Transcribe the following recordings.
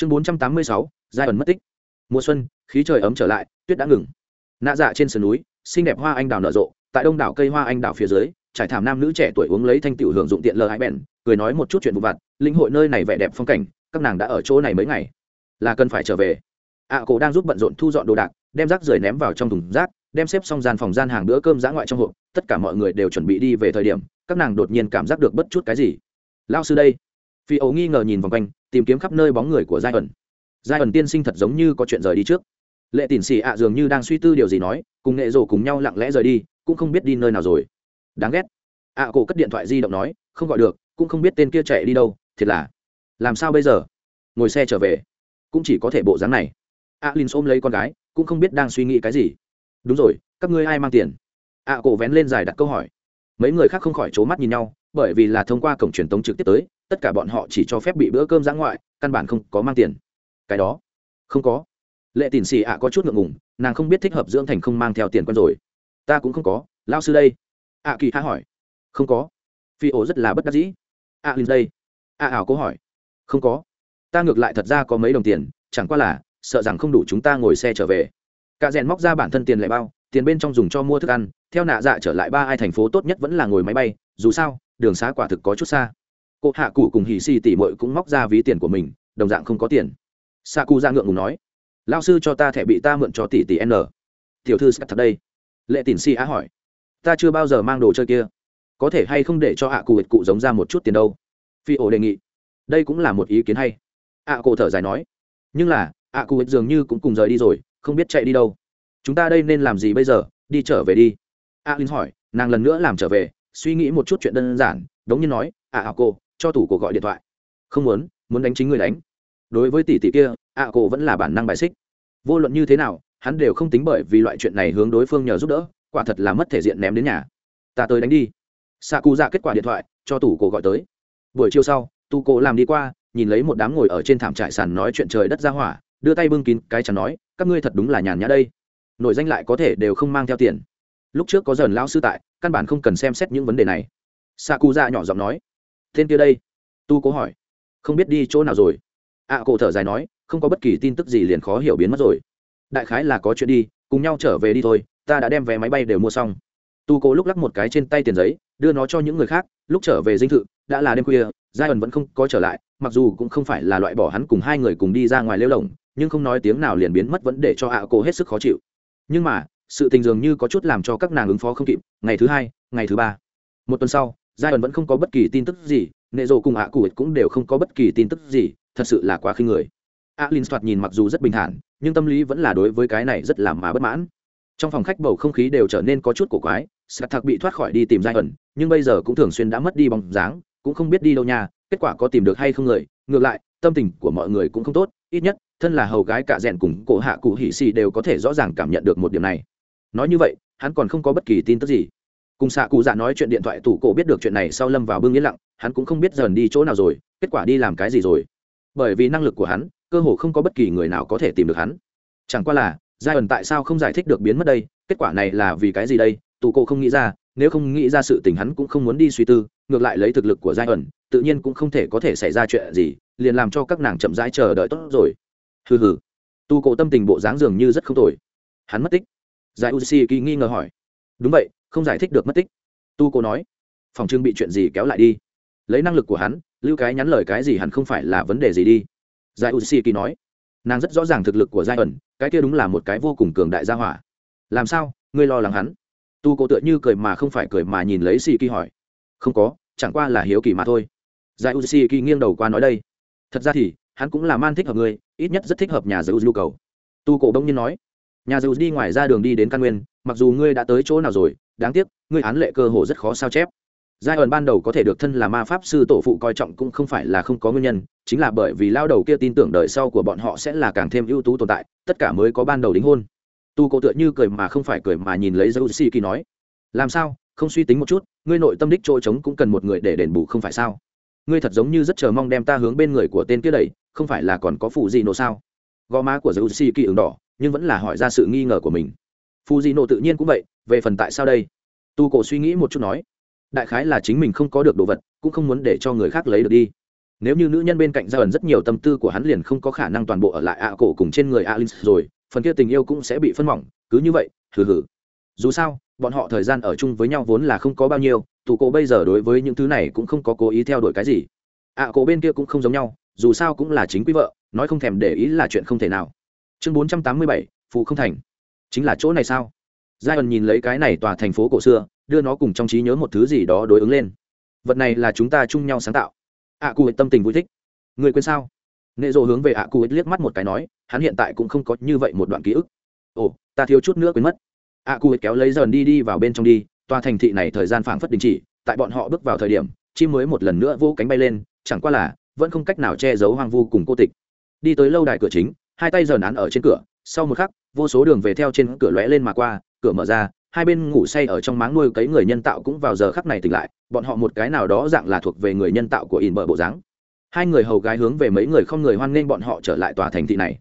chương bốn trăm tám mươi sáu giai ẩn mất tích. Mùa xuân khí trời ấm trở lại tuyết đã ngừng. Nạ dạ trên sườn núi xinh đẹp hoa anh đào nở rộ tại đông đảo cây hoa anh đào phía dưới trải thảm nam nữ trẻ tuổi uống lấy thanh tiểu hưởng dụng tiện lờ hai bèn cười nói một chút chuyện vụ vặt linh hội nơi này vẻ đẹp phong cảnh các nàng đã ở chỗ này mấy ngày. Là cần phải trở về. Ạ à, cổ đang giúp bận rộn thu dọn đồ đạc đem rác rưởi ném vào trong thùng rác đem xếp xong gian phòng gian hàng bữa cơm giã ngoại trong hộp tất cả mọi người đều chuẩn bị đi về thời điểm các nàng đột nhiên cảm giác được bất chút cái gì. Lao sư đây phi ấu nghi ngờ nhìn vòng quanh, tìm kiếm khắp nơi bóng người của giai ẩn. Giai ẩn tiên sinh thật giống như có chuyện rời đi trước. Lệ tỉn xì ạ dường như đang suy tư điều gì nói, cùng nghệ rổ cùng nhau lặng lẽ rời đi, cũng không biết đi nơi nào rồi. Đáng ghét. Ạ cổ cất điện thoại di động nói, không gọi được, cũng không biết tên kia chạy đi đâu, thiệt là. Làm sao bây giờ? Ngồi xe trở về. Cũng chỉ có thể bộ dáng này. A Linh i ôm lấy con gái, cũng không biết đang suy nghĩ cái gì. Đúng rồi, các ngươi ai mang tiền? Ạ cổ vén lên dài đặt câu hỏi. Mấy người khác không khỏi c h ố mắt nhìn nhau, bởi vì là thông qua cổng truyền tống trực tiếp tới tất cả bọn họ chỉ cho phép bị bữa cơm giã ngoại căn bản không có mang tiền. Cái đó không có. Lệ tỉn xì ạ có chút ngượng ngùng nàng không biết thích hợp dưỡng thành không mang theo tiền quen rồi. Ta cũng không có lao sư đây. Ạ kỳ hạ hỏi. Không có. Phi ổ rất là bất đắc dĩ. Ạ à, linh đây. Ạ ảo câu hỏi. Không có. Ta ngược lại thật ra có mấy đồng tiền chẳng qua là sợ rằng không đủ chúng ta ngồi xe trở về. Cả rèn móc ra bản thân tiền lẻ bao tiền bên trong dùng cho mua thức ăn theo nạ dạ trở lại ba ai thành phố tốt nhất vẫn là ngồi máy bay dù sao đường xá quả thực có chút xa cô hạ cụ cùng hì xì tỉ mội cũng móc ra ví tiền của mình, đồng dạng không có tiền. Sa cu ra ngượng ngùng nói lao sư cho ta thẻ bị ta mượn cho tỷ tỷ n. Tiểu thư sắp thật đây. Lệ tỉn si á hỏi, ta chưa bao giờ mang đồ chơi kia. Có thể hay không để cho ạ cụ ịch cụ giống ra một chút tiền đâu? Phi ổ đề nghị, đây cũng là một ý kiến hay. Ạ cụ thở dài nói, nhưng là, ạ cụ ịch dường như cũng cùng rời đi rồi, không biết chạy đi đâu. Chúng ta đây nên làm gì bây giờ? Đi trở về đi. A linh hỏi, nàng lần nữa làm trở về, suy nghĩ một chút chuyện đơn giản, đống như nói ạ ạ cô cho tủ cổ gọi điện thoại. Không muốn muốn đánh chính người đánh. Đối với tỷ tỷ kia, ạ cổ vẫn là bản năng bài xích. Vô luận như thế nào, hắn đều không tính bởi vì loại chuyện này hướng đối phương nhờ giúp đỡ, quả thật là mất thể diện ném đến nhà. Ta tới đánh đi. Xạ cụ dạ kết quả điện thoại, cho tủ cổ gọi tới. Buổi chiều sau tu cổ làm đi qua, nhìn lấy một đám ngồi ở trên thảm trại sàn nói chuyện trời đất ra hỏa, đưa tay bưng kín cái chẳng nói, các ngươi thật đúng là nhàn nhã đây. Nội danh lại có thể đều không mang theo tiền. Lúc trước có dần lao sư tại, căn bản không cần xem xét những vấn đề này. Xạ cụ dạ nhỏ giọng nói tên kia đây? Tu cố hỏi. Không biết đi chỗ nào rồi. Ạ à, cổ thở dài nói không có bất kỳ tin tức gì liền khó hiểu biến mất rồi. Đại khái là có chuyện đi cùng nhau trở về đi thôi ta đã đem vé máy bay đều mua xong. Tu cố lúc lắc một cái trên tay tiền giấy đưa nó cho những người khác lúc trở về dinh thự đã là đêm khuya giai ẩn vẫn không có trở lại mặc dù cũng không phải là loại bỏ hắn cùng hai người cùng đi ra ngoài lêu lồng nhưng không nói tiếng nào liền biến mất vẫn để cho ạ à cô hết sức khó chịu. Nhưng mà sự tình dường như có chút làm cho các nàng ứng phó không kịp ngày thứ hai ngày thứ ba. Một tuần sau giai ẩn vẫn không có bất kỳ tin tức gì nệ rộ cùng ạ à cụ cũng đều không có bất kỳ tin tức gì, thật sự là quá khinh người. A l i n nhìn mặc dù rất bình thản, nhưng tâm lý vẫn là đối với cái này rất là mà bất mãn. Trong phòng khách bầu không khí đều trở nên có chút cổ quái sạc thạc bị thoát khỏi đi tìm giai ẩn nhưng bây giờ cũng thường xuyên đã mất đi bóng dáng, cũng không biết đi đâu nha, kết quả có tìm được hay không người, ngược lại, tâm tình của mọi người cũng không tốt, ít nhất, thân là hầu gái cả rèn cùng cổ hạ cụ hỉ xì đều có thể rõ ràng cảm nhận được một điểm này. Nói như vậy, hắn còn không có bất kỳ tin tức gì cùng xạ cụ dạ nói chuyện điện thoại tủ cổ biết được chuyện này sau lâm vào bưng yên lặng hắn cũng không biết dần đi chỗ nào rồi kết quả đi làm cái gì rồi bởi vì năng lực của hắn cơ hồ không có bất kỳ người nào có thể tìm được hắn chẳng qua là giai ẩn tại sao không giải thích được biến mất đây kết quả này là vì cái gì đây tù cổ không nghĩ ra nếu không nghĩ ra sự tình hắn cũng không muốn đi suy tư ngược lại lấy thực lực của giai ẩn tự nhiên cũng không thể có thể xảy ra chuyện gì liền làm cho các nàng chậm rãi chờ đợi tốt rồi hừ hừ tu cổ tâm tình bộ dáng dường như rất không tồi hắn mất tích giải u kỳ nghi ngờ hỏi đúng vậy không giải thích được mất tích. Tu cô nói, phòng trưng bị chuyện gì kéo lại đi? Lấy năng lực của hắn, lưu cái nhắn lời cái gì hẳn không phải là vấn đề gì đi. Giải u kỳ nói, nàng rất rõ ràng thực lực của giai ẩn, cái kia đúng là một cái vô cùng cường đại gia hỏa. Làm sao? Ngươi lo lắng hắn? Tu cô tựa như cười mà không phải cười mà nhìn lấy si kỳ hỏi. Không có, chẳng qua là hiếu kỳ mà thôi. Giải u si kỳ nghiêng đầu qua nói đây. Thật ra thì, hắn cũng là man thích hợp ngươi ít nhất rất thích hợp nhà giải nhu cầu. Tu cổ đông nhiên nói nhà Dù đi ngoài ra đường đi đến căn nguyên, mặc dù ngươi đã tới chỗ nào rồi, đáng tiếc, ngươi án lệ cơ hồ rất khó sao chép. Giai ẩn ban đầu có thể được thân là ma pháp sư tổ phụ coi trọng cũng không phải là không có nguyên nhân, chính là bởi vì lao đầu kia tin tưởng đời sau của bọn họ sẽ là càng thêm ưu tú tồn tại, tất cả mới có ban đầu đính hôn. Tu cổ tựa như cười mà không phải cười mà nhìn lấy dấu xì kỳ nói, làm sao? Không suy tính một chút, ngươi nội tâm đích chỗ trống cũng cần một người để đền bù không phải sao? Ngươi thật giống như rất chờ mong đem ta hướng bên người của tên kia đẩy, không phải là còn có phụ gì nổ sao? Gò má của dấu xì kỳ ứng đỏ nhưng vẫn là hỏi ra sự nghi ngờ của mình. Phù gì nộ tự nhiên cũng vậy, về phần tại sao đây? Tu cổ suy nghĩ một chút nói, đại khái là chính mình không có được đồ vật, cũng không muốn để cho người khác lấy được đi. Nếu như nữ nhân bên cạnh ra ẩn rất nhiều tâm tư của hắn liền không có khả năng toàn bộ ở lại ạ cổ cùng trên người alin rồi, phần kia tình yêu cũng sẽ bị phân mỏng, cứ như vậy, hừ hừ. Dù sao, bọn họ thời gian ở chung với nhau vốn là không có bao nhiêu Tu cổ bây giờ đối với những thứ này cũng không có cố ý theo đuổi cái gì. Ạ cổ bên kia cũng không giống nhau, dù sao cũng là chính quý vợ, nói không thèm để ý là chuyện không thể nào chương bốn trăm tám mươi bảy phụ không thành. Chính là chỗ này sao? Giai ẩn nhìn lấy cái này tòa thành phố cổ xưa, đưa nó cùng trong trí nhớ một thứ gì đó đối ứng lên. Vật này là chúng ta chung nhau sáng tạo. Ạ cụ tâm tình vui thích. Người quên sao? Nệ rộ hướng về ạ cụ liếc mắt một cái nói, hắn hiện tại cũng không có như vậy một đoạn ký ức. Ồ, ta thiếu chút nữa quên mất. Ạ cụ kéo lấy dần đi đi vào bên trong đi, tòa thành thị này thời gian phảng phất đình chỉ, tại bọn họ bước vào thời điểm, chim mới một lần nữa vô cánh bay lên, chẳng qua là, vẫn không cách nào che giấu hoang vu cùng cô tịch. Đi tới lâu đài cửa chính hai tay dần án ở trên cửa, sau một khắc, vô số đường về theo trên cửa lóe lên mà qua, cửa mở ra, hai bên ngủ say ở trong máng nuôi cấy người nhân tạo cũng vào giờ khắc này tỉnh lại, bọn họ một cái nào đó dạng là thuộc về người nhân tạo của In bờ bộ dáng. Hai người hầu gái hướng về mấy người không người hoan nghênh bọn họ trở lại tòa thành thị này.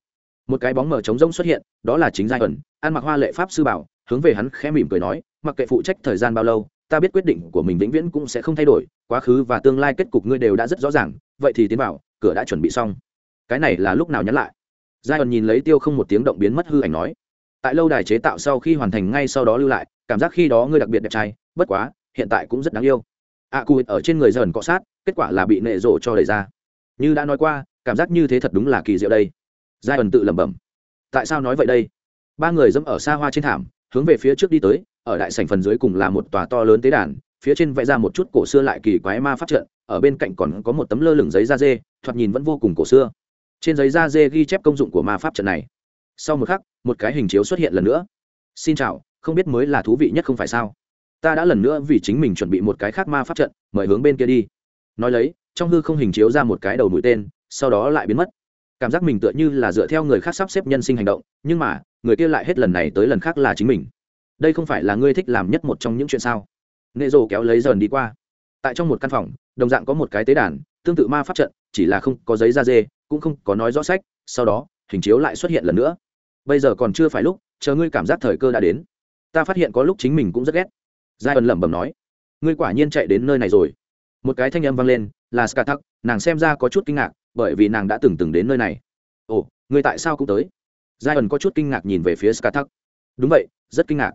Một cái bóng mờ trống rỗng xuất hiện, đó là chính giai ẩn, ăn mặc hoa lệ pháp sư bảo, hướng về hắn khẽ mỉm cười nói, mặc kệ phụ trách thời gian bao lâu, ta biết quyết định của mình vĩnh viễn cũng sẽ không thay đổi, quá khứ và tương lai kết cục ngươi đều đã rất rõ ràng, vậy thì tiến vào, cửa đã chuẩn bị xong. Cái này là lúc nào nhắn lại? Giai ẩn nhìn lấy tiêu không một tiếng động biến mất hư ảnh nói tại lâu đài chế tạo sau khi hoàn thành ngay sau đó lưu lại cảm giác khi đó ngươi đặc biệt đẹp trai bất quá hiện tại cũng rất đáng yêu. A à, ở trên người dần cọ sát kết quả là bị nệ rộ cho đẩy ra. Như đã nói qua cảm giác như thế thật đúng là kỳ diệu đây. Giai ẩn tự lẩm bẩm. Tại sao nói vậy đây? Ba người dẫm ở xa hoa trên thảm hướng về phía trước đi tới ở đại sảnh phần dưới cùng là một tòa to lớn tế đàn phía trên vẽ ra một chút cổ xưa lại kỳ quái ma phát trận ở bên cạnh còn có một tấm lơ lửng giấy da dê thoạt nhìn vẫn vô cùng cổ xưa trên giấy da dê ghi chép công dụng của ma pháp trận này. Sau một khắc, một cái hình chiếu xuất hiện lần nữa. Xin chào, không biết mới là thú vị nhất không phải sao? Ta đã lần nữa vì chính mình chuẩn bị một cái khác ma pháp trận, mời hướng bên kia đi. Nói lấy, trong hư không hình chiếu ra một cái đầu mũi tên, sau đó lại biến mất. Cảm giác mình tựa như là dựa theo người khác sắp xếp nhân sinh hành động, nhưng mà, người kia lại hết lần này tới lần khác là chính mình. Đây không phải là ngươi thích làm nhất một trong những chuyện sao? Nệ rồ kéo lấy dần đi qua. Tại trong một căn phòng, đồng dạng có một cái tế đàn, tương tự ma pháp trận, chỉ là không có giấy da dê cũng không có nói rõ sách, sau đó, hình chiếu lại xuất hiện lần nữa. Bây giờ còn chưa phải lúc, chờ ngươi cảm giác thời cơ đã đến. Ta phát hiện có lúc chính mình cũng rất ghét. Giai ẩn lẩm bẩm nói, ngươi quả nhiên chạy đến nơi này rồi. Một cái thanh âm vang lên, là ska nàng xem ra có chút kinh ngạc, bởi vì nàng đã từng từng đến nơi này. Ồ, ngươi tại sao cũng tới? Giai ẩn có chút kinh ngạc nhìn về phía ska đúng vậy, rất kinh ngạc.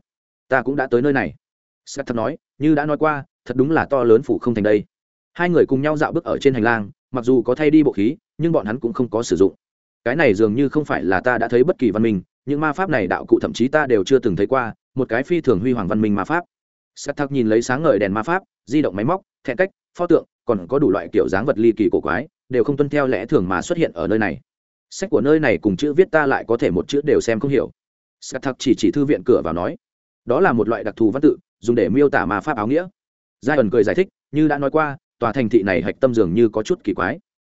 Ta cũng đã tới nơi này. Ska nói, như đã nói qua, thật đúng là to lớn phủ không thành đây. Hai người cùng nhau dạo bước ở trên hành lang mặc dù có thay đi bộ khí, nhưng bọn hắn cũng không có sử dụng. Cái này dường như không phải là ta đã thấy bất kỳ văn minh, những ma pháp này đạo cụ thậm chí ta đều chưa từng thấy qua, một cái phi thường huy hoàng văn minh ma pháp. Sắt thắc nhìn lấy sáng ngời đèn ma pháp, di động máy móc thẹn cách, pho tượng, còn có đủ loại kiểu dáng vật ly kỳ cổ quái, đều không tuân theo lẽ thường mà xuất hiện ở nơi này. Sách của nơi này cùng chữ viết ta lại có thể một chữ đều xem không hiểu. Sắt thắc chỉ chỉ thư viện cửa vào nói, đó là một loại đặc thù văn tự, dùng để miêu tả ma pháp áo nghĩa. Giai ẩn cười giải thích, như đã nói qua tòa thành thị này hạch tâm dường như có chút kỳ quái.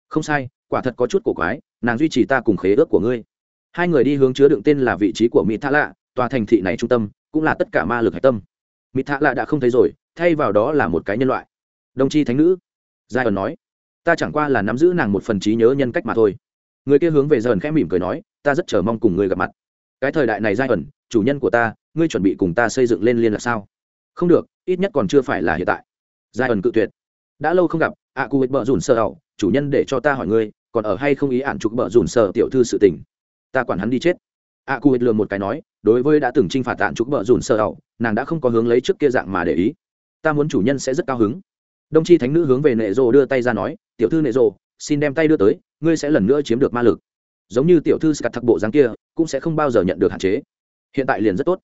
Không sai, quả thật có chút cổ quái, nàng duy trì ta cùng khế ước của ngươi. Hai người đi hướng chứa đựng tên là vị trí của mỹ tha lạ, tòa thành thị này trung tâm cũng là tất cả ma lực hạch tâm. Mỹ tha lạ đã không thấy rồi, thay vào đó là một cái nhân loại. Đồng chi thánh nữ giai ẩn nói, ta chẳng qua là nắm giữ nàng một phần trí nhớ nhân cách mà thôi. Người kia hướng về dần khẽ mỉm cười nói, ta rất chờ mong cùng ngươi gặp mặt. Cái thời đại này giai ẩn chủ nhân của ta, ngươi chuẩn bị cùng ta xây dựng lên liên là sao? Không được, ít nhất còn chưa phải là hiện tại. Giai ẩn cự tuyệt đã lâu không gặp, ạ cụ bợ rủn sơ ẩu chủ nhân để cho ta hỏi ngươi, còn ở hay không ý ạn trục bợ rủn sơ tiểu thư sự tình? Ta quản hắn đi chết. Ạ cụ lừa một cái nói, đối với đã từng t r i n h phạt ạn trục bợ rủn sơ ẩu nàng đã không có hướng lấy trước kia dạng mà để ý. Ta muốn chủ nhân sẽ rất cao hứng. Đông chi thánh nữ hướng về nệ rồ đưa tay ra nói, tiểu thư nệ rồ, xin đem tay đưa tới, ngươi sẽ lần nữa chiếm được ma lực. Giống như tiểu thư scat thặc bộ dáng kia, cũng sẽ không bao giờ nhận được hạn chế. Hiện tại liền rất tốt.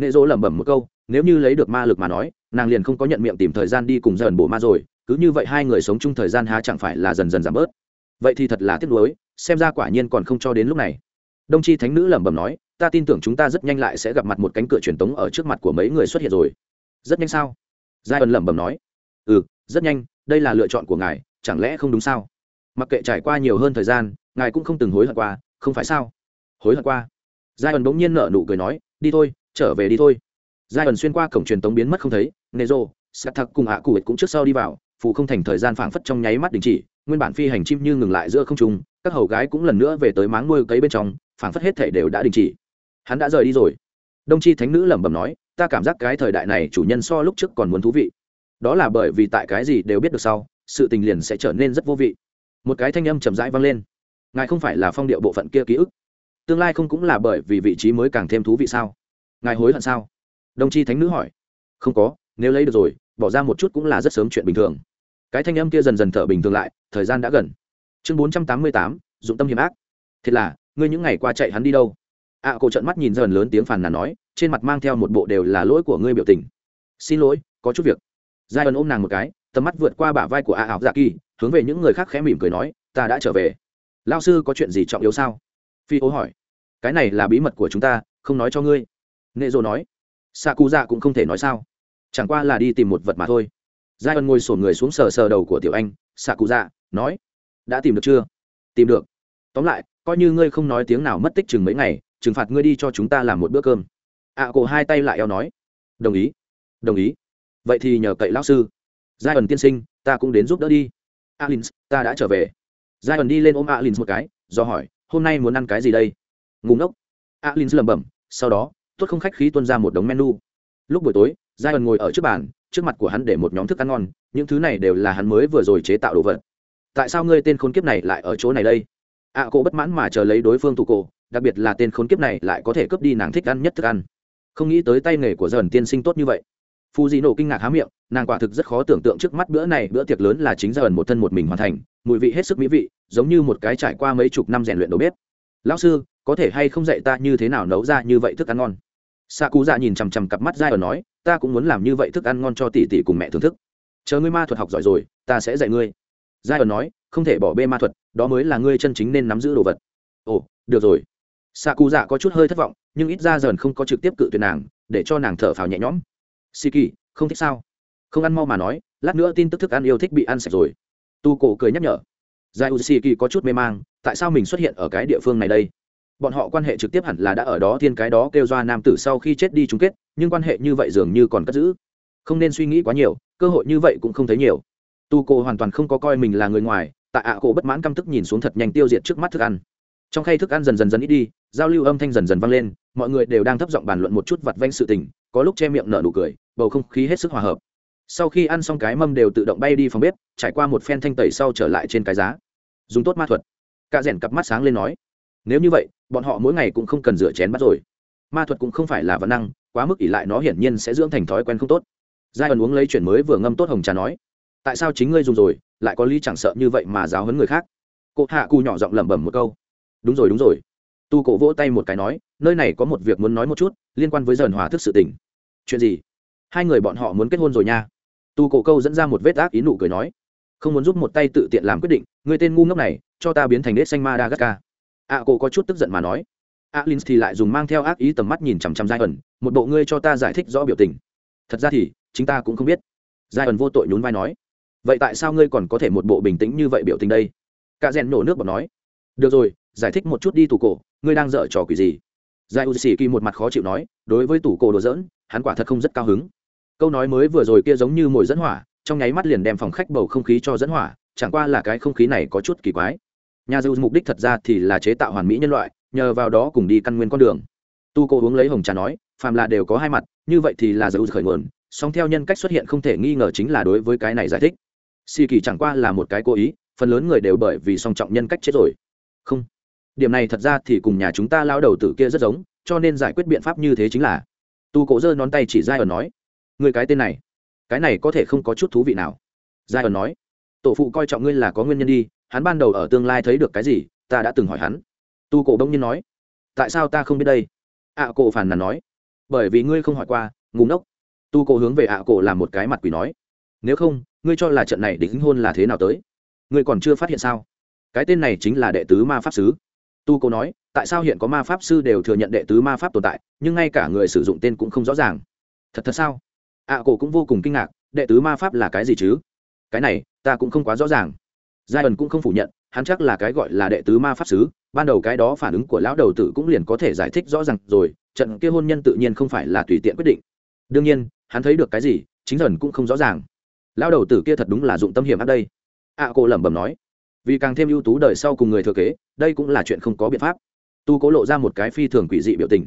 Nệ rồ lẩm bẩm một câu, nếu như lấy được ma lực mà nói, nàng liền không có nhận miệng tìm thời gian đi cùng dần bổ ma rồi cứ như vậy hai người sống chung thời gian há chẳng phải là dần dần giảm bớt. Vậy thì thật là tiếc nuối, xem ra quả nhiên còn không cho đến lúc này. Đông tri thánh nữ lẩm bẩm nói, ta tin tưởng chúng ta rất nhanh lại sẽ gặp mặt một cánh cửa truyền tống ở trước mặt của mấy người xuất hiện rồi. Rất nhanh sao? Giai ân lẩm bẩm nói. Ừ rất nhanh, đây là lựa chọn của ngài, chẳng lẽ không đúng sao? Mặc kệ trải qua nhiều hơn thời gian, ngài cũng không từng hối hận qua, không phải sao? Hối hận qua? Giai ân bỗng nhiên nở nụ cười nói, đi thôi, trở về đi thôi. Giai ân xuyên qua cổng truyền tống biến mất không thấy, nê rô sạc thắc cùng hạ cụ cũng trước sau đi vào phụ không thành thời gian phảng phất trong nháy mắt đình chỉ, nguyên bản phi hành chim như ngừng lại giữa không trung, các hầu gái cũng lần nữa về tới máng nuôi cấy bên trong, phảng phất hết thể đều đã đình chỉ. Hắn đã rời đi rồi. Đông chi thánh nữ lẩm bẩm nói, ta cảm giác cái thời đại này chủ nhân so lúc trước còn muốn thú vị. Đó là bởi vì tại cái gì đều biết được sau, sự tình liền sẽ trở nên rất vô vị. Một cái thanh âm chậm rãi vang lên. Ngài không phải là phong điệu bộ phận kia ký ức. Tương lai không cũng là bởi vì vị trí mới càng thêm thú vị sao? Ngài hối hận sao? Đồng chi thánh nữ hỏi. Không có, nếu lấy được rồi, bỏ ra một chút cũng là rất sớm chuyện bình thường cái thanh âm kia dần dần thở bình thường lại thời gian đã gần. Chương bốn trăm tám mươi tám dụng tâm hiểm ác. Thiệt là ngươi những ngày qua chạy hắn đi đâu? Ạ à, cổ trận mắt nhìn dần lớn tiếng phàn nàn nói trên mặt mang theo một bộ đều là lỗi của ngươi biểu tình. Xin lỗi có chút việc. Giai ân ôm nàng một cái tầm mắt vượt qua bả vai của a ảo dạ kỳ hướng về những người khác khẽ mỉm cười nói ta đã trở về. Lao sư có chuyện gì trọng yếu sao? Phi ô hỏi. Cái này là bí mật của chúng ta không nói cho ngươi. Nệ dô nói. Xạ cụ dạ cũng không thể nói sao. Chẳng qua là đi tìm một vật mà thôi giai ân ngồi sổn người xuống sờ sờ đầu của tiểu anh xạ cụ dạ nói đã tìm được chưa? Tìm được. Tóm lại coi như ngươi không nói tiếng nào mất tích chừng mấy ngày trừng phạt ngươi đi cho chúng ta làm một bữa cơm. Ạ à, cổ hai tay lại eo nói đồng ý đồng ý. Vậy thì nhờ cậy lão sư. Giai ẩn tiên sinh ta cũng đến giúp đỡ đi. Alin ta đã trở về. Giai ẩn đi lên ôm alin một cái do hỏi hôm nay muốn ăn cái gì đây? Ngủ ngốc. Alin lẩm bẩm sau đó tuất không khách khí tuân ra một đống menu. Lúc buổi tối giai ẩn ngồi ở trước bàn trước mặt của hắn để một nhóm thức ăn ngon những thứ này đều là hắn mới vừa rồi chế tạo đồ vật. Tại sao ngươi tên khốn kiếp này lại ở chỗ này đây? Ạ à, cô bất mãn mà chờ lấy đối phương tụ cổ đặc biệt là tên khốn kiếp này lại có thể cướp đi nàng thích ăn nhất thức ăn. Không nghĩ tới tay nghề của dần tiên sinh tốt như vậy. Phù dị nổ kinh ngạc há miệng nàng quả thực rất khó tưởng tượng trước mắt bữa này bữa tiệc lớn là chính dần một thân một mình hoàn thành mùi vị hết sức mỹ vị giống như một cái trải qua mấy chục năm rèn luyện đầu bếp. Lão sư có thể hay không dạy ta như thế nào nấu ra như vậy thức ăn ngon? Xạ cú dạ nhìn chằm chằm cặp mắt dai ở nói, ta cũng muốn làm như vậy thức ăn ngon cho tỷ tỷ cùng mẹ thưởng thức. Chờ ngươi ma thuật học giỏi rồi, ta sẽ dạy ngươi. Giai ẩn nói, không thể bỏ bê ma thuật, đó mới là ngươi chân chính nên nắm giữ đồ vật. Ồ, được rồi. Xạ cụ dạ có chút hơi thất vọng, nhưng ít ra dần không có trực tiếp cự tuyệt nàng, để cho nàng thở phào nhẹ nhõm. Si kỳ, không thích sao? Không ăn mau mà nói, lát nữa tin tức thức ăn yêu thích bị ăn sạch rồi. Tu cổ cười nhắc nhở. Giải u si kỳ có chút mê mang, tại sao mình xuất hiện ở cái địa phương này đây? Bọn họ quan hệ trực tiếp hẳn là đã ở đó, thiên cái đó kêu doa nam tử sau khi chết đi chung kết, nhưng quan hệ như vậy dường như còn cất giữ. Không nên suy nghĩ quá nhiều, cơ hội như vậy cũng không thấy nhiều. Tu cô hoàn toàn không có coi mình là người ngoài tại ạ cổ bất mãn căm tức nhìn xuống thật nhanh tiêu diệt trước mắt thức ăn. Trong khay thức ăn dần dần dần ít đi, giao lưu âm thanh dần dần vang lên, mọi người đều đang thấp giọng bàn luận một chút vặt vanh sự tình, có lúc che miệng nở nụ cười, bầu không khí hết sức hòa hợp. Sau khi ăn xong cái mâm đều tự động bay đi phòng bếp, trải qua một phen thanh tẩy sau trở lại trên cái giá. Dùng tốt ma thuật. Cả rèn cặp mắt sáng lên nói nếu như vậy, bọn họ mỗi ngày cũng không cần rửa chén bắt rồi. Ma thuật cũng không phải là văn năng, quá mức ỉ lại nó hiển nhiên sẽ dưỡng thành thói quen không tốt. Giai ẩn uống lấy chuyển mới vừa ngâm tốt hồng trà nói, tại sao chính ngươi dùng rồi, lại có lý chẳng sợ như vậy mà giáo hấn người khác? Cụ hạ cù nhỏ giọng lẩm bẩm một câu, đúng rồi đúng rồi. Tu cổ vỗ tay một cái nói, nơi này có một việc muốn nói một chút, liên quan với dần hòa thức sự tình. Chuyện gì? Hai người bọn họ muốn kết hôn rồi nha. Tu cổ câu dẫn ra một vết ác ý nụ cười nói, không muốn giúp một tay tự tiện làm quyết định người tên ngu ngốc này, cho ta biến thành nết xanh madagascar ạ cổ có chút tức giận mà nói. alin thì lại dùng mang theo ác ý tầm mắt nhìn chằm chằm giai ẩn, một bộ ngươi cho ta giải thích rõ biểu tình. Thật ra thì, chính ta cũng không biết. Giai ẩn vô tội nhún vai nói. Vậy tại sao ngươi còn có thể một bộ bình tĩnh như vậy biểu tình đây? Cả rèn nổ nước bọt nói. Được rồi, giải thích một chút đi tủ cổ, ngươi đang dở trò quỷ gì? Giai u xì kỳ một mặt khó chịu nói, đối với tủ cổ đồ dỡn hắn quả thật không rất cao hứng. Câu nói mới vừa rồi kia giống như mồi dẫn hỏa, trong nháy mắt liền đem phòng khách bầu không khí cho dẫn hỏa, chẳng qua là cái không khí này có chút kỳ quái nhà dư mục đích thật ra thì là chế tạo hoàn mỹ nhân loại, nhờ vào đó cùng đi căn nguyên con đường. Tu cô uống lấy hồng trà nói, phàm là đều có hai mặt, như vậy thì là dư khởi nguồn, song theo nhân cách xuất hiện không thể nghi ngờ chính là đối với cái này giải thích. Si kỳ chẳng qua là một cái cố ý, phần lớn người đều bởi vì song trọng nhân cách chết rồi. Không. Điểm này thật ra thì cùng nhà chúng ta lao đầu tử kia rất giống, cho nên giải quyết biện pháp như thế chính là. Tu cổ giơ nón tay chỉ giai ẩn nói, người cái tên này, cái này có thể không có chút thú vị nào. Giai ẩn nói, tổ phụ coi trọng ngươi là có nguyên nhân đi hắn ban đầu ở tương lai thấy được cái gì ta đã từng hỏi hắn. Tu cổ đông nhiên nói tại sao ta không biết đây? Ạ à, cổ phản nàn nói bởi vì ngươi không hỏi qua ngủ ngốc. Tu cổ hướng về ạ à, cổ làm một cái mặt quỷ nói nếu không ngươi cho là trận này đính hôn là thế nào tới? Ngươi còn chưa phát hiện sao? Cái tên này chính là đệ tứ ma pháp sứ. Tu Cổ nói tại sao hiện có ma pháp sư đều thừa nhận đệ tứ ma pháp tồn tại nhưng ngay cả người sử dụng tên cũng không rõ ràng? Thật thật sao? Ạ à, cổ cũng vô cùng kinh ngạc đệ tứ ma pháp là cái gì chứ? Cái này ta cũng không quá rõ ràng giai ẩn cũng không phủ nhận hắn chắc là cái gọi là đệ tứ ma pháp sứ ban đầu cái đó phản ứng của lão đầu tử cũng liền có thể giải thích rõ ràng rồi trận kia hôn nhân tự nhiên không phải là tùy tiện quyết định. Đương nhiên hắn thấy được cái gì chính dần cũng không rõ ràng. Lão đầu tử kia thật đúng là dụng tâm hiểm ác đây. Ạ à, cô lẩm bẩm nói vì càng thêm ưu tú đời sau cùng người thừa kế đây cũng là chuyện không có biện pháp. Tu cố lộ ra một cái phi thường quỷ dị biểu tình.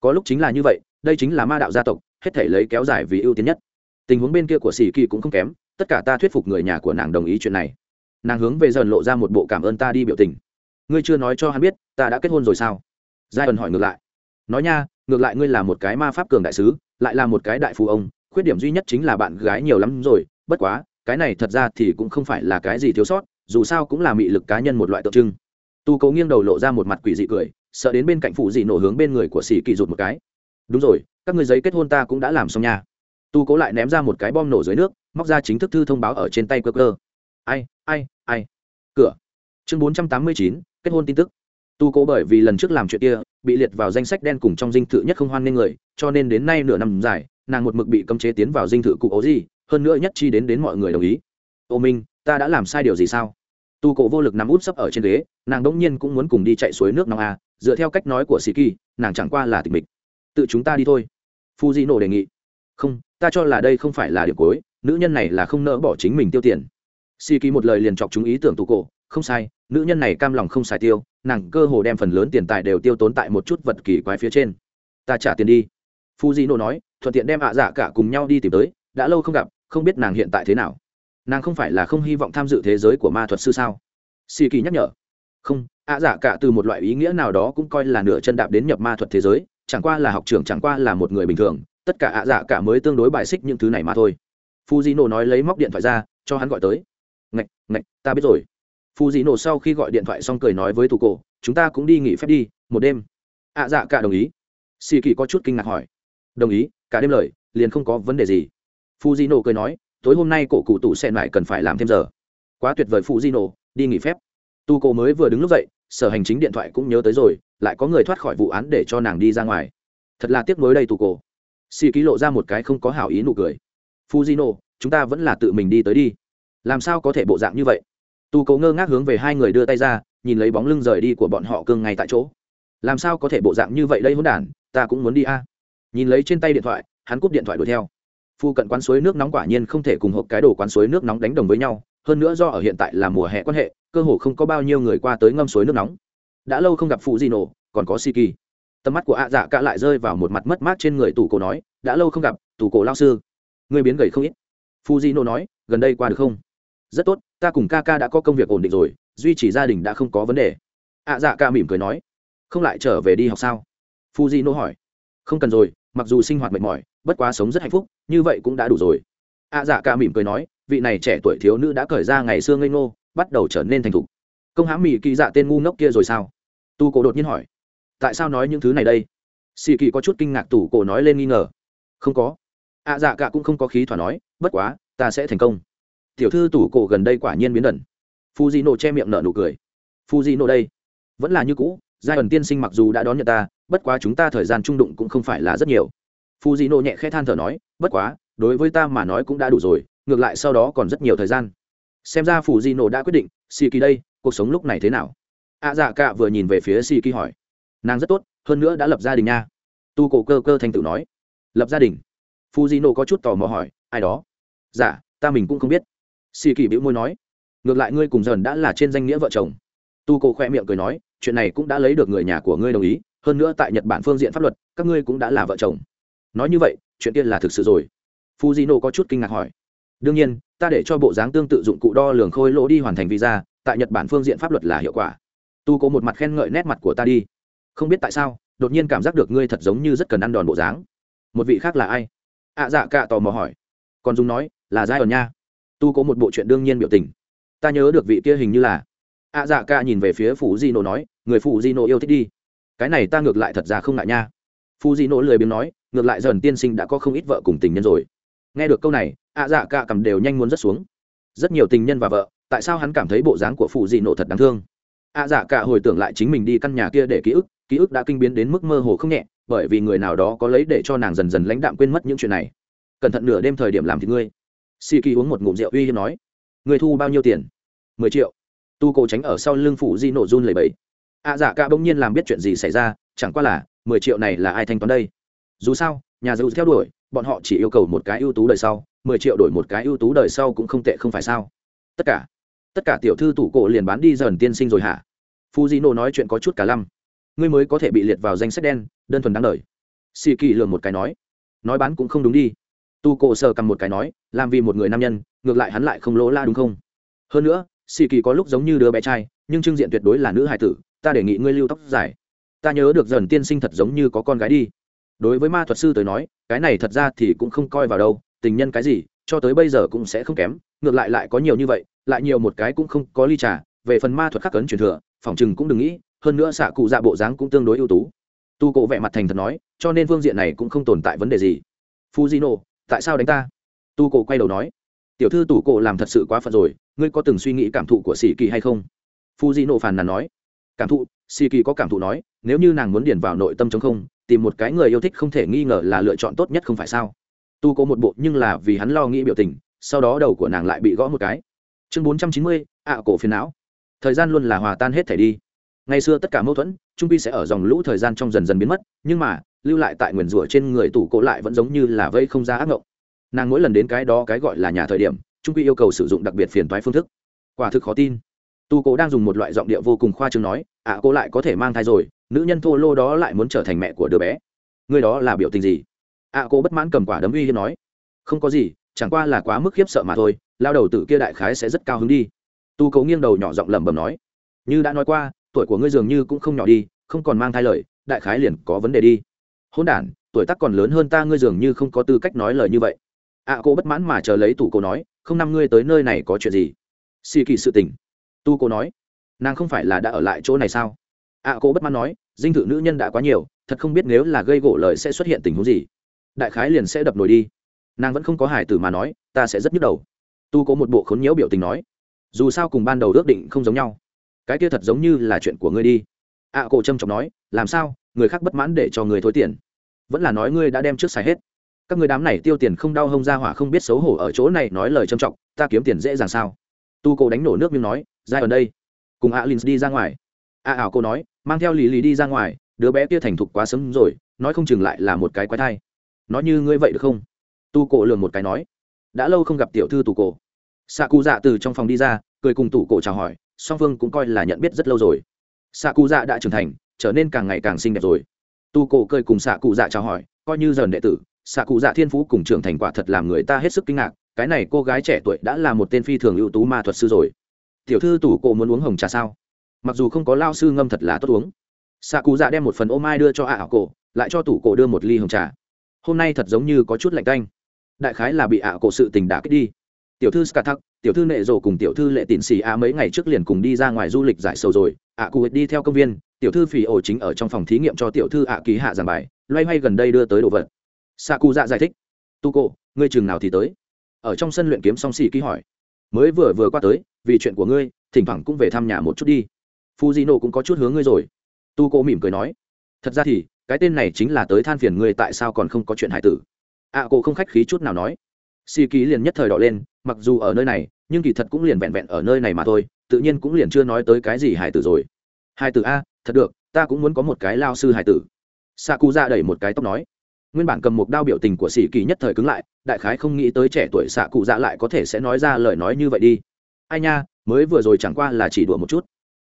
Có lúc chính là như vậy đây chính là ma đạo gia tộc hết thể lấy kéo dài vì ưu tiên nhất. Tình huống bên kia của sĩ kỳ cũng không kém tất cả ta thuyết phục người nhà của nàng đồng ý chuyện này nàng hướng về dần lộ ra một bộ cảm ơn ta đi biểu tình. Ngươi chưa nói cho hắn biết, ta đã kết hôn rồi sao? Giai ẩn hỏi ngược lại. Nói nha, ngược lại ngươi là một cái ma pháp cường đại sứ, lại là một cái đại phú ông, khuyết điểm duy nhất chính là bạn gái nhiều lắm rồi. Bất quá, cái này thật ra thì cũng không phải là cái gì thiếu sót, dù sao cũng là mị lực cá nhân một loại tượng trưng. Tu cố nghiêng đầu lộ ra một mặt quỷ dị cười, sợ đến bên cạnh phụ dị nổ hướng bên người của sĩ kỳ rụt một cái. Đúng rồi, các người giấy kết hôn ta cũng đã làm xong nha. Tu cố lại ném ra một cái bom nổ dưới nước, móc ra chính thức thư thông báo ở trên tay cơ cơ ai ai ai. Cửa. Chương bốn trăm tám mươi chín, kết hôn tin tức. Tu cố bởi vì lần trước làm chuyện kia, bị liệt vào danh sách đen cùng trong dinh thự nhất không hoan nghênh người, cho nên đến nay nửa năm dài, nàng một mực bị cấm chế tiến vào dinh thự cụ ố gì, hơn nữa nhất chi đến đến mọi người đồng ý. Ô minh, ta đã làm sai điều gì sao? Tu cổ vô lực nằm út sấp ở trên ghế, nàng đỗng nhiên cũng muốn cùng đi chạy suối nước nóng a dựa theo cách nói của sĩ kỳ nàng chẳng qua là tịch mịch. Tự chúng ta đi thôi. Fuji di nổ đề nghị. Không, ta cho là đây không phải là điểm cuối, nữ nhân này là không nỡ bỏ chính mình tiêu tiền. Si kỳ một lời liền chọc chúng ý tưởng tụ cổ. Không sai, nữ nhân này cam lòng không xài tiêu, nàng cơ hồ đem phần lớn tiền tài đều tiêu tốn tại một chút vật kỳ quái phía trên. Ta trả tiền đi. Phu di Nô nói, thuận tiện đem ạ dạ cả cùng nhau đi tìm tới, đã lâu không gặp, không biết nàng hiện tại thế nào. Nàng không phải là không hy vọng tham dự thế giới của ma thuật sư sao? Si kỳ nhắc nhở. Không, ạ dạ cả từ một loại ý nghĩa nào đó cũng coi là nửa chân đạp đến nhập ma thuật thế giới, chẳng qua là học trưởng, chẳng qua là một người bình thường, tất cả ạ dạ cả mới tương đối bài xích những thứ này mà thôi. Fuzino nói lấy móc điện thoại ra, cho hắn gọi tới ngạch ngạch, ta biết rồi. Fuzino sau khi gọi điện thoại xong cười nói với thủ cổ, chúng ta cũng đi nghỉ phép đi, một đêm. Ạ dạ cả đồng ý. Xì kỳ có chút kinh ngạc hỏi. Đồng ý, cả đêm lời, liền không có vấn đề gì. Fuzino cười nói, tối hôm nay cổ cụ tủ xen lại cần phải làm thêm giờ. Quá tuyệt vời fuzino đi nghỉ phép. Tu cổ mới vừa đứng lúc dậy, sở hành chính điện thoại cũng nhớ tới rồi, lại có người thoát khỏi vụ án để cho nàng đi ra ngoài. Thật là tiếc mới đây, tu cổ. Xì ký lộ ra một cái không có hảo ý nụ cười. Fuzino chúng ta vẫn là tự mình đi tới đi làm sao có thể bộ dạng như vậy? Tu Cố ngơ ngác hướng về hai người đưa tay ra, nhìn lấy bóng lưng rời đi của bọn họ cương ngay tại chỗ. Làm sao có thể bộ dạng như vậy đây hỗn đản, ta cũng muốn đi a. Nhìn lấy trên tay điện thoại, hắn cúp điện thoại đuổi theo. Phu cận quán suối nước nóng quả nhiên không thể cùng hộp cái đồ quán suối nước nóng đánh đồng với nhau, hơn nữa do ở hiện tại là mùa hè quan hệ, cơ hồ không có bao nhiêu người qua tới ngâm suối nước nóng. Đã lâu không gặp phụ gì nổ, còn có si kỳ tầm mắt của ạ dạ cả lại rơi vào một mặt mất mát trên người tủ cổ nói, đã lâu không gặp tủ cổ lao sư. Người biến gầy không ít. Phu di nổ nói, gần đây qua được không? Rất tốt, ta cùng ca ca đã có công việc ổn định rồi, duy trì gia đình đã không có vấn đề. Ạ dạ ca mỉm cười nói, không lại trở về đi học sao? Fuji di hỏi. Không cần rồi, mặc dù sinh hoạt mệt mỏi, bất quá sống rất hạnh phúc, như vậy cũng đã đủ rồi. Ạ dạ ca mỉm cười nói, vị này trẻ tuổi thiếu nữ đã cởi ra ngày xưa ngây ngô, bắt đầu trở nên thành thục. Công hãm mỹ kỳ dạ tên ngu ngốc kia rồi sao? Tu cổ đột nhiên hỏi. Tại sao nói những thứ này đây? Xì kỳ có chút kinh ngạc tủ cổ nói lên nghi ngờ. Không có. Ạ dạ cả cũng không có khí thỏa nói, bất quá, ta sẽ thành công tiểu thư tủ cổ gần đây quả nhiên biến đần phu di nổ che miệng nở nụ cười. Phu di nổ đây. Vẫn là như cũ, giai ẩn tiên sinh mặc dù đã đón nhận ta, bất quá chúng ta thời gian trung đụng cũng không phải là rất nhiều. Phu di nổ nhẹ khẽ than thở nói, bất quá, đối với ta mà nói cũng đã đủ rồi, ngược lại sau đó còn rất nhiều thời gian. Xem ra phù di nổ đã quyết định si kỳ đây, cuộc sống lúc này thế nào? Ạ dạ cả vừa nhìn về phía si kỳ hỏi. Nàng rất tốt, hơn nữa đã lập gia đình nha. Tu cổ cơ cơ thành tự nói. Lập gia đình. Phù di nổ có chút tò mò hỏi, ai đó? Dạ ta mình cũng không biết xì kỳ bĩu môi nói ngược lại ngươi cùng dần đã là trên danh nghĩa vợ chồng. Tu cổ khoe miệng cười nói chuyện này cũng đã lấy được người nhà của ngươi đồng ý hơn nữa tại nhật bản phương diện pháp luật các ngươi cũng đã là vợ chồng. Nói như vậy chuyện kia là thực sự rồi. Fujino có chút kinh ngạc hỏi đương nhiên ta để cho bộ dáng tương tự dụng cụ đo lường khôi lỗ đi hoàn thành visa tại nhật bản phương diện pháp luật là hiệu quả. Tu Cố một mặt khen ngợi nét mặt của ta đi. Không biết tại sao đột nhiên cảm giác được ngươi thật giống như rất cần ăn đòn bộ dáng. Một vị khác là ai? Ạ à, dạ cả tò mò hỏi. Còn dung nói là giai ẩn nha tu có một bộ chuyện đương nhiên biểu tình. Ta nhớ được vị kia hình như là. Ạ à, dạ cả nhìn về phía phủ di nổ nói người phụ di nổ yêu thích đi. Cái này ta ngược lại thật ra không ngại nha. Phu di nổ lười biếng nói ngược lại dần tiên sinh đã có không ít vợ cùng tình nhân rồi. Nghe được câu này ạ dạ cả cầm đều nhanh muốn rất xuống. Rất nhiều tình nhân và vợ tại sao hắn cảm thấy bộ dáng của phụ Di nộ thật đáng thương? Ạ dạ cả hồi tưởng lại chính mình đi căn nhà kia để ký ức ký ức đã kinh biến đến mức mơ hồ không nhẹ bởi vì người nào đó có lấy để cho nàng dần dần lãnh đạm quên mất những chuyện này. Cẩn thận nửa đêm thời điểm làm thì ngươi si kỳ uống một ngụm rượu uy hiếp nói, người thu bao nhiêu tiền? Mười triệu. Tu cổ tránh ở sau lưng phụ di nổ run lầy bẫy ạ dạ cả bỗng nhiên làm biết chuyện gì xảy ra, chẳng qua là mười triệu này là ai thanh toán đây? Dù sao, nhà dầu theo đuổi, bọn họ chỉ yêu cầu một cái ưu tú đời sau, mười triệu đổi một cái ưu tú đời sau cũng không tệ không phải sao? Tất cả tất cả tiểu thư tủ cổ liền bán đi dần tiên sinh rồi hả? Fujino nói chuyện có chút cả lăm. Ngươi mới có thể bị liệt vào danh sách đen, đơn thuần đáng đời si kỳ lường một cái nói nói bán cũng không đúng đi tu cổ sờ cầm một cái nói, làm vì một người nam nhân, ngược lại hắn lại không lỗ la đúng không? Hơn nữa xì kỳ có lúc giống như đứa bé trai, nhưng trưng diện tuyệt đối là nữ hài tử, ta đề nghị ngươi lưu tóc dài. Ta nhớ được dần tiên sinh thật giống như có con gái đi. Đối với ma thuật sư tới nói, cái này thật ra thì cũng không coi vào đâu, tình nhân cái gì, cho tới bây giờ cũng sẽ không kém, ngược lại lại có nhiều như vậy, lại nhiều một cái cũng không có ly trà, về phần ma thuật khắc cấn truyền thừa phỏng chừng cũng đừng nghĩ, hơn nữa xạ cụ dạ bộ dáng cũng tương đối ưu tú. Tu cổ vẻ mặt thành thật nói, cho nên phương diện này cũng không tồn tại vấn đề gì. Fujino tại sao đánh ta? Tu cổ quay đầu nói. Tiểu thư tủ cổ làm thật sự quá phận rồi, ngươi có từng suy nghĩ cảm thụ của sĩ kỳ hay không? Phu di nộ phàn nàn nói. Cảm thụ, sĩ kỳ có cảm thụ nói, nếu như nàng muốn điền vào nội tâm chống không, tìm một cái người yêu thích không thể nghi ngờ là lựa chọn tốt nhất không phải sao? Tu cổ một bộ nhưng là vì hắn lo nghĩ biểu tình, sau đó đầu của nàng lại bị gõ một cái. Chương bốn trăm chín mươi, ạ cổ phiền não. Thời gian luôn là hòa tan hết thể đi. Ngày xưa tất cả mâu thuẫn, trung pi sẽ ở dòng lũ thời gian trong dần dần biến mất, nhưng mà lưu lại tại nguyền rủa trên người tủ cổ lại vẫn giống như là vây không ra ác ngộng. Nàng mỗi lần đến cái đó cái gọi là nhà thời điểm trung quy yêu cầu sử dụng đặc biệt phiền toái phương thức. Quả thực khó tin. Tu cổ đang dùng một loại giọng địa vô cùng khoa trương nói ạ à, cô lại có thể mang thai rồi nữ nhân thô lô đó lại muốn trở thành mẹ của đứa bé. Người đó là biểu tình gì? Ạ à, cô bất mãn cầm quả đấm uy hiếp nói không có gì chẳng qua là quá mức khiếp sợ mà thôi lao đầu tử kia đại khái sẽ rất cao hứng đi. Tu cổ nghiêng đầu nhỏ giọng lẩm bẩm nói như đã nói qua tuổi của ngươi dường như cũng không nhỏ đi không còn mang thai lời đại khái liền có vấn đề đi hôn đản tuổi tác còn lớn hơn ta ngươi dường như không có tư cách nói lời như vậy. Ạ à, cô bất mãn mà chờ lấy tù cô nói không năm ngươi tới nơi này có chuyện gì? Xì kỳ sự tình. Tu cô nói nàng không phải là đã ở lại chỗ này sao? Ạ à, cô bất mãn nói dinh thự nữ nhân đã quá nhiều thật không biết nếu là gây gỗ lời sẽ xuất hiện tình huống gì. Đại khái liền sẽ đập nổi đi. Nàng vẫn không có hài tử mà nói ta sẽ rất nhức đầu. Tu có một bộ khốn nhiễu biểu tình nói dù sao cùng ban đầu ước định không giống nhau. Cái kia thật giống như là chuyện của ngươi đi. Ạ à, cổ trâm trọng nói làm sao? Người khác bất mãn để cho người thối tiền. Vẫn là nói ngươi đã đem trước xài hết. Các người đám này tiêu tiền không đau hông ra hỏa không biết xấu hổ ở chỗ này nói lời trầm trọng, ta kiếm tiền dễ dàng sao? Tu cổ đánh nổ nước miếng nói, ra ở đây. Cùng a lynx đi ra ngoài. A ảo cô nói, mang theo lì lì đi ra ngoài, đứa bé kia thành thục quá sớm rồi, nói không chừng lại là một cái quái thai. Nói như ngươi vậy được không? Tu cổ lường một cái nói, đã lâu không gặp tiểu thư tù cổ. Xạ cụ dạ từ trong phòng đi ra, cười cùng tủ cổ chào hỏi, song phương cũng coi là nhận biết rất lâu rồi. Xạ cụ dạ đã trưởng thành trở nên càng ngày càng xinh đẹp rồi. Tu cổ cười cùng xạ cụ dạ chào hỏi, coi như dần đệ tử xạ cụ dạ thiên phú cùng trưởng thành quả thật làm người ta hết sức kinh ngạc, cái này cô gái trẻ tuổi đã là một tên phi thường ưu tú ma thuật sư rồi. Tiểu thư tủ cổ muốn uống hồng trà sao? Mặc dù không có lao sư ngâm thật là tốt uống. Xạ cụ dạ đem một phần ô mai đưa cho ạ ảo cổ, lại cho tủ cổ đưa một ly hồng trà. Hôm nay thật giống như có chút lạnh canh đại khái là bị ạ cổ sự tình đã kích đi. Tiểu thư skathak tiểu thư nệ rồ cùng tiểu thư lệ tịn xì a mấy ngày trước liền cùng đi ra ngoài du lịch giải sầu rồi. Ạ cụ đi theo công viên tiểu thư phì ổ chính ở trong phòng thí nghiệm cho tiểu thư ạ ký hạ giảng bài loay hoay gần đây đưa tới đồ vật. Sa cu dạ giải thích. Tu cô, ngươi chừng nào thì tới? Ở trong sân luyện kiếm song xì ký hỏi. Mới vừa vừa qua tới vì chuyện của ngươi thỉnh thoảng cũng về thăm nhà một chút đi. Fujino cũng có chút hướng ngươi rồi. Tu cô mỉm cười nói. Thật ra thì cái tên này chính là tới than phiền ngươi tại sao còn không có chuyện hải tử. Ạ à, cô không khách khí chút nào nói. Xì ký liền nhất thời đỏ lên mặc dù ở nơi này nhưng kỳ thật cũng liền vẹn vẹn ở nơi này mà thôi tự nhiên cũng liền chưa nói tới cái gì hải tử rồi. Hải tử a thật được, ta cũng muốn có một cái lao sư hải tử. Sa cu ra đẩy một cái tóc nói. Nguyên bản cầm một đao biểu tình của sĩ kỳ nhất thời cứng lại, đại khái không nghĩ tới trẻ tuổi xạ cụ dạ lại có thể sẽ nói ra lời nói như vậy đi. Ai nha, mới vừa rồi chẳng qua là chỉ đùa một chút.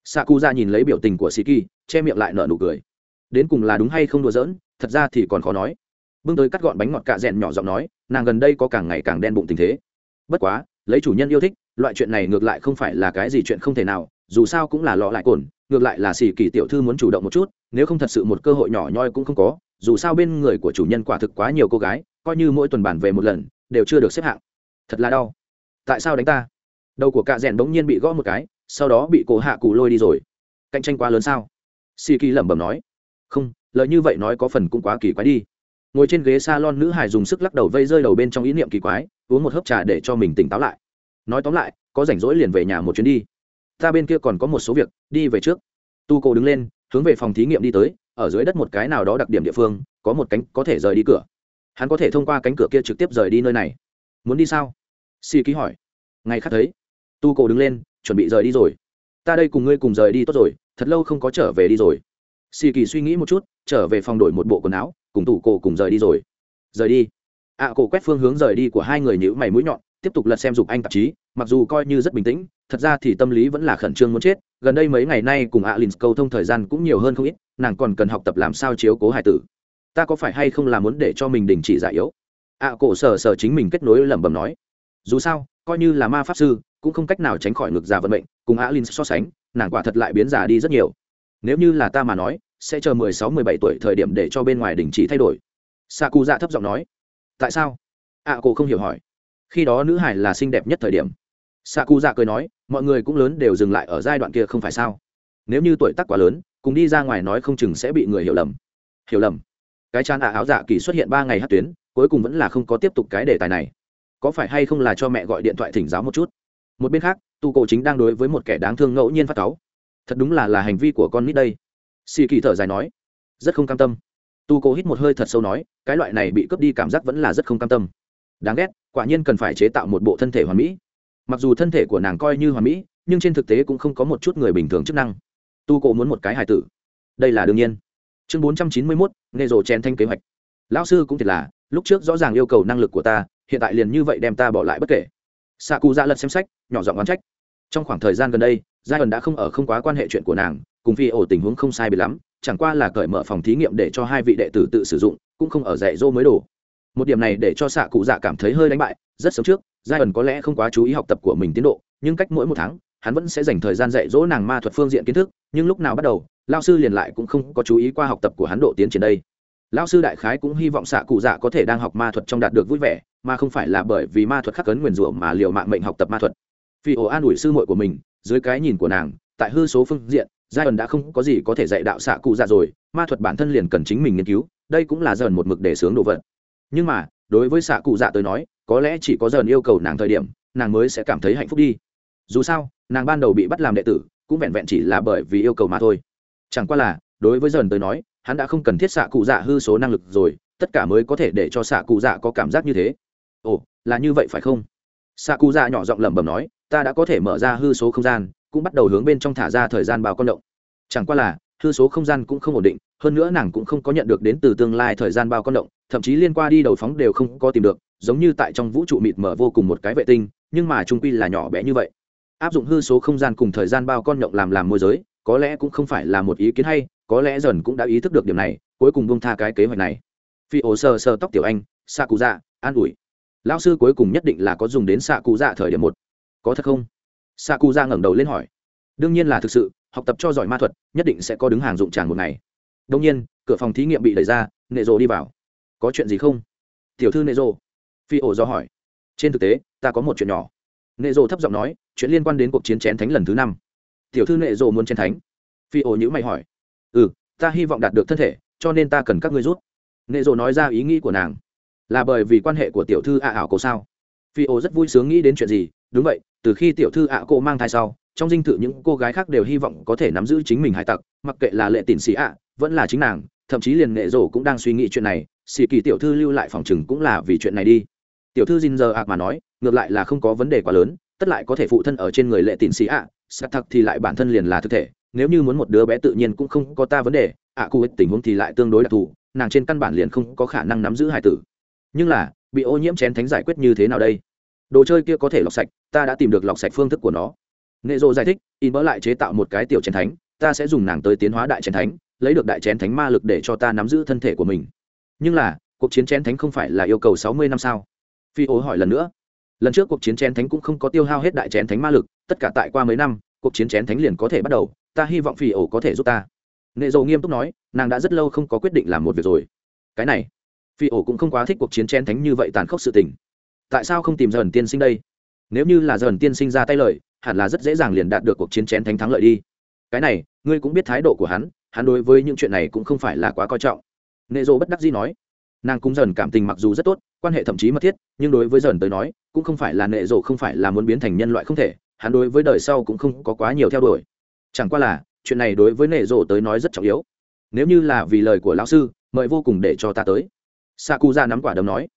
Xạ cụ dạ nhìn lấy biểu tình của sĩ kỳ che miệng lại nở nụ cười. Đến cùng là đúng hay không đùa giỡn, thật ra thì còn khó nói. Bưng tới cắt gọn bánh ngọt cạ rẽn nhỏ giọng nói, nàng gần đây có càng ngày càng đen bụng tình thế. Bất quá, lấy chủ nhân yêu thích, loại chuyện này ngược lại không phải là cái gì chuyện không thể nào, dù sao cũng là lọ lại cồn ngược lại là xì kỳ tiểu thư muốn chủ động một chút, nếu không thật sự một cơ hội nhỏ nhoi cũng không có, dù sao bên người của chủ nhân quả thực quá nhiều cô gái, coi như mỗi tuần bản về một lần, đều chưa được xếp hạng. Thật là đau. Tại sao đánh ta? Đầu của cạ rẽn bỗng nhiên bị gõ một cái, sau đó bị cổ hạ cụ lôi đi rồi. Cạnh tranh quá lớn sao? Xì kỳ lẩm bẩm nói. Không, lời như vậy nói có phần cũng quá kỳ quái đi. Ngồi trên ghế s a lon nữ hải dùng sức lắc đầu vây rơi đầu bên trong ý niệm kỳ quái, uống một hớp trà để cho mình tỉnh táo lại. Nói tóm lại, có rảnh rỗi liền về nhà một chuyến đi ta bên kia còn có một số việc đi về trước. Tu cổ đứng lên hướng về phòng thí nghiệm đi tới ở dưới đất một cái nào đó đặc điểm địa phương có một cánh có thể rời đi cửa. Hắn có thể thông qua cánh cửa kia trực tiếp rời đi nơi này. Muốn đi sao? Si ký hỏi. Ngay khác thấy. Tu cổ đứng lên chuẩn bị rời đi rồi. Ta đây cùng ngươi cùng rời đi tốt rồi thật lâu không có trở về đi rồi. Si kỳ suy nghĩ một chút trở về phòng đổi một bộ quần áo cùng tủ cổ cùng rời đi rồi. Rời đi. Ạ à, cổ quét phương hướng rời đi của hai người nhữ mày mũi nhọn tiếp tục lật xem dục anh tạp chí mặc dù coi như rất bình tĩnh thật ra thì tâm lý vẫn là khẩn trương muốn chết gần đây mấy ngày nay cùng alin câu thông thời gian cũng nhiều hơn không ít nàng còn cần học tập làm sao chiếu cố hải tử. Ta có phải hay không là muốn để cho mình đình chỉ giải yếu? Ạ cổ sờ sờ chính mình kết nối lẩm bẩm nói. Dù sao coi như là ma pháp sư cũng không cách nào tránh khỏi ngược già vận mệnh cùng alin so sánh nàng quả thật lại biến già đi rất nhiều. Nếu như là ta mà nói sẽ chờ mười sáu mười bảy tuổi thời điểm để cho bên ngoài đình chỉ thay đổi. Xạ cụ dạ thấp giọng nói. Tại sao? Ạ à, cổ không hiểu hỏi khi đó nữ hải là xinh đẹp nhất thời điểm. Xạ cụ dạ cười nói, mọi người cũng lớn đều dừng lại ở giai đoạn kia không phải sao? Nếu như tuổi tác quá lớn, cùng đi ra ngoài nói không chừng sẽ bị người hiểu lầm. Hiểu lầm. Cái chán ạ áo dạ kỳ xuất hiện ba ngày hát tuyến, cuối cùng vẫn là không có tiếp tục cái đề tài này. Có phải hay không là cho mẹ gọi điện thoại thỉnh giáo một chút? Một bên khác, tu cổ chính đang đối với một kẻ đáng thương ngẫu nhiên phát cáu. Thật đúng là là hành vi của con nít đây. Xì kỳ thở dài nói, rất không cam tâm. Tu cổ hít một hơi thật sâu nói, cái loại này bị cướp đi cảm giác vẫn là rất không cam tâm đáng ghét, quả nhiên cần phải chế tạo một bộ thân thể hoàn mỹ. Mặc dù thân thể của nàng coi như hoàn mỹ, nhưng trên thực tế cũng không có một chút người bình thường chức năng. Tu cổ muốn một cái hài tử. Đây là đương nhiên. Chương bốn trăm chín mươi mốt nghe rồ chen thanh kế hoạch. Lão sư cũng thiệt là, lúc trước rõ ràng yêu cầu năng lực của ta, hiện tại liền như vậy đem ta bỏ lại bất kể. Xạ cụ ra lật xem sách, nhỏ giọng oán trách. Trong khoảng thời gian gần đây giai ẩn đã không ở không quá quan hệ chuyện của nàng, cùng phi ổ tình huống không sai bị lắm, chẳng qua là cởi mở phòng thí nghiệm để cho hai vị đệ tử tự sử dụng, cũng không ở dạy dỗ mới đồ một điểm này để cho xạ cụ dạ cảm thấy hơi đánh bại, rất sớm trước giai ẩn có lẽ không quá chú ý học tập của mình tiến độ, nhưng cách mỗi một tháng, hắn vẫn sẽ dành thời gian dạy dỗ nàng ma thuật phương diện kiến thức, nhưng lúc nào bắt đầu lao sư liền lại cũng không có chú ý qua học tập của hắn độ tiến triển đây. Lao sư đại khái cũng hy vọng xạ cụ dạ có thể đang học ma thuật trong đạt được vui vẻ, mà không phải là bởi vì ma thuật khắc cấn nguyền rủa mà liều mạng mệnh học tập ma thuật. Vì ổ an ủi sư muội của mình, dưới cái nhìn của nàng, tại hư số phương diện giai ẩn đã không có gì có thể dạy đạo xạ cụ dạ rồi, ma thuật bản thân liền cần chính mình nghiên cứu, đây cũng là dần một mực để sướng đồ vật nhưng mà, đối với xạ cụ dạ tới nói, có lẽ chỉ có dần yêu cầu nàng thời điểm, nàng mới sẽ cảm thấy hạnh phúc đi. Dù sao, nàng ban đầu bị bắt làm đệ tử, cũng vẹn vẹn chỉ là bởi vì yêu cầu mà thôi. Chẳng qua là, đối với dần tới nói, hắn đã không cần thiết xạ cụ dạ hư số năng lực rồi, tất cả mới có thể để cho xạ cụ dạ có cảm giác như thế. Ồ, là như vậy phải không? Xạ cụ dạ nhỏ giọng lẩm bẩm nói, ta đã có thể mở ra hư số không gian, cũng bắt đầu hướng bên trong thả ra thời gian bao con động. Chẳng qua là, hư số không gian cũng không ổn định hơn nữa nàng cũng không có nhận được đến từ tương lai thời gian bao con động, thậm chí liên qua đi đầu phóng đều không có tìm được, giống như tại trong vũ trụ mịt mở vô cùng một cái vệ tinh, nhưng mà trung quy là nhỏ bé như vậy. Áp dụng hư số không gian cùng thời gian bao con động làm làm môi giới, có lẽ cũng không phải là một ý kiến hay, có lẽ dần cũng đã ý thức được điểm này, cuối cùng bông tha cái kế hoạch này. Phi ổ sơ sơ tóc tiểu anh xạ cụ dạ an ủi. Lão sư cuối cùng nhất định là có dùng đến xạ cụ dạ thời điểm một. Có thật không? Xạ cụ dạ ngẩng đầu lên hỏi. Đương nhiên là thực sự, học tập cho giỏi ma thuật, nhất định sẽ có đứng hàng dụng tràn một ngày đông nhiên, cửa phòng thí nghiệm bị đẩy ra, nệ rồ đi vào. Có chuyện gì không? Tiểu thư nệ rồ. Phi ổ do hỏi. Trên thực tế, ta có một chuyện nhỏ. Nệ rồ thấp giọng nói, chuyện liên quan đến cuộc chiến chén thánh lần thứ năm. Tiểu thư nệ rồ muốn chén thánh. Phi ổ nhữ mày hỏi. Ừ ta hy vọng đạt được thân thể, cho nên ta cần các ngươi rút. Nệ rồ nói ra ý nghĩ của nàng. Là bởi vì quan hệ của tiểu thư ạ ảo cô sao? Phi ổ rất vui sướng nghĩ đến chuyện gì. Đúng vậy, từ khi tiểu thư ạ cô mang thai sau, trong dinh thự những cô gái khác đều hy vọng có thể nắm giữ chính mình hải tặc, mặc kệ là lệ tịn sĩ ạ vẫn là chính nàng thậm chí liền nghệ rổ cũng đang suy nghĩ chuyện này xì kỳ tiểu thư lưu lại phòng chừng cũng là vì chuyện này đi. Tiểu thư dinh giờ ạ mà nói ngược lại là không có vấn đề quá lớn tất lại có thể phụ thân ở trên người lệ tín sĩ ạ sắc thật thì lại bản thân liền là thực thể nếu như muốn một đứa bé tự nhiên cũng không có ta vấn đề ạ à, cụ tình huống thì lại tương đối đặc thù nàng trên căn bản liền không có khả năng nắm giữ hải tử. Nhưng là bị ô nhiễm chén thánh giải quyết như thế nào đây? Đồ chơi kia có thể lọc sạch ta đã tìm được lọc sạch phương thức của nó. Nghệ rộ giải thích in bỡ lại chế tạo một cái tiểu chén thánh ta sẽ dùng nàng tới tiến hóa đại chén thánh lấy được đại chén thánh ma lực để cho ta nắm giữ thân thể của mình. Nhưng là, cuộc chiến chén thánh không phải là yêu cầu sáu mươi năm sao? Phi ố hỏi lần nữa. Lần trước cuộc chiến chén thánh cũng không có tiêu hao hết đại chén thánh ma lực, tất cả tại qua mấy năm, cuộc chiến chén thánh liền có thể bắt đầu, ta hy vọng phi ổ có thể giúp ta. Nệ dầu nghiêm túc nói, nàng đã rất lâu không có quyết định làm một việc rồi. Cái này, phi ổ cũng không quá thích cuộc chiến chén thánh như vậy tàn khốc sự tình. Tại sao không tìm dần tiên sinh đây? Nếu như là dần tiên sinh ra tay lời, hẳn là rất dễ dàng liền đạt được cuộc chiến chén thánh thắng lợi đi. Cái này, ngươi cũng biết thái độ của hắn hắn đối với những chuyện này cũng không phải là quá coi trọng. Nệ dỗ bất đắc dĩ nói, nàng cũng dần cảm tình mặc dù rất tốt, quan hệ thậm chí mật thiết, nhưng đối với dần tới nói, cũng không phải là nệ dỗ không phải là muốn biến thành nhân loại không thể, hắn đối với đời sau cũng không có quá nhiều theo đuổi. Chẳng qua là, chuyện này đối với nệ dỗ tới nói rất trọng yếu. Nếu như là vì lời của lão sư, mời vô cùng để cho ta tới. Xạ cụ dạ nắm quả đấm nói,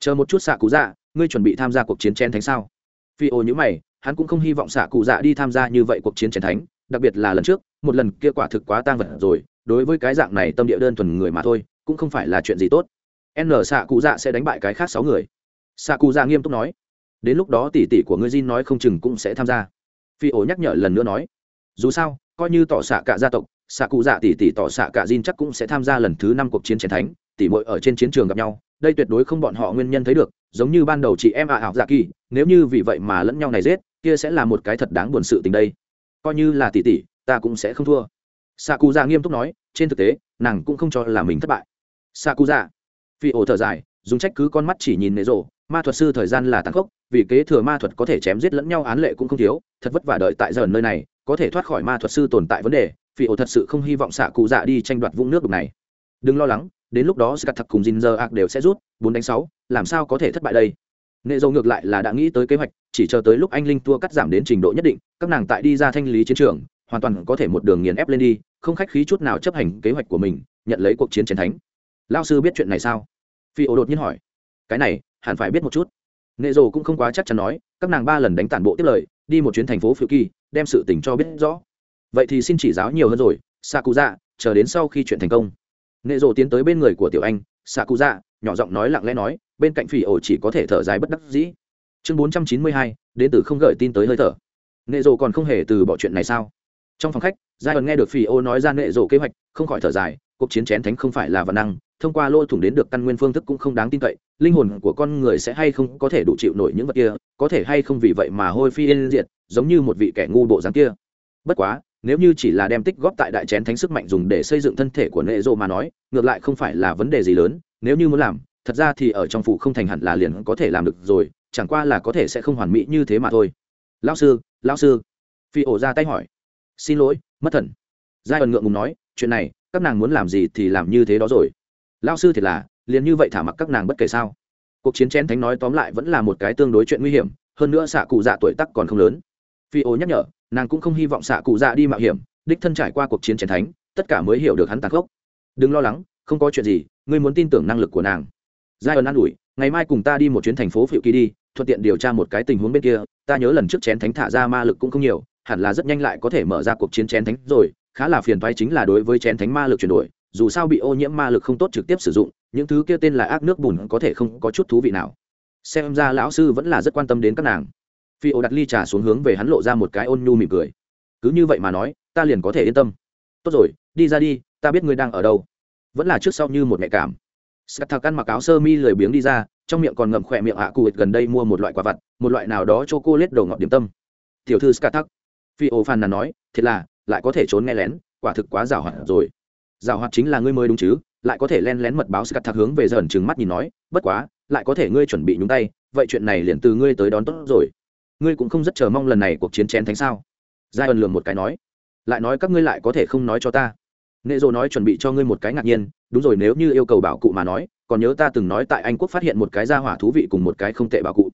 chờ một chút xạ cụ dạ ngươi chuẩn bị tham gia cuộc chiến chen thánh sao? Phi ô nhữ mày, hắn cũng không hy vọng xạ cụ dạ đi tham gia như vậy cuộc chiến chiến thánh, đặc biệt là lần trước một lần kia quả thực quá tang vật rồi, đối với cái dạng này tâm địa đơn thuần người mà thôi, cũng không phải là chuyện gì tốt. N xạ cụ dạ sẽ đánh bại cái khác sáu người. Xạ cụ dạ nghiêm túc nói. Đến lúc đó tỷ tỷ của ngươi Jin nói không chừng cũng sẽ tham gia. Phi ổ nhắc nhở lần nữa nói. Dù sao, coi như tỏ xạ cả gia tộc xạ cụ dạ tỷ tỷ tỏ xạ cả Jin chắc cũng sẽ tham gia lần thứ năm cuộc chiến chiến thánh tỷ muội ở trên chiến trường gặp nhau, đây tuyệt đối không bọn họ nguyên nhân thấy được, giống như ban đầu chị em ạ ảo dạ kỳ, nếu như vì vậy mà lẫn nhau này giết, kia sẽ là một cái thật đáng buồn sự tình đây. Coi như là tỷ tỷ ta cũng sẽ không thua. Xạ cụ dạ nghiêm túc nói, trên thực tế, nàng cũng không cho là mình thất bại. Xạ cụ dạ vì ổ thở dài, dùng trách cứ con mắt chỉ nhìn nệ rộ, ma thuật sư thời gian là tàn khốc, vì kế thừa ma thuật có thể chém giết lẫn nhau án lệ cũng không thiếu, thật vất vả đợi tại giờ nơi này, có thể thoát khỏi ma thuật sư tồn tại vấn đề vì ổ thật sự không hy vọng xạ cụ dạ đi tranh đoạt vũng nước đục này. Đừng lo lắng, đến lúc đó scat thật cùng Jin giờ ạc đều sẽ rút, bốn đánh sáu, làm sao có thể thất bại đây? Nệ dầu ngược lại là đã nghĩ tới kế hoạch, chỉ chờ tới lúc anh linh tua cắt giảm đến trình độ nhất định, các nàng tại đi ra thanh lý chiến trường hoàn toàn có thể một đường nghiền ép lên đi, không khách khí chút nào chấp hành kế hoạch của mình, nhận lấy cuộc chiến chiến thánh lao sư biết chuyện này sao? Phi Ổ đột nhiên hỏi. Cái này, hẳn phải biết một chút. Nệ dầu cũng không quá chắc chắn nói, các nàng ba lần đánh tản bộ tiếp lời, đi một chuyến thành phố phiêu kỳ, đem sự tình cho biết rõ. Vậy thì xin chỉ giáo nhiều hơn rồi sa cụ dạ chờ đến sau khi chuyện thành công. Nệ rồ tiến tới bên người của tiểu anh sa cụ dạ nhỏ giọng nói lặng lẽ nói, bên cạnh phỉ ổ chỉ có thể thở dài bất đắc dĩ. Chương bốn trăm chín mươi hai, đến từ không gợi tin tới hơi thở. Nệ rồ còn không hề từ bỏ chuyện này sao? Trong phòng khách giai ẩn nghe được phi ô nói ra nệ rộ kế hoạch, không khỏi thở dài, cuộc chiến chén thánh không phải là văn năng, thông qua lô thủng đến được căn nguyên phương thức cũng không đáng tin cậy, linh hồn của con người sẽ hay không có thể đủ chịu nổi những vật kia, có thể hay không vì vậy mà hôi phi yên diệt, giống như một vị kẻ ngu bộ dáng kia. Bất quá, nếu như chỉ là đem tích góp tại đại chén thánh sức mạnh dùng để xây dựng thân thể của nệ rộ mà nói, ngược lại không phải là vấn đề gì lớn, nếu như muốn làm, thật ra thì ở trong phủ không thành hẳn là liền có thể làm được rồi, chẳng qua là có thể sẽ không hoàn mỹ như thế mà thôi. Lão sư lão sư. Phi ổ ra tay hỏi xin lỗi, mất thần. Giai ẩn ngượng ngùng nói, chuyện này, các nàng muốn làm gì thì làm như thế đó rồi. Lão sư thiệt là, liền như vậy thả mặc các nàng bất kể sao. Cuộc chiến chén thánh nói tóm lại vẫn là một cái tương đối chuyện nguy hiểm, hơn nữa xạ cụ dạ tuổi tắc còn không lớn. Phi ô nhắc nhở, nàng cũng không hy vọng xạ cụ dạ đi mạo hiểm, đích thân trải qua cuộc chiến chén thánh, tất cả mới hiểu được hắn tàn khốc. Đừng lo lắng, không có chuyện gì, ngươi muốn tin tưởng năng lực của nàng. Giai ẩn an ủi, ngày mai cùng ta đi một chuyến thành phố phiệu kỳ đi, thuận tiện điều tra một cái tình huống bên kia, ta nhớ lần trước chén thánh thả ra ma lực cũng không nhiều hẳn là rất nhanh lại có thể mở ra cuộc chiến chén thánh rồi, khá là phiền thoái chính là đối với chén thánh ma lực chuyển đổi, dù sao bị ô nhiễm ma lực không tốt trực tiếp sử dụng, những thứ kia tên là ác nước bùn có thể không có chút thú vị nào. Xem ra lão sư vẫn là rất quan tâm đến các nàng. Phi ô đặt ly trà xuống hướng về hắn lộ ra một cái ôn nhu mỉm cười. Cứ như vậy mà nói, ta liền có thể yên tâm. Tốt rồi, đi ra đi, ta biết ngươi đang ở đâu. Vẫn là trước sau như một mẹ cảm. Sắt thạc ăn mặc áo sơ mi lười biếng đi ra, trong miệng còn ngậm khỏe miệng ạ à cụ gần đây mua một loại quả vặt, một loại nào đó cho cô lết đầu ngọt điểm tâm. Tiểu thư scathak phi ô nàn nói, thiệt là, lại có thể trốn nghe lén, quả thực quá rào hoạt rồi. Rào hoạt chính là ngươi mới đúng chứ, lại có thể len lén mật báo scat thạc hướng về dần trừng mắt nhìn nói, bất quá, lại có thể ngươi chuẩn bị nhúng tay, vậy chuyện này liền từ ngươi tới đón tốt rồi. Ngươi cũng không rất chờ mong lần này cuộc chiến chén thánh sao? Giai ẩn lường một cái nói, lại nói các ngươi lại có thể không nói cho ta. Nệ dồ nói chuẩn bị cho ngươi một cái ngạc nhiên, đúng rồi, nếu như yêu cầu bảo cụ mà nói, còn nhớ ta từng nói tại anh quốc phát hiện một cái gia hỏa thú vị cùng một cái không tệ bảo cụ.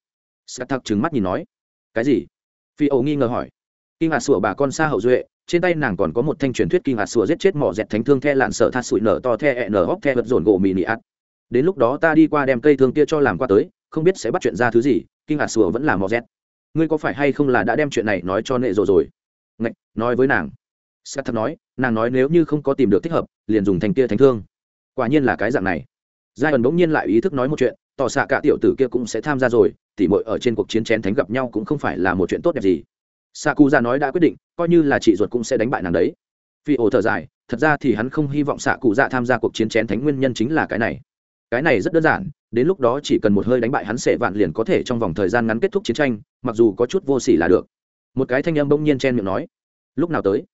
Scat thạc trừng mắt nhìn nói, cái gì? Phi âu nghi ngờ hỏi kinh hạt sủa bà con xa hậu duệ trên tay nàng còn có một thanh truyền thuyết kinh hạt sủa giết chết mỏ dẹt thánh thương the lạn sợ thắt sụi nở to the ẹ nở hóc the vật dồn gỗ mì nị ạt. Đến lúc đó ta đi qua đem cây thương kia cho làm qua tới không biết sẽ bắt chuyện ra thứ gì kinh hạt sủa vẫn là mỏ dẹt. Ngươi có phải hay không là đã đem chuyện này nói cho nệ rồi rồi? Ngạch, nói với nàng. Sắt thật nói nàng nói nếu như không có tìm được thích hợp liền dùng thành kia thánh thương. Quả nhiên là cái dạng này. Giai ẩn bỗng nhiên lại ý thức nói một chuyện tỏ xạ cả tiểu tử kia cũng sẽ tham gia rồi tỉ mội ở trên cuộc chiến chén thánh gặp nhau cũng không phải là một chuyện tốt đẹp gì xạ cụ Dạ nói đã quyết định, coi như là chị ruột cũng sẽ đánh bại nàng đấy. Vì ổ thở dài, thật ra thì hắn không hy vọng xạ cụ dạ tham gia cuộc chiến chén thánh nguyên nhân chính là cái này. Cái này rất đơn giản, đến lúc đó chỉ cần một hơi đánh bại hắn sẽ vạn liền có thể trong vòng thời gian ngắn kết thúc chiến tranh, mặc dù có chút vô s ỉ là được. Một cái thanh âm bỗng nhiên chen miệng nói. Lúc nào tới?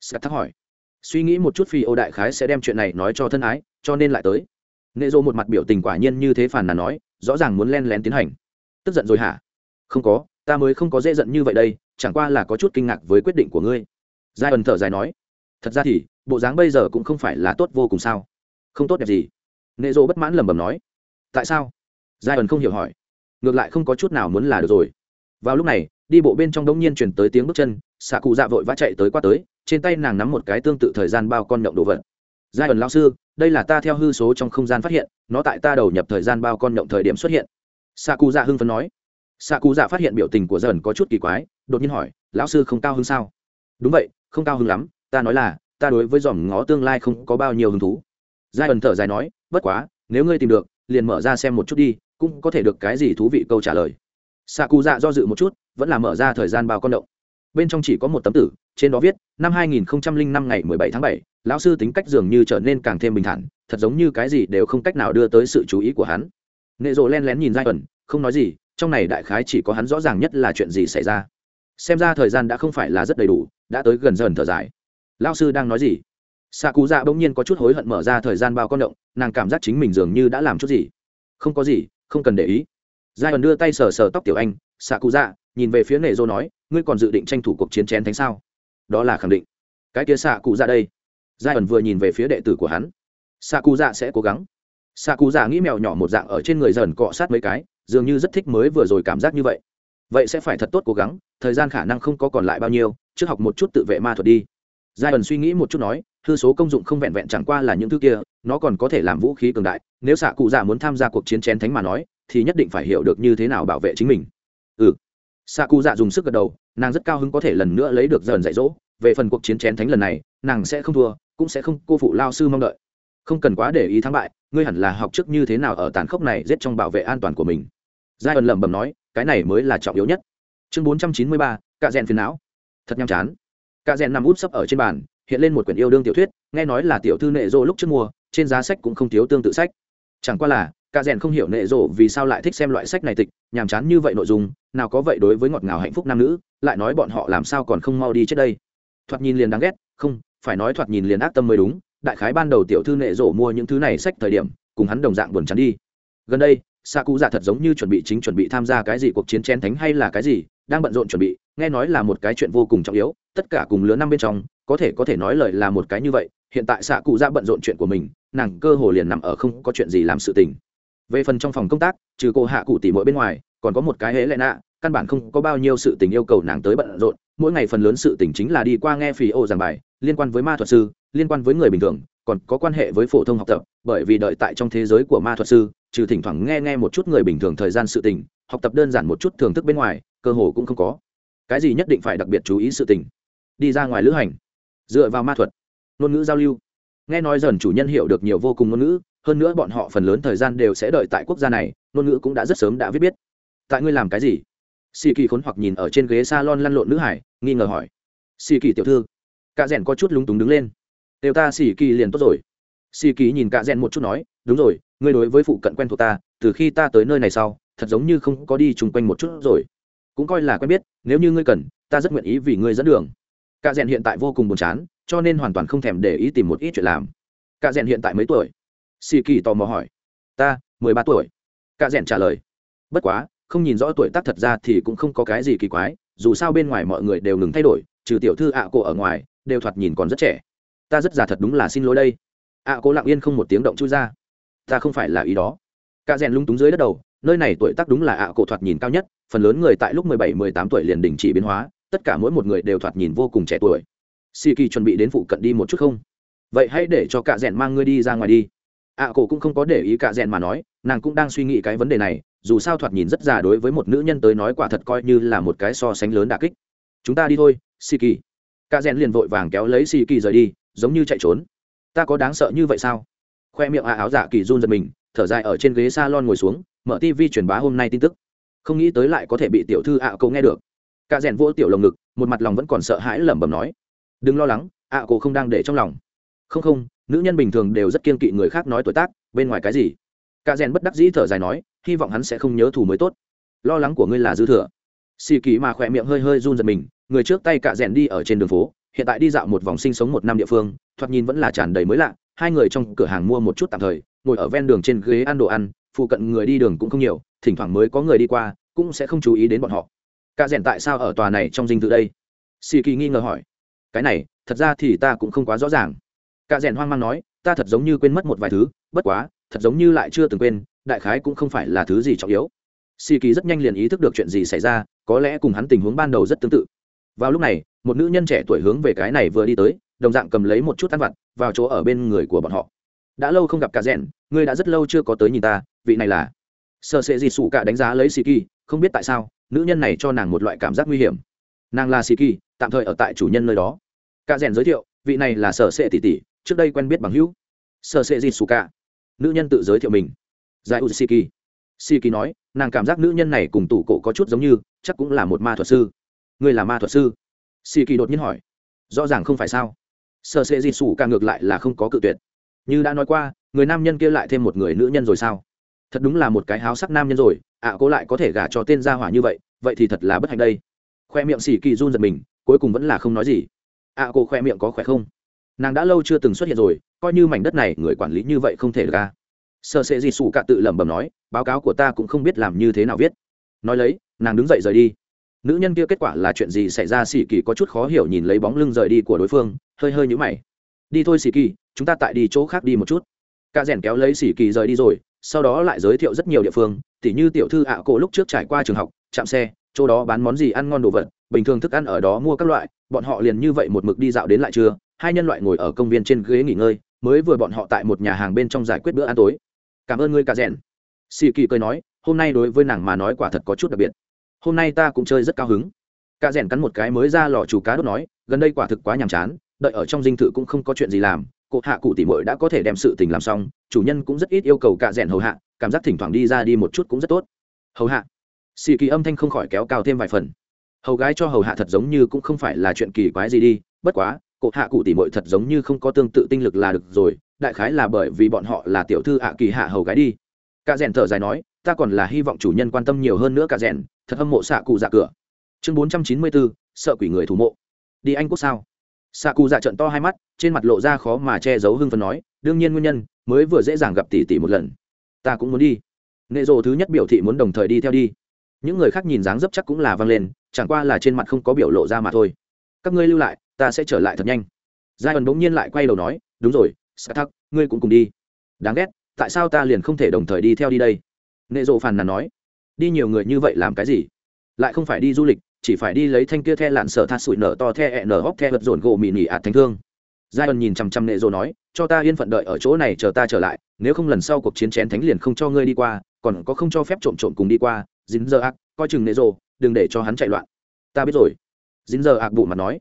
Scat thắc hỏi. Suy nghĩ một chút phi ô đại khái sẽ đem chuyện này nói cho thân ái, cho nên lại tới. Nệ dô một mặt biểu tình quả nhiên như thế phản là nói, rõ ràng muốn len lén tiến hành. Tức giận rồi hả? Không có, ta mới không có dễ giận như vậy đây chẳng qua là có chút kinh ngạc với quyết định của ngươi. Giai ẩn thở dài nói, thật ra thì, bộ dáng bây giờ cũng không phải là tốt vô cùng sao? Không tốt đẹp gì? Nệ dô bất mãn lẩm bẩm nói, tại sao? Giai ẩn không hiểu hỏi, ngược lại không có chút nào muốn là được rồi. Vào lúc này, đi bộ bên trong đống nhiên chuyển tới tiếng bước chân xạ cụ dạ vội vã chạy tới qua tới, trên tay nàng nắm một cái tương tự thời gian bao con nhộng đồ vật. Giai ẩn lao sư, đây là ta theo hư số trong không gian phát hiện, nó tại ta đầu nhập thời gian bao con nhộng thời điểm xuất hiện. Xạ cụ dạ hưng phấn nói. Xạ cụ dạ phát hiện biểu tình của dần có chút kỳ quái đột nhiên hỏi lão sư không cao hứng sao? Đúng vậy không cao hứng lắm ta nói là ta đối với dòm ngó tương lai không có bao nhiêu hứng thú. Giai ẩn thở dài nói bất quá nếu ngươi tìm được liền mở ra xem một chút đi cũng có thể được cái gì thú vị câu trả lời. Xạ cụ dạ do dự một chút vẫn là mở ra thời gian bao con động. Bên trong chỉ có một tấm tử trên đó viết năm 2005 ngày 17 tháng 7, lão sư tính cách dường như trở nên càng thêm bình thản thật giống như cái gì đều không cách nào đưa tới sự chú ý của hắn. Nệ rộ len lén nhìn giai ẩn không nói gì trong này đại khái chỉ có hắn rõ ràng nhất là chuyện gì xảy ra xem ra thời gian đã không phải là rất đầy đủ, đã tới gần dần thở dài. Lao sư đang nói gì? Xạ cụ dạ bỗng nhiên có chút hối hận mở ra thời gian bao con động, nàng cảm giác chính mình dường như đã làm chút gì. Không có gì, không cần để ý. Giai ẩn đưa tay sờ sờ tóc tiểu anh xạ cụ dạ nhìn về phía nệ dô nói, ngươi còn dự định tranh thủ cuộc chiến chén thánh sao? Đó là khẳng định. Cái kia xạ cụ dạ đây. Giai ẩn vừa nhìn về phía đệ tử của hắn. Xạ cụ dạ sẽ cố gắng. Xạ cụ dạ nghĩ mèo nhỏ một dạng ở trên người dần cọ sát mấy cái, dường như rất thích mới vừa rồi cảm giác như vậy vậy sẽ phải thật tốt cố gắng, thời gian khả năng không có còn lại bao nhiêu, trước học một chút tự vệ ma thuật đi. Giai ẩn suy nghĩ một chút nói thư số công dụng không vẹn vẹn chẳng qua là những thứ kia, nó còn có thể làm vũ khí cường đại, nếu xạ cụ dạ muốn tham gia cuộc chiến chén thánh mà nói, thì nhất định phải hiểu được như thế nào bảo vệ chính mình. Ừ. Xạ cụ dạ dùng sức gật đầu, nàng rất cao hứng có thể lần nữa lấy được dần dạy dỗ. Về phần cuộc chiến chén thánh lần này, nàng sẽ không thua, cũng sẽ không cô phụ lao sư mong đợi. Không cần quá để ý thắng bại, ngươi hẳn là học trước như thế nào ở tàn khốc này giết trong bảo vệ an toàn của mình. Giai ẩn lẩm bẩm nói cái này mới là trọng yếu nhất. Chương bốn trăm chín mươi ba, cạ rèn phiền não. Thật nhàm chán. Cạ rèn nằm út sấp ở trên bàn, hiện lên một quyển yêu đương tiểu thuyết, nghe nói là tiểu thư nệ rô lúc trước mua, trên giá sách cũng không thiếu tương tự sách. Chẳng qua là, cạ rèn không hiểu nệ rô vì sao lại thích xem loại sách này tịch, nhàm chán như vậy nội dung, nào có vậy đối với ngọt ngào hạnh phúc nam nữ, lại nói bọn họ làm sao còn không mau đi trước đây. Thoạt nhìn liền đáng ghét, không, phải nói thoạt nhìn liền ác tâm mới đúng, đại khái ban đầu tiểu thư nệ rổ mua những thứ này sách thời điểm, cùng hắn đồng dạng buồn chán đi. Gần đây xạ cụ dạ thật giống như chuẩn bị chính chuẩn bị tham gia cái gì cuộc chiến chén thánh hay là cái gì, đang bận rộn chuẩn bị, nghe nói là một cái chuyện vô cùng trọng yếu, tất cả cùng lứa năm bên trong, có thể có thể nói lời là một cái như vậy, hiện tại xạ cụ dạ bận rộn chuyện của mình, nàng cơ hồ liền nằm ở không có chuyện gì làm sự tình. Về phần trong phòng công tác, trừ cô hạ cụ tỉ mỗi bên ngoài, còn có một cái hễ lệ nạ, căn bản không có bao nhiêu sự tình yêu cầu nàng tới bận rộn, mỗi ngày phần lớn sự tình chính là đi qua nghe phì ô giảng bài, liên quan với ma thuật sư, liên quan với người bình thường còn có quan hệ với phổ thông học tập, bởi vì đợi tại trong thế giới của ma thuật sư, trừ thỉnh thoảng nghe nghe một chút người bình thường thời gian sự tình, học tập đơn giản một chút thưởng thức bên ngoài, cơ hồ cũng không có. Cái gì nhất định phải đặc biệt chú ý sự tình? Đi ra ngoài lữ hành. Dựa vào ma thuật. Ngôn ngữ giao lưu. Nghe nói dần chủ nhân hiểu được nhiều vô cùng ngôn ngữ, hơn nữa bọn họ phần lớn thời gian đều sẽ đợi tại quốc gia này, ngôn ngữ cũng đã rất sớm đã viết biết. Tại ngươi làm cái gì? Xì kỳ khốn hoặc nhìn ở trên ghế s a lon lăn lộn nữ hải, nghi ngờ hỏi. Xì kỳ tiểu thư, cả rèn có chút lúng túng đứng lên đều ta xì kỳ liền tốt rồi. Xì kỳ nhìn cạ rèn một chút nói, đúng rồi, ngươi đối với phụ cận quen thuộc ta, từ khi ta tới nơi này sau, thật giống như không có đi chung quanh một chút rồi. Cũng coi là quen biết, nếu như ngươi cần, ta rất nguyện ý vì ngươi dẫn đường. Cạ rèn hiện tại vô cùng buồn chán, cho nên hoàn toàn không thèm để ý tìm một ít chuyện làm. Cạ rèn hiện tại mấy tuổi? Xì kỳ tò mò hỏi. Ta, mười ba tuổi. Cạ rèn trả lời. Bất quá, không nhìn rõ tuổi tác thật ra thì cũng không có cái gì kỳ quái, dù sao bên ngoài mọi người đều ngừng thay đổi, trừ tiểu thư ạ à cổ ở ngoài, đều thoạt nhìn còn rất trẻ ta rất già thật đúng là xin lỗi đây. Ạ à cổ lặng yên không một tiếng động chui ra. Ta không phải là ý đó. Cả rèn lung túng dưới đất đầu, nơi này tuổi tác đúng là ạ à cổ thoạt nhìn cao nhất, phần lớn người tại lúc mười bảy, mười tám tuổi liền đình chỉ biến hóa, tất cả mỗi một người đều thoạt nhìn vô cùng trẻ tuổi. Si kỳ chuẩn bị đến phụ cận đi một chút không? Vậy hãy để cho cả rèn mang ngươi đi ra ngoài đi. Ạ cổ cũng không có để ý cả rèn mà nói, nàng cũng đang suy nghĩ cái vấn đề này, dù sao thoạt nhìn rất già đối với một nữ nhân tới nói quả thật coi như là một cái so sánh lớn đà kích. Chúng ta đi thôi si kỳ ca rèn liền vội vàng kéo lấy si kỳ rời đi giống như chạy trốn. Ta có đáng sợ như vậy sao? Khoe miệng à áo dạ kỳ run giật mình, thở dài ở trên ghế s a lon ngồi xuống, mở tv truyền bá hôm nay tin tức. Không nghĩ tới lại có thể bị tiểu thư ạ à nghe được. Ca rèn vỗ tiểu lồng ngực, một mặt lòng vẫn còn sợ hãi lẩm bẩm nói. Đừng lo lắng ạ à cô không đang để trong lòng. Không không, nữ nhân bình thường đều rất kiên kỵ người khác nói tuổi tác, bên ngoài cái gì? Ca rèn bất đắc dĩ thở dài nói, hy vọng hắn sẽ không nhớ thù mới tốt. Lo lắng của ngươi là dư thừa. Xì kỳ mà khỏe miệng hơi hơi run giật mình, người trước tay cạ rèn đi ở trên đường phố hiện tại đi dạo một vòng sinh sống một năm địa phương, thoạt nhìn vẫn là tràn đầy mới lạ, hai người trong cửa hàng mua một chút tạm thời, ngồi ở ven đường trên ghế ăn đồ ăn, phụ cận người đi đường cũng không nhiều, thỉnh thoảng mới có người đi qua, cũng sẽ không chú ý đến bọn họ. Cả rèn tại sao ở tòa này trong dinh tự đây? Xì kỳ nghi ngờ hỏi. Cái này, thật ra thì ta cũng không quá rõ ràng. Cả rèn hoang mang nói, ta thật giống như quên mất một vài thứ, bất quá, thật giống như lại chưa từng quên, đại khái cũng không phải là thứ gì trọng yếu. Si kỳ rất nhanh liền ý thức được chuyện gì xảy ra, có lẽ cùng hắn tình huống ban đầu rất tương tự vào lúc này, một nữ nhân trẻ tuổi hướng về cái này vừa đi tới, đồng dạng cầm lấy một chút ăn vặt, vào chỗ ở bên người của bọn họ. Đã lâu không gặp cả rèn, ngươi đã rất lâu chưa có tới nhìn ta, vị này là sợ sệ gì sủ cả đánh giá lấy si kỳ không biết tại sao, nữ nhân này cho nàng một loại cảm giác nguy hiểm. Nàng là si kỳ tạm thời ở tại chủ nhân nơi đó. Cả rèn giới thiệu, vị này là sở sệ tỷ tỷ, trước đây quen biết bằng hữu. Sở sệ gì sủ cả. Nữ nhân tự giới thiệu mình. Giải u siki. Siki nói, nàng cảm giác nữ nhân này cùng tủ cổ có chút giống như, chắc cũng là một ma thuật sư ngươi là ma thuật sư? Siki đột nhiên hỏi. Rõ ràng không phải sao? Sợ sệ di sủ càng ngược lại là không có cự tuyệt. Như đã nói qua người nam nhân kia lại thêm một người nữ nhân rồi sao? Thật đúng là một cái háo sắc nam nhân rồi ạ à, cô lại có thể gả cho tên gia hỏa như vậy vậy thì thật là bất hạnh đây. Khoe miệng xì kỳ run giật mình cuối cùng vẫn là không nói gì. Ạ à, cô khoe miệng có khỏe không? Nàng đã lâu chưa từng xuất hiện rồi coi như mảnh đất này người quản lý như vậy không thể ra sợ sẽ gì xù cả tự lẩm bẩm nói báo cáo của ta cũng không biết làm như thế nào viết. Nói lấy nàng đứng dậy rời đi nữ nhân kia kết quả là chuyện gì xảy ra xì kỳ có chút khó hiểu nhìn lấy bóng lưng rời đi của đối phương, hơi hơi nhũ mày. Đi thôi xì kỳ, chúng ta tại đi chỗ khác đi một chút. Cả rèn kéo lấy xì kỳ rời đi rồi, sau đó lại giới thiệu rất nhiều địa phương, tỉ như tiểu thư ạ à cổ lúc trước trải qua trường học chạm xe, chỗ đó bán món gì ăn ngon đồ vật, bình thường thức ăn ở đó mua các loại, bọn họ liền như vậy một mực đi dạo đến lại trưa, hai nhân loại ngồi ở công viên trên ghế nghỉ ngơi, mới vừa bọn họ tại một nhà hàng bên trong giải quyết bữa ăn tối. Cảm ơn ngươi cả rèn. Xì kỳ cười nói, hôm nay đối với nàng mà nói quả thật có chút đặc biệt hôm nay ta cũng chơi rất cao hứng. Cả rèn cắn một cái mới ra lò chủ cá đốt nói, gần đây quả thực quá nhàm chán, đợi ở trong dinh thự cũng không có chuyện gì làm cụ hạ cụ tỉ mội đã có thể đem sự tình làm xong, chủ nhân cũng rất ít yêu cầu cả rèn hầu hạ, cảm giác thỉnh thoảng đi ra đi một chút cũng rất tốt. Hầu hạ. Xì kỳ âm thanh không khỏi kéo cao thêm vài phần. Hầu gái cho hầu hạ thật giống như cũng không phải là chuyện kỳ quái gì đi, bất quá cụ hạ cụ tỉ mội thật giống như không có tương tự tinh lực là được rồi, đại khái là bởi vì bọn họ là tiểu thư hạ kỳ hạ hầu gái đi. Cả rèn thở dài nói, ta còn là hy vọng chủ nhân quan tâm nhiều hơn nữa cả rèn thật hâm mộ xạ cụ dạ cửa. Chương bốn trăm chín mươi bốn, sợ quỷ người thủ mộ. Đi anh quốc sao? Xạ cụ dạ trận to hai mắt, trên mặt lộ ra khó mà che giấu hưng phần nói, đương nhiên nguyên nhân, mới vừa dễ dàng gặp tỷ tỷ một lần. Ta cũng muốn đi. Nệ rộ thứ nhất biểu thị muốn đồng thời đi theo đi. Những người khác nhìn dáng dấp chắc cũng là vang lên, chẳng qua là trên mặt không có biểu lộ ra mà thôi. Các ngươi lưu lại, ta sẽ trở lại thật nhanh. Giai ẩn bỗng nhiên lại quay đầu nói, đúng rồi sa thắc ngươi cũng cùng đi. Đáng ghét, tại sao ta liền không thể đồng thời đi theo đi đây? Nệ rộ phàn nàn nói đi nhiều người như vậy làm cái gì? Lại không phải đi du lịch, chỉ phải đi lấy thanh kia the lạn sở tha sủi nở to the ẹ nở hóc the vật dồn gỗ mì nỉ ạt thanh thương. Giai ẩn nhìn chằm chằm nệ rộ nói, cho ta yên phận đợi ở chỗ này chờ ta trở lại, nếu không lần sau cuộc chiến chén thánh liền không cho ngươi đi qua, còn có không cho phép trộm trộm cùng đi qua, dính giờ ác, coi chừng nệ rộ đừng để cho hắn chạy loạn. Ta biết rồi. Dính giờ ác bụ mặt nói.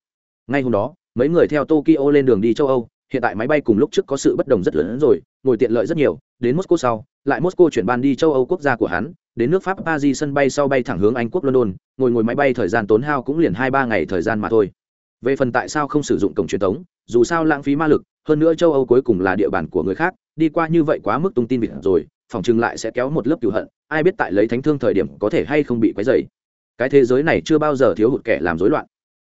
Ngay hôm đó, mấy người theo tokyo lên đường đi châu âu, hiện tại máy bay cùng lúc trước có sự bất đồng rất lớn hơn rồi, ngồi tiện lợi rất nhiều, đến moscow sau, lại moscow chuyển ban đi châu âu quốc gia của hắn đến nước pháp paris sân bay sau bay thẳng hướng anh quốc london, ngồi ngồi máy bay thời gian tốn hao cũng liền hai ba ngày thời gian mà thôi. Về phần tại sao không sử dụng cổng truyền thống, dù sao lãng phí ma lực, hơn nữa châu âu cuối cùng là địa bàn của người khác, đi qua như vậy quá mức tung tin vịt rồi, phòng chừng lại sẽ kéo một lớp cựu hận, ai biết tại lấy thánh thương thời điểm có thể hay không bị quấy dày cái thế giới này chưa bao giờ thiếu hụt kẻ làm rối loạn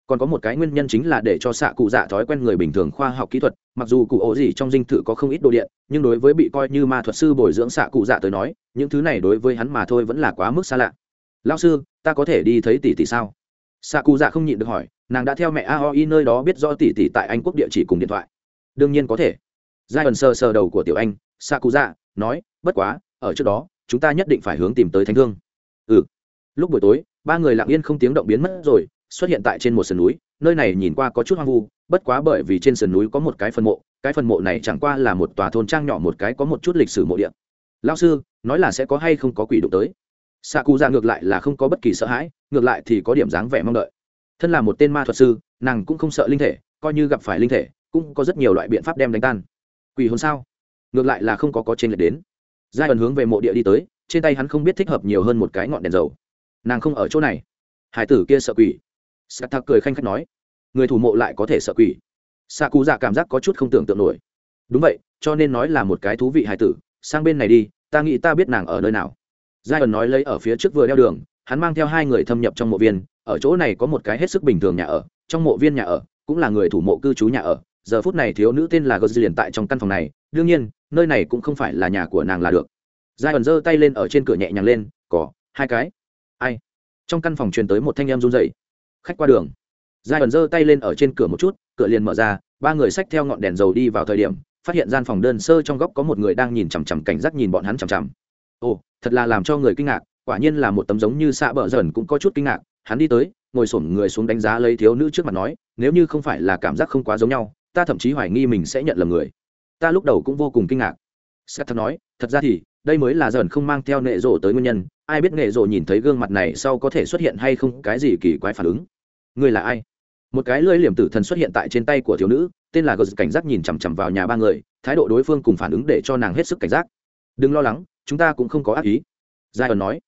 còn có một cái nguyên nhân chính là để cho xạ cụ dạ thói quen người bình thường khoa học kỹ thuật, mặc dù cụ ổ gì trong dinh thự có không ít đồ điện, nhưng đối với bị coi như ma thuật sư bồi dưỡng xạ cụ dạ tới nói, những thứ này đối với hắn mà thôi vẫn là quá mức xa lạ. Lao sư, ta có thể đi thấy tỷ tỷ sao? Xạ cụ dạ không nhịn được hỏi, nàng đã theo mẹ aoi nơi đó biết rõ tỷ tỷ tại anh quốc địa chỉ cùng điện thoại. Đương nhiên có thể. Giai ẩn sờ sờ đầu của tiểu anh, xạ cụ dạ nói, bất quá, ở trước đó, chúng ta nhất định phải hướng tìm tới thánh thương. Ừ. Lúc buổi tối, ba người lặng yên không tiếng động biến mất rồi xuất hiện tại trên một sườn núi, nơi này nhìn qua có chút hoang vu, bất quá bởi vì trên sườn núi có một cái phần mộ, cái phần mộ này chẳng qua là một tòa thôn trang nhỏ một cái có một chút lịch sử mộ điện lao sư, nói là sẽ có hay không có quỷ đụng tới? Xạ cụ ra ngược lại là không có bất kỳ sợ hãi, ngược lại thì có điểm dáng vẻ mong đợi. Thân là một tên ma thuật sư, nàng cũng không sợ linh thể, coi như gặp phải linh thể, cũng có rất nhiều loại biện pháp đem đánh tan. Quỷ hồn sao? Ngược lại là không có có trên lệch đến. Giai ẩn hướng về mộ địa đi tới, trên tay hắn không biết thích hợp nhiều hơn một cái ngọn đèn dầu. Nàng không ở chỗ này. Hải tử kia sợ quỷ s a cười khanh khách nói, người thủ mộ lại có thể sợ quỷ. Sạ cụ dạ cảm giác có chút không tưởng tượng nổi. Đúng vậy, cho nên nói là một cái thú vị hài tử, sang bên này đi, ta nghĩ ta biết nàng ở nơi nào. Giai ẩn nói lấy ở phía trước vừa đeo đường, hắn mang theo hai người thâm nhập trong mộ viên, ở chỗ này có một cái hết sức bình thường nhà ở, trong mộ viên nhà ở, cũng là người thủ mộ cư trú nhà ở, giờ phút này thiếu nữ tên là gờ liền tại trong căn phòng này, đương nhiên, nơi này cũng không phải là nhà của nàng là được. Giai ẩn giơ tay lên ở trên cửa nhẹ nhàng lên, có, hai cái. Ai? Trong căn phòng truyền tới một thanh em run dậy khách qua đường. Giai ẩn giơ tay lên ở trên cửa một chút, cửa liền mở ra, ba người xách theo ngọn đèn dầu đi vào thời điểm, phát hiện gian phòng đơn sơ trong góc có một người đang nhìn chằm chằm cảnh giác nhìn bọn hắn chằm chằm. Ồ, thật là làm cho người kinh ngạc, quả nhiên là một tấm giống như xạ bờ dần cũng có chút kinh ngạc. Hắn đi tới, ngồi xổm người xuống đánh giá lấy thiếu nữ trước mặt nói, nếu như không phải là cảm giác không quá giống nhau, ta thậm chí hoài nghi mình sẽ nhận lầm người. Ta lúc đầu cũng vô cùng kinh ngạc. Seth thật nói, thật ra thì, đây mới là dần không mang theo nệ rộ tới nguyên nhân. Ai biết nệ rộ nhìn thấy gương mặt này sau có thể xuất hiện hay không, cái gì kỳ quái phản ứng người là ai? Một cái lưỡi liềm tử thần xuất hiện tại trên tay của thiếu nữ, tên là gờ cảnh giác nhìn chằm chằm vào nhà ba người, thái độ đối phương cùng phản ứng để cho nàng hết sức cảnh giác. Đừng lo lắng, chúng ta cũng không có ác ý, giai ẩn nói.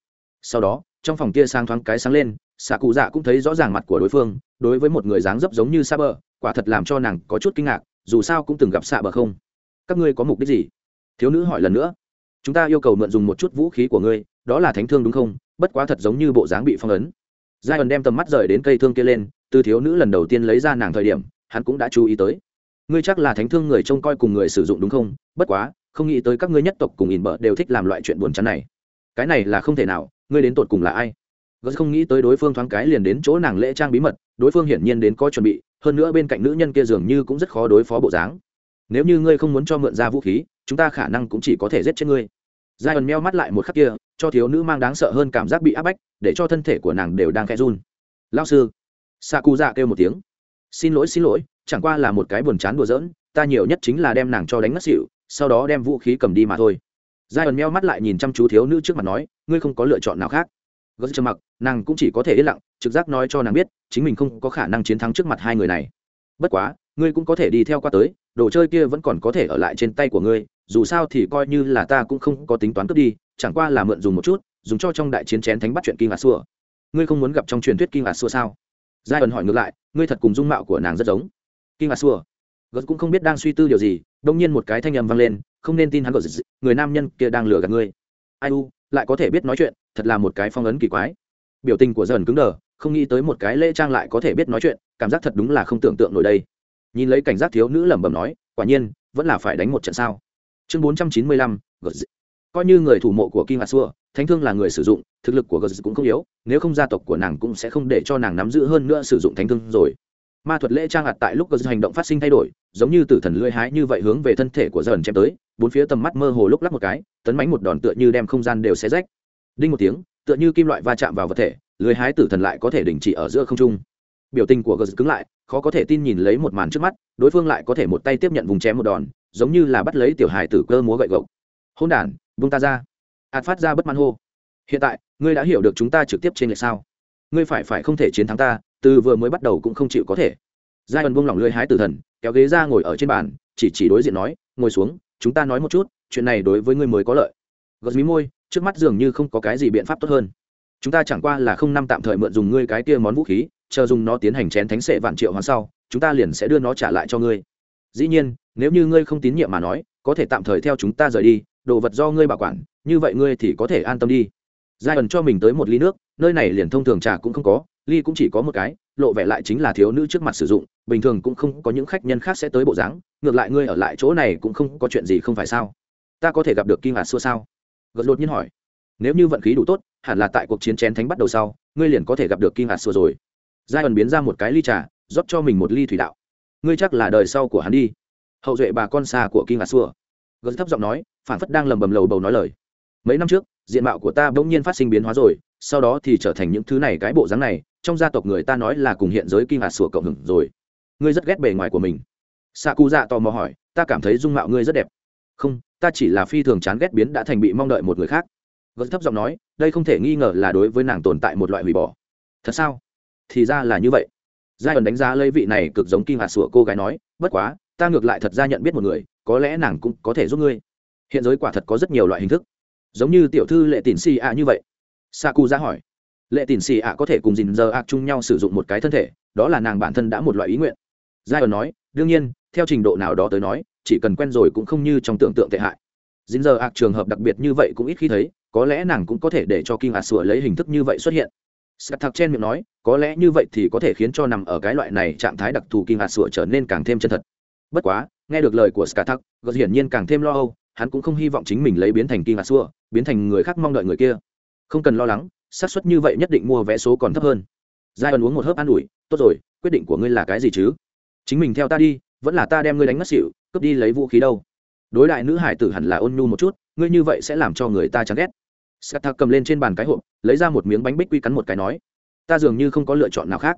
Sau đó, trong phòng kia sang thoáng cái sáng lên xạ cụ dạ cũng thấy rõ ràng mặt của đối phương, đối với một người dáng dấp giống như sa bờ, quả thật làm cho nàng có chút kinh ngạc, dù sao cũng từng gặp xạ bờ không? Các ngươi có mục đích gì? Thiếu nữ hỏi lần nữa. Chúng ta yêu cầu mượn dùng một chút vũ khí của ngươi, đó là thánh thương đúng không? Bất quá thật giống như bộ dáng bị phong ấn giai ẩn đem tầm mắt rời đến cây thương kia lên, từ thiếu nữ lần đầu tiên lấy ra nàng thời điểm, hắn cũng đã chú ý tới. Ngươi chắc là thánh thương người trông coi cùng người sử dụng đúng không? Bất quá, không nghĩ tới các ngươi nhất tộc cùng ỉn bợ đều thích làm loại chuyện buồn chán này. Cái này là không thể nào, ngươi đến tột cùng là ai? Gớt không nghĩ tới đối phương thoáng cái liền đến chỗ nàng lễ trang bí mật, đối phương hiển nhiên đến có chuẩn bị, hơn nữa bên cạnh nữ nhân kia dường như cũng rất khó đối phó bộ dáng. Nếu như ngươi không muốn cho mượn ra vũ khí, chúng ta khả năng cũng chỉ có thể giết chết ngươi giai ẩn meo mắt lại một khắc kia, cho thiếu nữ mang đáng sợ hơn cảm giác bị áp bách, để cho thân thể của nàng đều đang khẽ run. Lao sư sa cu dạ kêu một tiếng. Xin lỗi xin lỗi, chẳng qua là một cái buồn chán đùa giỡn, ta nhiều nhất chính là đem nàng cho đánh ngất xỉu, sau đó đem vũ khí cầm đi mà thôi. Giai ẩn meo mắt lại nhìn chăm chú thiếu nữ trước mặt nói, ngươi không có lựa chọn nào khác. Gớt trầm mặc, nàng cũng chỉ có thể yên lặng, trực giác nói cho nàng biết, chính mình không có khả năng chiến thắng trước mặt hai người này. Bất quá ngươi cũng có thể đi theo qua tới, đồ chơi kia vẫn còn có thể ở lại trên tay của ngươi, dù sao thì coi như là ta cũng không có tính toán cướp đi, chẳng qua là mượn dùng một chút, dùng cho trong đại chiến chén thánh bắt chuyện kinh ngạc xua. Ngươi không muốn gặp trong truyền thuyết kinh ngạc xua sao? Giai ẩn hỏi ngược lại, ngươi thật cùng dung mạo của nàng rất giống. Kinh ngạc xua. Gớt cũng không biết đang suy tư điều gì, đông nhiên một cái thanh âm vang lên, không nên tin hắn gớt người nam nhân kia đang lừa gạt ngươi. Ai u, lại có thể biết nói chuyện, thật là một cái phong ấn kỳ quái. Biểu tình của dần cứng đờ, không nghĩ tới một cái lễ trang lại có thể biết nói chuyện, cảm giác thật đúng là không tưởng tượng nổi đây nhìn lấy cảnh giác thiếu nữ lẩm bẩm nói, quả nhiên, vẫn là phải đánh một trận sao? Chương bốn trăm chín mươi lăm coi như người thủ mộ của kim hạ xua, thánh thương là người sử dụng, thực lực của gờ cũng không yếu, nếu không gia tộc của nàng cũng sẽ không để cho nàng nắm giữ hơn nữa sử dụng thánh thương rồi. Ma thuật lễ trang hạt tại lúc gờ hành động phát sinh thay đổi, giống như tử thần lưỡi hái như vậy hướng về thân thể của dần chém tới, bốn phía tầm mắt mơ hồ lúc lắc một cái, tấn mánh một đòn tựa như đem không gian đều xé rách. Đinh một tiếng, tựa như kim loại va chạm vào vật thể, lưỡi hái tử thần lại có thể đình chỉ ở giữa không trung biểu tình của gờ cứng lại, khó có thể tin nhìn lấy một màn trước mắt, đối phương lại có thể một tay tiếp nhận vùng chém một đòn, giống như là bắt lấy tiểu hài tử cơ múa gậy gộc. Hôn đản vung ta ra. Ạt phát ra bất mãn hô. Hiện tại, ngươi đã hiểu được chúng ta trực tiếp trên lệch sao? Ngươi phải phải không thể chiến thắng ta, từ vừa mới bắt đầu cũng không chịu có thể. Giai ẩn buông lỏng lưỡi hái tử thần, kéo ghế ra ngồi ở trên bàn, chỉ chỉ đối diện nói, ngồi xuống, chúng ta nói một chút, chuyện này đối với ngươi mới có lợi. Gật mí môi, trước mắt dường như không có cái gì biện pháp tốt hơn. Chúng ta chẳng qua là không năm tạm thời mượn dùng ngươi cái kia món vũ khí chờ dùng nó tiến hành chén thánh sệ vạn triệu hoàn sau, chúng ta liền sẽ đưa nó trả lại cho ngươi. Dĩ nhiên, nếu như ngươi không tín nhiệm mà nói, có thể tạm thời theo chúng ta rời đi, đồ vật do ngươi bảo quản, như vậy ngươi thì có thể an tâm đi. Giai ẩn cho mình tới một ly nước, nơi này liền thông thường trà cũng không có, ly cũng chỉ có một cái, lộ vẻ lại chính là thiếu nữ trước mặt sử dụng, bình thường cũng không có những khách nhân khác sẽ tới bộ dáng, ngược lại ngươi ở lại chỗ này cũng không có chuyện gì không phải sao? Ta có thể gặp được kim hạt xua sao? Gật đột nhiên hỏi. Nếu như vận khí đủ tốt, hẳn là tại cuộc chiến chén thánh bắt đầu sau, ngươi liền có thể gặp được kim hạt xua rồi giai ẩn biến ra một cái ly trà, rót cho mình một ly thủy đạo. Ngươi chắc là đời sau của hắn đi. Hậu duệ bà con xa của kim ngạc xua. Gớt thấp giọng nói phản phất đang lầm bầm lầu bầu nói lời. Mấy năm trước, diện mạo của ta bỗng nhiên phát sinh biến hóa rồi, sau đó thì trở thành những thứ này cái bộ dáng này, trong gia tộc người ta nói là cùng hiện giới kim ngạc xua cộng hưởng rồi. Ngươi rất ghét bề ngoài của mình. Xạ cụ dạ tò mò hỏi, ta cảm thấy dung mạo ngươi rất đẹp. Không, ta chỉ là phi thường chán ghét biến đã thành bị mong đợi một người khác. Gớt thấp giọng nói, đây không thể nghi ngờ là đối với nàng tồn tại một loại hủy bỏ. Thật sao? Thì ra là như vậy. Giai ẩn đánh giá lấy vị này cực giống kim hạt sủa cô gái nói, bất quá, ta ngược lại thật ra nhận biết một người, có lẽ nàng cũng có thể giúp ngươi. Hiện giới quả thật có rất nhiều loại hình thức. Giống như tiểu thư lệ tỉn xì ạ như vậy. Sa cu ra hỏi, lệ tỉn xì ạ có thể cùng dình giờ ạ chung nhau sử dụng một cái thân thể, đó là nàng bản thân đã một loại ý nguyện. Giai ẩn nói, đương nhiên, theo trình độ nào đó tới nói, chỉ cần quen rồi cũng không như trong tưởng tượng tệ hại. Dình giờ ạ trường hợp đặc biệt như vậy cũng ít khi thấy, có lẽ nàng cũng có thể để cho kim hạt sủa lấy hình thức như vậy xuất hiện sạc thạc trên miệng nói, có lẽ như vậy thì có thể khiến cho nằm ở cái loại này trạng thái đặc thù kim hạt sủa trở nên càng thêm chân thật. Bất quá, nghe được lời của sạc thạc, gợt hiển nhiên càng thêm lo âu, hắn cũng không hy vọng chính mình lấy biến thành kim hạt sủa, biến thành người khác mong đợi người kia. Không cần lo lắng, xác suất như vậy nhất định mua vé số còn thấp hơn. Giai ẩn uống một hớp an ủi, tốt rồi, quyết định của ngươi là cái gì chứ? Chính mình theo ta đi, vẫn là ta đem ngươi đánh mất xỉu, cướp đi lấy vũ khí đâu. Đối đại nữ hải tử hẳn là ôn nhu một chút, ngươi như vậy sẽ làm cho người ta chán ghét. Skata cầm lên trên bàn cái hộp, lấy ra một miếng bánh bích quy cắn một cái nói, ta dường như không có lựa chọn nào khác.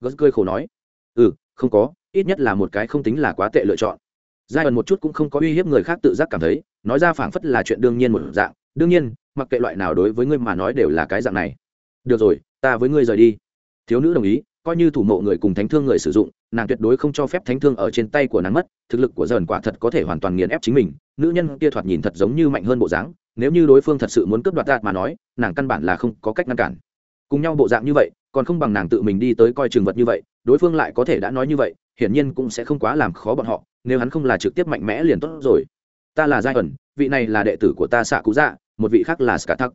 Gus cười khổ nói, ừ, không có, ít nhất là một cái không tính là quá tệ lựa chọn. Giai ẩn một chút cũng không có uy hiếp người khác tự giác cảm thấy, nói ra phảng phất là chuyện đương nhiên một dạng, đương nhiên, mặc kệ loại nào đối với ngươi mà nói đều là cái dạng này. Được rồi, ta với ngươi rời đi. Thiếu nữ đồng ý, coi như thủ mộ người cùng thánh thương người sử dụng, nàng tuyệt đối không cho phép thánh thương ở trên tay của nàng mất, thực lực của dần quả thật có thể hoàn toàn nghiền ép chính mình, nữ nhân kia thoạt nhìn thật giống như mạnh hơn bộ dáng, nếu như đối phương thật sự muốn cướp đoạt đạt mà nói nàng căn bản là không có cách ngăn cản. Cùng nhau bộ dạng như vậy còn không bằng nàng tự mình đi tới coi trường vật như vậy đối phương lại có thể đã nói như vậy hiển nhiên cũng sẽ không quá làm khó bọn họ nếu hắn không là trực tiếp mạnh mẽ liền tốt rồi. Ta là giai ẩn vị này là đệ tử của ta xạ cú dạ một vị khác là scathak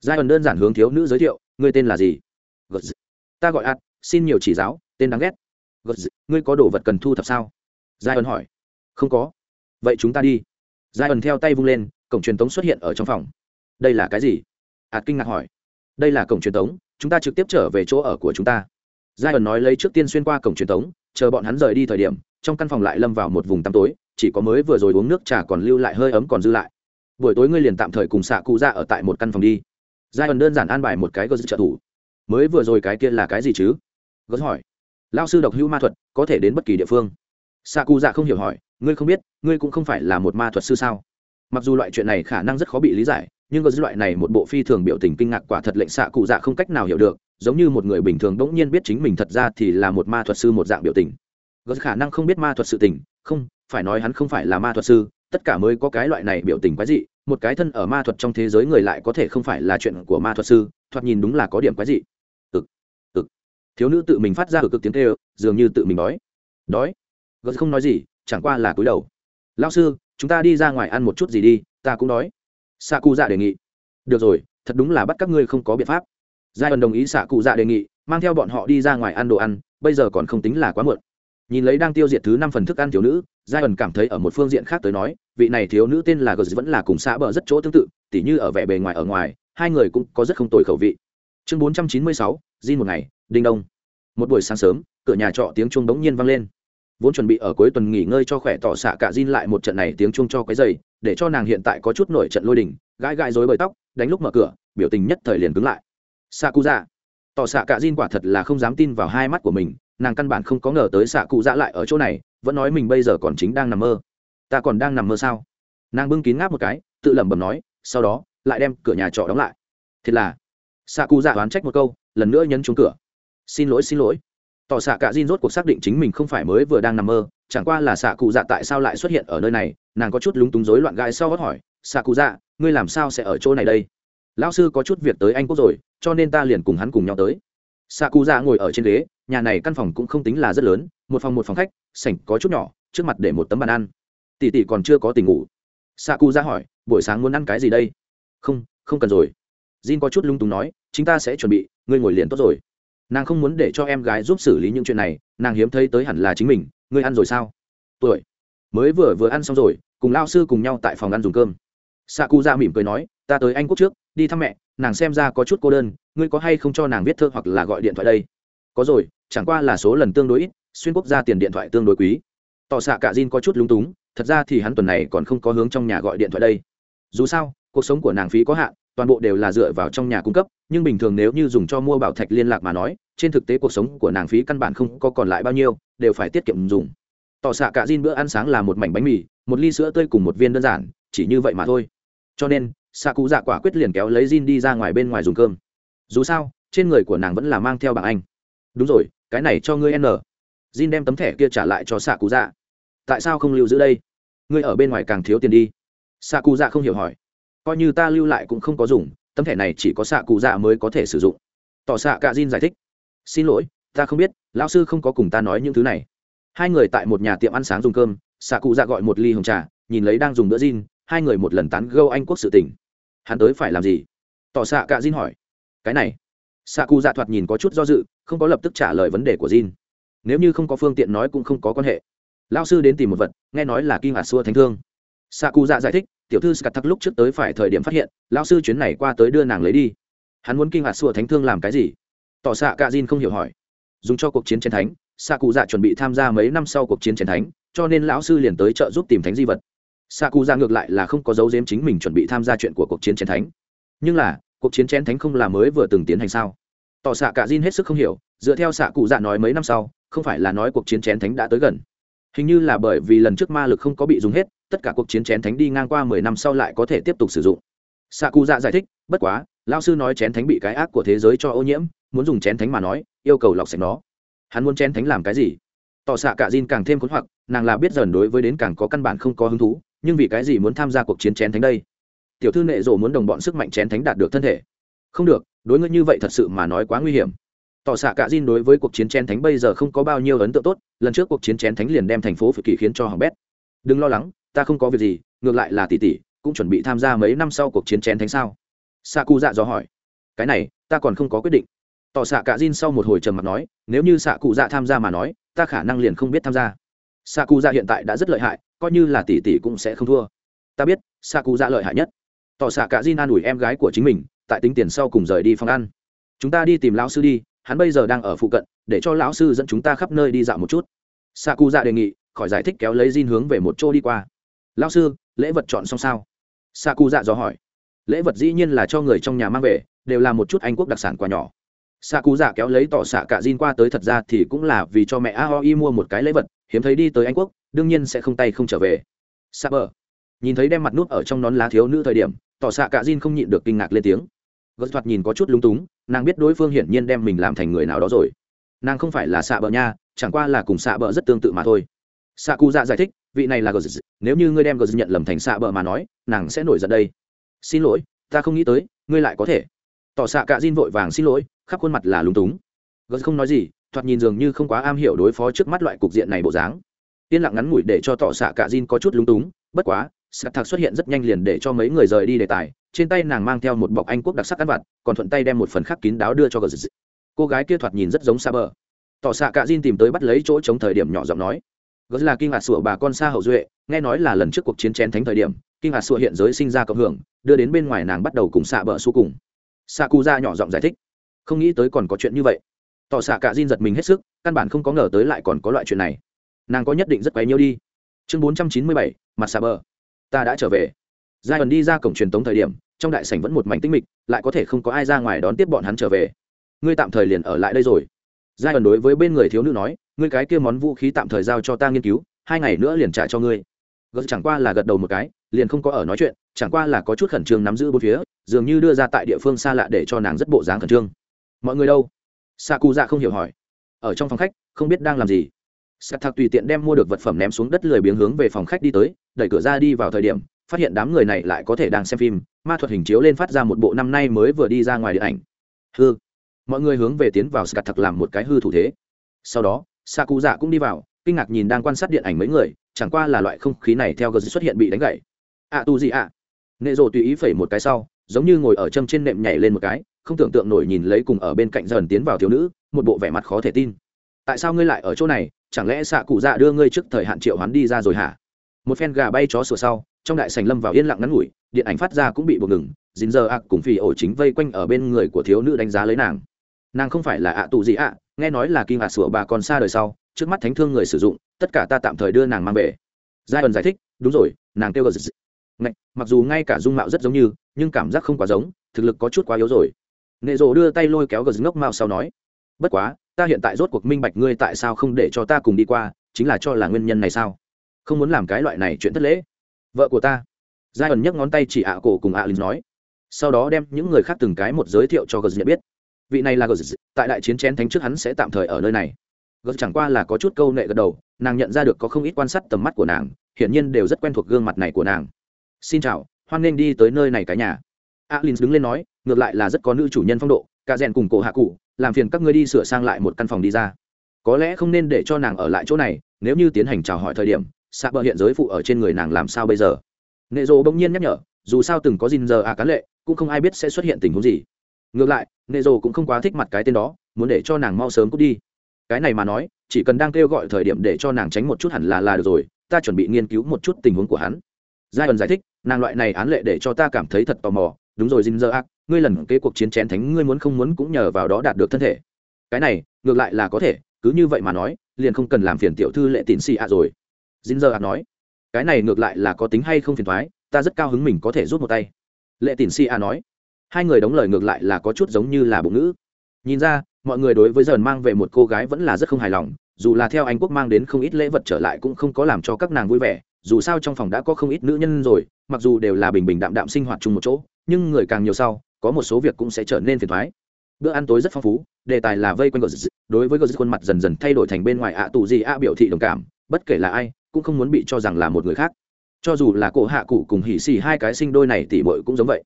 giai ẩn đơn giản hướng thiếu nữ giới thiệu ngươi tên là gì? Ta gọi ạt xin nhiều chỉ giáo, tên đáng ghét. Gật ngươi có đồ vật cần thu thập sao? Giai ẩn hỏi. Không có. Vậy chúng ta đi. Giai ẩn theo tay vung lên, cổng truyền tống xuất hiện ở trong phòng. Đây là cái gì? Ạt kinh ngạc hỏi. Đây là cổng truyền tống, chúng ta trực tiếp trở về chỗ ở của chúng ta. Giai ẩn nói lấy trước tiên xuyên qua cổng truyền tống, chờ bọn hắn rời đi thời điểm, trong căn phòng lại lâm vào một vùng tăm tối, chỉ có mới vừa rồi uống nước trà còn lưu lại hơi ấm còn dư lại. Buổi tối ngươi liền tạm thời cùng xạ cụ ra ở tại một căn phòng đi. Giai ẩn đơn giản an bài một cái gờ trợ thủ. Mới vừa rồi cái kia là cái gì chứ? Gớt hỏi. Lao sư độc hữu ma thuật, có thể đến bất kỳ địa phương. Xạ cụ dạ không hiểu hỏi, ngươi không biết, ngươi cũng không phải là một ma thuật sư sao? Mặc dù loại chuyện này khả năng rất khó bị lý giải, nhưng gớt loại này một bộ phi thường biểu tình kinh ngạc quả thật lệnh xạ cụ dạ không cách nào hiểu được, giống như một người bình thường bỗng nhiên biết chính mình thật ra thì là một ma thuật sư một dạng biểu tình. Gớt khả năng không biết ma thuật sự tình, không, phải nói hắn không phải là ma thuật sư, tất cả mới có cái loại này biểu tình quái dị, một cái thân ở ma thuật trong thế giới người lại có thể không phải là chuyện của ma thuật sư, thoạt nhìn đúng là có điểm quái dị thiếu nữ tự mình phát ra ở cực tiếng kêu, dường như tự mình đói. Đói? Gớt không nói gì, chẳng qua là cúi đầu. Lao sư, chúng ta đi ra ngoài ăn một chút gì đi, ta cũng đói. Xạ cụ dạ đề nghị. Được rồi, thật đúng là bắt các ngươi không có biện pháp. Giai ẩn đồng ý xạ cụ dạ đề nghị, mang theo bọn họ đi ra ngoài ăn đồ ăn, bây giờ còn không tính là quá muộn. Nhìn lấy đang tiêu diệt thứ năm phần thức ăn thiếu nữ giai ẩn cảm thấy ở một phương diện khác tới nói, vị này thiếu nữ tên là gờ vẫn là cùng xã bờ rất chỗ tương tự, tỉ như ở vẻ bề ngoài ở ngoài, hai người cũng có rất không tồi khẩu vị. Chương bốn trăm chín mươi sáu di một ngày đinh đông. Một buổi sáng sớm, cửa nhà trọ tiếng chuông bỗng nhiên vang lên. Vốn chuẩn bị ở cuối tuần nghỉ ngơi cho khỏe tỏ xạ cả Jin lại một trận này tiếng chuông cho cái giày để cho nàng hiện tại có chút nổi trận lôi đình, gãi gãi rối bời tóc, đánh lúc mở cửa, biểu tình nhất thời liền cứng lại. Xạ cụ dạ tỏ xạ cả Jin quả thật là không dám tin vào hai mắt của mình, nàng căn bản không có ngờ tới xạ cụ dạ lại ở chỗ này, vẫn nói mình bây giờ còn chính đang nằm mơ. Ta còn đang nằm mơ sao? Nàng bưng kín ngáp một cái, tự lẩm bẩm nói, sau đó, lại đem cửa nhà trọ đóng lại. Thiệt là xạ cụ dạ oán trách một câu, lần nữa nhấn chuông cửa xin lỗi xin lỗi. Tỏ xạ cả Jin rốt cuộc xác định chính mình không phải mới vừa đang nằm mơ, chẳng qua là xạ cụ dạ tại sao lại xuất hiện ở nơi này, nàng có chút lúng túng rối loạn gai sau gót hỏi, xạ cụ dạ ngươi làm sao sẽ ở chỗ này đây? Lão sư có chút việc tới anh quốc rồi, cho nên ta liền cùng hắn cùng nhau tới. Xạ cụ dạ ngồi ở trên ghế, nhà này căn phòng cũng không tính là rất lớn, một phòng một phòng khách, sảnh có chút nhỏ, trước mặt để một tấm bàn ăn. Tỷ tỷ còn chưa có tình ngủ. Xạ cụ dạ hỏi, buổi sáng muốn ăn cái gì đây? Không không cần rồi. Jin có chút lung túng nói, chúng ta sẽ chuẩn bị, ngươi ngồi liền tốt rồi nàng không muốn để cho em gái giúp xử lý những chuyện này, nàng hiếm thấy tới hẳn là chính mình, ngươi ăn rồi sao? Tuổi. Mới vừa vừa ăn xong rồi, cùng lao sư cùng nhau tại phòng ăn dùng cơm. Xạ cụ ra mỉm cười nói, ta tới anh quốc trước, đi thăm mẹ, nàng xem ra có chút cô đơn, ngươi có hay không cho nàng viết thơ hoặc là gọi điện thoại đây? Có rồi, chẳng qua là số lần tương đối ít, xuyên quốc gia tiền điện thoại tương đối quý. Tỏ xạ cả Jin có chút lúng túng, thật ra thì hắn tuần này còn không có hướng trong nhà gọi điện thoại đây. Dù sao, cuộc sống của nàng phí có hạn, toàn bộ đều là dựa vào trong nhà cung cấp nhưng bình thường nếu như dùng cho mua bảo thạch liên lạc mà nói, trên thực tế cuộc sống của nàng phí căn bản không có còn lại bao nhiêu, đều phải tiết kiệm dùng. Tỏ xạ cả Jin bữa ăn sáng là một mảnh bánh mì, một ly sữa tươi cùng một viên đơn giản, chỉ như vậy mà thôi. Cho nên, xạ cụ dạ quả quyết liền kéo lấy Jin đi ra ngoài bên ngoài dùng cơm. Dù sao, trên người của nàng vẫn là mang theo bảng anh. Đúng rồi, cái này cho ngươi n. Jin đem tấm thẻ kia trả lại cho xạ cụ dạ. Tại sao không lưu giữ đây? Ngươi ở bên ngoài càng thiếu tiền đi. Xạ cụ dạ không hiểu hỏi. Coi như ta lưu lại cũng không có dùng tấm thẻ này chỉ có xạ cụ dạ mới có thể sử dụng. Tỏ xạ cạ dìn giải thích. Xin lỗi, ta không biết, lão sư không có cùng ta nói những thứ này. Hai người tại một nhà tiệm ăn sáng dùng cơm, xạ cụ dạ gọi một ly hồng trà, nhìn lấy đang dùng bữa Jin, hai người một lần tán gâu anh quốc sự tình. Hắn tới phải làm gì? Tỏ xạ cạ Jin hỏi. Cái này. Xạ cụ dạ thoạt nhìn có chút do dự, không có lập tức trả lời vấn đề của Jin. Nếu như không có phương tiện nói cũng không có quan hệ. Lao sư đến tìm một vật, nghe nói là kim hạt xua thánh thương. Sa cụ dạ giải thích tiểu thư scat thắc lúc trước tới phải thời điểm phát hiện lao sư chuyến này qua tới đưa nàng lấy đi. Hắn muốn kinh hạt xua thánh thương làm cái gì? Tỏ xạ cạ Jin không hiểu hỏi. Dùng cho cuộc chiến chiến thánh Sạ cụ dạ chuẩn bị tham gia mấy năm sau cuộc chiến chiến thánh, cho nên lão sư liền tới trợ giúp tìm thánh di vật. Sạ cụ dạ ngược lại là không có dấu diếm chính mình chuẩn bị tham gia chuyện của cuộc chiến chiến thánh. Nhưng là, cuộc chiến chiến thánh không là mới vừa từng tiến hành sao? Tỏ xạ cạ Jin hết sức không hiểu, dựa theo xạ cụ dạ nói mấy năm sau, không phải là nói cuộc chiến chén thánh đã tới gần. Hình như là bởi vì lần trước ma lực không có bị dùng hết tất cả cuộc chiến chén thánh đi ngang qua mười năm sau lại có thể tiếp tục sử dụng. Xạ cụ dạ giải thích, bất quá lao sư nói chén thánh bị cái ác của thế giới cho ô nhiễm, muốn dùng chén thánh mà nói, yêu cầu lọc sạch nó. Hắn muốn chén thánh làm cái gì? Tỏ xạ cả Jin càng thêm khốn hoặc, nàng là biết dần đối với đến càng có căn bản không có hứng thú, nhưng vì cái gì muốn tham gia cuộc chiến chén thánh đây? Tiểu thư nệ rồ muốn đồng bọn sức mạnh chén thánh đạt được thân thể. Không được, đối ngươi như vậy thật sự mà nói quá nguy hiểm. Tỏ xạ cả Jin đối với cuộc chiến chén thánh bây giờ không có bao nhiêu ấn tượng tốt, lần trước cuộc chiến chén thánh liền đem thành phố phự kỳ khiến cho hỏng bét. Đừng lo lắng ta không có việc gì, ngược lại là tỷ tỷ, cũng chuẩn bị tham gia mấy năm sau cuộc chiến chén thánh sao? Sa cu dạ dò hỏi. Cái này, ta còn không có quyết định. Tỏ xạ cả Jin sau một hồi trầm mặt nói, nếu như xạ cụ dạ tham gia mà nói, ta khả năng liền không biết tham gia. Xạ cụ dạ hiện tại đã rất lợi hại, coi như là tỷ tỷ cũng sẽ không thua. Ta biết xạ cụ dạ lợi hại nhất. Tỏ xạ cả Jin an ủi em gái của chính mình, tại tính tiền sau cùng rời đi phòng ăn. Chúng ta đi tìm lão sư đi, hắn bây giờ đang ở phụ cận, để cho lão sư dẫn chúng ta khắp nơi đi dạo một chút. Xạ cụ dạ đề nghị, khỏi giải thích kéo lấy Jin hướng về một chỗ đi qua lão sư, lễ vật chọn xong sao? Sa cu dạ dò hỏi. Lễ vật dĩ nhiên là cho người trong nhà mang về, đều là một chút anh quốc đặc sản quà nhỏ. Xạ cụ dạ kéo lấy tỏ xạ cả Jin qua tới thật ra thì cũng là vì cho mẹ aoi mua một cái lễ vật, hiếm thấy đi tới anh quốc, đương nhiên sẽ không tay không trở về. Sa bờ nhìn thấy đem mặt nút ở trong nón lá thiếu nữ thời điểm, tỏ xạ cả Jin không nhịn được kinh ngạc lên tiếng. Gật thoạt nhìn có chút lung túng, nàng biết đối phương hiển nhiên đem mình làm thành người nào đó rồi. Nàng không phải là xạ bờ nha, chẳng qua là cùng xạ bờ rất tương tự mà thôi xạ cụ dạ giải thích, vị này là gờ nếu như ngươi đem gờ nhận lầm thành xạ bờ mà nói, nàng sẽ nổi giận đây. Xin lỗi, ta không nghĩ tới, ngươi lại có thể. Tỏ xạ cạ Jin vội vàng xin lỗi, khắp khuôn mặt là lúng túng. Gờ không nói gì, thoạt nhìn dường như không quá am hiểu đối phó trước mắt loại cục diện này bộ dáng. Yên lặng ngắn ngủi để cho tỏ xạ cạ Jin có chút lúng túng, bất quá sạc thạc xuất hiện rất nhanh liền để cho mấy người rời đi đề tài, trên tay nàng mang theo một bọc anh quốc đặc sắc ăn vặt, còn thuận tay đem một phần khắc kín đáo đưa cho gờ cô gái kia thoạt nhìn rất giống xa bờ tỏ xạ cạ Jin tìm tới bắt lấy chỗ chống thời điểm nhỏ giọng nói gớt là kinh ngạc sủa bà con xa hậu duệ, nghe nói là lần trước cuộc chiến chén thánh thời điểm, kinh ngạc sủa hiện giới sinh ra cộng hưởng, đưa đến bên ngoài nàng bắt đầu cùng xạ bờ su cùng. Xạ cụ ra nhỏ giọng giải thích, không nghĩ tới còn có chuyện như vậy. Tỏ xạ cả diên giật mình hết sức, căn bản không có ngờ tới lại còn có loại chuyện này. Nàng có nhất định rất quấy nhiêu đi. Chương bốn trăm chín mươi bảy, mặt xạ bờ ta đã trở về. Giai ẩn đi ra cổng truyền tống thời điểm, trong đại sảnh vẫn một mảnh tinh mịch, lại có thể không có ai ra ngoài đón tiếp bọn hắn trở về. Ngươi tạm thời liền ở lại đây rồi. Giai ẩn đối với bên người thiếu nữ nói ngươi cái kia món vũ khí tạm thời giao cho ta nghiên cứu, hai ngày nữa liền trả cho ngươi. Gật chẳng qua là gật đầu một cái, liền không có ở nói chuyện, chẳng qua là có chút khẩn trương nắm giữ bốn phía, dường như đưa ra tại địa phương xa lạ để cho nàng rất bộ dáng khẩn trương. Mọi người đâu? Sa cu dạ không hiểu hỏi. Ở trong phòng khách, không biết đang làm gì. Sạc thạc tùy tiện đem mua được vật phẩm ném xuống đất lười biếng hướng về phòng khách đi tới, đẩy cửa ra đi vào thời điểm, phát hiện đám người này lại có thể đang xem phim, ma thuật hình chiếu lên phát ra một bộ năm nay mới vừa đi ra ngoài điện ảnh. Hư mọi người hướng về tiến vào sạc thạc làm một cái hư thủ thế. Sau đó sa cụ dạ cũng đi vào, kinh ngạc nhìn đang quan sát điện ảnh mấy người, chẳng qua là loại không khí này theo gờ xuất hiện bị đánh gậy. Ạ tu gì ạ? Nệ rồ tùy ý phẩy một cái sau, giống như ngồi ở châm trên nệm nhảy lên một cái, không tưởng tượng nổi nhìn lấy cùng ở bên cạnh dần tiến vào thiếu nữ, một bộ vẻ mặt khó thể tin. Tại sao ngươi lại ở chỗ này? Chẳng lẽ xạ cụ dạ đưa ngươi trước thời hạn triệu hắn đi ra rồi hả? Một phen gà bay chó sửa sau, trong đại sành lâm vào yên lặng ngắn ngủi, điện ảnh phát ra cũng bị buộc ngừng dính giờ ạc cùng phi ổ chính vây quanh ở bên người của thiếu nữ đánh giá lấy nàng. Nàng không phải là ạ tù gì ạ? Nghe nói là kinh ngạc sủa bà còn xa đời sau trước mắt thánh thương người sử dụng tất cả ta tạm thời đưa nàng mang về. Giai ẩn giải thích đúng rồi nàng kêu gờ Ngày, mặc dù ngay cả dung mạo rất giống như nhưng cảm giác không quá giống thực lực có chút quá yếu rồi. Nệ rộ đưa tay lôi kéo gờ ngốc mao sau nói bất quá ta hiện tại rốt cuộc minh bạch ngươi tại sao không để cho ta cùng đi qua chính là cho là nguyên nhân này sao? Không muốn làm cái loại này chuyện thất lễ. Vợ của ta. Giai ẩn nhấc ngón tay chỉ ạ cổ cùng ạ linh nói. Sau đó đem những người khác từng cái một giới thiệu cho gờ nhận biết vị này là gờ tại đại chiến chén thánh trước hắn sẽ tạm thời ở nơi này. Gờ chẳng qua là có chút câu nệ gật đầu, nàng nhận ra được có không ít quan sát tầm mắt của nàng, hiển nhiên đều rất quen thuộc gương mặt này của nàng. Xin chào, hoan nghênh đi tới nơi này cái nhà. Alin đứng lên nói, ngược lại là rất có nữ chủ nhân phong độ, cả rèn cùng cổ hạ cụ, làm phiền các ngươi đi sửa sang lại một căn phòng đi ra. Có lẽ không nên để cho nàng ở lại chỗ này, nếu như tiến hành chào hỏi thời điểm xạ bờ hiện giới phụ ở trên người nàng làm sao bây giờ? Nệ rộ bỗng nhiên nhắc nhở, dù sao từng có dinh giờ à cán lệ, cũng không ai biết sẽ xuất hiện tình huống gì ngược lại nệ rồ cũng không quá thích mặt cái tên đó, muốn để cho nàng mau sớm cút đi. Cái này mà nói, chỉ cần đang kêu gọi thời điểm để cho nàng tránh một chút hẳn là là được rồi, ta chuẩn bị nghiên cứu một chút tình huống của hắn. Giai ẩn giải thích, nàng loại này án lệ để cho ta cảm thấy thật tò mò. Đúng rồi dinh dơ ác ngươi lần kế cuộc chiến chén thánh ngươi muốn không muốn cũng nhờ vào đó đạt được thân thể. Cái này, ngược lại là có thể, cứ như vậy mà nói, liền không cần làm phiền tiểu thư lệ tín xì ạ rồi. Dinh dơ ác nói, cái này ngược lại là có tính hay không phiền thoái, ta rất cao hứng mình có thể rút một tay. Lệ tín xì ạ nói hai người đóng lời ngược lại là có chút giống như là bụng nữ nhìn ra, mọi người đối với dần mang về một cô gái vẫn là rất không hài lòng, dù là theo anh quốc mang đến không ít lễ vật trở lại cũng không có làm cho các nàng vui vẻ, dù sao trong phòng đã có không ít nữ nhân rồi, mặc dù đều là bình bình đạm đạm sinh hoạt chung một chỗ, nhưng người càng nhiều sau, có một số việc cũng sẽ trở nên phiền thoái. Bữa ăn tối rất phong phú, đề tài là vây quanh gờ đối với gờ khuôn mặt dần dần thay đổi thành bên ngoài ạ tù gì ạ biểu thị đồng cảm, bất kể là ai, cũng không muốn bị cho rằng là một người khác. Cho dù là cổ hạ cụ cùng hỉ xì hai cái sinh đôi này tỉ bội cũng giống vậy.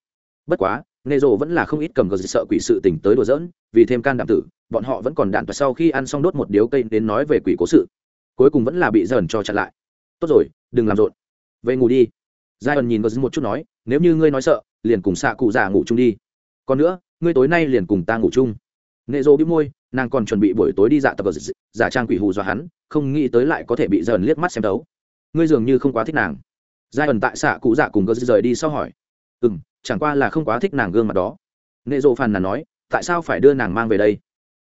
Bất quá nê rộ vẫn là không ít cầm gờ sợ quỷ sự tình tới đùa dỡn, vì thêm can đảm tử bọn họ vẫn còn đạn và sau khi ăn xong đốt một điếu cây đến nói về quỷ cố sự. Cuối cùng vẫn là bị dần cho chặn lại. Tốt rồi đừng làm rộn. Về ngủ đi. Giai ẩn nhìn gờ một chút nói nếu như ngươi nói sợ liền cùng xạ cụ già ngủ chung đi. Còn nữa ngươi tối nay liền cùng ta ngủ chung. Nệ rộ bị môi nàng còn chuẩn bị buổi tối đi dạ tập gờ giả trang quỷ hù dọa hắn không nghĩ tới lại có thể bị dần liếc mắt xem đấu. Ngươi dường như không quá thích nàng. Giai ẩn tại xạ cụ dạ cùng gờ rời đi sau hỏi ừ m chẳng qua là không quá thích nàng gương mặt đó. Nệ rộ phàn nàn nói, tại sao phải đưa nàng mang về đây?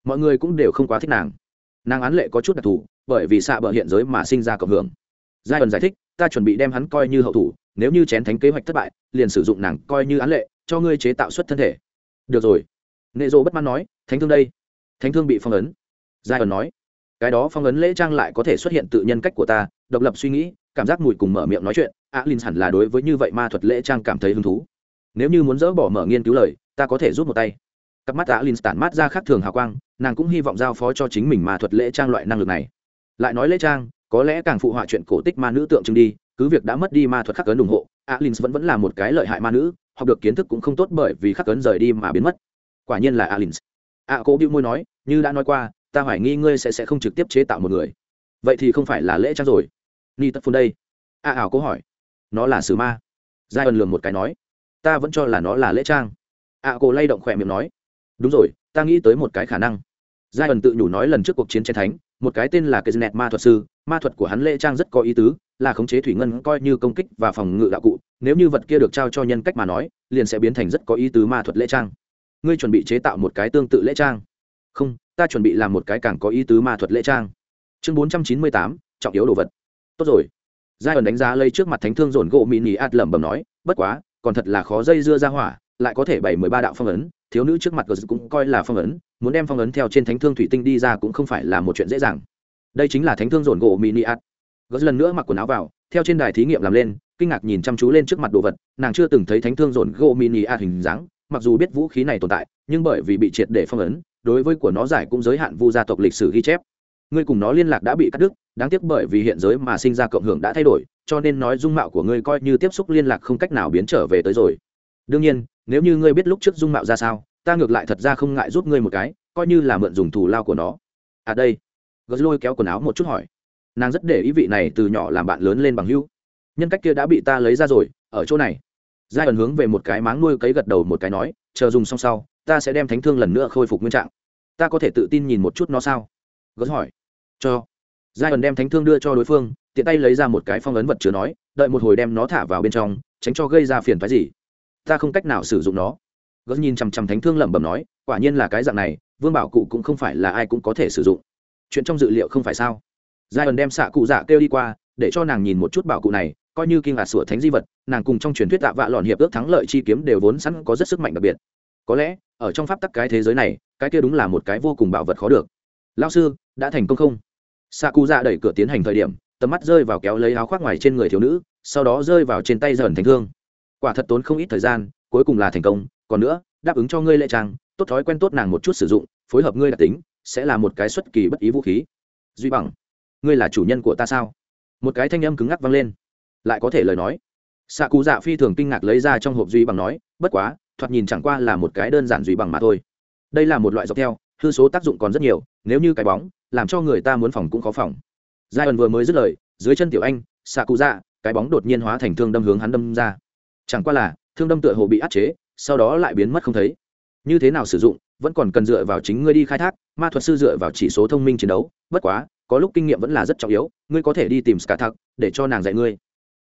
Mọi người cũng đều không quá thích nàng. Nàng án lệ có chút đặc thù, bởi vì xạ bờ hiện giới mà sinh ra cộng hưởng. Giai đoạn giải thích, ta chuẩn bị đem hắn coi như hậu thủ, nếu như chén thánh kế hoạch thất bại, liền sử dụng nàng coi như án lệ, cho ngươi chế tạo xuất thân thể. Được rồi. Nệ rộ bất mãn nói, thánh thương đây. Thánh thương bị phong ấn. Giai đoạn nói, cái đó phong ấn lễ trang lại có thể xuất hiện tự nhân cách của ta, độc lập suy nghĩ, cảm giác mùi cùng mở miệng nói chuyện, alin hẳn là đối với như vậy ma thuật lễ trang cảm thấy hứng thú nếu như muốn dỡ bỏ mở nghiên cứu lời, ta có thể rút một tay. Cặp mắt đã alin tản mát ra khác thường hào quang, nàng cũng hy vọng giao phó cho chính mình mà thuật lễ trang loại năng lực này. Lại nói lễ trang, có lẽ càng phụ họa chuyện cổ tích ma nữ tượng trưng đi, cứ việc đã mất đi ma thuật khắc ấn ủng hộ alin vẫn vẫn là một cái lợi hại ma nữ, học được kiến thức cũng không tốt bởi vì khắc ấn rời đi mà biến mất. Quả nhiên là alin a cố bĩu môi nói, như đã nói qua, ta hoài nghi ngươi sẽ sẽ không trực tiếp chế tạo một người. Vậy thì không phải là lễ trang rồi. Ni tất phun đây. A ảo cố hỏi, nó là sử ma. Giai ẩn lường một cái nói ta vẫn cho là nó là lễ trang. Ạ cổ lay động khỏe miệng nói. Đúng rồi, ta nghĩ tới một cái khả năng. Giai ẩn tự nhủ nói lần trước cuộc chiến chiến thánh, một cái tên là cây ma thuật sư, ma thuật của hắn lễ trang rất có ý tứ, là khống chế thủy ngân coi như công kích và phòng ngự đạo cụ, nếu như vật kia được trao cho nhân cách mà nói, liền sẽ biến thành rất có ý tứ ma thuật lễ trang. Ngươi chuẩn bị chế tạo một cái tương tự lễ trang. Không, ta chuẩn bị làm một cái càng có ý tứ ma thuật lễ trang. Chương bốn trăm chín mươi tám, trọng yếu đồ vật. Tốt rồi. Giai ẩn đánh giá lây trước mặt thánh thương dồn gỗ mỹ nỉ ạt lẩm bẩm nói, bất quá còn thật là khó dây dưa ra hỏa, lại có thể bảy mười ba đạo phong ấn, thiếu nữ trước mặt gờ cũng coi là phong ấn, muốn đem phong ấn theo trên thánh thương thủy tinh đi ra cũng không phải là một chuyện dễ dàng. Đây chính là thánh thương dồn gỗ mini nỉ ạt gờ lần nữa mặc quần áo vào, theo trên đài thí nghiệm làm lên, kinh ngạc nhìn chăm chú lên trước mặt đồ vật, nàng chưa từng thấy thánh thương dồn gỗ mini ạt hình dáng, mặc dù biết vũ khí này tồn tại, nhưng bởi vì bị triệt để phong ấn, đối với của nó giải cũng giới hạn vu gia tộc lịch sử ghi chép. Ngươi cùng nó liên lạc đã bị cắt đứt, đáng tiếc bởi vì hiện giới mà sinh ra cộng hưởng đã thay đổi cho nên nói dung mạo của ngươi coi như tiếp xúc liên lạc không cách nào biến trở về tới rồi. Đương nhiên, nếu như ngươi biết lúc trước dung mạo ra sao, ta ngược lại thật ra không ngại giúp ngươi một cái, coi như là mượn dùng thù lao của nó. À đây. Gớt lôi kéo quần áo một chút hỏi. Nàng rất để ý vị này từ nhỏ làm bạn lớn lên bằng hữu. Nhân cách kia đã bị ta lấy ra rồi, ở chỗ này. Giai ẩn hướng về một cái máng nuôi cấy gật đầu một cái nói, chờ dùng xong sau, ta sẽ đem thánh thương lần nữa khôi phục nguyên trạng. Ta có thể tự tin nhìn một chút nó sao? Gớt hỏi. Cho. Giai ẩn đem thánh thương đưa cho đối phương tiện tay lấy ra một cái phong ấn vật chứa nói, đợi một hồi đem nó thả vào bên trong, tránh cho gây ra phiền phái gì. Ta không cách nào sử dụng nó. Gớt nhìn chằm chằm thánh thương lẩm bẩm nói, quả nhiên là cái dạng này, vương bảo cụ cũng không phải là ai cũng có thể sử dụng. Chuyện trong dự liệu không phải sao? Giai ẩn đem xạ cụ dạ kêu đi qua, để cho nàng nhìn một chút bảo cụ này, coi như kinh ngạc sửa thánh di vật, nàng cùng trong truyền thuyết tạ vạ lọn hiệp ước thắng lợi chi kiếm đều vốn sẵn có rất sức mạnh đặc biệt. Có lẽ, ở trong pháp tắc cái thế giới này, cái kia đúng là một cái vô cùng bảo vật khó được. Lao sư, đã thành công không? Xạ cụ dạ đẩy cửa tiến hành thời điểm tầm mắt rơi vào kéo lấy áo khoác ngoài trên người thiếu nữ, sau đó rơi vào trên tay dởn thành thương. Quả thật tốn không ít thời gian, cuối cùng là thành công. Còn nữa, đáp ứng cho ngươi lệ trang, tốt thói quen tốt nàng một chút sử dụng, phối hợp ngươi đặc tính, sẽ là một cái xuất kỳ bất ý vũ khí. Duy bằng, ngươi là chủ nhân của ta sao? Một cái thanh âm cứng ngắc vang lên. Lại có thể lời nói. Xạ cụ dạ phi thường kinh ngạc lấy ra trong hộp duy bằng nói, bất quá, thoạt nhìn chẳng qua là một cái đơn giản duy bằng mà thôi. Đây là một loại dọc theo, hư số tác dụng còn rất nhiều, nếu như cái bóng, làm cho người ta muốn phòng cũng khó phòng giai ẩn vừa mới dứt lời, dưới chân tiểu anh xạ cụ dạ cái bóng đột nhiên hóa thành thương đâm hướng hắn đâm ra. Chẳng qua là, thương đâm tựa hồ bị áp chế, sau đó lại biến mất không thấy. Như thế nào sử dụng, vẫn còn cần dựa vào chính ngươi đi khai thác, ma thuật sư dựa vào chỉ số thông minh chiến đấu, bất quá, có lúc kinh nghiệm vẫn là rất trọng yếu, ngươi có thể đi tìm ska thắc để cho nàng dạy ngươi.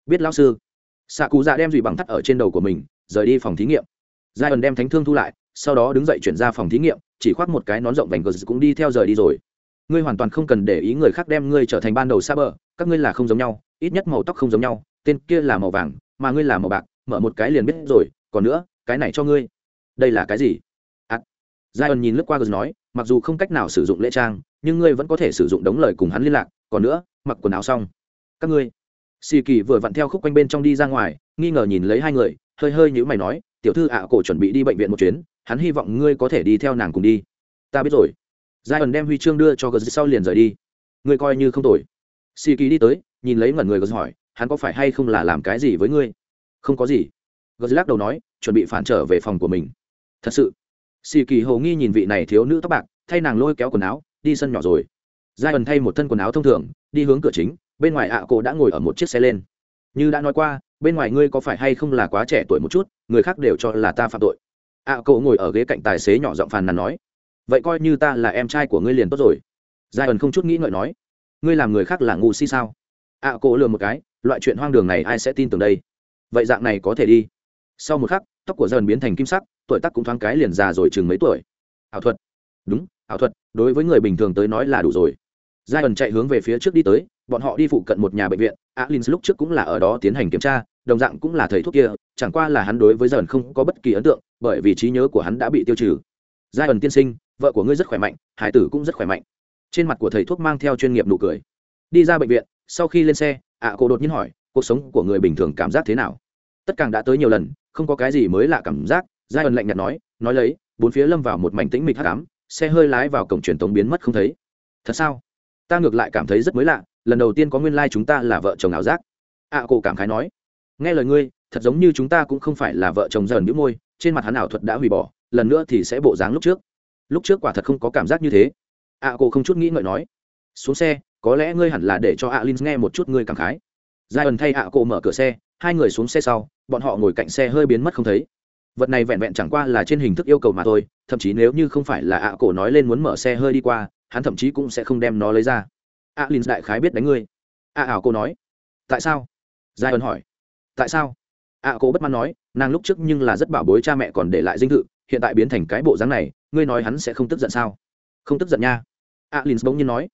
Biết lão sư. Xạ cụ dạ đem dùy bằng thắt ở trên đầu của mình, rời đi phòng thí nghiệm. Giai ẩn đem thánh thương thu lại, sau đó đứng dậy chuyển ra phòng thí nghiệm, chỉ khoác một cái nón rộng vành cờ cũng đi theo rời đi rồi ngươi hoàn toàn không cần để ý người khác đem ngươi trở thành ban đầu xa bờ các ngươi là không giống nhau ít nhất màu tóc không giống nhau tên kia là màu vàng mà ngươi là màu bạc mở một cái liền biết rồi còn nữa cái này cho ngươi. Đây là cái gì? À, giai ân nhìn lướt qua gờ nói mặc dù không cách nào sử dụng lễ trang nhưng ngươi vẫn có thể sử dụng đống lời cùng hắn liên lạc còn nữa mặc quần áo xong. Các ngươi. Xì kỳ vừa vặn theo khúc quanh bên trong đi ra ngoài nghi ngờ nhìn lấy hai người hơi hơi nhữ mày nói tiểu thư ạ cổ chuẩn bị đi bệnh viện một chuyến hắn hy vọng ngươi có thể đi theo nàng cùng đi. Ta biết rồi giai ẩn đem huy chương đưa cho gờ sau liền rời đi. Ngươi coi như không tội. Si kỳ đi tới nhìn lấy ngẩn người gờ hỏi hắn có phải hay không là làm cái gì với ngươi? Không có gì. Gờ lắc đầu nói chuẩn bị phản trở về phòng của mình. Thật sự. Si kỳ hầu nghi nhìn vị này thiếu nữ tóc bạc thay nàng lôi kéo quần áo đi sân nhỏ rồi. Giai ẩn thay một thân quần áo thông thường đi hướng cửa chính bên ngoài ạ cổ đã ngồi ở một chiếc xe lên. Như đã nói qua bên ngoài ngươi có phải hay không là quá trẻ tuổi một chút người khác đều cho là ta phạm tội. ạ à, cậu ngồi ở ghế cạnh tài xế nhỏ giọng phàn nàn nói vậy coi như ta là em trai của ngươi liền tốt rồi. Giai ẩn không chút nghĩ ngợi nói ngươi làm người khác là ngu si sao? Ạ à, lừa một cái loại chuyện hoang đường này ai sẽ tin tưởng đây? Vậy dạng này có thể đi. Sau một khắc tóc của dần biến thành kim sắc tuổi tác cũng thoáng cái liền già rồi chừng mấy tuổi. Ảo thuật. Đúng ảo thuật đối với người bình thường tới nói là đủ rồi. Giai ẩn chạy hướng về phía trước đi tới bọn họ đi phụ cận một nhà bệnh viện. Alin lúc trước cũng là ở đó tiến hành kiểm tra đồng dạng cũng là thầy thuốc kia chẳng qua là hắn đối với dần không có bất kỳ ấn tượng bởi vì trí nhớ của hắn đã bị tiêu trừ. Giai ẩn tiên sinh vợ của ngươi rất khỏe mạnh hải tử cũng rất khỏe mạnh. Trên mặt của thầy thuốc mang theo chuyên nghiệp nụ cười. Đi ra bệnh viện sau khi lên xe ạ cô đột nhiên hỏi cuộc sống của người bình thường cảm giác thế nào? Tất cả đã tới nhiều lần không có cái gì mới lạ cảm giác giai ẩn lạnh nhạt nói nói lấy bốn phía lâm vào một mảnh tĩnh mịch hắc ám xe hơi lái vào cổng truyền tống biến mất không thấy. Thật sao? Ta ngược lại cảm thấy rất mới lạ lần đầu tiên có nguyên lai、like、chúng ta là vợ chồng ảo giác. Ạ à, cổ cảm khái nói nghe lời ngươi thật giống như chúng ta cũng không phải là vợ chồng dần nhũ môi trên mặt hắn ảo thuật đã hủy bỏ lần nữa thì sẽ bộ dáng lúc trước lúc trước quả thật không có cảm giác như thế. Ạ à, cổ không chút nghĩ ngợi nói xuống xe có lẽ ngươi hẳn là để cho ạ linh nghe một chút ngươi cảm khái. Giai ẩn thay ạ cổ mở cửa xe hai người xuống xe sau bọn họ ngồi cạnh xe hơi biến mất không thấy. Vật này vẹn vẹn chẳng qua là trên hình thức yêu cầu mà thôi thậm chí nếu như không phải là ạ cổ nói lên muốn mở xe hơi đi qua hắn thậm chí cũng sẽ không đem nó lấy ra. A l đại khái biết đánh ngươi. A ảo cô nói tại sao? Giai ân hỏi tại sao? A cô bất mãn nói nàng lúc trước nhưng là rất bảo bối cha mẹ còn để lại dinh thự hiện tại biến thành cái bộ dáng này ngươi nói hắn sẽ không tức giận sao? Không tức giận nha. A l bỗng nhiên nói.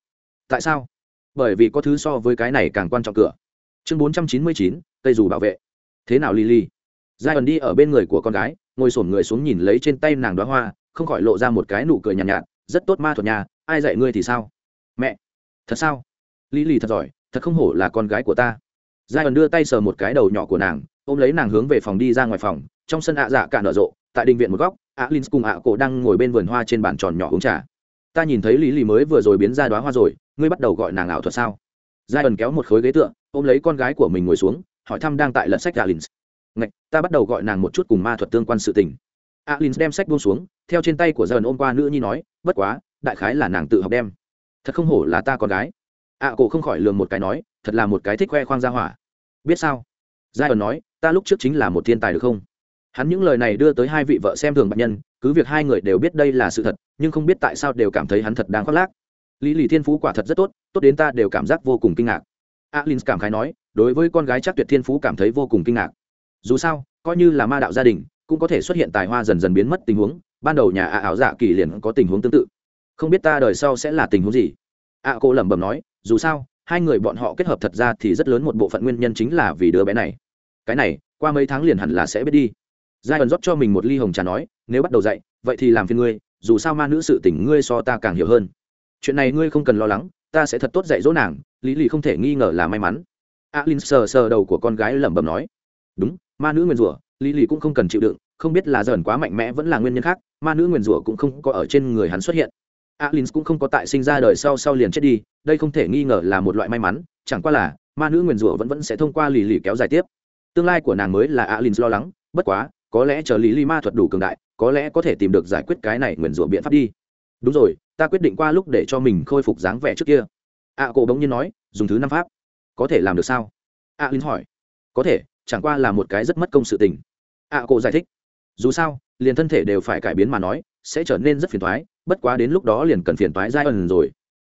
Tại sao? Bởi vì có thứ so với cái này càng quan trọng cửa. Chương bốn trăm chín mươi chín cây dù bảo vệ. Thế nào lily? Giai ẩn đi ở bên người của con gái ngồi s người xuống nhìn lấy trên tay nàng đoá hoa không khỏi lộ ra một cái nụ cười nhàn nhạt, nhạt. Rất tốt ma thuật nhà ai dạy ngươi thì sao? Mẹ! Thật sao? Lý lì thật giỏi thật không hổ là con gái của ta. Giai ẩn đưa tay sờ một cái đầu nhỏ của nàng ôm lấy nàng hướng về phòng đi ra ngoài phòng trong sân ạ dạ cả nở rộ tại đình viện một góc ạ l i n h cùng ạ cổ đang ngồi bên vườn hoa trên bàn tròn nhỏ uống trà. Ta nhìn thấy lý lì mới vừa rồi biến ra đoá hoa rồi ngươi bắt đầu gọi nàng ảo thuật sao? Giai ẩn kéo một khối ghế tựa ôm lấy con gái của mình ngồi xuống hỏi thăm đang tại lật sách ạ l i n h ngạch ta bắt đầu gọi nàng một chút cùng ma thuật tương quan sự tình. Ạ l i n h đem sách buông xuống theo trên tay của giai ẩn ôm qua nữ nhi nói bất quá đại khái là nàng tự học đem. Thật không hổ là ta con gái. Ạ à, cổ không khỏi lường một cái nói thật là một cái thích khoe khoang ra hỏa. Biết sao? Giai ẩn nói ta lúc trước chính là một thiên tài được không? Hắn những lời này đưa tới hai vị vợ xem thường bệnh nhân cứ việc hai người đều biết đây là sự thật nhưng không biết tại sao đều cảm thấy hắn thật đáng khoác lác. Lý lì thiên phú quả thật rất tốt tốt đến ta đều cảm giác vô cùng kinh ngạc. Alin cảm khái nói đối với con gái chắc tuyệt thiên phú cảm thấy vô cùng kinh ngạc. Dù sao coi như là ma đạo gia đình cũng có thể xuất hiện tài hoa dần dần biến mất tình huống ban đầu nhà ạ ảo dạ kỳ liền có tình huống tương tự. Không biết ta đời sau sẽ là tình huống gì? Ạ à, cô lẩm bẩm nói dù sao hai người bọn họ kết hợp thật ra thì rất lớn một bộ phận nguyên nhân chính là vì đứa bé này. Cái này qua mấy tháng liền hẳn là sẽ biết đi giai ẩn rót cho mình một ly hồng trà nói, nếu bắt đầu dạy, vậy thì làm phiền ngươi, dù sao ma nữ sự tỉnh ngươi so ta càng hiểu hơn. Chuyện này ngươi không cần lo lắng, ta sẽ thật tốt dạy dỗ nàng, lý lì không thể nghi ngờ là may mắn. Alin sờ sờ đầu của con gái lẩm bẩm nói, đúng, ma nữ nguyên rủa, lý lì cũng không cần chịu đựng, không biết là dần quá mạnh mẽ vẫn là nguyên nhân khác, ma nữ nguyên rủa cũng không có ở trên người hắn xuất hiện. Alin cũng không có tại sinh ra đời sau sau liền chết đi, đây không thể nghi ngờ là một loại may mắn, chẳng qua là, ma nữ nguyền rủa vẫn vẫn sẽ thông qua lì lì kéo dài tiếp. Tương lai của nàng mới là alin lo lắng, bất quá có lẽ chờ lý Lima ma thuật đủ cường đại, có lẽ có thể tìm được giải quyết cái này nguyền rủa biện pháp đi. Đúng rồi, ta quyết định qua lúc để cho mình khôi phục dáng vẻ trước kia. Ạ cổ bỗng nhiên nói, dùng thứ năm pháp. Có thể làm được sao? Ạ linh hỏi. Có thể, chẳng qua là một cái rất mất công sự tình. Ạ cổ giải thích. Dù sao, liền thân thể đều phải cải biến mà nói, sẽ trở nên rất phiền toái, bất quá đến lúc đó liền cần phiền toái giai ẩn rồi.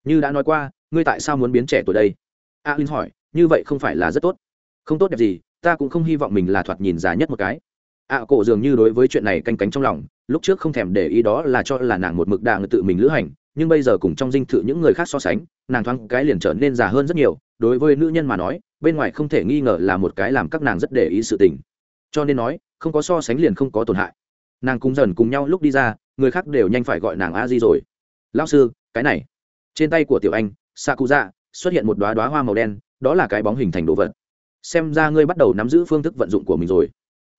Như đã nói qua, ngươi tại sao muốn biến trẻ tuổi đây? A linh hỏi, như vậy không phải là rất tốt. Không tốt đẹp gì, ta cũng không hy vọng mình là thoạt nhìn già nhất một cái à cổ dường như đối với chuyện này canh cánh trong lòng, lúc trước không thèm để ý đó là cho là nàng một mực đàng tự mình lữ hành, nhưng bây giờ cùng trong dinh thự những người khác so sánh, nàng thoáng cái liền trở nên già hơn rất nhiều, đối với nữ nhân mà nói, bên ngoài không thể nghi ngờ là một cái làm các nàng rất để ý sự tình. Cho nên nói, không có so sánh liền không có tổn hại. Nàng cùng dần cùng nhau lúc đi ra, người khác đều nhanh phải gọi nàng a di rồi. Lão sư, cái này. Trên tay của tiểu anh, sakuza, xuất hiện một đoá đoá hoa màu đen, đó là cái bóng hình thành đồ vật. Xem ra ngươi bắt đầu nắm giữ phương thức vận dụng của mình rồi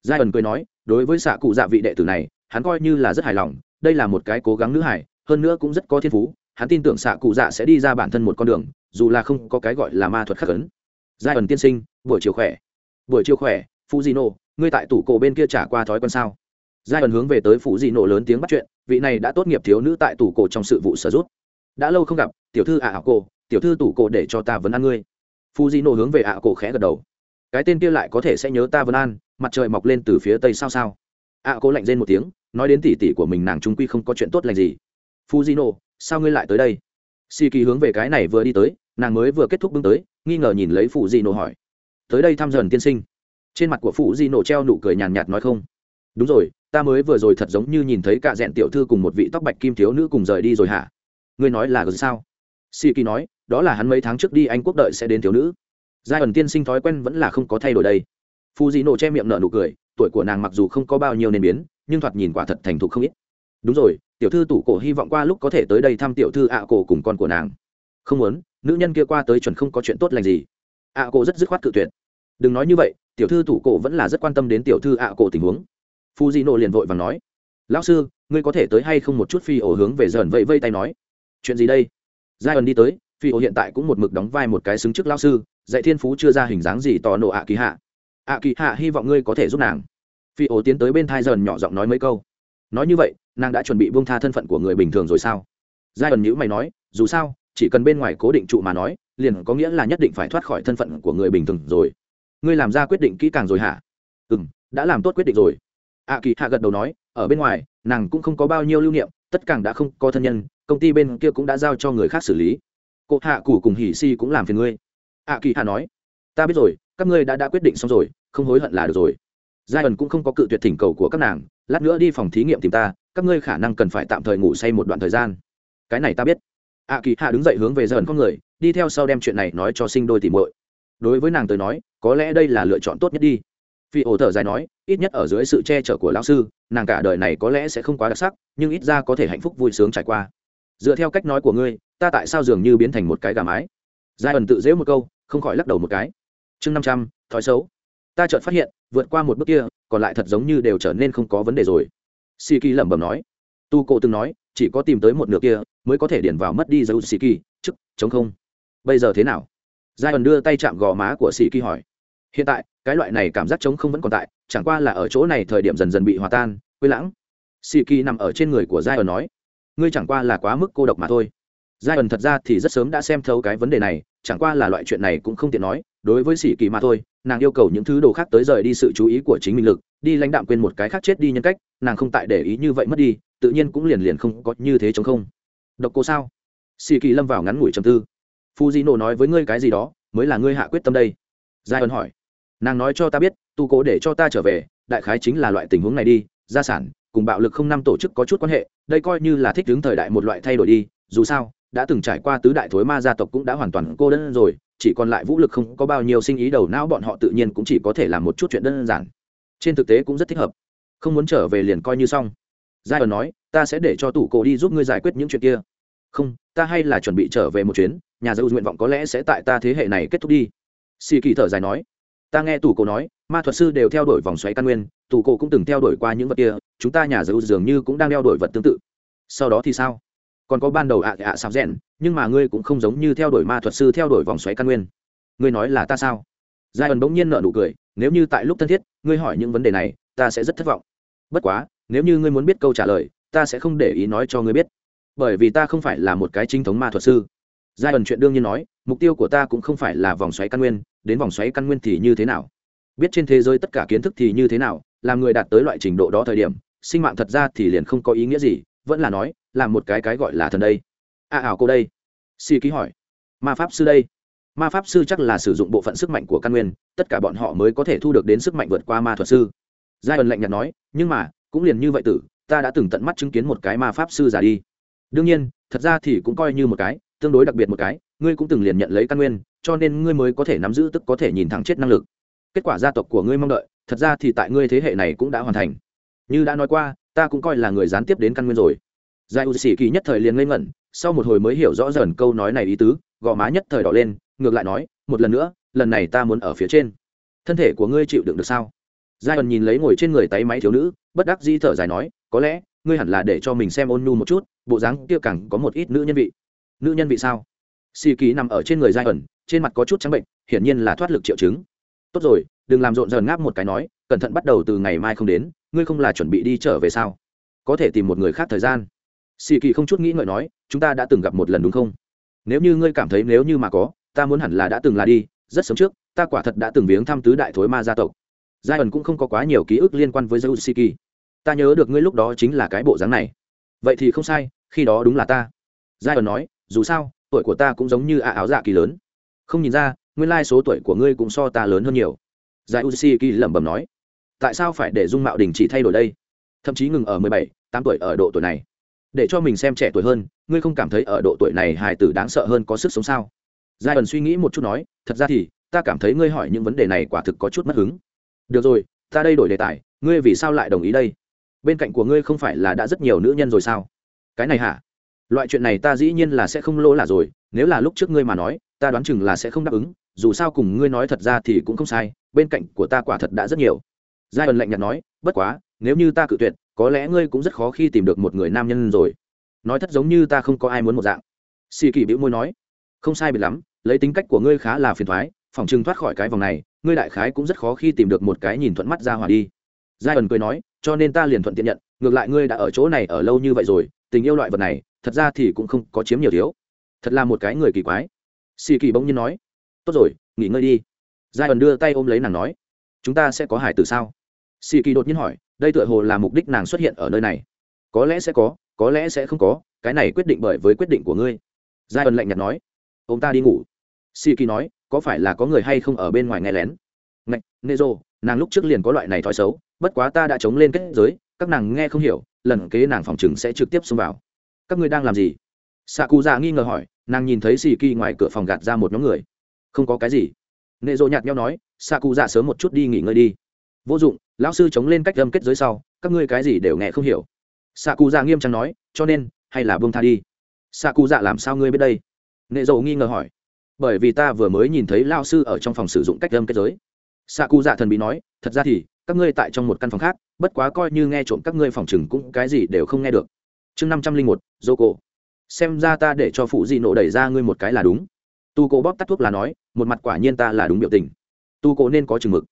giai ẩn cười nói đối với xạ cụ dạ vị đệ tử này hắn coi như là rất hài lòng đây là một cái cố gắng nữ hải hơn nữa cũng rất có thiên phú hắn tin tưởng xạ cụ dạ sẽ đi ra bản thân một con đường dù là không có cái gọi là ma thuật khắc ấn. Giai ẩn tiên sinh buổi chiều khỏe. Buổi chiều khỏe Phụ Di Nô, ngươi tại tủ cổ bên kia trả qua thói quen sao? Giai ẩn hướng về tới phụ Di Nô lớn tiếng bắt chuyện vị này đã tốt nghiệp thiếu nữ tại tủ cổ trong sự vụ sở rút đã lâu không gặp tiểu thư ạ à cô tiểu thư tủ cổ để cho ta vấn ăn ngươi. Phụ Di Nô hướng về ạ cổ khẽ gật đầu cái tên kia lại có thể sẽ nhớ ta vân an mặt trời mọc lên từ phía tây sao sao. Ạ à, cô lạnh rên một tiếng nói đến tỉ tỉ của mình nàng trung quy không có chuyện tốt lành gì. Fujino sao ngươi lại tới đây? Si kỳ hướng về cái này vừa đi tới nàng mới vừa kết thúc bưng tới nghi ngờ nhìn lấy phụ di nổ hỏi. Tới đây thăm dần tiên sinh. Trên mặt của phụ di nổ treo nụ cười nhàn nhạt nói không. Đúng rồi ta mới vừa rồi thật giống như nhìn thấy cả dẹn tiểu thư cùng một vị tóc bạch kim thiếu nữ cùng rời đi rồi hả? Ngươi nói là sao? Si kỳ nói đó là hắn mấy tháng trước đi anh quốc đợi sẽ đến thiếu nữ giai ẩn tiên sinh thói quen vẫn là không có thay đổi đây. Phù dị nổ che miệng nở nụ cười, tuổi của nàng mặc dù không có bao nhiêu nền biến, nhưng thoạt nhìn quả thật thành thục không ít. Đúng rồi, tiểu thư tủ cổ hy vọng qua lúc có thể tới đây thăm tiểu thư ạ cổ cùng con của nàng. Không muốn, nữ nhân kia qua tới chuẩn không có chuyện tốt lành gì. Ạ cổ rất dứt khoát cự tuyệt. Đừng nói như vậy, tiểu thư tủ cổ vẫn là rất quan tâm đến tiểu thư ạ cổ tình huống. Phù dị nổ liền vội và nói. Lão sư, ngươi có thể tới hay không một chút phi ổ hướng về dởn vẫy vây tay nói. Chuyện gì đây? Giai ẩn đi tới phi ổ hiện tại cũng một mực đóng vai một cái xứng trước lão sư, dạy thiên phú chưa ra hình dáng gì tò nộ ạ kỳ hạ ạ kỳ hạ hy vọng ngươi có thể giúp nàng. Phi ổ tiến tới bên thai dần nhỏ giọng nói mấy câu. Nói như vậy, nàng đã chuẩn bị buông tha thân phận của người bình thường rồi sao? Giai ẩn nhữ mày nói, dù sao, chỉ cần bên ngoài cố định trụ mà nói, liền có nghĩa là nhất định phải thoát khỏi thân phận của người bình thường rồi. Ngươi làm ra quyết định kỹ càng rồi hả? Ừ m đã làm tốt quyết định rồi. Ạ kỳ hạ gật đầu nói, ở bên ngoài, nàng cũng không có bao nhiêu lưu niệm, tất cả đã không có thân nhân, công ty bên kia cũng đã giao cho người khác xử lý cụ hạ cụ cùng hỉ si cũng làm phiền ngươi. Ạ kỳ hạ nói, ta biết rồi, các ngươi đã đã quyết định xong rồi, không hối hận là được rồi. Giai ẩn cũng không có cự tuyệt thỉnh cầu của các nàng, lát nữa đi phòng thí nghiệm tìm ta, các ngươi khả năng cần phải tạm thời ngủ say một đoạn thời gian. Cái này ta biết. Ạ kỳ hạ đứng dậy hướng về giai ẩn con người, đi theo sau đem chuyện này nói cho sinh đôi tìm muội. Đối với nàng tới nói, có lẽ đây là lựa chọn tốt nhất đi. Phi ổ thở dài nói, ít nhất ở dưới sự che chở của lão sư, nàng cả đời này có lẽ sẽ không quá đặc sắc, nhưng ít ra có thể hạnh phúc vui sướng trải qua dựa theo cách nói của ngươi, ta tại sao dường như biến thành một cái gà mái? Giai ẩn tự dễ một câu, không khỏi lắc đầu một cái. Chương năm trăm, thói xấu. Ta chợt phát hiện, vượt qua một bước kia, còn lại thật giống như đều trở nên không có vấn đề rồi. Si kỳ lẩm bẩm nói. Tu cổ từng nói, chỉ có tìm tới một nửa kia, mới có thể điển vào mất đi dấu si kỳ chức, chống không. Bây giờ thế nào? Giai ẩn đưa tay chạm gò má của si kỳ hỏi. Hiện tại, cái loại này cảm giác chống không vẫn còn tại, chẳng qua là ở chỗ này thời điểm dần dần bị hòa tan, quên lãng. Si kỳ nằm ở trên người của giai ẩn nói ngươi chẳng qua là quá mức cô độc mà thôi. Giai ẩn thật ra thì rất sớm đã xem thấu cái vấn đề này, chẳng qua là loại chuyện này cũng không tiện nói, đối với sĩ kỳ mà thôi, nàng yêu cầu những thứ đồ khác tới rời đi sự chú ý của chính mình lực, đi lãnh đạm quên một cái khác chết đi nhân cách, nàng không tại để ý như vậy mất đi, tự nhiên cũng liền liền không có như thế chống không. Độc cô sao? Sĩ kỳ lâm vào ngắn ngủi trầm tư. Phu di nổ nói với ngươi cái gì đó, mới là ngươi hạ quyết tâm đây. Giai ẩn hỏi. Nàng nói cho ta biết, tu cố để cho ta trở về, đại khái chính là loại tình huống này đi, gia sản, cùng bạo lực không năm tổ chức có chút quan hệ đây coi như là thích ứng thời đại một loại thay đổi đi, dù sao, đã từng trải qua tứ đại thối ma gia tộc cũng đã hoàn toàn cô đơn rồi, chỉ còn lại vũ lực không có bao nhiêu sinh ý đầu não bọn họ tự nhiên cũng chỉ có thể làm một chút chuyện đơn giản. Trên thực tế cũng rất thích hợp. Không muốn trở về liền coi như xong. Giai ẩn nói, ta sẽ để cho tủ cổ đi giúp ngươi giải quyết những chuyện kia. Không, ta hay là chuẩn bị trở về một chuyến, nhà dâu nguyện vọng có lẽ sẽ tại ta thế hệ này kết thúc đi. Xì kỳ thở dài nói. Ta nghe tủ cổ nói, ma thuật sư đều theo đuổi vòng xoáy căn nguyên, tủ cổ cũng từng theo đuổi qua những vật kia chúng ta nhà dâu dường như cũng đang đeo đuổi vật tương tự. Sau đó thì sao? Còn có ban đầu ạ ạ sao rèn, nhưng mà ngươi cũng không giống như theo đuổi ma thuật sư, theo đuổi vòng xoáy căn nguyên. Ngươi nói là ta sao? Giai ẩn bỗng nhiên nợ nụ cười, nếu như tại lúc thân thiết, ngươi hỏi những vấn đề này, ta sẽ rất thất vọng. Bất quá, nếu như ngươi muốn biết câu trả lời, ta sẽ không để ý nói cho ngươi biết. Bởi vì ta không phải là một cái chính thống ma thuật sư. Giai ẩn chuyện đương nhiên nói, mục tiêu của ta cũng không phải là vòng xoáy căn nguyên, đến vòng xoáy căn nguyên thì như thế nào? Biết trên thế giới tất cả kiến thức thì như thế nào, làm người đạt tới loại trình độ đó thời điểm sinh mạng thật ra thì liền không có ý nghĩa gì vẫn là nói là một cái cái gọi là thần đây. A à, ảo cô đây. Si ký hỏi. Ma pháp sư đây. Ma pháp sư chắc là sử dụng bộ phận sức mạnh của căn nguyên tất cả bọn họ mới có thể thu được đến sức mạnh vượt qua ma thuật sư. Giai ẩn lạnh nhạt nói nhưng mà cũng liền như vậy tử ta đã từng tận mắt chứng kiến một cái ma pháp sư già đi. Đương nhiên thật ra thì cũng coi như một cái tương đối đặc biệt một cái ngươi cũng từng liền nhận lấy căn nguyên cho nên ngươi mới có thể nắm giữ tức có thể nhìn thẳng chết năng lực. Kết quả gia tộc của ngươi mong đợi thật ra thì tại ngươi thế hệ này cũng đã hoàn thành như đã nói qua, ta cũng coi là người gián tiếp đến căn nguyên rồi. Giải u sĩ kỳ nhất thời liền ngây ngẩn, sau một hồi mới hiểu rõ dần câu nói này ý tứ, gò má nhất thời đỏ lên, ngược lại nói, một lần nữa, lần này ta muốn ở phía trên. Thân thể của ngươi chịu đựng được sao? Giai ẩn nhìn lấy ngồi trên người tay máy thiếu nữ, bất đắc di thở dài nói, có lẽ, ngươi hẳn là để cho mình xem ôn nhu một chút, bộ dáng kia càng có một ít nữ nhân vị. Nữ nhân vị sao? Xì kỳ nằm ở trên người giai ẩn trên mặt có chút trắng bệnh, hiển nhiên là thoát lực triệu chứng. Tốt rồi, đừng làm rộn rờn ngáp một cái nói, cẩn thận bắt đầu từ ngày mai không đến ngươi không là chuẩn bị đi trở về sao? Có thể tìm một người khác thời gian. Xì kỳ không chút nghĩ ngợi nói, chúng ta đã từng gặp một lần đúng không? Nếu như ngươi cảm thấy nếu như mà có, ta muốn hẳn là đã từng là đi, rất sớm trước, ta quả thật đã từng viếng thăm tứ đại thối ma gia tộc. Giai ẩn cũng không có quá nhiều ký ức liên quan với dâu kỳ. Ta nhớ được ngươi lúc đó chính là cái bộ dáng này. Vậy thì không sai, khi đó đúng là ta. Giai ẩn nói, dù sao, tuổi của ta cũng giống như ạ áo dạ kỳ lớn. Không nhìn ra, nguyên lai số tuổi của ngươi cũng so ta lớn hơn nhiều. Giai siki lẩm bẩm nói tại sao phải để dung mạo đình chỉ thay đổi đây? Thậm chí ngừng ở mười bảy, tám tuổi ở độ tuổi này. Để cho mình xem trẻ tuổi hơn, ngươi không cảm thấy ở độ tuổi này hài tử đáng sợ hơn có sức sống sao? Giai ẩn suy nghĩ một chút nói, thật ra thì, ta cảm thấy ngươi hỏi những vấn đề này quả thực có chút mất hứng. Được rồi, ta đây đổi đề tài, ngươi vì sao lại đồng ý đây? Bên cạnh của ngươi không phải là đã rất nhiều nữ nhân rồi sao? Cái này hả? Loại chuyện này ta dĩ nhiên là sẽ không lỗ là rồi, nếu là lúc trước ngươi mà nói, ta đoán chừng là sẽ không đáp ứng, dù sao cùng ngươi nói thật ra thì cũng không sai, bên cạnh của ta quả thật đã rất nhiều giai ẩn lạnh nhạt nói, bất quá, nếu như ta cự tuyệt, có lẽ ngươi cũng rất khó khi tìm được một người nam nhân rồi. Nói thật giống như ta không có ai muốn một dạng. Xì kỳ bĩu môi nói, không sai biệt lắm, lấy tính cách của ngươi khá là phiền thoái phỏng chừng thoát khỏi cái vòng này, ngươi đại khái cũng rất khó khi tìm được một cái nhìn thuận mắt ra hòa đi. Giai ẩn cười nói, cho nên ta liền thuận tiện nhận, ngược lại ngươi đã ở chỗ này ở lâu như vậy rồi, tình yêu loại vật này, thật ra thì cũng không có chiếm nhiều thiếu. Thật là một cái người kỳ quái. Xì kỳ bỗng nhiên nói, tốt rồi, nghỉ ngơi đi. Giai ẩn đưa tay ôm lấy nàng nói, chúng ta sẽ có hải từ sao? Xì kỳ đột nhiên hỏi, đây tựa hồ là mục đích nàng xuất hiện ở nơi này. Có lẽ sẽ có có lẽ sẽ không có, cái này quyết định bởi với quyết định của ngươi. Giai ẩn lạnh nhạt nói, ông ta đi ngủ. Xì kỳ nói, có phải là có người hay không ở bên ngoài nghe lén? Ngạch, nê rô, nàng lúc trước liền có loại này thói xấu, bất quá ta đã chống lên kết giới, các nàng nghe không hiểu, lần kế nàng phòng chừng sẽ trực tiếp xông vào. Các ngươi đang làm gì? Xạ cụ già nghi ngờ hỏi, nàng nhìn thấy xì kỳ ngoài cửa phòng gạt ra một nhóm người. Không có cái gì. Nệ rộ nhạt nhau nói xạ cụ sớm một chút đi nghỉ ngơi đi vô dụng, lão sư chống lên cách âm kết giới sau, các ngươi cái gì đều nghe không hiểu. Xạ cụ dạ nghiêm trang nói, cho nên, hay là bông tha đi. Xạ cụ dạ làm sao ngươi biết đây? Nệ dầu nghi ngờ hỏi. Bởi vì ta vừa mới nhìn thấy lao sư ở trong phòng sử dụng cách âm kết giới. Xạ cụ dạ thần bí nói, thật ra thì, các ngươi tại trong một căn phòng khác, bất quá coi như nghe trộm các ngươi phòng chừng cũng cái gì đều không nghe được. Chương năm trăm linh một dô cổ xem ra ta để cho phụ di nổ đẩy ra ngươi một cái là đúng. Tu cổ bóp tắt thuốc là nói, một mặt quả nhiên ta là đúng biểu tình. Tu cổ nên có chừng mực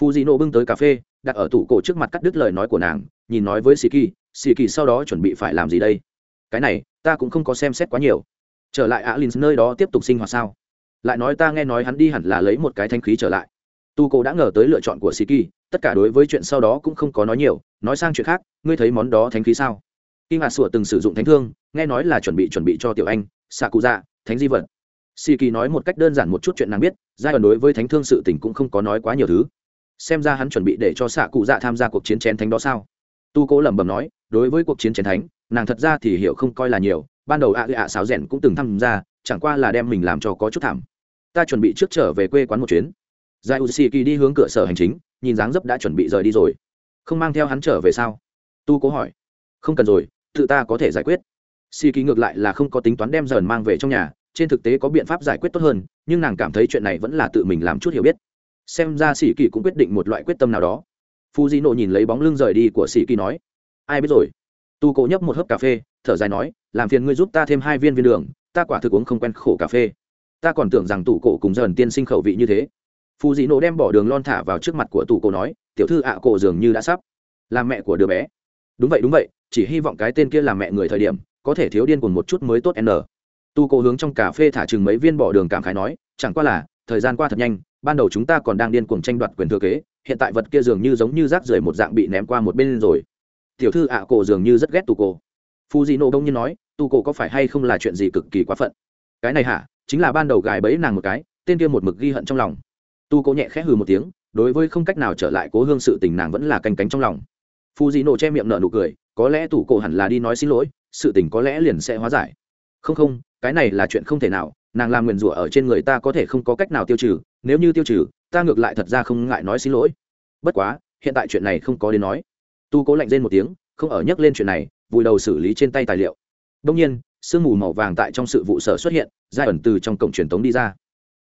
phụ dị nổ bưng tới cà phê đặt ở tủ cổ trước mặt cắt đứt lời nói của nàng nhìn nói với sĩ kỳ sĩ kỳ sau đó chuẩn bị phải làm gì đây? Cái này ta cũng không có xem xét quá nhiều. Trở lại á l nơi đó tiếp tục sinh hoạt sao? Lại nói ta nghe nói hắn đi hẳn là lấy một cái thanh khí trở lại. Tu cổ đã ngờ tới lựa chọn của sĩ kỳ tất cả đối với chuyện sau đó cũng không có nói nhiều nói sang chuyện khác ngươi thấy món đó thánh khí sao? Kim Hạt Sủa từng sử dụng thánh thương, nghe nói là chuẩn bị chuẩn bị cho tiểu anh, xạ cụ dạ, thánh di vật. Sĩ Kỳ nói một cách đơn giản một chút chuyện nàng biết, giai đoạn đối với thánh thương sự tình cũng không có nói quá nhiều thứ. Xem ra hắn chuẩn bị để cho xạ cụ dạ tham gia cuộc chiến chén thánh đó sao? Tu Cố lẩm bẩm nói, đối với cuộc chiến chén thánh, nàng thật ra thì hiểu không coi là nhiều, ban đầu ạ à ạ sáo rèn cũng từng tham gia, chẳng qua là đem mình làm cho có chút thảm. Ta chuẩn bị trước trở về quê quán một chuyến. Giai Kỳ đi hướng cửa sở hành chính, nhìn dáng dấp đã chuẩn bị rời đi rồi. Không mang theo hắn trở về sao? Tu Cố hỏi. Không cần rồi, tự ta có thể giải quyết Si kỳ ngược lại là không có tính toán đem dần mang về trong nhà trên thực tế có biện pháp giải quyết tốt hơn nhưng nàng cảm thấy chuyện này vẫn là tự mình làm chút hiểu biết xem ra sĩ kỳ cũng quyết định một loại quyết tâm nào đó. Phu di nộ nhìn lấy bóng lưng rời đi của sĩ kỳ nói, ai biết rồi. Tu cổ nhấp một hớp cà phê, thở dài nói, làm phiền ngươi giúp ta thêm hai viên viên đường, ta quả thực uống không quen khổ cà phê. Ta còn tưởng rằng tủ cổ cùng dần tiên sinh khẩu vị như thế. Phù dị nộ đem bỏ đường lon thả vào trước mặt của tủ cổ nói, tiểu thư ạ, cổ dường như đã sắp. Làm mẹ của đứa bé. Đúng vậy đúng vậy, chỉ hy vọng cái tên kia là mẹ người thời điểm, có thể thiếu điên cuồng một chút mới tốt n. Tu cổ hướng trong cà phê thả chừng mấy viên bỏ đường cảm khái nói, chẳng qua là, thời gian qua thật nhanh ban đầu chúng ta còn đang điên cuồng tranh đoạt quyền thừa kế, hiện tại vật kia dường như giống như rác rưởi một dạng bị ném qua một bên rồi. Tiểu thư ạ à, cổ dường như rất ghét tu cổ phu di nộ đông như nói tu cổ có phải hay không là chuyện gì cực kỳ quá phận? Cái này hả? Chính là ban đầu gài bẫy nàng một cái, tên kia một mực ghi hận trong lòng. Tu cổ nhẹ khẽ hừ một tiếng, đối với không cách nào trở lại cố hương sự tình nàng vẫn là canh cánh trong lòng. Phu di nộ che miệng nở nụ cười, có lẽ tủ cổ hẳn là đi nói xin lỗi, sự tình có lẽ liền sẽ hóa giải. Không không, cái này là chuyện không thể nào nàng làm nguyền rủa ở trên người ta có thể không có cách nào tiêu trừ nếu như tiêu trừ ta ngược lại thật ra không ngại nói xin lỗi. Bất quá hiện tại chuyện này không có đến nói. Tu cố lạnh rên một tiếng không ở nhắc lên chuyện này vùi đầu xử lý trên tay tài liệu. Đông nhiên sương mù màu vàng tại trong sự vụ sở xuất hiện giai ẩn từ trong cổng truyền tống đi ra.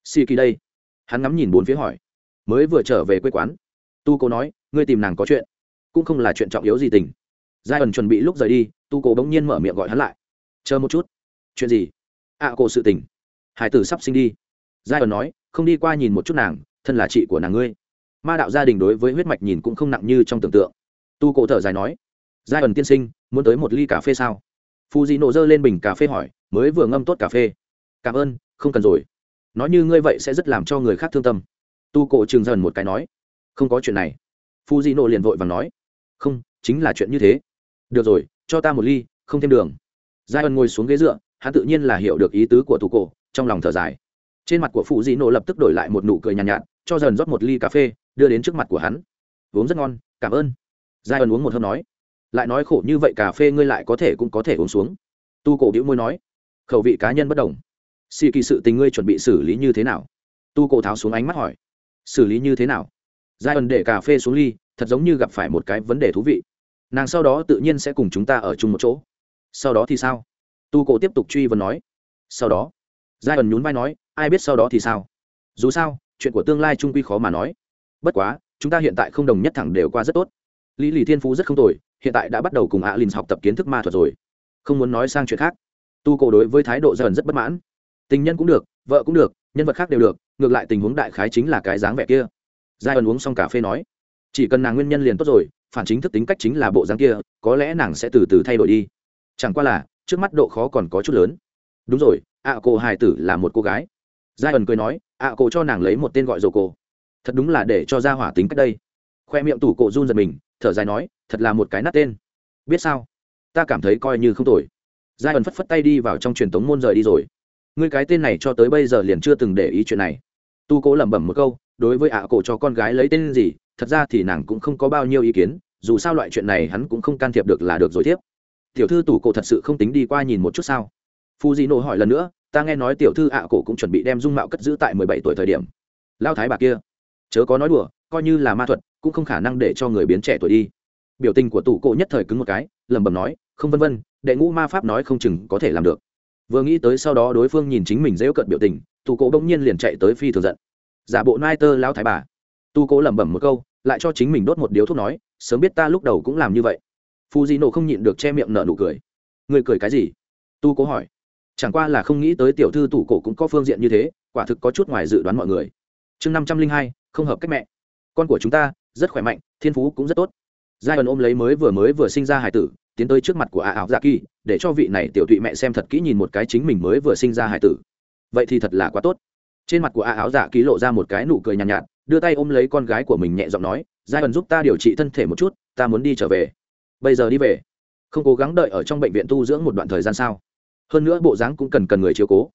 Si kỳ đây. Hắn ngắm nhìn bốn phía hỏi. Mới vừa trở về quê quán. Tu cố nói ngươi tìm nàng có chuyện. Cũng không là chuyện trọng yếu gì tình. Giai ẩn chuẩn bị lúc rời đi tu Cố bỗng nhiên mở miệng gọi hắn lại. Chờ một chút. Chuyện gì? Ạ à, cổ sự tình hải tử sắp sinh đi. Giai ẩn nói, không đi qua nhìn một chút nàng, thân là chị của nàng ngươi. Ma đạo gia đình đối với huyết mạch nhìn cũng không nặng như trong tưởng tượng. Tu cổ thở dài nói giai ẩn tiên sinh, muốn tới một ly cà phê sao? Phù dị nộ dơ lên bình cà phê hỏi, mới vừa ngâm tốt cà phê. Cảm ơn, không cần rồi. Nói như ngươi vậy sẽ rất làm cho người khác thương tâm. Tu cổ trường dần một cái nói, không có chuyện này. Phu di nộ liền vội và nói, không, chính là chuyện như thế. Được rồi, cho ta một ly, không thêm đường. Giai ân ngồi xuống ghế dựa, hắn tự nhiên là hiểu được ý tứ của tu cổ trong lòng thở dài. Trên mặt của phụ dị nộ lập tức đổi lại một nụ cười nhàn nhạt, nhạt cho dần rót một ly cà phê đưa đến trước mặt của hắn. Uống rất ngon cảm ơn. Giai ân uống một hơi nói. Lại nói khổ như vậy cà phê ngươi lại có thể cũng có thể uống xuống. Tu cổ đĩu môi nói. Khẩu vị cá nhân bất đồng. Xì kỳ sự tình ngươi chuẩn bị xử lý như thế nào? Tu cổ tháo xuống ánh mắt hỏi. Xử lý như thế nào? Giai ân để cà phê xuống ly thật giống như gặp phải một cái vấn đề thú vị. Nàng sau đó tự nhiên sẽ cùng chúng ta ở chung một chỗ. Sau đó thì sao? Tu cổ tiếp tục truy vấn nói. Sau đó giai ẩn nhún vai nói, ai biết sau đó thì sao? Dù sao, chuyện của tương lai trung quy khó mà nói. Bất quá, chúng ta hiện tại không đồng nhất thẳng đều qua rất tốt. Lý lì thiên phú rất không tồi, hiện tại đã bắt đầu cùng alin học tập kiến thức ma thuật rồi. Không muốn nói sang chuyện khác. Tu cổ đối với thái độ dần rất bất mãn. Tình nhân cũng được, vợ cũng được, nhân vật khác đều được, ngược lại tình huống đại khái chính là cái dáng vẻ kia. Giai ẩn uống xong cà phê nói, chỉ cần nàng nguyên nhân liền tốt rồi, phản chính thức tính cách chính là bộ dáng kia, có lẽ nàng sẽ từ từ thay đổi đi. Chẳng qua là, trước mắt độ khó còn có chút lớn. Đúng rồi ạ à, cô hài tử là một cô gái. Giai ẩn cười nói ạ à, cô cho nàng lấy một tên gọi dồ cô. Thật đúng là để cho ra hỏa tính cách đây. Khoe miệng tủ cổ run giật mình thở dài nói thật là một cái nát tên. Biết sao? Ta cảm thấy coi như không tồi. Giai ẩn phất phất tay đi vào trong truyền thống môn rời đi rồi. Ngươi cái tên này cho tới bây giờ liền chưa từng để ý chuyện này. Tu cố lẩm bẩm một câu đối với ạ cổ cho con gái lấy tên gì thật ra thì nàng cũng không có bao nhiêu ý kiến dù sao loại chuyện này hắn cũng không can thiệp được là được rồi tiếp. Tiểu thư tủ cổ thật sự không tính đi qua nhìn một chút sao? Phu di nổ hỏi lần nữa ta nghe nói tiểu thư ạ cổ cũng chuẩn bị đem dung mạo cất giữ tại mười bảy tuổi thời điểm. Lao thái bà kia, chớ có nói đùa, coi như là ma thuật, cũng không khả năng để cho người biến trẻ tuổi đi. Biểu tình của tủ cổ nhất thời cứng một cái, lẩm bẩm nói, không vân vân, đệ ngũ ma pháp nói không chừng có thể làm được. Vừa nghĩ tới sau đó đối phương nhìn chính mình dễu cận biểu tình tủ cổ bỗng nhiên liền chạy tới phi thường giận. Giả bộ nai tơ lao thái bà. Tu cố lẩm bẩm một câu, lại cho chính mình đốt một điếu thuốc nói, sớm biết ta lúc đầu cũng làm như vậy. Phù di nổ không nhịn được che miệng nở nụ cười. Người cười cái gì? Tu cố hỏi chẳng qua là không nghĩ tới tiểu thư tủ cổ cũng có phương diện như thế quả thực có chút ngoài dự đoán mọi người. Chương năm trăm linh hai không hợp cách mẹ. Con của chúng ta rất khỏe mạnh thiên phú cũng rất tốt. Giai ẩn ôm lấy mới vừa mới vừa sinh ra hải tử tiến tới trước mặt của ả ảo dạ kỳ để cho vị này tiểu tụy mẹ xem thật kỹ nhìn một cái chính mình mới vừa sinh ra hải tử. Vậy thì thật là quá tốt. Trên mặt của ả ảo dạ kỳ lộ ra một cái nụ cười nhàn nhạt, nhạt đưa tay ôm lấy con gái của mình nhẹ giọng nói giai ẩn giúp ta điều trị thân thể một chút ta muốn đi trở về. Bây giờ đi về. Không cố gắng đợi ở trong bệnh viện tu dưỡng một đoạn thời gian sao? Hơn nữa bộ dáng cũng cần cần người chiếu cố.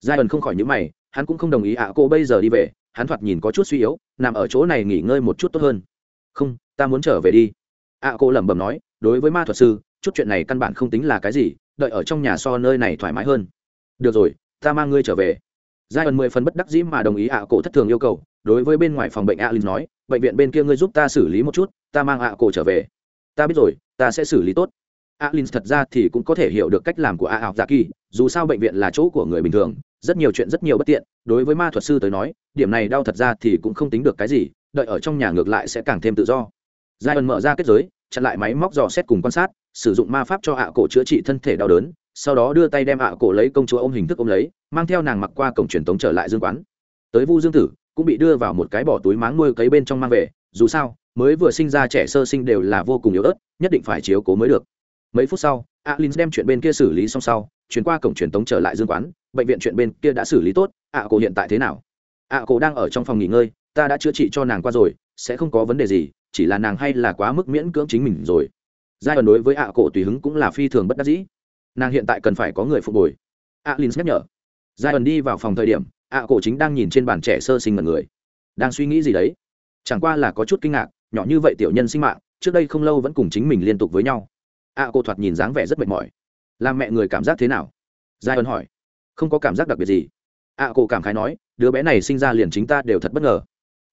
Giai ẩn không khỏi những mày, hắn cũng không đồng ý ạ, cô bây giờ đi về, hắn thoạt nhìn có chút suy yếu, nằm ở chỗ này nghỉ ngơi một chút tốt hơn. Không, ta muốn trở về đi. Ạ, cô lẩm bẩm nói, đối với ma thuật sư, chút chuyện này căn bản không tính là cái gì, đợi ở trong nhà so nơi này thoải mái hơn. Được rồi, ta mang ngươi trở về. Giai ẩn mười phần bất đắc dĩ mà đồng ý ạ cổ thất thường yêu cầu, đối với bên ngoài phòng bệnh alin nói, bệnh viện bên kia ngươi giúp ta xử lý một chút, ta mang ạ cổ trở về. Ta biết rồi, ta sẽ xử lý tốt alin thật ra thì cũng có thể hiểu được cách làm của a ảo dạ kỳ, dù sao bệnh viện là chỗ của người bình thường, rất nhiều chuyện rất nhiều bất tiện, đối với ma thuật sư tới nói, điểm này đau thật ra thì cũng không tính được cái gì, đợi ở trong nhà ngược lại sẽ càng thêm tự do. Giai ẩn mở ra kết giới, chặn lại máy móc dò xét cùng quan sát, sử dụng ma pháp cho ạ cổ chữa trị thân thể đau đớn, sau đó đưa tay đem ạ cổ lấy công chúa ôm hình thức ôm lấy, mang theo nàng mặc qua cổng truyền tống trở lại dương quán. Tới vu dương tử, cũng bị đưa vào một cái bỏ túi máng nuôi cấy bên trong mang về, dù sao, mới vừa sinh ra trẻ sơ sinh đều là vô cùng yếu ớt, nhất định phải chiếu cố mới được mấy phút sau, alin đem chuyện bên kia xử lý xong sau, chuyển qua cổng truyền tống trở lại dương quán, bệnh viện chuyện bên kia đã xử lý tốt, ạ cổ hiện tại thế nào? Ạ cổ đang ở trong phòng nghỉ ngơi, ta đã chữa trị cho nàng qua rồi, sẽ không có vấn đề gì, chỉ là nàng hay là quá mức miễn cưỡng chính mình rồi. Giai đoạn đối với ạ cổ tùy hứng cũng là phi thường bất đắc dĩ. Nàng hiện tại cần phải có người phục hồi. Alin nhắc nhở. Giai đoạn đi vào phòng thời điểm, ạ cổ chính đang nhìn trên bàn trẻ sơ sinh mật người. Đang suy nghĩ gì đấy? Chẳng qua là có chút kinh ngạc, nhỏ như vậy tiểu nhân sinh mạng, trước đây không lâu vẫn cùng chính mình liên tục với nhau ạ cô thoạt nhìn dáng vẻ rất mệt mỏi. Làm mẹ người cảm giác thế nào? Giai ân hỏi. Không có cảm giác đặc biệt gì. Ạ cô cảm khái nói, đứa bé này sinh ra liền chính ta đều thật bất ngờ.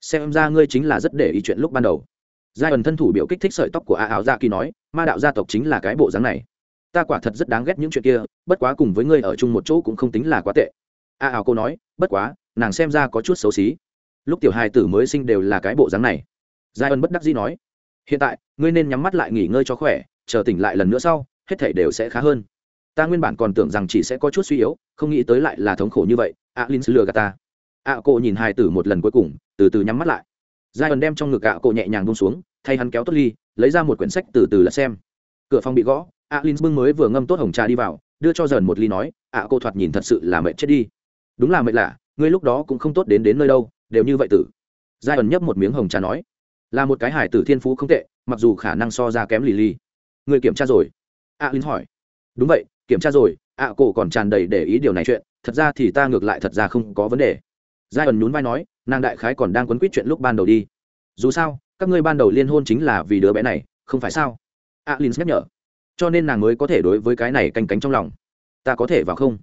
Xem ra ngươi chính là rất để ý chuyện lúc ban đầu. Giai ẩn thân thủ biểu kích thích sợi tóc của ạ áo gia kỳ nói, ma đạo gia tộc chính là cái bộ dáng này. Ta quả thật rất đáng ghét những chuyện kia, bất quá cùng với ngươi ở chung một chỗ cũng không tính là quá tệ. A áo cô nói, bất quá, nàng xem ra có chút xấu xí. Lúc tiểu hai tử mới sinh đều là cái bộ dáng này. Giai ân bất đắc dĩ nói, hiện tại, ngươi nên nhắm mắt lại nghỉ ngơi cho khỏe chờ tỉnh lại lần nữa sau, hết thể đều sẽ khá hơn. Ta nguyên bản còn tưởng rằng chỉ sẽ có chút suy yếu, không nghĩ tới lại là thống khổ như vậy, a linh lừa gạt ta. Ạ cô nhìn hai tử một lần cuối cùng, từ từ nhắm mắt lại. Giai ẩn đem trong ngực ạ cô nhẹ nhàng bông xuống, thay hắn kéo tốt ly, lấy ra một quyển sách từ từ là xem. Cửa phòng bị gõ alin bưng mới vừa ngâm tốt hồng trà đi vào, đưa cho dần một ly nói ạ cô thoạt nhìn thật sự là mệt chết đi. Đúng là mệt lạ, ngươi lúc đó cũng không tốt đến đến nơi đâu, đều như vậy tử. Giai ẩn nhấp một miếng hồng trà nói, là một cái hải tử thiên phú không tệ, mặc dù khả năng so ra kém lì lì người kiểm tra rồi. A linh hỏi. Đúng vậy, kiểm tra rồi ạ cổ còn tràn đầy để ý điều này chuyện, thật ra thì ta ngược lại thật ra không có vấn đề. Giai ẩn nhún vai nói, nàng đại khái còn đang quấn quýt chuyện lúc ban đầu đi. Dù sao, các ngươi ban đầu liên hôn chính là vì đứa bé này, không phải sao? Alin nhắc nhở. Cho nên nàng mới có thể đối với cái này canh cánh trong lòng. Ta có thể vào không?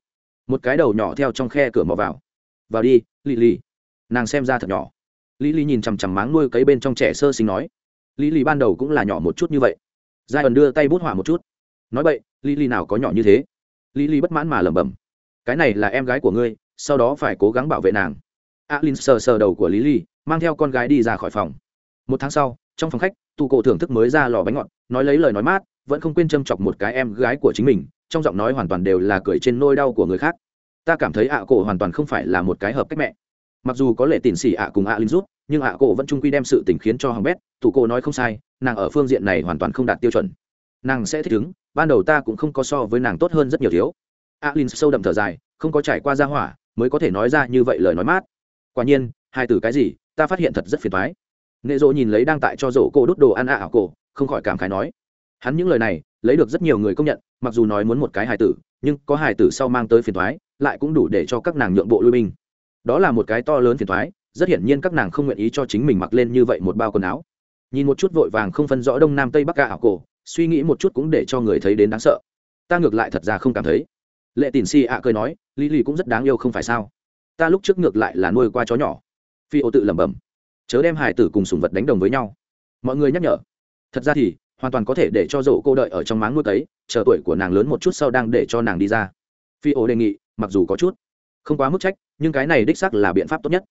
Một cái đầu nhỏ theo trong khe cửa mò vào. Vào đi, lì lì. Nàng xem ra thật nhỏ. Lý lý nhìn chằm chằm máng nuôi cấy bên trong trẻ sơ sinh nói. Lý lý ban đầu cũng là nhỏ một chút như vậy giai ẩn đưa tay bút hỏa một chút. Nói vậy ly ly nào có nhỏ như thế? Ly ly bất mãn mà lẩm bẩm. Cái này là em gái của ngươi, sau đó phải cố gắng bảo vệ nàng. Alin sờ sờ đầu của lý lý mang theo con gái đi ra khỏi phòng. Một tháng sau, trong phòng khách, tụ cổ thưởng thức mới ra lò bánh ngọt, nói lấy lời nói mát, vẫn không quên châm chọc một cái em gái của chính mình, trong giọng nói hoàn toàn đều là cười trên nôi đau của người khác. Ta cảm thấy ạ cổ hoàn toàn không phải là một cái hợp cách mẹ mặc dù có lệ tiền xỉ ạ cùng ạ linh rút nhưng ạ cổ vẫn trung quy đem sự tình khiến cho hồng bét, thủ cổ nói không sai, nàng ở phương diện này hoàn toàn không đạt tiêu chuẩn. Nàng sẽ thích ứng, ban đầu ta cũng không có so với nàng tốt hơn rất nhiều thiếu. Ạ linh sâu đậm thở dài, không có trải qua ra hỏa, mới có thể nói ra như vậy lời nói mát. Quả nhiên, hai từ cái gì, ta phát hiện thật rất phiền thoái nệ Dỗ nhìn lấy đang tại cho rổ cô đút đồ ăn ạ ạ cổ, không khỏi cảm khái nói. Hắn những lời này, lấy được rất nhiều người công nhận, mặc dù nói muốn một cái hài tử, nhưng có hài tử sau mang tới phiền thoái lại cũng đủ để cho các nàng nhượng bộ lui binh đó là một cái to lớn phiền thoái rất hiển nhiên các nàng không nguyện ý cho chính mình mặc lên như vậy một bao quần áo. Nhìn một chút vội vàng không phân rõ đông nam tây bắc ca ảo cổ, suy nghĩ một chút cũng để cho người thấy đến đáng sợ. Ta ngược lại thật ra không cảm thấy. Lệ tín si ạ cười nói, lý lì cũng rất đáng yêu không phải sao? Ta lúc trước ngược lại là nuôi qua chó nhỏ. Phi ô tự lẩm bẩm, chớ đem hải tử cùng sùng vật đánh đồng với nhau. Mọi người nhắc nhở. Thật ra thì, hoàn toàn có thể để cho dậu cô đợi ở trong máng nuôi cấy, chờ tuổi của nàng lớn một chút sau đang để cho nàng đi ra. Phi ô đề nghị, mặc dù có chút, không quá mức trách nhưng cái này đích xác là biện pháp tốt nhất.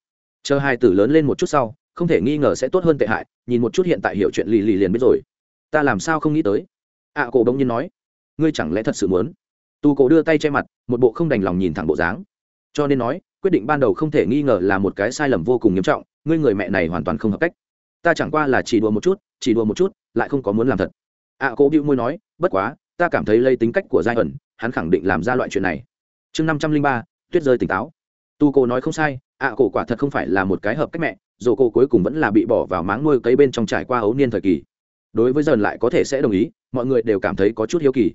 Chờ hai tử lớn lên một chút sau không thể nghi ngờ sẽ tốt hơn tệ hại nhìn một chút hiện tại hiểu chuyện lì lì liền biết rồi. Ta làm sao không nghĩ tới? Ạ à, cổ bỗng nhiên nói. Ngươi chẳng lẽ thật sự muốn? Tu cổ đưa tay che mặt một bộ không đành lòng nhìn thẳng bộ dáng. Cho nên nói quyết định ban đầu không thể nghi ngờ là một cái sai lầm vô cùng nghiêm trọng ngươi người mẹ này hoàn toàn không hợp cách. Ta chẳng qua là chỉ đùa một chút chỉ đùa một chút lại không có muốn làm thật. Ạ à, cổ bĩu môi nói bất quá ta cảm thấy lây tính cách của giai ẩn hắn khẳng định làm ra loại chuyện này. Chương năm trăm linh ba tuyết rơi tỉnh táo tu cô nói không sai, ạ cổ quả thật không phải là một cái hợp cách mẹ, dù cô cuối cùng vẫn là bị bỏ vào máng nuôi cấy bên trong trải qua ấu niên thời kỳ. Đối với dần lại có thể sẽ đồng ý, mọi người đều cảm thấy có chút hiếu kỳ.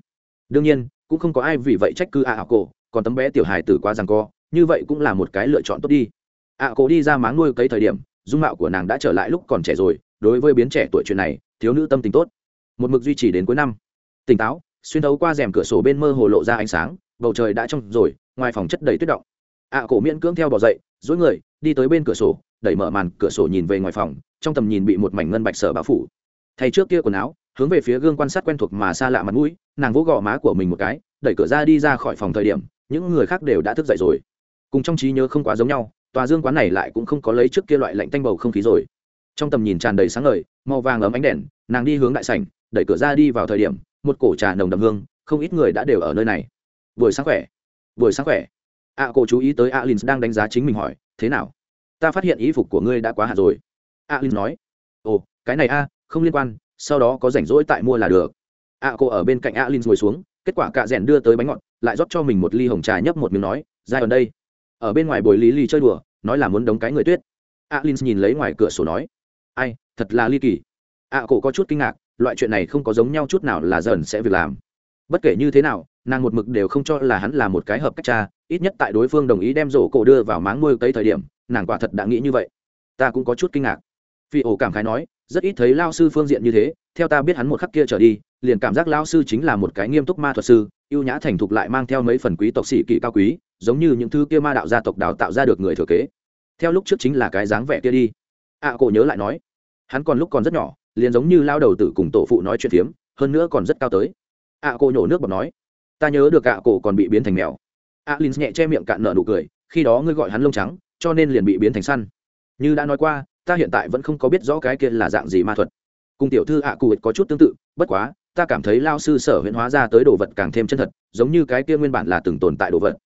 Đương nhiên, cũng không có ai vì vậy trách cứ ạ cổ, còn tấm bé tiểu hài tử quá rằng co, như vậy cũng là một cái lựa chọn tốt đi. Ạ cổ đi ra máng nuôi cấy thời điểm, dung mạo của nàng đã trở lại lúc còn trẻ rồi, đối với biến trẻ tuổi chuyện này, thiếu nữ tâm tình tốt. Một mực duy trì đến cuối năm. Tỉnh táo, xuyên thấu qua rèm cửa sổ bên mơ hồ lộ ra ánh sáng, bầu trời đã trong rồi, ngoài phòng chất đầy tuyết động ạ cổ miễn cưỡng theo bỏ dậy, dối người, đi tới bên cửa sổ, đẩy mở màn cửa sổ nhìn về ngoài phòng, trong tầm nhìn bị một mảnh ngân bạch sở bao phủ. Thay trước kia quần áo, hướng về phía gương quan sát quen thuộc mà xa lạ mặt mũi, nàng vỗ gò má của mình một cái, đẩy cửa ra đi ra khỏi phòng thời điểm, những người khác đều đã thức dậy rồi. Cùng trong trí nhớ không quá giống nhau, tòa dương quán này lại cũng không có lấy trước kia loại lạnh tanh bầu không khí rồi. Trong tầm nhìn tràn đầy sáng ngời, màu vàng ấm ánh đèn, nàng đi hướng đại sảnh, đẩy cửa ra đi vào thời điểm, một cổ trà nồng đậm hương, không ít người đã đều ở nơi này. Buổi sáng khỏe. Buổi sáng khỏe ạ à, cổ chú ý tới alin đang đánh giá chính mình hỏi thế nào? Ta phát hiện y phục của ngươi đã quá hạn rồi. alin nói ồ cái này a không liên quan sau đó có rảnh rỗi tại mua là được. ạ à, cô ở bên cạnh alin ngồi xuống kết quả cạ rèn đưa tới bánh ngọt lại rót cho mình một ly hồng trà nhấp một miếng nói ra ở đây. Ở bên ngoài bồi lý ly chơi đùa nói là muốn đóng cái người tuyết. alin nhìn lấy ngoài cửa sổ nói ai thật là ly kỳ. ạ cổ có chút kinh ngạc loại chuyện này không có giống nhau chút nào là dần sẽ việc làm. Bất kể như thế nào nàng một mực đều không cho là hắn là một cái hợp cách cha ít nhất tại đối phương đồng ý đem rổ cổ đưa vào máng nuôi cấy thời điểm nàng quả thật đã nghĩ như vậy. Ta cũng có chút kinh ngạc. Phi ổ cảm khái nói rất ít thấy lao sư phương diện như thế theo ta biết hắn một khắc kia trở đi liền cảm giác lao sư chính là một cái nghiêm túc ma thuật sư ưu nhã thành thục lại mang theo mấy phần quý tộc sĩ kỵ cao quý giống như những thứ kia ma đạo gia tộc đào tạo ra được người thừa kế. Theo lúc trước chính là cái dáng vẻ kia đi. Ạ à, cổ nhớ lại nói hắn còn lúc còn rất nhỏ liền giống như lao đầu tử cùng tổ phụ nói chuyện phiếm hơn nữa còn rất cao tới. Ạ à, cổ nhổ nước bọc nói ta nhớ được ạ, cổ còn bị biến thành mèo. Alin nhẹ che miệng cạn nợ nụ cười, khi đó ngươi gọi hắn lông trắng, cho nên liền bị biến thành săn. Như đã nói qua, ta hiện tại vẫn không có biết rõ cái kia là dạng gì ma thuật. Cùng tiểu thư ạ, cụ có chút tương tự, bất quá, ta cảm thấy lao sư sở huyễn hóa ra tới đồ vật càng thêm chân thật, giống như cái kia nguyên bản là từng tồn tại đồ vật.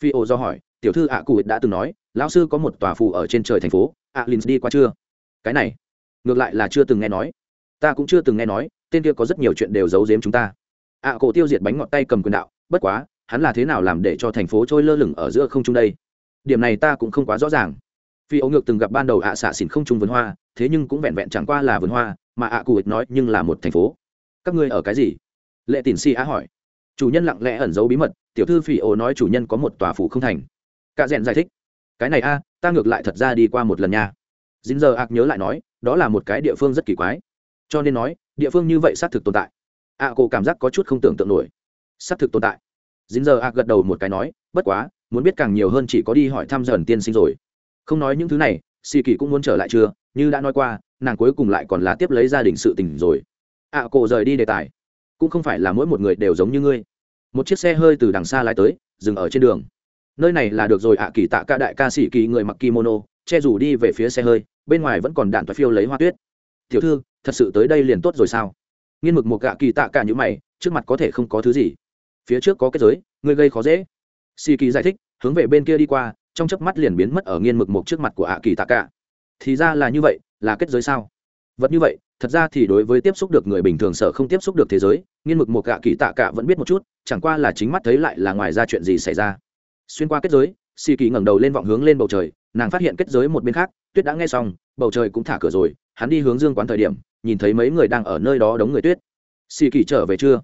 Phi ô do hỏi, tiểu thư ạ, cụ đã từng nói lão sư có một tòa phù ở trên trời thành phố alin đi qua chưa? Cái này, ngược lại là chưa từng nghe nói. Ta cũng chưa từng nghe nói, tên kia có rất nhiều chuyện đều giấu giếm chúng ta ạ cổ tiêu diệt bánh ngọt tay cầm quyền đạo, bất quá, hắn là thế nào làm để cho thành phố trôi lơ lửng ở giữa không trung đây? Điểm này ta cũng không quá rõ ràng. Phi ấu ngược từng gặp ban đầu ạ xạ xỉn không trung vườn hoa, thế nhưng cũng vẹn vẹn chẳng qua là vườn hoa, mà ạ cụ ịch nói nhưng là một thành phố. Các ngươi ở cái gì? Lệ tỉn si á hỏi. Chủ nhân lặng lẽ ẩn giấu bí mật, tiểu thư phi ấu nói chủ nhân có một tòa phủ không thành. Cả rẽn giải thích. Cái này a, ta ngược lại thật ra đi qua một lần nha. Dính giờ ạc nhớ lại nói, đó là một cái địa phương rất kỳ quái. Cho nên nói, địa phương như vậy xác thực tồn tại ạ à, cổ cảm giác có chút không tưởng tượng nổi. Xác thực tồn tại. Dính giờ ạc gật đầu một cái nói bất quá muốn biết càng nhiều hơn chỉ có đi hỏi thăm dần tiên sinh rồi. Không nói những thứ này xì kỳ cũng muốn trở lại chưa? Như đã nói qua nàng cuối cùng lại còn là tiếp lấy gia đình sự tình rồi. Ạ à, cổ rời đi đề tài. Cũng không phải là mỗi một người đều giống như ngươi. Một chiếc xe hơi từ đằng xa lái tới dừng ở trên đường. Nơi này là được rồi ạ kỳ tạ ca đại ca sĩ kỳ người mặc kimono che rủ đi về phía xe hơi bên ngoài vẫn còn đạn toa phiêu lấy hoa tuyết. Tiểu thư thật sự tới đây liền tốt rồi sao? Nghiên mực một gạ kỳ tạ cả như mày, trước mặt có thể không có thứ gì. Phía trước có kết giới người gây khó dễ. Si kỳ giải thích, hướng về bên kia đi qua, trong chớp mắt liền biến mất ở nghiên mực một trước mặt của ạ kỳ tạ cả. Thì ra là như vậy, là kết giới sao? Vật như vậy, thật ra thì đối với tiếp xúc được người bình thường sợ không tiếp xúc được thế giới, nghiên mực một gạ kỳ tạ cả vẫn biết một chút, chẳng qua là chính mắt thấy lại là ngoài ra chuyện gì xảy ra. Xuyên qua kết giới Si kỳ ngẩng đầu lên vọng hướng lên bầu trời, nàng phát hiện kết giới một bên khác, tuyết đã nghe xong bầu trời cũng thả cửa rồi hắn đi hướng dương quán thời điểm nhìn thấy mấy người đang ở nơi đó đóng người tuyết. Xì kỳ trở về chưa?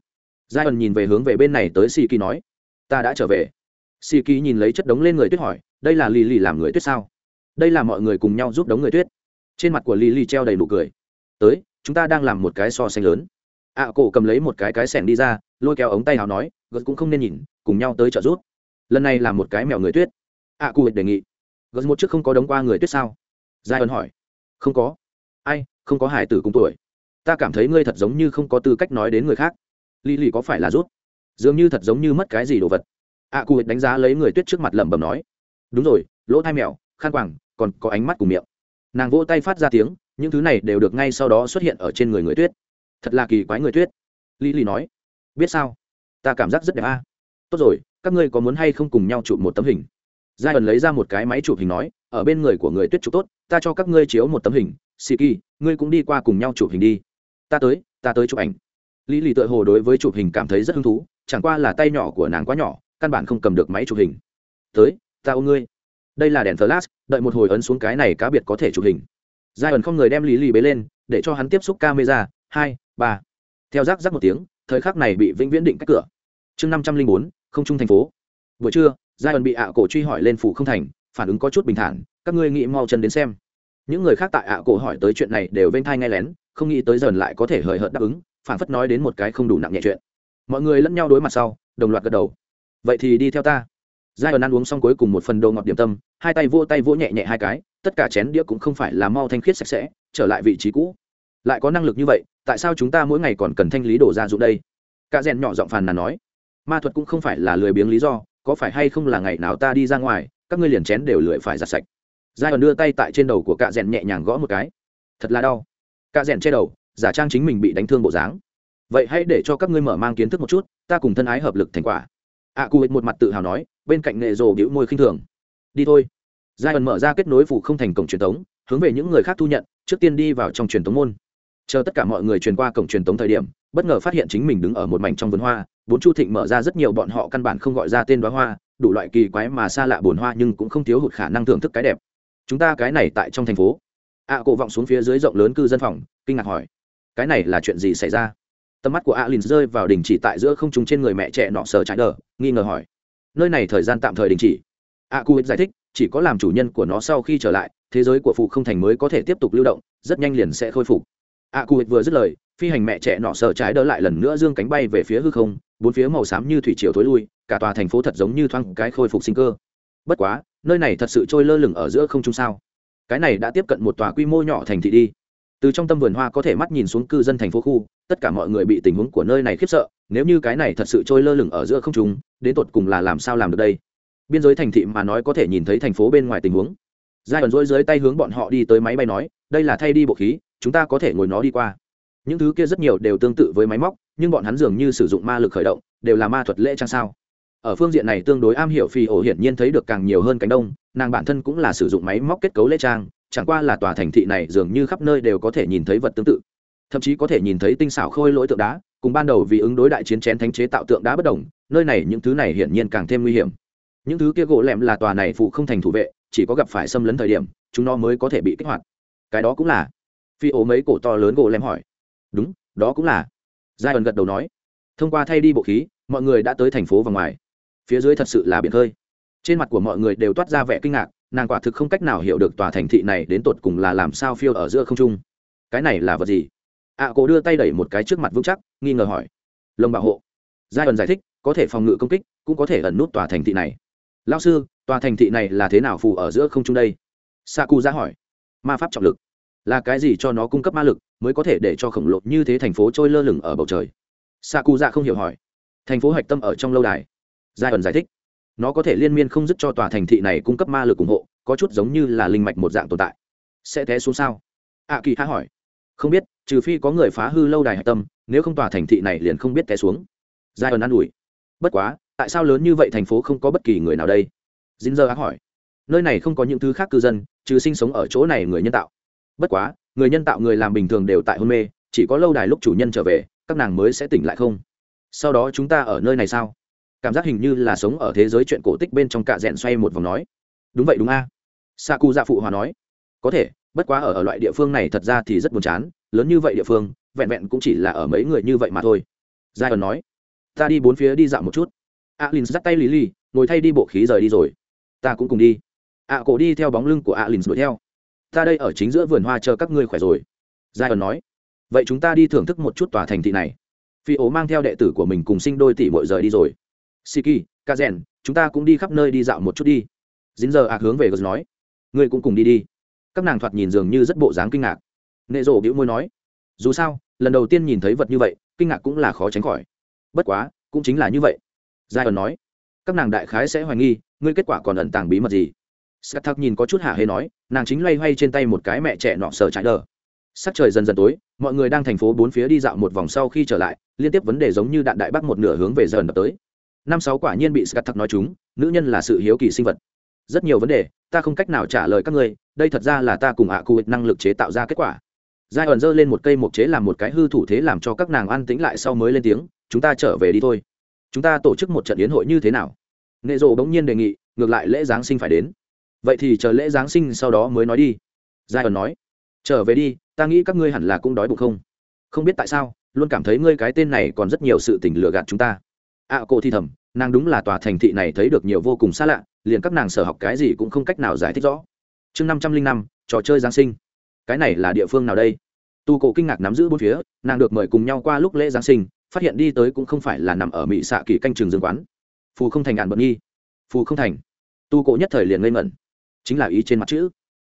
Giai ẩn nhìn về hướng về bên này tới xì kỳ nói. Ta đã trở về. Xì kỳ nhìn lấy chất đống lên người tuyết hỏi đây là lì lì làm người tuyết sao? Đây là mọi người cùng nhau giúp đống người tuyết. Trên mặt của lì lì treo đầy nụ cười. Tới chúng ta đang làm một cái so sánh lớn. Ạ à, cổ cầm lấy một cái cái sẻng đi ra lôi kéo ống tay nào nói gật cũng không nên nhìn cùng nhau tới trợ giúp. Lần này là một cái mèo người tuyết. Ạ à, cụ đề nghị. Gật một trước không có đống qua người tuyết sao? Giai ẩn hỏi không có. Ai không có hải tử cùng tuổi. Ta cảm thấy ngươi thật giống như không có tư cách nói đến người khác. Lì lì có phải là rút? Dường như thật giống như mất cái gì đồ vật. A à, cụ đánh giá lấy người tuyết trước mặt lẩm bẩm nói. Đúng rồi lỗ thai mèo khăn quàng còn có ánh mắt cùng miệng. Nàng vỗ tay phát ra tiếng những thứ này đều được ngay sau đó xuất hiện ở trên người người tuyết. Thật là kỳ quái người tuyết. Lý lý nói. Biết sao? Ta cảm giác rất đẹp a. Tốt rồi các ngươi có muốn hay không cùng nhau chụp một tấm hình? Giai ẩn lấy ra một cái máy chụp hình nói ở bên người của người tuyết chụp tốt, ta cho các ngươi chiếu một tấm hình xì kỳ ngươi cũng đi qua cùng nhau chụp hình đi. Ta tới ta tới chụp ảnh. Lý lì tựa hồ đối với chụp hình cảm thấy rất hứng thú, chẳng qua là tay nhỏ của nàng quá nhỏ, căn bản không cầm được máy chụp hình. Tới, ta ôm ngươi. Đây là đèn flash, đợi một hồi ấn xuống cái này cá biệt có thể chụp hình. Giai ẩn không người đem lý lì bế lên, để cho hắn tiếp xúc camera, hai, ba. Theo rác rác một tiếng, thời khắc này bị vĩnh viễn định cách cửa. Chương năm trăm linh bốn, không trung thành phố. Buổi trưa giai ẩn bị ạ cổ truy hỏi lên phủ không thành phản ứng có chút bình thản, các ngươi nghĩ mau chân đến xem. Những người khác tại ạ cổ hỏi tới chuyện này đều vênh thai ngay lén, không nghĩ tới dần lại có thể hời hợt đáp ứng, phản phất nói đến một cái không đủ nặng nhẹ chuyện. Mọi người lẫn nhau đối mặt sau, đồng loạt gật đầu. Vậy thì đi theo ta. Giai ẩn ăn uống xong cuối cùng một phần đồ ngọt điểm tâm, hai tay vô tay vỗ nhẹ nhẹ hai cái, tất cả chén đĩa cũng không phải là mau thanh khiết sạch sẽ, trở lại vị trí cũ. Lại có năng lực như vậy, tại sao chúng ta mỗi ngày còn cần thanh lý đổ ra dụng đây? Cả rèn nhỏ giọng phàn nàn nói. Ma thuật cũng không phải là lười biếng lý do, có phải hay không là ngày nào ta đi ra ngoài các ngươi liền chén đều lười phải giặt sạch. Giai ẩn đưa tay tại trên đầu của cạ rèn nhẹ nhàng gõ một cái. Thật là đau. Cạ rèn che đầu giả trang chính mình bị đánh thương bộ dáng. Vậy hãy để cho các ngươi mở mang kiến thức một chút ta cùng thân ái hợp lực thành quả. Ạ à, cụ một mặt tự hào nói bên cạnh nghệ rồ đĩu môi khinh thường. Đi thôi. Giai ẩn mở ra kết nối phủ không thành cổng truyền thống hướng về những người khác thu nhận trước tiên đi vào trong truyền thống môn. Chờ tất cả mọi người truyền qua cổng truyền thống thời điểm bất ngờ phát hiện chính mình đứng ở một mảnh trong vườn hoa bốn chu thịnh mở ra rất nhiều bọn họ căn bản không gọi ra tên đoá hoa đủ loại kỳ quái mà xa lạ bồn hoa nhưng cũng không thiếu hụt khả năng thưởng thức cái đẹp. Chúng ta cái này tại trong thành phố. Ạ cổ vọng xuống phía dưới rộng lớn cư dân phòng, kinh ngạc hỏi, cái này là chuyện gì xảy ra? Tầm mắt của a rơi vào đình chỉ tại giữa không trung trên người mẹ trẻ nọ sờ trái đờ, nghi ngờ hỏi, nơi này thời gian tạm thời đình chỉ? A cu giải thích, chỉ có làm chủ nhân của nó sau khi trở lại, thế giới của phụ không thành mới có thể tiếp tục lưu động, rất nhanh liền sẽ khôi phục. A cu vừa dứt lời, phi hành mẹ trẻ nọ sờ trái đỡ lại lần nữa dương cánh bay về phía hư không, bốn phía màu xám như thủy chiều thối lui cả tòa thành phố thật giống như thoáng cái khôi phục sinh cơ. Bất quá, nơi này thật sự trôi lơ lửng ở giữa không trung sao? Cái này đã tiếp cận một tòa quy mô nhỏ thành thị đi. Từ trong tâm vườn hoa có thể mắt nhìn xuống cư dân thành phố khu, tất cả mọi người bị tình huống của nơi này khiếp sợ, nếu như cái này thật sự trôi lơ lửng ở giữa không trung, đến tột cùng là làm sao làm được đây? Biên giới thành thị mà nói có thể nhìn thấy thành phố bên ngoài tình huống. Giai đoạn dối dưới tay hướng bọn họ đi tới máy bay nói, đây là thay đi bộ khí, chúng ta có thể ngồi nó đi qua. Những thứ kia rất nhiều đều tương tự với máy móc, nhưng bọn hắn dường như sử dụng ma lực khởi động, đều là ma thuật lễ trang sao ở phương diện này tương đối am hiểu phi ổ hiển nhiên thấy được càng nhiều hơn cánh đông, nàng bản thân cũng là sử dụng máy móc kết cấu lễ trang, chẳng qua là tòa thành thị này dường như khắp nơi đều có thể nhìn thấy vật tương tự. Thậm chí có thể nhìn thấy tinh xảo khôi lỗi tượng đá, cùng ban đầu vì ứng đối đại chiến chén thánh chế tạo tượng đá bất đồng, nơi này những thứ này hiển nhiên càng thêm nguy hiểm. Những thứ kia gỗ lẹm là tòa này phụ không thành thủ vệ, chỉ có gặp phải xâm lấn thời điểm, chúng nó mới có thể bị kích hoạt. Cái đó cũng là. Phi ố mấy cổ to lớn gỗ lẹm hỏi. Đúng, đó cũng là. Giai ẩn gật đầu nói. Thông qua thay đi bộ khí, mọi người đã tới thành phố và ngoài phía dưới thật sự là biển hơi trên mặt của mọi người đều toát ra vẻ kinh ngạc nàng quả thực không cách nào hiểu được tòa thành thị này đến tột cùng là làm sao phiêu ở giữa không trung. Cái này là vật gì? Ạ à, cổ đưa tay đẩy một cái trước mặt vững chắc nghi ngờ hỏi. Lồng bảo hộ. Giai ẩn giải thích có thể phòng ngự công kích cũng có thể ẩn nút tòa thành thị này. Lao sư tòa thành thị này là thế nào phù ở giữa không trung đây? Sa cu ra hỏi. Ma pháp trọng lực. Là cái gì cho nó cung cấp ma lực mới có thể để cho khổng lồ như thế thành phố trôi lơ lửng ở bầu trời? Sa cu ra không hiểu hỏi. Thành phố hạch tâm ở trong lâu đài giai ẩn giải thích. Nó có thể liên miên không dứt cho tòa thành thị này cung cấp ma lực ủng hộ có chút giống như là linh mạch một dạng tồn tại. Sẽ té xuống sao? Ạ à, kỳ hạ hỏi. Không biết trừ phi có người phá hư lâu đài hạch tâm nếu không tòa thành thị này liền không biết té xuống. Giai ẩn an ủi. Bất quá tại sao lớn như vậy thành phố không có bất kỳ người nào đây? Dính dơ ác hỏi. Nơi này không có những thứ khác cư dân trừ sinh sống ở chỗ này người nhân tạo. Bất quá người nhân tạo người làm bình thường đều tại hôn mê chỉ có lâu đài lúc chủ nhân trở về các nàng mới sẽ tỉnh lại không? Sau đó chúng ta ở nơi này sao? Cảm giác hình như là sống ở thế giới chuyện cổ tích bên trong cạ rẽn xoay một vòng nói. Đúng vậy đúng a. Sa cu dạ phụ hòa nói. Có thể bất quá ở, ở loại địa phương này thật ra thì rất buồn chán lớn như vậy địa phương vẹn vẹn cũng chỉ là ở mấy người như vậy mà thôi. Giai ẩn nói. Ta đi bốn phía đi dạo một chút. Alin dắt tay lý lý ngồi thay đi bộ khí rời đi rồi. Ta cũng cùng đi. Ạ cổ đi theo bóng lưng của alin đuổi theo. Ta đây ở chính giữa vườn hoa chờ các ngươi khỏe rồi. Giai ẩn nói. Vậy chúng ta đi thưởng thức một chút tòa thành thị này. Phi ố mang theo đệ tử của mình cùng sinh đôi tỷ mội rời đi rồi siki ca rèn chúng ta cũng đi khắp nơi đi dạo một chút đi. Dính giờ ạc hướng về gờ nói. Ngươi cũng cùng đi đi. Các nàng thoạt nhìn dường như rất bộ dáng kinh ngạc. Nệ rộ bĩu môi nói. Dù sao, lần đầu tiên nhìn thấy vật như vậy, kinh ngạc cũng là khó tránh khỏi. Bất quá, cũng chính là như vậy. Giai ẩn nói. Các nàng đại khái sẽ hoài nghi, ngươi kết quả còn ẩn tàng bí mật gì? Scat nhìn có chút hả hê nói, nàng chính loay hoay trên tay một cái mẹ trẻ nọ sờ trái đờ. Sắc trời dần dần tối, mọi người đang thành phố bốn phía đi dạo một vòng sau khi trở lại, liên tiếp vấn đề giống như đạn đại bắc một nửa hướng về dần đập tới năm sáu quả nhiên bị scat nói chúng, nữ nhân là sự hiếu kỳ sinh vật. Rất nhiều vấn đề, ta không cách nào trả lời các ngươi, đây thật ra là ta cùng ạ cụ năng lực chế tạo ra kết quả. Giai ẩn giơ lên một cây mộc chế làm một cái hư thủ thế làm cho các nàng an tĩnh lại sau mới lên tiếng, chúng ta trở về đi thôi. Chúng ta tổ chức một trận yến hội như thế nào? Nệ rộ bỗng nhiên đề nghị, ngược lại lễ giáng sinh phải đến. Vậy thì chờ lễ giáng sinh sau đó mới nói đi giai ẩn nói. Trở về đi, ta nghĩ các ngươi hẳn là cũng đói bụng không? Không biết tại sao, luôn cảm thấy ngươi cái tên này còn rất nhiều sự tình lừa gạt chúng ta ạ à, cô thi thầm nàng đúng là tòa thành thị này thấy được nhiều vô cùng xa lạ liền các nàng sở học cái gì cũng không cách nào giải thích rõ. Chương năm trăm linh năm trò chơi giáng sinh. Cái này là địa phương nào đây? Tu cổ kinh ngạc nắm giữ bốn phía nàng được mời cùng nhau qua lúc lễ giáng sinh phát hiện đi tới cũng không phải là nằm ở mỹ xạ kỳ canh trường dương quán. Phù không thành ạn bận nghi phù không thành. Tu cổ nhất thời liền ngây ngẩn. Chính là ý trên mặt chữ.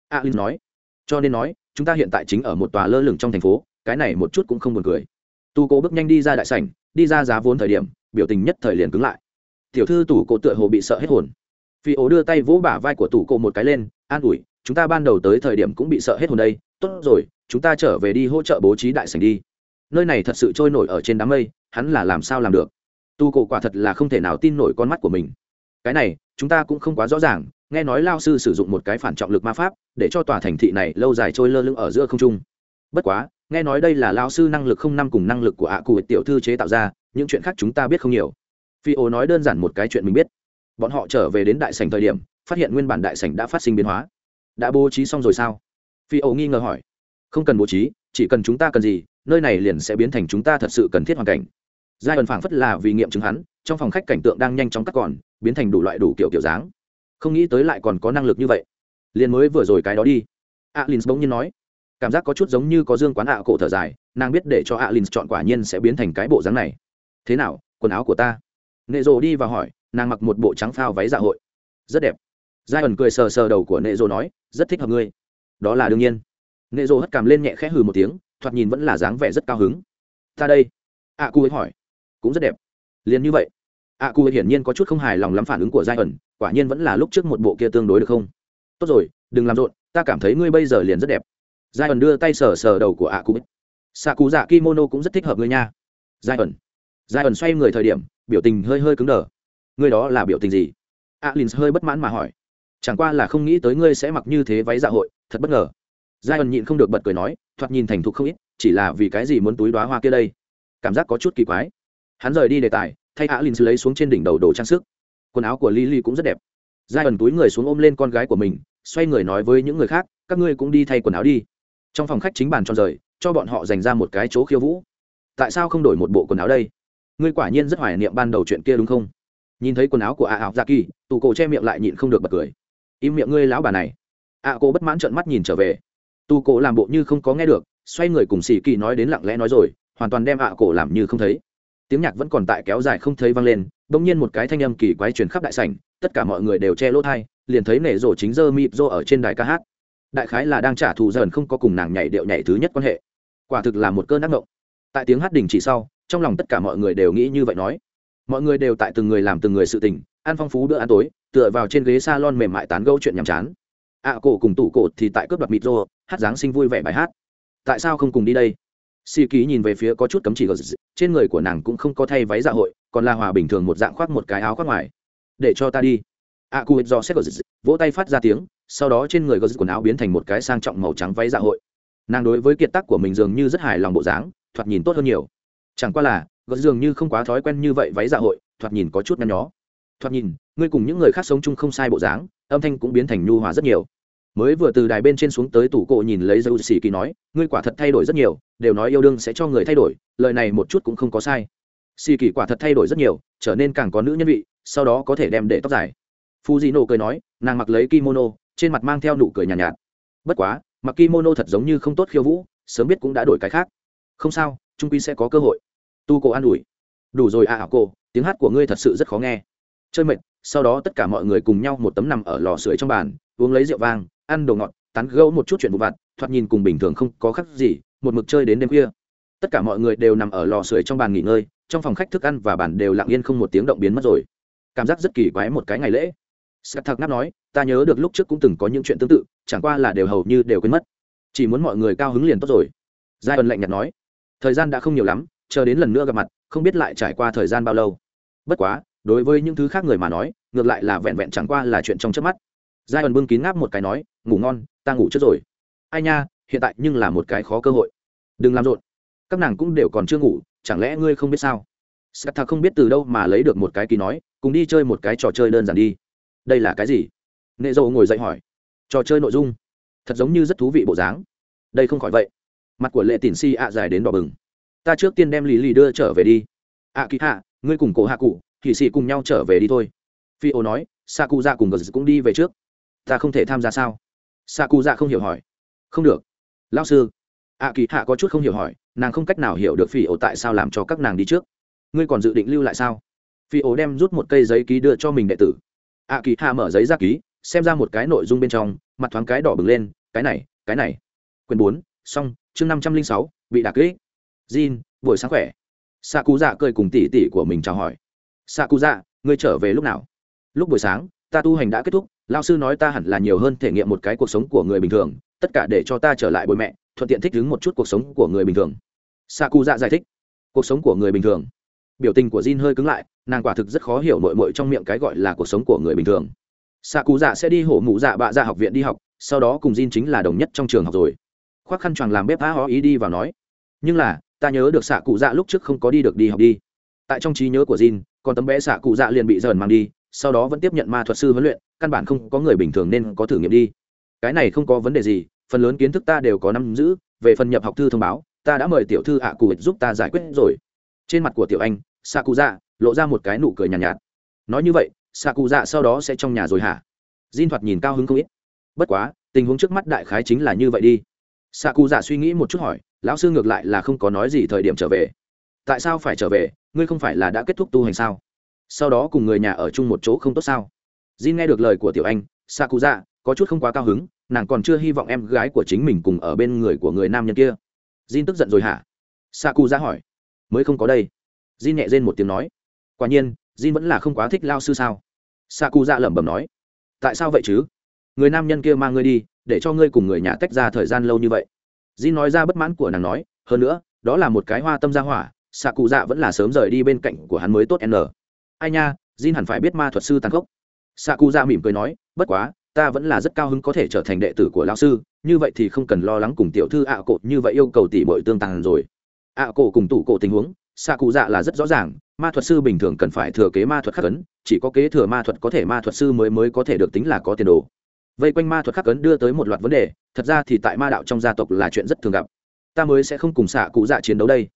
A linh nói. Cho nên nói chúng ta hiện tại chính ở một tòa lơ lửng trong thành phố cái này một chút cũng không buồn cười. Tu cổ bước nhanh đi ra đại sảnh đi ra giá vốn thời điểm biểu tình nhất thời liền cứng lại. Tiểu thư tủ cổ tựa hồ bị sợ hết hồn. Phi ố đưa tay vỗ bả vai của tủ cổ một cái lên, an ủi, chúng ta ban đầu tới thời điểm cũng bị sợ hết hồn đây, tốt rồi, chúng ta trở về đi hỗ trợ bố trí đại sành đi. Nơi này thật sự trôi nổi ở trên đám mây, hắn là làm sao làm được? Tu cổ quả thật là không thể nào tin nổi con mắt của mình. Cái này, chúng ta cũng không quá rõ ràng, nghe nói lao sư sử dụng một cái phản trọng lực ma pháp, để cho tòa thành thị này lâu dài trôi lơ lưng ở giữa không trung. Bất quá nghe nói đây là lao sư năng lực không năm cùng năng lực của ạ cụ tiểu thư chế tạo ra, những chuyện khác chúng ta biết không nhiều. Phi ô nói đơn giản một cái chuyện mình biết. Bọn họ trở về đến đại sảnh thời điểm, phát hiện nguyên bản đại sảnh đã phát sinh biến hóa. Đã bố trí xong rồi sao? Phi ô nghi ngờ hỏi. Không cần bố trí, chỉ cần chúng ta cần gì, nơi này liền sẽ biến thành chúng ta thật sự cần thiết hoàn cảnh. Giai ẩn phảng phất là vì nghiệm chứng hắn, trong phòng khách cảnh tượng đang nhanh chóng cắt còn, biến thành đủ loại đủ kiểu kiểu dáng. Không nghĩ tới lại còn có năng lực như vậy. Liền mới vừa rồi cái đó đi. Alin bỗng nhiên nói cảm giác có chút giống như có dương quán ạ cổ thở dài nàng biết để cho alin chọn quả nhiên sẽ biến thành cái bộ dáng này. Thế nào quần áo của ta? Nệ rồ đi và hỏi nàng mặc một bộ trắng phao váy dạ hội. Rất đẹp. Giai ẩn cười sờ sờ đầu của nệ rồ nói rất thích hợp ngươi. Đó là đương nhiên. Nệ rồ hất cằm lên nhẹ khẽ hừ một tiếng thoạt nhìn vẫn là dáng vẻ rất cao hứng. Ta đây. Ạ à, cu ấy hỏi. Cũng rất đẹp. Liền như vậy. Ạ à, cu ấy hiển nhiên có chút không hài lòng lắm phản ứng của giai ẩn quả nhiên vẫn là lúc trước một bộ kia tương đối được không? Tốt rồi đừng làm rộn ta cảm thấy ngươi bây giờ liền rất đẹp giai ẩn đưa tay sờ sờ đầu của ạ cụ xạ cụ dạ kimono cũng rất thích hợp ngươi nha. Giai ẩn giai ẩn xoay người thời điểm, biểu tình hơi hơi cứng đờ. Ngươi đó là biểu tình gì? Alin hơi bất mãn mà hỏi. Chẳng qua là không nghĩ tới ngươi sẽ mặc như thế váy dạ hội, thật bất ngờ. Giai ẩn nhịn không được bật cười nói, thoạt nhìn thành thục không ít, chỉ là vì cái gì muốn túi đoá hoa kia đây? Cảm giác có chút kỳ quái. Hắn rời đi đề tài, thay alin lấy xuống trên đỉnh đầu đồ trang sức. Quần áo của lily cũng rất đẹp. Giai ẩn túi người xuống ôm lên con gái của mình, xoay người nói với những người khác, các ngươi cũng đi thay quần áo đi trong phòng khách chính bàn tròn rời cho bọn họ dành ra một cái chỗ khiêu vũ. Tại sao không đổi một bộ quần áo đây? Ngươi quả nhiên rất hoài niệm ban đầu chuyện kia đúng không? Nhìn thấy quần áo của ạ ảo dạ kỳ tù cổ che miệng lại nhịn không được bật cười. Im miệng ngươi lão bà này. Ạ à, cô bất mãn trợn mắt nhìn trở về. Tù cổ làm bộ như không có nghe được xoay người cùng xì kỳ nói đến lặng lẽ nói rồi hoàn toàn đem ạ cổ làm như không thấy. Tiếng nhạc vẫn còn tại kéo dài không thấy vang lên đ ỗ n g nhiên một cái thanh âm kỳ quái truyền khắp đại sảnh tất cả mọi người đều che lỗ thai liền thấy nể rổ chính dơ mịp rô ở trên đài ca hát đại khái là đang trả thù dần không có cùng nàng nhảy điệu nhảy thứ nhất quan hệ. Quả thực là một cơn ác ngộng tại tiếng hát đình chỉ sau trong lòng tất cả mọi người đều nghĩ như vậy nói. Mọi người đều tại từng người làm từng người sự tình ăn phong phú bữa ăn tối tựa vào trên ghế s a lon mềm mại tán gẫu chuyện nhàm chán. Ạ à, cổ cùng tủ cổ thì tại cướp đoạt mịt rô hát giáng sinh vui vẻ bài hát. Tại sao không cùng đi đây? Si ký nhìn về phía có chút cấm chỉ gờ trên người của nàng cũng không có thay váy dạ hội còn là hòa bình thường một dạng khoác một cái áo khoác ngoài. Để cho ta đi. A cu do xét gờ vỗ tay phát ra tiếng sau đó trên người gờ quần áo biến thành một cái sang trọng màu trắng váy dạ hội. Nàng đối với kiệt tác của mình dường như rất hài lòng bộ dáng, thoạt nhìn tốt hơn nhiều. Chẳng qua là gờ dường như không quá thói quen như vậy váy dạ hội, thoạt nhìn có chút nhăn nhó. Thoạt nhìn, ngươi cùng những người khác sống chung không sai bộ dáng, âm thanh cũng biến thành nhu hòa rất nhiều. Mới vừa từ đài bên trên xuống tới tủ cộ nhìn lấy dâu xì kỳ nói, ngươi quả thật thay đổi rất nhiều, đều nói yêu đương sẽ cho người thay đổi, lời này một chút cũng không có sai. Xì kỳ quả thật thay đổi rất nhiều, trở nên càng có nữ nhân vị, sau đó có thể đem để tóc dài. Phu di nổ cười nói, nàng mặc lấy kimono trên mặt mang theo nụ cười nhàn nhạt, nhạt. Bất quá mặc kimono thật giống như không tốt khiêu vũ sớm biết cũng đã đổi cái khác. Không sao trung quy sẽ có cơ hội. Tu cổ an ủi. Đủ rồi à, à cô tiếng hát của ngươi thật sự rất khó nghe. Chơi mệt sau đó tất cả mọi người cùng nhau một tấm nằm ở lò sưởi trong bàn uống lấy rượu vang ăn đồ ngọt tán gẫu một chút chuyện vụ vặt thoạt nhìn cùng bình thường không có khác gì một mực chơi đến đêm khuya. Tất cả mọi người đều nằm ở lò sưởi trong bàn nghỉ ngơi trong phòng khách thức ăn và bàn đều lặng yên không một tiếng động biến mất rồi. Cảm giác rất kỳ quái một cái ngày lễ sắt thạc ngáp nói ta nhớ được lúc trước cũng từng có những chuyện tương tự chẳng qua là đều hầu như đều quên mất. Chỉ muốn mọi người cao hứng liền tốt rồi. Giai ẩn lạnh nhạt nói thời gian đã không nhiều lắm chờ đến lần nữa gặp mặt không biết lại trải qua thời gian bao lâu. Bất quá đối với những thứ khác người mà nói ngược lại là vẹn vẹn chẳng qua là chuyện trong trước mắt. Giai ẩn bưng kín ngáp một cái nói ngủ ngon ta ngủ trước rồi. Ai nha hiện tại nhưng là một cái khó cơ hội. Đừng làm rộn các nàng cũng đều còn chưa ngủ chẳng lẽ ngươi không biết sao? Scat không biết từ đâu mà lấy được một cái kỳ nói, cùng đi chơi một cái trò chơi đơn giản đi. Đây là cái gì? Nệ Dầu ngồi dậy hỏi. Trò chơi nội dung, thật giống như rất thú vị bộ dáng. Đây không khỏi vậy. Mặt của Lệ Tỉnh Si ạ dài đến đỏ bừng. Ta trước tiên đem Lý Lì đưa trở về đi. ạ kỳ hạ, ngươi cùng cổ hạ cụ, kỳ sĩ cùng nhau trở về đi thôi. Phi ô nói, sa cụ ra cùng Gờ cũng đi về trước. Ta không thể tham gia sao? sa cụ ra không hiểu hỏi. Không được. Lão sư. ạ kỳ hạ có chút không hiểu hỏi, nàng không cách nào hiểu được Phi ô tại sao làm cho các nàng đi trước ngươi còn dự định lưu lại sao phi ố đem rút một cây giấy ký đưa cho mình đệ tử a kỳ hạ mở giấy ra ký, xem ra một cái nội dung bên trong, mặt thoáng cái đỏ bừng lên, cái này cái này. Quyền bốn, xong, chương năm trăm linh sáu, bị đạc ký. jin, buổi sáng khỏe. Xạ cụ dạ cười cùng tỉ tỉ của mình chào hỏi. Xạ cụ dạ ngươi trở về lúc nào? Lúc buổi sáng, ta tu hành đã kết thúc lao sư nói ta hẳn là nhiều hơn thể nghiệm một cái cuộc sống của người bình thường, tất cả để cho ta trở lại bồi mẹ, thuận tiện thích ứng một chút cuộc sống của người bình thường. Xạ cụ dạ giải thích. Cuộc sống của người bình thường. Biểu tình của Jin hơi cứng lại nàng quả thực rất khó hiểu nội mội trong miệng cái gọi là cuộc sống của người bình thường. Xạ cụ dạ sẽ đi hổ mụ dạ bạ ra dạ học viện đi học, sau đó cùng Jin chính là đồng nhất trong trường học rồi. Khoác khăn choàng làm bếp phá hó ý đi vào nói, nhưng là, ta nhớ được xạ cụ dạ lúc trước không có đi được đi học đi. Tại trong trí nhớ của Jin, còn tấm bé xạ cụ dạ liền bị dởn mang đi, sau đó vẫn tiếp nhận ma thuật sư huấn luyện, căn bản không có người bình thường nên có thử nghiệm đi. Cái này không có vấn đề gì, phần lớn kiến thức ta đều có nắm giữ, về phần nhập học thư thông báo, ta đã mời tiểu thư ạ cụ giúp ta giải quyết rồi. Trên mặt của tiểu anh xạ cụ dạ lộ ra một cái nụ cười nhàn nhạt, nhạt. Nói như vậy xạ cụ dạ sau đó sẽ trong nhà rồi hả? Jin thoạt nhìn cao hứng không ít. Bất quá tình huống trước mắt đại khái chính là như vậy đi. Xạ cụ dạ suy nghĩ một chút hỏi lão sư ngược lại là không có nói gì thời điểm trở về. Tại sao phải trở về? Ngươi không phải là đã kết thúc tu hành sao? Sau đó cùng người nhà ở chung một chỗ không tốt sao? Jin nghe được lời của tiểu anh Sakuza có chút không quá cao hứng, nàng còn chưa hy vọng em gái của chính mình cùng ở bên người của người nam nhân kia. Jin tức giận rồi hả? Sakuza hỏi. Mới không có đây. Jin nhẹ rên một tiếng nói quả nhiên, jin vẫn là không quá thích lao sư sao? Sa cu dạ lẩm bẩm nói. Tại sao vậy chứ? Người nam nhân kia mang ngươi đi, để cho ngươi cùng người nhà tách ra thời gian lâu như vậy. Jin nói ra bất mãn của nàng nói, hơn nữa, đó là một cái hoa tâm gia hỏa xạ cụ dạ vẫn là sớm rời đi bên cạnh của hắn mới tốt n. Ai nha, jin hẳn phải biết ma thuật sư tàn khốc. Xạ cụ dạ mỉm cười nói, bất quá, ta vẫn là rất cao hứng có thể trở thành đệ tử của lão sư, như vậy thì không cần lo lắng cùng tiểu thư ạ cột như vậy yêu cầu tỷ bội tương tàn rồi. Ạ cổ cùng tủ cổ tình huống xạ cụ dạ là rất rõ ràng, ma thuật sư bình thường cần phải thừa kế ma thuật khắc ấn, chỉ có kế thừa ma thuật có thể ma thuật sư mới mới có thể được tính là có tiền đồ. Vây quanh ma thuật khắc ấn đưa tới một loạt vấn đề, thật ra thì tại ma đạo trong gia tộc là chuyện rất thường gặp. Ta mới sẽ không cùng xạ cụ dạ chiến đấu đây.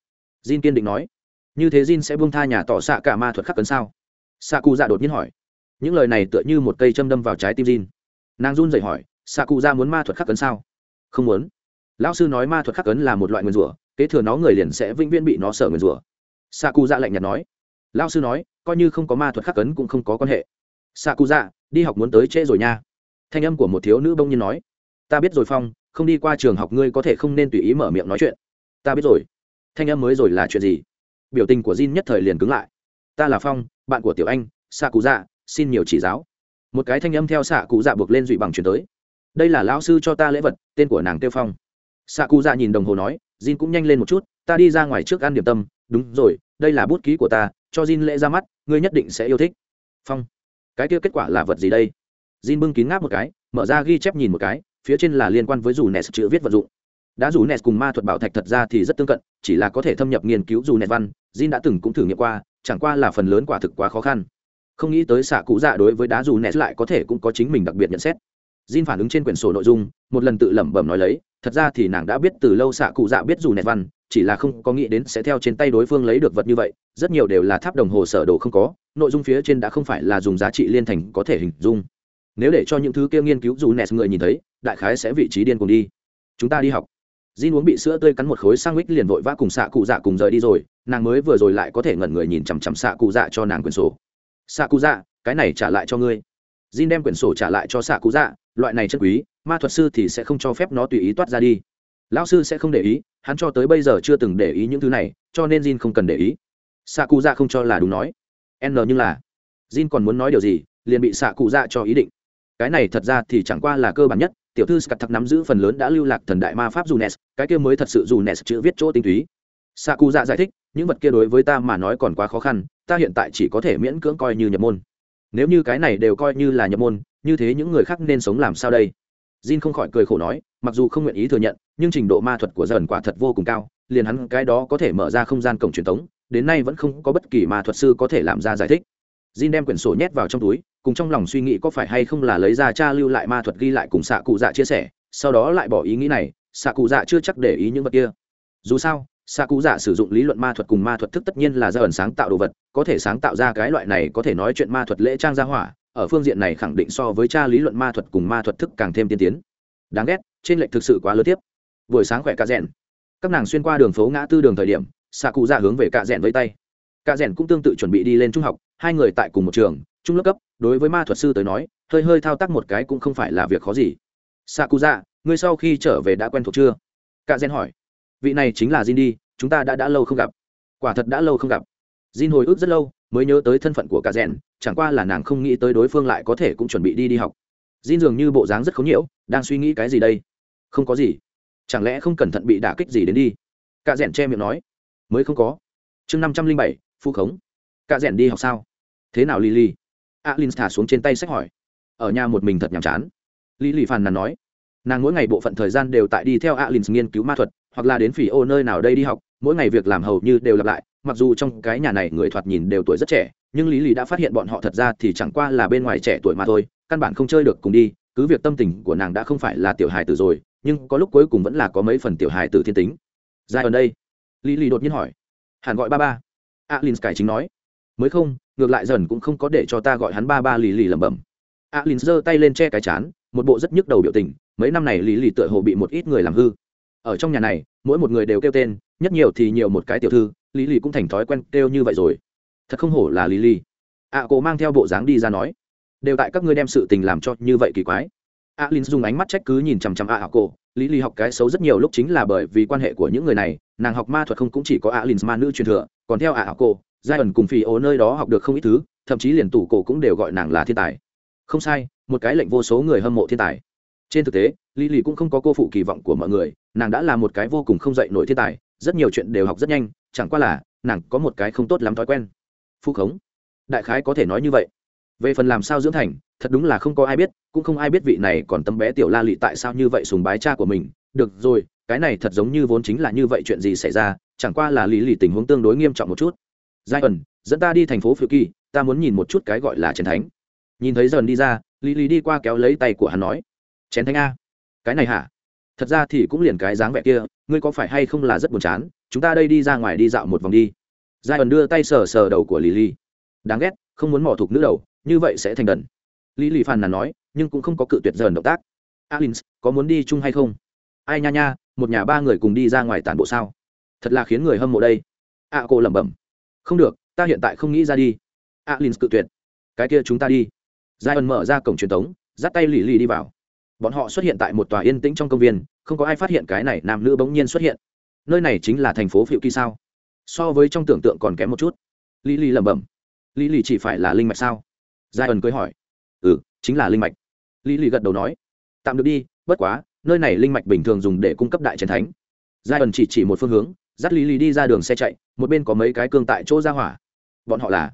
Jin kiên định nói. Như thế jin sẽ buông tha nhà tỏ xạ cả ma thuật khắc ấn sao? Xạ cụ dạ đột nhiên hỏi. Những lời này tựa như một cây châm đâm vào trái tim jin. Nàng run dậy hỏi, xạ cụ dạ muốn ma thuật khắc ấn sao? Không muốn. Lão sư nói ma thuật khắc ấn là một loại nguyên rủa kế thừa nó người liền sẽ vĩnh viễn bị nó sợ người rủa. Xạ cụ dạ lạnh nhạt nói. Lão sư nói, coi như không có ma thuật khắc cấn cũng không có quan hệ. Xạ cụ dạ đi học muốn tới trễ rồi nha. Thanh âm của một thiếu nữ bông nhiên nói. Ta biết rồi phong, không đi qua trường học ngươi có thể không nên tùy ý mở miệng nói chuyện. Ta biết rồi. Thanh âm mới rồi là chuyện gì? Biểu tình của Jin nhất thời liền cứng lại. Ta là phong, bạn của tiểu anh xạ cụ dạ xin nhiều chỉ giáo. Một cái thanh âm theo xạ cụ dạ buộc lên dụy bằng chuyển tới. Đây là lão sư cho ta lễ vật, tên của nàng tiêu phong. Xạ cụ dạ nhìn đồng hồ nói Jin cũng nhanh lên một chút, ta đi ra ngoài trước ăn điểm tâm. Đúng rồi, đây là bút ký của ta, cho Jin lễ ra mắt, ngươi nhất định sẽ yêu thích. Phong. Cái kia kết quả là vật gì đây? Jin bưng kín ngáp một cái, mở ra ghi chép nhìn một cái, phía trên là liên quan với dù nes chữ viết vật dụng. Đã dù nes cùng ma thuật bảo thạch thật ra thì rất tương cận, chỉ là có thể thâm nhập nghiên cứu dù nes văn, Jin đã từng cũng thử nghiệm qua, chẳng qua là phần lớn quả thực quá khó khăn. Không nghĩ tới xạ cụ dạ đối với đá dù nes lại có thể cũng có chính mình đặc biệt nhận xét. Jin phản ứng trên quyển sổ nội dung, một lần tự lẩm bẩm nói lấy thật ra thì nàng đã biết từ lâu xạ cụ dạ biết dù nẹt văn, chỉ là không có nghĩ đến sẽ theo trên tay đối phương lấy được vật như vậy, rất nhiều đều là tháp đồng hồ sở đồ không có, nội dung phía trên đã không phải là dùng giá trị liên thành có thể hình dung. Nếu để cho những thứ kia nghiên cứu dù nẹt người nhìn thấy, đại khái sẽ vị trí điên cùng đi. Chúng ta đi học. Jin uống bị sữa tươi cắn một khối sang mít liền vội vã cùng xạ cụ dạ cùng rời đi rồi, nàng mới vừa rồi lại có thể ngẩn người nhìn chằm chằm xạ cụ dạ cho nàng quyển sổ. Xạ cụ dạ cái này trả lại cho ngươi. Jin đem quyển sổ trả lại cho xạ cụ dạ loại này chất quý, ma thuật sư thì sẽ không cho phép nó tùy ý toát ra đi. Lão sư sẽ không để ý, hắn cho tới bây giờ chưa từng để ý những thứ này, cho nên Jin không cần để ý. Xạ cụ dạ không cho là đúng nói. N nhưng là, Jin còn muốn nói điều gì, liền bị xạ cụ dạ cho ý định. Cái này thật ra thì chẳng qua là cơ bản nhất, tiểu thư scat thắc nắm giữ phần lớn đã lưu lạc thần đại ma pháp dù nes, cái kia mới thật sự dù nes chữ viết chỗ tinh túy. Sa cụ dạ giải thích, những vật kia đối với ta mà nói còn quá khó khăn, ta hiện tại chỉ có thể miễn cưỡng coi như nhập môn nếu như cái này đều coi như là nhập môn như thế những người khác nên sống làm sao đây Jin không khỏi cười khổ nói, mặc dù không nguyện ý thừa nhận, nhưng trình độ ma thuật của dần quả thật vô cùng cao, liền hắn cái đó có thể mở ra không gian cổng truyền thống, đến nay vẫn không có bất kỳ ma thuật sư có thể làm ra giải thích. Jin đem quyển sổ nhét vào trong túi, cùng trong lòng suy nghĩ có phải hay không là lấy ra cha lưu lại ma thuật ghi lại cùng xạ cụ dạ chia sẻ sau đó lại bỏ ý nghĩ này xạ cụ dạ chưa chắc để ý những vật kia dù sao xạ cụ dạ sử dụng lý luận ma thuật cùng ma thuật thức tất nhiên là do ẩn sáng tạo đồ vật, có thể sáng tạo ra cái loại này có thể nói chuyện ma thuật lễ trang gia hỏa, ở phương diện này khẳng định so với cha lý luận ma thuật cùng ma thuật thức càng thêm tiên tiến. Đáng ghét, trên lệnh thực sự quá lớn tiếp. Buổi sáng khỏe cả rẽn các nàng xuyên qua đường phố ngã tư đường thời điểm xạ cụ dạ hướng về cả rẽn với tay. Cả rẽn cũng tương tự chuẩn bị đi lên trung học, hai người tại cùng một trường, trung lớp cấp, đối với ma thuật sư tới nói, hơi hơi thao tác một cái cũng không phải là việc khó gì. Xạ cụ dạ ngươi sau khi trở về đã quen thuộc chưa? Cả rẽn hỏi vị này chính là jin đi, chúng ta đã đã lâu không gặp. Quả thật đã lâu không gặp. Jin hồi ức rất lâu, mới nhớ tới thân phận của cả rèn, chẳng qua là nàng không nghĩ tới đối phương lại có thể cũng chuẩn bị đi đi học. Jin dường như bộ dáng rất khốn nhiễu, đang suy nghĩ cái gì đây? Không có gì. Chẳng lẽ không cẩn thận bị đả kích gì đến đi? Cả rèn che miệng nói. Mới không có. Chương năm trăm linh bảy, phu khống. Cả rèn đi học sao? Thế nào lily? Alin thả xuống trên tay sách hỏi. Ở nhà một mình thật nhàm chán. Lily phàn nàn nói. Nàng mỗi ngày bộ phận thời gian đều tại đi theo alin nghiên cứu ma thuật hoặc là đến phỉ ô nơi nào đây đi học, mỗi ngày việc làm hầu như đều lặp lại, mặc dù trong cái nhà này người thoạt nhìn đều tuổi rất trẻ, nhưng lý lý đã phát hiện bọn họ thật ra thì chẳng qua là bên ngoài trẻ tuổi mà thôi, căn bản không chơi được cùng đi, cứ việc tâm tình của nàng đã không phải là tiểu hài tử rồi, nhưng có lúc cuối cùng vẫn là có mấy phần tiểu hài tử thiên tính. Dài ở đây, lý lý đột nhiên hỏi, hẳn gọi ba ba? Alin cải chính nói, mới không, ngược lại dần cũng không có để cho ta gọi hắn ba ba lì lì lẩm bẩm. Alin giơ tay lên che cái chán, một bộ rất nhức đầu biểu tình, mấy năm này lì lì tựa hồ bị một ít người làm hư ở trong nhà này mỗi một người đều kêu tên nhất nhiều thì nhiều một cái tiểu thư lý lì cũng thành thói quen kêu như vậy rồi. Thật không hổ là lý lì. Ạ à, mang theo bộ dáng đi ra nói đều tại các ngươi đem sự tình làm cho như vậy kỳ quái. Alin dùng ánh mắt trách cứ nhìn chằm chằm ạ cổ cô lý lì học cái xấu rất nhiều lúc chính là bởi vì quan hệ của những người này nàng học ma thuật không cũng chỉ có alin ma nữ truyền thừa còn theo ạ cô giai ẩn cùng phi ố nơi đó học được không ít thứ thậm chí liền tủ cổ cũng đều gọi nàng là thiên tài. Không sai một cái lệnh vô số người hâm mộ thiên tài. Trên thực tế lý lì cũng không có cô phụ kỳ vọng của mọi người, nàng đã là một cái vô cùng không dạy nổi thiên tài, rất nhiều chuyện đều học rất nhanh, chẳng qua là, nàng có một cái không tốt lắm thói quen. Phu khống. Đại khái có thể nói như vậy. Về phần làm sao dưỡng thành, thật đúng là không có ai biết, cũng không ai biết vị này còn tấm bé tiểu la lị tại sao như vậy sùng bái cha của mình. Được rồi, cái này thật giống như vốn chính là như vậy chuyện gì xảy ra, chẳng qua là lý lì tình huống tương đối nghiêm trọng một chút. Giai ẩn, dẫn ta đi thành phố phiêu kỳ, ta muốn nhìn một chút cái gọi là chén thánh. Nhìn thấy dần đi ra, lý lý đi qua kéo lấy tay của hắn nói, chén thánh a cái này hả? Thật ra thì cũng liền cái dáng vẻ kia, ngươi có phải hay không là rất buồn chán? Chúng ta đây đi ra ngoài đi dạo một vòng đi. Giai ẩn đưa tay sờ sờ đầu của lì lì đáng ghét, không muốn mỏ thục nữ đầu, như vậy sẽ thành đần. Lý lì phàn nàn nói, nhưng cũng không có cự tuyệt dần động tác. Alin có muốn đi chung hay không? Ai nha nha, một nhà ba người cùng đi ra ngoài tản bộ sao? Thật là khiến người hâm mộ đây. A cô lẩm bẩm. Không được, ta hiện tại không nghĩ ra đi. Alin cự tuyệt. Cái kia chúng ta đi. Giai ẩn mở ra cổng truyền thống, dắt tay lì lì đi vào bọn họ xuất hiện tại một tòa yên tĩnh trong công viên, không có ai phát hiện cái này nam nữ bỗng nhiên xuất hiện. Nơi này chính là thành phố phiệu kỳ sao? So với trong tưởng tượng còn kém một chút. Lý lý lẩm bẩm. Lý lý chỉ phải là linh mạch sao? Giai ẩn cưới hỏi. Ừ chính là linh mạch. Lý lý gật đầu nói. Tạm được đi, bất quá, nơi này linh mạch bình thường dùng để cung cấp đại trần thánh. Giai ẩn chỉ chỉ một phương hướng, dắt lý lý đi ra đường xe chạy, một bên có mấy cái cương tại chỗ ra hỏa. Bọn họ là?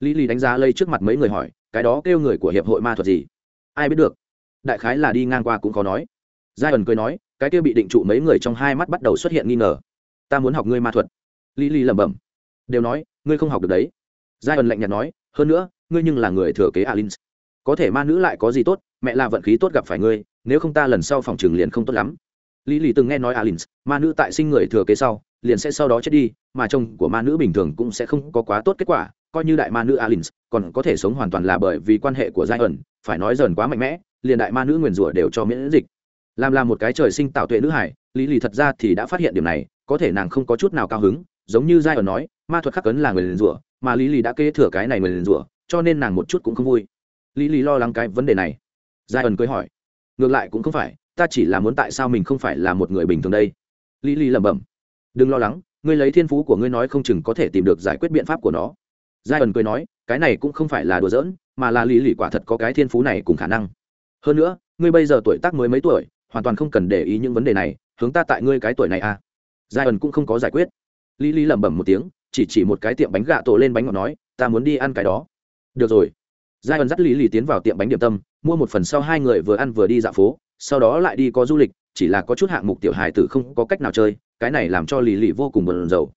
Lý lý đánh giá lây trước mặt mấy người hỏi, cái đó kêu người của hiệp hội ma thuật gì? Ai biết được? Đại khái là đi ngang qua cũng có nói. Giai ẩn cười nói, cái kia bị định trụ mấy người trong hai mắt bắt đầu xuất hiện nghi ngờ. Ta muốn học ngươi ma thuật. Lý lý lẩm bẩm. Đều nói, ngươi không học được đấy. Giai ẩn lạnh nhạt nói, hơn nữa, ngươi nhưng là người thừa kế alin có thể ma nữ lại có gì tốt, mẹ là vận khí tốt gặp phải ngươi, nếu không ta lần sau phòng trường liền không tốt lắm. Lý lý từng nghe nói alin ma nữ tại sinh người thừa kế sau, liền sẽ sau đó chết đi, mà chồng của ma nữ bình thường cũng sẽ không có quá tốt kết quả, coi như đại ma nữ alin còn có thể sống hoàn toàn là bởi vì quan hệ của giai ẩn phải nói dần quá mạnh mẽ liền đại ma nữ nguyền rủa đều cho miễn dịch. Làm là một cái trời sinh tạo tuệ nữ hải, lý lì thật ra thì đã phát hiện điểm này, có thể nàng không có chút nào cao hứng, giống như giai ở nói, ma thuật khắc cấn là người liền rủa, mà lý lì đã kế thừa cái này người liền rủa, cho nên nàng một chút cũng không vui. Lý lì lo lắng cái vấn đề này. Giai ẩn cưới hỏi, ngược lại cũng không phải, ta chỉ là muốn tại sao mình không phải là một người bình thường đây? Lý lì lẩm bẩm, đừng lo lắng, ngươi lấy thiên phú của ngươi nói không chừng có thể tìm được giải quyết biện pháp của nó. Giai ẩn cười nói, cái này cũng không phải là đùa giỡn, mà là lý lì quả thật có cái thiên phú này cùng khả năng hơn nữa, ngươi bây giờ tuổi tác mới mấy tuổi, hoàn toàn không cần để ý những vấn đề này, hướng ta tại ngươi cái tuổi này à. Giai ẩn cũng không có giải quyết. Lý lý lẩm bẩm một tiếng, chỉ chỉ một cái tiệm bánh gạ tổ lên bánh ngọt nói, ta muốn đi ăn cái đó. Được rồi. Giai ẩn dắt lý lý tiến vào tiệm bánh điểm tâm, mua một phần sau hai người vừa ăn vừa đi dạo phố, sau đó lại đi có du lịch, chỉ là có chút hạng mục tiểu hài tử không có cách nào chơi, cái này làm cho lì lì vô cùng bận rầu.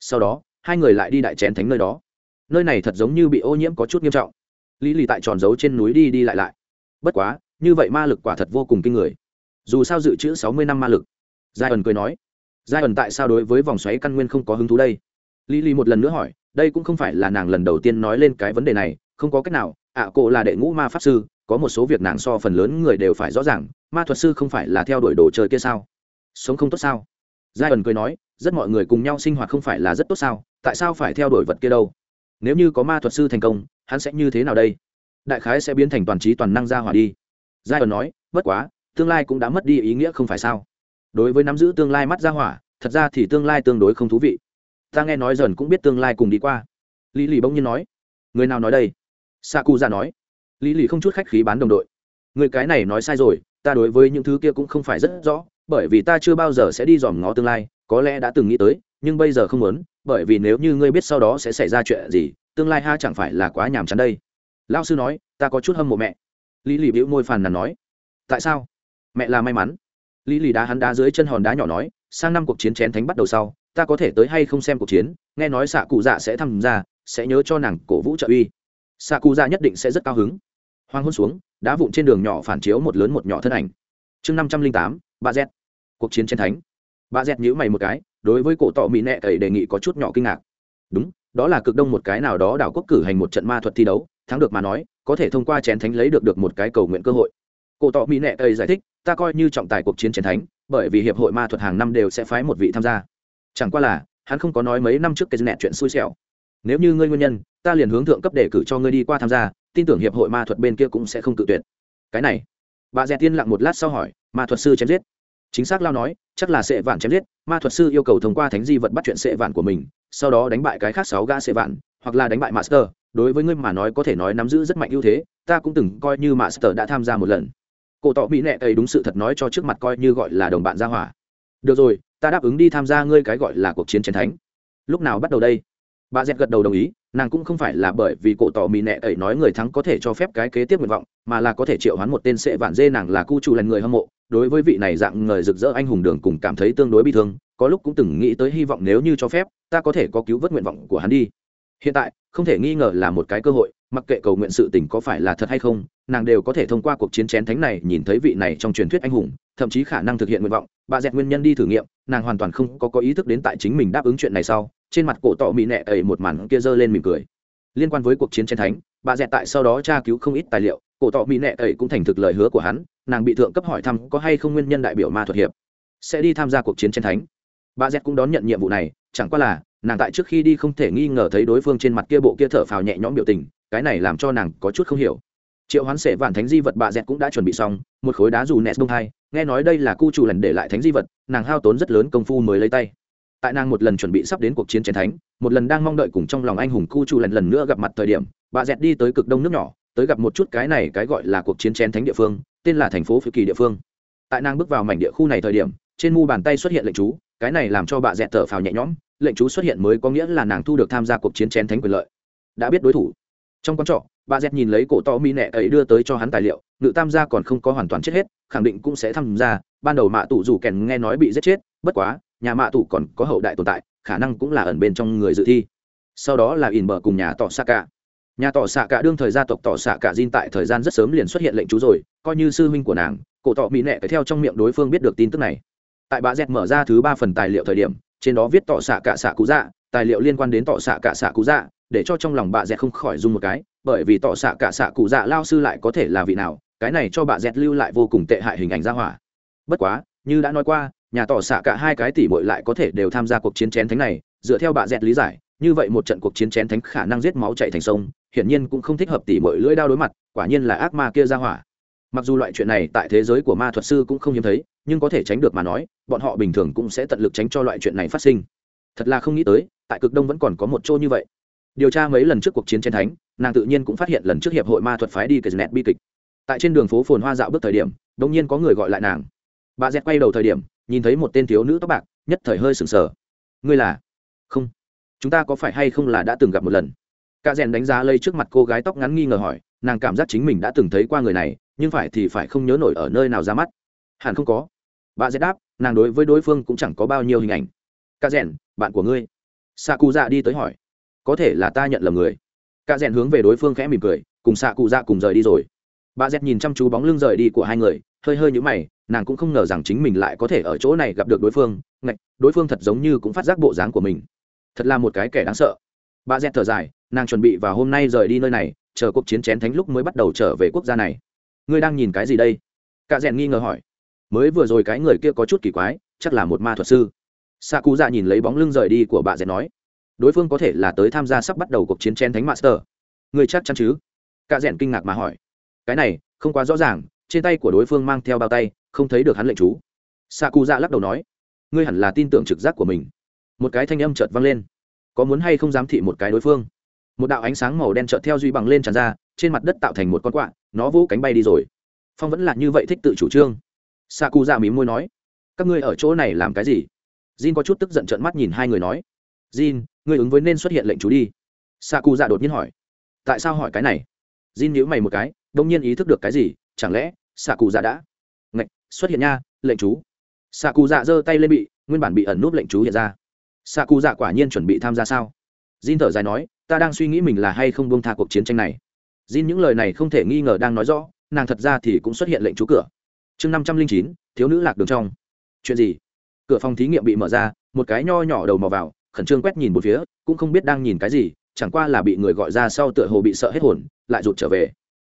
Sau đó, hai người lại đi đại chén thánh nơi đó. Nơi này thật giống như bị ô nhiễm có chút nghiêm trọng. Lý lì tại tròn giấu trên núi đi đi lại lại. Bất quá như vậy ma lực quả thật vô cùng kinh người. Dù sao dự trữ sáu mươi năm ma lực. Giai ẩn cười nói giai ẩn tại sao đối với vòng xoáy căn nguyên không có hứng thú đây? Lý lý một lần nữa hỏi đây cũng không phải là nàng lần đầu tiên nói lên cái vấn đề này không có cách nào. Ạ à, cô là đệ ngũ ma pháp sư có một số việc nàng so phần lớn người đều phải rõ ràng ma thuật sư không phải là theo đuổi đồ chơi kia sao? Sống không tốt sao? Giai ẩn cười nói rất mọi người cùng nhau sinh hoạt không phải là rất tốt sao? Tại sao phải theo đuổi vật kia đâu? Nếu như có ma thuật sư thành công hắn sẽ như thế nào đây? Đại khái sẽ biến thành toàn trí toàn năng ra hỏa đi giai ẩn nói, bất quá, tương lai cũng đã mất đi ý nghĩa không phải sao? Đối với nắm giữ tương lai mắt ra hỏa, thật ra thì tương lai tương đối không thú vị. Ta nghe nói dần cũng biết tương lai cùng đi qua. Lý lì bỗng nhiên nói, người nào nói đây? Sa cu ra nói, lý lì không chút khách khí bán đồng đội. Người cái này nói sai rồi, ta đối với những thứ kia cũng không phải rất rõ, bởi vì ta chưa bao giờ sẽ đi dòm ngó tương lai, có lẽ đã từng nghĩ tới, nhưng bây giờ không muốn, bởi vì nếu như ngươi biết sau đó sẽ xảy ra chuyện gì, tương lai ha chẳng phải là quá nhàm chán đây. Lao sư nói, ta có chút hâm mộ mẹ lý lì bĩu môi phàn nàn nói, tại sao? Mẹ là may mắn. Lý lì đá hắn đá dưới chân hòn đá nhỏ nói, sang năm cuộc chiến chén thánh bắt đầu sau, ta có thể tới hay không xem cuộc chiến, nghe nói xạ cụ dạ sẽ tham gia sẽ nhớ cho nàng cổ vũ trợ uy. Xạ cụ dạ nhất định sẽ rất cao hứng. Hoang hôn xuống, đá vụn trên đường nhỏ phản chiếu một lớn một nhỏ thân ảnh. Chương năm trăm linh tám Ba z. Cuộc chiến chén thánh. Ba z nhữ mày một cái, đối với cổ tỏ mỹ nẹ cầy đề nghị có chút nhỏ kinh ngạc. Đúng, đó là cực đông một cái nào đó đảo quốc cử hành một trận ma thuật thi đấu thắng được mà nói, có thể thông qua chén thánh lấy được được một cái cầu nguyện cơ hội. Cổ tỏ mỹ nệ tây giải thích, ta coi như trọng tài cuộc chiến chén thánh, bởi vì hiệp hội ma thuật hàng năm đều sẽ phái một vị tham gia. Chẳng qua là, hắn không có nói mấy năm trước cái nẹt chuyện xui xẻo. Nếu như ngươi nguyên nhân, ta liền hướng thượng cấp đề cử cho ngươi đi qua tham gia, tin tưởng hiệp hội ma thuật bên kia cũng sẽ không tự tuyệt. Cái này, bà dẹ tiên lặng một lát sau hỏi, ma thuật sư chém giết? Chính xác lao nói, chắc là sệ vạn chém giết, ma thuật sư yêu cầu thông qua thánh di vật bắt chuyện sệ vạn của mình, sau đó đánh bại cái khác sáu gã sệ vạn, hoặc là đánh bại master đối với ngươi mà nói có thể nói nắm giữ rất mạnh ưu thế, ta cũng từng coi như master đã tham gia một lần. Cổ tỏ mỹ nệ ấy đúng sự thật nói cho trước mặt coi như gọi là đồng bạn gia hỏa. Được rồi, ta đáp ứng đi tham gia ngươi cái gọi là cuộc chiến chiến thánh. Lúc nào bắt đầu đây? Bà dẹt gật đầu đồng ý, nàng cũng không phải là bởi vì cổ tỏ mỹ nệ ấy nói người thắng có thể cho phép cái kế tiếp nguyện vọng, mà là có thể triệu hoán một tên sệ vạn dê nàng là cu chủ lần người hâm mộ. Đối với vị này dạng người rực rỡ anh hùng đường cùng cảm thấy tương đối bi thương, có lúc cũng từng nghĩ tới hy vọng nếu như cho phép, ta có thể có cứu vớt nguyện vọng của hắn đi. Hiện tại không thể nghi ngờ là một cái cơ hội, mặc kệ cầu nguyện sự tình có phải là thật hay không, nàng đều có thể thông qua cuộc chiến chén thánh này nhìn thấy vị này trong truyền thuyết anh hùng, thậm chí khả năng thực hiện nguyện vọng. Bà dẹt nguyên nhân đi thử nghiệm, nàng hoàn toàn không có có ý thức đến tại chính mình đáp ứng chuyện này sau, trên mặt cổ tỏ mỹ nẹ ẩy một màn kia giơ lên mỉm cười. Liên quan với cuộc chiến chén thánh, bà dẹt tại sau đó tra cứu không ít tài liệu, cổ tỏ mỹ nẹ ẩy cũng thành thực lời hứa của hắn, nàng bị thượng cấp hỏi thăm có hay không nguyên nhân đại biểu ma thuật hiệp, sẽ đi tham gia cuộc chiến chén thánh. Bà dẹt cũng đón nhận nhiệm vụ này, chẳng qua là nàng tại trước khi đi không thể nghi ngờ thấy đối phương trên mặt kia bộ kia thở phào nhẹ nhõm biểu tình, cái này làm cho nàng có chút không hiểu. Triệu hoán sệ vạn thánh di vật bà dẹt cũng đã chuẩn bị xong, một khối đá dù nẹt đông hai, nghe nói đây là cu chủ lần để lại thánh di vật, nàng hao tốn rất lớn công phu mới lấy tay. Tại nàng một lần chuẩn bị sắp đến cuộc chiến chiến thánh, một lần đang mong đợi cùng trong lòng anh hùng cu chủ lần lần nữa gặp mặt thời điểm bà dẹt đi tới cực đông nước nhỏ, tới gặp một chút cái này cái gọi là cuộc chiến chén thánh địa phương, tên là thành phố phi kỳ địa phương. Tại nàng bước vào mảnh địa khu này thời điểm, trên mu bàn tay xuất hiện lệnh chú, cái này làm cho bà dẹt thở phào nhẹ nhõm lệnh chú xuất hiện mới có nghĩa là nàng thu được tham gia cuộc chiến chén thánh quyền lợi. Đã biết đối thủ. Trong quán trọ, bà dẹt nhìn lấy cổ to mi nẹ ấy đưa tới cho hắn tài liệu, ngự tam gia còn không có hoàn toàn chết hết, khẳng định cũng sẽ tham gia. Ban đầu mạ tụ dù kèn nghe nói bị giết chết, bất quá, nhà mạ tụ còn có hậu đại tồn tại, khả năng cũng là ẩn bên trong người dự thi. Sau đó là ỉn bờ cùng nhà tỏ xạ cả nhà tỏ xạ cả đương thời gia tộc tỏ xạ cả Jin tại thời gian rất sớm liền xuất hiện lệnh chú rồi, coi như sư huynh của nàng, cổ tỏ mỹ nệ phải theo trong miệng đối phương biết được tin tức này. Tại bà dẹt mở ra thứ ba phần tài liệu thời điểm trên đó viết tọ xạ cả xạ cụ dạ tài liệu liên quan đến tọ xạ cả xạ cụ dạ để cho trong lòng bà dẹt không khỏi rung một cái, bởi vì tọ xạ cả xạ cụ dạ lao sư lại có thể là vị nào, cái này cho bà dẹt lưu lại vô cùng tệ hại hình ảnh ra hỏa. Bất quá, như đã nói qua, nhà tỏ xạ cả hai cái tỷ bội lại có thể đều tham gia cuộc chiến chén thánh này, dựa theo bà dẹt lý giải, như vậy một trận cuộc chiến chén thánh khả năng giết máu chạy thành sông, hiển nhiên cũng không thích hợp tỷ bội lưỡi đao đối mặt, quả nhiên là ác ma kia ra hỏa mặc dù loại chuyện này tại thế giới của ma thuật sư cũng không hiếm thấy, nhưng có thể tránh được mà nói, bọn họ bình thường cũng sẽ tận lực tránh cho loại chuyện này phát sinh. Thật là không nghĩ tới, tại cực đông vẫn còn có một chỗ như vậy. Điều tra mấy lần trước cuộc chiến chiến thánh, nàng tự nhiên cũng phát hiện lần trước hiệp hội ma thuật phái đi kể nẹt bi kịch. Tại trên đường phố phồn hoa dạo bước thời điểm đông nhiên có người gọi lại nàng. Bà dẹt quay đầu thời điểm, nhìn thấy một tên thiếu nữ tóc bạc, nhất thời hơi sừng sờ. Ngươi là? Không. Chúng ta có phải hay không là đã từng gặp một lần? Cả rèn đánh giá lây trước mặt cô gái tóc ngắn nghi ngờ hỏi, nàng cảm giác chính mình đã từng thấy qua người này nhưng phải thì phải không nhớ nổi ở nơi nào ra mắt. Hẳn không có. Bà dẹt đáp, nàng đối với đối phương cũng chẳng có bao nhiêu hình ảnh. Cả rèn, bạn của ngươi. Sa cụ dạ đi tới hỏi. Có thể là ta nhận lầm người. Cả rèn hướng về đối phương khẽ mỉm cười, cùng xạ cụ dạ cùng rời đi rồi. Bà dẹt nhìn chăm chú bóng lưng rời đi của hai người, hơi hơi nhũ mày, nàng cũng không ngờ rằng chính mình lại có thể ở chỗ này gặp được đối phương, ngạch, đối phương thật giống như cũng phát giác bộ dáng của mình. Thật là một cái kẻ đáng sợ. Bà dẹt thở dài, nàng chuẩn bị vào hôm nay rời đi nơi này, chờ cuộc chiến chén thánh lúc mới bắt đầu trở về quốc gia này ngươi đang nhìn cái gì đây? Cả rèn nghi ngờ hỏi. Mới vừa rồi cái người kia có chút kỳ quái, chắc là một ma thuật sư. Xạ cụ dạ nhìn lấy bóng lưng rời đi của bà rèn nói. Đối phương có thể là tới tham gia sắp bắt đầu cuộc chiến chen thánh master. Người chắc chắn chứ? Cả rèn kinh ngạc mà hỏi. Cái này, không quá rõ ràng, trên tay của đối phương mang theo bao tay, không thấy được hắn lệnh chú. Sa cu dạ lắc đầu nói. Ngươi hẳn là tin tưởng trực giác của mình. Một cái thanh âm chợt vang lên. Có muốn hay không dám thị một cái đối phương? Một đạo ánh sáng màu đen chợt theo duy bằng lên tràn ra trên mặt đất tạo thành một con quạ, nó vỗ cánh bay đi rồi. Phong vẫn là như vậy thích tự chủ trương. Sa cu ra mím môi nói, các ngươi ở chỗ này làm cái gì? Jin có chút tức giận trợn mắt nhìn hai người nói, jin, ngươi ứng với nên xuất hiện lệnh chú đi. Sa cu ra đột nhiên hỏi, tại sao hỏi cái này? Jin nhíu mày một cái, đông nhiên ý thức được cái gì, chẳng lẽ sa cu ra đã ngạch, xuất hiện nha, lệnh chú. Sa cu ra giơ tay lên bị, nguyên bản bị ẩn nút lệnh chú hiện ra. Sa cu ra quả nhiên chuẩn bị tham gia sao? Jin thở dài nói, ta đang suy nghĩ mình là hay không buông tha cuộc chiến tranh này jin những lời này không thể nghi ngờ đang nói rõ, nàng thật ra thì cũng xuất hiện lệnh chú cửa. Chương năm trăm linh chín, thiếu nữ lạc đường trong. Chuyện gì? Cửa phòng thí nghiệm bị mở ra, một cái nho nhỏ đầu mò vào, khẩn trương quét nhìn một phía, cũng không biết đang nhìn cái gì, chẳng qua là bị người gọi ra sau tựa hồ bị sợ hết hồn, lại rụt trở về.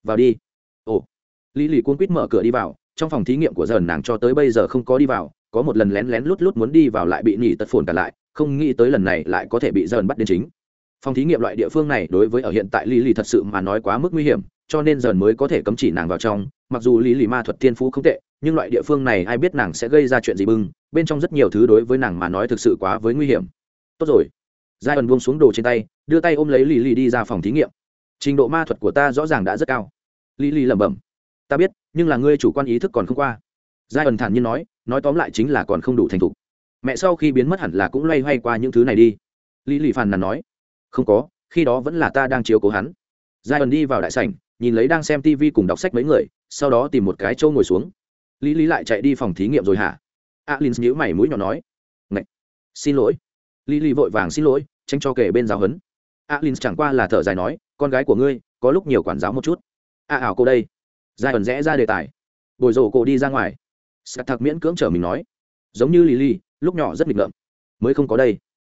Vào đi. Ồ. Lý Lị cuống quýt mở cửa đi vào, trong phòng thí nghiệm của dần nàng cho tới bây giờ không có đi vào, có một lần lén lén lút lút muốn đi vào lại bị nhỉ tật phồn cả lại, không nghĩ tới lần này lại có thể bị dần bắt đến chính phòng thí nghiệm loại địa phương này đối với ở hiện tại lý lì thật sự mà nói quá mức nguy hiểm, cho nên dần mới có thể cấm chỉ nàng vào trong. Mặc dù lý lì ma thuật thiên phú không tệ, nhưng loại địa phương này ai biết nàng sẽ gây ra chuyện gì bưng bên trong rất nhiều thứ đối với nàng mà nói thực sự quá với nguy hiểm. Tốt rồi. Giai ẩn buông xuống đồ trên tay, đưa tay ôm lấy lì lì đi ra phòng thí nghiệm. Trình độ ma thuật của ta rõ ràng đã rất cao. Lì lì lẩm bẩm. Ta biết, nhưng là ngươi chủ quan ý thức còn không qua. Giai ẩn thản nhiên nói nói tóm lại chính là còn không đủ thành thục. Mẹ sau khi biến mất hẳn là cũng loay hoay qua những thứ này đi. Lì lì phàn nàn nói không có khi đó vẫn là ta đang chiếu cố hắn. Giai ẩn đi vào đại sảnh nhìn lấy đang xem tv cùng đọc sách mấy người sau đó tìm một cái chỗ ngồi xuống. Lý lý lại chạy đi phòng thí nghiệm rồi hả? Alin à, nhíu mày mũi nhỏ nói. Ngậy! xin lỗi. Lý lý vội vàng xin lỗi tránh cho kể bên giáo huấn. Alin chẳng qua là thở dài nói con gái của ngươi có lúc nhiều quản giáo một chút. A ảo cô đây. Giai ẩn rẽ ra đề tài. Bồi rổ cô đi ra ngoài. Sạc thạc miễn cưỡng trở mình nói. Giống như Lý Lý, lúc nhỏ rất nghịch ngợm. Mới không có đây.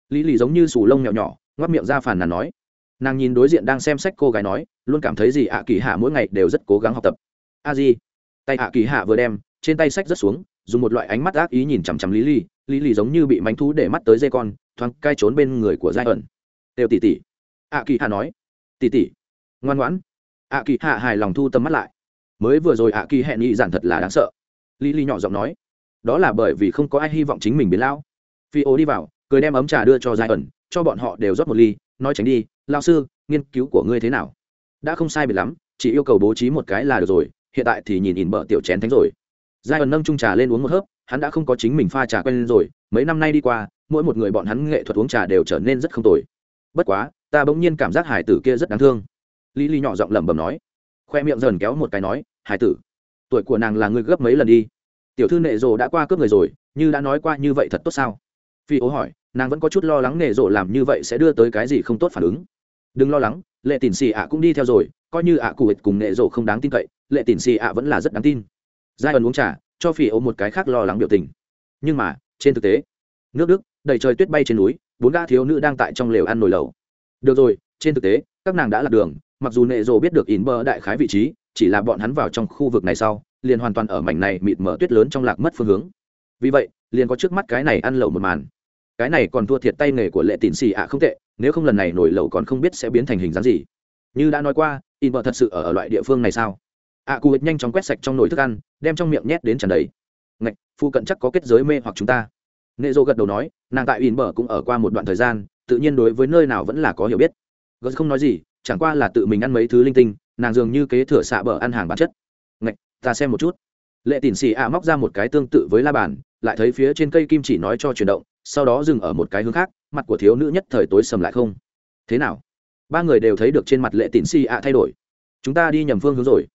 Lý Lý giống như sù lông nhỏ nhỏ ngoắc miệng ra phàn nàn nói. Nàng nhìn đối diện đang xem sách cô gái nói, luôn cảm thấy gì ạ kỳ hạ mỗi ngày đều rất cố gắng học tập. A di. Tay ạ kỳ hạ vừa đem, trên tay sách rất xuống, dùng một loại ánh mắt ác ý nhìn chằm chằm lý lì. Lý lì giống như bị mánh thú để mắt tới dây con, thoáng cai trốn bên người của giai ẩn. Đều tỉ tỉ ạ kỳ hạ nói. Tỉ tỉ ngoan ngoãn. Ạ kỳ hạ hài lòng thu tầm mắt lại. Mới vừa rồi ạ kỳ hẹn nghĩ giản thật là đáng sợ. Lý lì nhỏ giọng nói. Đó là bởi vì không có ai hy vọng chính mình biến lão. Phi ô đi vào, cười đem ấm trà đưa cho giai ẩn cho bọn họ đều rót một ly, nói tránh đi lao sư, nghiên cứu của ngươi thế nào? Đã không sai biệt lắm, chỉ yêu cầu bố trí một cái là được rồi, hiện tại thì nhìn ỉn bợ tiểu chén thánh rồi. Giai ẩn nâng trung trà lên uống một hớp, hắn đã không có chính mình pha trà quen lên rồi, mấy năm nay đi qua, mỗi một người bọn hắn nghệ thuật uống trà đều trở nên rất không tồi. Bất quá, ta bỗng nhiên cảm giác hải tử kia rất đáng thương. Lý lý nhỏ giọng lẩm bẩm nói. Khoe miệng dần kéo một cái nói, hải tử, tuổi của nàng là người gấp mấy lần đi. Tiểu thư nệ rồ đã qua cướp người rồi, như đã nói qua như vậy thật tốt sao? Phi ố hỏi nàng vẫn có chút lo lắng nệ rộ làm như vậy sẽ đưa tới cái gì không tốt phản ứng. Đừng lo lắng, lệ tỉn xì ạ cũng đi theo rồi, coi như ạ cụ hệt cùng nệ rộ không đáng tin cậy, lệ tỉn xì ạ vẫn là rất đáng tin. Giai ẩn uống trà, cho phi ô một cái khác lo lắng biểu tình. Nhưng mà, trên thực tế, nước đức, đầy trời tuyết bay trên núi, bốn gã thiếu nữ đang tại trong lều ăn nồi lẩu. Được rồi, trên thực tế, các nàng đã lạc đường, mặc dù nệ rồ biết được ỉn bơ đại khái vị trí, chỉ là bọn hắn vào trong khu vực này sau, liền hoàn toàn ở mảnh này mịt mở tuyết lớn trong lạc mất phương hướng. Vì vậy, liền có trước mắt cái này ăn lẩu một màn cái này còn thua thiệt tay nghề của lệ tín xì ạ không tệ nếu không lần này nổi lẩu còn không biết sẽ biến thành hình dáng gì. Như đã nói qua in vợ thật sự ở, ở loại địa phương này sao? Ạ cụ hịch nhanh chóng quét sạch trong nồi thức ăn đem trong miệng nhét đến tràn đầy. Ngạch phụ cận chắc có kết giới mê hoặc chúng ta. Nệ dô gật đầu nói nàng tại in bờ cũng ở qua một đoạn thời gian tự nhiên đối với nơi nào vẫn là có hiểu biết. Gớt không nói gì chẳng qua là tự mình ăn mấy thứ linh tinh nàng dường như kế thừa xạ bờ ăn hàng bản chất. Ngạch ta xem một chút. Lệ tỉn xì ạ móc ra một cái tương tự với la bàn lại thấy phía trên cây kim chỉ nói cho chuyển động sau đó dừng ở một cái hướng khác, mặt của thiếu nữ nhất thời tối sầm lại không. Thế nào? Ba người đều thấy được trên mặt lệ tỉn xì ạ thay đổi. Chúng ta đi nhầm phương hướng rồi.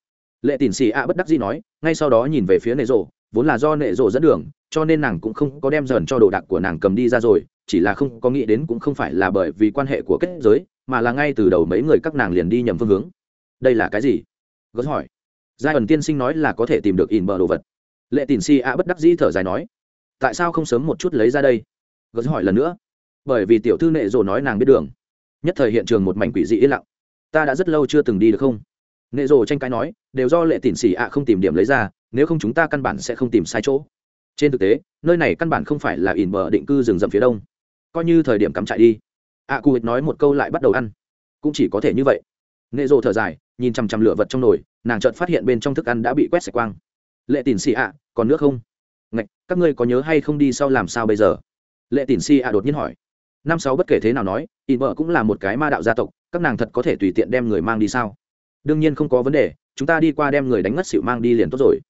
Lệ tỉn xì ạ bất đắc gì nói, ngay sau đó nhìn về phía nệ rộ, vốn là do nệ rộ dẫn đường, cho nên nàng cũng không có đem dần cho đồ đạc của nàng cầm đi ra rồi, chỉ là không có nghĩ đến cũng không phải là bởi vì quan hệ của kết giới, mà là ngay từ đầu mấy người các nàng liền đi nhầm phương hướng. Đây là cái gì? Gớt hỏi. Giai ẩn tiên sinh nói là có thể tìm được in bờ đồ vật. Lệ tín si a bất đắc dĩ thở dài nói, tại sao không sớm một chút lấy ra đây? Gớt hỏi lần nữa. Bởi vì tiểu thư nệ rồ nói nàng biết đường. Nhất thời hiện trường một mảnh quỷ dị yên lặng. Ta đã rất lâu chưa từng đi được không? Nệ rồ tranh cãi nói đều do lệ tỉn xỉ ạ không tìm điểm lấy ra nếu không chúng ta căn bản sẽ không tìm sai chỗ. Trên thực tế nơi này căn bản không phải là ỉn bờ định cư rừng rậm phía đông. Coi như thời điểm cắm trại đi. Ạ à, cụ nói một câu lại bắt đầu ăn. Cũng chỉ có thể như vậy. Nệ rồ thở dài nhìn chằm chằm lửa vật trong nồi nàng chợt phát hiện bên trong thức ăn đã bị quét sạch quang. Lệ tỉn xì ạ còn nước không? Ngạch các ngươi có nhớ hay không đi sau làm sao bây giờ? Lệ tỉn si a đột nhiên hỏi. Năm sáu bất kể thế nào nói in vợ cũng là một cái ma đạo gia tộc, các nàng thật có thể tùy tiện đem người mang đi sao? Đương nhiên không có vấn đề, chúng ta đi qua đem người đánh ngất xịu mang đi liền tốt rồi.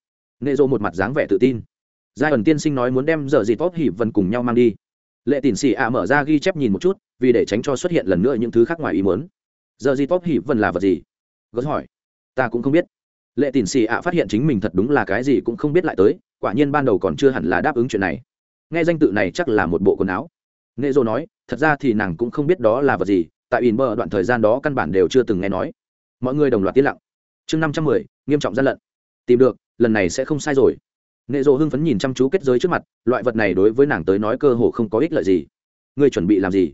Nệ dô một mặt dáng vẻ tự tin. Giai ẩn tiên sinh nói muốn đem giờ gì tốt hỉ vần cùng nhau mang đi. Lệ tỉn xì ạ mở ra ghi chép nhìn một chút, vì để tránh cho xuất hiện lần nữa những thứ khác ngoài ý muốn. Giờ gì tốt hỉ vần là vật gì? Gớt hỏi. Ta cũng không biết. Lệ tỉn xì ạ phát hiện chính mình thật đúng là cái gì cũng không biết lại tới, quả nhiên ban đầu còn chưa hẳn là đáp ứng chuyện này nghe danh tự này chắc là một bộ quần áo. Nệ dô nói, thật ra thì nàng cũng không biết đó là vật gì, tại in bờ đoạn thời gian đó căn bản đều chưa từng nghe nói. Mọi người đồng loạt tiến lặng. Chương năm trăm mười, nghiêm trọng gian lận. Tìm được, lần này sẽ không sai rồi. Nệ dô hưng phấn nhìn chăm chú kết giới trước mặt, loại vật này đối với nàng tới nói cơ hồ không có ích lợi gì. Ngươi chuẩn bị làm gì?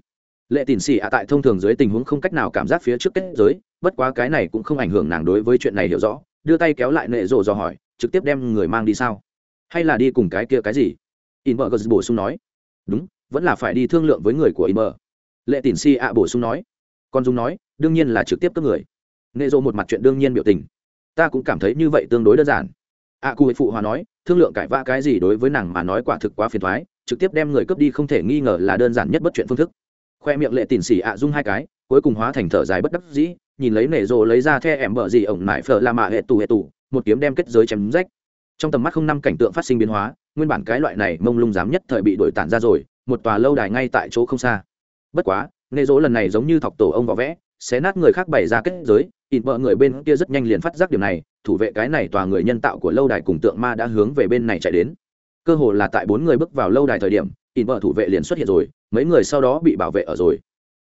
Lệ tỉn xỉ ạ tại thông thường dưới tình huống không cách nào cảm giác phía trước kết giới, bất quá cái này cũng không ảnh hưởng nàng đối với chuyện này hiểu rõ. Đưa tay kéo lại nệ rộ dò hỏi, trực tiếp đem người mang đi sao? Hay là đi cùng cái kia cái gì? In bổ sung nói đúng vẫn là phải đi thương lượng với người của in lệ Tỉnh si ạ bổ sung nói con dung nói đương nhiên là trực tiếp cướp người. Nệ Dô một mặt chuyện đương nhiên biểu tình. Ta cũng cảm thấy như vậy tương đối đơn giản. Ạ à, cụ phụ hòa nói thương lượng cãi vã cái gì đối với nàng mà nói quả thực quá phiền thoái trực tiếp đem người cướp đi không thể nghi ngờ là đơn giản nhất bất chuyện phương thức. Khoe miệng lệ tỉn xỉ ạ dung hai cái cuối cùng hóa thành thở dài bất đắc dĩ nhìn lấy nể rồ lấy ra the ẻm bở gì ổng nải phở la mạ hệ tù hệ tù một kiếm đem kết giới chém rách. Trong tầm mắt không năm cảnh tượng phát sinh biến hóa nguyên bản cái loại này mông lung dám nhất thời bị đổi tản ra rồi, một tòa lâu đài ngay tại chỗ không xa. Bất quá nệ rỗ lần này giống như thọc tổ ông võ vẽ, xé nát người khác bày ra kết giới ịn vợ người bên kia rất nhanh liền phát giác điều này, thủ vệ cái này tòa người nhân tạo của lâu đài cùng tượng ma đã hướng về bên này chạy đến. Cơ hồ là tại bốn người bước vào lâu đài thời điểm ịn vợ thủ vệ liền xuất hiện rồi, mấy người sau đó bị bảo vệ ở rồi.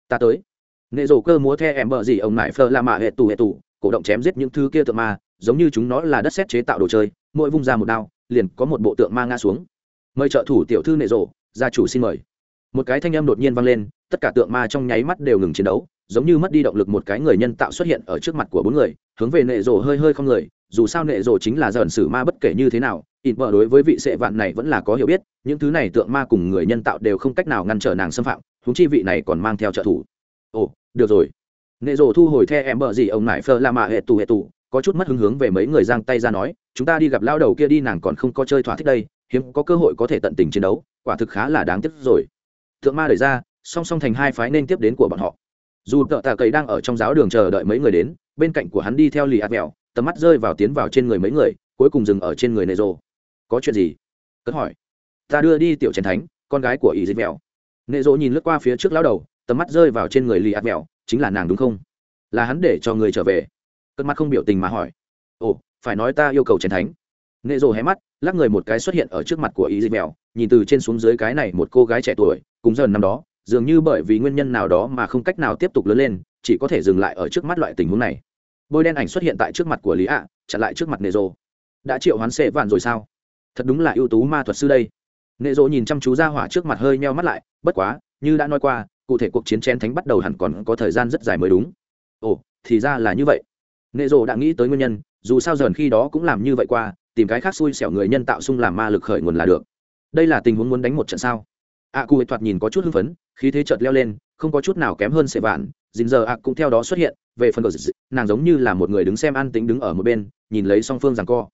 Ta tới. Nệ rổ cơ múa the em bợ gì ông nại phơ la mạ hệ tù hệ tù, cổ động chém giết những thứ kia tượng ma, giống như chúng nó là đất xét chế tạo đồ chơi, mỗi vung ra một đao liền có một bộ tượng ma ngã xuống. Mời trợ thủ tiểu thư nệ rồ gia chủ xin mời. Một cái thanh âm đột nhiên vang lên, tất cả tượng ma trong nháy mắt đều ngừng chiến đấu, giống như mất đi động lực một cái người nhân tạo xuất hiện ở trước mặt của bốn người, hướng về nệ rồ hơi hơi không người, dù sao nệ rồ chính là dần sử ma bất kể như thế nào, ít vợ đối với vị sệ vạn này vẫn là có hiểu biết, những thứ này tượng ma cùng người nhân tạo đều không cách nào ngăn trở nàng xâm phạm húng chi vị này còn mang theo trợ thủ. Ồ, được rồi. Nệ rồ thu hồi the em bờ gì ông nải phơ la mạ hệ tù hệ tù có chút mất hứng hướng về mấy người giang tay ra nói, chúng ta đi gặp lao đầu kia đi, nàng còn không có chơi thỏa thích đây, hiếm có cơ hội có thể tận tình chiến đấu, quả thực khá là đáng tiếc rồi. Thượng ma đẩy ra, song song thành hai phái nên tiếp đến của bọn họ. Dù tợ tạ cầy đang ở trong giáo đường chờ đợi mấy người đến, bên cạnh của hắn đi theo lì ạt mèo tầm mắt rơi vào tiến vào trên người mấy người, cuối cùng dừng ở trên người nệ rồ có chuyện gì? cất hỏi. Ta đưa đi, tiểu trần thánh, con gái của ý dịch mèo nệ rồ nhìn lướt qua phía trước lão đầu, tầm mắt rơi vào trên người lì ạt mèo chính là nàng đúng không? Là hắn để cho người trở về cất mắt không biểu tình mà hỏi. Ồ, phải nói ta yêu cầu chén thánh. Nệ rồ hé mắt, lắc người một cái xuất hiện ở trước mặt của ý dịch mèo, nhìn từ trên xuống dưới cái này một cô gái trẻ tuổi, cùng dần năm đó, dường như bởi vì nguyên nhân nào đó mà không cách nào tiếp tục lớn lên, chỉ có thể dừng lại ở trước mắt loại tình huống này. Bôi đen ảnh xuất hiện tại trước mặt của lý ạ, chặn lại trước mặt nệ rồ đã triệu hoán xệ vạn rồi sao? Thật đúng là ưu tú ma thuật sư đây. Nệ rồ nhìn chăm chú ra hỏa trước mặt hơi meo mắt lại, bất quá, như đã nói qua, cụ thể cuộc chiến chén thánh bắt đầu hẳn còn có thời gian rất dài mới đúng. Ồ, thì ra là như vậy nệ rồ đã nghĩ tới nguyên nhân dù sao dần khi đó cũng làm như vậy qua tìm cái khác xui xẻo người nhân tạo sung làm ma lực khởi nguồn là được. Đây là tình huống muốn đánh một trận sao? Ạ à, cụ thoạt nhìn có chút hưng phấn khí thế chợt leo lên không có chút nào kém hơn sệ vạn. Dình giờ ạ cũng theo đó xuất hiện về phần cờ nàng giống như là một người đứng xem ăn tính đứng ở một bên nhìn lấy song phương rằng co.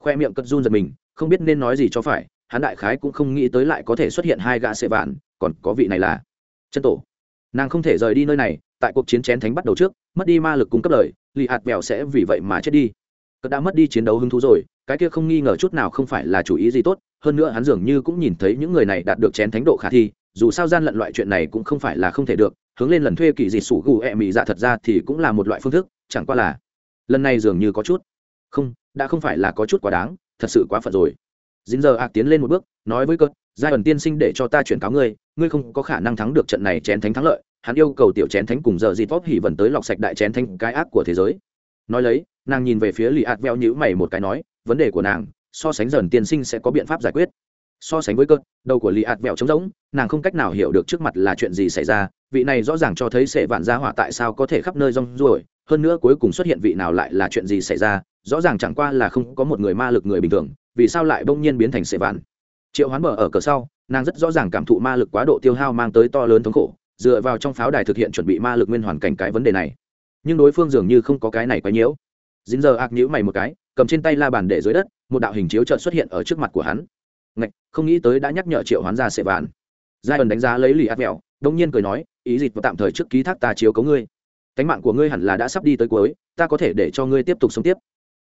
Khoe miệng cất run giật mình không biết nên nói gì cho phải hắn đại khái cũng không nghĩ tới lại có thể xuất hiện hai gã sệ vạn còn có vị này là chân tổ. Nàng không thể rời đi nơi này tại cuộc chiến chén thánh bắt đầu trước, mất đi ma lực cung cấp lời lì hạt bèo sẽ vì vậy mà chết đi. Cất đã mất đi chiến đấu hứng thú rồi, cái kia không nghi ngờ chút nào không phải là chủ ý gì tốt, hơn nữa hắn dường như cũng nhìn thấy những người này đạt được chén thánh độ khả thi, dù sao gian lận loại chuyện này cũng không phải là không thể được, hướng lên lần thuê kỳ dị sủ gù ẹ mị dạ thật ra thì cũng là một loại phương thức, chẳng qua là lần này dường như có chút. Không, đã không phải là có chút quá đáng, thật sự quá phận rồi. Dính giờ ạc tiến lên một bước, nói với cơn giai ẩn tiên sinh để cho ta chuyển cáo ngươi ngươi không có khả năng thắng được trận này chén thánh thắng lợi hắn yêu cầu tiểu chén thánh cùng giờ di tốt hỉ vần tới lọc sạch đại chén thánh cái ác của thế giới. Nói lấy, nàng nhìn về phía lì ạt veo nhữ mày một cái nói, vấn đề của nàng, so sánh dần tiên sinh sẽ có biện pháp giải quyết. So sánh với cơn đầu của lì ạt vẹo trống rỗng, nàng không cách nào hiểu được trước mặt là chuyện gì xảy ra, vị này rõ ràng cho thấy sệ vạn gia hỏa tại sao có thể khắp nơi rong ruổi, hơn nữa cuối cùng xuất hiện vị nào lại là chuyện gì xảy ra, rõ ràng chẳng qua là không có một người ma lực người bình thường, vì sao lại bỗng nhiên biến thành sệ vạn. Triệu hoán bờ ở cờ sau, nàng rất rõ ràng cảm thụ ma lực quá độ tiêu hao mang tới to lớn thống khổ dựa vào trong pháo đài thực hiện chuẩn bị ma lực nguyên hoàn cảnh cái vấn đề này. Nhưng đối phương dường như không có cái này quấy nhiễu. Dính giờ ác nhữ mày một cái, cầm trên tay la bàn để dưới đất, một đạo hình chiếu trợn xuất hiện ở trước mặt của hắn. Ngạch, không nghĩ tới đã nhắc nhở triệu hoán ra sệ vạn. Giai ẩn đánh giá lấy lì ác mẹo, đông nhiên cười nói, ý dịch và tạm thời trước ký thác ta chiếu cấu ngươi. Cánh mạng của ngươi hẳn là đã sắp đi tới cuối, ta có thể để cho ngươi tiếp tục sống tiếp.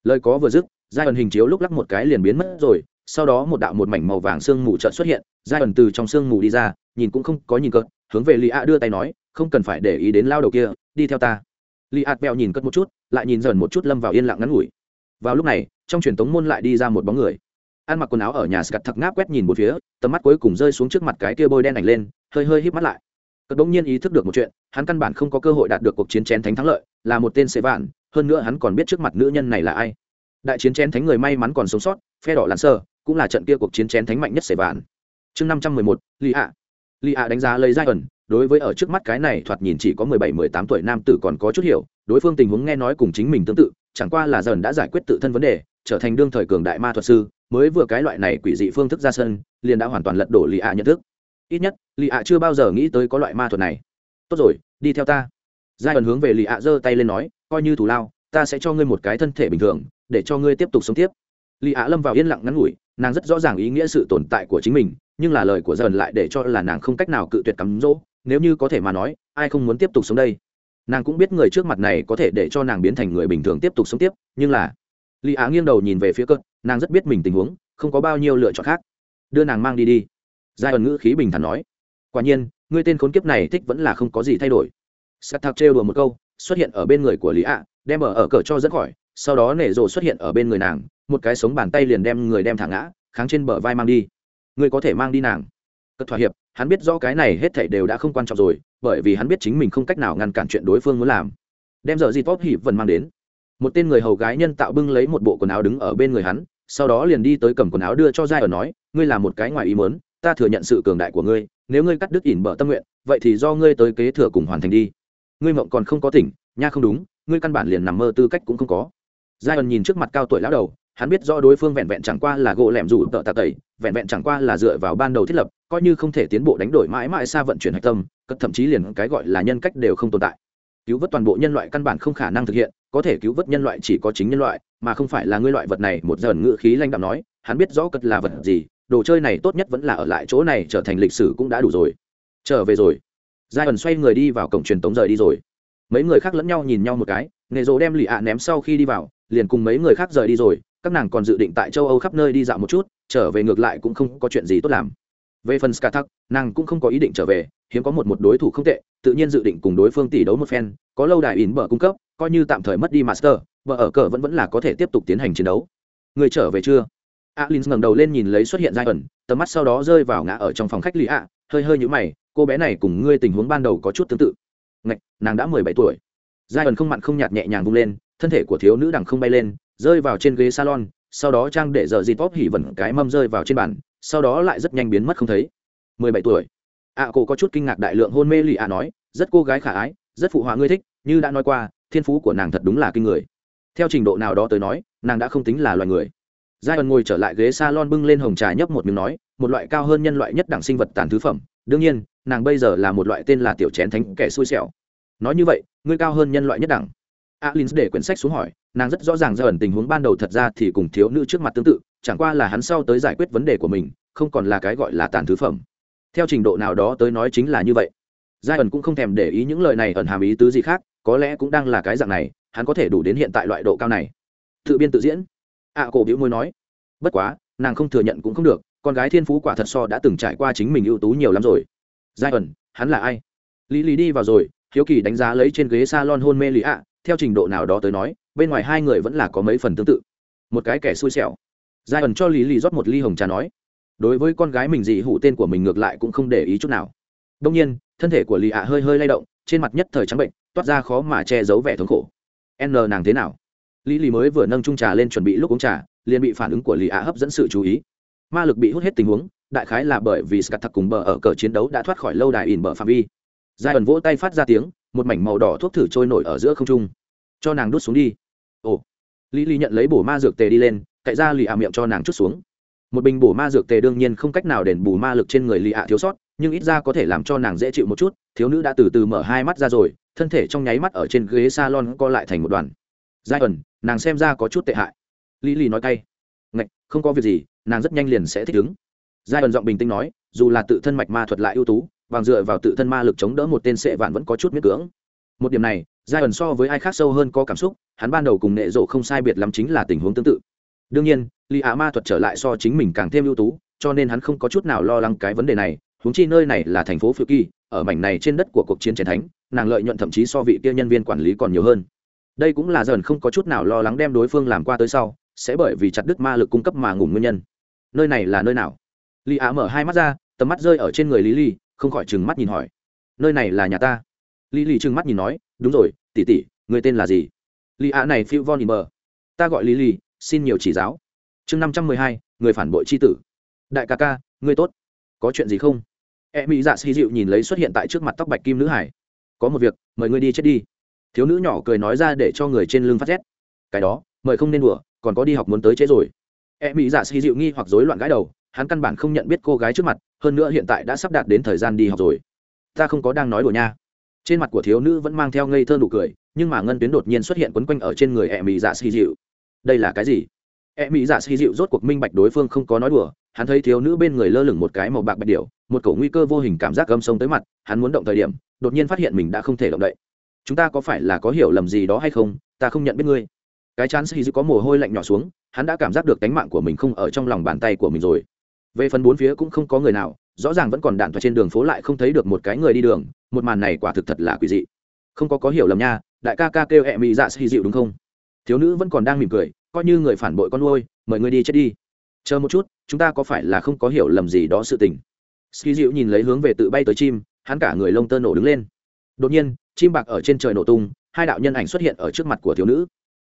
Lời có vừa dứt giai ẩn hình chiếu lúc lắc một cái liền biến mất rồi, sau đó một đạo một mảnh màu vàng sương mù trợn xuất hiện giai ẩn từ trong sương mù đi ra, nhìn cũng không có nhìn cợt hướng về lì ạ đưa tay nói, không cần phải để ý đến lao đầu kia, đi theo ta. Lì ạt bèo nhìn cất một chút, lại nhìn dần một chút lâm vào yên lặng ngắn ngủi. Vào lúc này, trong truyền tống môn lại đi ra một bóng người. Ăn mặc quần áo ở nhà scat thật ngáp quét nhìn một phía, tầm mắt cuối cùng rơi xuống trước mặt cái kia bôi đen ảnh lên, hơi hơi híp mắt lại. Cất bỗng nhiên ý thức được một chuyện, hắn căn bản không có cơ hội đạt được cuộc chiến chén thánh thắng lợi, là một tên xế vạn, hơn nữa hắn còn biết trước mặt nữ nhân này là ai. Đại chiến chén thánh người may mắn còn sống sót, phe đỏ lặn sơ cũng là trận kia cuộc chiến chén thánh mạnh nhất xế vạn. Chương năm trăm mười một, lì ạ li ạ đánh giá lấy giai ẩn, đối với ở trước mắt cái này thoạt nhìn chỉ có mười bảy, mười tám tuổi nam tử còn có chút hiểu, đối phương tình huống nghe nói cùng chính mình tương tự, chẳng qua là dần đã giải quyết tự thân vấn đề, trở thành đương thời cường đại ma thuật sư, mới vừa cái loại này quỷ dị phương thức ra sân, liền đã hoàn toàn lật đổ lì ạ nhận thức. Ít nhất lì ạ chưa bao giờ nghĩ tới có loại ma thuật này. Tốt rồi, đi theo ta. Giai ẩn hướng về lì ạ giơ tay lên nói, coi như thủ lao, ta sẽ cho ngươi một cái thân thể bình thường, để cho ngươi tiếp tục sống tiếp lì ạ lâm vào yên lặng ngắn ngủi, nàng rất rõ ràng ý nghĩa sự tồn tại của chính mình, nhưng là lời của dần lại để cho là nàng không cách nào cự tuyệt cắm rỗ nếu như có thể mà nói, ai không muốn tiếp tục sống đây? Nàng cũng biết người trước mặt này có thể để cho nàng biến thành người bình thường tiếp tục sống tiếp, nhưng là lì á nghiêng đầu nhìn về phía cơn, nàng rất biết mình tình huống, không có bao nhiêu lựa chọn khác. Đưa nàng mang đi đi. Giai ẩn ngữ khí bình thản nói. Quả nhiên ngươi tên khốn kiếp này thích vẫn là không có gì thay đổi. Sắt thạc trêu đùa một câu, xuất hiện ở bên người của lý ạ đem ở ở cờ cho dẫn khỏi, sau đó nể rộ xuất hiện ở bên người nàng một cái sống bàn tay liền đem người đem thả ngã, kháng trên bờ vai mang đi. Ngươi có thể mang đi nàng. Cất thỏa hiệp, hắn biết rõ cái này hết thảy đều đã không quan trọng rồi, bởi vì hắn biết chính mình không cách nào ngăn cản chuyện đối phương muốn làm. Đem giờ gì tốt hỉ vần mang đến. Một tên người hầu gái nhân tạo bưng lấy một bộ quần áo đứng ở bên người hắn, sau đó liền đi tới cầm quần áo đưa cho giai ở nói, ngươi là một cái ngoài ý mớn ta thừa nhận sự cường đại của ngươi, nếu ngươi cắt đứt ỉn bở tâm nguyện, vậy thì do ngươi tới kế thừa cùng hoàn thành đi. Ngươi mộng còn không có tỉnh, nha không đúng, ngươi căn bản liền nằm mơ tư cách cũng không có. Giai ẩn nhìn trước mặt cao tuổi lão đầu hắn biết rõ đối phương vẹn vẹn chẳng qua là gỗ lẻm rủ tợ tạ tẩy, vẹn vẹn chẳng qua là dựa vào ban đầu thiết lập, coi như không thể tiến bộ đánh đổi mãi mãi xa vận chuyển hạch tâm, cất thậm chí liền cái gọi là nhân cách đều không tồn tại. Cứu vớt toàn bộ nhân loại căn bản không khả năng thực hiện, có thể cứu vớt nhân loại chỉ có chính nhân loại, mà không phải là ngươi loại vật này, một dần ngự khí lanh đạm nói, hắn biết rõ cất là vật gì, đồ chơi này tốt nhất vẫn là ở lại chỗ này trở thành lịch sử cũng đã đủ rồi. Trở về rồi. Giai ẩn xoay người đi vào cổng truyền tống rời đi rồi. Mấy người khác lẫn nhau nhìn nhau một cái nghề rồ đem lì ạ ném sau khi đi vào, liền cùng mấy người khác rời đi rồi các nàng còn dự định tại châu âu khắp nơi đi dạo một chút, trở về ngược lại cũng không có chuyện gì tốt làm. Về phần skatak, nàng cũng không có ý định trở về, hiếm có một một đối thủ không tệ, tự nhiên dự định cùng đối phương tỷ đấu một phen, có lâu đài ỉn bờ cung cấp, coi như tạm thời mất đi master vợ ở cờ vẫn vẫn là có thể tiếp tục tiến hành chiến đấu. Người trở về chưa? Alin ngẩng đầu lên nhìn lấy xuất hiện giai ẩn tầm mắt sau đó rơi vào ngã ở trong phòng khách lì ạ, hơi hơi nhũ mày, cô bé này cùng ngươi tình huống ban đầu có chút tương tự. Ngạch, nàng đã mười bảy tuổi. Giai ẩn không mặn không nhạt nhẹ nhàng vung lên, thân thể của thiếu nữ đằng không bay lên rơi vào trên ghế salon sau đó trang để giờ dịp pop hỉ vẩn cái mâm rơi vào trên bàn sau đó lại rất nhanh biến mất không thấy. Mười bảy tuổi. Ạ à, cô có chút kinh ngạc đại lượng hôn mê lì ạ à nói rất cô gái khả ái rất phụ họa ngươi thích như đã nói qua thiên phú của nàng thật đúng là kinh người. Theo trình độ nào đó tới nói nàng đã không tính là loài người. Giai ẩn ngồi trở lại ghế s a lon bưng lên hồng trà nhấp một miếng nói một loại cao hơn nhân loại nhất đẳng sinh vật tàn thứ phẩm đương nhiên nàng bây giờ là một loại tên là tiểu chén thánh kẻ xui xẻo. Nói như vậy ngươi cao hơn nhân loại nhất đẳng alin để quyển sách xuống hỏi nàng rất rõ ràng giai ẩn tình huống ban đầu thật ra thì cùng thiếu nữ trước mặt tương tự chẳng qua là hắn sau tới giải quyết vấn đề của mình không còn là cái gọi là tàn thứ phẩm. Theo trình độ nào đó tới nói chính là như vậy. Giai ẩn cũng không thèm để ý những lời này ẩn hàm ý tứ gì khác có lẽ cũng đang là cái dạng này hắn có thể đủ đến hiện tại loại độ cao này. Tự biên tự diễn. Ạ à, cổ biểu môi nói bất quá nàng không thừa nhận cũng không được con gái thiên phú quả thật so đã từng trải qua chính mình ưu tú nhiều lắm rồi. Giai ẩn hắn là ai? Lý lý đi vào rồi hiếu kỳ đánh giá lấy trên ghế s a lon hôn mê lý ạ theo trình độ nào đó tới nói, bên ngoài hai người vẫn là có mấy phần tương tự. Một cái kẻ xui xẻo. Giai ẩn cho lý lý rót một ly hồng trà nói. Đối với con gái mình dị hủ tên của mình ngược lại cũng không để ý chút nào. Đông nhiên, thân thể của lý ạ hơi hơi lay động, trên mặt nhất thời trắng bệnh, toát ra khó mà che giấu vẻ thống khổ. N nàng thế nào? Lý lý mới vừa nâng trung trà lên chuẩn bị lúc uống trà, liền bị phản ứng của lý ạ hấp dẫn sự chú ý. Ma lực bị hút hết tình huống, đại khái là bởi vì scat thật cùng bờ ở cờ chiến đấu đã thoát khỏi lâu đài ỉn bờ phạm vi. Giai ẩn vỗ tay phát ra tiếng một mảnh màu đỏ thuốc thử trôi nổi ở giữa không trung. Cho nàng đút xuống đi. Ồ. Lý lý nhận lấy bổ ma dược tề đi lên, cậy ra lì ạ miệng cho nàng chút xuống. Một bình bổ ma dược tề đương nhiên không cách nào đền bù ma lực trên người lì ạ thiếu sót, nhưng ít ra có thể làm cho nàng dễ chịu một chút, thiếu nữ đã từ từ mở hai mắt ra rồi, thân thể trong nháy mắt ở trên ghế salon co lại thành một đoàn. Giai ẩn, nàng xem ra có chút tệ hại. Lý lý nói cay. Ngạch, không có việc gì, nàng rất nhanh liền sẽ thích ứng. Giai ẩn giọng bình tĩnh nói, dù là tự thân mạch ma thuật lại ưu tú bằng dựa vào tự thân ma lực chống đỡ một tên sệ vạn vẫn có chút miết cưỡng. Một điểm này giai ẩn so với ai khác sâu hơn có cảm xúc, hắn ban đầu cùng nệ rộ không sai biệt lắm chính là tình huống tương tự. Đương nhiên, li ạ ma thuật trở lại so chính mình càng thêm ưu tú, cho nên hắn không có chút nào lo lắng cái vấn đề này, huống chi nơi này là thành phố phiêu kỳ, ở mảnh này trên đất của cuộc chiến chiến thánh, nàng lợi nhuận thậm chí so vị kia nhân viên quản lý còn nhiều hơn. Đây cũng là dần không có chút nào lo lắng đem đối phương làm qua tới sau, sẽ bởi vì chặt đứt ma lực cung cấp mà ngủ nguyên nhân. Nơi này là nơi nào? Li ạ mở hai mắt ra, tầm mắt rơi ở trên người lý ly không khỏi trừng mắt nhìn hỏi. Nơi này là nhà ta. Lý lì trừng mắt nhìn nói, đúng rồi tỉ tỉ người tên là gì? Li ạ này phiêu von mờ ta gọi lý lì, xin nhiều chỉ giáo. Chương năm trăm mười hai, người phản bội c h i tử. Đại ca ca, ngươi tốt. Có chuyện gì không? E mỹ dạ xì dịu nhìn lấy xuất hiện tại trước mặt tóc bạch kim nữ hải. Có một việc, mời ngươi đi chết đi. Thiếu nữ nhỏ cười nói ra để cho người trên lưng phát rét. Cái đó, mời không nên đùa, còn có đi học muốn tới chết rồi. E mỹ dạ xì dịu nghi hoặc rối loạn gãi đầu hắn căn bản không nhận biết cô gái trước mặt hơn nữa hiện tại đã sắp đạt đến thời gian đi học rồi. Ta không có đang nói đùa nha. Trên mặt của thiếu nữ vẫn mang theo ngây thơ nụ cười nhưng mà ngân tuyến đột nhiên xuất hiện quấn quanh ở trên người e mỹ dạ xì dịu. Đây là cái gì? E mỹ dạ xì dịu rốt cuộc minh bạch đối phương không có nói đùa hắn thấy thiếu nữ bên người lơ lửng một cái màu bạc bạch điểu, một cổ nguy cơ vô hình cảm giác gâm sông tới mặt hắn muốn động thời điểm đột nhiên phát hiện mình đã không thể động đậy. Chúng ta có phải là có hiểu lầm gì đó hay không? Ta không nhận biết ngươi. Cái chán xì dịu có mồ hôi lạnh nhỏ xuống hắn đã cảm giác được tánh mạng của mình không ở trong lòng bàn tay của mình rồi về phần bốn phía cũng không có người nào, rõ ràng vẫn còn đạn thoại trên đường phố lại không thấy được một cái người đi đường, một màn này quả thực thật là quỷ dị. Không có có hiểu lầm nha, đại ca ca kêu hẹ mỹ dạ xì dịu đúng không? Thiếu nữ vẫn còn đang mỉm cười, coi như người phản bội con nuôi, mời người đi chết đi. Chờ một chút, chúng ta có phải là không có hiểu lầm gì đó sự tình? Ski dịu nhìn lấy hướng về tự bay tới chim, hắn cả người lông tơ nổ đứng lên. Đột nhiên, chim bạc ở trên trời nổ tung, hai đạo nhân ảnh xuất hiện ở trước mặt của thiếu nữ.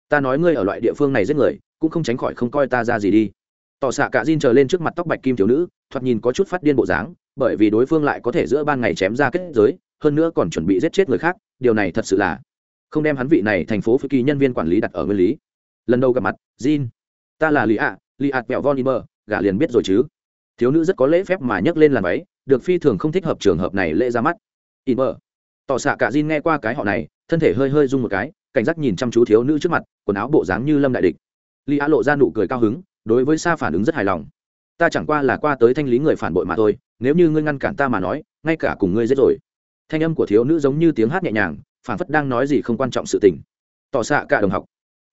Ta nói ngươi ở loại địa phương này giết người, cũng không tránh khỏi không coi ta ra gì đi tỏ xạ cả Jin chờ lên trước mặt tóc bạch kim thiếu nữ, thoạt nhìn có chút phát điên bộ dáng, bởi vì đối phương lại có thể giữa ban ngày chém ra kết giới, hơn nữa còn chuẩn bị giết chết người khác, điều này thật sự là không đem hắn vị này thành phố phi kỳ nhân viên quản lý đặt ở nguyên lý. Lần đầu gặp mặt, Jin, ta là lý ạ lý ạt vẹo von iber, gả liền biết rồi chứ. Thiếu nữ rất có lễ phép mà nhấc lên làn váy, được phi thường không thích hợp trường hợp này lễ ra mắt. Iber. Tỏ xạ cả Jin nghe qua cái họ này, thân thể hơi hơi rung một cái, cảnh giác nhìn chăm chú thiếu nữ trước mặt, quần áo bộ dáng như lâm đại địch. Lý ạ lộ ra nụ cười cao hứng đối với sa phản ứng rất hài lòng. Ta chẳng qua là qua tới thanh lý người phản bội mà thôi, nếu như ngươi ngăn cản ta mà nói, ngay cả cùng ngươi giết rồi. Thanh âm của thiếu nữ giống như tiếng hát nhẹ nhàng phản phất đang nói gì không quan trọng sự tình. Tỏ xạ cả đồng học.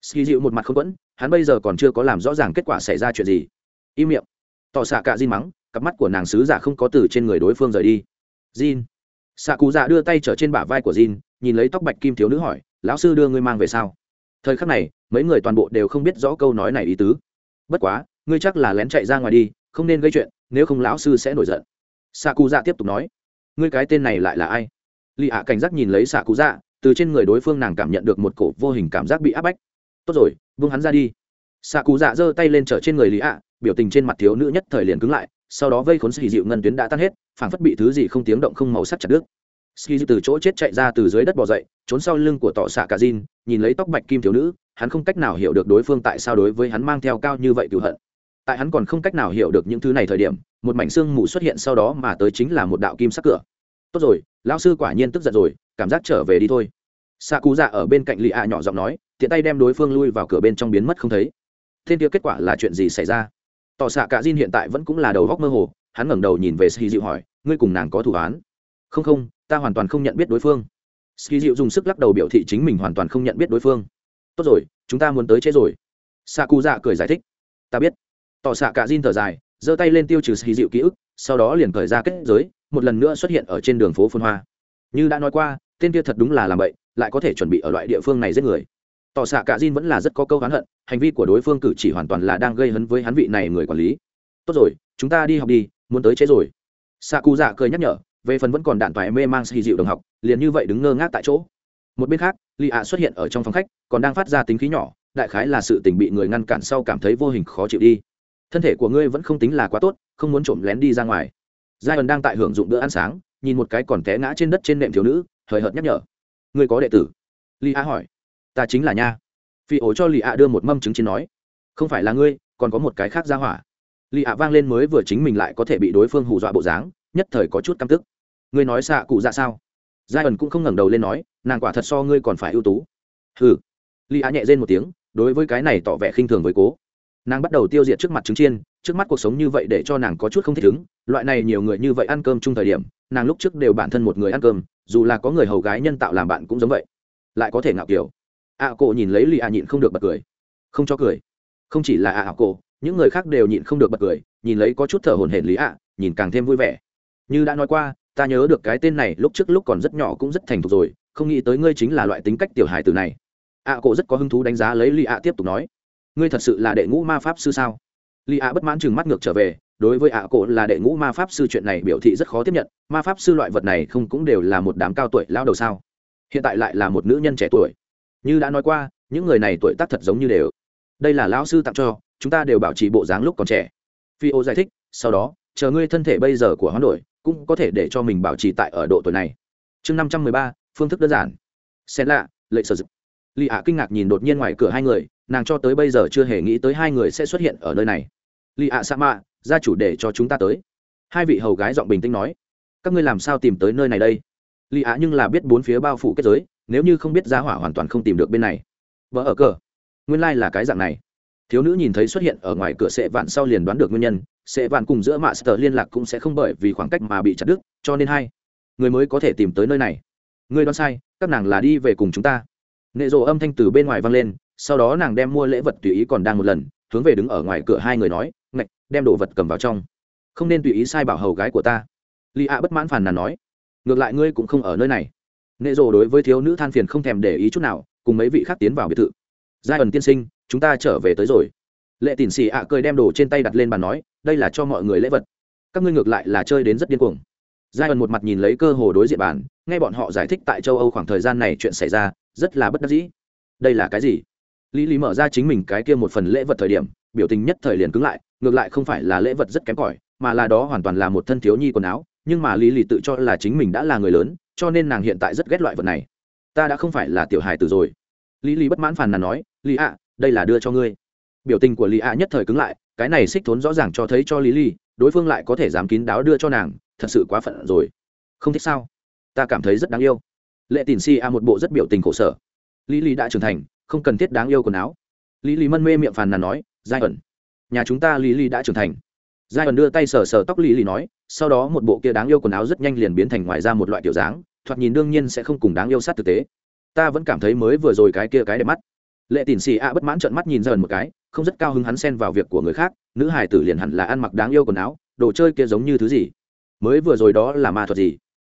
Ski dịu một mặt không quẫn, hắn bây giờ còn chưa có làm rõ ràng kết quả xảy ra chuyện gì. Im miệng. Tỏ xạ cả Jin mắng, cặp mắt của nàng sứ giả không có từ trên người đối phương rời đi. Jin. Xạ cụ dạ đưa tay trở trên bả vai của Jin, nhìn lấy tóc bạch kim thiếu nữ hỏi, lão sư đưa ngươi mang về sao? Thời khắc này, mấy người toàn bộ đều không biết rõ câu nói này ý tứ bất quá ngươi chắc là lén chạy ra ngoài đi không nên gây chuyện nếu không lão sư sẽ nổi giận. Xạ cụ dạ tiếp tục nói. Ngươi cái tên này lại là ai? Lì ạ cảnh giác nhìn lấy xạ cụ dạ từ trên người đối phương nàng cảm nhận được một cổ vô hình cảm giác bị áp bách. Tốt rồi Vương hắn ra đi. Xạ cụ dạ giơ tay lên trở trên người lì ạ biểu tình trên mặt thiếu nữ nhất thời liền cứng lại sau đó vây khốn xì dịu ngân tuyến đã tan hết phảng phất bị thứ gì không tiếng động không màu sắc chặt đứt. Ski từ chỗ chết chạy ra từ dưới đất bò dậy trốn sau lưng của tọ xạ cả Jin, nhìn lấy tóc bạch kim thiếu nữ hắn không cách nào hiểu được đối phương tại sao đối với hắn mang theo cao như vậy cựu hận. Tại hắn còn không cách nào hiểu được những thứ này thời điểm, một mảnh xương mù xuất hiện sau đó mà tới chính là một đạo kim sắc cửa. Tốt rồi, lão sư quả nhiên tức giận rồi, cảm giác trở về đi thôi. Xạ cú dạ ở bên cạnh lì ạ nhỏ giọng nói, tiện tay đem đối phương lui vào cửa bên trong biến mất không thấy. Thiên kia kết quả là chuyện gì xảy ra? Tỏ xạ cả Jin hiện tại vẫn cũng là đầu góc mơ hồ, hắn ngẩng đầu nhìn về ski dịu hỏi, ngươi cùng nàng có thủ án? Không không, ta hoàn toàn không nhận biết đối phương. Ski dịu dùng sức lắc đầu biểu thị chính mình hoàn toàn không nhận biết đối phương tốt rồi, chúng ta muốn tới chết rồi. Xạ cụ dạ cười giải thích. Ta biết. Tỏ xạ cả Jin thở dài, giơ tay lên tiêu trừ xì dịu ký ức, sau đó liền khởi ra kết giới, một lần nữa xuất hiện ở trên đường phố phun hoa. Như đã nói qua, tên kia thật đúng là làm vậy lại có thể chuẩn bị ở loại địa phương này giết người. Tỏ xạ cả Jin vẫn là rất có câu hắn hận, hành vi của đối phương cử chỉ hoàn toàn là đang gây hấn với hắn vị này người quản lý. Tốt rồi, chúng ta đi học đi, muốn tới chế rồi. Xạ cụ dạ cười nhắc nhở, về phần vẫn còn đạn toại mê mang xì dịu đồng học, liền như vậy đứng ngơ ngác tại chỗ một bên khác lì ạ xuất hiện ở trong phòng khách, còn đang phát ra tính khí nhỏ, đại khái là sự tình bị người ngăn cản sau cảm thấy vô hình khó chịu đi. Thân thể của ngươi vẫn không tính là quá tốt, không muốn trộm lén đi ra ngoài. Giai ẩn đang tại hưởng dụng bữa ăn sáng, nhìn một cái còn té ngã trên đất trên nệm thiếu nữ, hời hợt nhắc nhở. Ngươi có đệ tử? Lì ạ hỏi. Ta chính là nha. Phi ổ cho lì ạ đưa một mâm trứng chiến nói. Không phải là ngươi, còn có một cái khác ra hỏa. Lì ạ vang lên mới vừa chính mình lại có thể bị đối phương hù dọa bộ dáng, nhất thời có chút căm tức. Ngươi nói xạ cụ dạ sao? Giai ẩn cũng không ngẩng đầu lên nói nàng quả thật so ngươi còn phải ưu tú. Hừ. Li á nhẹ rên một tiếng đối với cái này tỏ vẻ khinh thường với cố. Nàng bắt đầu tiêu diệt trước mặt trứng chiên trước mắt cuộc sống như vậy để cho nàng có chút không thích ứng. Loại này nhiều người như vậy ăn cơm chung thời điểm nàng lúc trước đều bản thân một người ăn cơm dù là có người hầu gái nhân tạo làm bạn cũng giống vậy. Lại có thể ngạo kiểu. Ạ à, cổ nhìn lấy lì ạ nhịn không được bật cười. Không cho cười. Không chỉ là ạ à, cổ những người khác đều nhịn không được bật cười nhìn lấy có chút thở hồn hển lý ạ nhìn càng thêm vui vẻ. Như đã nói qua ta nhớ được cái tên này lúc trước lúc còn rất nhỏ cũng rất thành thục rồi không nghĩ tới ngươi chính là loại tính cách tiểu hài từ này. Ạ à, cổ rất có hứng thú đánh giá lấy li ạ tiếp tục nói ngươi thật sự là đệ ngũ ma pháp sư sao? Li ạ bất mãn chừng mắt ngược trở về đối với ạ cổ là đệ ngũ ma pháp sư chuyện này biểu thị rất khó tiếp nhận ma pháp sư loại vật này không cũng đều là một đám cao tuổi lao đầu sao? Hiện tại lại là một nữ nhân trẻ tuổi. Như đã nói qua những người này tuổi tác thật giống như đều. Đây là lão sư tặng cho chúng ta đều bảo trì bộ dáng lúc còn trẻ. Phi ô giải thích sau đó chờ ngươi thân thể bây giờ của hoán đổi cũng có thể để cho mình bảo trì tại ở độ tuổi này. Chương năm trăm mười ba, phương thức đơn giản. Xen lạ, lệ sở dực. Lì ạ kinh ngạc nhìn đột nhiên ngoài cửa hai người, nàng cho tới bây giờ chưa hề nghĩ tới hai người sẽ xuất hiện ở nơi này. Lì ạ sa mạ, gia chủ để cho chúng ta tới. Hai vị hầu gái giọng bình tĩnh nói, các ngươi làm sao tìm tới nơi này đây? Lì ạ nhưng là biết bốn phía bao phủ kết giới, nếu như không biết gia hỏa hoàn toàn không tìm được bên này. Vợ ở cờ. Nguyên lai、like、là cái dạng này. Thiếu nữ nhìn thấy xuất hiện ở ngoài cửa sệ vạn sau liền đoán được nguyên nhân sẽ vạn cùng giữa master liên lạc cũng sẽ không bởi vì khoảng cách mà bị chặt đứt, cho nên hai người mới có thể tìm tới nơi này. Người đoán sai, các nàng là đi về cùng chúng ta. Nệ rộ âm thanh từ bên ngoài vang lên, sau đó nàng đem mua lễ vật tùy ý còn đang một lần, hướng về đứng ở ngoài cửa hai người nói, ngạch, đem đồ vật cầm vào trong. Không nên tùy ý sai bảo hầu gái của ta. Li a bất mãn phàn nàn nói, ngược lại ngươi cũng không ở nơi này. Nệ rộ đối với thiếu nữ than phiền không thèm để ý chút nào, cùng mấy vị khác tiến vào biệt thự. Giai ẩn tiên sinh, chúng ta trở về tới rồi lệ tỉn xì ạ cười đem đồ trên tay đặt lên bàn nói, đây là cho mọi người lễ vật. Các ngươi ngược lại là chơi đến rất điên cuồng. Giai ẩn một mặt nhìn lấy cơ hồ đối diện bàn, nghe bọn họ giải thích tại châu âu khoảng thời gian này chuyện xảy ra, rất là bất đắc dĩ. Đây là cái gì? Lý lý mở ra chính mình cái kia một phần lễ vật thời điểm, biểu tình nhất thời liền cứng lại, ngược lại không phải là lễ vật rất kém cỏi, mà là đó hoàn toàn là một thân thiếu nhi quần áo, nhưng mà lý lý tự cho là chính mình đã là người lớn, cho nên nàng hiện tại rất ghét loại vật này. Ta đã không phải là tiểu hài tử rồi. Lý lý bất mãn phàn nàn nói, lý ạ, đây là đưa cho ngươi biểu tình của lì ạ nhất thời cứng lại, cái này xích thốn rõ ràng cho thấy cho lý ly, đối phương lại có thể dám kín đáo đưa cho nàng, thật sự quá phận rồi. Không thích sao? Ta cảm thấy rất đáng yêu. Lệ tìn si a một bộ rất biểu tình khổ sở. Lý ly đã trưởng thành, không cần thiết đáng yêu quần áo. Lý ly mân mê miệng phàn nàn nói, giai ẩn, nhà chúng ta lý ly đã trưởng thành. Giai ẩn đưa tay sờ sờ tóc lý ly nói, sau đó một bộ kia đáng yêu quần áo rất nhanh liền biến thành ngoài ra một loại kiểu dáng, thoạt nhìn đương nhiên sẽ không cùng đáng yêu sát thực tế. Ta vẫn cảm thấy mới vừa rồi cái kia cái đẹp mắt lệ tìn xì a bất mãn trợn mắt nhìn dần một cái, không rất cao hứng hắn xen vào việc của người khác, nữ Hải tử liền hẳn là ăn mặc đáng yêu quần áo, đồ chơi kia giống như thứ gì? Mới vừa rồi đó là ma thuật gì?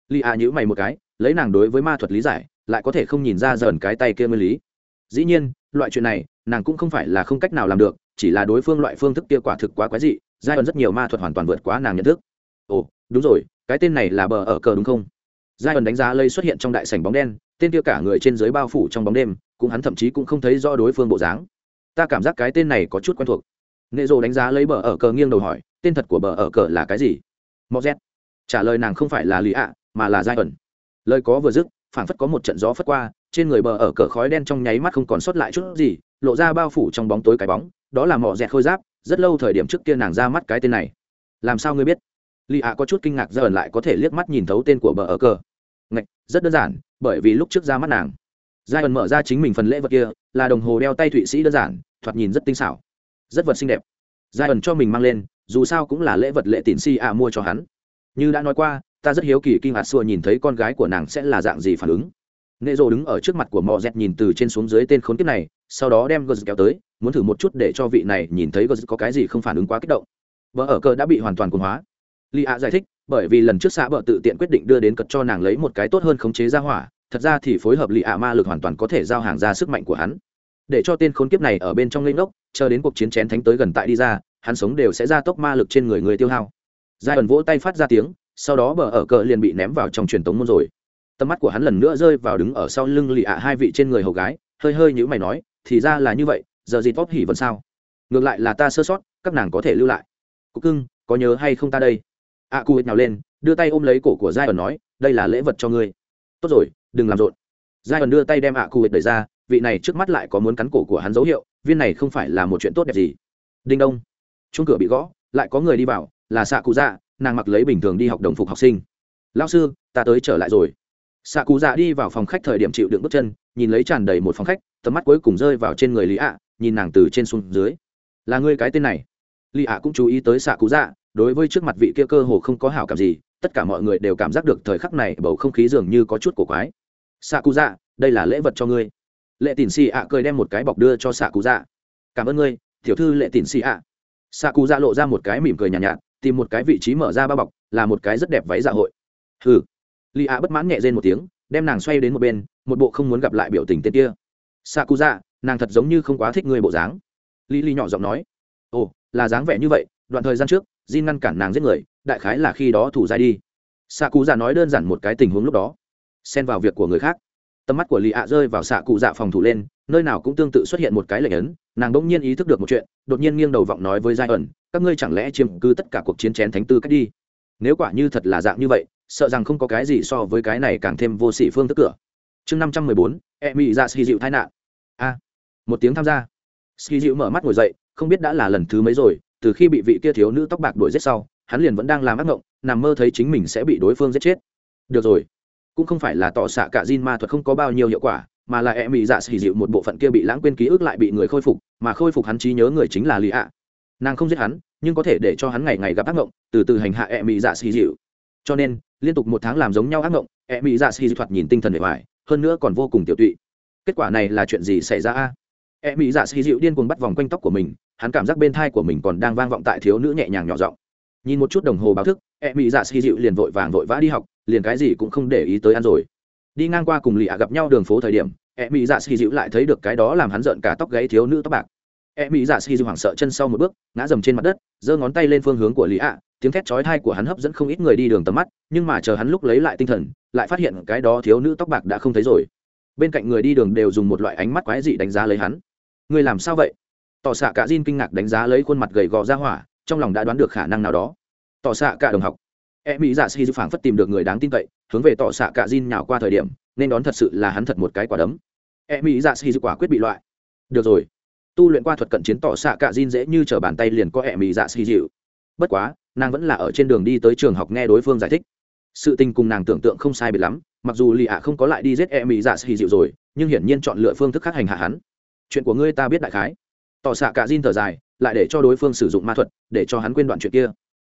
Li a nhữ mày một cái, lấy nàng đối với ma thuật lý giải, lại có thể không nhìn ra dần cái tay kia nguyên lý. Dĩ nhiên, loại chuyện này, nàng cũng không phải là không cách nào làm được, chỉ là đối phương loại phương thức kia quả thực quá quái dị giai ẩn rất nhiều ma thuật hoàn toàn vượt quá nàng nhận thức. Ồ, đúng rồi, cái tên này là bờ ở cờ đúng không? Giai ẩn đánh giá lây xuất hiện trong đại sảnh bóng đen tên kia cả người trên dưới bao phủ trong bóng đêm cũng hắn thậm chí cũng không thấy rõ đối phương bộ dáng. Ta cảm giác cái tên này có chút quen thuộc. Nệ rồ đánh giá lấy bờ ở cờ nghiêng đầu hỏi tên thật của bờ ở cờ là cái gì? Móc z. Trả lời nàng không phải là lý ạ mà là giai ẩn. Lời có vừa dứt phảng phất có một trận gió phất qua trên người bờ ở cờ khói đen trong nháy mắt không còn sót lại chút gì lộ ra bao phủ trong bóng tối cái bóng đó là mỏ dẹt khôi giáp rất lâu thời điểm trước kia nàng ra mắt cái tên này. Làm sao ngươi biết? Lì ạ có chút kinh ngạc giờ lại có thể liếc mắt nhìn thấu tên của bờ ở cờ. Ngạch, rất đơn giản bởi vì lúc trước ra mắt nàng. Giai ẩn mở ra chính mình phần lễ vật kia, là đồng hồ đeo tay thụy sĩ đơn giản, thoạt nhìn rất tinh xảo. Rất vật xinh đẹp. Giai ẩn cho mình mang lên, dù sao cũng là lễ vật lệ tín si ạ mua cho hắn. Như đã nói qua, ta rất hiếu kỳ kinh ngạc xua nhìn thấy con gái của nàng sẽ là dạng gì phản ứng. Nệ rồ đứng ở trước mặt của mò dẹt nhìn từ trên xuống dưới tên khốn kiếp này, sau đó đem gờ kéo tới, muốn thử một chút để cho vị này nhìn thấy gờ có cái gì không phản ứng quá kích động. Vợ ở cờ đã bị hoàn toàn cuồng hóa. Li a giải thích bởi vì lần trước xã bợ tự tiện quyết định đưa đến cật cho nàng lấy một cái tốt hơn khống chế ra hỏa, thật ra thì phối hợp lì ạ ma lực hoàn toàn có thể giao hàng ra sức mạnh của hắn. Để cho tên khốn kiếp này ở bên trong lên ốc chờ đến cuộc chiến chén thánh tới gần tại đi ra, hắn sống đều sẽ ra tốc ma lực trên người người tiêu hao. Giai ẩn vỗ tay phát ra tiếng, sau đó bờ ở cờ liền bị ném vào trong truyền tống môn rồi. Tầm mắt của hắn lần nữa rơi vào đứng ở sau lưng lì ạ hai vị trên người hầu gái, hơi hơi nhữ mày nói, thì ra là như vậy, giờ gì tốt hỉ vẫn sao? Ngược lại là ta sơ sót, các nàng có thể lưu lại. Cục cưng, có nhớ hay không ta đây? Ạ à, cụ nào lên đưa tay ôm lấy cổ của giai ẩn nói đây là lễ vật cho ngươi. Tốt rồi đừng làm rộn. Giai ẩn đưa tay đem ạ à cụ đẩy ra vị này trước mắt lại có muốn cắn cổ của hắn dấu hiệu viên này không phải là một chuyện tốt đẹp gì. Đinh đông. Chung cửa bị gõ lại có người đi vào là xạ cụ dạ nàng mặc lấy bình thường đi học đồng phục học sinh. Lao sư ta tới trở lại rồi. Xạ cụ dạ đi vào phòng khách thời điểm chịu đựng bước chân nhìn lấy tràn đầy một phòng khách tầm mắt cuối cùng rơi vào trên người lý ạ nhìn nàng từ trên xuống dưới. Là ngươi cái tên này. Lý ạ cũng chú ý tới xạ cụ dạ đối với trước mặt vị kia cơ hồ không có hảo cảm gì tất cả mọi người đều cảm giác được thời khắc này bầu không khí dường như có chút cổ quái. Xạ cụ dạ đây là lễ vật cho ngươi. Lệ tỉn xì ạ cười đem một cái bọc đưa cho xạ cụ dạ cảm ơn ngươi tiểu thư lệ tỉn xì ạ. Xạ cụ dạ lộ ra một cái mỉm cười nhàn nhạt, nhạt tìm một cái vị trí mở ra bao bọc là một cái rất đẹp váy dạ hội. Hừ. Lì ạ bất mãn nhẹ rên một tiếng đem nàng xoay đến một bên một bộ không muốn gặp lại biểu tình tên kia. Xạ cụ dạ nàng thật giống như không quá thích người bộ dáng. Lý lý nhỏ giọng nói. Ồ là dáng vẻ như vậy đoạn thời gian trước Jin ngăn cản nàng giết người, đại khái là khi đó thủ giai đi. Sạ cụ dạ nói đơn giản một cái tình huống lúc đó. Xen vào việc của người khác. Tầm mắt của Lý ạ rơi vào Sạ cụ dạ phòng thủ lên, nơi nào cũng tương tự xuất hiện một cái lệnh ấn, nàng bỗng nhiên ý thức được một chuyện, đột nhiên nghiêng đầu vọng nói với giai ẩn các ngươi chẳng lẽ chiếm cứ tất cả cuộc chiến chén thánh tư cách đi? Nếu quả như thật là dạng như vậy, sợ rằng không có cái gì so với cái này càng thêm vô sĩ phương thức cửa. Chương năm trăm mười bốn ski dịu tai nạn. A. Một tiếng tham gia. Ski dịu mở mắt ngồi dậy, không biết đã là lần thứ mấy rồi từ khi bị vị kia thiếu nữ tóc bạc đuổi giết sau, hắn liền vẫn đang làm ác mộng nằm mơ thấy chính mình sẽ bị đối phương giết chết. Được rồi, cũng không phải là tỏ xạ cả Jin ma thuật không có bao nhiêu hiệu quả, mà là e mỹ dạ xì dịu một bộ phận kia bị lãng quên ký ức lại bị người khôi phục, mà khôi phục hắn trí nhớ người chính là lì ạ. Nàng không giết hắn, nhưng có thể để cho hắn ngày ngày gặp ác mộng từ từ hành hạ e mỹ dạ xì dịu. Cho nên, liên tục một tháng làm giống nhau ác mộng e mỹ dạ xì dịu thoạt nhìn tinh thần bề ngoài hơn nữa còn vô cùng tiểu tụy. Kết quả này là chuyện gì xảy ra a? E mỹ dạ xì dịu điên cuồng bắt vòng quanh tóc của mình, hắn cảm giác bên thai của mình còn đang vang vọng tại thiếu nữ nhẹ nhàng nhỏ giọng. Nhìn một chút đồng hồ báo thức e mỹ dạ xì dịu liền vội vàng vội vã đi học, liền cái gì cũng không để ý tới ăn rồi. Đi ngang qua cùng lì ạ gặp nhau đường phố thời điểm e mỹ dạ xì dịu lại thấy được cái đó làm hắn giận cả tóc gáy thiếu nữ tóc bạc. E mỹ dạ xì dịu hoảng sợ chân sau một bước, ngã dầm trên mặt đất, giơ ngón tay lên phương hướng của lì ạ, tiếng thét chói thai của hắn hấp dẫn không ít người đi đường tầm mắt, nhưng mà chờ hắn lúc lấy lại tinh thần, lại phát hiện cái đó thiếu nữ tóc bạc đã không thấy rồi. Bên cạnh người đi đường đều dùng một loại ánh mắt quái dị đánh giá lấy hắn người làm sao vậy? Tỏ xạ cả Jin kinh ngạc đánh giá lấy khuôn mặt gầy gò ra hỏa, trong lòng đã đoán được khả năng nào đó. Tỏ xạ cả đồng học. E mỹ dạ sĩ phảng phất tìm được người đáng tin cậy, hướng về tỏ xạ cả Jin nhào qua thời điểm, nên đón thật sự là hắn thật một cái quả đấm. E mỹ dạ sĩ quả quyết bị loại. Được rồi. Tu luyện qua thuật cận chiến tỏ xạ cả Jin dễ như trở bàn tay liền có e mỹ dạ xì dịu bất quá, nàng vẫn là ở trên đường đi tới trường học nghe đối phương giải thích. Sự tình cùng nàng tưởng tượng không sai biệt lắm, mặc dù lì ạ không có lại đi giết e mỹ dạ xì dịu rồi, nhưng hiển nhiên chọn lựa phương thức khác hành hạ hắn chuyện của ngươi ta biết đại khái. Tỏ xạ cả Jin thở dài, lại để cho đối phương sử dụng ma thuật, để cho hắn quên đoạn chuyện kia.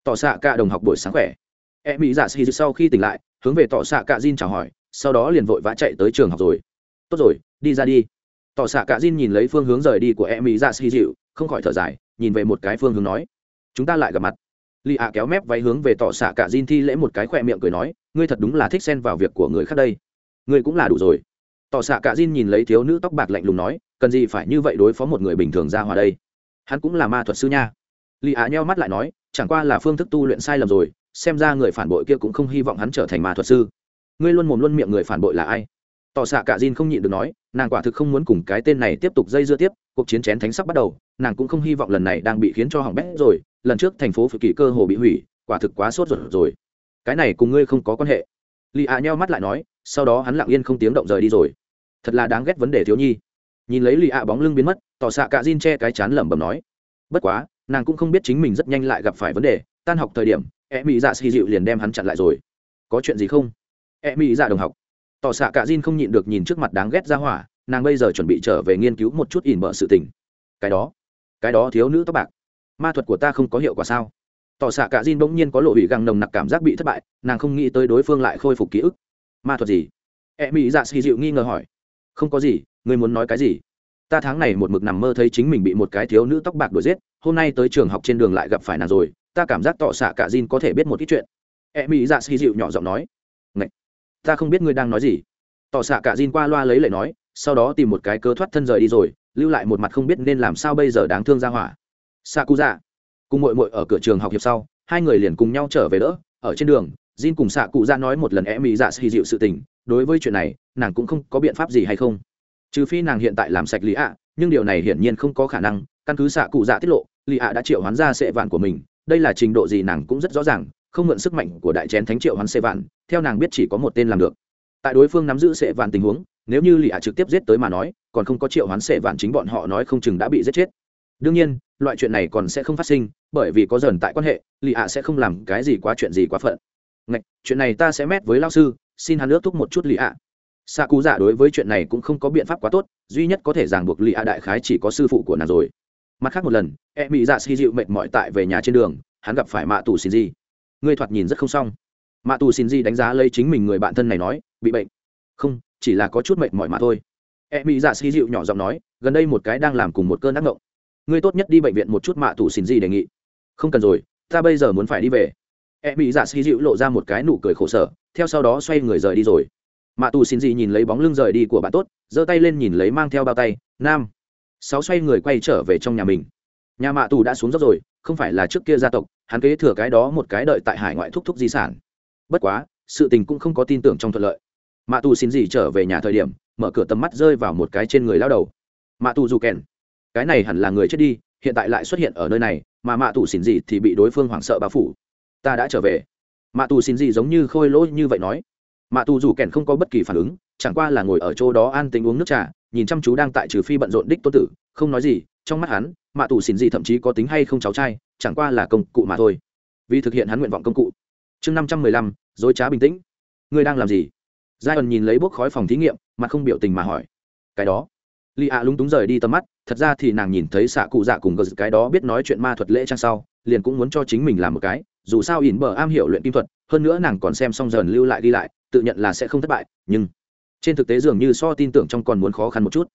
Tỏ xạ cả đồng học buổi sáng khỏe. E mỹ dạ xì sau khi tỉnh lại, hướng về tỏ xạ cả Jin chào hỏi, sau đó liền vội vã chạy tới trường học rồi. Tốt rồi, đi ra đi. Tỏ xạ cả Jin nhìn lấy phương hướng rời đi của e mỹ dạ xì dịu không khỏi thở dài, nhìn về một cái phương hướng nói, chúng ta lại gặp mặt. Lì ạ kéo mép váy hướng về tỏ xạ cả Jin thi lễ một cái khỏe miệng cười nói, ngươi thật đúng là thích xen vào việc của người khác đây. Ngươi cũng là đủ rồi. Tỏ xạ cả Jin nhìn lấy thiếu nữ tóc bạc lạnh lùng nói cần gì phải như vậy đối phó một người bình thường ra hòa đây? Hắn cũng là ma thuật sư nha. Lì á nheo mắt lại nói, chẳng qua là phương thức tu luyện sai lầm rồi, xem ra người phản bội kia cũng không hy vọng hắn trở thành ma thuật sư. Ngươi luôn mồm luôn miệng người phản bội là ai? Tỏ xạ cả Jin không nhịn được nói, nàng quả thực không muốn cùng cái tên này tiếp tục dây dưa tiếp, cuộc chiến chén thánh sắp bắt đầu, nàng cũng không hy vọng lần này đang bị khiến cho hỏng bét rồi, lần trước thành phố phự kỳ cơ hồ bị hủy, quả thực quá sốt ruột rồi. Cái này cùng ngươi không có quan hệ. Lì Á nheo mắt lại nói, sau đó hắn lặng yên không tiếng động rời đi rồi. Thật là đáng ghét vấn đề thiếu nhi nhìn lấy lì ạ bóng lưng biến mất, tỏ xạ cả Jin che cái chán lẩm bẩm nói. Bất quá, nàng cũng không biết chính mình rất nhanh lại gặp phải vấn đề, tan học thời điểm e mỹ dạ xì dịu liền đem hắn chặn lại rồi. Có chuyện gì không? E mỹ dạ đồng học. Tỏ xạ cả Jin không nhịn được nhìn trước mặt đáng ghét ra hỏa, nàng bây giờ chuẩn bị trở về nghiên cứu một chút ỉn bợ sự tình. Cái đó cái đó thiếu nữ tóc bạc. Ma thuật của ta không có hiệu quả sao? Tỏ xạ cả Jin bỗng nhiên có lộ ủy găng nồng nặc cảm giác bị thất bại, nàng không nghĩ tới đối phương lại khôi phục ký ức. Ma thuật gì? E mỹ dạ xì dịu nghi ngờ hỏi. Không có gì ngươi muốn nói cái gì? Ta tháng này một mực nằm mơ thấy chính mình bị một cái thiếu nữ tóc bạc đuổi giết, hôm nay tới trường học trên đường lại gặp phải nàng rồi, ta cảm giác tọa xạ cả Jin có thể biết một ít chuyện. E mỹ dạ xì dịu nhỏ giọng nói Ngậy! ta không biết ngươi đang nói gì. Tọa xạ cả Jin qua loa lấy lời nói, sau đó tìm một cái cơ thoát thân rời đi rồi, lưu lại một mặt không biết nên làm sao bây giờ đáng thương ra hỏa. Xạ cụ dạ cùng mội mội ở cửa trường học hiệp sau, hai người liền cùng nhau trở về đỡ, ở trên đường, Jin cùng xạ cụ dạ nói một lần e mỹ dạ xì dịu sự tình, đối với chuyện này, nàng cũng không có biện pháp gì hay không trừ phi nàng hiện tại làm sạch lý ạ nhưng điều này hiển nhiên không có khả năng căn cứ xạ cụ dạ tiết lộ lý ạ đã triệu hoán ra sệ vạn của mình đây là trình độ gì nàng cũng rất rõ ràng không mượn sức mạnh của đại chén thánh triệu hoán sệ vạn theo nàng biết chỉ có một tên làm được. Tại đối phương nắm giữ sệ vạn tình huống nếu như lý ạ trực tiếp giết tới mà nói còn không có triệu hoán sệ vạn chính bọn họ nói không chừng đã bị giết chết. Đương nhiên loại chuyện này còn sẽ không phát sinh bởi vì có dần tại quan hệ lì ạ sẽ không làm cái gì quá chuyện gì quá phận. Ngạch, chuyện này ta sẽ mét với lao sư xin hắn ước thúc một chút lì ạ xạ cú dạ đối với chuyện này cũng không có biện pháp quá tốt, duy nhất có thể ràng buộc lì a đại khái chỉ có sư phụ của nàng rồi. Mặt khác một lần e mỹ dạ xì dịu mệt mỏi tại về nhà trên đường, hắn gặp phải mạ tù xin di. Ngươi thoạt nhìn rất không xong. Mạ tù xin di đánh giá lấy chính mình người bạn thân này nói, bị bệnh. Không, chỉ là có chút mệt mỏi mà thôi. E mỹ dạ xì dịu nhỏ giọng nói, gần đây một cái đang làm cùng một cơn ác ngộng ngươi tốt nhất đi bệnh viện một chút mạ tù xin di đề nghị. Không cần rồi, ta bây giờ muốn phải đi về. E mỹ dạ xì dịu lộ ra một cái nụ cười khổ sở, theo sau đó xoay người rời đi rồi mạ tù xin gì nhìn lấy bóng lưng rời đi của bạn tốt, giơ tay lên nhìn lấy mang theo bao tay, nam. Sáu xoay người quay trở về trong nhà mình. Nhà mạ tù đã xuống dốc rồi, không phải là trước kia gia tộc, hắn kế thừa cái đó một cái đợi tại hải ngoại thúc thúc di sản. Bất quá, sự tình cũng không có tin tưởng trong thuận lợi. Mạ tù xin gì trở về nhà thời điểm, mở cửa tầm mắt rơi vào một cái trên người lao đầu. Mạ tù dù kèn, cái này hẳn là người chết đi, hiện tại lại xuất hiện ở nơi này, mà mạ tù xin gì thì bị đối phương hoảng sợ bao phủ. Ta đã trở về. Mạ tù xin gì giống như khôi lỗi như vậy nói mạ tù dù kèn không có bất kỳ phản ứng, chẳng qua là ngồi ở chỗ đó an tính uống nước trà, nhìn chăm chú đang tại trừ phi bận rộn đích tôn tử, không nói gì, trong mắt hắn mạ tù xỉn gì thậm chí có tính hay không cháu trai, chẳng qua là công cụ mà thôi. Vì thực hiện hắn nguyện vọng công cụ. Chương năm trăm mười lăm, dối trá bình tĩnh. Ngươi đang làm gì? Giai ẩn nhìn lấy bốc khói phòng thí nghiệm, mà không biểu tình mà hỏi. Cái đó. Li a lúng túng rời đi tầm mắt, thật ra thì nàng nhìn thấy xạ cụ dạ cùng gờ cái đó biết nói chuyện ma thuật lễ trang sau, liền cũng muốn cho chính mình làm một cái dù sao ỉn bờ am hiểu luyện kim thuật, hơn nữa nàng còn xem xong dần lưu lại đi lại, tự nhận là sẽ không thất bại, nhưng trên thực tế dường như so tin tưởng trong còn muốn khó khăn một chút.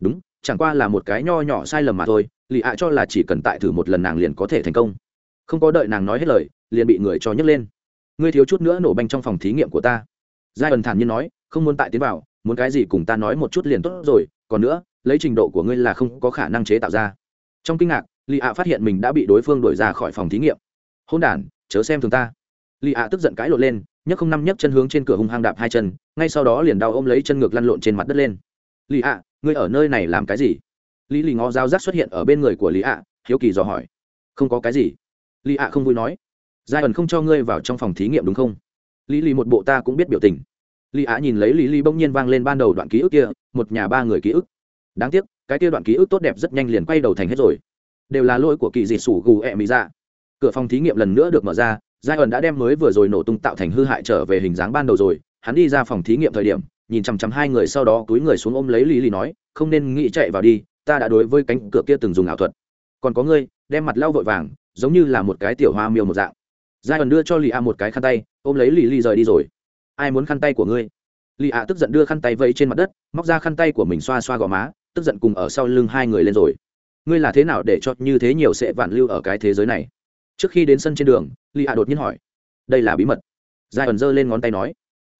Đúng, chẳng qua là một cái nho nhỏ sai lầm mà thôi, lì ạ cho là chỉ cần tại thử một lần nàng liền có thể thành công. Không có đợi nàng nói hết lời, liền bị người cho nhấc lên. Ngươi thiếu chút nữa nổ banh trong phòng thí nghiệm của ta. Giai ẩn thản nhiên nói, không muốn tại tiến vào, muốn cái gì cùng ta nói một chút liền tốt rồi, còn nữa, lấy trình độ của ngươi là không có khả năng chế tạo ra. Trong kinh ngạc, lì ạ phát hiện mình đã bị đối phương đuổi ra khỏi phòng thí nghiệm hôn đ chớ xem thường ta. Lì ạ tức giận cãi lộn lên, nhấc không năm nhấc chân hướng trên cửa hung hăng đạp hai chân, ngay sau đó liền đau ôm lấy chân ngược lăn lộn trên mặt đất lên. Lì ạ, ngươi ở nơi này làm cái gì? Lý lì ngó dao rác xuất hiện ở bên người của lý ạ, hiếu kỳ dò hỏi. Không có cái gì. Lý ạ không vui nói. Giai ẩn không cho ngươi vào trong phòng thí nghiệm đúng không? Lý lì một bộ ta cũng biết biểu tình. Lý ạ nhìn lấy lý lì bỗng nhiên vang lên ban đầu đoạn ký ức kia, một nhà ba người ký ức. Đáng tiếc, cái kia đoạn ký ức tốt đẹp rất nhanh liền quay đầu thành hết rồi. Đều là lỗi của kỳ dị sủ gù ẹ mỹ ra dạ cửa phòng thí nghiệm lần nữa được mở ra giai ẩn đã đem mới vừa rồi nổ tung tạo thành hư hại trở về hình dáng ban đầu rồi, hắn đi ra phòng thí nghiệm thời điểm, nhìn chằm chằm hai người sau đó túi người xuống ôm lấy lý lý nói, không nên nghĩ chạy vào đi, ta đã đối với cánh cửa kia từng dùng ảo thuật. Còn có ngươi, đem mặt lau vội vàng, giống như là một cái tiểu hoa miêu một dạng. Giai ẩn đưa cho lì a một cái khăn tay, ôm lấy lì lì rời đi rồi. Ai muốn khăn tay của ngươi? Lì a tức giận đưa khăn tay vẫy trên mặt đất, móc ra khăn tay của mình xoa xoa gò má, tức giận cùng ở sau lưng hai người lên rồi. Ngươi là thế nào để cho như thế nhiều sẽ vạn lưu ở cái thế giới này? Trước khi đến sân trên đường lì a đột nhiên hỏi, đây là bí mật? Giai ẩn giơ lên ngón tay nói,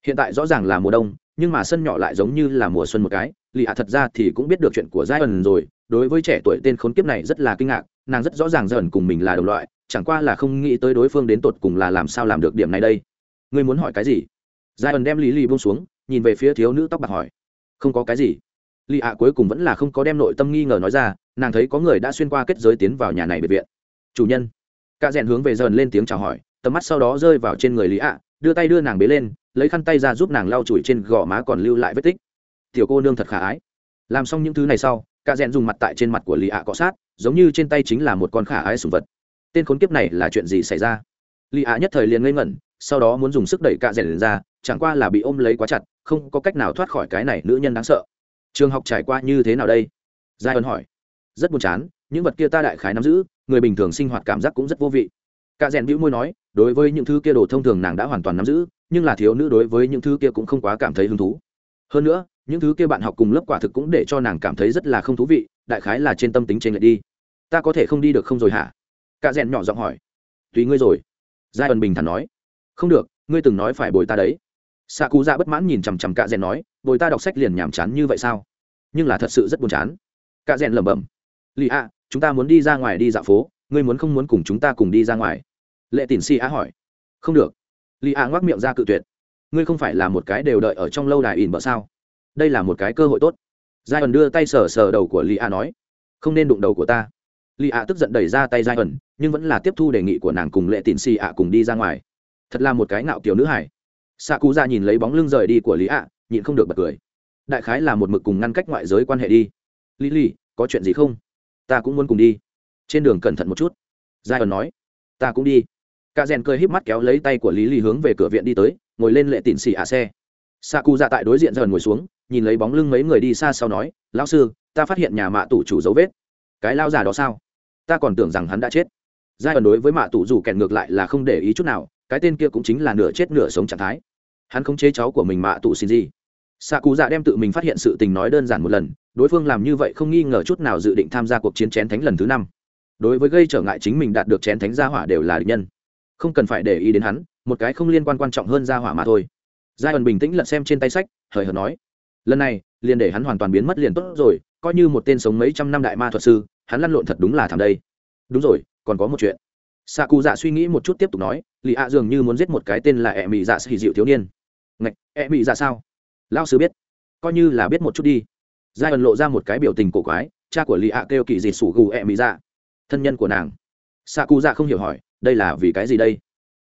hiện tại rõ ràng là mùa đông, nhưng mà sân nhỏ lại giống như là mùa xuân một cái. Lì ạ thật ra thì cũng biết được chuyện của giai ẩn rồi, đối với trẻ tuổi tên khốn kiếp này rất là kinh ngạc, nàng rất rõ ràng giai ẩn cùng mình là đồng loại, chẳng qua là không nghĩ tới đối phương đến tột cùng là làm sao làm được điểm này đây. Ngươi muốn hỏi cái gì? Giai ẩn đem lý lì buông xuống, nhìn về phía thiếu nữ tóc bạc hỏi, không có cái gì. Lì ạ cuối cùng vẫn là không có đem nội tâm nghi ngờ nói ra, nàng thấy có người đã xuyên qua kết giới tiến vào nhà này biệt viện. Chủ nhân cả rèn hướng về dần lên tiếng chào hỏi, tầm mắt sau đó rơi vào trên người lý ạ đưa tay đưa nàng bế lên, lấy khăn tay ra giúp nàng lau chùi trên gò má còn lưu lại vết tích. Tiểu cô nương thật khả ái. Làm xong những thứ này sau, cả rèn dùng mặt tại trên mặt của Lý ạ cọ sát, giống như trên tay chính là một con khả ái sùng vật. Tên khốn kiếp này là chuyện gì xảy ra? Lý ạ nhất thời liền ngây ngẩn, sau đó muốn dùng sức đẩy cạ rèn ra, chẳng qua là bị ôm lấy quá chặt, không có cách nào thoát khỏi cái này nữ nhân đáng sợ. Trường học trải qua như thế nào đây? Giai ân hỏi. Rất buồn chán, những vật kia ta đại khái nắm giữ người bình thường sinh hoạt cảm giác cũng rất vô vị. Cả rèn bĩu môi nói, đối với những thứ kia đồ thông thường nàng đã hoàn toàn nắm giữ, nhưng là thiếu nữ đối với những thứ kia cũng không quá cảm thấy hứng thú. Hơn nữa, những thứ kia bạn học cùng lớp quả thực cũng để cho nàng cảm thấy rất là không thú vị, đại khái là trên tâm tính trên lại đi. Ta có thể không đi được không rồi hả? Cả rèn nhỏ giọng hỏi. Tùy ngươi rồi. Giai ẩn bình thản nói. Không được, ngươi từng nói phải bồi ta đấy. Xạ cú dạ bất mãn nhìn chằm chằm cả rèn nói, bồi ta đọc sách liền nhàm chán như vậy sao? Nhưng là thật sự rất buồn chán. Cả rèn lẩm bẩm. Lì a chúng ta muốn đi ra ngoài đi dạo phố, ngươi muốn không muốn cùng chúng ta cùng đi ra ngoài? Lệ tín si á hỏi. Không được. Lì ạ ngoác miệng ra cự tuyệt. Ngươi không phải là một cái đều đợi ở trong lâu đài ỉn bợ sao? Đây là một cái cơ hội tốt. Giai ẩn đưa tay sờ sờ đầu của lì ạ nói. Không nên đụng đầu của ta. Lì ạ tức giận đẩy ra tay giai ẩn nhưng vẫn là tiếp thu đề nghị của nàng cùng lệ tín si ạ cùng đi ra ngoài. Thật là một cái ngạo kiểu nữ hải xạ cú ra nhìn lấy bóng lưng rời đi của lý ạ nhịn không được bật cười. Đại khái là một mực cùng ngăn cách ngoại giới quan hệ đi. Lý lì, có chuyện gì không? Ta cũng muốn cùng đi. Trên đường cẩn thận một chút. Giai ẩn nói. Ta cũng đi. Cả rèn cười híp mắt kéo lấy tay của lý lý hướng về cửa viện đi tới, ngồi lên lệ tịn xì ạ xe. Xạ cụ dạ tại đối diện dần ngồi xuống, nhìn lấy bóng lưng mấy người đi xa sau nói, lão sư, ta phát hiện nhà mạ tủ chủ dấu vết. Cái lao già đó sao? Ta còn tưởng rằng hắn đã chết. Giai ẩn đối với mạ tủ dù kèn ngược lại là không để ý chút nào, cái tên kia cũng chính là nửa chết nửa sống trạng thái. Hắn không chế cháu của mình mạ tủ xin gì xạ cụ dạ đem tự mình phát hiện sự tình nói đơn giản một lần đối phương làm như vậy không nghi ngờ chút nào dự định tham gia cuộc chiến chén thánh lần thứ năm. Đối với gây trở ngại chính mình đạt được chén thánh gia hỏa đều là địch nhân. Không cần phải để ý đến hắn, một cái không liên quan quan trọng hơn gia hỏa mà thôi. Giai ẩn bình tĩnh lật xem trên tay sách, hời hợt nói, lần này, liền để hắn hoàn toàn biến mất liền tốt rồi, coi như một tên sống mấy trăm năm đại ma thuật sư, hắn lăn lộn thật đúng là thảm đây. Đúng rồi, còn có một chuyện. Xạ cụ dạ suy nghĩ một chút tiếp tục nói, lì ạ dường như muốn giết một cái tên là e mị dạ xì dịu thiếu niên. Ngạch e mị dạ sao? Lao sư biết, coi như là biết một chút đi giai ẩn lộ ra một cái biểu tình cổ quái, cha của lì ạ kêu kỳ dịt sủ gù e mỹ dạ. Thân nhân của nàng. Xạ cụ dạ không hiểu hỏi, đây là vì cái gì đây?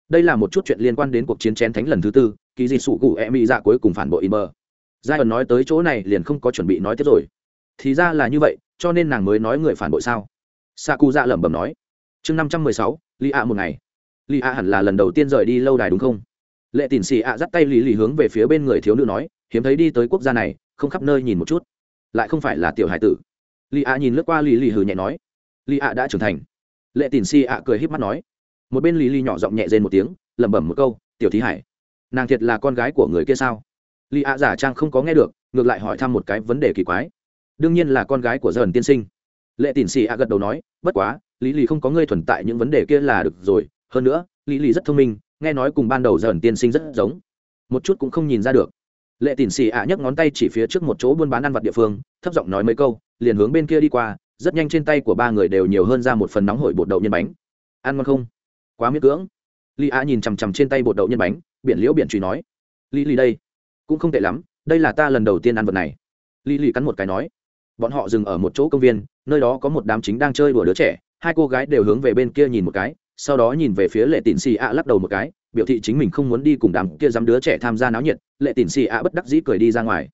Đây là một chút chuyện liên quan đến cuộc chiến chén thánh lần thứ tư, kỳ dịt sủ gù e mỹ dạ cuối cùng phản bội in mơ giai ẩn nói tới chỗ này liền không có chuẩn bị nói tiếp rồi. Thì ra là như vậy, cho nên nàng mới nói người phản bội sao? Xạ cụ dạ lẩm bẩm nói. Chương năm trăm mười sáu, lì ạ một ngày. Lì ạ hẳn là lần đầu tiên rời đi lâu đài đúng không? Lệ tỉn xì ạ dắt tay lì lì hướng về phía bên người thiếu nữ nói, hiếm thấy đi tới quốc gia này, không khắp nơi nhìn một chút lại không phải là tiểu hải tử. Lì ạ nhìn lướt qua lý lì hừ nhẹ nói. Lì ạ đã trưởng thành. Lệ tỉn si ạ cười h í p mắt nói. Một bên lý lì nhỏ giọng nhẹ dên một tiếng, lẩm bẩm một câu, tiểu thí hải, nàng thiệt là con gái của người kia sao? Lì ạ giả trang không có nghe được, ngược lại hỏi thăm một cái vấn đề kỳ quái. Đương nhiên là con gái của dần tiên sinh. Lệ tỉn si ạ gật đầu nói, bất quá lý lì không có ngươi thuần tại những vấn đề kia là được rồi. Hơn nữa lý lì rất thông minh, nghe nói cùng ban đầu dần tiên sinh rất giống. Một chút cũng không nhìn ra được lệ tín xì ạ nhấc ngón tay chỉ phía trước một chỗ buôn bán ăn vặt địa phương, thấp giọng nói mấy câu, liền hướng bên kia đi qua, rất nhanh trên tay của ba người đều nhiều hơn ra một phần nóng hổi bột đậu nhân bánh. Ăn ngon không? Quá miết cưỡng. Li ạ nhìn chằm chằm trên tay bột đậu nhân bánh, biển liễu biển truy nói. Li li đây. Cũng không tệ lắm, đây là ta lần đầu tiên ăn vật này. Li li cắn một cái nói. Bọn họ dừng ở một chỗ công viên, nơi đó có một đám chính đang chơi đùa đứa trẻ, hai cô gái đều hướng về bên kia nhìn một cái, sau đó nhìn về phía lệ tín xì ạ lắc đầu một cái biểu thị chính mình không muốn đi cùng đám kia dám đứa trẻ tham gia náo nhiệt, lệ tỉn xì ạ bất đắc dĩ cười đi ra ngoài.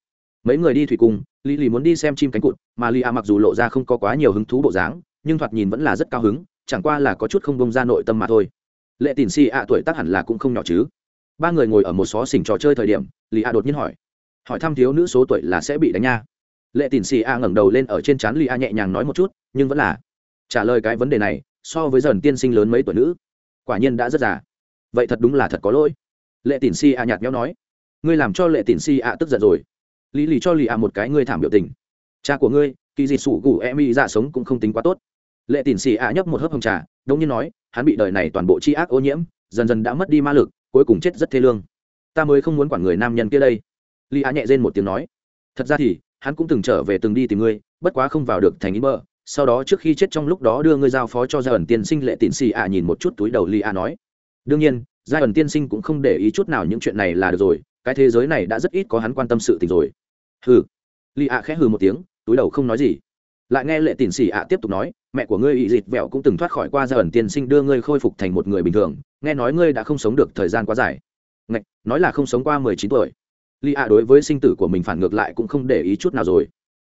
Mấy người đi thủy cung lì lì muốn đi xem chim cánh cụt, mà lì ạ mặc dù lộ ra không có quá nhiều hứng thú bộ dáng, nhưng thoạt nhìn vẫn là rất cao hứng, chẳng qua là có chút không bông ra nội tâm mà thôi. Lệ tỉn xì ạ tuổi tác hẳn là cũng không nhỏ chứ. Ba người ngồi ở một xó xỉnh trò chơi thời điểm lì ạ đột nhiên hỏi. Hỏi thăm thiếu nữ số tuổi là sẽ bị đánh nha. Lệ tỉn xì a ngẩng đầu lên ở trên trán lì a nhẹ nhàng nói một chút, nhưng vẫn là. Trả lời cái vấn đề này, so với dần tiên sinh lớn mấy tuổi nữ, quả nhiên đã rất già vậy thật đúng là thật có lỗi. Lệ tịn xì a nhạt nhẽo nói. Ngươi làm cho lệ tịn xì a tức giận rồi. Lý lì cho lì a một cái ngươi thảm biểu tình. Cha của ngươi, kỳ dị sủ gù em y dạ sống cũng không tính quá tốt. Lệ tịn xì a nhấp một hớp hồng trà đông nhiên nói, hắn bị đời này toàn bộ tri ác ô nhiễm, dần dần đã mất đi ma lực, cuối cùng chết rất thê lương. Ta mới không muốn quản người nam nhân kia đây. Lì a nhẹ rên một tiếng nói. Thật ra thì, hắn cũng từng trở về từng đi tìm ngươi, bất quá không vào được thành ý bờ. Sau đó trước khi chết trong lúc đó đưa ngươi giao phó cho gia ẩn tiên sinh lệ tịn xì ạ nhìn một chút túi đầu li a nói đương nhiên giai ẩn tiên sinh cũng không để ý chút nào những chuyện này là được rồi cái thế giới này đã rất ít có hắn quan tâm sự tình rồi. Hừ. Li ạ khẽ hừ một tiếng túi đầu không nói gì. Lại nghe lệ tịn xỉ ạ tiếp tục nói mẹ của ngươi ỵ dịt vẹo cũng từng thoát khỏi qua gia ẩn tiên sinh đưa ngươi khôi phục thành một người bình thường nghe nói ngươi đã không sống được thời gian quá dài. Ngạch, nói là không sống qua mười chín tuổi. Li ạ đối với sinh tử của mình phản ngược lại cũng không để ý chút nào rồi.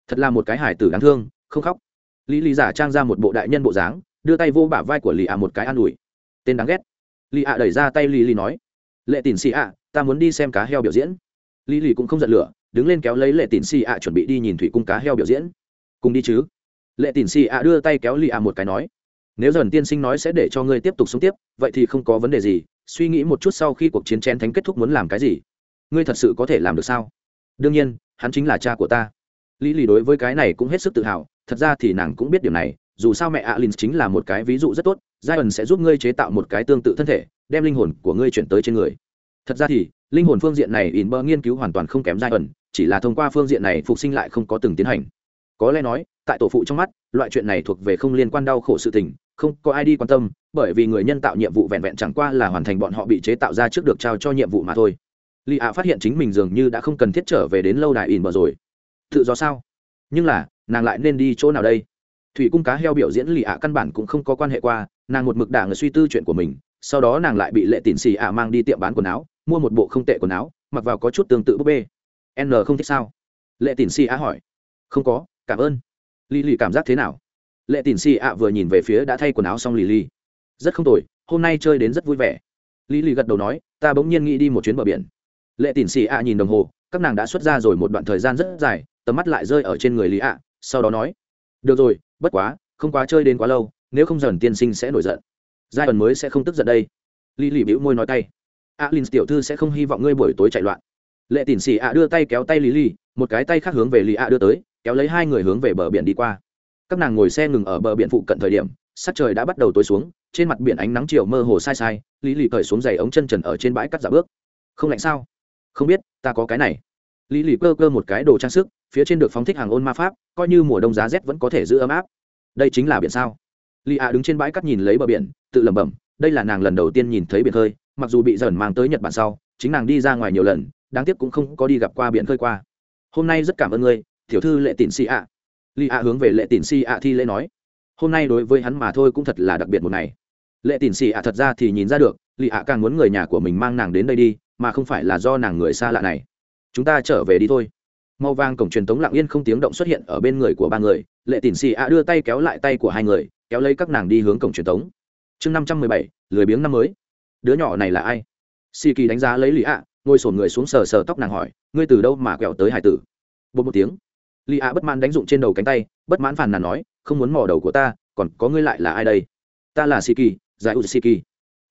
Thật là một cái hải tử đáng thương không khóc. Lý lý giả trang ra một bộ đại nhân bộ dáng đưa tay vô bả vai của lì ạ một cái an ủi. Tên đáng ghét lì ạ đẩy ra tay lì lì nói, lệ tín xì ạ, ta muốn đi xem cá heo biểu diễn. Lì lì cũng không giận lửa, đứng lên kéo lấy lệ tín xì ạ chuẩn bị đi nhìn thủy cung cá heo biểu diễn. Cùng đi chứ. Lệ tín xì ạ đưa tay kéo lì ạ một cái nói, nếu dần tiên sinh nói sẽ để cho ngươi tiếp tục sống tiếp, vậy thì không có vấn đề gì, suy nghĩ một chút sau khi cuộc chiến chén thánh kết thúc muốn làm cái gì? Ngươi thật sự có thể làm được sao? Đương nhiên, hắn chính là cha của ta. Lý lì đối với cái này cũng hết sức tự hào, thật ra thì nàng cũng biết điều này, dù sao mẹ alin chính là một cái ví dụ rất tốt giai ẩn sẽ giúp ngươi chế tạo một cái tương tự thân thể, đem linh hồn của ngươi chuyển tới trên người. Thật ra thì, linh hồn phương diện này in bơ nghiên cứu hoàn toàn không kém giai ẩn chỉ là thông qua phương diện này phục sinh lại không có từng tiến hành. Có lẽ nói, tại tổ phụ trong mắt, loại chuyện này thuộc về không liên quan đau khổ sự tình, không có ai đi quan tâm, bởi vì người nhân tạo nhiệm vụ vẹn vẹn chẳng qua là hoàn thành bọn họ bị chế tạo ra trước được trao cho nhiệm vụ mà thôi. Lì ạ phát hiện chính mình dường như đã không cần thiết trở về đến lâu đài ỉn bờ rồi. Tự do sao? Nhưng là, nàng lại nên đi chỗ nào đây? Thủy cung cá heo biểu diễn lì ạ căn bản cũng không có quan hệ qua nàng một mực đảng suy tư chuyện của mình, sau đó nàng lại bị lệ tịn xì ạ mang đi tiệm bán quần áo, mua một bộ không tệ quần áo, mặc vào có chút tương tự búp bê. N không thích sao? Lệ tịn xì ạ hỏi. Không có, cảm ơn. Lì lì cảm giác thế nào? Lệ tịn xì ạ vừa nhìn về phía đã thay quần áo xong lì lì. Rất không tồi, hôm nay chơi đến rất vui vẻ. Lì lì gật đầu nói, ta bỗng nhiên nghĩ đi một chuyến bờ biển. Lệ tịn xì ạ nhìn đồng hồ, các nàng đã xuất ra rồi một đoạn thời gian rất dài, tầm mắt lại rơi ở trên người lý ạ, sau đó nói. Được rồi, bất quá, không quá chơi đến quá lâu nếu không dần tiên sinh sẽ nổi giận. Giai ẩn mới sẽ không tức giận đây. Lý lì bĩu môi nói tay. A l tiểu thư sẽ không hy vọng ngươi buổi tối chạy loạn. Lệ tỉn xì ạ đưa tay kéo tay lý lì một cái tay khác hướng về lì ạ đưa tới, kéo lấy hai người hướng về bờ biển đi qua. Các nàng ngồi xe ngừng ở bờ biển phụ cận thời điểm, sắc trời đã bắt đầu tối xuống, trên mặt biển ánh nắng chiều mơ hồ sai sai, lý lì cởi xuống giày ống chân trần ở trên bãi cắt giả bước. Không lạnh sao? Không biết, ta có cái này. Lý lì cơ cơ một cái đồ trang sức, phía trên được phóng thích hàng ôn ma pháp, coi như mùa đông giá rét vẫn có thể giữ ấm áp. Đây chính là biển sao? Lì ạ đứng trên bãi cắt nhìn lấy bờ biển, tự lẩm bẩm, đây là nàng lần đầu tiên nhìn thấy biển khơi, mặc dù bị dần mang tới nhật bản sau, chính nàng đi ra ngoài nhiều lần, đáng tiếc cũng không có đi gặp qua biển khơi qua. Hôm nay rất cảm ơn ngươi, tiểu thư lệ tịn si ạ. Lì ạ hướng về lệ tịn si ạ thi lễ nói. Hôm nay đối với hắn mà thôi cũng thật là đặc biệt một ngày. Lệ tịn si ạ thật ra thì nhìn ra được lì ạ càng muốn người nhà của mình mang nàng đến đây đi, mà không phải là do nàng người xa lạ này. Chúng ta trở về đi thôi. Màu vàng cổng truyền tống lặng yên không tiếng động xuất hiện ở bên người của ba người, lệ tịnh xì ạ đưa tay kéo lại tay của hai người kéo lấy các nàng đi hướng cổng truyền thống. chương năm trăm mười bảy, lười biếng năm mới. Đứa nhỏ này là ai? Si kỳ đánh giá lấy lì ạ ngồi sổn người xuống sờ sờ tóc nàng hỏi, ngươi từ đâu mà quẹo tới hải tử? Bột một tiếng. Lì ạ bất mãn đánh dụng trên đầu cánh tay, bất mãn phàn nàn nói, không muốn mò đầu của ta, còn có ngươi lại là ai đây? Ta là si kỳ giải u si kỳ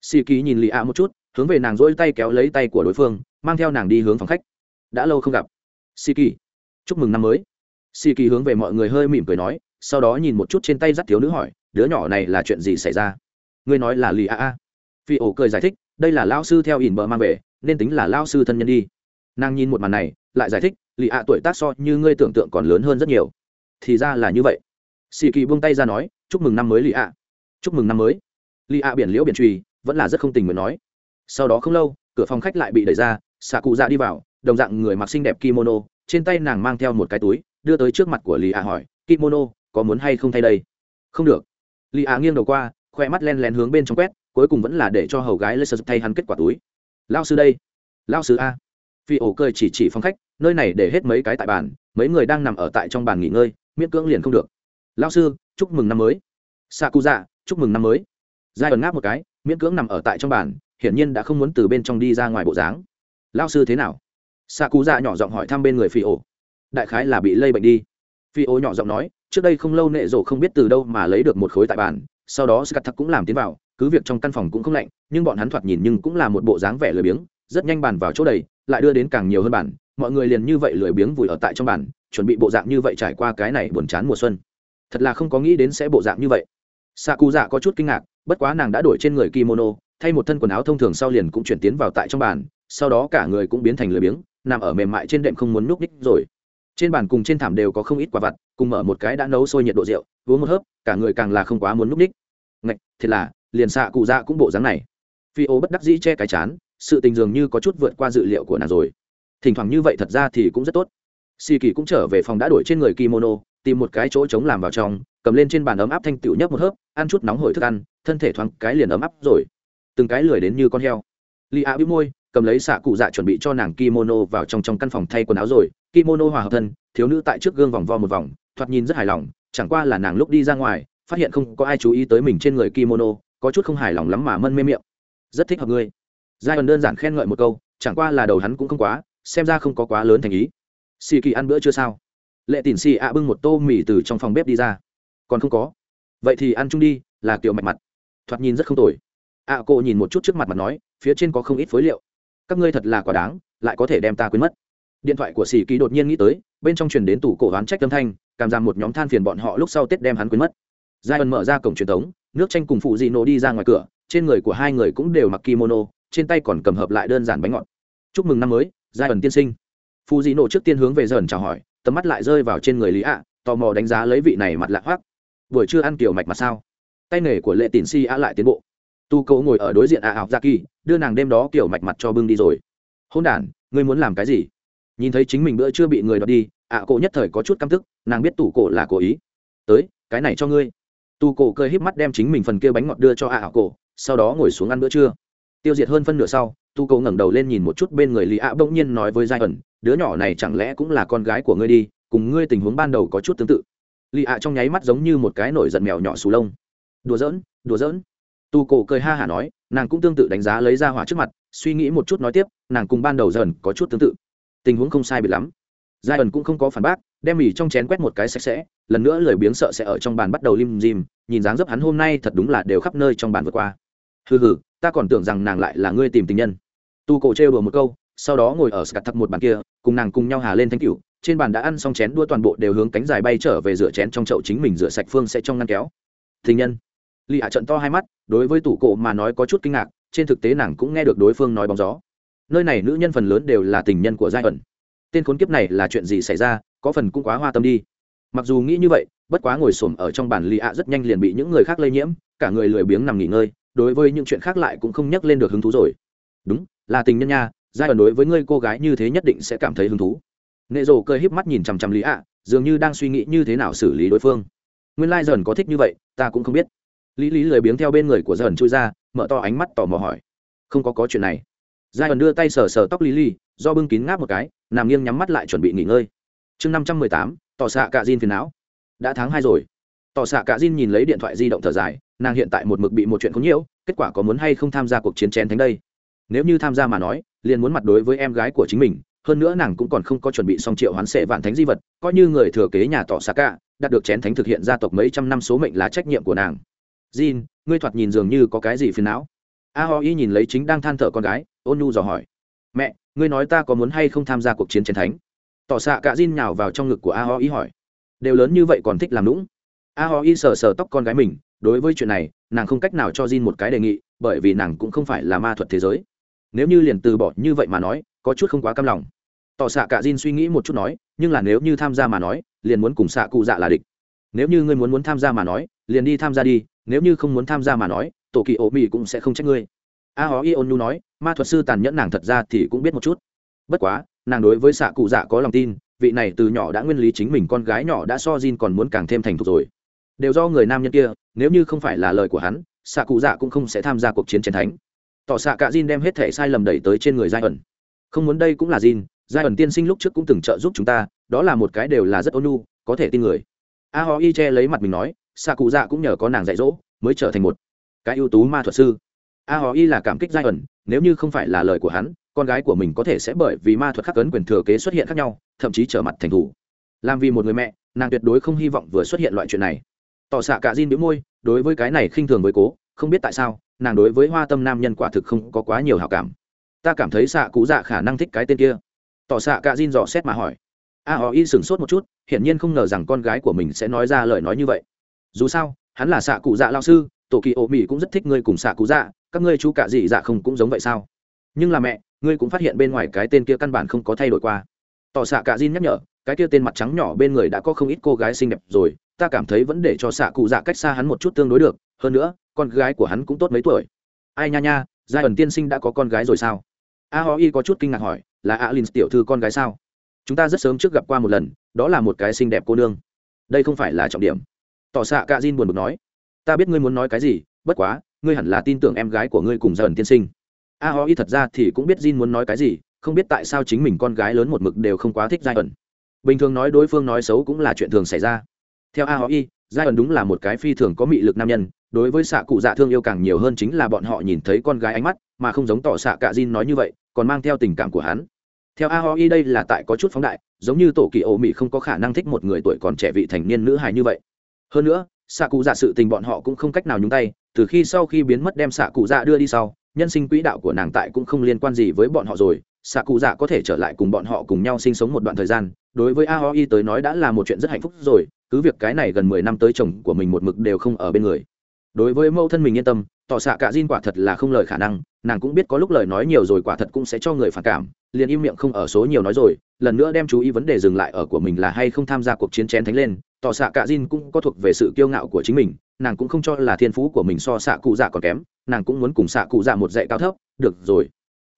si kỳ nhìn lì ạ một chút, hướng về nàng dỗi tay kéo lấy tay của đối phương, mang theo nàng đi hướng phòng khách. Đã lâu không gặp. Si kỳ chúc mừng năm mới. Si kỳ hướng về mọi người hơi mỉm cười nói, sau đó nhìn một chút trên tay dắt thiếu nữ hỏi đứa nhỏ này là chuyện gì xảy ra? Ngươi nói là lì a a. Phi ổ cười giải thích, đây là lao sư theo ỉn bờ mang về, nên tính là lao sư thân nhân đi. Nàng nhìn một màn này, lại giải thích, lì a tuổi tác so như ngươi tưởng tượng còn lớn hơn rất nhiều. Thì ra là như vậy. Xì kỳ buông tay ra nói, chúc mừng năm mới lì a. Chúc mừng năm mới. Lì a biển liễu biển trùy, vẫn là rất không tình nguyện nói. Sau đó không lâu, cửa phòng khách lại bị đẩy ra xạ cụ dạ đi vào, đồng dạng người mặc xinh đẹp kimono, trên tay nàng mang theo một cái túi, đưa tới trước mặt của lì a hỏi, kimono, có muốn hay không thay đây? Không được lì á nghiêng đầu qua, khoe mắt len lén hướng bên trong quét, cuối cùng vẫn là để cho hầu gái lê sơ thay hắn kết quả túi. Lao sư đây. Lao sư a. Phi ổ cười chỉ chỉ phòng khách, nơi này để hết mấy cái tại bàn, mấy người đang nằm ở tại trong bàn nghỉ ngơi, miễn cưỡng liền không được. Lao sư, chúc mừng năm mới. Sa cụ dạ chúc mừng năm mới. Giai ẩn ngáp một cái, miễn cưỡng nằm ở tại trong bàn, hiển nhiên đã không muốn từ bên trong đi ra ngoài bộ dáng. Lao sư thế nào? Sa cụ dạ nhỏ giọng hỏi thăm bên người phi ổ. Đại khái là bị lây bệnh đi. Phi ổ nhỏ giọng nói trước đây không lâu nệ rổ không biết từ đâu mà lấy được một khối tại bàn sau đó scat cũng làm tiến vào cứ việc trong căn phòng cũng không lạnh nhưng bọn hắn thoạt nhìn nhưng cũng là một bộ dáng vẻ lười biếng rất nhanh bàn vào chỗ đầy lại đưa đến càng nhiều hơn bàn, mọi người liền như vậy lười biếng vùi ở tại trong bàn, chuẩn bị bộ dạng như vậy trải qua cái này buồn chán mùa xuân. Thật là không có nghĩ đến sẽ bộ dạng như vậy. Xạ cụ dạ có chút kinh ngạc bất quá nàng đã đổi trên người kimono thay một thân quần áo thông thường sau liền cũng chuyển tiến vào tại trong bàn sau đó cả người cũng biến thành lười biếng nằm ở mềm mại trên đệm không muốn núp ních rồi trên bàn cùng trên thảm đều có không ít quả vặt, cùng mở một cái đã nấu sôi nhiệt độ rượu, uống một hớp, cả người càng là không quá muốn núp ních ngạch, thiệt là, liền xạ cụ dạ cũng bộ dáng này. Phi ô bất đắc dĩ che cái chán, sự tình dường như có chút vượt qua dự liệu của nàng rồi. Thỉnh thoảng như vậy thật ra thì cũng rất tốt. Xì kỳ cũng trở về phòng đã đổi trên người kimono, tìm một cái chỗ chống làm vào trong, cầm lên trên bàn ấm áp thanh tiểu nhấp một hớp, ăn chút nóng hổi thức ăn, thân thể thoáng cái liền ấm áp rồi. Từng cái lười đến như con heo. Li a bĩu môi cầm lấy xạ cụ dạ chuẩn bị cho nàng kimono vào trong trong căn phòng thay quần áo rồi. Kimono hòa hợp thân, thiếu nữ tại trước gương vòng vo một vòng, thoạt nhìn rất hài lòng, chẳng qua là nàng lúc đi ra ngoài, phát hiện không có ai chú ý tới mình trên người kimono, có chút không hài lòng lắm mà mân mê miệng. Rất thích hợp ngươi. Giai ẩn đơn giản khen ngợi một câu, chẳng qua là đầu hắn cũng không quá, xem ra không có quá lớn thành ý. Xì kỳ ăn bữa chưa sao? Lệ tỉn xì ạ bưng một tô mì từ trong phòng bếp đi ra. Còn không có. Vậy thì ăn chung đi, là kiểu mạch mặt. Thoạt nhìn rất không tồi. Ạ cô nhìn một chút trước mặt mặt nói, phía trên có không ít phối liệu các ngươi thật là quả đáng, lại có thể đem ta quên mất. Điện thoại của xì kỳ đột nhiên nghĩ tới, bên trong truyền đến tủ cổ hoán trách âm thanh, cảm giảm một nhóm than phiền bọn họ lúc sau tết đem hắn quên mất. Giai ẩn mở ra cổng truyền thống, nước tranh cùng phụ dị nổ đi ra ngoài cửa, trên người của hai người cũng đều mặc kimono, trên tay còn cầm hợp lại đơn giản bánh ngọt. Chúc mừng năm mới giai ẩn tiên sinh. Phụ dị nổ trước tiên hướng về dần chào hỏi, tầm mắt lại rơi vào trên người lý ạ, tò mò đánh giá lấy vị này mặt lạ hoác buổi trưa ăn kiểu mạch mà sao? Tay nghề của lệ tín si ạ lại tiến bộ tu cậu ngồi ở đối diện ạ học ra kỳ, đưa nàng đêm đó kiểu mạch mặt cho bưng đi rồi. Hôn đ ngươi muốn làm cái gì? Nhìn thấy chính mình bữa chưa bị người đọc đi ạ cổ nhất thời có chút căm tức, nàng biết tủ cổ là cố ý. Tới, cái này cho ngươi. Tu cổ cười híp mắt đem chính mình phần kia bánh ngọt đưa cho ạ cổ sau đó ngồi xuống ăn bữa trưa. Tiêu diệt hơn phân nửa sau, tu cầu ngẩng đầu lên nhìn một chút bên người lý ạ bỗng nhiên nói với giai ẩn, đứa nhỏ này chẳng lẽ cũng là con gái của ngươi đi, cùng ngươi tình huống ban đầu có chút tương tự? Lý ạ trong nháy mắt giống như một cái nổi giận mèo nhỏ xù lông. Đùa giỡn đùa giỡn tu cổ cười ha hả nói, nàng cũng tương tự đánh giá lấy ra hỏa trước mặt, suy nghĩ một chút nói tiếp, nàng cùng ban đầu dần có chút tương tự. Tình huống không sai biệt lắm. Giai ẩn cũng không có phản bác, đem mì trong chén quét một cái sạch sẽ, lần nữa lười biếng sợ sẽ ở trong bàn bắt đầu lim dim, nhìn dáng dấp hắn hôm nay thật đúng là đều khắp nơi trong bàn vượt qua. Hừ hừ, ta còn tưởng rằng nàng lại là ngươi tìm tình nhân. Tu cổ trêu đùa một câu, sau đó ngồi ở scat thật một bàn kia, cùng nàng cùng nhau hà lên thanh cửu, trên bàn đã ăn xong chén đua toàn bộ đều hướng cánh dài bay trở về rửa chén trong chậu chính mình rửa sạch phương sẽ trong ngăn kéo. Tình nhân lì hạ trận to hai mắt, đối với tủ cổ mà nói có chút kinh ngạc, trên thực tế nàng cũng nghe được đối phương nói bóng gió. Nơi này nữ nhân phần lớn đều là tình nhân của giai ẩn. Tên khốn kiếp này là chuyện gì xảy ra, có phần cũng quá hoa tâm đi. Mặc dù nghĩ như vậy, bất quá ngồi xổm ở trong bản lì ạ rất nhanh liền bị những người khác lây nhiễm, cả người lười biếng nằm nghỉ ngơi, đối với những chuyện khác lại cũng không nhắc lên được hứng thú rồi. Đúng, là tình nhân nha, giai ẩn đối với ngươi cô gái như thế nhất định sẽ cảm thấy hứng thú. Nệ rồ cười híp mắt nhìn chằm chằm lý ạ, dường như đang suy nghĩ như thế nào xử lý đối phương. Nguyên lai dần có thích như vậy, ta cũng không biết lý lý lười biếng theo bên người của dần chui ra, mở to ánh mắt tò mò hỏi. Không có có chuyện này. Giai ẩn đưa tay sờ sờ tóc lý lý, do bưng kín ngáp một cái, nằm nghiêng nhắm mắt lại chuẩn bị nghỉ ngơi. Chương năm trăm mười tám, tỏ xạ cạ diên phiền não. Đã tháng hai rồi. Tỏ xạ cạ diên nhìn lấy điện thoại di động thở dài, nàng hiện tại một mực bị một chuyện có nhiễu, kết quả có muốn hay không tham gia cuộc chiến chén thánh đây? Nếu như tham gia mà nói, liền muốn mặt đối với em gái của chính mình, hơn nữa nàng cũng còn không có chuẩn bị xong triệu hoán sệ vạn thánh di vật, coi như người thừa kế nhà tỏ xạ cạ, đạt được chén thánh thực hiện gia tộc mấy trăm năm số mệnh là trách nhiệm của nàng jin, ngươi thoạt nhìn dường như có cái gì phiền não. A ho y nhìn lấy chính đang than thở con gái, ôn nhu dò hỏi. Mẹ, ngươi nói ta có muốn hay không tham gia cuộc chiến chiến thánh? Tỏ xạ cả jin nhào vào trong ngực của a ho y hỏi. Đều lớn như vậy còn thích làm lũng a ho y sờ sờ tóc con gái mình, đối với chuyện này, nàng không cách nào cho jin một cái đề nghị, bởi vì nàng cũng không phải là ma thuật thế giới. Nếu như liền từ bỏ như vậy mà nói, có chút không quá căm lòng. Tỏ xạ cả jin suy nghĩ một chút nói, nhưng là nếu như tham gia mà nói, liền muốn cùng xạ cụ dạ là địch. Nếu như ngươi muốn muốn tham gia mà nói liền đi tham gia đi, nếu như không muốn tham gia mà nói, tổ kỳ ổ mỹ cũng sẽ không trách ngươi. A hó y ôn nu nói, ma thuật sư tàn nhẫn nàng thật ra thì cũng biết một chút. Bất quá, nàng đối với xạ cụ dạ có lòng tin, vị này từ nhỏ đã nguyên lý chính mình con gái nhỏ đã so Jin còn muốn càng thêm thành thục rồi. Đều do người nam nhân kia, nếu như không phải là lời của hắn, xạ cụ dạ cũng không sẽ tham gia cuộc chiến chiến thánh. Tỏ xạ cả Jin đem hết thể sai lầm đẩy tới trên người giai ẩn. Không muốn đây cũng là Jin, giai ẩn tiên sinh lúc trước cũng từng trợ giúp chúng ta, đó là một cái đều là rất ôn nhu, có thể tin người. A ho y che lấy mặt mình nói xạ cụ dạ cũng nhờ có nàng dạy dỗ, mới trở thành một cái ưu tú ma thuật sư. A hò y là cảm kích giai ẩn, nếu như không phải là lời của hắn, con gái của mình có thể sẽ bởi vì ma thuật khắc cấn quyền thừa kế xuất hiện khác nhau, thậm chí trở mặt thành thủ. Làm vì một người mẹ, nàng tuyệt đối không hy vọng vừa xuất hiện loại chuyện này. Tỏ xạ cả Jin đĩu môi, đối với cái này khinh thường với cố, không biết tại sao, nàng đối với hoa tâm nam nhân quả thực không có quá nhiều hảo cảm. Ta cảm thấy xạ cụ dạ khả năng thích cái tên kia. Tỏ xạ cả Jin dò xét mà hỏi. A hò y sửng sốt một chút, hiển nhiên không ngờ rằng con gái của mình sẽ nói ra lời nói như vậy dù sao, hắn là xạ cụ dạ lao sư tổ kỳ ô mỹ cũng rất thích ngươi cùng xạ cụ dạ các ngươi chú cả dị dạ không cũng giống vậy sao? Nhưng là mẹ, ngươi cũng phát hiện bên ngoài cái tên kia căn bản không có thay đổi qua. Tỏ xạ cả Jin nhắc nhở, cái kia tên mặt trắng nhỏ bên người đã có không ít cô gái xinh đẹp rồi, ta cảm thấy vẫn để cho xạ cụ dạ cách xa hắn một chút tương đối được, hơn nữa, con gái của hắn cũng tốt mấy tuổi. Ai nha nha, giai ẩn tiên sinh đã có con gái rồi sao? A ho y có chút kinh ngạc hỏi, là a l i n tiểu thư con gái sao? Chúng ta rất sớm trước gặp qua một lần, đó là một cái xinh đẹp cô nương. Đây không phải là trọng điểm tỏ xạ cả Jin buồn bực nói, ta biết ngươi muốn nói cái gì, bất quá, ngươi hẳn là tin tưởng em gái của ngươi cùng dần tiên sinh. A ho y thật ra thì cũng biết Jin muốn nói cái gì, không biết tại sao chính mình con gái lớn một mực đều không quá thích giai ẩn bình thường nói đối phương nói xấu cũng là chuyện thường xảy ra. Theo a ho y giai ẩn đúng là một cái phi thường có mị lực nam nhân, đối với xạ cụ dạ thương yêu càng nhiều hơn chính là bọn họ nhìn thấy con gái ánh mắt, mà không giống tỏ xạ cạ Jin nói như vậy, còn mang theo tình cảm của hắn. Theo a ho y đây là tại có chút phóng đại, giống như tổ kỳ ô mị không có khả năng thích một người tuổi còn trẻ vị thành niên nữ hài như vậy hơn nữa xạ cụ dạ sự tình bọn họ cũng không cách nào nhúng tay, từ khi sau khi biến mất đem xạ cụ dạ đưa đi sau, nhân sinh quỹ đạo của nàng tại cũng không liên quan gì với bọn họ rồi. Xạ cụ dạ có thể trở lại cùng bọn họ cùng nhau sinh sống một đoạn thời gian, đối với a tới nói đã là một chuyện rất hạnh phúc rồi, cứ việc cái này gần mười năm tới chồng của mình một mực đều không ở bên người. Đối với mẫu thân mình yên tâm, tỏ xạ cả diên quả thật là không lời khả năng nàng cũng biết có lúc lời nói nhiều rồi quả thật cũng sẽ cho người phản cảm, liền im miệng không ở số nhiều nói rồi, lần nữa đem chú ý vấn đề dừng lại ở của mình là hay không tham gia cuộc chiến chén thánh lên, tỏ xạ cả Jin cũng có thuộc về sự kiêu ngạo của chính mình, nàng cũng không cho là thiên phú của mình so xạ cụ dạ còn kém, nàng cũng muốn cùng xạ cụ dạ một dạy cao thấp, được rồi.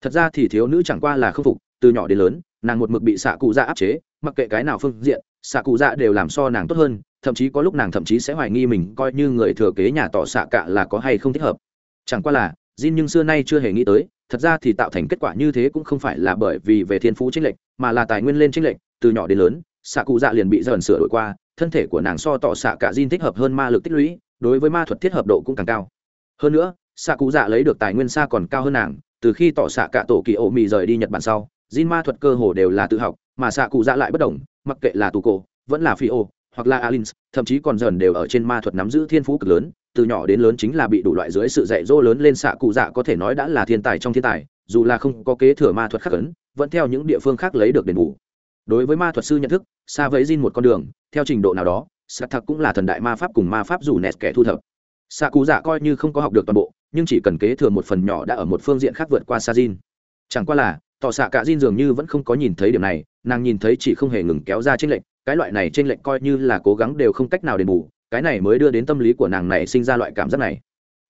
Thật ra thì thiếu nữ chẳng qua là khâm phục, từ nhỏ đến lớn, nàng một mực bị xạ cụ dạ áp chế, mặc kệ cái nào phương diện, xạ cụ dạ đều làm so nàng tốt hơn, thậm chí có lúc nàng thậm chí sẽ hoài nghi mình coi như người thừa kế nhà tỏ xạ cạ là có hay không thích hợp. Chẳng qua là Jin nhưng xưa nay chưa hề nghĩ tới, thật ra thì tạo thành kết quả như thế cũng không phải là bởi vì về thiên phú chính lệnh mà là tài nguyên lên chính lệnh từ nhỏ đến lớn xạ cụ dạ liền bị dần sửa đổi qua, thân thể của nàng so tỏ xạ cả Jin thích hợp hơn ma lực tích lũy, đối với ma thuật thiết hợp độ cũng càng cao. Hơn nữa xạ cụ dạ lấy được tài nguyên xa còn cao hơn nàng, từ khi tỏ xạ cả tổ kỳ ổ mì rời đi nhật bản sau, Jin ma thuật cơ hồ đều là tự học, mà xạ cụ dạ lại bất đồng, mặc kệ là tù cổ, vẫn là phi ô, hoặc là alins, thậm chí còn dần đều ở trên ma thuật nắm giữ thiên phú cực lớn từ nhỏ đến lớn chính là bị đủ loại dưới sự dạy dỗ lớn lên xạ cụ dạ có thể nói đã là thiên tài trong thiên tài, dù là không có kế thừa ma thuật khắc ấn, vẫn theo những địa phương khác lấy được đền bù. Đối với ma thuật sư nhận thức xa với Jin một con đường, theo trình độ nào đó sạc thật cũng là thần đại ma pháp cùng ma pháp dù nẹt kẻ thu thập. Xạ cụ dạ coi như không có học được toàn bộ, nhưng chỉ cần kế thừa một phần nhỏ đã ở một phương diện khác vượt qua sa Jin. Chẳng qua là, tỏ xạ cả Jin dường như vẫn không có nhìn thấy điểm này, nàng nhìn thấy chỉ không hề ngừng kéo ra tranh lệch, cái loại này trên lệnh coi như là cố gắng đều không cách nào đền bù cái này mới đưa đến tâm lý của nàng này sinh ra loại cảm giác này.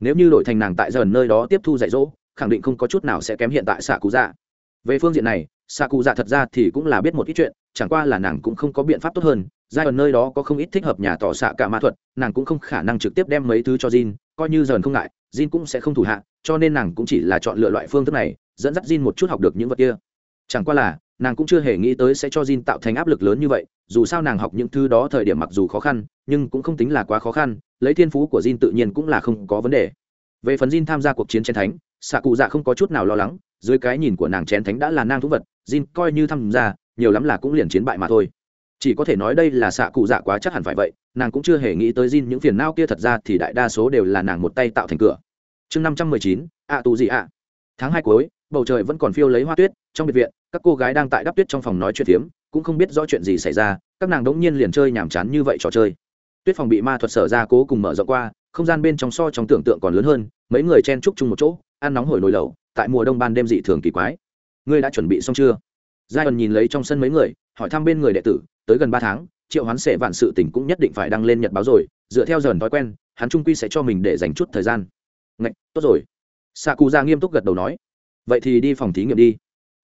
Nếu như đổi thành nàng tại dần nơi đó tiếp thu dạy dỗ, khẳng định không có chút nào sẽ kém hiện tại xạ cụ dạ về phương diện này xạ cụ dạ thật ra thì cũng là biết một ít chuyện, chẳng qua là nàng cũng không có biện pháp tốt hơn. Giai đoạn nơi đó có không ít thích hợp nhà tỏ xạ cả ma thuật, nàng cũng không khả năng trực tiếp đem mấy thứ cho Jin, coi như dần không ngại, Jin cũng sẽ không thủ hạ, cho nên nàng cũng chỉ là chọn lựa loại phương thức này, dẫn dắt Jin một chút học được những vật kia. Chẳng qua là, nàng cũng chưa hề nghĩ tới sẽ cho Jin tạo thành áp lực lớn như vậy dù sao nàng học những thứ đó thời điểm mặc dù khó khăn, nhưng cũng không tính là quá khó khăn, lấy thiên phú của Jin tự nhiên cũng là không có vấn đề. Về phần Jin tham gia cuộc chiến chén thánh xạ cụ dạ không có chút nào lo lắng, dưới cái nhìn của nàng chén thánh đã là nang thú vật, Jin coi như tham gia, nhiều lắm là cũng liền chiến bại mà thôi. Chỉ có thể nói đây là xạ cụ dạ quá chắc hẳn phải vậy, nàng cũng chưa hề nghĩ tới Jin những phiền não kia thật ra thì đại đa số đều là nàng một tay tạo thành cửa. Chương năm trăm mười chín ạ tù gì ạ tháng hai cuối, bầu trời vẫn còn phiêu lấy hoa tuyết, trong biệt viện, các cô gái đang tại đắp tuyết trong phòng nói chuyện phiếm cũng không biết rõ chuyện gì xảy ra, các nàng đống nhiên liền chơi nhàm chán như vậy trò chơi. Tuyết phòng bị ma thuật sở ra cố cùng mở rộng qua, không gian bên trong so trong tưởng tượng còn lớn hơn, mấy người chen chúc chung một chỗ, ăn nóng hổi nồi lẩu, tại mùa đông ban đêm dị thường kỳ quái. Ngươi đã chuẩn bị xong chưa? Giai ẩn nhìn lấy trong sân mấy người, hỏi thăm bên người đệ tử, tới gần ba tháng, triệu hoán sẽ vạn sự tỉnh cũng nhất định phải đăng lên nhật báo rồi, dựa theo dần thói quen, hắn trung quy sẽ cho mình để dành chút thời gian. Ngạch, tốt rồi. Xạ cụ ra nghiêm túc gật đầu nói. Vậy thì đi phòng thí nghiệm đi.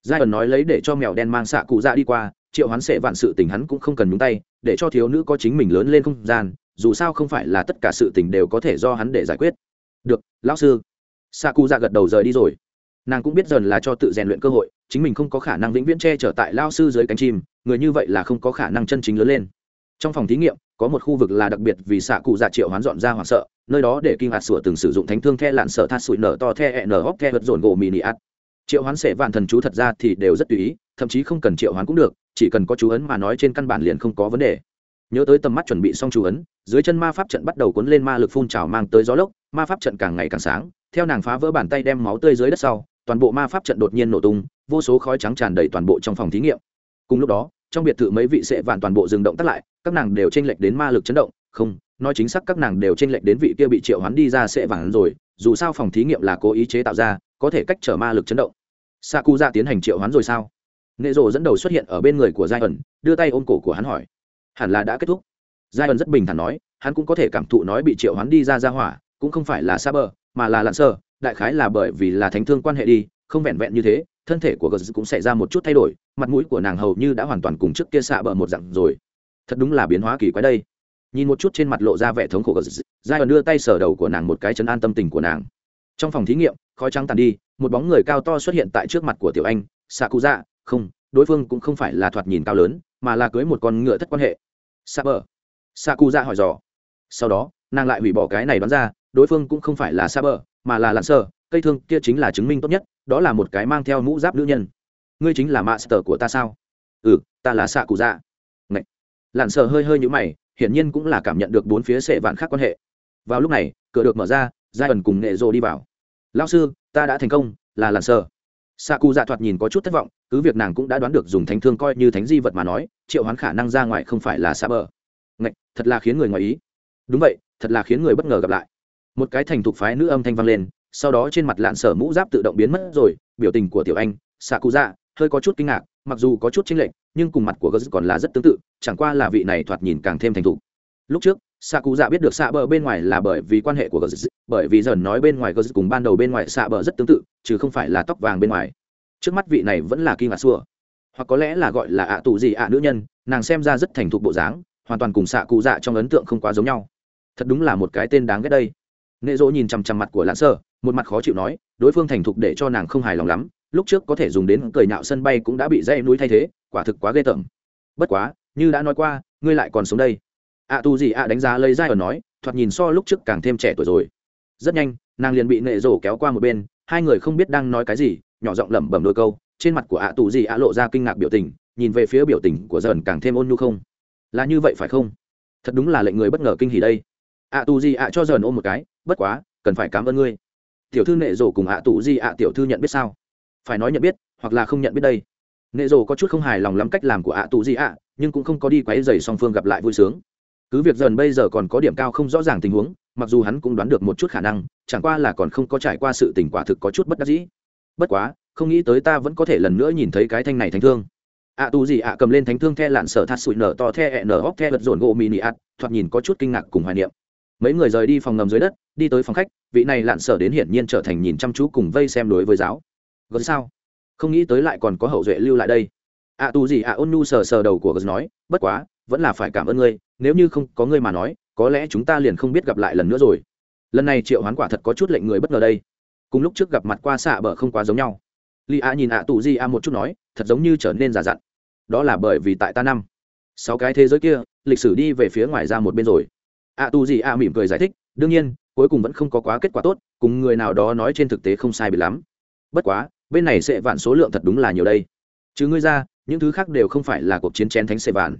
Giai ẩn nói lấy để cho mèo đen mang xạ cụ ra đi qua triệu hoán sẽ vạn sự tình hắn cũng không cần nhúng tay, để cho thiếu nữ có chính mình lớn lên không gian, dù sao không phải là tất cả sự tình đều có thể do hắn để giải quyết. Được, lão sư. Sa cu dạ gật đầu rời đi rồi. Nàng cũng biết dần là cho tự rèn luyện cơ hội, chính mình không có khả năng vĩnh viễn che trở tại lao sư dưới cánh chim, người như vậy là không có khả năng chân chính lớn lên. Trong phòng thí nghiệm, có một khu vực là đặc biệt vì xạ cụ dạ triệu hoán dọn ra hoảng sợ, nơi đó để kinh hạt sủa từng sử dụng thánh thương the lạn sợ thắt sủi nở to the e nở hóc the vật dồn gỗ mì ạt triệu hoán sẽ vạn thần chú thật ra thì đều rất tùy ý, thậm chí không cần triệu hoán cũng được, chỉ cần có chú ấn mà nói trên căn bản liền không có vấn đề. Nhớ tới tầm mắt chuẩn bị xong chú ấn, dưới chân ma pháp trận bắt đầu cuốn lên ma lực phun trào mang tới gió lốc, ma pháp trận càng ngày càng sáng, theo nàng phá vỡ bàn tay đem máu tươi dưới đất sau, toàn bộ ma pháp trận đột nhiên nổ tung, vô số khói trắng tràn đầy toàn bộ trong phòng thí nghiệm. Cùng lúc đó, trong biệt thự mấy vị sẽ vạn toàn bộ dừng động tắt lại, các nàng đều tranh lệch đến ma lực chấn động, không, nói chính xác các nàng đều tranh lệch đến vị kia bị triệu hoán đi ra sẽ vạn rồi, dù sao phòng thí nghiệm là cố ý chế tạo ra có thể cách trở ma lực chấn động. Xạ cu ra tiến hành triệu hoán rồi sao? Nệ rộ dẫn đầu xuất hiện ở bên người của giai ẩn đưa tay ôm cổ của hắn hỏi. Hẳn là đã kết thúc. Giai ẩn rất bình thản nói, hắn cũng có thể cảm thụ nói bị triệu hoán đi ra ra hỏa, cũng không phải là xa bờ mà là lặn sơ đại khái là bởi vì là thánh thương quan hệ đi, không vẹn vẹn như thế, thân thể của gờ cũng xảy ra một chút thay đổi, mặt mũi của nàng hầu như đã hoàn toàn cùng trước kia xạ bờ một dặn rồi. Thật đúng là biến hóa kỳ quái đây. Nhìn một chút trên mặt lộ ra vẻ thống khổ gờ giai ẩn đưa tay sờ đầu của nàng một cái chấn an tâm tình của nàng trong phòng thí nghiệm, khói trắng tàn đi, một bóng người cao to xuất hiện tại trước mặt của tiểu anh xạ cụ dạ không, đối phương cũng không phải là thoạt nhìn cao lớn, mà là cưới một con ngựa thất quan hệ. Xạ bờ xạ cụ dạ hỏi dò. Sau đó, nàng lại hủy bỏ cái này đoán ra, đối phương cũng không phải là xạ bờ mà là lặn sơ cây thương kia chính là chứng minh tốt nhất, đó là một cái mang theo mũ giáp nữ nhân. Ngươi chính là master của ta sao? Ừ ta là xạ cụ dạ Ngậy. lặn sơ hơi hơi nhũ mày, hiển nhiên cũng là cảm nhận được bốn phía sệ vạn khác quan hệ. Vào lúc này, cửa được mở ra giai ẩn cùng nệ rộ đi vào. Lao sư ta đã thành công là làn sơ xạ cụ dạ thoạt nhìn có chút thất vọng cứ việc nàng cũng đã đoán được dùng thánh thương coi như thánh di vật mà nói triệu hoán khả năng ra ngoài không phải là xa bờ. Ngạch, thật là khiến người ngoài ý. Đúng vậy thật là khiến người bất ngờ gặp lại. Một cái thành thục phái nữ âm thanh vang lên sau đó trên mặt lạn sở mũ giáp tự động biến mất rồi biểu tình của tiểu anh xạ cụ dạ hơi có chút kinh ngạc mặc dù có chút chênh lệch nhưng cùng mặt của gớt còn là rất tương tự chẳng qua là vị này thoạt nhìn càng thêm thành thục. Lúc trước xạ cụ dạ biết được xạ bờ bên ngoài là bởi vì quan hệ của gờ bởi vì dần nói bên ngoài gờ cùng ban đầu bên ngoài xạ bờ rất tương tự, chứ không phải là tóc vàng bên ngoài. Trước mắt vị này vẫn là kinh ngạc xua. Hoặc có lẽ là gọi là ạ tù gì ạ nữ nhân, nàng xem ra rất thành thục bộ dáng, hoàn toàn cùng xạ cụ dạ trong ấn tượng không quá giống nhau. Thật đúng là một cái tên đáng ghét đây. Nệ dỗ nhìn chằm chằm mặt của lãn sơ, một mặt khó chịu nói, đối phương thành thục để cho nàng không hài lòng lắm, lúc trước có thể dùng đến cười nhạo sân bay cũng đã bị dây núi thay thế, quả thực quá ghê tởm. Bất quá, như đã nói qua, ngươi lại còn sống đây ạ tu gì ạ đánh giá lấy dai ở nói, thoạt nhìn so lúc trước càng thêm trẻ tuổi rồi. Rất nhanh, nàng liền bị nệ rổ kéo qua một bên, hai người không biết đang nói cái gì, nhỏ giọng lẩm bẩm đôi câu, trên mặt của ạ tu gì ạ lộ ra kinh ngạc biểu tình, nhìn về phía biểu tình của dần càng thêm ôn nhu không? Là như vậy phải không? Thật đúng là lệnh người bất ngờ kinh hỉ đây. Ạ tu gì ạ cho dần ôm một cái, bất quá, cần phải cảm ơn ngươi. Tiểu thư nệ rổ cùng ạ tu gì ạ tiểu thư nhận biết sao? Phải nói nhận biết, hoặc là không nhận biết đây. Nệ rổ có chút không hài lòng lắm cách làm của ạ tu gì ạ, nhưng cũng không có đi quấy giày song phương gặp lại vui sướng cứ việc dần bây giờ còn có điểm cao không rõ ràng tình huống mặc dù hắn cũng đoán được một chút khả năng chẳng qua là còn không có trải qua sự tình quả thực có chút bất đắc dĩ. Bất quá không nghĩ tới ta vẫn có thể lần nữa nhìn thấy cái thanh này thánh thương. Ạ à, tu gì ạ cầm lên thánh thương the lạn sở thắt sụi nở to the ẹ nở hóc the vật dồn gỗ mini ạt thoạt nhìn có chút kinh ngạc cùng hoài niệm. Mấy người rời đi phòng ngầm dưới đất đi tới phòng khách vị này lạn sở đến hiển nhiên trở thành nhìn chăm chú cùng vây xem đối với giáo. Gớm sao? Không nghĩ tới lại còn có hậu duệ lưu lại đây. Ạ à, tu gì ạ ôn nu sờ sờ đầu của gớm nói bất quá vẫn là phải cảm ơn ngươi nếu như không có ngươi mà nói, có lẽ chúng ta liền không biết gặp lại lần nữa rồi. Lần này triệu hoán quả thật có chút lệnh người bất ngờ đây. Cùng lúc trước gặp mặt qua xạ bờ không quá giống nhau. Li a nhìn ạ tù di a một chút nói, thật giống như trở nên giả dặn. Đó là bởi vì tại ta năm, sáu cái thế giới kia, lịch sử đi về phía ngoài ra một bên rồi. ạ tù di a mỉm cười giải thích, đương nhiên, cuối cùng vẫn không có quá kết quả tốt, cùng người nào đó nói trên thực tế không sai bị lắm. Bất quá, bên này sẽ vạn số lượng thật đúng là nhiều đây. Chứ ngươi ra, những thứ khác đều không phải là cuộc chiến chén thánh sệ vạn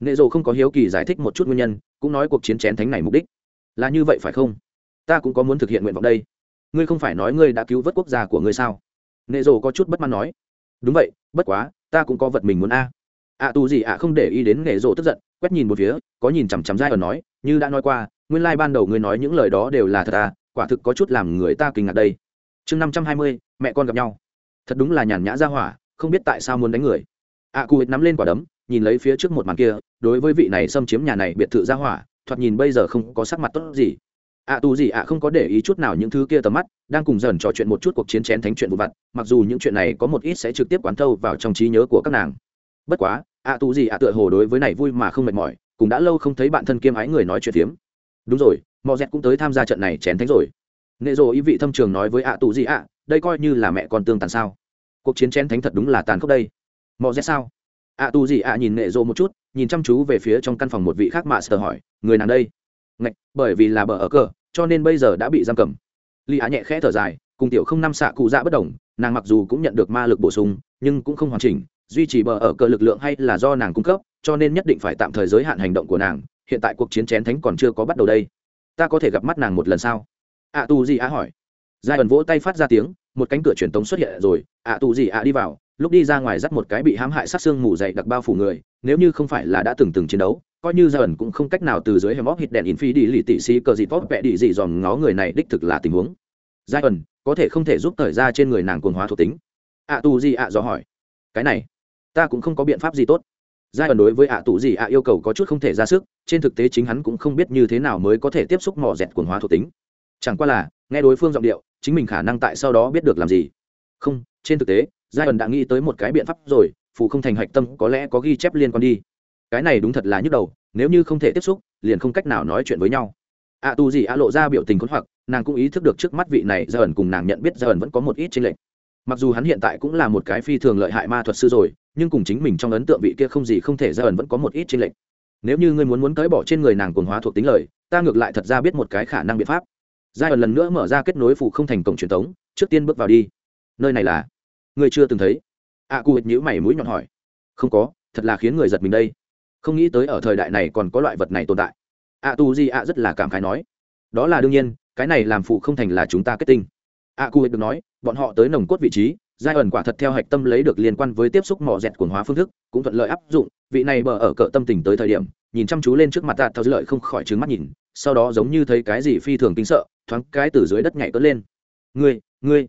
nệ dồ không có hiếu kỳ giải thích một chút nguyên nhân cũng nói cuộc chiến chén thánh này mục đích. Là như vậy phải không? Ta cũng có muốn thực hiện nguyện vọng đây. Ngươi không phải nói ngươi đã cứu vớt quốc gia của ngươi sao? Nệ dồ có chút bất mãn nói. Đúng vậy bất quá ta cũng có vật mình muốn a. Ạ tù gì ạ không để ý đến nệ dồ tức giận quét nhìn một phía có nhìn chằm chằm dai ở nói như đã nói qua nguyên lai ban đầu ngươi nói những lời đó đều là thật à quả thực có chút làm người ta kinh ngạc đây. Chương năm trăm hai mươi mẹ con gặp nhau. Thật đúng là nhàn nhã ra hỏa không biết tại sao muốn đánh người. Ạ à, cụ nắm lên quả đấm nhìn lấy phía trước một màn kia, đối với vị này xâm chiếm nhà này biệt thự ra hỏa, thoạt nhìn bây giờ không có sắc mặt tốt gì. Ạ tù gì ạ, không có để ý chút nào những thứ kia tầm mắt, đang cùng dần trò chuyện một chút cuộc chiến chén thánh chuyện vụ vặt, mặc dù những chuyện này có một ít sẽ trực tiếp quán thâu vào trong trí nhớ của các nàng. Bất quá ạ tù gì ạ tựa hồ đối với này vui mà không mệt mỏi, cũng đã lâu không thấy bạn thân kiêm ái người nói chuyện phiếm. Đúng rồi mò dẹt cũng tới tham gia trận này chén thánh rồi. Nệ rồ ý vị thâm trường nói với ạ tù gì ạ, đây coi như là mẹ con tương tàn sao? Cuộc chiến chén thánh thật đúng là tàn khốc đây. Mò dẹt sao? Ạ tu gì ạ nhìn nệ rô một chút nhìn chăm chú về phía trong căn phòng một vị khác mạ sờ hỏi người nàng đây? Ngạch bởi vì là bờ ở cờ cho nên bây giờ đã bị giam cầm. Li ạ nhẹ khẽ thở dài cùng tiểu không năm xạ cụ dạ bất đồng nàng mặc dù cũng nhận được ma lực bổ sung nhưng cũng không hoàn chỉnh duy trì bờ ở cờ lực lượng hay là do nàng cung cấp cho nên nhất định phải tạm thời giới hạn hành động của nàng hiện tại cuộc chiến chén thánh còn chưa có bắt đầu đây. Ta có thể gặp mắt nàng một lần sao? Ạ à, tu gì ạ hỏi. Giai ẩn vỗ tay phát ra tiếng một cánh cửa truyền tống xuất hiện rồi ạ à, tu gì ạ đi vào lúc đi ra ngoài dắt một cái bị hãm hại sát xương mù dày đặc bao phủ người, nếu như không phải là đã từng từng chiến đấu, coi như dần cũng không cách nào từ dưới hẻm óc hít đèn in phi đi lì tị xì cờ gì tốt vẽ đi gì dòm ngó người này, đích thực là tình huống. Giai ẩn có thể không thể giúp thời ra trên người nàng cuồng hóa thuộc tính? Ạ tù gì ạ? À dò hỏi. Cái này, ta cũng không có biện pháp gì tốt. Giai ẩn đối với ạ tù gì ạ yêu cầu có chút không thể ra sức, trên thực tế chính hắn cũng không biết như thế nào mới có thể tiếp xúc mò dẹt cuồng hóa thuộc tính. Chẳng qua là, nghe đối phương giọng điệu, chính mình khả năng tại sau đó biết được làm gì. Không, trên thực tế giai ẩn đã nghĩ tới một cái biện pháp rồi phụ không thành hạch tâm có lẽ có ghi chép liên quan đi. Cái này đúng thật là nhức đầu nếu như không thể tiếp xúc liền không cách nào nói chuyện với nhau. Ạ à, tu gì ạ lộ ra biểu tình khốn hoặc nàng cũng ý thức được trước mắt vị này giai ẩn cùng nàng nhận biết giai ẩn vẫn có một ít tranh lệch. Mặc dù hắn hiện tại cũng là một cái phi thường lợi hại ma thuật sư rồi nhưng cùng chính mình trong ấn tượng vị kia không gì không thể giai ẩn vẫn có một ít tranh lệch. Nếu như ngươi muốn muốn tới bỏ trên người nàng cuồng hóa thuộc tính lời ta ngược lại thật ra biết một cái khả năng biện pháp. Giai ẩn lần nữa mở ra kết nối phụ không thành cổng truyền thống trước tiên bước vào đi. Nơi này là Ngươi chưa từng thấy? A à, cụ nhữ mày mũi nhọn hỏi. Không có thật là khiến người giật mình đây. Không nghĩ tới ở thời đại này còn có loại vật này tồn tại. A tu di A rất là cảm khái nói. Đó là đương nhiên cái này làm phụ không thành là chúng ta kết tinh. Ạ cụ được nói bọn họ tới nồng cốt vị trí giai ẩn quả thật theo hạch tâm lấy được liên quan với tiếp xúc mỏ dẹt quần hóa phương thức cũng thuận lợi áp dụng. Vị này bờ ở cỡ tâm tình tới thời điểm nhìn chăm chú lên trước mặt tạ theo dư lợi không khỏi trứng mắt nhìn sau đó giống như thấy cái gì phi thường kinh sợ thoáng cái từ dưới đất nhảy cất lên. Ngươi ngươi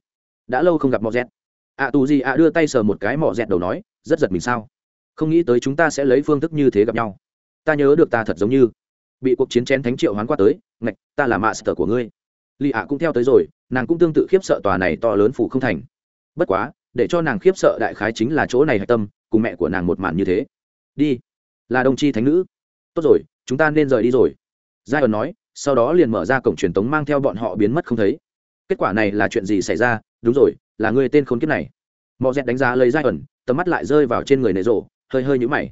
đã lâu không gặp mỏ dẹt ạ tù gì ạ đưa tay sờ một cái mỏ dẹt đầu nói, rất giật mình sao? Không nghĩ tới chúng ta sẽ lấy phương thức như thế gặp nhau. Ta nhớ được ta thật giống như bị cuộc chiến chén thánh triệu hoán qua tới, ngạch, ta là master của ngươi. Lì ạ cũng theo tới rồi, nàng cũng tương tự khiếp sợ tòa này to lớn phủ không thành. Bất quá, để cho nàng khiếp sợ đại khái chính là chỗ này hạch tâm, cùng mẹ của nàng một màn như thế. Đi, là đồng chi thánh nữ. Tốt rồi, chúng ta nên rời đi rồi. Giai ẩn nói, sau đó liền mở ra cổng truyền tống mang theo bọn họ biến mất không thấy. Kết quả này là chuyện gì xảy ra? Đúng rồi là người tên khốn kiếp này. Mọi dẹt đánh giá lấy giai ẩn tầm mắt lại rơi vào trên người nệ rộ hơi hơi nhũ mày.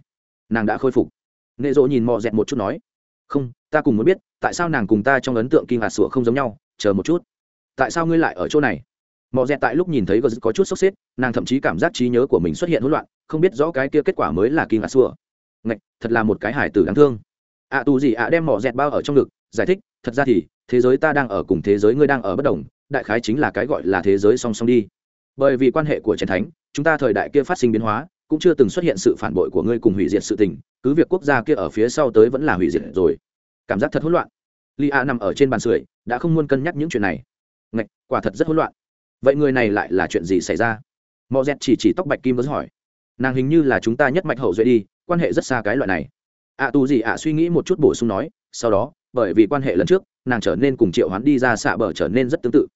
Nàng đã khôi phục. Nệ rộ nhìn mò dẹt một chút nói không ta cùng muốn biết tại sao nàng cùng ta trong ấn tượng kinh hạt sủa không giống nhau? Chờ một chút. Tại sao ngươi lại ở chỗ này? Mò dẹt tại lúc nhìn thấy có chút sốc xếp nàng thậm chí cảm giác trí nhớ của mình xuất hiện hỗn loạn không biết rõ cái kia kết quả mới là kinh hạt sủa. Ngạch thật là một cái hải tử đáng thương. Ạ à, tù gì ạ đem mỏ dẹt bao ở trong ngực giải thích thật ra thì thế giới ta đang ở cùng thế giới ngươi đang ở bất đồng đại khái chính là cái gọi là thế giới song song đi. Bởi vì quan hệ của trần thánh chúng ta thời đại kia phát sinh biến hóa cũng chưa từng xuất hiện sự phản bội của ngươi cùng hủy diệt sự tình cứ việc quốc gia kia ở phía sau tới vẫn là hủy diệt rồi. Cảm giác thật hỗn loạn. Li a nằm ở trên bàn sưởi đã không muốn cân nhắc những chuyện này. Ngạch quả thật rất hỗn loạn. Vậy người này lại là chuyện gì xảy ra? Mò dẹt chỉ chỉ tóc bạch kim vẫn hỏi. Nàng hình như là chúng ta nhất mạch hậu duệ đi quan hệ rất xa cái loại này. Ạ à, tù gì ạ suy nghĩ một chút bổ sung nói sau đó bởi vì quan hệ lần trước nàng trở nên cùng triệu hoán đi ra xạ bờ trở nên rất tương tự.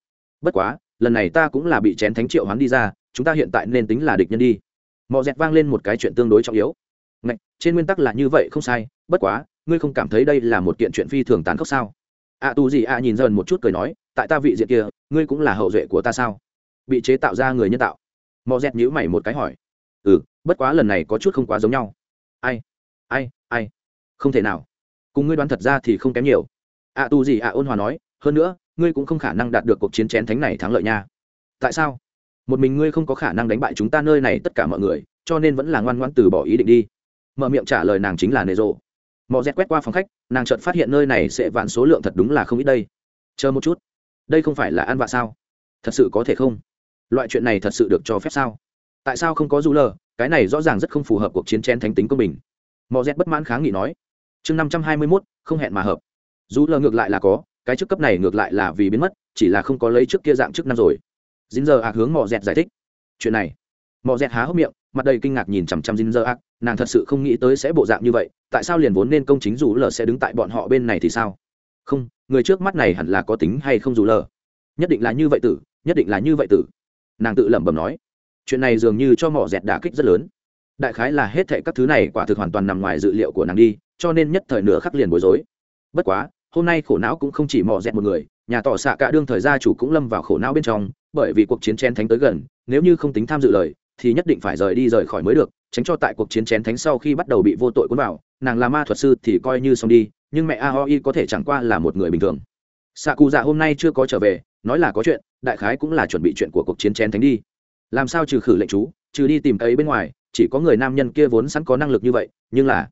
Bất quá lần này ta cũng là bị chén thánh triệu hoán đi ra chúng ta hiện tại nên tính là địch nhân đi. Mọi dẹt vang lên một cái chuyện tương đối trọng yếu. Ngạch, trên nguyên tắc là như vậy không sai bất quá ngươi không cảm thấy đây là một kiện chuyện phi thường tán khốc sao? Ạ à, gì ạ nhìn dần một chút cười nói tại ta vị diện kia ngươi cũng là hậu duệ của ta sao? Bị chế tạo ra người nhân tạo. Mò dẹt nhữ mày một cái hỏi. Ừ bất quá lần này có chút không quá giống nhau. Ai ai ai? Không thể nào. Cùng ngươi đoán thật ra thì không kém nhiều ạ à, tù gì ạ ôn hòa nói hơn nữa ngươi cũng không khả năng đạt được cuộc chiến chén thánh này thắng lợi nha. Tại sao? Một mình ngươi không có khả năng đánh bại chúng ta nơi này tất cả mọi người cho nên vẫn là ngoan ngoan từ bỏ ý định đi. Mở miệng trả lời nàng chính là nề rộ. Mọi dẹt quét qua phòng khách nàng chợt phát hiện nơi này sẽ vạn số lượng thật đúng là không ít đây. Chờ một chút đây không phải là ăn vạ sao? Thật sự có thể không? Loại chuyện này thật sự được cho phép sao? Tại sao không có du lờ? Cái này rõ ràng rất không phù hợp cuộc chiến chén thánh tính của mình. Mọi dẹt bất mãn kháng nghị nói. Chương năm trăm hai mươi mốt không hẹn mà hợp dù lờ ngược lại là có, cái chức cấp này ngược lại là vì biến mất, chỉ là không có lấy trước kia dạng chức năm rồi. Dính giờ ạc hướng mò dẹt giải thích. Chuyện này. Mò dẹt há hốc miệng, mặt đầy kinh ngạc nhìn chằm chằm dính giờ ạc nàng thật sự không nghĩ tới sẽ bộ dạng như vậy, tại sao liền vốn nên công chính dù lờ sẽ đứng tại bọn họ bên này thì sao? Không, người trước mắt này hẳn là có tính hay không dù lờ? Nhất định là như vậy tử, nhất định là như vậy tử. Nàng tự lẩm bẩm nói. Chuyện này dường như cho mỏ dẹt đả kích rất lớn. Đại khái là hết thệ các thứ này quả thực hoàn toàn nằm ngoài dự liệu của nàng đi, cho nên nhất thời nửa khắc liền bối rối. Bất quá hôm nay khổ não cũng không chỉ mò dẹt một người, nhà tỏ xạ cả đương thời gia chủ cũng lâm vào khổ não bên trong, bởi vì cuộc chiến chén thánh tới gần, nếu như không tính tham dự lời, thì nhất định phải rời đi rời khỏi mới được, tránh cho tại cuộc chiến chén thánh sau khi bắt đầu bị vô tội cuốn vào, nàng là ma thuật sư thì coi như xong đi, nhưng mẹ aoi có thể chẳng qua là một người bình thường. Xạ cụ dạ hôm nay chưa có trở về, nói là có chuyện, đại khái cũng là chuẩn bị chuyện của cuộc chiến chén thánh đi. Làm sao trừ khử lệnh chú, trừ đi tìm ấy bên ngoài, chỉ có người nam nhân kia vốn sẵn có năng lực như vậy, nhưng là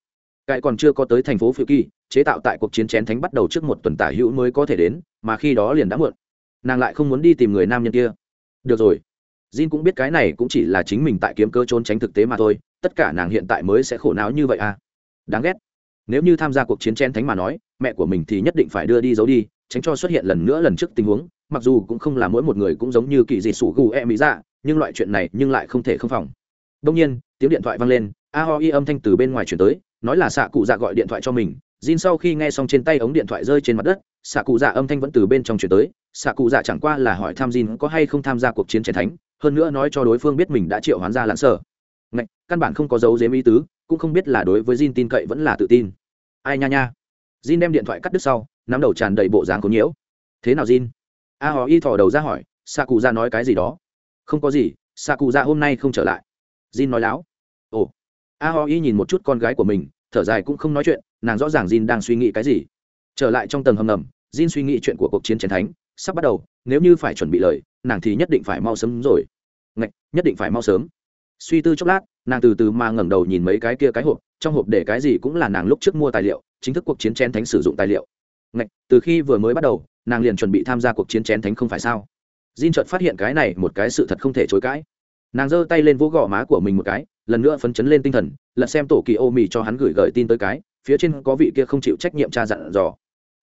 cậy còn chưa có tới thành phố phiêu kỳ chế tạo tại cuộc chiến chén thánh bắt đầu trước một tuần tả hữu mới có thể đến, mà khi đó liền đã muộn. Nàng lại không muốn đi tìm người nam nhân kia. Được rồi. Jin cũng biết cái này cũng chỉ là chính mình tại kiếm cơ trốn tránh thực tế mà thôi, tất cả nàng hiện tại mới sẽ khổ não như vậy à? Đáng ghét. Nếu như tham gia cuộc chiến chén thánh mà nói, mẹ của mình thì nhất định phải đưa đi giấu đi, tránh cho xuất hiện lần nữa lần trước tình huống, mặc dù cũng không là mỗi một người cũng giống như kỳ dị sủ gù e mỹ dạ nhưng loại chuyện này nhưng lại không thể không phòng. Đông nhiên, tiếng điện thoại vang lên, a ho y âm thanh từ bên ngoài chuyển tới, nói là xạ cụ dạ gọi điện thoại cho mình Jin sau khi nghe xong trên tay ống điện thoại rơi trên mặt đất xạ cụ dạ âm thanh vẫn từ bên trong truyền tới. Xạ cụ dạ chẳng qua là hỏi tham Jin có hay không tham gia cuộc chiến chiến thánh hơn nữa nói cho đối phương biết mình đã triệu hoán ra lãn sở. Ngạch, căn bản không có dấu giếm ý tứ cũng không biết là đối với Jin tin cậy vẫn là tự tin. Ai nha nha. Jin đem điện thoại cắt đứt sau nắm đầu tràn đầy bộ dáng cố nhiễu. Thế nào Jin? A Hò y thò đầu ra hỏi xạ cụ dạ nói cái gì đó? Không có gì xạ cụ dạ hôm nay không trở lại. Jin nói láo. Ồ. A Hò y nhìn một chút con gái của mình thở dài cũng không nói chuyện nàng rõ ràng Jin đang suy nghĩ cái gì. Trở lại trong tầng hầm ngầm Jin suy nghĩ chuyện của cuộc chiến chiến thánh sắp bắt đầu nếu như phải chuẩn bị lời nàng thì nhất định phải mau sớm rồi. Ngạch, nhất định phải mau sớm. Suy tư chốc lát nàng từ từ mà ngẩng đầu nhìn mấy cái kia cái hộp trong hộp để cái gì cũng là nàng lúc trước mua tài liệu chính thức cuộc chiến chén thánh sử dụng tài liệu. Ngạch, từ khi vừa mới bắt đầu nàng liền chuẩn bị tham gia cuộc chiến chén thánh không phải sao? Jin chợt phát hiện cái này một cái sự thật không thể chối cãi. Nàng giơ tay lên vỗ gò má của mình một cái lần nữa phấn chấn lên tinh thần lật xem tổ kỳ ô mì cho hắn gửi gợi tin tới cái, phía trên có vị kia không chịu trách nhiệm cha dặn dò.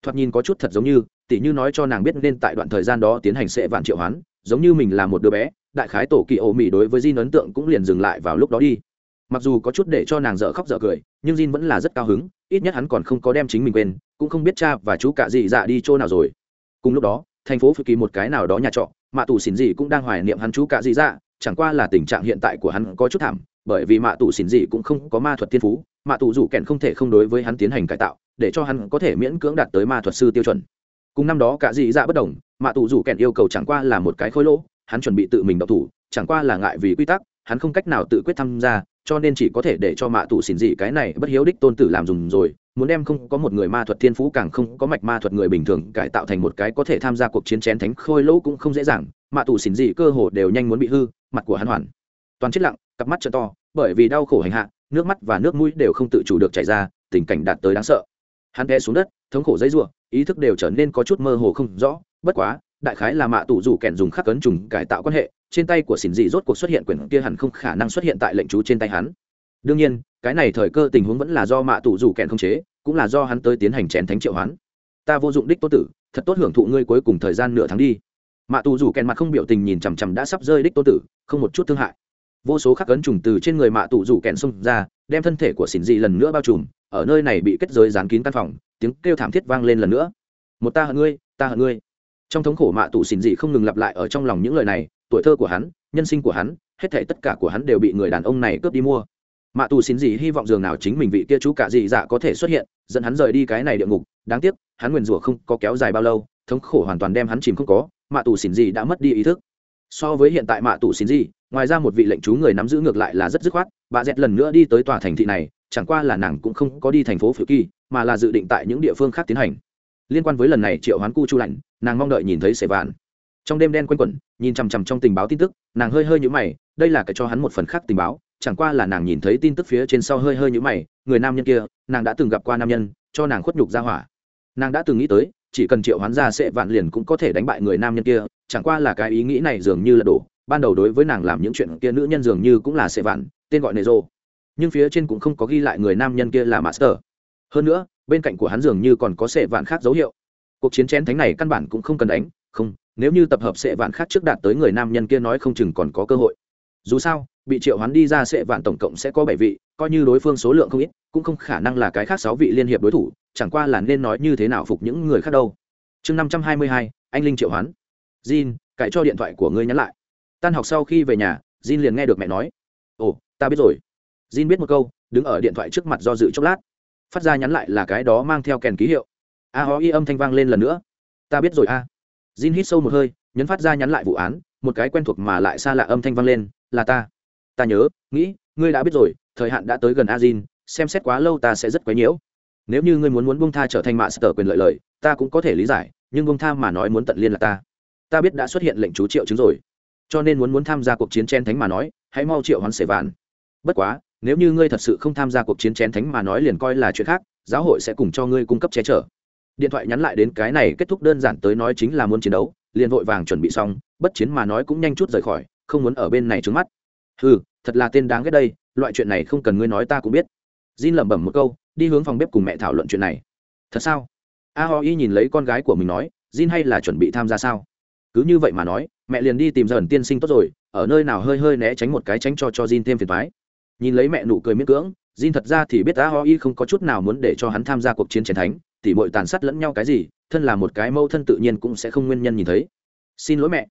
Thoạt nhìn có chút thật giống như, tỉ như nói cho nàng biết nên tại đoạn thời gian đó tiến hành sẽ vạn triệu hoán, giống như mình là một đứa bé, đại khái tổ kỳ ô mì đối với Jin ấn tượng cũng liền dừng lại vào lúc đó đi. Mặc dù có chút để cho nàng dở khóc dở cười, nhưng Jin vẫn là rất cao hứng, ít nhất hắn còn không có đem chính mình quên, cũng không biết cha và chú cả gì dạ đi chỗ nào rồi. Cùng lúc đó, thành phố phực kỳ một cái nào đó nhà trọ mạ tù xỉn gì cũng đang hoài niệm hắn chú cả gì dạ chẳng qua là tình trạng hiện tại của hắn có chút thảm bởi vì mạ tù xỉn Dị cũng không có ma thuật thiên phú, mạ tù dù kèn không thể không đối với hắn tiến hành cải tạo, để cho hắn có thể miễn cưỡng đạt tới ma thuật sư tiêu chuẩn. Cùng năm đó cả dị dạ bất đồng, mạ tù dù kèn yêu cầu chẳng qua là một cái khối lỗ, hắn chuẩn bị tự mình đậu thủ, chẳng qua là ngại vì quy tắc, hắn không cách nào tự quyết tham gia, cho nên chỉ có thể để cho mạ tù xỉn dị cái này bất hiếu đích tôn tử làm dùng rồi, muốn đem không có một người ma thuật thiên phú càng không có mạch ma thuật người bình thường cải tạo thành một cái có thể tham gia cuộc chiến chén thánh khôi lỗ cũng không dễ dàng, mạ tù xỉn dị cơ hồ đều nhanh muốn bị hư, mặt của hắn hoàn toàn chết lặng cặp mắt t to, bởi vì đau khổ hành hạ, nước mắt và nước mũi đều không tự chủ được chảy ra, tình cảnh đạt tới đáng sợ. Hắn té xuống đất, thống khổ dây r ý thức đều trở nên có chút mơ hồ không rõ, bất quá, đại khái là mạ tù rủ kèn dùng khắc cấn trùng cải tạo quan hệ, trên tay của xỉn dị rốt cuộc xuất hiện quyển kia hẳn không khả năng xuất hiện tại lệnh chú trên tay hắn. Đương nhiên, cái này thời cơ tình huống vẫn là do mạ tù rủ kèn không chế, cũng là do hắn tới tiến hành chén thánh triệu hoán. Ta vô dụng đích tô tử, thật tốt hưởng thụ ngươi cuối cùng thời gian nửa tháng đi. Mạ tù rủ kèn mặt không biểu tình nhìn chằm chằm đã sắp rơi đích tô tử, không một chút thương hại vô số khắc ấn trùng từ trên người mạ tù rủ kèn xông ra, đem thân thể của xỉn dị lần nữa bao trùm, ở nơi này bị kết giới dán kín căn phòng, tiếng kêu thảm thiết vang lên lần nữa. Một ta hận ngươi, ta hận ngươi. Trong thống khổ mạ tù xỉn dị không ngừng lặp lại ở trong lòng những lời này, tuổi thơ của hắn, nhân sinh của hắn, hết thể tất cả của hắn đều bị người đàn ông này cướp đi mua. Mạ tù xỉn dị hy vọng dường nào chính mình vị kia chú cả dị dạ có thể xuất hiện, dẫn hắn rời đi cái này địa ngục. Đáng tiếc, hắn nguyền rủa không có kéo dài bao lâu, thống khổ hoàn toàn đem hắn chìm không có, mạ tù xỉn dị đã mất đi ý thức. So với hiện tại mạ tù xỉn dị ngoài ra một vị lệnh chú người nắm giữ ngược lại là rất dứt khoát, bà dẹt lần nữa đi tới tòa thành thị này, chẳng qua là nàng cũng không có đi thành phố phiêu kỳ, mà là dự định tại những địa phương khác tiến hành. Liên quan với lần này triệu hoán cu chu lạnh, nàng mong đợi nhìn thấy sẻ vạn. Trong đêm đen quanh quẩn, nhìn chằm chằm trong tình báo tin tức, nàng hơi hơi nhũ mày, đây là cái cho hắn một phần khác tình báo, chẳng qua là nàng nhìn thấy tin tức phía trên sau hơi hơi nhũ mày, người nam nhân kia, nàng đã từng gặp qua nam nhân, cho nàng khuất nhục ra hỏa. Nàng đã từng nghĩ tới, chỉ cần triệu hoán ra sẽ vạn liền cũng có thể đánh bại người nam nhân kia, chẳng qua là cái ý nghĩ này dường như là đổ ban đầu đối với nàng làm những chuyện kia nữ nhân dường như cũng là sệ vạn, tên gọi nệ rô. Nhưng phía trên cũng không có ghi lại người nam nhân kia là master. Hơn nữa, bên cạnh của hắn dường như còn có sệ vạn khác dấu hiệu. Cuộc chiến chén thánh này căn bản cũng không cần đánh, không, nếu như tập hợp sệ vạn khác trước đạt tới người nam nhân kia nói không chừng còn có cơ hội. Dù sao, bị triệu hoán đi ra sệ vạn tổng cộng sẽ có bảy vị, coi như đối phương số lượng không ít, cũng không khả năng là cái khác sáu vị liên hiệp đối thủ, chẳng qua là nên nói như thế nào phục những người khác đâu. Chương năm trăm hai mươi hai, anh linh triệu hoán. Jin, cãi cho điện thoại của ngươi nhắn lại tan học sau khi về nhà, jin liền nghe được mẹ nói. Ồ, ta biết rồi. Jin biết một câu, đứng ở điện thoại trước mặt do dự chốc lát. Phát ra nhắn lại là cái đó mang theo kèn ký hiệu. A ho y âm thanh vang lên lần nữa. Ta biết rồi a. Jin hít sâu một hơi, nhấn phát ra nhắn lại vụ án, một cái quen thuộc mà lại xa lạ âm thanh vang lên, là ta. Ta nhớ, nghĩ, ngươi đã biết rồi, thời hạn đã tới gần a jin, xem xét quá lâu ta sẽ rất quấy nhiễu. Nếu như ngươi muốn muốn bông tha trở thành mạ sở quyền lợi lợi ta cũng có thể lý giải, nhưng bông tha mà nói muốn tận liên là ta. Ta biết đã xuất hiện lệnh chú triệu chứng rồi cho nên muốn muốn tham gia cuộc chiến chén thánh mà nói, hãy mau triệu hoán sể vạn. Bất quá, nếu như ngươi thật sự không tham gia cuộc chiến chén thánh mà nói liền coi là chuyện khác, giáo hội sẽ cùng cho ngươi cung cấp che chở. Điện thoại nhắn lại đến cái này kết thúc đơn giản tới nói chính là muốn chiến đấu, liền vội vàng chuẩn bị xong, bất chiến mà nói cũng nhanh chút rời khỏi, không muốn ở bên này trứng mắt. Ừ thật là tên đáng ghét đây, loại chuyện này không cần ngươi nói ta cũng biết. Jin lẩm bẩm một câu, đi hướng phòng bếp cùng mẹ thảo luận chuyện này. Thật sao? A ho y nhìn lấy con gái của mình nói, Jin hay là chuẩn bị tham gia sao? Cứ như vậy mà nói mẹ liền đi tìm dần tiên sinh tốt rồi, ở nơi nào hơi hơi né tránh một cái tránh cho cho Jin thêm phiền thoái nhìn lấy mẹ nụ cười miễn cưỡng, Jin thật ra thì biết a ho y không có chút nào muốn để cho hắn tham gia cuộc chiến chiến thánh, tỉ mọi tàn sát lẫn nhau cái gì, thân là một cái mâu thân tự nhiên cũng sẽ không nguyên nhân nhìn thấy. Xin lỗi mẹ,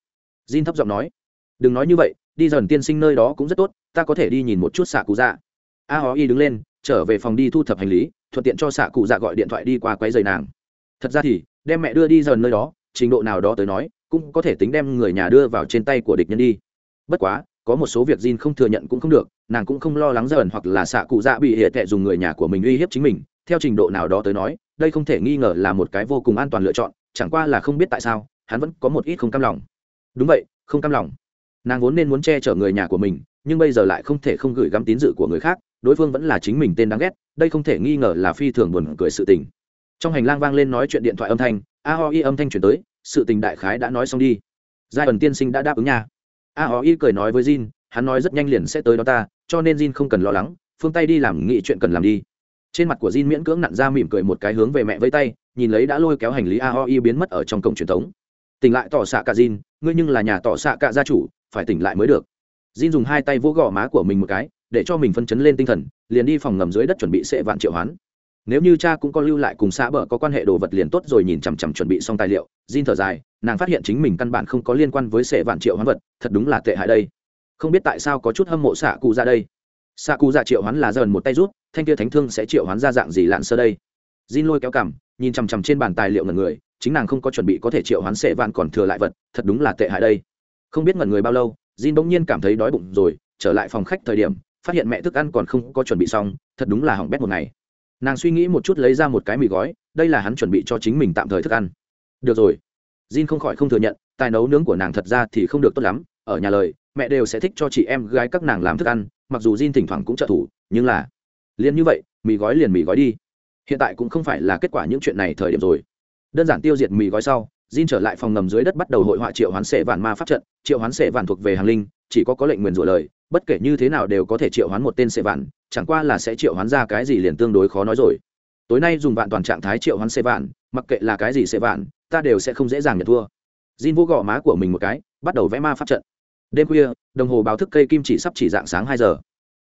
Jin thấp giọng nói. Đừng nói như vậy, đi dần tiên sinh nơi đó cũng rất tốt, ta có thể đi nhìn một chút xạ cụ dạ. A ho y đứng lên, trở về phòng đi thu thập hành lý, thuận tiện cho xạ cụ dạ gọi điện thoại đi qua quấy giày nàng. Thật ra thì, đem mẹ đưa đi dần nơi đó, trình độ nào đó tới nói cũng có thể tính đem người nhà đưa vào trên tay của địch nhân đi. Bất quá, có một số việc Jin không thừa nhận cũng không được, nàng cũng không lo lắng dần hoặc là xạ cụ dạ bị hệ tệ dùng người nhà của mình uy hiếp chính mình. Theo trình độ nào đó tới nói, đây không thể nghi ngờ là một cái vô cùng an toàn lựa chọn, chẳng qua là không biết tại sao, hắn vẫn có một ít không cam lòng. Đúng vậy, không cam lòng. Nàng vốn nên muốn che chở người nhà của mình, nhưng bây giờ lại không thể không gửi gắm tín dự của người khác, đối phương vẫn là chính mình tên đáng ghét, đây không thể nghi ngờ là phi thường buồn cười sự tình. Trong hành lang vang lên nói chuyện điện thoại âm thanh, a ho y âm thanh chuyển tới sự tình đại khái đã nói xong đi. Giai ẩn tiên sinh đã đáp ứng nha. A ó y cười nói với jin, hắn nói rất nhanh liền sẽ tới đó ta, cho nên jin không cần lo lắng, phương tay đi làm nghị chuyện cần làm đi. Trên mặt của jin miễn cưỡng nặn ra mỉm cười một cái hướng về mẹ với tay, nhìn lấy đã lôi kéo hành lý a ho y biến mất ở trong cổng truyền thống. Tỉnh lại tỏ xạ cả jin, ngươi nhưng là nhà tỏ xạ cả gia chủ, phải tỉnh lại mới được. Jin dùng hai tay vỗ gò má của mình một cái, để cho mình phân chấn lên tinh thần, liền đi phòng ngầm dưới đất chuẩn bị sẽ vạn triệu hoán nếu như cha cũng có lưu lại cùng xã bờ có quan hệ đồ vật liền tốt rồi, nhìn chằm chằm chuẩn bị xong tài liệu, Jin thở dài, nàng phát hiện chính mình căn bản không có liên quan với sệ vạn triệu hoán vật, thật đúng là tệ hại đây. Không biết tại sao có chút hâm mộ xạ cụ ra đây. Xạ cụ ra triệu hoán là dần một tay rút, thanh kia thánh thương sẽ triệu hoán ra dạng gì lạn sơ đây? Jin lôi kéo cằm, nhìn chằm chằm trên bàn tài liệu ngần người, chính nàng không có chuẩn bị có thể triệu hoán sệ vạn còn thừa lại vật, thật đúng là tệ hại đây. Không biết ngần người bao lâu, Jin bỗng nhiên cảm thấy đói bụng rồi, trở lại phòng khách thời điểm, phát hiện mẹ thức ăn còn không có chuẩn bị xong, thật đúng là hỏng bét một ngày nàng suy nghĩ một chút lấy ra một cái mì gói đây là hắn chuẩn bị cho chính mình tạm thời thức ăn. Được rồi. Jin không khỏi không thừa nhận tài nấu nướng của nàng thật ra thì không được tốt lắm. Ở nhà lời mẹ đều sẽ thích cho chị em gái các nàng làm thức ăn mặc dù jin thỉnh thoảng cũng trợ thủ nhưng là liền như vậy mì gói liền mì gói đi. Hiện tại cũng không phải là kết quả những chuyện này thời điểm rồi. Đơn giản tiêu diệt mì gói sau Jin trở lại phòng ngầm dưới đất bắt đầu hội họa triệu hoán sệ vạn ma pháp trận, triệu hoán sệ vạn thuộc về hàng linh, chỉ có có lệnh nguyền rủa lời, bất kể như thế nào đều có thể triệu hoán một tên sệ vạn, chẳng qua là sẽ triệu hoán ra cái gì liền tương đối khó nói rồi. Tối nay dùng vạn toàn trạng thái triệu hoán sệ vạn, mặc kệ là cái gì sệ vạn, ta đều sẽ không dễ dàng nhận thua. Jin vô gõ má của mình một cái, bắt đầu vẽ ma pháp trận. Đêm khuya, đồng hồ báo thức cây kim chỉ sắp chỉ dạng sáng hai giờ.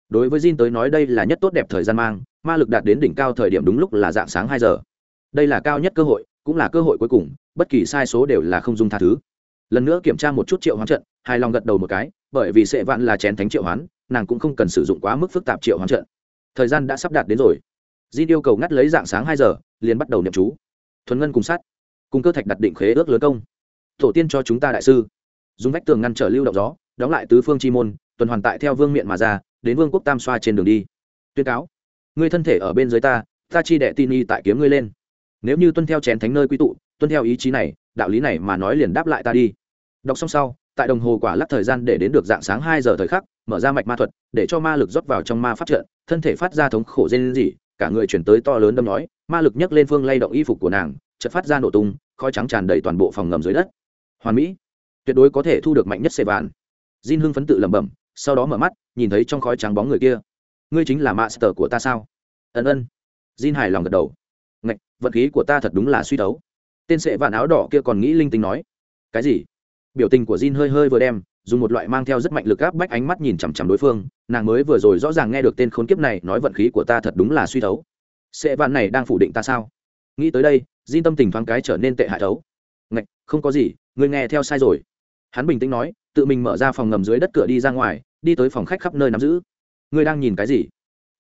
Đối với Jin tới nói đây là nhất tốt đẹp thời gian mang, ma lực đạt đến đỉnh cao thời điểm đúng lúc là dạng sáng hai giờ. Đây là cao nhất cơ hội, cũng là cơ hội cuối cùng bất kỳ sai số đều là không dung tha thứ lần nữa kiểm tra một chút triệu hoán trận hài lòng gật đầu một cái bởi vì sệ vạn là chén thánh triệu hoán, nàng cũng không cần sử dụng quá mức phức tạp triệu hoán trận. Thời gian đã sắp đạt đến rồi. Di yêu cầu ngắt lấy dạng sáng hai giờ, liền bắt đầu niệm chú. Thuần ngân cùng sát, cùng cơ thạch đặt định khế ước lớn công. Tổ tiên cho chúng ta đại sư. Dùng vách tường ngăn trở lưu động gió, đóng lại tứ phương chi môn, tuần hoàn tại theo vương miện mà ra, đến vương quốc tam xoa trên đường đi. Tuyên cáo, ngươi thân thể ở bên dưới ta ta chi đệ tin y tại kiếm ngươi lên. Nếu như tuân theo chén thánh nơi quy tụ, tuân theo ý chí này, đạo lý này mà nói liền đáp lại ta đi. Đọc xong sau tại đồng hồ quả lắc thời gian để đến được dạng sáng hai giờ thời khắc, mở ra mạch ma thuật, để cho ma lực rót vào trong ma phát trận, thân thể phát ra thống khổ rên gì cả người chuyển tới to lớn đâm nói, ma lực nhấc lên phương lay động y phục của nàng, chợt phát ra nổ tung, khói trắng tràn đầy toàn bộ phòng ngầm dưới đất. Hoàn mỹ. Tuyệt đối có thể thu được mạnh nhất xê vạn. Jin hưng phấn tự lẩm bẩm, sau đó mở mắt, nhìn thấy trong khói trắng bóng người kia. Ngươi chính là master của ta sao? Ân ân. Jin hài lòng gật đầu. Ngạch, vận khí của ta thật đúng là suy đấu. Tên sệ vạn áo đỏ kia còn nghĩ linh tinh nói. Cái gì? Biểu tình của Jin hơi hơi vừa đem, dùng một loại mang theo rất mạnh lực áp bách ánh mắt nhìn chằm chằm đối phương, nàng mới vừa rồi rõ ràng nghe được tên khốn kiếp này nói vận khí của ta thật đúng là suy thấu. Sệ vạn này đang phủ định ta sao? Nghĩ tới đây, Jin tâm tình thoáng cái trở nên tệ hại thấu. Ngạch, không có gì, ngươi nghe theo sai rồi. Hắn bình tĩnh nói, tự mình mở ra phòng ngầm dưới đất cửa đi ra ngoài, đi tới phòng khách khắp nơi nắm giữ. Ngươi đang nhìn cái gì?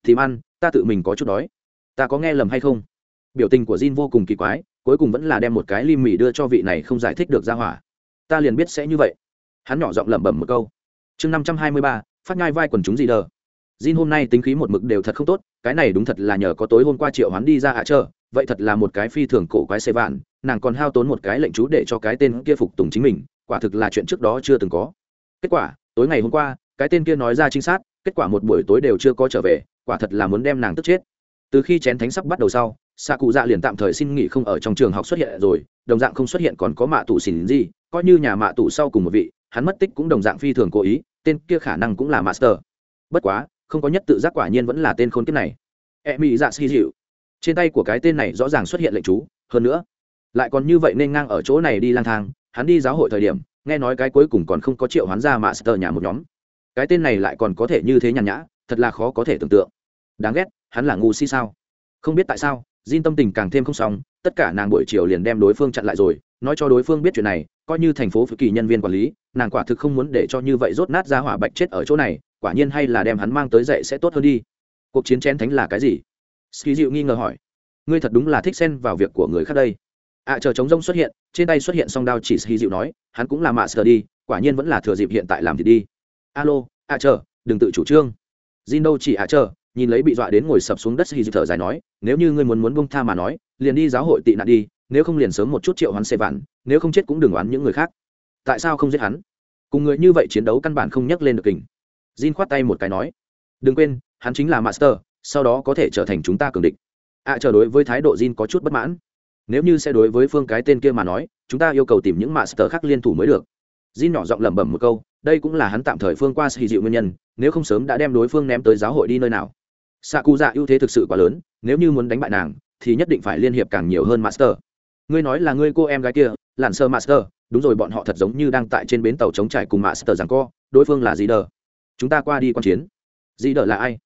Tìm ăn, ta tự mình có chút đói. Ta có nghe lầm hay không? Biểu tình của Jin vô cùng kỳ quái, cuối cùng vẫn là đem một cái ly mì đưa cho vị này không giải thích được ra hỏa ta liền biết sẽ như vậy. Hắn nhỏ giọng lẩm bẩm một câu. Chương năm trăm hai mươi ba, phát ngai vai quần chúng gì đờ? Jin hôm nay tính khí một mực đều thật không tốt, cái này đúng thật là nhờ có tối hôm qua triệu hắn đi ra hạ trợ vậy thật là một cái phi thường cổ quái xê vạn, nàng còn hao tốn một cái lệnh chú để cho cái tên kia phục tùng chính mình, quả thực là chuyện trước đó chưa từng có. Kết quả, tối ngày hôm qua, cái tên kia nói ra chính xác kết quả một buổi tối đều chưa có trở về, quả thật là muốn đem nàng tức chết. Từ khi chén thánh sắp bắt đầu sau xạ cụ dạ liền tạm thời xin nghỉ không ở trong trường học xuất hiện rồi, đồng dạng không xuất hiện còn có mạ tụ xỉn gì coi như nhà mạ tụ sau cùng một vị hắn mất tích cũng đồng dạng phi thường cố ý tên kia khả năng cũng là master. Bất quá không có nhất tự giác quả nhiên vẫn là tên khôn kiếp này. E mỹ dạ xì dịu. Trên tay của cái tên này rõ ràng xuất hiện lệnh chú hơn nữa lại còn như vậy nên ngang ở chỗ này đi lang thang hắn đi giáo hội thời điểm nghe nói cái cuối cùng còn không có triệu hoán ra master nhà một nhóm. Cái tên này lại còn có thể như thế nhàn nhã thật là khó có thể tưởng tượng. Đáng ghét hắn là ngu si sao? Không biết tại sao Jin tâm tình càng thêm không xong, tất cả nàng buổi chiều liền đem đối phương chặn lại rồi, nói cho đối phương biết chuyện này, coi như thành phố phự kỳ nhân viên quản lý, nàng quả thực không muốn để cho như vậy rốt nát ra hỏa bạch chết ở chỗ này, quả nhiên hay là đem hắn mang tới dậy sẽ tốt hơn đi. Cuộc chiến chén thánh là cái gì? Ski dịu nghi ngờ hỏi. Ngươi thật đúng là thích xen vào việc của người khác đây. À chờ chống rông xuất hiện, trên tay xuất hiện song đao chỉ Ski dịu nói, hắn cũng là mạ sờ đi, quả nhiên vẫn là thừa dịp hiện tại làm thì đi. Alo, à chờ, đừng tự chủ trương. Jin đâu chỉ à chờ, nhìn lấy bị dọa đến ngồi sập xuống đất hì thở dài nói nếu như ngươi muốn muốn bông tha mà nói liền đi giáo hội tị nạn đi nếu không liền sớm một chút triệu hắn xe vạn nếu không chết cũng đừng oán những người khác. Tại sao không giết hắn? Cùng người như vậy chiến đấu căn bản không nhắc lên được kình. Jin khoát tay một cái nói đừng quên hắn chính là master sau đó có thể trở thành chúng ta cường địch. Ạ à, chờ đối với thái độ jin có chút bất mãn. Nếu như sẽ đối với phương cái tên kia mà nói chúng ta yêu cầu tìm những master khác liên thủ mới được. Jin nhỏ giọng lẩm bẩm một câu đây cũng là hắn tạm thời phương qua xì dịu nguyên nhân nếu không sớm đã đem đối phương ném tới giáo hội đi nơi nào. Xạ cụ dạ ưu thế thực sự quá lớn nếu như muốn đánh bại nàng thì nhất định phải liên hiệp càng nhiều hơn master ngươi nói là ngươi cô em gái kia lặn sơ master, đúng rồi, bọn họ thật giống như đang tại trên bến tàu chống trải cùng master rằng co, đối phương là gì đờ chúng ta qua đi quan chiến. Gì đờ là ai?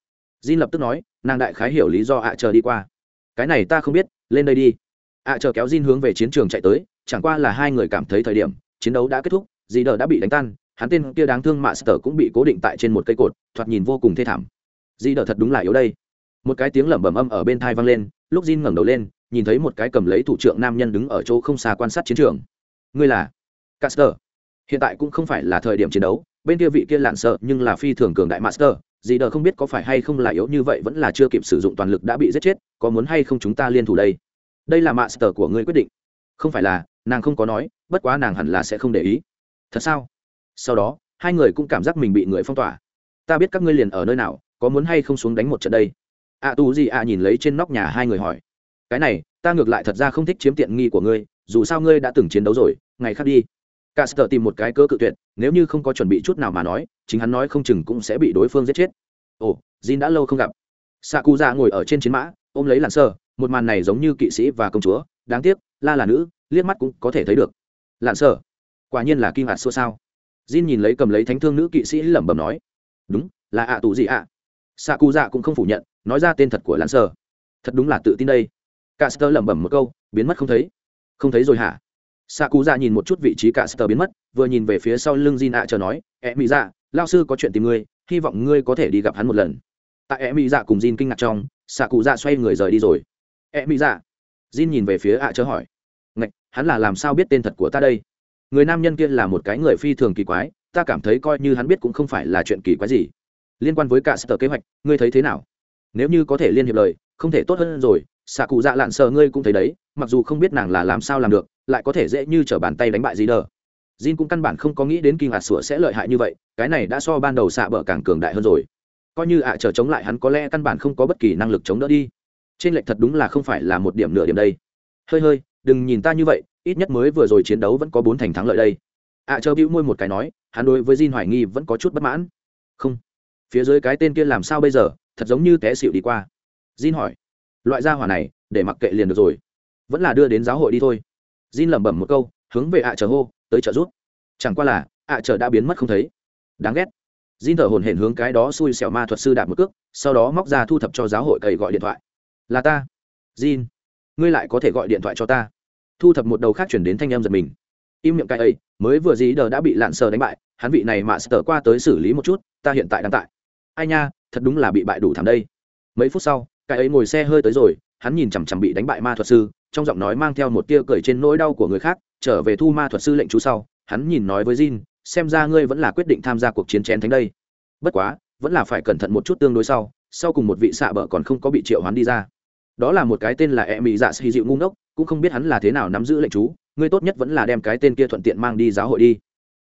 Jin lập tức nói, nàng đại khái hiểu lý do ạ, chờ đi qua. Cái này ta không biết, lên đây đi. Ạ, chờ kéo Jin hướng về chiến trường chạy tới, chẳng qua là hai người cảm thấy thời điểm, chiến đấu đã kết thúc dì đờ đã bị đánh tan, hắn tên kia đáng thương mạ cũng bị cố định tại trên một cây cột, thoạt nhìn vô cùng thê thảm. Dì đờ thật đúng là yếu đây. Một cái tiếng lẩm bẩm âm ở bên thai vang lên lúc Jin ngẩng đầu lên, nhìn thấy một cái cầm lấy thủ trưởng nam nhân đứng ở chỗ không xa quan sát chiến trường. Ngươi là caster. Hiện tại cũng không phải là thời điểm chiến đấu, bên kia vị kia lạn sợ nhưng là phi thường cường đại master. Dì đờ không biết có phải hay không là yếu như vậy vẫn là chưa kịp sử dụng toàn lực đã bị giết chết, có muốn hay không chúng ta liên thủ đây? Đây là master của ngươi quyết định. Không phải là, nàng không có nói, bất quá nàng hẳn là sẽ không để ý. Thật sao? Sau đó, hai người cũng cảm giác mình bị người phong tỏa. Ta biết các ngươi liền ở nơi nào, có muốn hay không xuống đánh một trận đây? Ạ à, tù gì ạ nhìn lấy trên nóc nhà hai người hỏi cái này ta ngược lại thật ra không thích chiếm tiện nghi của ngươi dù sao ngươi đã từng chiến đấu rồi ngày khác đi. Cả sở tìm một cái cơ cự tuyệt nếu như không có chuẩn bị chút nào mà nói chính hắn nói không chừng cũng sẽ bị đối phương giết chết. Ồ jin đã lâu không gặp. Xạ cụ dạ ngồi ở trên chiến mã ôm lấy làn sơ một màn này giống như kỵ sĩ và công chúa đáng tiếc la là nữ liếc mắt cũng có thể thấy được. Lạn sơ quả nhiên là kinh hạt xua sao jin nhìn lấy cầm lấy thánh thương nữ kỵ sĩ lẩm bẩm nói đúng là ạ tù gì ạ xạ cụ dạ cũng không phủ nhận, nói ra tên thật của lãn sơ thật đúng là tự tin đây. Cả sơ lẩm bẩm một câu, biến mất không thấy. Không thấy rồi hả? Xạ cụ dạ nhìn một chút vị trí cả sơ biến mất, vừa nhìn về phía sau lưng Jin nạ chờ nói e mỹ dạ lao sư có chuyện tìm ngươi, hy vọng ngươi có thể đi gặp hắn một lần. Tại e mỹ dạ cùng Jin kinh ngạc trong xạ cụ dạ xoay người rời đi rồi. E mỹ dạ? Jin nhìn về phía ạ chờ hỏi. Ngạch, hắn là làm sao biết tên thật của ta đây? Người nam nhân kia là một cái người phi thường kỳ quái, ta cảm thấy coi như hắn biết cũng không phải là chuyện kỳ quái gì liên quan với cả sở kế hoạch, ngươi thấy thế nào? Nếu như có thể liên hiệp lời, không thể tốt hơn rồi, xạ cụ dạ lạn sờ ngươi cũng thấy đấy, mặc dù không biết nàng là làm sao làm được, lại có thể dễ như t r ở bàn tay đánh bại gì đờ jin cũng căn bản không có nghĩ đến kinh hạt sủa sẽ lợi hại như vậy, cái này đã so ban đầu xạ bờ càng cường đại hơn rồi. Coi như ạ à chờ chống lại hắn có lẽ căn bản không có bất kỳ năng lực chống đỡ đi. Trên lệch thật đúng là không phải là một điểm nửa điểm đây. Hơi hơi, đừng nhìn ta như vậy, ít nhất mới vừa rồi chiến đấu vẫn có bốn thành thắng lợi đây. Ạ à chờ bĩu môi một cái nói, hắn đối với jin hoài nghi vẫn có chút bất mãn. Không phía dưới cái tên kia làm sao bây giờ, thật giống như té xịu đi qua. Jin hỏi, loại gia hỏa này, để mặc kệ liền được rồi. Vẫn là đưa đến giáo hội đi thôi. Jin lẩm bẩm một câu, hướng về ạ à chờ hô, tới trợ rút chẳng qua là, ạ à chờ đã biến mất không thấy. Đáng ghét. Jin thở hồn hển hướng cái đó xui xẻo ma thuật sư đạp một cước, sau đó móc ra thu thập cho giáo hội cậy gọi điện thoại. Là ta. Jin, ngươi lại có thể gọi điện thoại cho ta. Thu thập một đầu khác chuyển đến thanh em giật mình. Im miệng cái ấy, mới vừa dí đờ đã bị lạn sờ đánh bại, hắn vị này mà sờ qua tới xử lý một chút, ta hiện tại đang tại ai nha thật đúng là bị bại đủ thảm đây. Mấy phút sau cái ấy ngồi xe hơi tới rồi hắn nhìn chằm chằm bị đánh bại ma thuật sư trong giọng nói mang theo một tia cười trên nỗi đau của người khác trở về thu ma thuật sư lệnh chú sau hắn nhìn nói với Jin, xem ra ngươi vẫn là quyết định tham gia cuộc chiến chén thánh đây. Bất quá vẫn là phải cẩn thận một chút tương đối sau sau cùng một vị xạ bờ còn không có bị triệu hoán đi ra. Đó là một cái tên là e mỹ dạ xì dịu ngu ngốc cũng không biết hắn là thế nào nắm giữ lệnh chú ngươi tốt nhất vẫn là đem cái tên kia thuận tiện mang đi giáo hội đi.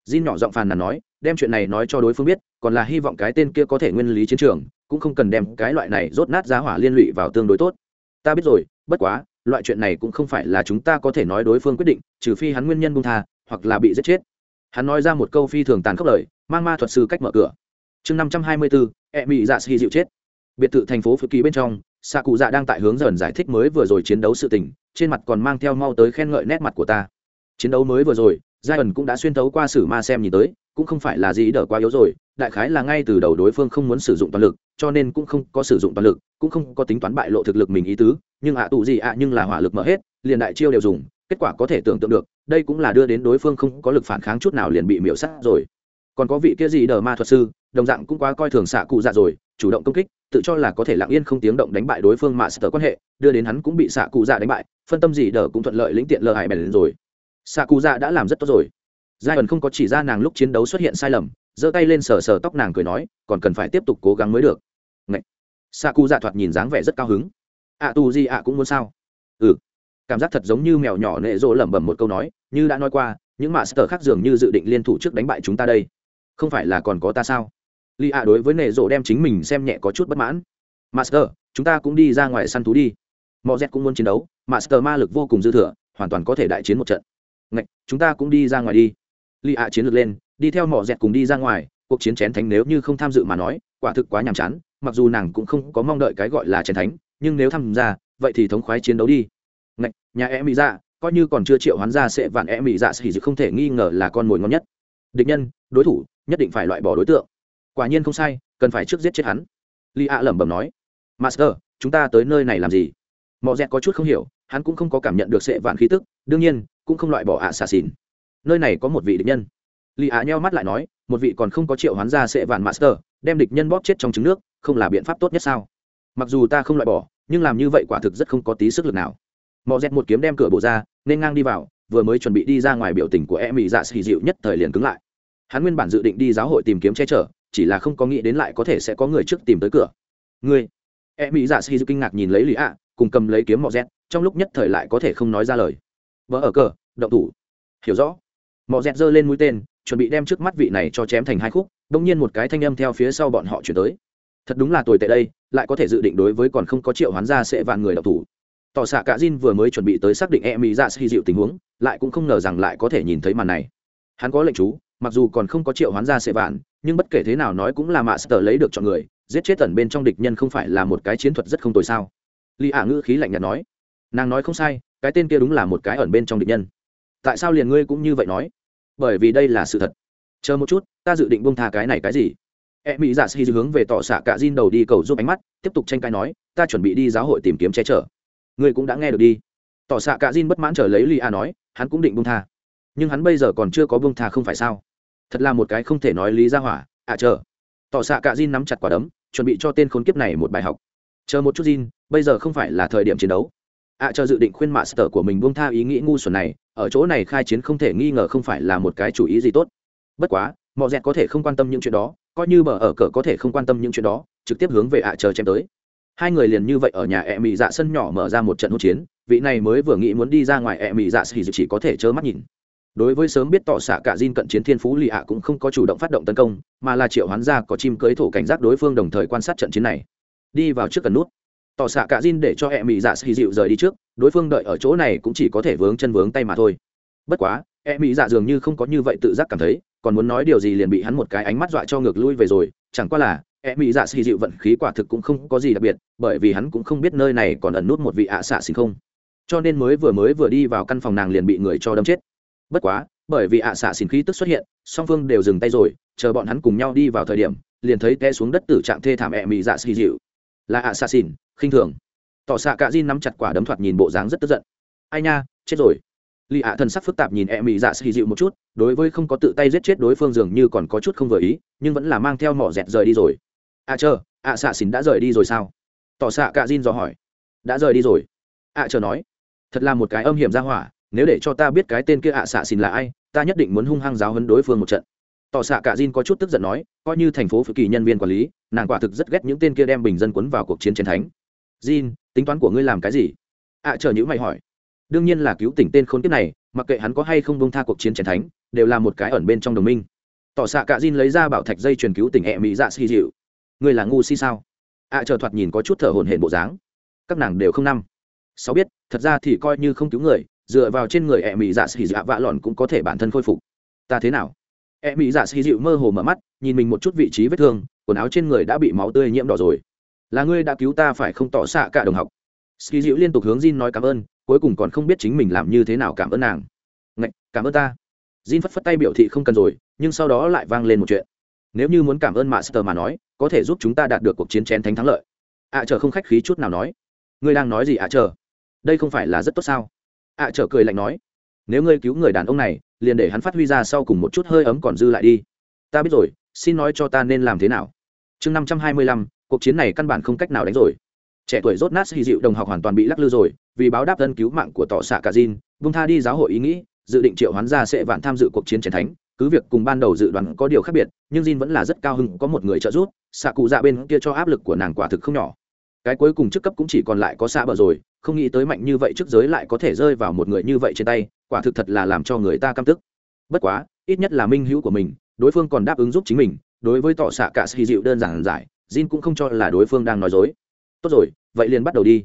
Jin nhỏ giọng phàn nàn nói, đem chuyện này nói cho đối phương biết, còn là hy vọng cái tên kia có thể nguyên lý chiến trường, cũng không cần đem cái loại này rốt nát giá hỏa liên lụy vào tương đối tốt. Ta biết rồi, bất quá, loại chuyện này cũng không phải là chúng ta có thể nói đối phương quyết định, trừ phi hắn nguyên nhân buông tha, hoặc là bị giết chết. Hắn nói ra một câu phi thường tàn khốc lời, mang ma thuật sư cách mở cửa. Chương năm trăm hai mươi e dạ xì dịu chết. Biệt thự thành phố phự kỳ bên trong xạ cụ dạ đang tại hướng dần giải thích mới vừa rồi chiến đấu sự tình, trên mặt còn mang theo mau tới khen ngợi nét mặt của ta. Chiến đấu mới vừa rồi giai ẩn cũng đã xuyên thấu qua sử ma xem nhìn tới, cũng không phải là gì đỡ quá yếu rồi, đại khái là ngay từ đầu đối phương không muốn sử dụng toàn lực, cho nên cũng không có sử dụng toàn lực, cũng không có tính toán bại lộ thực lực mình ý tứ, nhưng ạ tụ gì ạ, nhưng là hỏa lực mở hết, liền đại chiêu đều dùng, kết quả có thể tưởng tượng được, đây cũng là đưa đến đối phương không có lực phản kháng chút nào liền bị miễu sát rồi. Còn có vị kia gì đờ ma thuật sư, đồng dạng cũng quá coi thường xạ cụ dạ rồi, chủ động công kích, tự cho là có thể lặng yên không tiếng động đánh bại đối phương mà sờ quan hệ, đưa đến hắn cũng bị xạ cụ dạ đánh bại, phân tâm gì đờ cũng thuận lợi lĩnh tiện lờ hại bèn rồi xạ cụ dạ đã làm rất tốt rồi. Giai ẩn không có chỉ ra nàng lúc chiến đấu xuất hiện sai lầm, giơ tay lên sờ sờ tóc nàng cười nói, còn cần phải tiếp tục cố gắng mới được. Ngậy! xạ cụ dạ thoạt nhìn dáng vẻ rất cao hứng. Ạ tu gì ạ, cũng muốn sao? Ừ. Cảm giác thật giống như mèo nhỏ nệ rộ lẩm bẩm một câu nói, như đã nói qua, những mạ sờ khác dường như dự định liên thủ trước đánh bại chúng ta đây. Không phải là còn có ta sao? Li ạ đối với nệ rộ đem chính mình xem nhẹ có chút bất mãn. Master, chúng ta cũng đi ra ngoài săn thú đi. Mọi z cũng muốn chiến đấu, master ma lực vô cùng dư thừa, hoàn toàn có thể đại chiến một trận. Ngạch, chúng ta cũng đi ra ngoài đi. Li ạ chiến lược lên đi theo mỏ dẹt cùng đi ra ngoài cuộc chiến chén thánh nếu như không tham dự mà nói quả thực quá nhàm chán mặc dù nàng cũng không có mong đợi cái gọi là chén thánh nhưng nếu tham gia vậy thì thống khoái chiến đấu đi. Ngạch, nhà em mỹ dạ coi như còn chưa triệu hoán ra sẽ vạn em mỹ dạ thì không thể nghi ngờ là con mồi ngon nhất. Địch nhân đối thủ nhất định phải loại bỏ đối tượng. Quả nhiên không sai cần phải trước giết chết hắn. Li ạ lẩm bẩm nói master chúng ta tới nơi này làm gì? Mọi dẹt có chút không hiểu, hắn cũng không có cảm nhận được sệ vạn khí tức, đương nhiên, cũng không loại bỏ ạ xà xỉn. Nơi này có một vị địch nhân. Lì ạ nheo mắt lại nói, một vị còn không có triệu hoán ra sệ vạn master, đem địch nhân bóp chết trong trứng nước, không là biện pháp tốt nhất sao? Mặc dù ta không loại bỏ, nhưng làm như vậy quả thực rất không có tí sức lực nào. Mò dẹt một kiếm đem cửa bổ ra, nên ngang đi vào, vừa mới chuẩn bị đi ra ngoài biểu tình của em mỹ dạ xì dịu nhất thời liền cứng lại. Hắn nguyên bản dự định đi giáo hội tìm kiếm che chở, chỉ là không có nghĩ đến lại có thể sẽ có người trước tìm tới cửa. Ngươi. Em mỹ dạ xì dịu kinh ngạc nhìn lấy lý ạ cùng cầm lấy kiếm mọ rẹt trong lúc nhất thời lại có thể không nói ra lời. Vỡ ở cờ, động thủ. Hiểu rõ. Mọ rẹt giơ lên mũi tên, chuẩn bị đem trước mắt vị này cho chém thành hai khúc đông nhiên một cái thanh âm theo phía sau bọn họ chuyển tới. Thật đúng là tồi tệ đây, lại có thể dự định đối với còn không có triệu hoán ra sẽ vạn người đọc thủ. Tỏ xạ cả Jin vừa mới chuẩn bị tới xác định e mỹ dạ xì dịu tình huống, lại cũng không ngờ rằng lại có thể nhìn thấy màn này. Hắn có lệnh chú, mặc dù còn không có triệu hoán ra sẽ vạn, nhưng bất kể thế nào nói cũng là mạ sờ lấy được chọn người, giết chết tần bên trong địch nhân không phải là một cái chiến thuật rất không tồi sao? Lý ả ngữ khí lạnh nhạt nói. Nàng nói không sai cái tên kia đúng là một cái ẩn bên trong địch nhân. Tại sao liền ngươi cũng như vậy nói? Bởi vì đây là sự thật. Chờ một chút ta dự định bông tha cái này cái gì? E mỹ giả xì hướng về tỏ xạ cả Jin đầu đi cầu giúp ánh mắt tiếp tục tranh cãi nói ta chuẩn bị đi giáo hội tìm kiếm che chở. Ngươi cũng đã nghe được đi. Tỏ xạ cả Jin bất mãn trở lấy Lý a nói hắn cũng định bông tha. Nhưng hắn bây giờ còn chưa có bông tha không phải sao? Thật là một cái không thể nói lý ra hỏa. À, chờ. Tỏ xạ cả Jin nắm chặt quả đấm chuẩn bị cho tên khốn kiếp này một bài học. Chờ một chút Jin bây giờ không phải là thời điểm chiến đấu. Ạ à, chờ dự định khuyên mạ sở của mình buông tha ý nghĩ ngu xuẩn này ở chỗ này khai chiến không thể nghi ngờ không phải là một cái chủ ý gì tốt. Bất quá mọ dẹt có thể không quan tâm những chuyện đó coi như bờ ở cờ có thể không quan tâm những chuyện đó trực tiếp hướng về ạ chờ chém tới. Hai người liền như vậy ở nhà ẹ mị dạ sân nhỏ mở ra một trận hỗn chiến vị này mới vừa nghĩ muốn đi ra ngoài ẹ mị dạ thì chỉ có thể trơ mắt nhìn. Đối với sớm biết tỏ xạ cả Jin cận chiến thiên phú lì ạ cũng không có chủ động phát động tấn công mà là triệu hoán ra có chim cưới thổ cảnh giác đối phương đồng thời quan sát trận chiến này. Đi vào trước cần nút tỏ xạ cả Jin để cho ẹ mị dạ xì dịu rời đi trước, đối phương đợi ở chỗ này cũng chỉ có thể vướng chân vướng tay mà thôi. Bất quá, ẹ mị dạ dường như không có như vậy tự giác cảm thấy, còn muốn nói điều gì liền bị hắn một cái ánh mắt dọa cho ngược lui về rồi, chẳng qua là e mỹ dạ xì dịu vận khí quả thực cũng không có gì đặc biệt, bởi vì hắn cũng không biết nơi này còn ẩn nút một vị ạ xạ xì không. Cho nên mới vừa mới vừa đi vào căn phòng nàng liền bị người cho đâm chết. Bất quá, bởi vì ạ xạ xin khí tức xuất hiện, song phương đều dừng tay rồi, chờ bọn hắn cùng nhau đi vào thời điểm, liền thấy té xuống đất tử trạng thê thảm ẹ mị dạ xì dịu. Là ạ xạ xin khinh thường. Tỏ xạ cả Jin nắm chặt quả đấm thoạt nhìn bộ dáng rất tức giận. Ai nha, chết rồi. Lì ạ thần sắc phức tạp nhìn e mị dạ xì dịu một chút, đối với không có tự tay giết chết đối phương dường như còn có chút không vừa ý, nhưng vẫn là mang theo mỏ dẹt rời đi rồi. À chờ, ạ xạ xỉn đã rời đi rồi sao? Tỏ xạ cạ Jin dò hỏi. Đã rời đi rồi. Ạ chờ nói. Thật là một cái âm hiểm ra hỏa, nếu để cho ta biết cái tên kia ạ xạ xỉn là ai, ta nhất định muốn hung hăng giáo hấn đối phương một trận. Tỏ xạ cạ Jin có chút tức giận nói, coi như thành phố phự kỳ nhân viên quản lý, nàng quả thực rất ghét những tên kia đem bình dân quấn vào cuộc chiến chiến thánh. Jin, tính toán của ngươi làm cái gì? Ạ chờ những mày hỏi. Đương nhiên là cứu tỉnh tên khốn kiếp này, mặc kệ hắn có hay không bông tha cuộc chiến chiến thánh, đều là một cái ẩn bên trong đồng minh. Tỏ xạ cả Jin lấy ra bảo thạch dây truyền cứu tỉnh e mỹ dạ xì dịu. Ngươi là ngu si sao? Ạ chờ thoạt nhìn có chút thở hổn hển bộ dáng. Các nàng đều không năm sáu biết, thật ra thì coi như không cứu người, dựa vào trên người e mỹ dạ xì dạ vạ lòn cũng có thể bản thân khôi phục. Ta thế nào? E mỹ dạ xì dịu mơ hồ mở mắt, nhìn mình một chút vị trí vết thương, quần áo trên người đã bị máu tươi nhiễm đỏ rồi là ngươi đã cứu ta phải không tỏ xạ cả đồng học. Ski dịu liên tục hướng Jin nói cảm ơn cuối cùng còn không biết chính mình làm như thế nào cảm ơn nàng. Ngạch, cảm ơn ta. Jin phất phất tay biểu thị không cần rồi nhưng sau đó lại vang lên một chuyện. Nếu như muốn cảm ơn master mà nói có thể giúp chúng ta đạt được cuộc chiến chén thánh thắng lợi. Ạ à, chờ không khách khí chút nào nói. Ngươi đang nói gì ạ à, chờ? Đây không phải là rất tốt sao? Ạ à, chờ cười lạnh nói. Nếu ngươi cứu người đàn ông này liền để hắn phát huy ra sau cùng một chút hơi ấm còn dư lại đi. Ta biết rồi xin nói cho ta nên làm thế nào. Chương năm trăm hai mươi lăm cuộc chiến này căn bản không cách nào đánh rồi. Trẻ tuổi rốt nát hy dịu đồng học hoàn toàn bị lắc lư rồi vì báo đáp thân cứu mạng của tỏ xạ cả Jin, vung tha đi giáo hội ý nghĩ dự định triệu hoán ra sẽ vạn tham dự cuộc chiến chiến thánh. Cứ việc cùng ban đầu dự đoán có điều khác biệt nhưng Jin vẫn là rất cao hứng có một người trợ giúp xạ cụ dạ bên kia cho áp lực của nàng quả thực không nhỏ. Cái cuối cùng chức cấp cũng chỉ còn lại có xạ bờ rồi không nghĩ tới mạnh như vậy trước giới lại có thể rơi vào một người như vậy trên tay quả thực thật là làm cho người ta căm tức. Bất quá ít nhất là minh hữu của mình đối phương còn đáp ứng giúp chính mình đối với tỏ xạ cả Hy dịu đơn giản giải Jin cũng không cho là đối phương đang nói dối. Tốt rồi, vậy liền bắt đầu đi.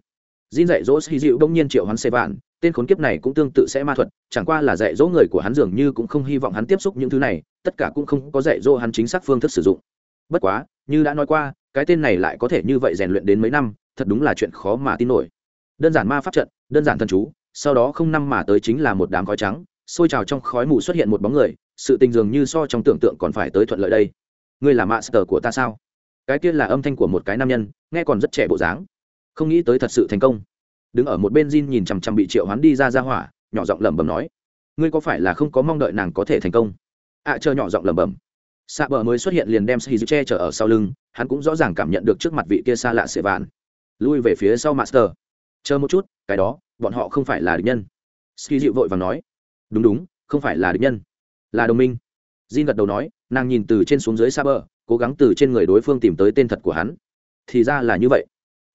Jin dạy dỗ xì dịu đông nhiên triệu hắn xe vạn tên khốn kiếp này cũng tương tự sẽ ma thuật, chẳng qua là dạy dỗ người của hắn dường như cũng không hy vọng hắn tiếp xúc những thứ này, tất cả cũng không có dạy dỗ hắn chính xác phương thức sử dụng. Bất quá, như đã nói qua, cái tên này lại có thể như vậy rèn luyện đến mấy năm, thật đúng là chuyện khó mà tin nổi. Đơn giản ma pháp trận, đơn giản thần chú, sau đó không năm mà tới chính là một đám khói trắng, xôi trào trong khói mù xuất hiện một bóng người, sự tình dường như so trong tưởng tượng còn phải tới thuận lợi đây. Ngươi là master của ta sao? Cái kia là âm thanh của một cái nam nhân nghe còn rất trẻ bộ dáng. Không nghĩ tới thật sự thành công. Đứng ở một bên Jin nhìn chằm chằm bị triệu hoán đi ra ra hỏa nhỏ giọng lẩm bẩm nói ngươi có phải là không có mong đợi nàng có thể thành công? Ạ à, chờ nhỏ giọng lẩm bẩm. Xạ bờ mới xuất hiện liền đem sĩ che chở ở sau lưng hắn cũng rõ ràng cảm nhận được trước mặt vị kia xa lạ sệ vạn. Lui về phía sau master. Chờ một chút cái đó bọn họ không phải là địch nhân. Ski dịu vội và nói đúng đúng không phải là địch nhân là đồng minh. Jin gật đầu nói nàng nhìn từ trên xuống dưới xa bờ cố gắng từ trên người đối phương tìm tới tên thật của hắn. Thì ra là như vậy.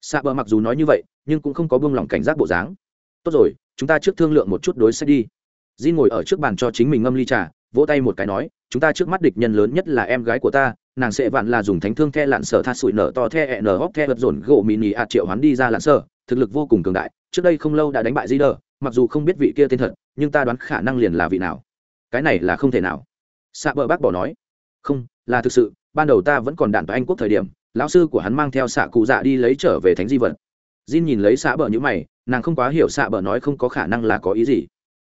Xạ bờ mặc dù nói như vậy, nhưng cũng không có buông lỏng cảnh giác bộ dáng. Tốt rồi, chúng ta trước thương lượng một chút đối sách đi. Di ngồi ở trước bàn cho chính mình ngâm ly trà, vỗ tay một cái nói, chúng ta trước mắt địch nhân lớn nhất là em gái của ta, nàng sẽ vạn là dùng thánh thương the lặn sở tha sụi nở to the ẹ nở hóc the vật dồn gỗ mini ạt triệu hắn đi ra lặn sở, thực lực vô cùng cường đại, trước đây không lâu đã đánh bại di đờ mặc dù không biết vị kia tên thật, nhưng ta đoán khả năng liền là vị nào. Cái này là không thể nào. Xạ bờ bác bỏ nói, không, là thực sự ban đầu ta vẫn còn đạn tại anh quốc thời điểm, lão sư của hắn mang theo xạ cụ dạ đi lấy trở về thánh di vật. Jin nhìn lấy xạ bờ như mày, nàng không quá hiểu xạ bờ nói không có khả năng là có ý gì.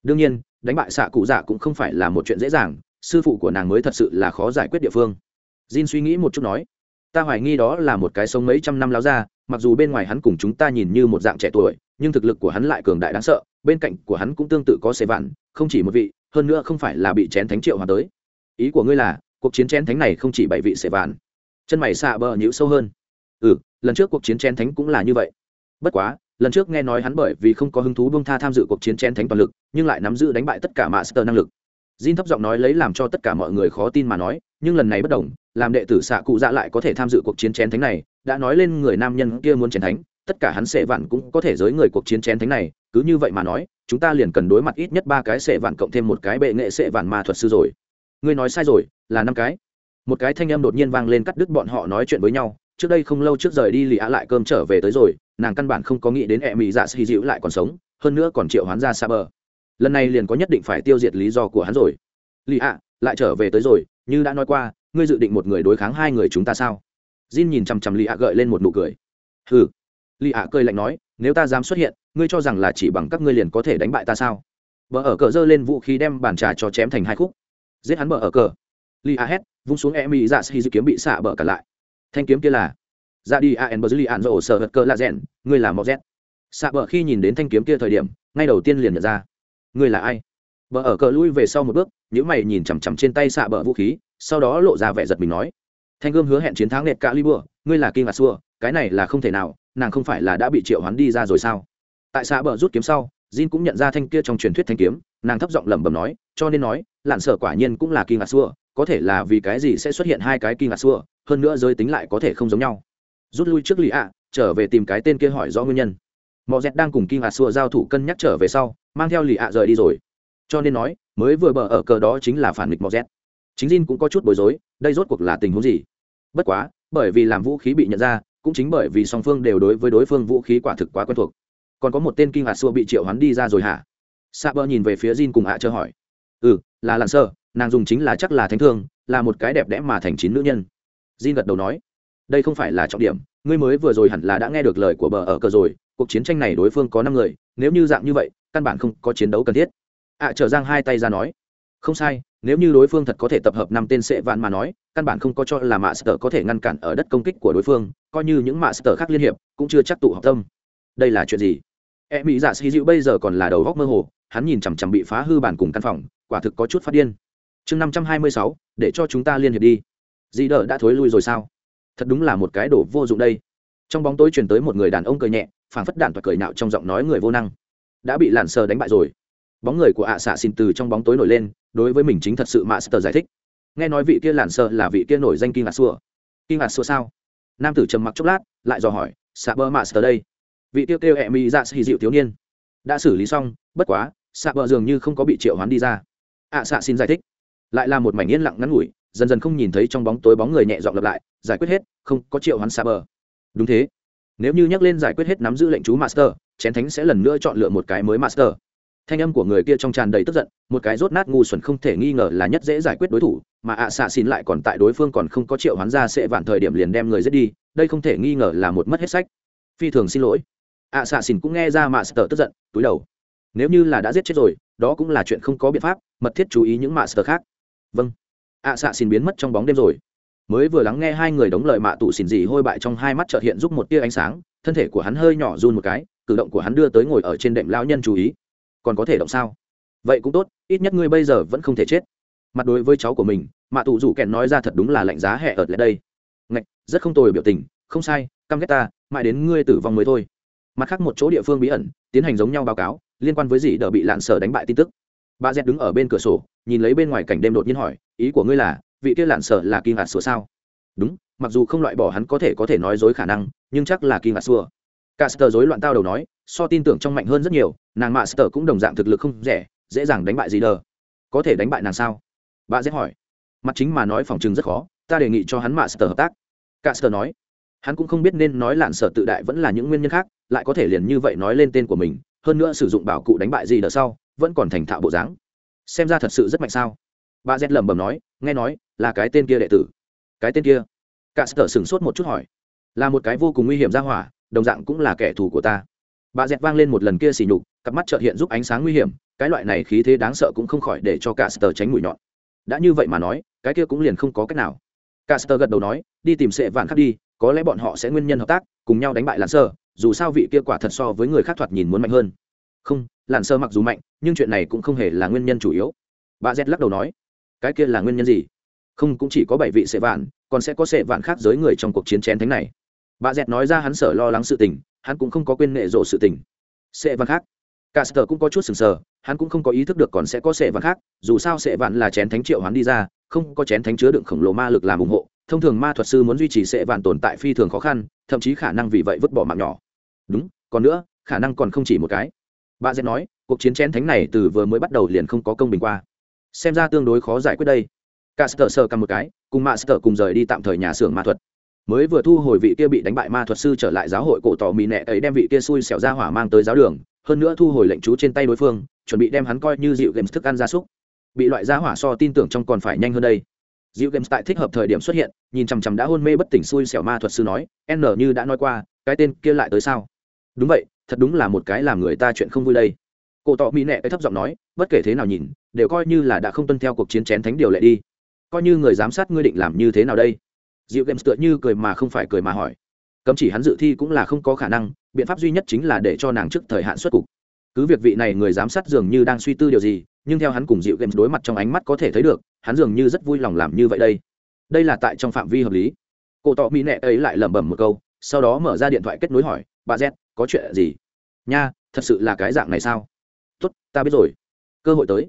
Đương nhiên, đánh bại xạ cụ dạ cũng không phải là một chuyện dễ dàng, sư phụ của nàng mới thật sự là khó giải quyết địa phương. Jin suy nghĩ một chút nói, ta hoài nghi đó là một cái sống mấy trăm năm láo ra mặc dù bên ngoài hắn cùng chúng ta nhìn như một dạng trẻ tuổi, nhưng thực lực của hắn lại cường đại đáng sợ, bên cạnh của hắn cũng tương tự có xê vạn, không chỉ một vị, hơn nữa không phải là bị chén thánh triệu hòa tới. Ý của ngươi là cuộc chiến chén thánh này không chỉ bảy vị sệ vạn chân mày xạ bờ nhữ sâu hơn. Ừ lần trước cuộc chiến chén thánh cũng là như vậy. Bất quá lần trước nghe nói hắn bởi vì không có hứng thú bông tha tham dự cuộc chiến chén thánh toàn lực nhưng lại nắm giữ đánh bại tất cả master năng lực. Jin thấp giọng nói lấy làm cho tất cả mọi người khó tin mà nói, nhưng lần này bất đồng, làm đệ tử xạ cụ dạ lại có thể tham dự cuộc chiến chén thánh này, đã nói lên người nam nhân kia muốn chén thánh, tất cả hắn sẽ vạn cũng có thể giới người cuộc chiến chén thánh này, cứ như vậy mà nói, chúng ta liền cần đối mặt ít nhất ba cái sẽ vạn cộng thêm một cái bệ nghệ sẽ vạn ma thuật sư rồi. Ngươi nói sai rồi, là năm cái. Một cái thanh âm đột nhiên vang lên cắt đứt bọn họ nói chuyện với nhau, trước đây không lâu trước rời đi lì ạ lại cơm trở về tới rồi, nàng căn bản không có nghĩ đến ẹ mị dạ xì dịu lại còn sống, hơn nữa còn triệu hoán ra xa bờ. Lần này liền có nhất định phải tiêu diệt lý do của hắn rồi. Lì ạ lại trở về tới rồi như đã nói qua ngươi dự định một người đối kháng hai người chúng ta sao? Jin nhìn chằm chằm lì ạ gợi lên một nụ cười. Hừ. Lì ạ cười lạnh nói nếu ta dám xuất hiện ngươi cho rằng là chỉ bằng các ngươi liền có thể đánh bại ta sao? Vợ ở cờ giơ lên vũ khí đem bàn trà cho chém thành hai khúc. Giết hắn bờ ở cờ li a hét, vung xuống e mỹ dạ xì dự kiếm bị xạ bờ cả lại. Thanh kiếm kia là ra đi a n bờ dư li an dỗ sở hật cờ là rèn ngươi là mò z xạ bờ khi nhìn đến thanh kiếm kia thời điểm, ngay đầu tiên liền nhận ra ngươi là ai? Bờ ở cờ lui về sau một bước nhữ mày nhìn chằm chằm trên tay xạ bờ vũ khí, sau đó lộ ra vẻ giật mình nói, thanh gươm hứa hẹn chiến thắng nệt cả li bừa ngươi là kinh ngạc xua, cái này là không thể nào, nàng không phải là đã bị triệu hoán đi ra rồi sao? Tại xạ bờ rút kiếm sau, jin cũng nhận ra thanh kia trong truyền thuyết thanh kiếm, nàng thấp giọng lẩm bẩm nói, cho nên nói, lạn sở quả nhiên cũng là kinh ngạc xua có thể là vì cái gì sẽ xuất hiện hai cái kinh ngạc xua, hơn nữa giới tính lại có thể không giống nhau. Rút lui trước lì ạ, trở về tìm cái tên kia hỏi rõ nguyên nhân. Mọi dẹt đang cùng kinh ngạc xua giao thủ cân nhắc trở về sau, mang theo lì ạ rời đi rồi. Cho nên nói, mới vừa bờ ở cờ đó chính là phản nghịch mọi dẹt. Chính Jin cũng có chút bối rối, đây rốt cuộc là tình huống gì? Bất quá, bởi vì làm vũ khí bị nhận ra, cũng chính bởi vì song phương đều đối với đối phương vũ khí quả thực quá quen thuộc. Còn có một tên kinh ngạc xua bị triệu hoán đi ra rồi hả? Sa bờ nhìn về phía Jin cùng ạ chờ hỏi. Ừ là lặn sơ nàng dùng chính là chắc là thánh thương, là một cái đẹp đẽ mà thành chín nữ nhân. Jin gật đầu nói, đây không phải là trọng điểm, ngươi mới vừa rồi hẳn là đã nghe được lời của bờ ở cờ rồi, cuộc chiến tranh này đối phương có năm người, nếu như dạng như vậy, căn bản không có chiến đấu cần thiết. Ạ trở giang hai tay ra nói, không sai, nếu như đối phương thật có thể tập hợp năm tên sệ vạn mà nói, căn bản không có cho là mạ sở có thể ngăn cản ở đất công kích của đối phương, coi như những mạ sở khác liên hiệp, cũng chưa chắc tụ học tâm. Đây là chuyện gì? E mỹ dạ xì dịu bây giờ còn là đầu góc mơ hồ, hắn nhìn chằm chằm bị phá hư bản cùng căn phòng, quả thực có chút phát điên chương năm trăm hai mươi sáu, để cho chúng ta liên hiệp đi. Dì đỡ đã thối lui rồi sao? Thật đúng là một cái đổ vô dụng đây. Trong bóng tối truyền tới một người đàn ông cười nhẹ, phảng phất đạn và cười nạo trong giọng nói người vô năng. Đã bị làn sờ đánh bại rồi. Bóng người của ạ xạ xin từ trong bóng tối nổi lên, đối với mình chính thật sự mạ sờ giải thích. Nghe nói vị kia làn sờ là vị kia nổi danh kinh ngạc xua kinh ngạc xua sao? Nam tử trầm mặc chốc lát, lại dò hỏi xạ bơ mạ sờ đây? Vị tiêu kêu ẹ mi dạ xì dịu thiếu niên. Đã xử lý xong, bất quá xạ bờ dường như không có bị triệu hoán đi ra. Ạ xạ xin giải thích lại là một mảnh yên lặng ngắn ngủi, dần dần không nhìn thấy trong bóng tối bóng người nhẹ dọn lặp lại, giải quyết hết, không có triệu hoán xa bờ đúng thế. Nếu như nhắc lên giải quyết hết nắm giữ lệnh chú master, chén thánh sẽ lần nữa chọn lựa một cái mới master. Thanh âm của người kia trong tràn đầy tức giận, một cái rốt nát ngu xuẩn không thể nghi ngờ là nhất dễ giải quyết đối thủ, mà ạ xạ xin lại còn tại đối phương còn không có triệu hoán ra sẽ vạn thời điểm liền đem người giết đi, đây không thể nghi ngờ là một mất hết sách. Phi thường xin lỗi. Ạ xạ xin cũng nghe ra mạ sờ tức giận, túi đầu. Nếu như là đã giết chết rồi, đó cũng là chuyện không có biện pháp, mật thiết chú ý những mạ sờ khác vâng. Ạ xạ xin biến mất trong bóng đêm rồi. Mới vừa lắng nghe hai người đóng lời mạ tụ xỉn dị hôi bại trong hai mắt trợt hiện giúp một tia ánh sáng, thân thể của hắn hơi nhỏ run một cái, cử động của hắn đưa tới ngồi ở trên đệm lão nhân chú ý. Còn có thể động sao? Vậy cũng tốt, ít nhất ngươi bây giờ vẫn không thể chết. Mặt đối với cháu của mình, mạ tụ rủ kèn nói ra thật đúng là lạnh giá hẹ ợt lại đây. Ngạch, rất không tồi biểu tình, không sai, căm ghét ta, mãi đến ngươi tử vong mới thôi. Mặt khác một chỗ địa phương bí ẩn, tiến hành giống nhau báo cáo, liên quan với gì đỡ bị lạn sở đánh bại tin tức bà dẹt đứng ở bên cửa sổ, nhìn lấy bên ngoài cảnh đêm đột nhiên hỏi, ý của ngươi là, vị kia lạn Sợ là kinh ngạc sửa sao? Đúng, mặc dù không loại bỏ hắn có thể có thể nói dối khả năng, nhưng chắc là kinh ngạc xua cả sờ dối loạn tao đầu nói, so tin tưởng trong mạnh hơn rất nhiều, nàng mạ sờ cũng đồng dạng thực lực không rẻ, dễ dàng đánh bại gì đờ có thể đánh bại nàng sao? Bà dẹt hỏi. Mặt chính mà nói phòng chừng rất khó, ta đề nghị cho hắn mạ sờ hợp tác. Cả sờ nói. Hắn cũng không biết nên nói lạn sở tự đại vẫn là những nguyên nhân khác, lại có thể liền như vậy nói lên tên của mình, hơn nữa sử dụng bảo cụ đánh bại gì đờ sau vẫn còn thành thạo bộ dáng. Xem ra thật sự rất mạnh sao? Bà z lẩm bẩm nói, nghe nói, là cái tên kia đệ tử. Cái tên kia? Cả sở sửng sốt một chút hỏi. Là một cái vô cùng nguy hiểm ra hỏa, đồng dạng cũng là kẻ thù của ta. Bà dẹt vang lên một lần kia xỉ nhục, cặp mắt trợt hiện giúp ánh sáng nguy hiểm, cái loại này khí thế đáng sợ cũng không khỏi để cho cả sờ tránh mũi nhọn. Đã như vậy mà nói, cái kia cũng liền không có cách nào. Cả sờ gật đầu nói, đi tìm sệ vạn khác đi, có lẽ bọn họ sẽ nguyên nhân hợp tác, cùng nhau đánh bại lãn sơ, dù sao vị kia quả thật so với người khác thoạt nhìn muốn mạnh hơn không lặn sơ mặc dù mạnh, nhưng chuyện này cũng không hề là nguyên nhân chủ yếu. Bà z lắc đầu nói, cái kia là nguyên nhân gì? Không, cũng chỉ có bảy vị sệ vạn, còn sẽ có sệ vạn khác giới người trong cuộc chiến chén thánh này. Bà dẹt nói ra hắn sợ lo lắng sự tình, hắn cũng không có quên nghệ rộ sự tình. Sệ vạn khác? Cả sở cũng có chút sừng sờ, hắn cũng không có ý thức được còn sẽ có sệ vạn khác, dù sao sệ vạn là chén thánh triệu hắn đi ra, không có chén thánh chứa đựng khổng lồ ma lực làm ủng hộ, thông thường ma thuật sư muốn duy trì sệ vạn tồn tại phi thường khó khăn, thậm chí khả năng vì vậy vứt bỏ mạng nhỏ. Đúng, còn nữa, khả năng còn không chỉ một cái bà dẹt nói, cuộc chiến chén thánh này từ vừa mới bắt đầu liền không có công bình qua. Xem ra tương đối khó giải quyết đây. Cả sở sờ cầm một cái, cùng mạ sở cùng rời đi tạm thời nhà xưởng ma thuật. Mới vừa thu hồi vị kia bị đánh bại ma thuật sư trở lại giáo hội cổ tỏ mì nẹ ấy đem vị kia xui xẻo ra hỏa mang tới giáo đường, hơn nữa thu hồi lệnh chú trên tay đối phương, chuẩn bị đem hắn coi như dịu games thức ăn gia súc. Bị loại gia hỏa so tin tưởng trong còn phải nhanh hơn đây. Dịu games tại thích hợp thời điểm xuất hiện, nhìn chằm chằm đã hôn mê bất tỉnh xui xẻo ma thuật sư nói, n như đã nói qua, cái tên kia lại tới sao? Đúng vậy thật đúng là một cái làm người ta chuyện không vui đây. Cổ tỏ mỹ nẹ cái thấp giọng nói, bất kể thế nào nhìn, đều coi như là đã không tuân theo cuộc chiến chén thánh điều lệ đi. Coi như người giám sát ngươi định làm như thế nào đây? Dịu games tựa như cười mà không phải cười mà hỏi. Cấm chỉ hắn dự thi cũng là không có khả năng, biện pháp duy nhất chính là để cho nàng trước thời hạn xuất cục. Cứ việc vị này người giám sát dường như đang suy tư điều gì, nhưng theo hắn cùng dịu games đối mặt trong ánh mắt có thể thấy được, hắn dường như rất vui lòng làm như vậy đây. Đây là tại trong phạm vi hợp lý. Cổ tỏ mỹ nệ ấy lại lẩm bẩm một câu, sau đó mở ra điện thoại kết nối hỏi, bà z có chuyện gì? Nha thật sự là cái dạng này sao? Tốt ta biết rồi. Cơ hội tới.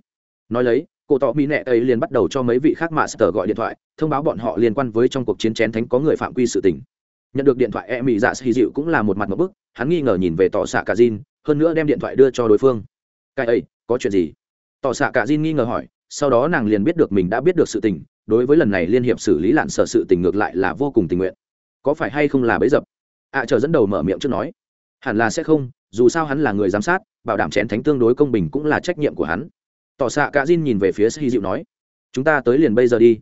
Nói lấy cô tỏ mỹ nệ ấy liền bắt đầu cho mấy vị khác mạ sờ gọi điện thoại thông báo bọn họ liên quan với trong cuộc chiến chén thánh có người phạm quy sự tình. Nhận được điện thoại e mỹ dạ xì dịu cũng là một mặt một bức hắn nghi ngờ nhìn về tỏ xạ cả Jin, hơn nữa đem điện thoại đưa cho đối phương. Cái ấy có chuyện gì? Tỏ xạ cả Jin nghi ngờ hỏi sau đó nàng liền biết được mình đã biết được sự tình đối với lần này liên hiệp xử lý lạn sở sự tình ngược lại là vô cùng tình nguyện. Có phải hay không là bấy dập? Ạ à, chờ dẫn đầu mở miệng trước nói hẳn là sẽ không, dù sao hắn là người giám sát, bảo đảm chén thánh tương đối công bình cũng là trách nhiệm của hắn. Tỏ xạ cả Dinh nhìn về phía sĩ dịu nói, chúng ta tới liền bây giờ đi.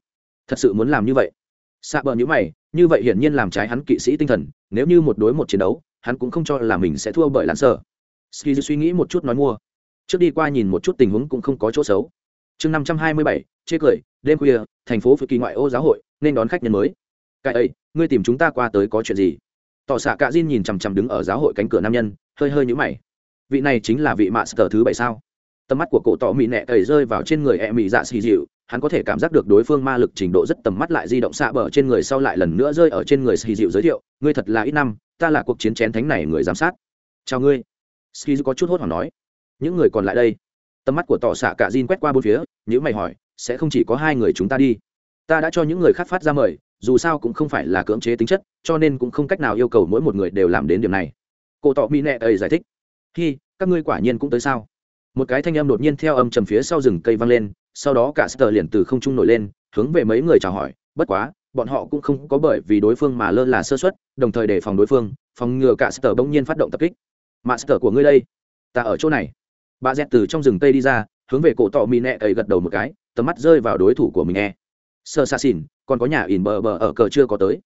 Thật sự muốn làm như vậy. Xạ bờ nhữ mày, như vậy hiển nhiên làm trái hắn kỵ sĩ tinh thần, nếu như một đối một chiến đấu, hắn cũng không cho là mình sẽ thua bởi lặn sở ski suy nghĩ một chút nói mua. Trước đi qua nhìn một chút tình huống cũng không có chỗ xấu. Chương năm trăm hai mươi bảy, chê cười, đêm khuya, thành phố phía kỳ ngoại ô giáo hội, nên đón khách nhân mới. Cái ấy, ngươi tìm chúng ta qua tới có chuyện gì? Tỏ xạ cạ Jin nhìn chằm chằm đứng ở giáo hội cánh cửa nam nhân, hơi hơi nhũ mày. Vị này chính là vị mạ sờ thứ bảy sao? Tầm mắt của cổ tỏ mỹ nẹ cầy rơi vào trên người e mỹ dạ xì dịu, hắn có thể cảm giác được đối phương ma lực trình độ rất tầm mắt lại di động xạ bờ trên người sau lại lần nữa rơi ở trên người xì dịu giới thiệu, ngươi thật là ít năm, ta là cuộc chiến chén thánh này người giám sát. Chào ngươi. Ski có chút hốt hoảng nói. Những người còn lại đây? Tầm mắt của tỏ xạ cả Jin quét qua bốn phía những mày hỏi, sẽ không chỉ có hai người chúng ta đi? Ta đã cho những người khác phát ra mời dù sao cũng không phải là cưỡng chế tính chất, cho nên cũng không cách nào yêu cầu mỗi một người đều làm đến điểm này. Cô tỏ mỹ nệ ấy giải thích. Khi các ngươi quả nhiên cũng tới sao? Một cái thanh âm đột nhiên theo âm trầm phía sau rừng cây vang lên, sau đó cả sờ liền từ không trung nổi lên, hướng về mấy người chào hỏi. Bất quá, bọn họ cũng không có bởi vì đối phương mà lơ là sơ suất, đồng thời đề phòng đối phương, phòng ngừa cả sờ bỗng nhiên phát động tập kích. Mà sờ của ngươi đây, ta ở chỗ này. Bà dẹt từ trong rừng cây đi ra, hướng về cổ tọ mỹ nẹ ấy gật đầu một cái, tầm mắt rơi vào đối thủ của mình e sơ xa xỉn còn có nhà ỉn bờ bờ ở cờ chưa có tới.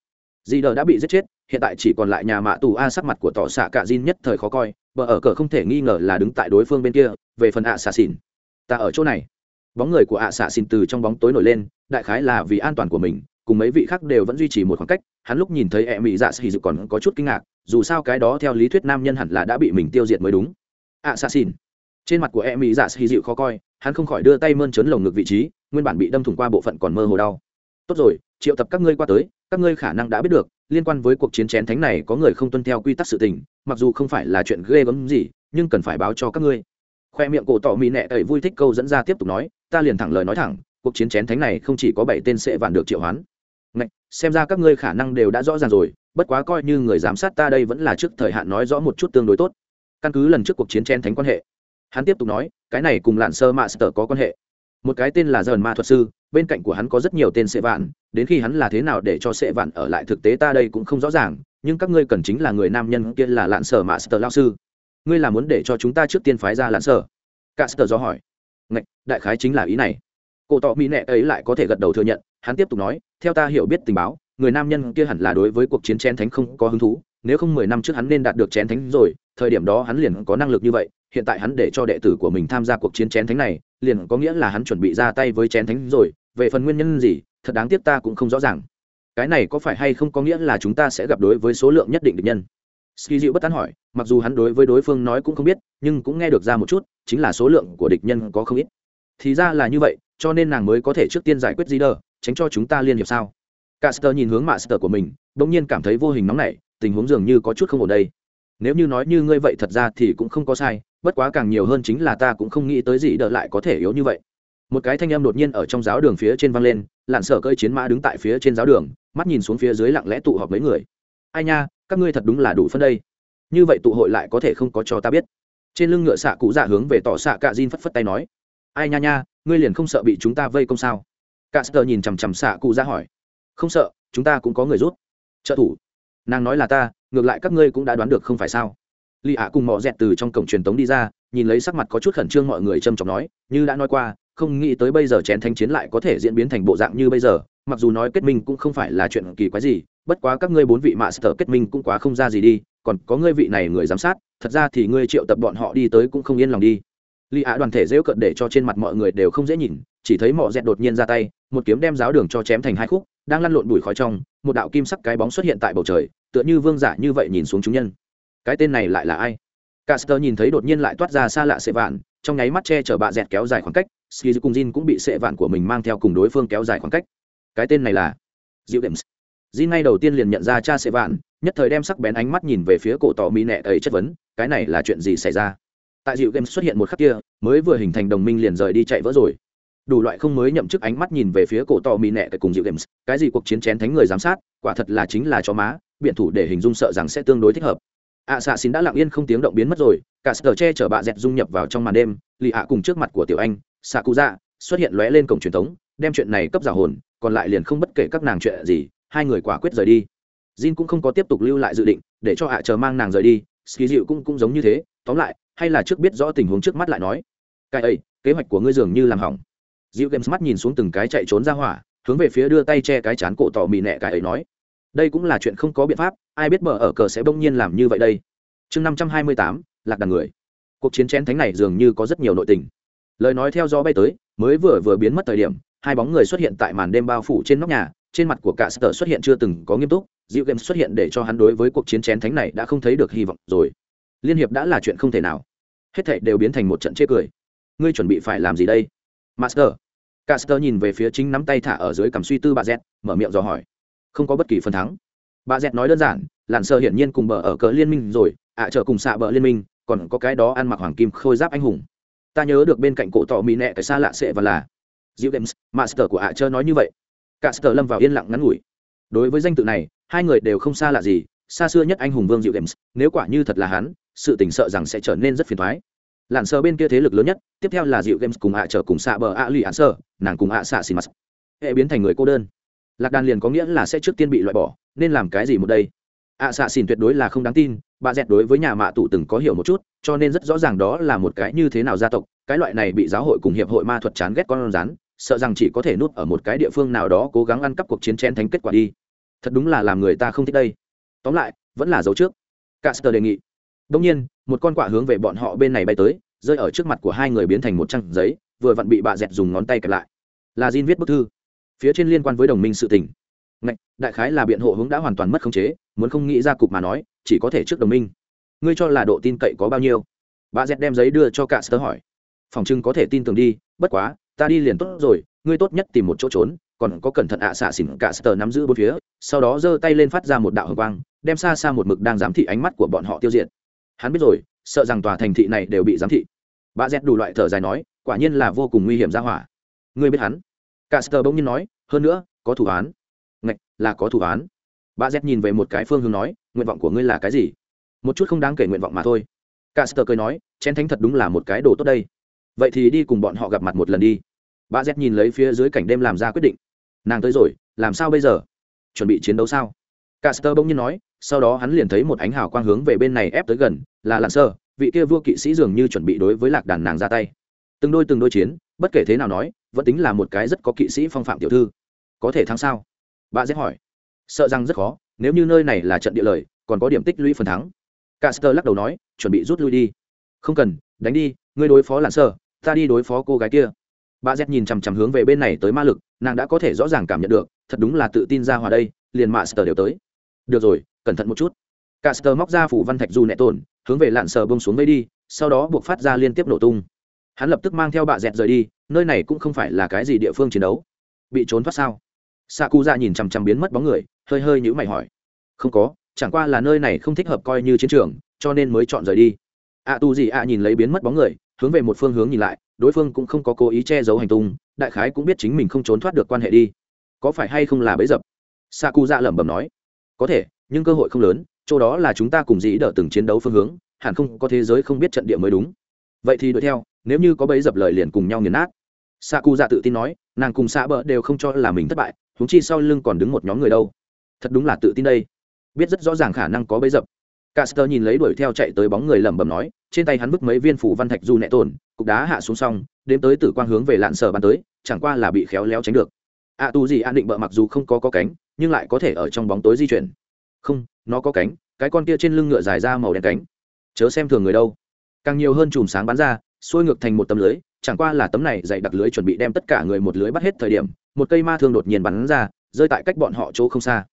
Dì đờ đã bị giết chết, hiện tại chỉ còn lại nhà mạ tù a sắc mặt của tỏ xạ cả Jin nhất thời khó coi, bờ ở cờ không thể nghi ngờ là đứng tại đối phương bên kia, về phần ạ xạ xỉn ta ở chỗ này. Bóng người của ạ xạ xỉn từ trong bóng tối nổi lên, đại khái là vì an toàn của mình, cùng mấy vị khác đều vẫn duy trì một khoảng cách, hắn lúc nhìn thấy e mị dạ xì dự còn có chút kinh ngạc, dù sao cái đó theo lý thuyết nam nhân hẳn là đã bị mình tiêu diệt mới đúng. Ạ xạ xỉn trên mặt của e mị dạ xì dịu khó coi, hắn không khỏi đưa tay mơn trớn lồng ngực vị trí nguyên bản bị đâm thủng qua bộ phận còn mơ hồ đau. Tốt rồi triệu tập các ngươi qua tới các ngươi khả năng đã biết được liên quan với cuộc chiến chén thánh này có người không tuân theo quy tắc sự tình mặc dù không phải là chuyện ghê gớm gì nhưng cần phải báo cho các ngươi. Khoe miệng cổ tỏ mỹ nẹ tẩy vui thích câu dẫn ra tiếp tục nói ta liền thẳng lời nói thẳng cuộc chiến chén thánh này không chỉ có bảy tên sẽ vạn được triệu hoán. Ngạch, xem ra các ngươi khả năng đều đã rõ ràng rồi bất quá coi như người giám sát ta đây vẫn là trước thời hạn nói rõ một chút tương đối tốt. Căn cứ lần trước cuộc chiến chén thánh quan hệ hắn tiếp tục nói cái này cùng lạn sơ mạ sơ có quan hệ một cái tên là dần ma thuật sư, bên cạnh của hắn có rất nhiều tên sệ vạn, đến khi hắn là thế nào để cho sệ vạn ở lại thực tế ta đây cũng không rõ ràng, nhưng các ngươi cần chính là người nam nhân kia là lạn sở mà sơ lao sư. Ngươi là muốn để cho chúng ta trước tiên phái ra lạn sở? Cả sơ do hỏi. Ngạch, đại khái chính là ý này. Cổ tọ mỹ nệ ấy lại có thể gật đầu thừa nhận, hắn tiếp tục nói, theo ta hiểu biết tình báo, người nam nhân kia hẳn là đối với cuộc chiến chén thánh không có hứng thú, nếu không mười năm trước hắn nên đạt được chén thánh rồi, thời điểm đó hắn liền có năng lực như vậy, hiện tại hắn để cho đệ tử của mình tham gia cuộc chiến chén thánh này liền có nghĩa là hắn chuẩn bị ra tay với chén thánh rồi về phần nguyên nhân gì thật đáng tiếc ta cũng không rõ ràng. Cái này có phải hay không có nghĩa là chúng ta sẽ gặp đối với số lượng nhất định địch nhân? Ski dịu bất tán hỏi mặc dù hắn đối với đối phương nói cũng không biết nhưng cũng nghe được ra một chút chính là số lượng của địch nhân có không ít. Thì ra là như vậy cho nên nàng mới có thể trước tiên giải quyết gì đờ tránh cho chúng ta liên hiệp sao? Caster nhìn hướng Master của mình, bỗng nhiên cảm thấy vô hình nóng nảy, tình huống dường như có chút không ổn đây. Nếu như nói như ngươi vậy thật ra thì cũng không có sai, bất quá càng nhiều hơn chính là ta cũng không nghĩ tới gì đỡ lại có thể yếu như vậy. Một cái thanh âm đột nhiên ở trong giáo đường phía trên vang lên, lặn sở cơi chiến mã đứng tại phía trên giáo đường, mắt nhìn xuống phía dưới lặng lẽ tụ họp mấy người. Ai nha, các ngươi thật đúng là đủ phân đây. Như vậy tụ hội lại có thể không có cho ta biết. Trên lưng ngựa xạ cụ dạ hướng về tỏ xạ cạ Jin phất phất tay nói, ai nha nha, ngươi liền không sợ bị chúng ta vây công sao? cạ sơ nhìn chằm chằm xạ cụ dạ hỏi không sợ chúng ta cũng có người rút trợ thủ nàng nói là ta ngược lại các ngươi cũng đã đoán được không phải sao? Lì ạ cùng mò dẹt từ trong cổng truyền tống đi ra, nhìn lấy sắc mặt có chút khẩn trương mọi người trầm trọng nói, như đã nói qua, không nghĩ tới bây giờ chén thanh chiến lại có thể diễn biến thành bộ dạng như bây giờ, mặc dù nói kết minh cũng không phải là chuyện kỳ quái gì, bất quá các ngươi bốn vị mạ sở kết minh cũng quá không ra gì đi, còn có ngươi vị này người giám sát, thật ra thì ngươi triệu tập bọn họ đi tới cũng không yên lòng đi lì ạ đoàn thể dễu cận để cho trên mặt mọi người đều không dễ nhìn, chỉ thấy mọ dẹt đột nhiên ra tay, một kiếm đem giáo đường cho chém thành hai khúc, đang lăn lộn bụi khói trong, một đạo kim sắc cái bóng xuất hiện tại bầu trời, tựa như vương giả như vậy nhìn xuống chúng nhân. Cái tên này lại là ai? Caster nhìn thấy đột nhiên lại toát ra xa lạ sệ vạn, trong nháy mắt che chở bạ dẹt kéo dài khoảng cách ski cùng jin cũng bị sệ vạn của mình mang theo cùng đối phương kéo dài khoảng cách. Cái tên này là diệu games jin ngay đầu tiên liền nhận ra cha sệ vạn, nhất thời đem sắc bén ánh mắt nhìn về phía cổ tỏ mỹ nẹ ấy chất vấn, cái này là chuyện gì xảy ra? Tại dịu games xuất hiện một khắc kia, mới vừa hình thành đồng minh liền rời đi chạy vỡ rồi. Đủ loại không mới nhậm chức ánh mắt nhìn về phía cổ to mì nẹ cùng dịu games, cái gì cuộc chiến chén thánh người giám sát, quả thật là chính là chó má, biện thủ để hình dung sợ rằng sẽ tương đối thích hợp. Ạ xạ xin đã lặng yên không tiếng động biến mất rồi, cả sờ che chở bạ dẹt dung nhập vào trong màn đêm, lì ạ cùng trước mặt của tiểu anh xạ cụ dạ xuất hiện lóe lên cổng truyền thống, đem chuyện này cấp giả hồn, còn lại liền không bất kể các nàng chuyện gì, hai người quả quyết rời đi. Jin cũng không có tiếp tục lưu lại dự định, để cho ạ chờ mang nàng rời đi ski dịu cũng cũng giống như thế, tóm lại, hay là trước biết rõ tình huống trước mắt lại nói. Cái ấy, kế hoạch của ngươi dường như làm hỏng. Dịu games mắt nhìn xuống từng cái chạy trốn ra hỏa, hướng về phía đưa tay che cái chán cổ tỏ mì nẹ cái ấy nói. Đây cũng là chuyện không có biện pháp, ai biết mở ở cờ sẽ bỗng nhiên làm như vậy đây. Chương năm trăm hai mươi tám, lạc đàn người. Cuộc chiến chén thánh này dường như có rất nhiều nội tình. Lời nói theo gió bay tới, mới vừa vừa biến mất thời điểm, hai bóng người xuất hiện tại màn đêm bao phủ trên nóc nhà, trên mặt của cả sở xuất hiện chưa từng có nghiêm túc dịu games xuất hiện để cho hắn đối với cuộc chiến chén thánh này đã không thấy được hy vọng rồi. Liên hiệp đã là chuyện không thể nào. Hết thảy đều biến thành một trận chê cười. Ngươi chuẩn bị phải làm gì đây? Master. Caster nhìn về phía chính nắm tay thả ở dưới cằm suy tư bà z mở miệng dò hỏi. Không có bất kỳ phần thắng. Bà z nói đơn giản lặn sơ hiển nhiên cùng bờ ở cờ liên minh rồi ạ à, cùng xạ bờ liên minh còn có cái đó ăn mặc hoàng kim khôi giáp anh hùng. Ta nhớ được bên cạnh cổ tỏ mỹ nẹ cái xa lạ sệ và là. Diệu games master của ạ à chơ nói như vậy. Caster lâm vào yên lặng ngắn ngủi đối với danh tự này, hai người đều không xa lạ gì, xa xưa nhất anh hùng vương diệu games nếu quả như thật là hắn, sự tỉnh sợ rằng sẽ trở nên rất phiền thoái lặn sờ bên kia thế lực lớn nhất, tiếp theo là diệu games cùng ạ trở cùng xạ bờ ạ lì ạ sơ, nàng cùng ạ xạ xì mặt hệ biến thành người cô đơn. Lạc đàn liền có nghĩa là sẽ trước tiên bị loại bỏ, nên làm cái gì một đây? Ạ xạ xìn tuyệt đối là không đáng tin, bà dẹt đối với nhà mạ tụ từng có hiểu một chút, cho nên rất rõ ràng đó là một cái như thế nào gia tộc, cái loại này bị giáo hội cùng hiệp hội ma thuật chán ghét con rắn sợ rằng chỉ có thể nuốt ở một cái địa phương nào đó cố gắng ăn cắp cuộc chiến chen thánh kết quả đi. Thật đúng là làm người ta không thích đây. Tóm lại vẫn là dấu trước. Caster đề nghị. Đông nhiên một con quạ hướng về bọn họ bên này bay tới rơi ở trước mặt của hai người biến thành một trang giấy vừa vặn bị bà dẹt dùng ngón tay kẹp lại. Là Jin viết bức thư. Phía trên liên quan với đồng minh sự tình. Ngạch, đại khái là biện hộ hướng đã hoàn toàn mất khống chế muốn không nghĩ ra cục mà nói chỉ có thể trước đồng minh. Ngươi cho là độ tin cậy có bao nhiêu? Bà dẹt đem giấy đưa cho cả sơ hỏi. Phòng trưng có thể tin tưởng đi bất quá ta đi liền tốt rồi, ngươi tốt nhất tìm một chỗ trốn, còn có cẩn thận ạ à xạ xỉn cả sờ nắm giữ bốn phía, sau đó giơ tay lên phát ra một đạo hồng quang, đem xa xa một mực đang giám thị ánh mắt của bọn họ tiêu diệt. Hắn biết rồi, sợ rằng tòa thành thị này đều bị giám thị. Bà z đủ loại thở dài nói, quả nhiên là vô cùng nguy hiểm ra hỏa. Ngươi biết hắn? Cả sờ bỗng nhiên nói, hơn nữa, có thủ án. Ngạch, là có thủ án. Bà z nhìn về một cái phương hướng nói, nguyện vọng của ngươi là cái gì? Một chút không đáng kể nguyện vọng mà thôi. Cả sờ cười nói, chén thánh thật đúng là một cái đồ tốt đây. Vậy thì đi cùng bọn họ gặp mặt một lần đi bà z nhìn lấy phía dưới cảnh đêm làm ra quyết định nàng tới rồi làm sao bây giờ chuẩn bị chiến đấu sao Caster bỗng nhiên nói, sau đó hắn liền thấy một ánh hào quang hướng về bên này ép tới gần, là lặn Sơ, vị kia vua kỵ sĩ dường như chuẩn bị đối với lạc đàn nàng ra tay. Từng đôi từng đôi chiến, bất kể thế nào nói, vẫn tính là một cái rất có kỵ sĩ phong phạm tiểu thư. Có thể thắng sao? Bà z hỏi. Sợ rằng rất khó, nếu như nơi này là trận địa lợi, còn có điểm tích lũy phần thắng. Caster lắc đầu nói, chuẩn bị rút lui đi. Không cần, đánh đi, ngươi đối phó lặn Sơ, ta đi đối phó cô gái kia. Bà Z nhìn chằm chằm hướng về bên này tới ma lực, nàng đã có thể rõ ràng cảm nhận được, thật đúng là tự tin ra hòa đây, liền mạ Master đều tới. Được rồi cẩn thận một chút. Caster móc ra phủ văn thạch du nẹ tổn hướng về lạn sờ bông xuống vây đi sau đó buộc phát ra liên tiếp nổ tung. Hắn lập tức mang theo bà dẹt rời đi nơi này cũng không phải là cái gì địa phương chiến đấu. Bị trốn thoát sao? Xạ cu ra nhìn chằm chằm biến mất bóng người hơi hơi nhữ mày hỏi. Không có chẳng qua là nơi này không thích hợp coi như chiến trường cho nên mới chọn rời đi. Ạ tu gì ạ nhìn lấy biến mất bóng người hướng về một phương hướng nhìn lại đối phương cũng không có cố ý che giấu hành tung, đại khái cũng biết chính mình không trốn thoát được quan hệ đi. Có phải hay không là bấy dập? Sa cu dạ lẩm bẩm nói. Có thể, nhưng cơ hội không lớn, chỗ đó là chúng ta cùng dĩ đỡ từng chiến đấu phương hướng, hẳn không có thế giới không biết trận địa mới đúng. Vậy thì đuổi theo, nếu như có bấy dập lời liền cùng nhau nghiền nát. Sa cu dạ tự tin nói, nàng cùng xã bờ đều không cho là mình thất bại húng chi sau lưng còn đứng một nhóm người đâu. Thật đúng là tự tin đây. Biết rất rõ ràng khả năng có bấy dập. Caster nhìn lấy đuổi theo chạy tới bóng người lẩm bẩm nói, trên tay hắn bứt mấy viên phủ văn thạch du nệ tổn, cục đá hạ xuống xong, đếm tới tử quang hướng về lạn sở bắn tới, chẳng qua là bị khéo léo tránh được. A tu gì an định bợ mặc dù không có có cánh, nhưng lại có thể ở trong bóng tối di chuyển. Không nó có cánh cái con kia trên lưng ngựa dài ra màu đen cánh. Chớ xem thường người đâu. Càng nhiều hơn chùm sáng bắn ra xuôi ngược thành một tấm lưới chẳng qua là tấm này dày đặc lưới chuẩn bị đem tất cả người một lưới bắt hết thời điểm một cây ma thương đột nhiên bắn ra rơi tại cách bọn họ chỗ không xa.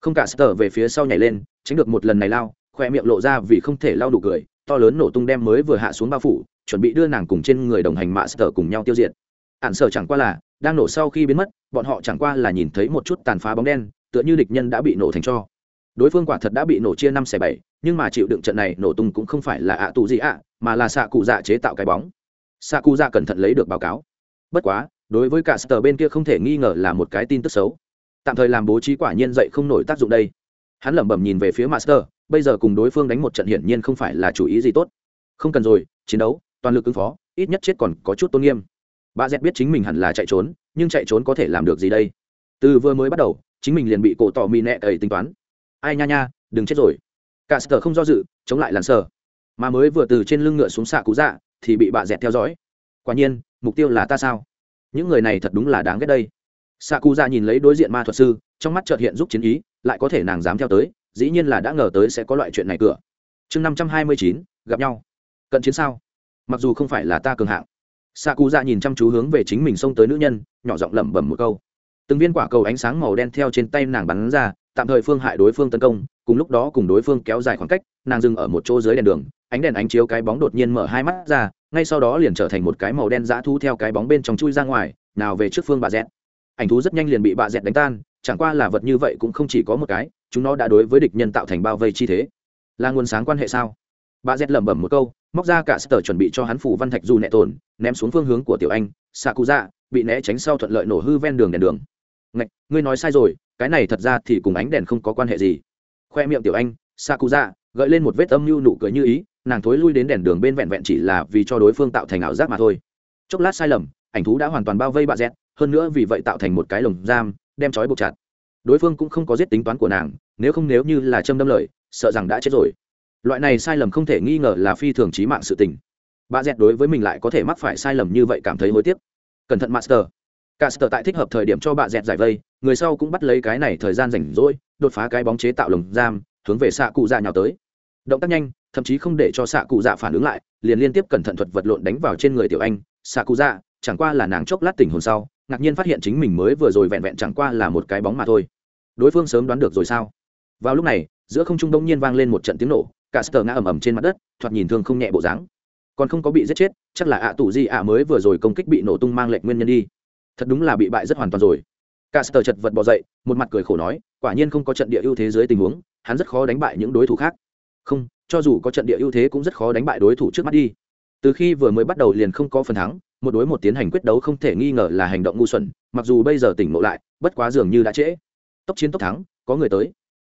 Không cả sờ về phía sau nhảy lên tránh được một lần này lao khoe miệng lộ ra vì không thể lao đủ cười, to lớn nổ tung đem mới vừa hạ xuống bao phủ, chuẩn bị đưa nàng cùng trên người đồng hành mạ sở cùng nhau tiêu diệt. Ạn sở chẳng qua là, đang nổ sau khi biến mất, bọn họ chẳng qua là nhìn thấy một chút tàn phá bóng đen, tựa như địch nhân đã bị nổ thành cho. Đối phương quả thật đã bị nổ chia năm xẻ bảy, nhưng mà chịu đựng trận này nổ tung cũng không phải là ạ tù gì ạ, mà là xạ cụ dạ chế tạo cái bóng. Xạ cụ dạ cẩn thận lấy được báo cáo. Bất quá, đối với cả sở bên kia không thể nghi ngờ là một cái tin tức xấu. Tạm thời làm bố trí quả nhiên dậy không nổi tác dụng đây. Hắn lẩm bẩm nhìn về phía master bây giờ cùng đối phương đánh một trận hiển nhiên không phải là chủ ý gì tốt. Không cần rồi, chiến đấu, toàn lực ứng phó, ít nhất chết còn có chút tôn nghiêm. Bà dẹt biết chính mình hẳn là chạy trốn, nhưng chạy trốn có thể làm được gì đây? Từ vừa mới bắt đầu, chính mình liền bị cổ tỏ mì nẹ ấy tính toán. Ai nha nha, đừng chết rồi. Cả sở không do dự, chống lại làn sờ. Mà mới vừa từ trên lưng ngựa xuống xạ cú dạ thì bị bà dẹt theo dõi. Quả nhiên, mục tiêu là ta sao? Những người này thật đúng là đáng ghét đây. Xạ cú dạ nhìn lấy đối diện ma thuật sư, trong mắt trợt hiện giúp chiến ý, lại có thể nàng dám theo tới dĩ nhiên là đã ngờ tới sẽ có loại chuyện này cửa. Chương năm trăm hai mươi chín, gặp nhau. Cận chiến sao? Mặc dù không phải là ta cường hạng. Xạ cụ dạ nhìn chăm chú hướng về chính mình xông tới nữ nhân, nhỏ giọng lẩm bẩm một câu. Từng viên quả cầu ánh sáng màu đen theo trên tay nàng bắn ra, tạm thời phương hại đối phương tấn công, cùng lúc đó cùng đối phương kéo dài khoảng cách, nàng dừng ở một chỗ dưới đèn đường, ánh đèn ánh chiếu cái bóng đột nhiên mở hai mắt ra, ngay sau đó liền trở thành một cái màu đen dã thu theo cái bóng bên trong chui ra ngoài, nào về trước phương bà dẹt ảnh thú rất nhanh liền bị bạ dẹt đánh tan, chẳng qua là vật như vậy cũng không chỉ có một cái, chúng nó đã đối với địch nhân tạo thành bao vây chi thế. Là nguồn sáng quan hệ sao? Bà dẹt lẩm bẩm một câu, móc ra cả sờ chuẩn bị cho hắn phủ văn thạch dù nẹ tồn, ném xuống phương hướng của tiểu anh xạ cụ dạ bị né tránh sau thuận lợi nổ hư ven đường đèn đường. Ngạch, ngươi nói sai rồi, cái này thật ra thì cùng ánh đèn không có quan hệ gì. Khoe miệng tiểu anh xạ cụ dạ gợi lên một vết âm mưu nụ cười như ý, nàng thối lui đến đèn đường bên vẹn vẹn chỉ là vì cho đối phương tạo thành ảo giác mà thôi. Chốc lát sai lầm, ảnh thú đã hoàn toàn bao vây bà dẹt hơn nữa vì vậy tạo thành một cái lồng giam đem trói buộc chặt. Đối phương cũng không có giết tính toán của nàng nếu không nếu như là châm đâm lời sợ rằng đã chết rồi. Loại này sai lầm không thể nghi ngờ là phi thường trí mạng sự tình. Bà dẹt đối với mình lại có thể mắc phải sai lầm như vậy cảm thấy hối tiếc. Cẩn thận master. Caster tại thích hợp thời điểm cho bà dẹt giải vây, người sau cũng bắt lấy cái này thời gian rảnh rỗi, đột phá cái bóng chế tạo lồng giam, hướng về xạ cụ dạ nhào tới. Động tác nhanh, thậm chí không để cho xạ cụ dạ phản ứng lại, liền liên tiếp cẩn thận thuật vật lộn đánh vào trên người tiểu anh, xạ cụ dạ, chẳng qua là nàng chốc lát tỉnh hồn sau, ngạc nhiên phát hiện chính mình mới vừa rồi vẹn vẹn chẳng qua là một cái bóng mà thôi. Đối phương sớm đoán được rồi sao? Vào lúc này, giữa không trung đông nhiên vang lên một trận tiếng nổ, Caster ngã ầm ầm trên mặt đất, thoạt nhìn thương không nhẹ bộ dáng. Còn không có bị giết chết, chắc là ạ tù gì ạ mới vừa rồi công kích bị nổ tung mang lệnh nguyên nhân đi thật đúng là bị bại rất hoàn toàn rồi Caster chật vật bò dậy, một mặt cười khổ nói, quả nhiên không có trận địa ưu thế dưới tình huống, hắn rất khó đánh bại những đối thủ khác. Không, cho dù có trận địa ưu thế cũng rất khó đánh bại đối thủ trước mắt đi. Từ khi vừa mới bắt đầu liền không có phần thắng, một đối một tiến hành quyết đấu không thể nghi ngờ là hành động ngu xuẩn, mặc dù bây giờ tỉnh ngộ lại, bất quá dường như đã trễ. Tốc chiến tốc thắng, có người tới.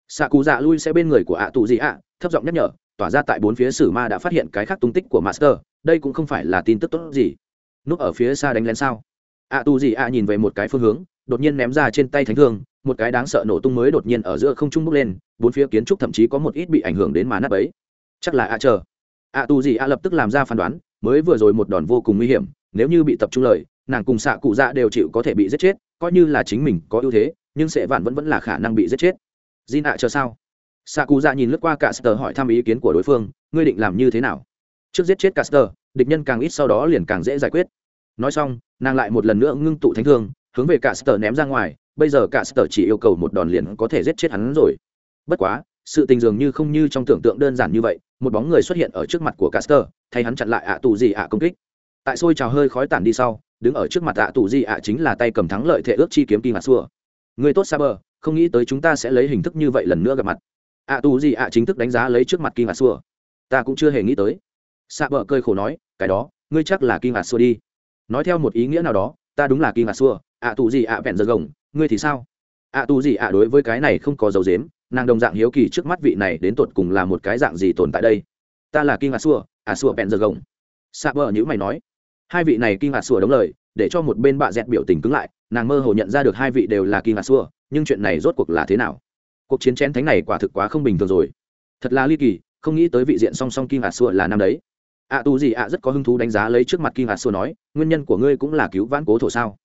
xạ cụ Dạ lui sẽ bên người của ạ tù gì ạ, thấp giọng nhắc nhở, tỏa ra tại bốn phía Sử Ma đã phát hiện cái khác tung tích của Master, đây cũng không phải là tin tức tốt gì. Núp ở phía xa đánh lén sao? ạ tù gì ạ nhìn về một cái phương hướng đột nhiên ném ra trên tay thánh thương một cái đáng sợ nổ tung mới đột nhiên ở giữa không trung bốc lên bốn phía kiến trúc thậm chí có một ít bị ảnh hưởng đến mà nắp ấy chắc là ạ chờ ạ tù gì ạ lập tức làm ra phán đoán mới vừa rồi một đòn vô cùng nguy hiểm nếu như bị tập trung lời nàng cùng xạ cụ dạ đều chịu có thể bị giết chết coi như là chính mình có ưu thế nhưng sệ vạn vẫn vẫn là khả năng bị giết chết. Di nạ chờ sao? Xạ cụ dạ nhìn lướt qua cả sờ hỏi thăm ý kiến của đối phương ngươi định làm như thế nào? Trước giết chết cả sờ địch nhân càng ít sau đó liền càng dễ giải quyết. Nói xong nàng lại một lần nữa ngưng tụ thánh thương hướng về cả sờ ném ra ngoài bây giờ cả sờ chỉ yêu cầu một đòn liền có thể giết chết hắn rồi. Bất quá sự tình dường như không như trong tưởng tượng đơn giản như vậy một bóng người xuất hiện ở trước mặt của Caster, thay hắn chặn lại ạ tù gì ạ công kích tại xôi trào hơi khói tản đi sau đứng ở trước mặt ạ tù gì ạ chính là tay cầm thắng lợi thệ ước chi kiếm kim ngạc xua. Người tốt Saber, không nghĩ tới chúng ta sẽ lấy hình thức như vậy lần nữa gặp mặt. Ạ tù gì ạ chính thức đánh giá lấy trước mặt kim ngạc xua. Ta cũng chưa hề nghĩ tới. Saber cơi khổ nói cái đó ngươi chắc là kim ngạc xua đi. Nói theo một ý nghĩa nào đó ta đúng là kỳ ngạc xua. Ạ tù gì ạ vẹn giờ gồng ngươi thì sao? Ạ tù gì ạ đối với cái này không có dấu dếm nàng đồng dạng hiếu kỳ trước mắt vị này đến tột cùng là một cái dạng gì tồn tại đây? Ta là kinh ngạc xua ạ xua vẹn giờ gồng. Xa bờ nhữ mày nói hai vị này kinh ngạc sủa đống lời, để cho một bên bạ dẹt biểu tình cứng lại, nàng mơ hồ nhận ra được hai vị đều là kinh ngạc sủa, nhưng chuyện này rốt cuộc là thế nào? Cuộc chiến chén thánh này quả thực quá không bình thường rồi. Thật là ly kỳ, không nghĩ tới vị diện song song kinh ngạc sủa là năm đấy. Ạ tu gì ạ rất có hứng thú đánh giá lấy trước mặt kinh ngạc sủa nói, nguyên nhân của ngươi cũng là cứu vãn cố thổ sao?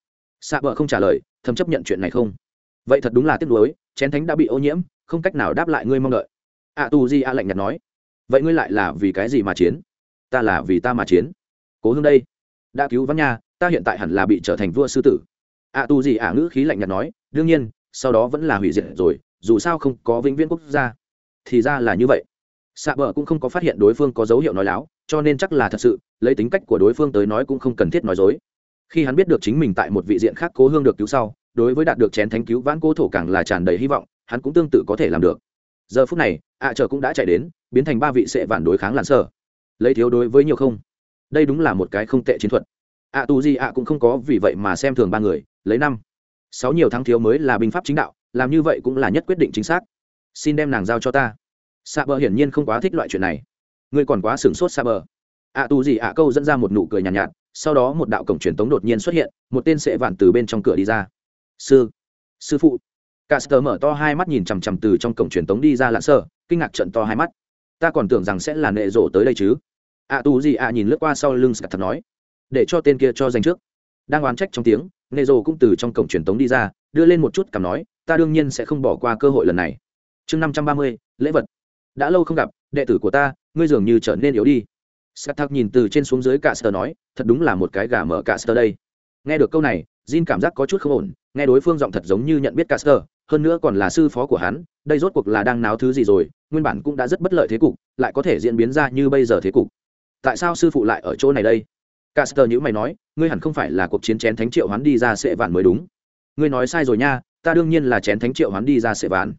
Xạ vợ không trả lời, thầm chấp nhận chuyện này không? Vậy thật đúng là tiếc nuối, chén thánh đã bị ô nhiễm, không cách nào đáp lại ngươi mong đợi. Ạ tu gì ạ lạnh nhạt nói, vậy ngươi lại là vì cái gì mà chiến? Ta là vì ta mà chiến. Cố hương đây đã cứu vãn nha, ta hiện tại hẳn là bị trở thành vua sư tử. Ạ tù gì ả ngữ khí lạnh nhạt nói, đương nhiên, sau đó vẫn là hủy diệt rồi, dù sao không có vĩnh viễn quốc gia. Thì ra là như vậy. Xạ bờ cũng không có phát hiện đối phương có dấu hiệu nói láo, cho nên chắc là thật sự, lấy tính cách của đối phương tới nói cũng không cần thiết nói dối. Khi hắn biết được chính mình tại một vị diện khác cố hương được cứu sau, đối với đạt được chén thánh cứu vãn cố thổ càng là tràn đầy hy vọng, hắn cũng tương tự có thể làm được. Giờ phút này ạ à cũng đã chạy đến, biến thành ba vị sẽ vản đối kháng lặn sở lấy thiếu đối với nhiều không? Đây đúng là một cái không tệ chiến thuật. Ạ tù tu gì ạ cũng không có vì vậy mà xem thường ba người lấy năm sáu nhiều thắng thiếu mới là binh pháp chính đạo làm như vậy cũng là nhất quyết định chính xác. Xin đem nàng giao cho ta. Xa bờ hiển nhiên không quá thích loại chuyện này. Ngươi còn quá sửng sốt xa bờ. Ạ tu gì ạ câu dẫn ra một nụ cười nhàn nhạt, nhạt sau đó một đạo cổng truyền tống đột nhiên xuất hiện một tên sệ vạn từ bên trong cửa đi ra. Sư sư phụ. Caster mở to hai mắt nhìn chằm chằm từ trong cổng truyền tống đi ra lạ sơ kinh ngạc trận to hai mắt. Ta còn tưởng rằng sẽ là nệ rộ tới đây chứ ạ tu gì ạ nhìn lướt qua sau lưng scat thật nói, để cho tên kia cho danh trước. Đang oán trách trong tiếng Nê Dô cũng từ trong cổng truyền tống đi ra, đưa lên một chút cảm nói, ta đương nhiên sẽ không bỏ qua cơ hội lần này. Chương năm trăm ba mươi, lễ vật. Đã lâu không gặp, đệ tử của ta, ngươi dường như trở nên yếu đi. Scat thắc nhìn từ trên xuống dưới cả sờ nói, thật đúng là một cái gà mở cả sờ đây. Nghe được câu này, jin cảm giác có chút không ổn, nghe đối phương giọng thật giống như nhận biết cả sờ hơn nữa còn là sư phó của hắn, đây rốt cuộc là đang náo thứ gì rồi, nguyên bản cũng đã rất bất lợi thế cục, lại có thể diễn biến ra như bây giờ thế cục tại sao sư phụ lại ở chỗ này đây? Caster nhữ mày nói, ngươi hẳn không phải là cuộc chiến chén thánh triệu hoán đi ra sệ vạn mới đúng. Ngươi nói sai rồi nha, ta đương nhiên là chén thánh triệu hoán đi ra sệ vạn.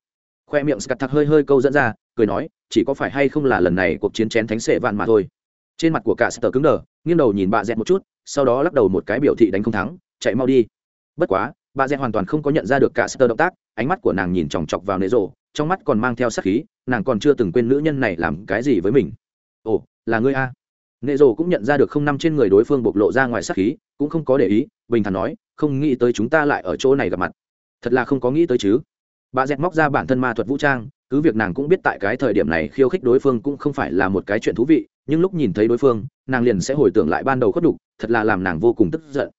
Khoe miệng scat thặc hơi hơi câu dẫn ra, cười nói, chỉ có phải hay không là lần này cuộc chiến chén thánh sệ vạn mà thôi. Trên mặt của caster cứng đờ, nghiêng đầu nhìn bà dẹt một chút, sau đó lắc đầu một cái biểu thị đánh không thắng, chạy mau đi. Bất quá, bà dẹt hoàn toàn không có nhận ra được caster động tác, ánh mắt của nàng nhìn chòng chọc vào nệ rộ, trong mắt còn mang theo sắc khí, nàng còn chưa từng quên nữ nhân này làm cái gì với mình. Ồ, là ngươi a nệ rồ cũng nhận ra được không năm trên người đối phương bộc lộ ra ngoài sắc khí, cũng không có để ý, bình thản nói, không nghĩ tới chúng ta lại ở chỗ này gặp mặt. Thật là không có nghĩ tới chứ. Bà dẹt móc ra bản thân ma thuật vũ trang, cứ việc nàng cũng biết tại cái thời điểm này khiêu khích đối phương cũng không phải là một cái chuyện thú vị, nhưng lúc nhìn thấy đối phương, nàng liền sẽ hồi tưởng lại ban đầu khuất đục thật là làm nàng vô cùng tức giận.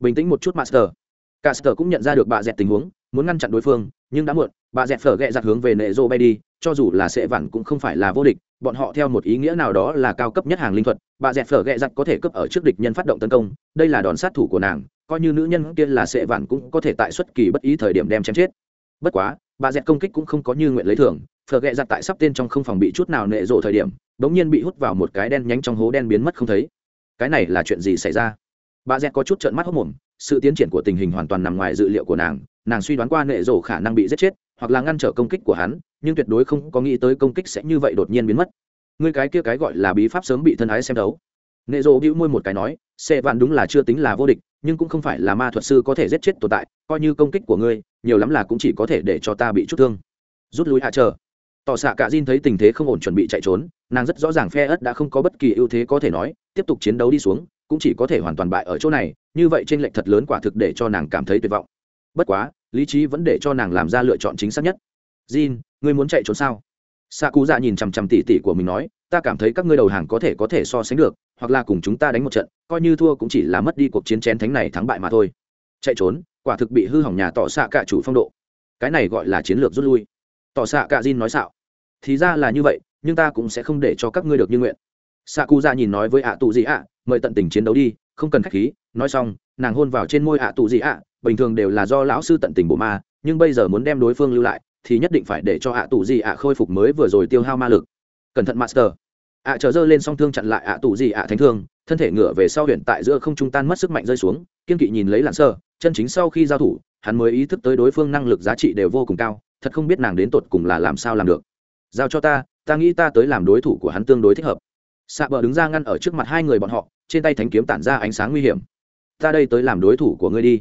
Bình tĩnh một chút, master. Caster cũng nhận ra được bà dẹt tình huống, muốn ngăn chặn đối phương, nhưng đã muộn bà dẹt phở ghẹ giặt hướng về nệ rô bay đi, cho dù là sệ vặn cũng không phải là vô địch, bọn họ theo một ý nghĩa nào đó là cao cấp nhất hàng linh thuật. Bà dẹt phở ghẹ giặt có thể cấp ở trước địch nhân phát động tấn công, đây là đòn sát thủ của nàng, coi như nữ nhân kia là sệ vặn cũng có thể tại xuất kỳ bất ý thời điểm đem chém chết. Bất quá, bà dẹt công kích cũng không có như nguyện lấy thưởng, phở ghẹ giặt tại sắp tên trong không phòng bị chút nào nệ rộ thời điểm bỗng nhiên bị hút vào một cái đen nhánh trong hố đen biến mất không thấy. Cái này là chuyện gì xảy ra? Bà dẹt có chút trợn mắt hốc mồm, sự tiến triển của tình hình hoàn toàn nằm ngoài dự liệu của nàng nàng suy đoán qua nệ rổ khả năng bị giết chết hoặc là ngăn trở công kích của hắn, nhưng tuyệt đối không có nghĩ tới công kích sẽ như vậy đột nhiên biến mất. Người cái kia cái gọi là bí pháp sớm bị thân ái xem đấu nệ rộ bĩu môi một cái nói xe vạn đúng là chưa tính là vô địch, nhưng cũng không phải là ma thuật sư có thể giết chết tồn tại, coi như công kích của ngươi, nhiều lắm là cũng chỉ có thể để cho ta bị chút thương. Rút lui hạ chờ. Tỏ xạ cả Jin thấy tình thế không ổn chuẩn bị chạy trốn, nàng rất rõ ràng phe ất đã không có bất kỳ ưu thế có thể nói, tiếp tục chiến đấu đi xuống, cũng chỉ có thể hoàn toàn bại ở chỗ này, như vậy trên lệnh thật lớn quả thực để cho nàng cảm thấy tuyệt vọng. Bất quá lý trí vẫn để cho nàng làm ra lựa chọn chính xác nhất. Jin, ngươi muốn chạy trốn sao? Sa cú dạ nhìn chằm chằm tỉ tỉ của mình nói, ta cảm thấy các ngươi đầu hàng có thể có thể so sánh được, hoặc là cùng chúng ta đánh một trận, coi như thua cũng chỉ là mất đi cuộc chiến chén thánh này thắng bại mà thôi. Chạy trốn, quả thực bị hư hỏng nhà tỏ xạ cả chủ phong độ. Cái này gọi là chiến lược rút lui. Tỏ xạ cả jin nói xạo. Thì ra là như vậy, nhưng ta cũng sẽ không để cho các ngươi được như nguyện. Xạ cụ dạ nhìn nói với ạ tụ gì ạ, mời tận tình chiến đấu đi, không cần khách khí, nói xong, nàng hôn vào trên môi ạ tụ gì ạ bình thường đều là do lão sư tận tình bộ ma, nhưng bây giờ muốn đem đối phương lưu lại, thì nhất định phải để cho ạ tù gì ạ khôi phục mới vừa rồi tiêu hao ma lực. Cẩn thận, master. Ạ trở dơ lên song thương chặn lại ạ tù gì ạ thánh thương, thân thể ngựa về sau huyện tại giữa không trung tan mất sức mạnh rơi xuống, kiên kỵ nhìn lấy lặn sơ, chân chính sau khi giao thủ, hắn mới ý thức tới đối phương năng lực giá trị đều vô cùng cao, thật không biết nàng đến tột cùng là làm sao làm được. Giao cho ta ta nghĩ ta tới làm đối thủ của hắn tương đối thích hợp. Xạ bờ đứng ra ngăn ở trước mặt hai người bọn họ, trên tay thánh kiếm tản ra ánh sáng nguy hiểm. Ta đây tới làm đối thủ của ngươi đi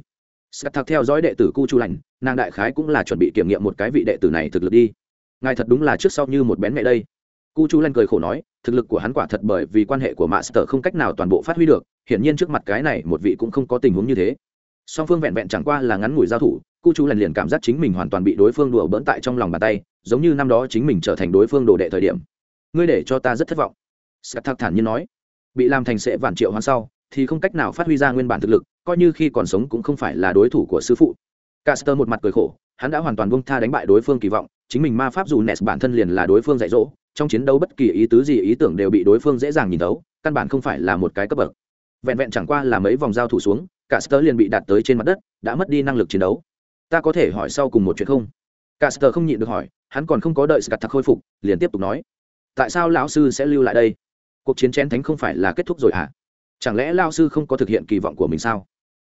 sắt thạc theo dõi đệ tử cu chu lành, nàng đại khái cũng là chuẩn bị kiểm nghiệm một cái vị đệ tử này thực lực đi. Ngài thật đúng là trước sau như một bén mẹ đây. Cu chu lành cười khổ nói, thực lực của hắn quả thật bởi vì quan hệ của master không cách nào toàn bộ phát huy được, hiển nhiên trước mặt cái này một vị cũng không có tình huống như thế. Song phương vẹn vẹn chẳng qua là ngắn ngủi giao thủ, cu chu lần liền cảm giác chính mình hoàn toàn bị đối phương đùa bỡn tại trong lòng bàn tay, giống như năm đó chính mình trở thành đối phương đồ đệ thời điểm. Ngươi để cho ta rất thất vọng. Sắt thạc thản nhiên nói. Bị làm thành sệ vạn triệu hoán sau, thì không cách nào phát huy ra nguyên bản thực lực coi như khi còn sống cũng không phải là đối thủ của sư phụ. Caster một mặt cười khổ, hắn đã hoàn toàn bông tha đánh bại đối phương kỳ vọng, chính mình ma pháp dù nes bản thân liền là đối phương dạy dỗ, trong chiến đấu bất kỳ ý tứ gì ý tưởng đều bị đối phương dễ dàng nhìn thấu, căn bản không phải là một cái cấp bậc. Vẹn vẹn chẳng qua là mấy vòng giao thủ xuống, caster liền bị đạt tới trên mặt đất, đã mất đi năng lực chiến đấu. Ta có thể hỏi sau cùng một chuyện không? Caster không nhịn được hỏi, hắn còn không có đợi scat khôi phục, liền tiếp tục nói. Tại sao lão sư sẽ lưu lại đây? Cuộc chiến chén thánh không phải là kết thúc rồi à chẳng lẽ lao sư không có thực hiện kỳ vọng của mình sao?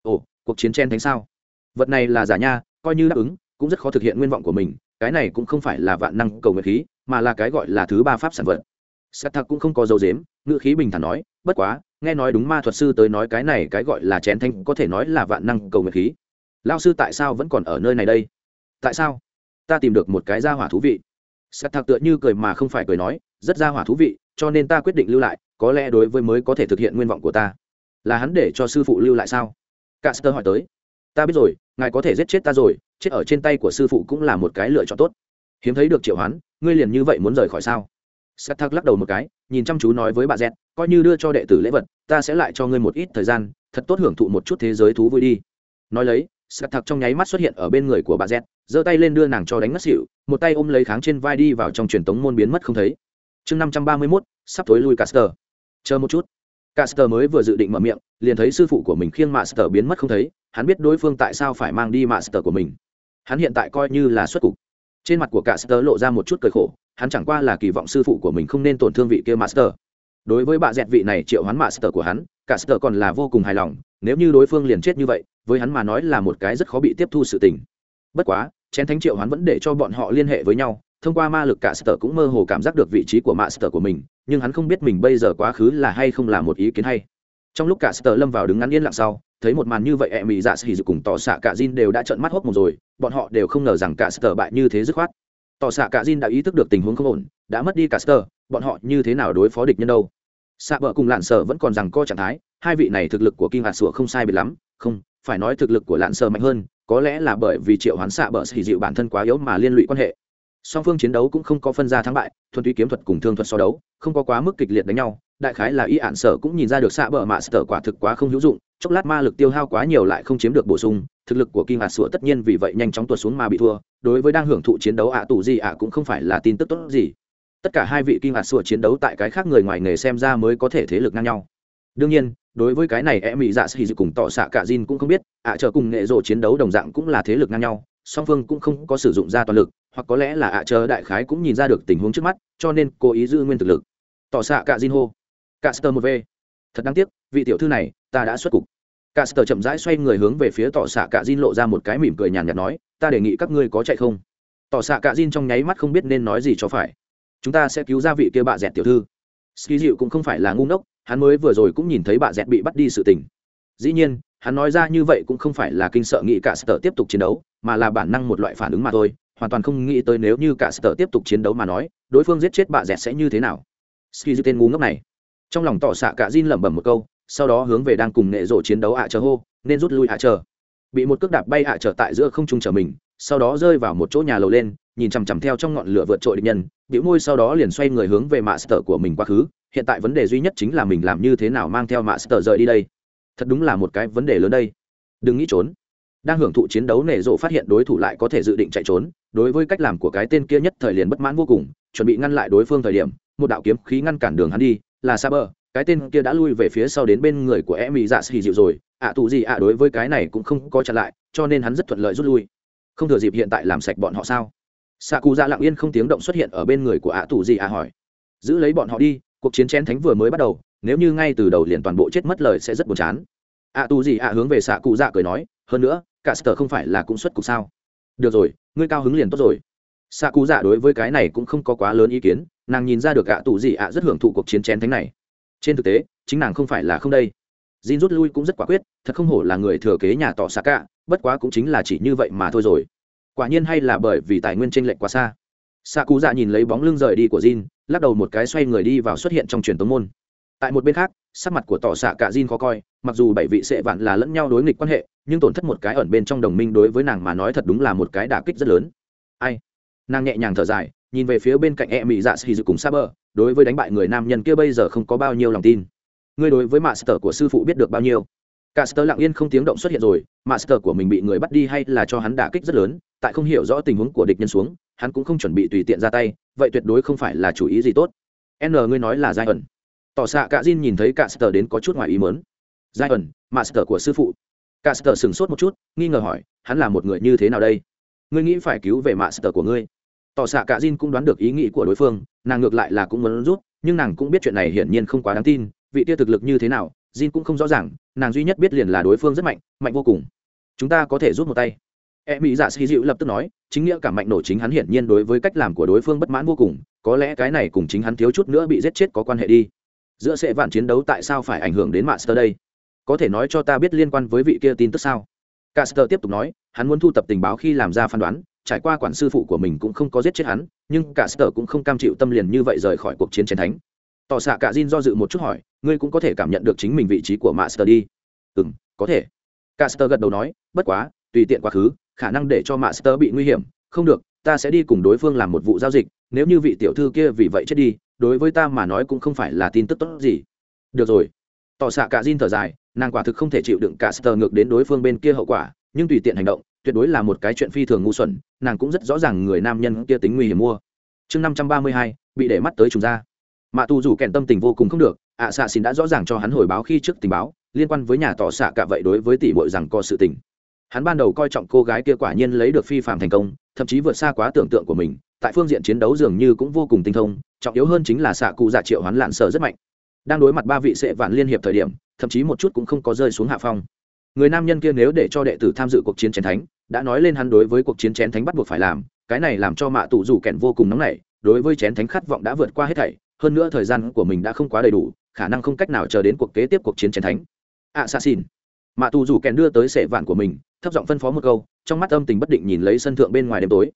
Ồ, cuộc chiến chen thánh sao? Vật này là giả nha, coi như đáp ứng, cũng rất khó thực hiện nguyên vọng của mình, cái này cũng không phải là vạn năng cầu nguyện khí, mà là cái gọi là thứ ba pháp sản vật. Sắt thạc cũng không có dấu dếm ngữ khí bình thản nói, bất quá, nghe nói đúng ma thuật sư tới nói cái này cái gọi là chén thanh có thể nói là vạn năng cầu nguyện khí. Lao sư tại sao vẫn còn ở nơi này đây? Tại sao? Ta tìm được một cái gia hỏa thú vị. Sắt thạc tựa như cười mà không phải cười nói, rất gia hỏa thú vị, cho nên ta quyết định lưu lại, có lẽ đối với mới có thể thực hiện nguyên vọng của ta. Là hắn để cho sư phụ lưu lại sao? Caster hỏi tới. Ta biết rồi, ngài có thể giết chết ta rồi, chết ở trên tay của sư phụ cũng là một cái lựa chọn tốt. Hiếm thấy được triệu hoán, ngươi liền như vậy muốn rời khỏi sao? Sắt thắc lắc đầu một cái, nhìn chăm chú nói với bà dẹt, coi như đưa cho đệ tử lễ vật, ta sẽ lại cho ngươi một ít thời gian, thật tốt hưởng thụ một chút thế giới thú vui đi. Nói lấy, sắt thắc trong nháy mắt xuất hiện ở bên người của bà dẹt, giơ tay lên đưa nàng cho đánh ngất xỉu, một tay ôm lấy kháng trên vai đi vào trong truyền tống môn biến mất không thấy. Chương năm trăm ba mươi mốt, sắp tối lui caster. Chờ một chút caster mới vừa dự định mở miệng, liền thấy sư phụ của mình khiêng master biến mất không thấy, hắn biết đối phương tại sao phải mang đi master của mình. Hắn hiện tại coi như là xuất cục. Trên mặt của caster lộ ra một chút cười khổ, hắn chẳng qua là kỳ vọng sư phụ của mình không nên tổn thương vị kia master. Đối với bà dẹt vị này triệu hoán master của hắn, caster còn là vô cùng hài lòng, nếu như đối phương liền chết như vậy, với hắn mà nói là một cái rất khó bị tiếp thu sự tình. Bất quá, chén thánh triệu hoán vẫn để cho bọn họ liên hệ với nhau thông qua ma lực cả sở cũng mơ hồ cảm giác được vị trí của mạ sở của mình, nhưng hắn không biết mình bây giờ quá khứ là hay không là một ý kiến hay. Trong lúc cả sở lâm vào đứng ngắn yên lặng sau, thấy một màn như vậy e ẹ mị dạ xì dự cùng tỏ xạ cả Jin đều đã trợn mắt hốc một rồi, bọn họ đều không ngờ rằng cả sở bại như thế dứt khoát. Tỏ xạ cả Jin đã ý thức được tình huống không ổn, đã mất đi cả sở bọn họ như thế nào đối phó địch nhân đâu? Xạ bờ cùng lạn sở vẫn còn rằng co trạng thái, hai vị này thực lực của Kim hạt sủa không sai biệt lắm. Không, phải nói thực lực của lạn sở mạnh hơn, có lẽ là bởi vì triệu hoán xạ bờ xì dịu bản thân quá yếu mà liên lụy quan hệ song phương chiến đấu cũng không có phân ra thắng bại, thuần túy kiếm thuật cùng thương thuật so đấu, không có quá mức kịch liệt đánh nhau, đại khái là y ạn sở cũng nhìn ra được xạ bờ mạ sở quả thực quá không hữu dụng, chốc lát ma lực tiêu hao quá nhiều lại không chiếm được bổ sung, thực lực của kinh hạt sủa tất nhiên vì vậy nhanh chóng tuột xuống mà bị thua, đối với đang hưởng thụ chiến đấu ạ tù gì ạ cũng không phải là tin tức tốt gì. Tất cả hai vị kinh hạt sủa chiến đấu tại cái khác người ngoài nghề xem ra mới có thể thế lực ngang nhau. Đương nhiên, đối với cái này em mỹ dạ sĩ cùng tọ xạ cả Jin cũng không biết, ạ chờ cùng nghệ rộ chiến đấu đồng dạng cũng là thế lực ngang nhau, song phương cũng không có sử dụng ra toàn lực hoặc có lẽ là ạ chờ đại khái cũng nhìn ra được tình huống trước mắt, cho nên cố ý giữ nguyên thực lực. Tỏ xạ cả Jin hô Caster một v. Thật đáng tiếc, vị tiểu thư này, ta đã xuất cục. Caster chậm rãi xoay người hướng về phía tỏ xạ cả Jin lộ ra một cái mỉm cười nhàn nhạt nói, ta đề nghị các ngươi có chạy không? Tỏ xạ cả Jin trong nháy mắt không biết nên nói gì cho phải. Chúng ta sẽ cứu ra vị kia bạ dẹt tiểu thư. Ski dịu cũng không phải là ngu ngốc, hắn mới vừa rồi cũng nhìn thấy bạ dẹt bị bắt đi sự tình. Dĩ nhiên, hắn nói ra như vậy cũng không phải là kinh sợ nghĩ cả sở tiếp tục chiến đấu, mà là bản năng một loại phản ứng mà thôi hoàn toàn không nghĩ tới nếu như cả sở tiếp tục chiến đấu mà nói, đối phương giết chết bà dẹt sẽ như thế nào. Ski dư tên ngu ngốc này. Trong lòng tỏ xạ cả Jin lẩm bẩm một câu, sau đó hướng về đang cùng nệ rộ chiến đấu ạ chờ hô, nên rút lui ạ chờ. Bị một cước đạp bay ạ chờ tại giữa không trung trở mình, sau đó rơi vào một chỗ nhà lầu lên, nhìn chằm chằm theo trong ngọn lửa vượt trội địch nhân, biểu môi sau đó liền xoay người hướng về mạ sở của mình quá khứ, hiện tại vấn đề duy nhất chính là mình làm như thế nào mang theo mạ sở rời đi đây. Thật đúng là một cái vấn đề lớn đây. Đừng nghĩ trốn. Đang hưởng thụ chiến đấu nể rộ phát hiện đối thủ lại có thể dự định chạy trốn đối với cách làm của cái tên kia nhất thời liền bất mãn vô cùng chuẩn bị ngăn lại đối phương thời điểm một đạo kiếm khí ngăn cản đường hắn đi là xa bờ cái tên kia đã lui về phía sau đến bên người của em mỹ dạ xì dịu rồi ạ à, tù gì ạ đối với cái này cũng không có chặn lại cho nên hắn rất thuận lợi rút lui. Không thừa dịp hiện tại làm sạch bọn họ sao? Xạ cụ dạ lặng yên không tiếng động xuất hiện ở bên người của ạ à, tù gì ạ hỏi. Giữ lấy bọn họ đi cuộc chiến chén thánh vừa mới bắt đầu nếu như ngay từ đầu liền toàn bộ chết mất lời sẽ rất buồn chán. ạ tù gì ạ hướng về xạ cụ dạ cười nói hơn nữa cả sở không phải là cũng xuất cục sao? Được rồi ngươi cao hứng liền tốt rồi xạ cụ dạ đối với cái này cũng không có quá lớn ý kiến nàng nhìn ra được ạ tù gì ạ rất hưởng thụ cuộc chiến chén thánh này trên thực tế chính nàng không phải là không đây Jin rút lui cũng rất quả quyết, thật không hổ là người thừa kế nhà tỏ xạ cả, bất quá cũng chính là chỉ như vậy mà thôi rồi. Quả nhiên hay là bởi vì tài nguyên tranh lệch quá xa. Sạ Cú Dạ nhìn lấy bóng lưng rời đi của Jin, lắc đầu một cái xoay người đi vào xuất hiện trong truyền tống môn. Tại một bên khác, sắc mặt của tỏ xạ cả Jin khó coi, mặc dù bảy vị sẽ vạn là lẫn nhau đối nghịch quan hệ, nhưng tổn thất một cái ẩn bên trong đồng minh đối với nàng mà nói thật đúng là một cái đả kích rất lớn. Ai? Nàng nhẹ nhàng thở dài, nhìn về phía bên cạnh e mỹ dạ xì dự cùng Saber, đối với đánh bại người nam nhân kia bây giờ không có bao nhiêu lòng tin ngươi đối với master của sư phụ biết được bao nhiêu Caster lặng yên không tiếng động xuất hiện rồi, master của mình bị người bắt đi hay là cho hắn đả kích rất lớn, tại không hiểu rõ tình huống của địch nhân xuống, hắn cũng không chuẩn bị tùy tiện ra tay, vậy tuyệt đối không phải là chủ ý gì tốt. N ngươi nói là Zion. Tỏ xạ cạ dìn nhìn thấy cạ sờ đến có chút ngoài ý muốn. mạ sờ của sư phụ. cạ sờ sửng sốt một chút, nghi ngờ hỏi, hắn là một người như thế nào đây? Ngươi nghĩ phải cứu về mạ sờ của ngươi? Tỏ xạ cạ dìn cũng đoán được ý nghĩ của đối phương, nàng ngược lại là cũng muốn rút nhưng nàng cũng biết chuyện này hiển nhiên không quá đáng tin vị tia thực lực như thế nào jin cũng không rõ ràng nàng duy nhất biết liền là đối phương rất mạnh mạnh vô cùng chúng ta có thể rút một tay e mỹ dạ sĩ dịu lập tức nói chính nghĩa cả mạnh nổ chính hắn hiển nhiên đối với cách làm của đối phương bất mãn vô cùng có lẽ cái này cùng chính hắn thiếu chút nữa bị giết chết có quan hệ đi giữa sẽ vạn chiến đấu tại sao phải ảnh hưởng đến master đây? Có thể nói cho ta biết liên quan với vị kia tin tức sao? Caster tiếp tục nói, hắn muốn thu tập tình báo khi làm ra phán đoán, trải qua quản sư phụ của mình cũng không có giết chết hắn, nhưng caster cũng không cam chịu tâm liền như vậy rời khỏi cuộc chiến chiến thánh. Tỏ xạ cả Jin do dự một chút hỏi, ngươi cũng có thể cảm nhận được chính mình vị trí của master đi. Ừ m có thể. Caster gật đầu nói, bất quá, tùy tiện quá khứ, khả năng để cho master bị nguy hiểm, không được, ta sẽ đi cùng đối phương làm một vụ giao dịch, nếu như vị tiểu thư kia vì vậy chết đi đối với ta mà nói cũng không phải là tin tức tốt gì. Được rồi. Tỏ xạ cả Jin thở dài, nàng quả thực không thể chịu đựng cả sờ ngược đến đối phương bên kia hậu quả, nhưng tùy tiện hành động, tuyệt đối là một cái chuyện phi thường ngu xuẩn, nàng cũng rất rõ ràng người nam nhân kia tính nguy hiểm mua. Chương năm trăm ba mươi hai, bị để mắt tới trùng ra. Mạ tu dù kèn tâm tình vô cùng không được, ạ xạ xin đã rõ ràng cho hắn hồi báo khi trước tình báo, liên quan với nhà tỏ xạ cả vậy đối với tỷ bội rằng có sự tình. Hắn ban đầu coi trọng cô gái kia quả nhiên lấy được phi phạm thành công, thậm chí vượt xa quá tưởng tượng của mình tại phương diện chiến đấu dường như cũng vô cùng tinh thông, trọng yếu hơn chính là xạ cụ dạ triệu hoán lạn sở rất mạnh. Đang đối mặt ba vị sệ vạn liên hiệp thời điểm, thậm chí một chút cũng không có rơi xuống hạ phong. Người nam nhân kia nếu để cho đệ tử tham dự cuộc chiến chén thánh, đã nói lên hắn đối với cuộc chiến chén thánh bắt buộc phải làm, cái này làm cho mạ tụ rủ kẹn vô cùng nóng nảy, đối với chén thánh khát vọng đã vượt qua hết thảy, hơn nữa thời gian của mình đã không quá đầy đủ, khả năng không cách nào chờ đến cuộc kế tiếp cuộc chiến chén thánh. Ạ xa xin mạ tù rủ kèn đưa tới sệ vạn của mình, thấp giọng phân phó một câu, trong mắt âm tình bất định nhìn lấy sân thượng bên ngoài đêm tối.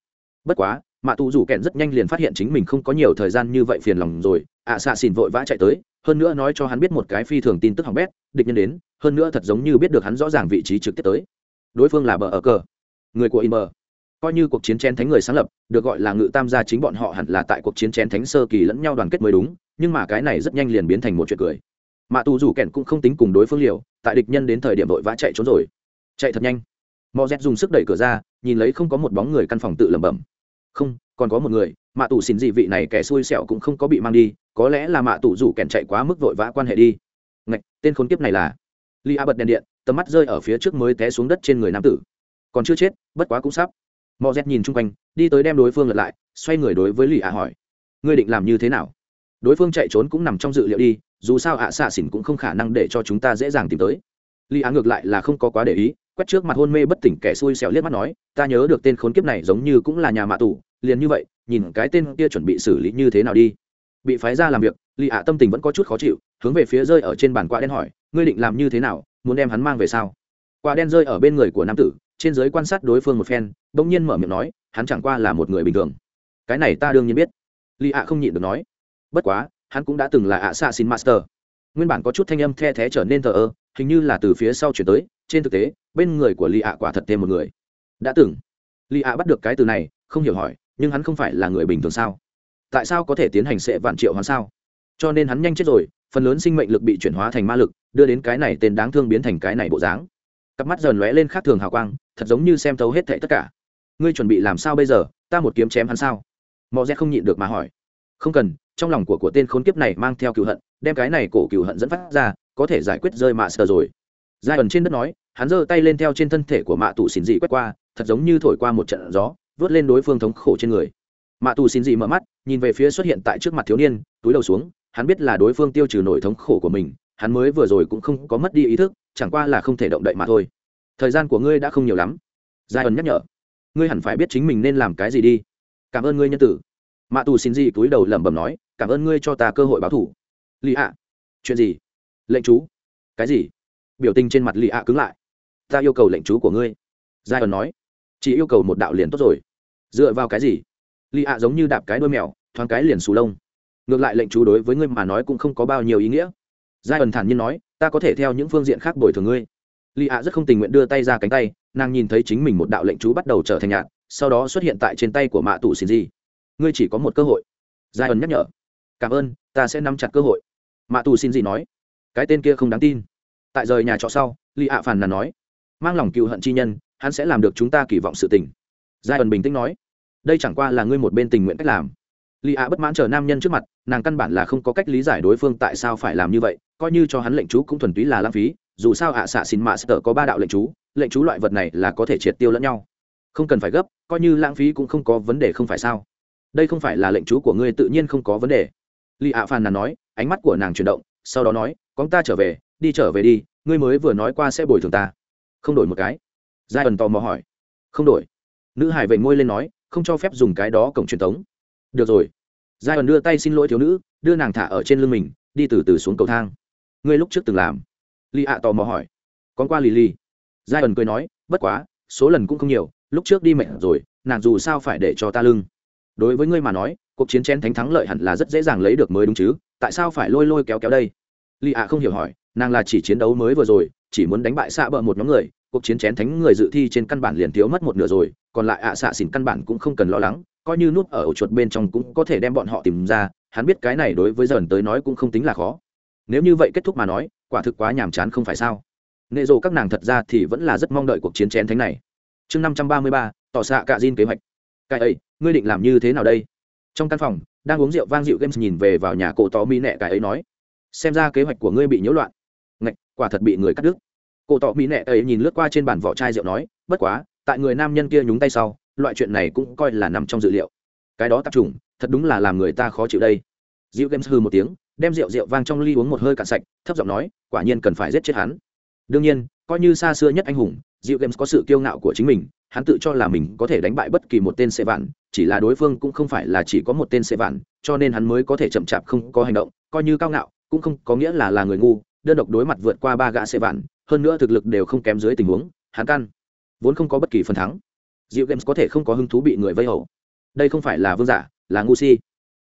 Bất quá mạ tù rủ kèn rất nhanh liền phát hiện chính mình không có nhiều thời gian như vậy phiền lòng rồi. ạ xạ xỉn vội vã chạy tới, hơn nữa nói cho hắn biết một cái phi thường tin tức hỏng bét, địch nhân đến, hơn nữa thật giống như biết được hắn rõ ràng vị trí trực tiếp tới. Đối phương là bờ ở cờ. Người của im coi như cuộc chiến chén thánh người sáng lập, được gọi là ngự tam gia chính bọn họ hẳn là tại cuộc chiến chén thánh sơ kỳ lẫn nhau đoàn kết mới đúng, nhưng mà cái này rất nhanh liền biến thành một chuyện cười. Mạ tù rủ kèn cũng không tính cùng đối phương liều, tại địch nhân đến thời điểm vội vã chạy trốn rồi. Chạy thật nhanh. Mò z dùng sức đẩy cửa ra, nhìn lấy không có một bóng người căn phòng tự lẩm bẩm không, còn có một người, mạ tù xin dị vị này kẻ xui xẻo cũng không có bị mang đi, có lẽ là mạ tù rủ kèn chạy quá mức vội vã quan hệ đi. Ngạch, tên khốn kiếp này là li a bật đèn điện, tầm mắt rơi ở phía trước mới té xuống đất trên người nam tử. Còn chưa chết, bất quá cũng sắp. Mò rét nhìn chung quanh, đi tới đem đối phương lật lại, xoay người đối với lì a hỏi, ngươi định làm như thế nào? Đối phương chạy trốn cũng nằm trong dự liệu đi, dù sao ạ xạ xỉn cũng không khả năng để cho chúng ta dễ dàng tìm tới. Lì a ngược lại là không có quá để ý quét trước mặt hôn mê bất tỉnh kẻ xui xẻo liếc mắt nói, ta nhớ được tên khốn kiếp này giống như cũng là nhà mạ tù, liền như vậy, nhìn cái tên kia chuẩn bị xử lý như thế nào đi. Bị phái ra làm việc lì ạ tâm tình vẫn có chút khó chịu, hướng về phía rơi ở trên bàn quạ đen hỏi, ngươi định làm như thế nào, muốn đem hắn mang về sao? Quạ đen rơi ở bên người của nam tử, trên giới quan sát đối phương một phen, bỗng nhiên mở miệng nói, hắn chẳng qua là một người bình thường. Cái này ta đương nhiên biết. Lì ạ không nhịn được nói, bất quá, hắn cũng đã từng là ạ xạ xin master. Nguyên bản có chút thanh âm the thé trở nên thờ ơ, hình như là từ phía sau chuyển tới, trên thực tế bên người của lì ạ quả thật thêm một người. Đã từng lì ạ bắt được cái từ này, không hiểu hỏi, nhưng hắn không phải là người bình thường sao? Tại sao có thể tiến hành sệ vạn triệu hắn sao? Cho nên hắn nhanh chết rồi, phần lớn sinh mệnh lực bị chuyển hóa thành ma lực, đưa đến cái này tên đáng thương biến thành cái này bộ dáng. Cặp mắt dần lóe lên khác thường hào quang, thật giống như xem thấu hết thệ tất cả. Ngươi chuẩn bị làm sao bây giờ? Ta một kiếm chém hắn sao? Mọi rẽ không nhịn được mà hỏi. Không cần, trong lòng của của tên khốn kiếp này mang theo cựu hận, đem cái này cổ cựu hận dẫn phát ra, có thể giải quyết rơi mạ sờ rồi. Giai ẩn trên đất nói hắn giơ tay lên theo trên thân thể của mạ tù xin dị quét qua, thật giống như thổi qua một trận gió, vớt lên đối phương thống khổ trên người. Mạ tù xin dị mở mắt, nhìn về phía xuất hiện tại trước mặt thiếu niên, túi đầu xuống, hắn biết là đối phương tiêu trừ nổi thống khổ của mình, hắn mới vừa rồi cũng không có mất đi ý thức, chẳng qua là không thể động đậy mà thôi. Thời gian của ngươi đã không nhiều lắm. Giai ẩn nhắc nhở. Ngươi hẳn phải biết chính mình nên làm cái gì đi. Cảm ơn ngươi, nhân tử. Mạ tù xin Dị túi đầu lẩm bẩm nói, cảm ơn ngươi cho ta cơ hội báo thủ. Lì ạ. Chuyện gì? Lệnh chú. Cái gì? Biểu tình trên mặt lì ạ cứng lại ta yêu cầu lệnh chú của ngươi. Giai ẩn nói. Chỉ yêu cầu một đạo liền tốt rồi. Dựa vào cái gì? Lì ạ giống như đạp cái đôi mèo, thoáng cái liền xù lông. Ngược lại lệnh chú đối với ngươi mà nói cũng không có bao nhiêu ý nghĩa. Giai ẩn thản nhiên nói, ta có thể theo những phương diện khác bồi thường ngươi. Lì ạ rất không tình nguyện đưa tay ra cánh tay, nàng nhìn thấy chính mình một đạo lệnh chú bắt đầu trở thành nhạt, sau đó xuất hiện tại trên tay của mạ tù xin gì ngươi chỉ có một cơ hội. Giai ẩn nhắc nhở. Cảm ơn, ta sẽ nắm chặt cơ hội. Mạ tù xin gì nói. Cái tên kia không đáng tin. Tại rời nhà trọ sau lì ạ phàn nàn nói mang lòng cựu hận chi nhân, hắn sẽ làm được chúng ta kỳ vọng sự tình. Giai ẩn bình tĩnh nói, đây chẳng qua là ngươi một bên tình nguyện cách làm. Lì ạ bất mãn chờ nam nhân trước mặt, nàng căn bản là không có cách lý giải đối phương tại sao phải làm như vậy, coi như cho hắn lệnh chú cũng thuần túy là lãng phí, dù sao ạ xạ xin mạ sợ có ba đạo lệnh chú lệnh chú loại vật này là có thể triệt tiêu lẫn nhau. Không cần phải gấp, coi như lãng phí cũng không có vấn đề không phải sao? Đây không phải là lệnh chú của ngươi tự nhiên không có vấn đề. Lì ạ phàn nàn nói, ánh mắt của nàng chuyển động, sau đó nói, con ta trở về, đi trở về đi, ngươi mới vừa nói qua sẽ bồi thường ta không đổi một cái. Giai ẩn tò mò hỏi. Không đổi. Nữ hải vệ ngôi lên nói, không cho phép dùng cái đó cổng truyền thống. Được rồi. Giai ẩn đưa tay xin lỗi thiếu nữ, đưa nàng thả ở trên lưng mình, đi từ từ xuống cầu thang. Ngươi lúc trước từng làm. Li ạ tò mò hỏi. Con qua lì lì. Giai ẩn cười nói, bất quá, số lần cũng không nhiều, lúc trước đi mệt rồi, nàng dù sao phải để cho ta lưng. Đối với ngươi mà nói, cuộc chiến chén thánh thắng lợi hẳn là rất dễ dàng lấy được mới đúng chứ, tại sao phải lôi lôi kéo kéo đây? Lì ạ không hiểu hỏi, nàng là chỉ chiến đấu mới vừa rồi chỉ muốn đánh bại xạ bờ một nhóm người, cuộc chiến chén thánh người dự thi trên căn bản liền thiếu mất một nửa rồi, còn lại ạ xạ xỉn căn bản cũng không cần lo lắng, coi như núp ở ổ chuột bên trong cũng có thể đem bọn họ tìm ra, hắn biết cái này đối với dần tới nói cũng không tính là khó. Nếu như vậy kết thúc mà nói, quả thực quá nhàm chán không phải sao. Nệ rộ các nàng thật ra thì vẫn là rất mong đợi cuộc chiến chén thánh này. Chương năm trăm ba mươi ba, tỏ xạ cạ diên kế hoạch. Cái ấy, ngươi định làm như thế nào đây? Trong căn phòng, đang uống rượu vang rượu games nhìn về vào nhà cổ tỏ mỹ nẹ cái ấy nói. Xem ra kế hoạch của ngươi bị nhiễu loạn quả thật bị người cắt đứt. Cổ tỏ mỹ nệ ấy nhìn lướt qua trên bàn vỏ chai rượu nói bất quá tại người nam nhân kia nhúng tay sau loại chuyện này cũng coi là nằm trong dự liệu. Cái đó tạp trùng, thật đúng là làm người ta khó chịu đây. Dịu games hư một tiếng đem rượu rượu vang trong ly uống một hơi cạn sạch thấp giọng nói quả nhiên cần phải giết chết hắn. Đương nhiên coi như xa xưa nhất anh hùng dịu games có sự kiêu ngạo của chính mình hắn tự cho là mình có thể đánh bại bất kỳ một tên xe vạn chỉ là đối phương cũng không phải là chỉ có một tên xe vạn cho nên hắn mới có thể chậm chạp không có hành động coi như cao ngạo cũng không có nghĩa là là người ngu đơn độc đối mặt vượt qua ba gã xe vạn, hơn nữa thực lực đều không kém dưới tình huống, hắn căn vốn không có bất kỳ phần thắng. Dịu games có thể không có hứng thú bị người vây hầu. Đây không phải là vương giả, là ngu si.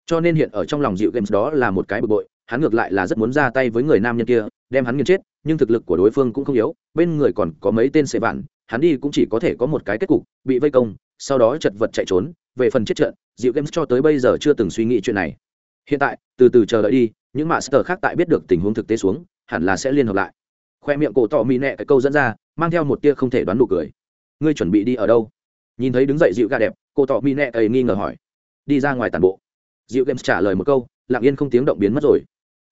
Cho nên hiện ở trong lòng dịu games đó là một cái bực bội, hắn ngược lại là rất muốn ra tay với người nam nhân kia, đem hắn nghiền chết, nhưng thực lực của đối phương cũng không yếu, bên người còn có mấy tên xe vạn, hắn đi cũng chỉ có thể có một cái kết cục, bị vây công, sau đó chật vật chạy trốn. Về phần chết trận dịu games cho tới bây giờ chưa từng suy nghĩ chuyện này. Hiện tại, từ từ chờ đợi đi, những master khác tại biết được tình huống thực tế xuống hẳn là sẽ liên hợp lại. Khoe miệng cổ tỏ mỹ nẹ cái câu dẫn ra, mang theo một tia không thể đoán nụ cười. Ngươi chuẩn bị đi ở đâu? Nhìn thấy đứng dậy dịu gà đẹp, cổ tỏ mỹ nẹ ấy nghi ngờ hỏi. Đi ra ngoài tàn bộ. Dịu games trả lời một câu, lặng yên không tiếng động biến mất rồi.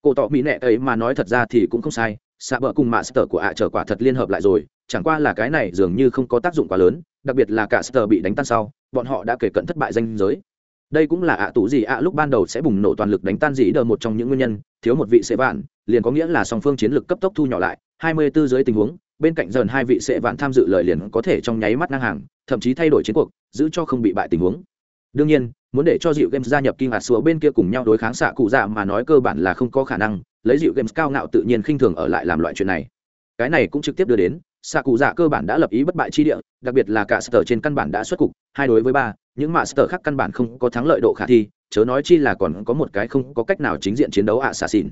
Cổ tỏ mỹ nẹ ấy mà nói thật ra thì cũng không sai, xạ bờ cùng mạ sờ của ạ trở quả thật liên hợp lại rồi, chẳng qua là cái này dường như không có tác dụng quá lớn, đặc biệt là cả sờ bị đánh tan sau, bọn họ đã kể cận thất bại danh giới đây cũng là ạ tủ gì ạ, lúc ban đầu sẽ bùng nổ toàn lực đánh tan dĩ đờ một trong những nguyên nhân, thiếu một vị sẽ vạn, liền có nghĩa là song phương chiến lược cấp tốc thu nhỏ lại, hai mươi 24 dưới tình huống, bên cạnh dần hai vị sẽ vạn tham dự lời liền có thể trong nháy mắt ngang hàng, thậm chí thay đổi chiến cuộc, giữ cho không bị bại tình huống. Đương nhiên, muốn để cho dịu games gia nhập kinh hạt sủa bên kia cùng nhau đối kháng xạ cụ dạ mà nói cơ bản là không có khả năng, lấy dịu games cao ngạo tự nhiên khinh thường ở lại làm loại chuyện này. Cái này cũng trực tiếp đưa đến xạ cụ dạ cơ bản đã lập ý bất bại chi địa, đặc biệt là cả sở trên căn bản đã xuất cục, hai đối với ba, những mạ sở khác căn bản không có thắng lợi độ khả thi, chớ nói chi là còn có một cái không có cách nào chính diện chiến đấu ạ xạ xỉn.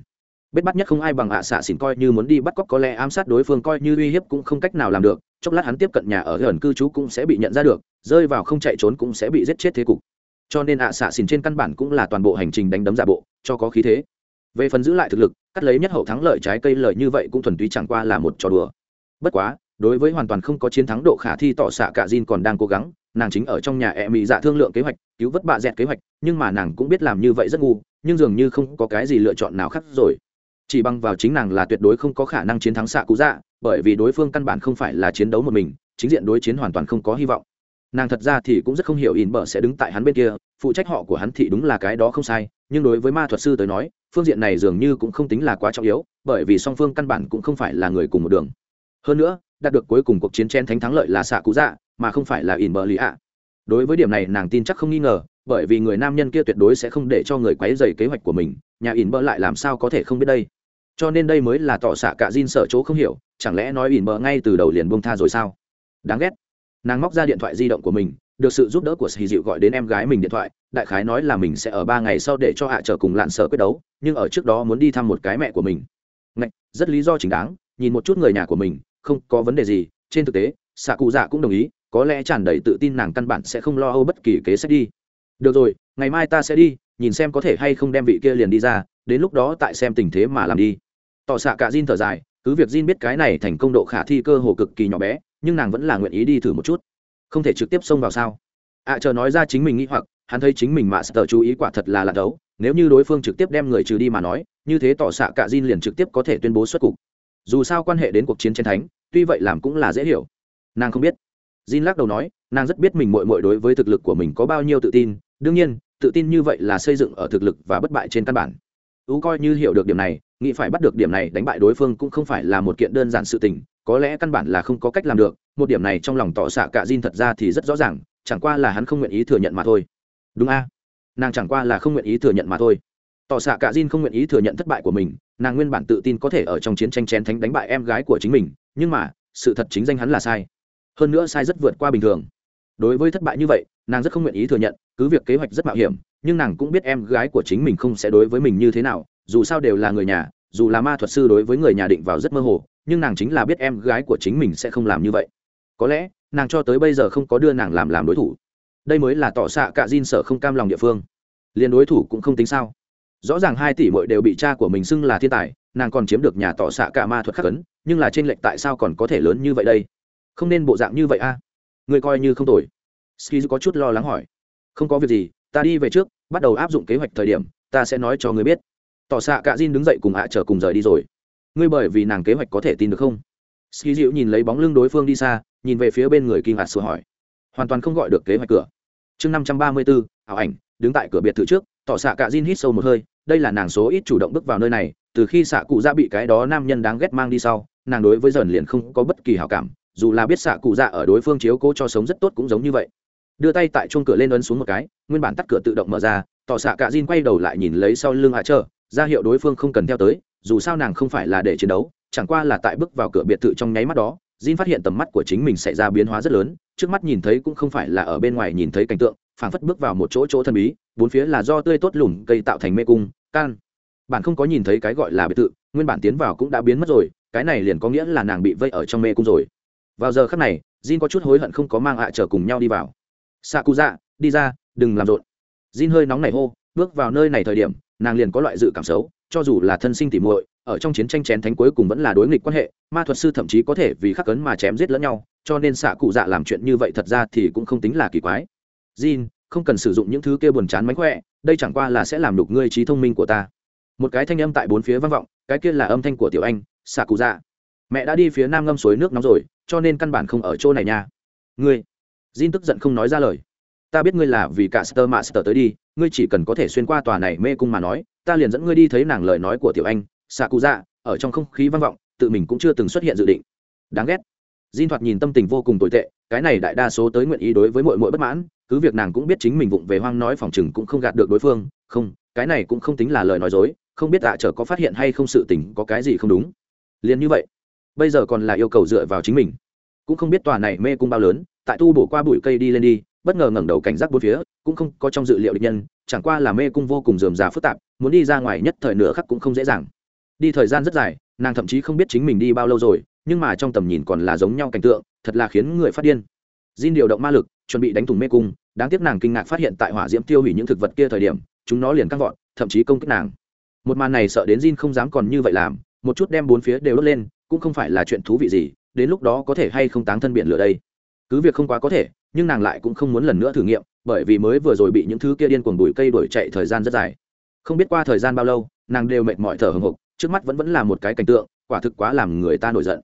Biết bắt nhất không ai bằng ạ xạ xỉn coi như muốn đi bắt cóc có lẽ ám sát đối phương coi như uy hiếp cũng không cách nào làm được, chốc lát hắn tiếp cận nhà ở gần cư trú cũng sẽ bị nhận ra được, rơi vào không chạy trốn cũng sẽ bị giết chết thế cục. Cho nên ạ xạ xỉn trên căn bản cũng là toàn bộ hành trình đánh đấm giả bộ, cho có khí thế. Về phần giữ lại thực lực, cắt lấy nhất hậu thắng lợi trái cây lợi như vậy cũng thuần túy chẳng qua là một trò đùa bất quá, đối với hoàn toàn không có chiến thắng độ khả thi tỏ xạ cả Jin còn đang cố gắng, nàng chính ở trong nhà e mỹ dạ thương lượng kế hoạch, cứu vớt bạ dẹt kế hoạch, nhưng mà nàng cũng biết làm như vậy rất ngu, nhưng dường như không có cái gì lựa chọn nào khác rồi. Chỉ bằng vào chính nàng là tuyệt đối không có khả năng chiến thắng xạ cú dạ bởi vì đối phương căn bản không phải là chiến đấu một mình, chính diện đối chiến hoàn toàn không có hy vọng. Nàng thật ra thì cũng rất không hiểu in bờ sẽ đứng tại hắn bên kia, phụ trách họ của hắn thì đúng là cái đó không sai, nhưng đối với ma thuật sư tới nói, phương diện này dường như cũng không tính là quá trọng yếu, bởi vì song phương căn bản cũng không phải là người cùng một đường hơn nữa đạt được cuối cùng cuộc chiến chen thánh thắng lợi là xạ cụ dạ mà không phải là in bờ lý ạ. Đối với điểm này nàng tin chắc không nghi ngờ bởi vì người nam nhân kia tuyệt đối sẽ không để cho người quấy dày kế hoạch của mình nhà in bờ lại làm sao có thể không biết đây? Cho nên đây mới là tỏ xạ cả Jin sợ chỗ không hiểu chẳng lẽ nói in bờ ngay từ đầu liền bông tha rồi sao? Đáng ghét. Nàng móc ra điện thoại di động của mình được sự giúp đỡ của sĩ dịu gọi đến em gái mình điện thoại đại khái nói là mình sẽ ở ba ngày sau để cho hạ trở cùng lạn sở quyết đấu nhưng ở trước đó muốn đi thăm một cái mẹ của mình. Ngạch, rất lý do chính đáng nhìn một chút người nhà của mình không có vấn đề gì trên thực tế xạ cụ dạ cũng đồng ý có lẽ tràn đầy tự tin nàng căn bản sẽ không lo âu bất kỳ kế sách đi. Được rồi ngày mai ta sẽ đi nhìn xem có thể hay không đem vị kia liền đi ra đến lúc đó tại xem tình thế mà làm đi. Tỏ xạ cả Jin thở dài cứ việc Jin biết cái này thành công độ khả thi cơ hồ cực kỳ nhỏ bé nhưng nàng vẫn là nguyện ý đi thử một chút. Không thể trực tiếp xông vào sao? Ạ à, chờ nói ra chính mình nghĩ hoặc hắn thấy chính mình mà sợ chú ý quả thật là lạ đấu nếu như đối phương trực tiếp đem người trừ đi mà nói như thế tỏ xạ cả Jin liền trực tiếp có thể tuyên bố xuất cục dù sao quan hệ đến cuộc chiến chiến thánh, tuy vậy làm cũng là dễ hiểu. Nàng không biết. Jin lắc đầu nói, nàng rất biết mình mội mội đối với thực lực của mình có bao nhiêu tự tin. Đương nhiên, tự tin như vậy là xây dựng ở thực lực và bất bại trên căn bản. Ú coi như hiểu được điểm này, nghĩ phải bắt được điểm này đánh bại đối phương cũng không phải là một kiện đơn giản sự tình, có lẽ căn bản là không có cách làm được. Một điểm này trong lòng tỏ xạ cả Jin thật ra thì rất rõ ràng, chẳng qua là hắn không nguyện ý thừa nhận mà thôi. Đúng a. Nàng chẳng qua là không nguyện ý thừa nhận mà thôi tỏ xạ cả Jin không nguyện ý thừa nhận thất bại của mình, nàng nguyên bản tự tin có thể ở trong chiến tranh chén thánh đánh bại em gái của chính mình, nhưng mà, sự thật chính danh hắn là sai. Hơn nữa sai rất vượt qua bình thường. Đối với thất bại như vậy, nàng rất không nguyện ý thừa nhận, cứ việc kế hoạch rất mạo hiểm, nhưng nàng cũng biết em gái của chính mình không sẽ đối với mình như thế nào, dù sao đều là người nhà, dù là ma thuật sư đối với người nhà định vào rất mơ hồ, nhưng nàng chính là biết em gái của chính mình sẽ không làm như vậy. Có lẽ, nàng cho tới bây giờ không có đưa nàng làm làm đối thủ. Đây mới là tỏ xạ cả Jin sợ không cam lòng địa phương. Liền đối thủ cũng không tính sao rõ ràng hai tỷ mội đều bị cha của mình xưng là thiên tài, nàng còn chiếm được nhà tỏ xạ cả ma thuật khắc ấn, nhưng là trên lệnh tại sao còn có thể lớn như vậy đây? Không nên bộ dạng như vậy a. À? người coi như không tồi. Ski có chút lo lắng hỏi. Không có việc gì, ta đi về trước, bắt đầu áp dụng kế hoạch thời điểm, ta sẽ nói cho người biết. Tỏ xạ cả Jin đứng dậy cùng ạ trở cùng rời đi rồi. Ngươi bởi vì nàng kế hoạch có thể tin được không? Ski dịu nhìn lấy bóng lưng đối phương đi xa, nhìn về phía bên người kinh hạt sửa hỏi. Hoàn toàn không gọi được kế hoạch cửa. Chương năm trăm ba mươi bốn ảo ảnh, đứng tại cửa biệt thự trước, tỏ xạ cả Jin hít sâu một hơi đây là nàng số ít chủ động bước vào nơi này, từ khi xạ cụ ra bị cái đó nam nhân đáng ghét mang đi sau, nàng đối với dần liền không có bất kỳ hảo cảm, dù là biết xạ cụ dạ ở đối phương chiếu cố cho sống rất tốt cũng giống như vậy. Đưa tay tại chuông cửa lên ấn xuống một cái, nguyên bản tắt cửa tự động mở ra, tỏ xạ cả dìn quay đầu lại nhìn lấy sau lưng hạ trở ra hiệu đối phương không cần theo tới, dù sao nàng không phải là để chiến đấu, chẳng qua là tại bước vào cửa biệt thự trong nháy mắt đó, Jin phát hiện tầm mắt của chính mình xảy ra biến hóa rất lớn, trước mắt nhìn thấy cũng không phải là ở bên ngoài nhìn thấy cảnh tượng phảng phất bước vào một chỗ chỗ thần bí, bốn phía là do tươi tốt lùn cây tạo thành mê cung, can. Bạn không có nhìn thấy cái gọi là biệt thự, nguyên bản tiến vào cũng đã biến mất rồi, cái này liền có nghĩa là nàng bị vây ở trong mê cung rồi. Vào giờ khắc này, Jin có chút hối hận không có mang ạ trở cùng nhau đi vào. Xạ cụ dạ đi ra, đừng làm rộn. Jin hơi nóng này hô, bước vào nơi này thời điểm, nàng liền có loại dự cảm xấu, cho dù là thân sinh tỉ muội, ở trong chiến tranh chén thánh cuối cùng vẫn là đối nghịch quan hệ, ma thuật sư thậm chí có thể vì khắc cấn mà chém giết lẫn nhau, cho nên xạ cụ dạ làm chuyện như vậy thật ra thì cũng không tính là kỳ quái. Jin, không cần sử dụng những thứ kia buồn chán mánh khỏe đây chẳng qua là sẽ làm đục ngươi trí thông minh của ta. Một cái thanh âm tại bốn phía vang vọng cái kia là âm thanh của tiểu anh xạ cụ dạ mẹ đã đi phía nam ngâm suối nước nóng rồi cho nên căn bản không ở chỗ này nha. Ngươi. Jin tức giận không nói ra lời. Ta biết ngươi là vì cả Star Master tới đi, ngươi chỉ cần có thể xuyên qua tòa này mê cung mà nói, ta liền dẫn ngươi đi thấy nàng lời nói của tiểu anh, Sakuza, ở trong không khí vang vọng, tự mình cũng chưa từng xuất hiện dự định. Đáng ghét. Jin thoạt nhìn tâm tình vô cùng tồi tệ, cái này đại đa số tới nguyện ý đối với muội muội bất mãn, cứ việc nàng cũng biết chính mình vụng về hoang nói phòng chừng cũng không gạt được đối phương, không, cái này cũng không tính là lời nói dối, không biết tạ trở à, có phát hiện hay không sự tình có cái gì không đúng. Liên như vậy, bây giờ còn là yêu cầu dựa vào chính mình. Cũng không biết tòa này mê cung bao lớn, tại tu bổ qua bụi cây đi lên đi, bất ngờ ngẩng đầu cảnh giác bốn phía cũng không có trong dự liệu địch nhân chẳng qua là mê cung vô cùng dườm già phức tạp muốn đi ra ngoài nhất thời nửa khắc cũng không dễ dàng đi thời gian rất dài nàng thậm chí không biết chính mình đi bao lâu rồi nhưng mà trong tầm nhìn còn là giống nhau cảnh tượng, thật là khiến người phát điên. Jin điều động ma lực, chuẩn bị đánh thủng mê cung, đáng tiếc nàng kinh ngạc phát hiện tại hỏa diễm tiêu hủy những thực vật kia thời điểm, chúng nó liền căng vọt, thậm chí công kích nàng. Một màn này sợ đến Jin không dám còn như vậy làm, một chút đem bốn phía đều đốt lên, cũng không phải là chuyện thú vị gì, đến lúc đó có thể hay không táng thân biển lửa đây. Cứ việc không quá có thể, nhưng nàng lại cũng không muốn lần nữa thử nghiệm, bởi vì mới vừa rồi bị những thứ kia điên cuồng bụi cây đuổi chạy thời gian rất dài. Không biết qua thời gian bao lâu, nàng đều mệt mỏi thở hồng hộc, trước mắt vẫn vẫn là một cái cảnh tượng, quả thực quá làm người ta nổi giận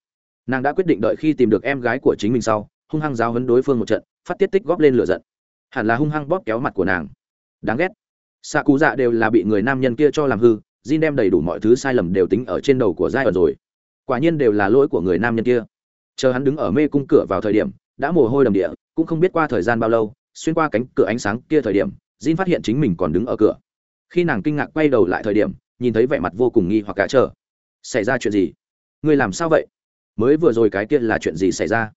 nàng đã quyết định đợi khi tìm được em gái của chính mình sau, hung hăng giáo hấn đối phương một trận, phát tiết tích góp lên lửa giận. Hẳn là hung hăng bóp kéo mặt của nàng. Đáng ghét. Xạ cú dạ đều là bị người nam nhân kia cho làm hư, Jin đem đầy đủ mọi thứ sai lầm đều tính ở trên đầu của giai ẩn rồi. Quả nhiên đều là lỗi của người nam nhân kia. Chờ hắn đứng ở mê cung cửa vào thời điểm, đã mồ hôi đầm địa, cũng không biết qua thời gian bao lâu, xuyên qua cánh cửa ánh sáng kia thời điểm, Jin phát hiện chính mình còn đứng ở cửa. Khi nàng kinh ngạc quay đầu lại thời điểm, nhìn thấy vẻ mặt vô cùng nghi hoặc cả chờ xảy ra chuyện gì? Người làm sao vậy? Mới vừa rồi cái kia là chuyện gì xảy ra?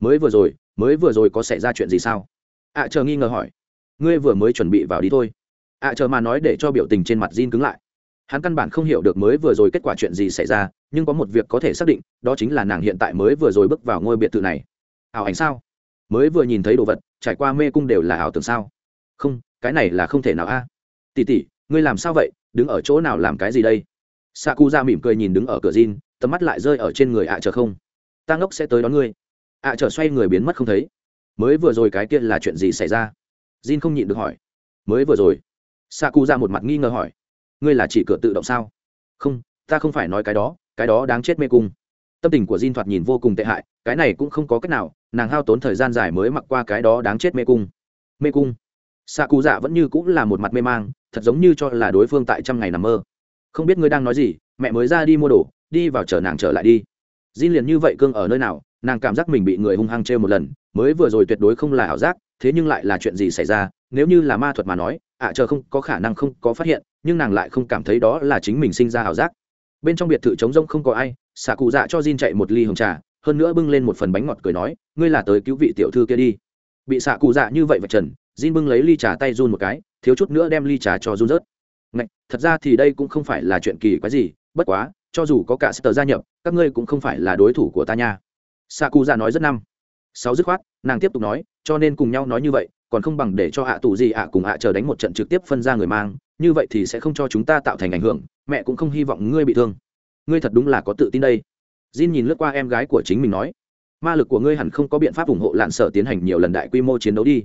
Mới vừa rồi mới vừa rồi có xảy ra chuyện gì sao? Ạ à, chờ nghi ngờ hỏi. Ngươi vừa mới chuẩn bị vào đi thôi. Ạ à, chờ mà nói để cho biểu tình trên mặt Jin cứng lại. Hắn căn bản không hiểu được mới vừa rồi kết quả chuyện gì xảy ra nhưng có một việc có thể xác định đó chính là nàng hiện tại mới vừa rồi bước vào ngôi biệt thự này. Ảo ảnh sao? Mới vừa nhìn thấy đồ vật trải qua mê cung đều là ảo tưởng sao? Không cái này là không thể nào a. À? tỉ tỉ ngươi làm sao vậy? Đứng ở chỗ nào làm cái gì đây? Sa cu ra mỉm cười nhìn đứng ở cửa Jin, tầm mắt lại rơi ở trên người ạ à chờ không. Ta ngốc sẽ tới đón ngươi. ạ à chờ xoay người biến mất không thấy. Mới vừa rồi cái kia là chuyện gì xảy ra? Jin không nhịn được hỏi. Mới vừa rồi. Sa cu ra một mặt nghi ngờ hỏi. Ngươi là chỉ cửa tự động sao? Không, ta không phải nói cái đó cái đó đáng chết mê cung. Tâm tình của Jin thoạt nhìn vô cùng tệ hại, cái này cũng không có cách nào, nàng hao tốn thời gian dài mới mặc qua cái đó đáng chết mê cung. Mê cung. Xạ cụ dạ vẫn như cũng là một mặt mê mang, thật giống như cho là đối phương tại trăm ngày nằm mơ. Không biết ngươi đang nói gì, mẹ mới ra đi mua đồ đi vào chở nàng trở lại đi. Jin liền như vậy cương ở nơi nào nàng cảm giác mình bị người hung hăng trêu một lần mới vừa rồi tuyệt đối không là ảo giác thế nhưng lại là chuyện gì xảy ra nếu như là ma thuật mà nói ạ à, chờ không có khả năng không có phát hiện nhưng nàng lại không cảm thấy đó là chính mình sinh ra ảo giác. Bên trong biệt thự trống rông không có ai xạ cụ dạ cho Jin chạy một ly hồng trà hơn nữa bưng lên một phần bánh ngọt cười nói ngươi là tới cứu vị tiểu thư kia đi. Bị xạ cụ dạ như vậy vật trần Jin bưng lấy ly trà tay run một cái thiếu chút nữa đem ly trà cho run rớt. Ngạch, thật ra thì đây cũng không phải là chuyện kỳ quái gì bất quá cho dù có cả sơ gia nhập, các ngươi cũng không phải là đối thủ của ta nha. Xạ cụ dạ nói rất năm. Sáu dứt khoát, nàng tiếp tục nói, cho nên cùng nhau nói như vậy, còn không bằng để cho ạ tù gì ạ cùng ạ chờ đánh một trận trực tiếp phân ra người mang, như vậy thì sẽ không cho chúng ta tạo thành ảnh hưởng, mẹ cũng không hy vọng ngươi bị thương. Ngươi thật đúng là có tự tin đây. Jin nhìn lướt qua em gái của chính mình nói, ma lực của ngươi hẳn không có biện pháp ủng hộ lạn sở tiến hành nhiều lần đại quy mô chiến đấu đi.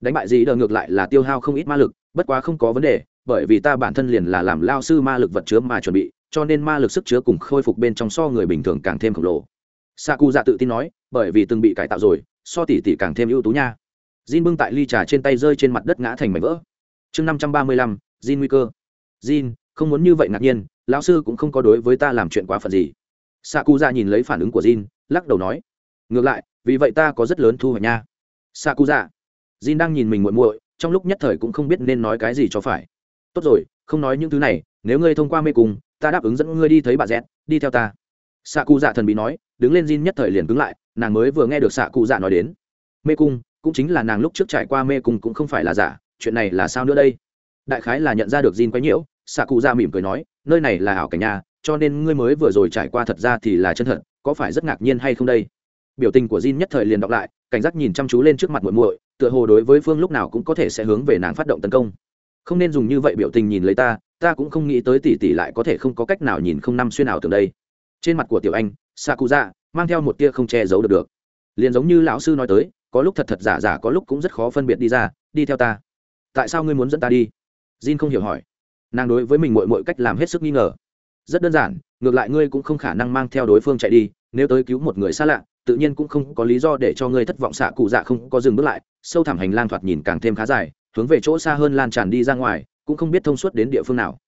Đánh bại gì đờ ngược lại là tiêu hao không ít ma lực, bất quá không có vấn đề, bởi vì ta bản thân liền là làm lao sư ma lực vật chứa mà chuẩn bị cho nên ma lực sức chứa cùng khôi phục bên trong so người bình thường càng thêm khổng lồ. Saku dạ tự tin nói, bởi vì từng bị cải tạo rồi, so tỷ tỷ càng thêm ưu tú nha. Jin bưng tại ly trà trên tay rơi trên mặt đất ngã thành mảnh vỡ. Chương năm trăm ba mươi lăm, Jin nguy cơ. Jin, không muốn như vậy ngạc nhiên, lão sư cũng không có đối với ta làm chuyện quá phận gì. Saku nhìn lấy phản ứng của Jin, lắc đầu nói, ngược lại, vì vậy ta có rất lớn thu hoạch nha. Saku Jin đang nhìn mình muội muội, trong lúc nhất thời cũng không biết nên nói cái gì cho phải. Tốt rồi, không nói những thứ này, nếu ngươi thông qua mê cung ta đáp ứng dẫn ngươi đi thấy bà dẹt đi theo ta. Xạ cụ dạ thần bí nói, đứng lên Jin nhất thời liền cứng lại, nàng mới vừa nghe được xạ cụ dạ nói đến. Mê cung, cũng chính là nàng lúc trước trải qua mê cung cũng không phải là giả, chuyện này là sao nữa đây? Đại khái là nhận ra được Jin quấy nhiễu xạ cụ dạ mỉm cười nói, nơi này là ảo cảnh nhà, cho nên ngươi mới vừa rồi trải qua thật ra thì là chân thật, có phải rất ngạc nhiên hay không đây? Biểu tình của Jin nhất thời liền đọc lại, cảnh giác nhìn chăm chú lên trước mặt muội muội, tựa hồ đối với phương lúc nào cũng có thể sẽ hướng về nàng phát động tấn công. Không nên dùng như vậy biểu tình nhìn lấy ta ta cũng không nghĩ tới tỷ tỷ lại có thể không có cách nào nhìn không năm xuyên nào từ đây. Trên mặt của tiểu anh, sakuza mang theo một tia không che giấu được được. Liền giống như lão sư nói tới, có lúc thật thật giả giả, có lúc cũng rất khó phân biệt đi ra, đi theo ta. Tại sao ngươi muốn dẫn ta đi? Jin không hiểu hỏi. Nàng đối với mình muội muội cách làm hết sức nghi ngờ. Rất đơn giản, ngược lại ngươi cũng không khả năng mang theo đối phương chạy đi, nếu tới cứu một người xa lạ, tự nhiên cũng không có lý do để cho ngươi thất vọng. Xạ cụ dạ không có dừng bước lại, sâu thẳm hành lang thoạt nhìn càng thêm khá dài, hướng về chỗ xa hơn lan tràn đi ra ngoài cũng không biết thông suốt đến địa phương nào.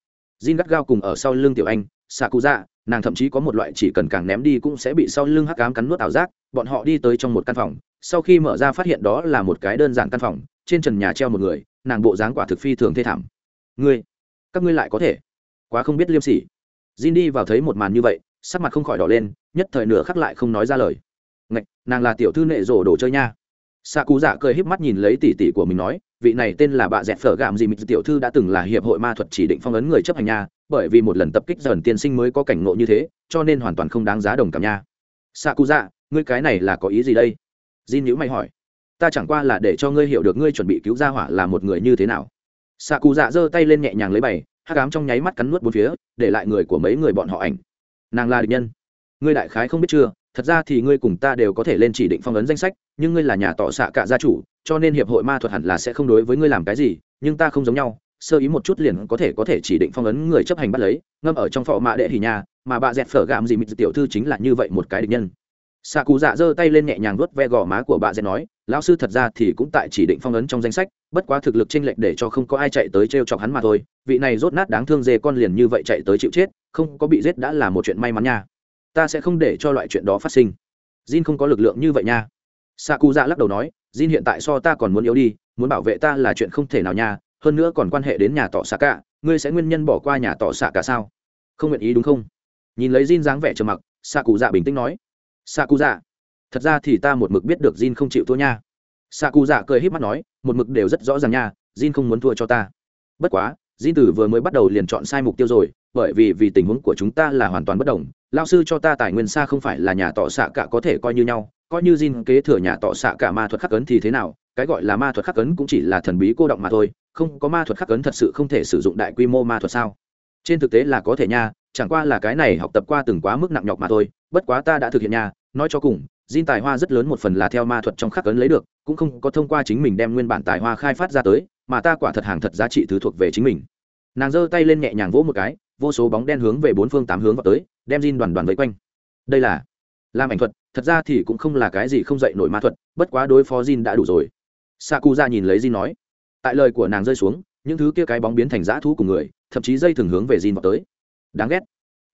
Jin gắt gao cùng ở sau lưng tiểu anh xạ cụ dạ nàng thậm chí có một loại chỉ cần càng ném đi cũng sẽ bị sau lưng hắc cám cắn nuốt ảo giác, bọn họ đi tới trong một căn phòng, sau khi mở ra phát hiện đó là một cái đơn giản căn phòng, trên trần nhà treo một người, nàng bộ dáng quả thực phi thường thê thảm. Ngươi, các ngươi lại có thể. Quá không biết liêm sỉ. Jin đi vào thấy một màn như vậy, sắc mặt không khỏi đỏ lên, nhất thời nửa khắc lại không nói ra lời. Ngạch, nàng là tiểu thư nệ rổ đồ chơi nha. Xạ cụ dạ cười híp mắt nhìn lấy tỷ tỷ của mình nói vị này tên là bà dẹt phở gạm gì mịt tiểu thư đã từng là hiệp hội ma thuật chỉ định phong ấn người chấp hành nha, bởi vì một lần tập kích dần tiên sinh mới có cảnh ngộ như thế, cho nên hoàn toàn không đáng giá đồng cảm nha. Xạ cụ dạ ngươi cái này là có ý gì đây? Jin nhữ mày hỏi. Ta chẳng qua là để cho ngươi hiểu được ngươi chuẩn bị cứu ra hỏa là một người như thế nào. Xạ cụ dạ giơ tay lên nhẹ nhàng lấy bày hát cám trong nháy mắt cắn nuốt bốn phía, để lại người của mấy người bọn họ ảnh. Nàng là địch nhân. Ngươi đại khái không biết chưa, thật ra thì ngươi cùng ta đều có thể lên chỉ định phong ấn danh sách, nhưng ngươi là nhà tọ xạ cả gia chủ cho nên hiệp hội ma thuật hẳn là sẽ không đối với ngươi làm cái gì, nhưng ta không giống nhau, sơ ý một chút liền có thể có thể chỉ định phong ấn người chấp hành bắt lấy, ngâm ở trong phò mạ đệ thì nhà, mà bà dẹt phở gạm gì mịt tiểu thư chính là như vậy một cái địch nhân. Xạ cụ dạ giơ tay lên nhẹ nhàng vuốt ve gò má của bà dẹt nói, lão sư thật ra thì cũng tại chỉ định phong ấn trong danh sách, bất quá thực lực chênh lệch để cho không có ai chạy tới t chọc hắn mà thôi, vị này rốt nát đáng thương dê con liền như vậy chạy tới chịu chết, không có bị giết đã là một chuyện may mắn nha. Ta sẽ không để cho loại chuyện đó phát sinh. Jin không có lực lượng như vậy nha. Xạ cụ dạ lắc đầu nói jin hiện tại so ta còn muốn yếu đi, muốn bảo vệ ta là chuyện không thể nào nha, hơn nữa còn quan hệ đến nhà tọ xạ cả, ngươi sẽ nguyên nhân bỏ qua nhà tọ xạ cả sao? Không nguyện ý đúng không? Nhìn lấy jin dáng vẻ trầm mặc Sạ cụ dạ bình tĩnh nói. Sạ cụ dạ thật ra thì ta một mực biết được jin không chịu thua nha. Sạ cụ dạ cười híp mắt nói, một mực đều rất rõ ràng nha, jin không muốn thua cho ta. Bất quá, jin từ vừa mới bắt đầu liền chọn sai mục tiêu rồi, bởi vì vì tình huống của chúng ta là hoàn toàn bất đồng, Lão sư cho ta tài nguyên xa không phải là nhà tọ xạ cả có thể coi như nhau coi như Jin kế thừa nhà tọ xạ cả ma thuật khắc ấn thì thế nào, cái gọi là ma thuật khắc ấn cũng chỉ là thần bí cô động mà thôi, không có ma thuật khắc ấn thật sự không thể sử dụng đại quy mô ma thuật sao? Trên thực tế là có thể nha, chẳng qua là cái này học tập qua từng quá mức nặng nhọc mà thôi, bất quá ta đã thực hiện nha, nói cho cùng, Jin tài hoa rất lớn một phần là theo ma thuật trong khắc ấn lấy được, cũng không có thông qua chính mình đem nguyên bản tài hoa khai phát ra tới, mà ta quả thật hàng thật giá trị thứ thuộc về chính mình. Nàng giơ tay lên nhẹ nhàng vỗ một cái, vô số bóng đen hướng về bốn phương tám hướng vào tới, đem Jin đoàn đoàn vây quanh. Đây là làm ảnh thuật thật ra thì cũng không là cái gì không dạy nổi ma thuật, bất quá đối phó Jin đã đủ rồi. Sakuza nhìn lấy Jin nói, tại lời của nàng rơi xuống, những thứ kia cái bóng biến thành dã thú của người, thậm chí dây thường hướng về Jin vào tới. Đáng ghét.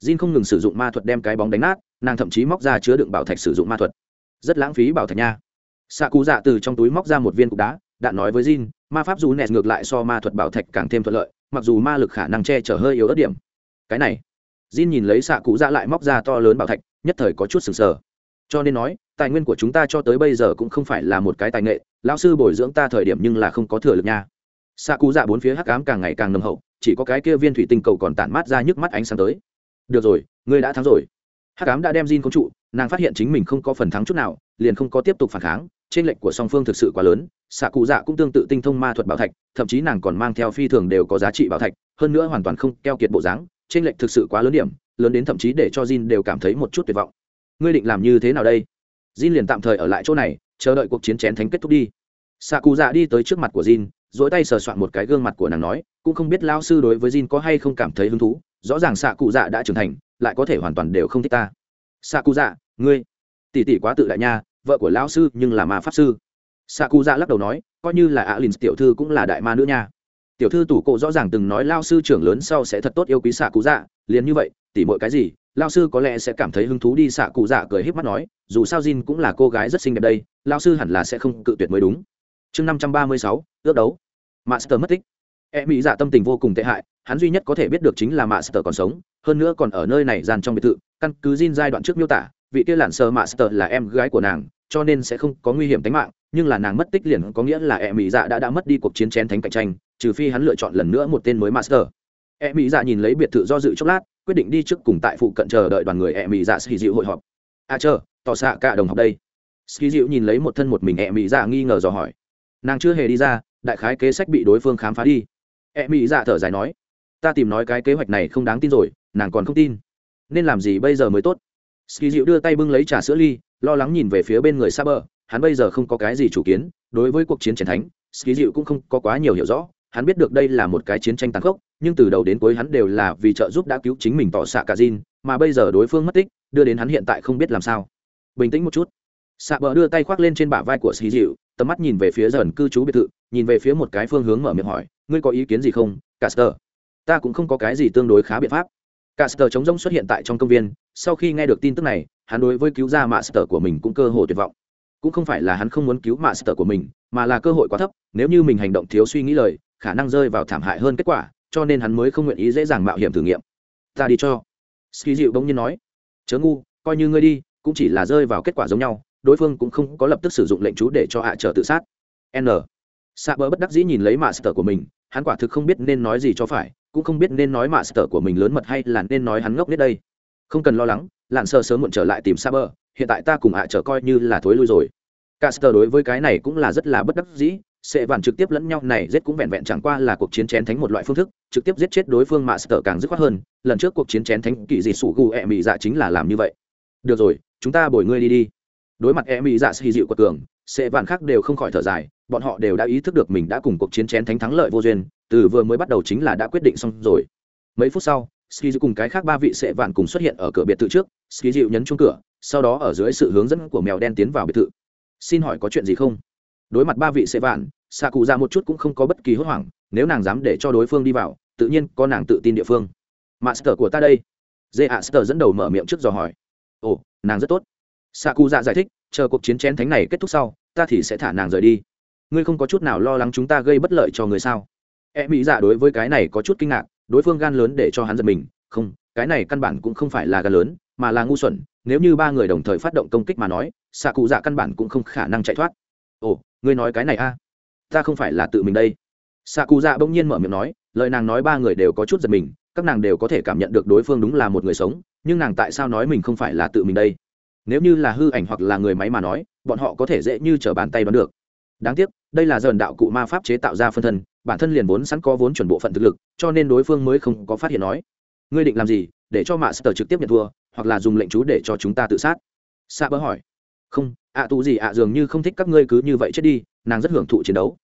Jin không ngừng sử dụng ma thuật đem cái bóng đánh nát, nàng thậm chí móc ra chứa đựng bảo thạch sử dụng ma thuật. Rất lãng phí bảo thạch nha. Xạ cụ dạ từ trong túi móc ra một viên cục đá đạn nói với Jin, ma pháp dù nẹt ngược lại so ma thuật bảo thạch càng thêm thuận lợi, mặc dù ma lực khả năng che chở hơi yếu ớt điểm. Cái này, Jin nhìn lấy xạ cụ dạ lại móc ra to lớn bảo thạch, nhất thời có chút sừng sờ cho nên nói, tài nguyên của chúng ta cho tới bây giờ cũng không phải là một cái tài nghệ, lão sư bồi dưỡng ta thời điểm nhưng là không có thừa lực nha. Xạ cú dạ bốn phía hắc ám càng ngày càng nồng hậu, chỉ có cái kia viên thủy tinh cầu còn tản mát ra nhức mắt ánh sáng tới. Được rồi, ngươi đã thắng rồi. Hắc ám đã đem Jin khống trụ, nàng phát hiện chính mình không có phần thắng chút nào, liền không có tiếp tục phản kháng, trên lệnh của song phương thực sự quá lớn xạ cụ dạ cũng tương tự tinh thông ma thuật bảo thạch, thậm chí nàng còn mang theo phi thường đều có giá trị bảo thạch, hơn nữa hoàn toàn không keo kiệt bộ dáng, trên lệnh thực sự quá lớn điểm, lớn đến thậm chí để cho Jin đều cảm thấy một chút tuyệt vọng ngươi định làm như thế nào đây? Jin liền tạm thời ở lại chỗ này, chờ đợi cuộc chiến chén thánh kết thúc đi. Xạ cụ dạ đi tới trước mặt của Jin dỗi tay sờ soạn một cái gương mặt của nàng nói, cũng không biết lao sư đối với Jin có hay không cảm thấy hứng thú, rõ ràng xạ cụ dạ đã trưởng thành, lại có thể hoàn toàn đều không thích ta. Xạ cụ dạ ngươi, tỷ tỷ quá tự đại nha, vợ của lão sư nhưng là ma pháp sư. Xạ cụ dạ lắc đầu nói, coi như là alin tiểu thư cũng là đại ma nữ nha tiểu thư tủ cổ rõ ràng từng nói lao sư trưởng lớn sau sẽ thật tốt yêu quý xạ cụ dạ liền như vậy, tỉ mọi cái gì, lao sư có lẽ sẽ cảm thấy hứng thú đi xạ cụ dạ cười híp mắt nói, dù sao Jin cũng là cô gái rất xinh đẹp đây, lao sư hẳn là sẽ không cự tuyệt mới đúng. Chương năm trăm ba mươi sáu, ước đấu. Master mất tích. E mỹ dạ tâm tình vô cùng tệ hại, hắn duy nhất có thể biết được chính là master còn sống, hơn nữa còn ở nơi này gian trong biệt thự, căn cứ Jin giai đoạn trước miêu tả, vị kia lản sơ master là em gái của nàng cho nên sẽ không có nguy hiểm tính mạng, nhưng là nàng mất tích liền có nghĩa là e mỹ dạ đã đã mất đi cuộc chiến chén thánh cạnh tranh, trừ phi hắn lựa chọn lần nữa một tên mới master. E mỹ dạ nhìn lấy biệt thự do dự chốc lát, quyết định đi trước cùng tại phụ cận chờ đợi đoàn người e mỹ dạ xì dịu hội họp. À chờ, tỏ xạ cả đồng học đây. Ski dịu nhìn lấy một thân một mình e mỹ dạ nghi ngờ dò hỏi. Nàng chưa hề đi ra, đại khái kế sách bị đối phương khám phá đi. E mỹ dạ thở dài nói, ta tìm nói cái kế hoạch này không đáng tin rồi, nàng còn không tin. Nên làm gì bây giờ mới tốt? Ski dịu đưa tay bưng lấy trà sữa ly lo lắng nhìn về phía bên người xa bờ hắn bây giờ không có cái gì chủ kiến đối với cuộc chiến chiến thánh ski dịu cũng không có quá nhiều hiểu rõ hắn biết được đây là một cái chiến tranh tàn khốc nhưng từ đầu đến cuối hắn đều là vì trợ giúp đã cứu chính mình tỏ xạ cả Jin, mà bây giờ đối phương mất tích đưa đến hắn hiện tại không biết làm sao. Bình tĩnh một chút. Xạ bờ đưa tay khoác lên trên bả vai của xì dịu tầm mắt nhìn về phía dần cư trú biệt thự nhìn về phía một cái phương hướng mở miệng hỏi ngươi có ý kiến gì không caster? Ta cũng không có cái gì tương đối khá biện pháp. Caster chống rông xuất hiện tại trong công viên sau khi nghe được tin tức này, hắn đối với cứu ra mạ sở của mình cũng cơ hồ tuyệt vọng. Cũng không phải là hắn không muốn cứu mạ sở của mình, mà là cơ hội quá thấp, nếu như mình hành động thiếu suy nghĩ lời, khả năng rơi vào thảm hại hơn kết quả, cho nên hắn mới không nguyện ý dễ dàng mạo hiểm thử nghiệm. Ta đi cho. Ski dịu bỗng nhiên nói. Chớ ngu, coi như ngươi đi, cũng chỉ là rơi vào kết quả giống nhau, đối phương cũng không có lập tức sử dụng lệnh chú để cho hạ trở tự sát. N. Sạ bỡ bất đắc dĩ nhìn lấy mạ sở của mình, hắn quả thực không biết nên nói gì cho phải, cũng không biết nên nói mạ sở của mình lớn mật hay là nên nói hắn ngốc biết đây không cần lo lắng lặn sơ sớm muộn trở lại tìm xa bờ hiện tại ta cùng hạ trở coi như là thối lui rồi. Caster đối với cái này cũng là rất là bất đắc dĩ sệ vạn trực tiếp lẫn nhau này giết cũng vẹn vẹn chẳng qua là cuộc chiến chén thánh một loại phương thức, trực tiếp giết chết đối phương mà sờ càng dứt khoát hơn, lần trước cuộc chiến chén thánh kỳ dị sủ gù ẹ mị dạ chính là làm như vậy. Được rồi, chúng ta bồi ngươi đi đi. Đối mặt ẹ mị dạ xì dịu của cường sệ vạn khác đều không khỏi thở dài, bọn họ đều đã ý thức được mình đã cùng cuộc chiến chén thánh thắng lợi vô duyên, từ vừa mới bắt đầu chính là đã quyết định xong rồi. Mấy phút sau ski dịu cùng cái khác ba vị sẽ vạn cùng xuất hiện ở cửa biệt thự trước ski dịu nhấn chuông cửa, sau đó ở dưới sự hướng dẫn của mèo đen tiến vào biệt thự. Xin hỏi có chuyện gì không? Đối mặt ba vị sẽ vạn xạ cụ ra một chút cũng không có bất kỳ hốt hoảng, nếu nàng dám để cho đối phương đi vào, tự nhiên có nàng tự tin địa phương. Master của ta đây. Dê ạ sơ dẫn đầu mở miệng trước dò hỏi. Ồ, nàng rất tốt. Xạ cụ dạ giải thích, chờ cuộc chiến chén thánh này kết thúc sau, ta thì sẽ thả nàng rời đi. Ngươi không có chút nào lo lắng chúng ta gây bất lợi cho người sao? E mỹ dạ đối với cái này có chút kinh ngạc đối phương gan lớn để cho hắn giật mình, không, cái này căn bản cũng không phải là gan lớn, mà là ngu xuẩn, nếu như ba người đồng thời phát động công kích mà nói, xạ cụ dạ căn bản cũng không khả năng chạy thoát. Ồ, ngươi nói cái này a? Ta không phải là tự mình đây. Xạ cụ dạ bỗng nhiên mở miệng nói, lời nàng nói ba người đều có chút giật mình, các nàng đều có thể cảm nhận được đối phương đúng là một người sống, nhưng nàng tại sao nói mình không phải là tự mình đây? Nếu như là hư ảnh hoặc là người máy mà nói, bọn họ có thể dễ như t r ở bàn tay đoán được đáng tiếc đây là dần đạo cụ ma pháp chế tạo ra phân thân bản thân liền vốn sẵn có vốn chuẩn bộ phận thực lực cho nên đối phương mới không có phát hiện nói. Ngươi định làm gì để cho mạ sờ trực tiếp nhận thua hoặc là dùng lệnh chú để cho chúng ta tự sát? Sa bỡ hỏi. Không ạ à, tù gì ạ dường như không thích các ngươi cứ như vậy chết đi nàng rất hưởng thụ chiến đấu.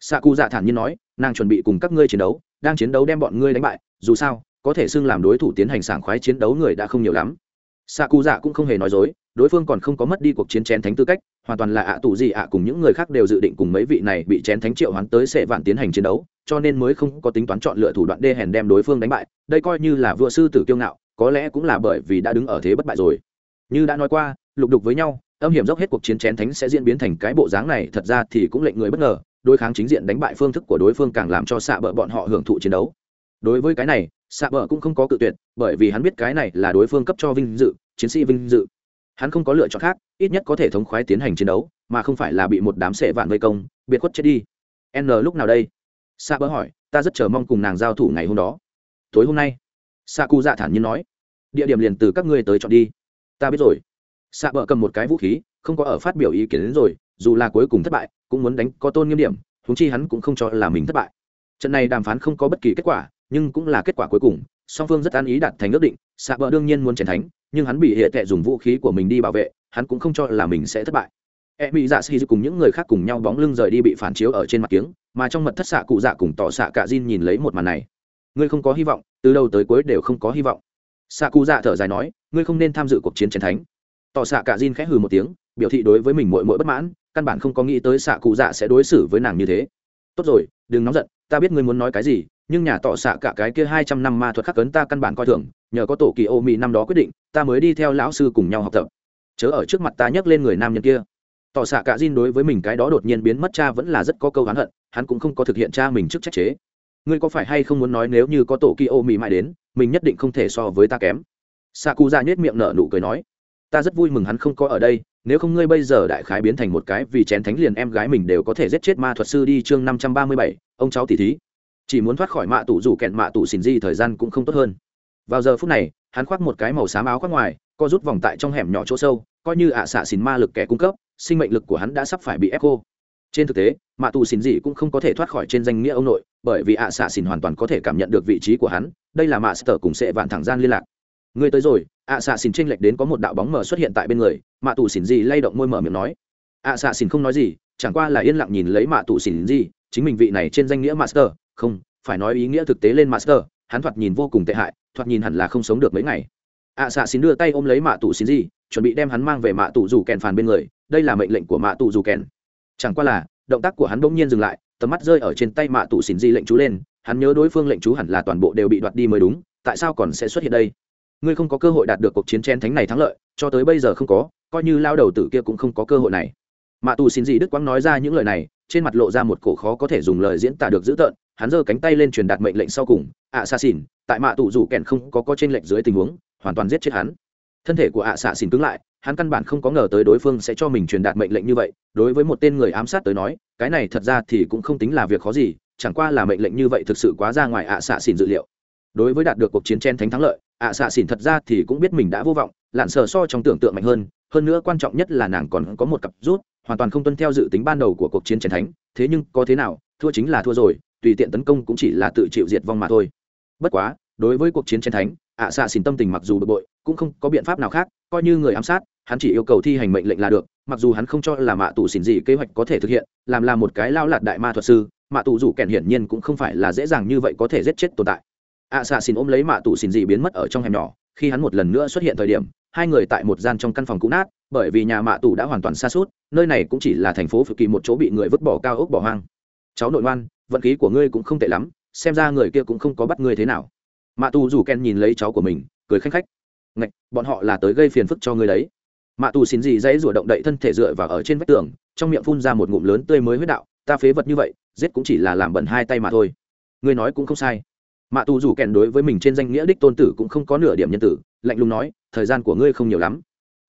Sa cu dạ thản nhiên nói nàng chuẩn bị cùng các ngươi chiến đấu đang chiến đấu đem bọn ngươi đánh bại dù sao có thể xưng làm đối thủ tiến hành sảng khoái chiến đấu người đã không nhiều lắm xạ cụ dạ cũng không hề nói dối, đối phương còn không có mất đi cuộc chiến chén thánh tư cách, hoàn toàn là ạ tù gì ạ cùng những người khác đều dự định cùng mấy vị này bị chén thánh triệu hoán tới sẽ vạn tiến hành chiến đấu, cho nên mới không có tính toán chọn lựa thủ đoạn đê hèn đem đối phương đánh bại, đây coi như là vua sư tử kiêu ngạo, có lẽ cũng là bởi vì đã đứng ở thế bất bại rồi. Như đã nói qua, lục đục với nhau, âm hiểm dốc hết cuộc chiến chén thánh sẽ diễn biến thành cái bộ dáng này, thật ra thì cũng lệnh người bất ngờ, đối kháng chính diện đánh bại phương thức của đối phương càng làm cho xạ bỡ bọn họ hưởng thụ chiến đấu. Đối với cái này xạ bờ cũng không có cự tuyệt, bởi vì hắn biết cái này là đối phương cấp cho vinh dự, chiến sĩ vinh dự. Hắn không có lựa chọn khác, ít nhất có thể thống khoái tiến hành chiến đấu, mà không phải là bị một đám sệ vạn vây công, biệt khuất chết đi. N lúc nào đây? Xạ bờ hỏi, ta rất chờ mong cùng nàng giao thủ ngày hôm đó. Tối hôm nay. Xạ cụ dạ thản nhiên nói. Địa điểm liền từ các ngươi tới chọn đi. Ta biết rồi. Xạ bờ cầm một cái vũ khí, không có ở phát biểu ý kiến đến rồi, dù là cuối cùng thất bại, cũng muốn đánh có tôn nghiêm điểm húng chi hắn cũng không cho là mình thất bại. Trận này đàm phán không có bất kỳ kết quả nhưng cũng là kết quả cuối cùng, song phương rất an ý đạt thành ước định xạ bờ đương nhiên muốn chiến thánh, nhưng hắn bị hệ tệ dùng vũ khí của mình đi bảo vệ, hắn cũng không cho là mình sẽ thất bại. E mỹ dạ xì cùng những người khác cùng nhau bóng lưng rời đi bị phản chiếu ở trên mặt kiếng, mà trong mật thất xạ cụ dạ cùng tỏ xạ cả Jin nhìn lấy một màn này. Ngươi không có hy vọng, từ đầu tới cuối đều không có hy vọng. Xạ cụ dạ thở dài nói, ngươi không nên tham dự cuộc chiến chiến thánh. Tỏ xạ cả Jin khẽ hừ một tiếng, biểu thị đối với mình mội mội bất mãn, căn bản không có nghĩ tới xạ cụ dạ sẽ đối xử với nàng như thế. Tốt rồi, đừng nóng giận, ta biết ngươi muốn nói cái gì nhưng nhà tọ xạ cả cái kia hai trăm năm ma thuật khắc cấn ta căn bản coi thường, nhờ có tổ kỳ ô mỹ năm đó quyết định, ta mới đi theo lão sư cùng nhau học tập. Chớ ở trước mặt ta nhắc lên người nam nhân kia. Tỏ xạ cả Jin đối với mình cái đó đột nhiên biến mất cha vẫn là rất có câu hắn hận, hắn cũng không có thực hiện cha mình trước trách chế. Ngươi có phải hay không muốn nói nếu như có tổ kỳ ô mỹ mãi đến, mình nhất định không thể so với ta kém? Xạ cụ ra nhét miệng nở nụ cười nói, ta rất vui mừng hắn không có ở đây, nếu không ngươi bây giờ đại khái biến thành một cái vì chén thánh liền em gái mình đều có thể giết chết ma thuật sư đi chương năm trăm ba mươi bảy, ông cháu tỷ thí chỉ muốn thoát khỏi mạ tủ rủ kẹn mạ tủ xỉn di, thời gian cũng không tốt hơn. Vào giờ phút này, hắn khoác một cái màu xám áo khoác ngoài, co rút vòng tại trong hẻm nhỏ chỗ sâu, coi như ạ à xạ xỉn ma lực kẻ cung cấp, sinh mệnh lực của hắn đã sắp phải bị ép khô trên thực tế, mạ tù xỉn gì cũng không có thể thoát khỏi trên danh nghĩa ông nội, bởi vì ạ à xạ xỉn hoàn toàn có thể cảm nhận được vị trí của hắn, đây là mạ sơ cùng sệ vạn thẳng gian liên lạc. Người tới rồi, ạ xạ xỉn tranh lệch đến có một đạo bóng mờ xuất hiện tại bên người, mạ tù xỉn gì lay động môi mở miệng nói. ạ xạ xỉn không nói gì, chẳng qua là yên lặng nhìn lấy mạ tù xỉn gì chính mình vị này trên danh nghĩa master không, phải nói ý nghĩa thực tế lên master, hắn thoạt nhìn vô cùng tệ hại, thoạt nhìn hẳn là không sống được mấy ngày. Ạ xạ xin đưa tay ôm lấy mạ tù xin gì chuẩn bị đem hắn mang về mạ tù dù kèn phàn bên người, đây là mệnh lệnh của mạ tù dù kèn. Chẳng qua là, động tác của hắn bỗng nhiên dừng lại, tầm mắt rơi ở trên tay mạ tù xin gì lệnh chú lên, hắn nhớ đối phương lệnh chú hẳn là toàn bộ đều bị đoạt đi mới đúng, tại sao còn sẽ xuất hiện đây? Ngươi không có cơ hội đạt được cuộc chiến chen thánh này thắng lợi, cho tới bây giờ không có, coi như lao đầu tử kia cũng không có cơ hội này. Mạ tù xin gì đức quang nói ra những lời này, trên mặt lộ ra một cổ khó có thể dùng lời diễn tả được dữ tợn hắn giơ cánh tay lên truyền đạt mệnh lệnh sau cùng ạ xạ xỉn tại mạ tù dù kèn không có có trên lệnh dưới tình huống, hoàn toàn giết chết hắn. Thân thể của ạ xạ xỉn cứng lại, hắn căn bản không có ngờ tới đối phương sẽ cho mình truyền đạt mệnh lệnh như vậy. Đối với một tên người ám sát tới nói, cái này thật ra thì cũng không tính là việc khó gì, chẳng qua là mệnh lệnh như vậy thực sự quá ra ngoài ạ xạ xỉn dự liệu. Đối với đạt được cuộc chiến chen thánh thắng lợi ạ xạ xỉn thật ra thì cũng biết mình đã vô vọng, lặn sờ so trong tưởng tượng mạnh hơn hơn nữa quan trọng nhất là nàng còn có một cặp rút, hoàn toàn không tuân theo dự tính ban đầu của cuộc chiến chen thánh, thế nhưng có thế nào, thua chính là thua rồi tùy tiện tấn công cũng chỉ là tự chịu diệt vong mà thôi. Bất quá, đối với cuộc chiến chen thánh, ạ xạ xin tâm tình mặc dù bực bội, cũng không có biện pháp nào khác, coi như người ám sát, hắn chỉ yêu cầu thi hành mệnh lệnh là được, mặc dù hắn không cho là mạ tù xỉn gì kế hoạch có thể thực hiện, làm là một cái lao lạt đại ma thuật sư, mạ tù dù kèn hiển nhiên cũng không phải là dễ dàng như vậy có thể giết chết tồn tại. Ạ xạ xin ôm lấy mạ tù xin gì biến mất ở trong hẻm nhỏ, khi hắn một lần nữa xuất hiện thời điểm, hai người tại một gian trong căn phòng cũ nát, bởi vì nhà mạ tù đã hoàn toàn xa suốt, nơi này cũng chỉ là thành phố phự kỳ một chỗ bị người vứt bỏ cao ốc bỏ hoang cháu nội ngoan, vận khí của ngươi cũng không tệ lắm, xem ra người kia cũng không có bắt ngươi thế nào. Mạ tù rủ ken nhìn lấy cháu của mình, cười khanh khách. Ngạch, bọn họ là tới gây phiền phức cho ngươi đấy. Mạ tù xin gì dãy rủa động đậy thân thể dựa vào ở trên vách tường, trong miệng phun ra một ngụm lớn tươi mới huyết đạo, ta phế vật như vậy, giết cũng chỉ là làm bẩn hai tay mà thôi. Ngươi nói cũng không sai. Mạ tù dù kèn đối với mình trên danh nghĩa đích tôn tử cũng không có nửa điểm nhân tử, lạnh lùng nói, thời gian của ngươi không nhiều lắm.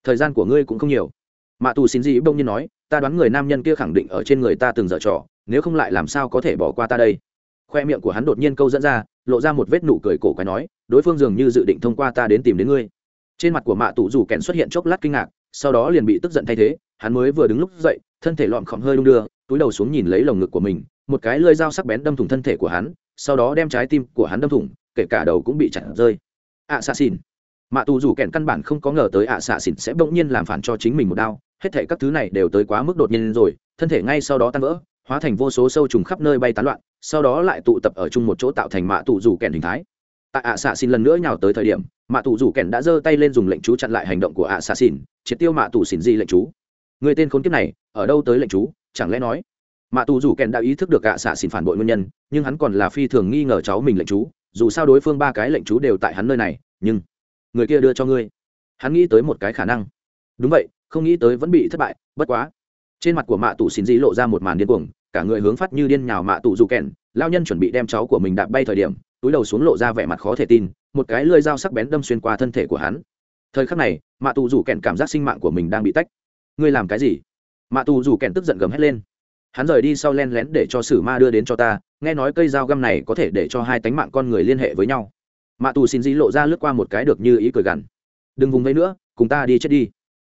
Thời gian của ngươi cũng không nhiều. Mạ tù xin gì bông nhiên nói, ta đoán người nam nhân kia khẳng định ở trên người ta từng dở trò nếu không lại làm sao có thể bỏ qua ta đây? Khoe miệng của hắn đột nhiên câu dẫn ra, lộ ra một vết nụ cười cổ quái nói, đối phương dường như dự định thông qua ta đến tìm đến ngươi. Trên mặt của mạ tù dù kèn xuất hiện chốc lát kinh ngạc, sau đó liền bị tức giận thay thế, hắn mới vừa đứng lúc dậy, thân thể lọm khọm hơi đung đưa, túi đầu xuống nhìn lấy lồng ngực của mình, một cái lơi dao sắc bén đâm thủng thân thể của hắn, sau đó đem trái tim của hắn đâm thủng, kể cả đầu cũng bị chặt rơi. Ạ xạ xỉn mạ tù dù kèn căn bản không có ngờ tới ạ xạ xỉn sẽ bỗng nhiên làm phản cho chính mình một đau hết thể các thứ này đều tới quá mức đột nhiên rồi, thân thể ngay sau đó tan vỡ hóa thành vô số sâu trùng khắp nơi bay tán loạn, sau đó lại tụ tập ở chung một chỗ tạo thành mạ tù rủ kèn hình thái. Tại ạ xạ xin lần nữa nhào tới thời điểm, mạ tù rủ kèn đã giơ tay lên dùng lệnh chú chặn lại hành động của ạ xạ xin triệt tiêu mạ tù xin di lệnh chú. Người tên khốn kiếp này, ở đâu tới lệnh chú, chẳng lẽ nói? Mạ tù rủ kèn đã ý thức được ạ xạ xin phản bội nguyên nhân, nhưng hắn còn là phi thường nghi ngờ cháu mình lệnh chú, dù sao đối phương ba cái lệnh chú đều tại hắn nơi này, nhưng người kia đưa cho ngươi. Hắn nghĩ tới một cái khả năng. Đúng vậy, không nghĩ tới vẫn bị thất bại, bất quá trên mặt của mạ tù xin di lộ ra một màn điên cuồng, cả người hướng phát như điên nhào mạ tù dù kèn lao nhân chuẩn bị đem cháu của mình đạp bay thời điểm, túi đầu xuống lộ ra vẻ mặt khó thể tin, một cái lưỡi dao sắc bén đâm xuyên qua thân thể của hắn. Thời khắc này, mạ tù dù kèn cảm giác sinh mạng của mình đang bị tách. Ngươi làm cái gì? Mạ tù dù kèn tức giận gầm hét lên. Hắn rời đi sau len lén để cho sử ma đưa đến cho ta, nghe nói cây dao găm này có thể để cho hai tánh mạng con người liên hệ với nhau. Mạ tù xin dĩ lộ ra lướt qua một cái được như ý cười gằn. Đừng vùng vẫy nữa, cùng ta đi chết đi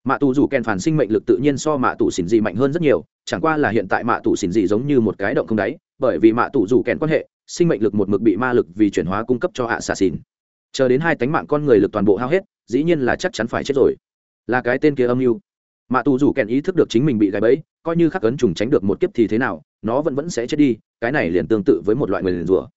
mạ tù rủ kèn phản sinh mệnh lực tự nhiên so mạ tù xỉn dị mạnh hơn rất nhiều, chẳng qua là hiện tại mạ tù xỉn dị giống như một cái động không đáy, bởi vì mạ tù rủ kèn quan hệ, sinh mệnh lực một mực bị ma lực vì chuyển hóa cung cấp cho hạ xà xỉn chờ đến hai tánh mạng con người lực toàn bộ hao hết, dĩ nhiên là chắc chắn phải chết rồi. Là cái tên kia âm mưu. Mạ tù rủ kèn ý thức được chính mình bị gáy bẫy, coi như khắc ấn trùng tránh được một kiếp thì thế nào, nó vẫn vẫn sẽ chết đi, cái này liền tương tự với một loại người liền rủa.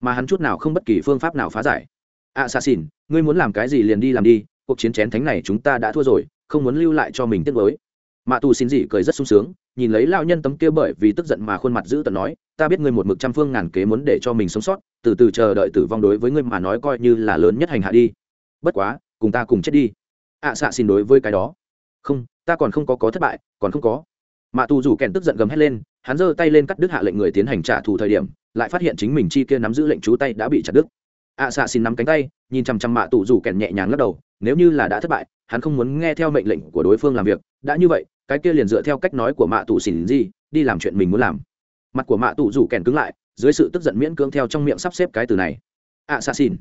Mà hắn chút nào không bất kỳ phương pháp nào phá giải. Ạ xà xỉn ngươi muốn làm cái gì liền đi làm đi cuộc chiến chén thánh này chúng ta đã thua rồi không muốn lưu lại cho mình tiếc với mạ tù xin dị cười rất sung sướng nhìn lấy lao nhân tấm kia bởi vì tức giận mà khuôn mặt giữ tận nói ta biết ngươi một mực trăm phương ngàn kế muốn để cho mình sống sót từ từ chờ đợi tử vong đối với ngươi mà nói coi như là lớn nhất hành hạ đi. Bất quá cùng ta cùng chết đi. Ạ à, xạ xin đối với cái đó không ta còn không có có thất bại còn không có. Mạ tù dù kèn tức giận gầm hét lên hắn giơ tay lên cắt đứt hạ lệnh người tiến hành trả thù thời điểm lại phát hiện chính mình chi kia nắm giữ lệnh chú tay đã bị chặt đứt. Ạ à, xạ xin nắm cánh tay nhìn chằm chằm mạ tù dù kèn nhẹ nhàng lắc đầu nếu như là đã thất bại, hắn không muốn nghe theo mệnh lệnh của đối phương làm việc. Đã như vậy, cái kia liền dựa theo cách nói của mạ tù xỉn gì đi làm chuyện mình muốn làm. Mặt của mạ tù rủ kèn cứng lại, dưới sự tức giận miễn cưỡng theo trong miệng sắp xếp cái từ này. Ạ xạ xin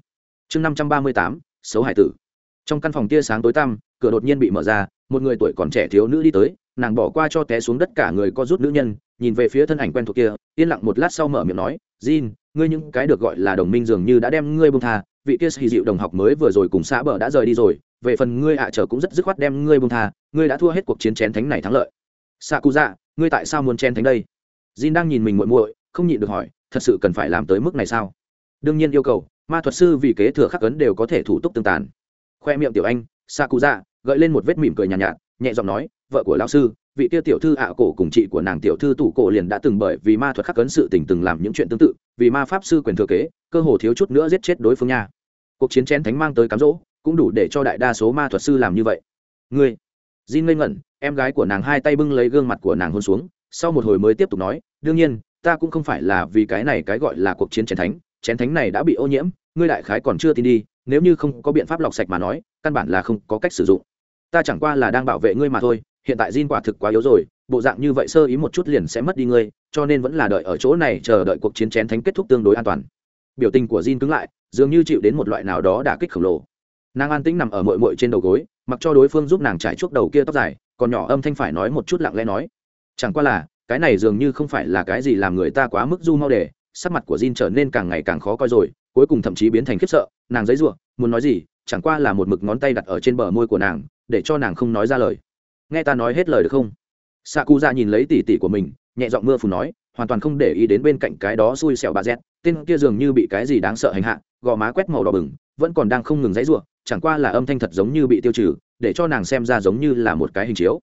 chương năm trăm ba mươi tám, xấu hải tử. Trong căn phòng tia sáng tối tăm, cửa đột nhiên bị mở ra, một người tuổi còn trẻ thiếu nữ đi tới, nàng bỏ qua cho té xuống đất cả người có rút nữ nhân, nhìn về phía thân ảnh quen thuộc kia, yên lặng một lát sau mở miệng nói, jin, ngươi những cái được gọi là đồng minh dường như đã đem ngươi bông tha vị kia hì dịu đồng học mới vừa rồi cùng xã bờ đã rời đi rồi về phần ngươi ạ trở cũng rất dứt khoát đem ngươi bông tha ngươi đã thua hết cuộc chiến chén thánh này thắng lợi. Xạ cụ dạ ngươi tại sao muốn chen thánh đây? Jin đang nhìn mình muội muội không nhịn được hỏi thật sự cần phải làm tới mức này sao? Đương nhiên yêu cầu ma thuật sư vì kế thừa khắc ấn đều có thể thủ tục tương tàn. Khoe miệng tiểu anh xạ cụ dạ gợi lên một vết mỉm cười nhàn nhạt, nhạt nhẹ giọng nói vợ của lão sư vị kia tiểu thư ạ cổ cùng chị của nàng tiểu thư tủ cổ liền đã từng bởi vì ma thuật khắc ấn sự tình từng làm những chuyện tương tự vì ma pháp sư quyền thừa kế cơ hồ thiếu chút nữa giết chết đối phương nha cuộc chiến chén thánh mang tới cám dỗ, cũng đủ để cho đại đa số ma thuật sư làm như vậy. Ngươi, Jin ngây ngẩn, em gái của nàng hai tay bưng lấy gương mặt của nàng hôn xuống, sau một hồi mới tiếp tục nói, đương nhiên, ta cũng không phải là vì cái này cái gọi là cuộc chiến chén thánh chén thánh này đã bị ô nhiễm, ngươi đại khái còn chưa tin đi, nếu như không có biện pháp lọc sạch mà nói, căn bản là không có cách sử dụng. Ta chẳng qua là đang bảo vệ ngươi mà thôi, hiện tại Jin quả thực quá yếu rồi, bộ dạng như vậy sơ ý một chút liền sẽ mất đi ngươi, cho nên vẫn là đợi ở chỗ này chờ đợi cuộc chiến chén thánh kết thúc tương đối an toàn. Biểu tình của Jin cứng lại dường như chịu đến một loại nào đó đả kích khổng lồ. Nàng an tĩnh nằm ở mội mội trên đầu gối mặc cho đối phương giúp nàng trải chuốc đầu kia tóc dài còn nhỏ âm thanh phải nói một chút lặng lẽ nói. Chẳng qua là cái này dường như không phải là cái gì làm người ta quá mức du mau để sắc mặt của Jin trở nên càng ngày càng khó coi rồi cuối cùng thậm chí biến thành khiếp sợ nàng giãy rủa, muốn nói gì chẳng qua là một mực ngón tay đặt ở trên bờ môi của nàng để cho nàng không nói ra lời. Nghe ta nói hết lời được không? Xạ ra nhìn lấy tỷ tỷ của mình nhẹ giọng mưa phùn nói hoàn toàn không để ý đến bên cạnh cái đó xui xẻo bà dẹt, tên kia dường như bị cái gì đáng sợ hành hạ, gò má quét màu đỏ bừng, vẫn còn đang không ngừng dãy ruộng chẳng qua là âm thanh thật giống như bị tiêu trừ, để cho nàng xem ra giống như là một cái hình chiếu.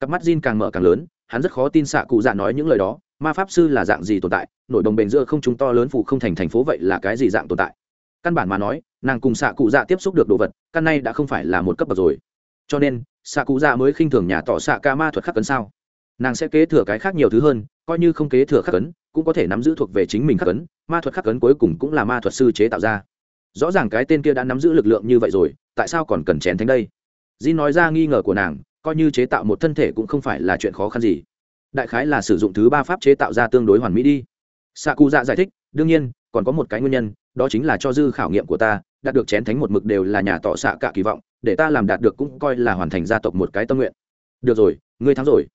Cặp mắt Jin càng mở càng lớn, hắn rất khó tin xạ cụ dạ nói những lời đó, ma pháp sư là dạng gì tồn tại, nội đồng bền giữa không chúng to lớn phụ không thành thành phố vậy là cái gì dạng tồn tại? Căn bản mà nói, nàng cùng xạ cụ dạ tiếp xúc được đồ vật, căn này đã không phải là một cấp bậc rồi. Cho nên, xạ cụ dạ mới khinh thường nhà tỏ xạ ca ma thuật khắc cấn sao? Nàng sẽ kế thừa cái khác nhiều thứ hơn, coi như không kế thừa khắc cấn cũng có thể nắm giữ thuộc về chính mình khắc cấn ma thuật khắc cấn cuối cùng cũng là ma thuật sư chế tạo ra. Rõ ràng cái tên kia đã nắm giữ lực lượng như vậy rồi, tại sao còn cần chén thánh đây? Di nói ra nghi ngờ của nàng, coi như chế tạo một thân thể cũng không phải là chuyện khó khăn gì. Đại khái là sử dụng thứ ba pháp chế tạo ra tương đối hoàn mỹ đi. Xạ cụ dạ giải thích, đương nhiên, còn có một cái nguyên nhân, đó chính là cho dư khảo nghiệm của ta, đạt được chén thánh một mực đều là nhà tỏ xạ cả kỳ vọng, để ta làm đạt được cũng coi là hoàn thành gia tộc một cái tâm nguyện. Được rồi, ngươi thắng rồi.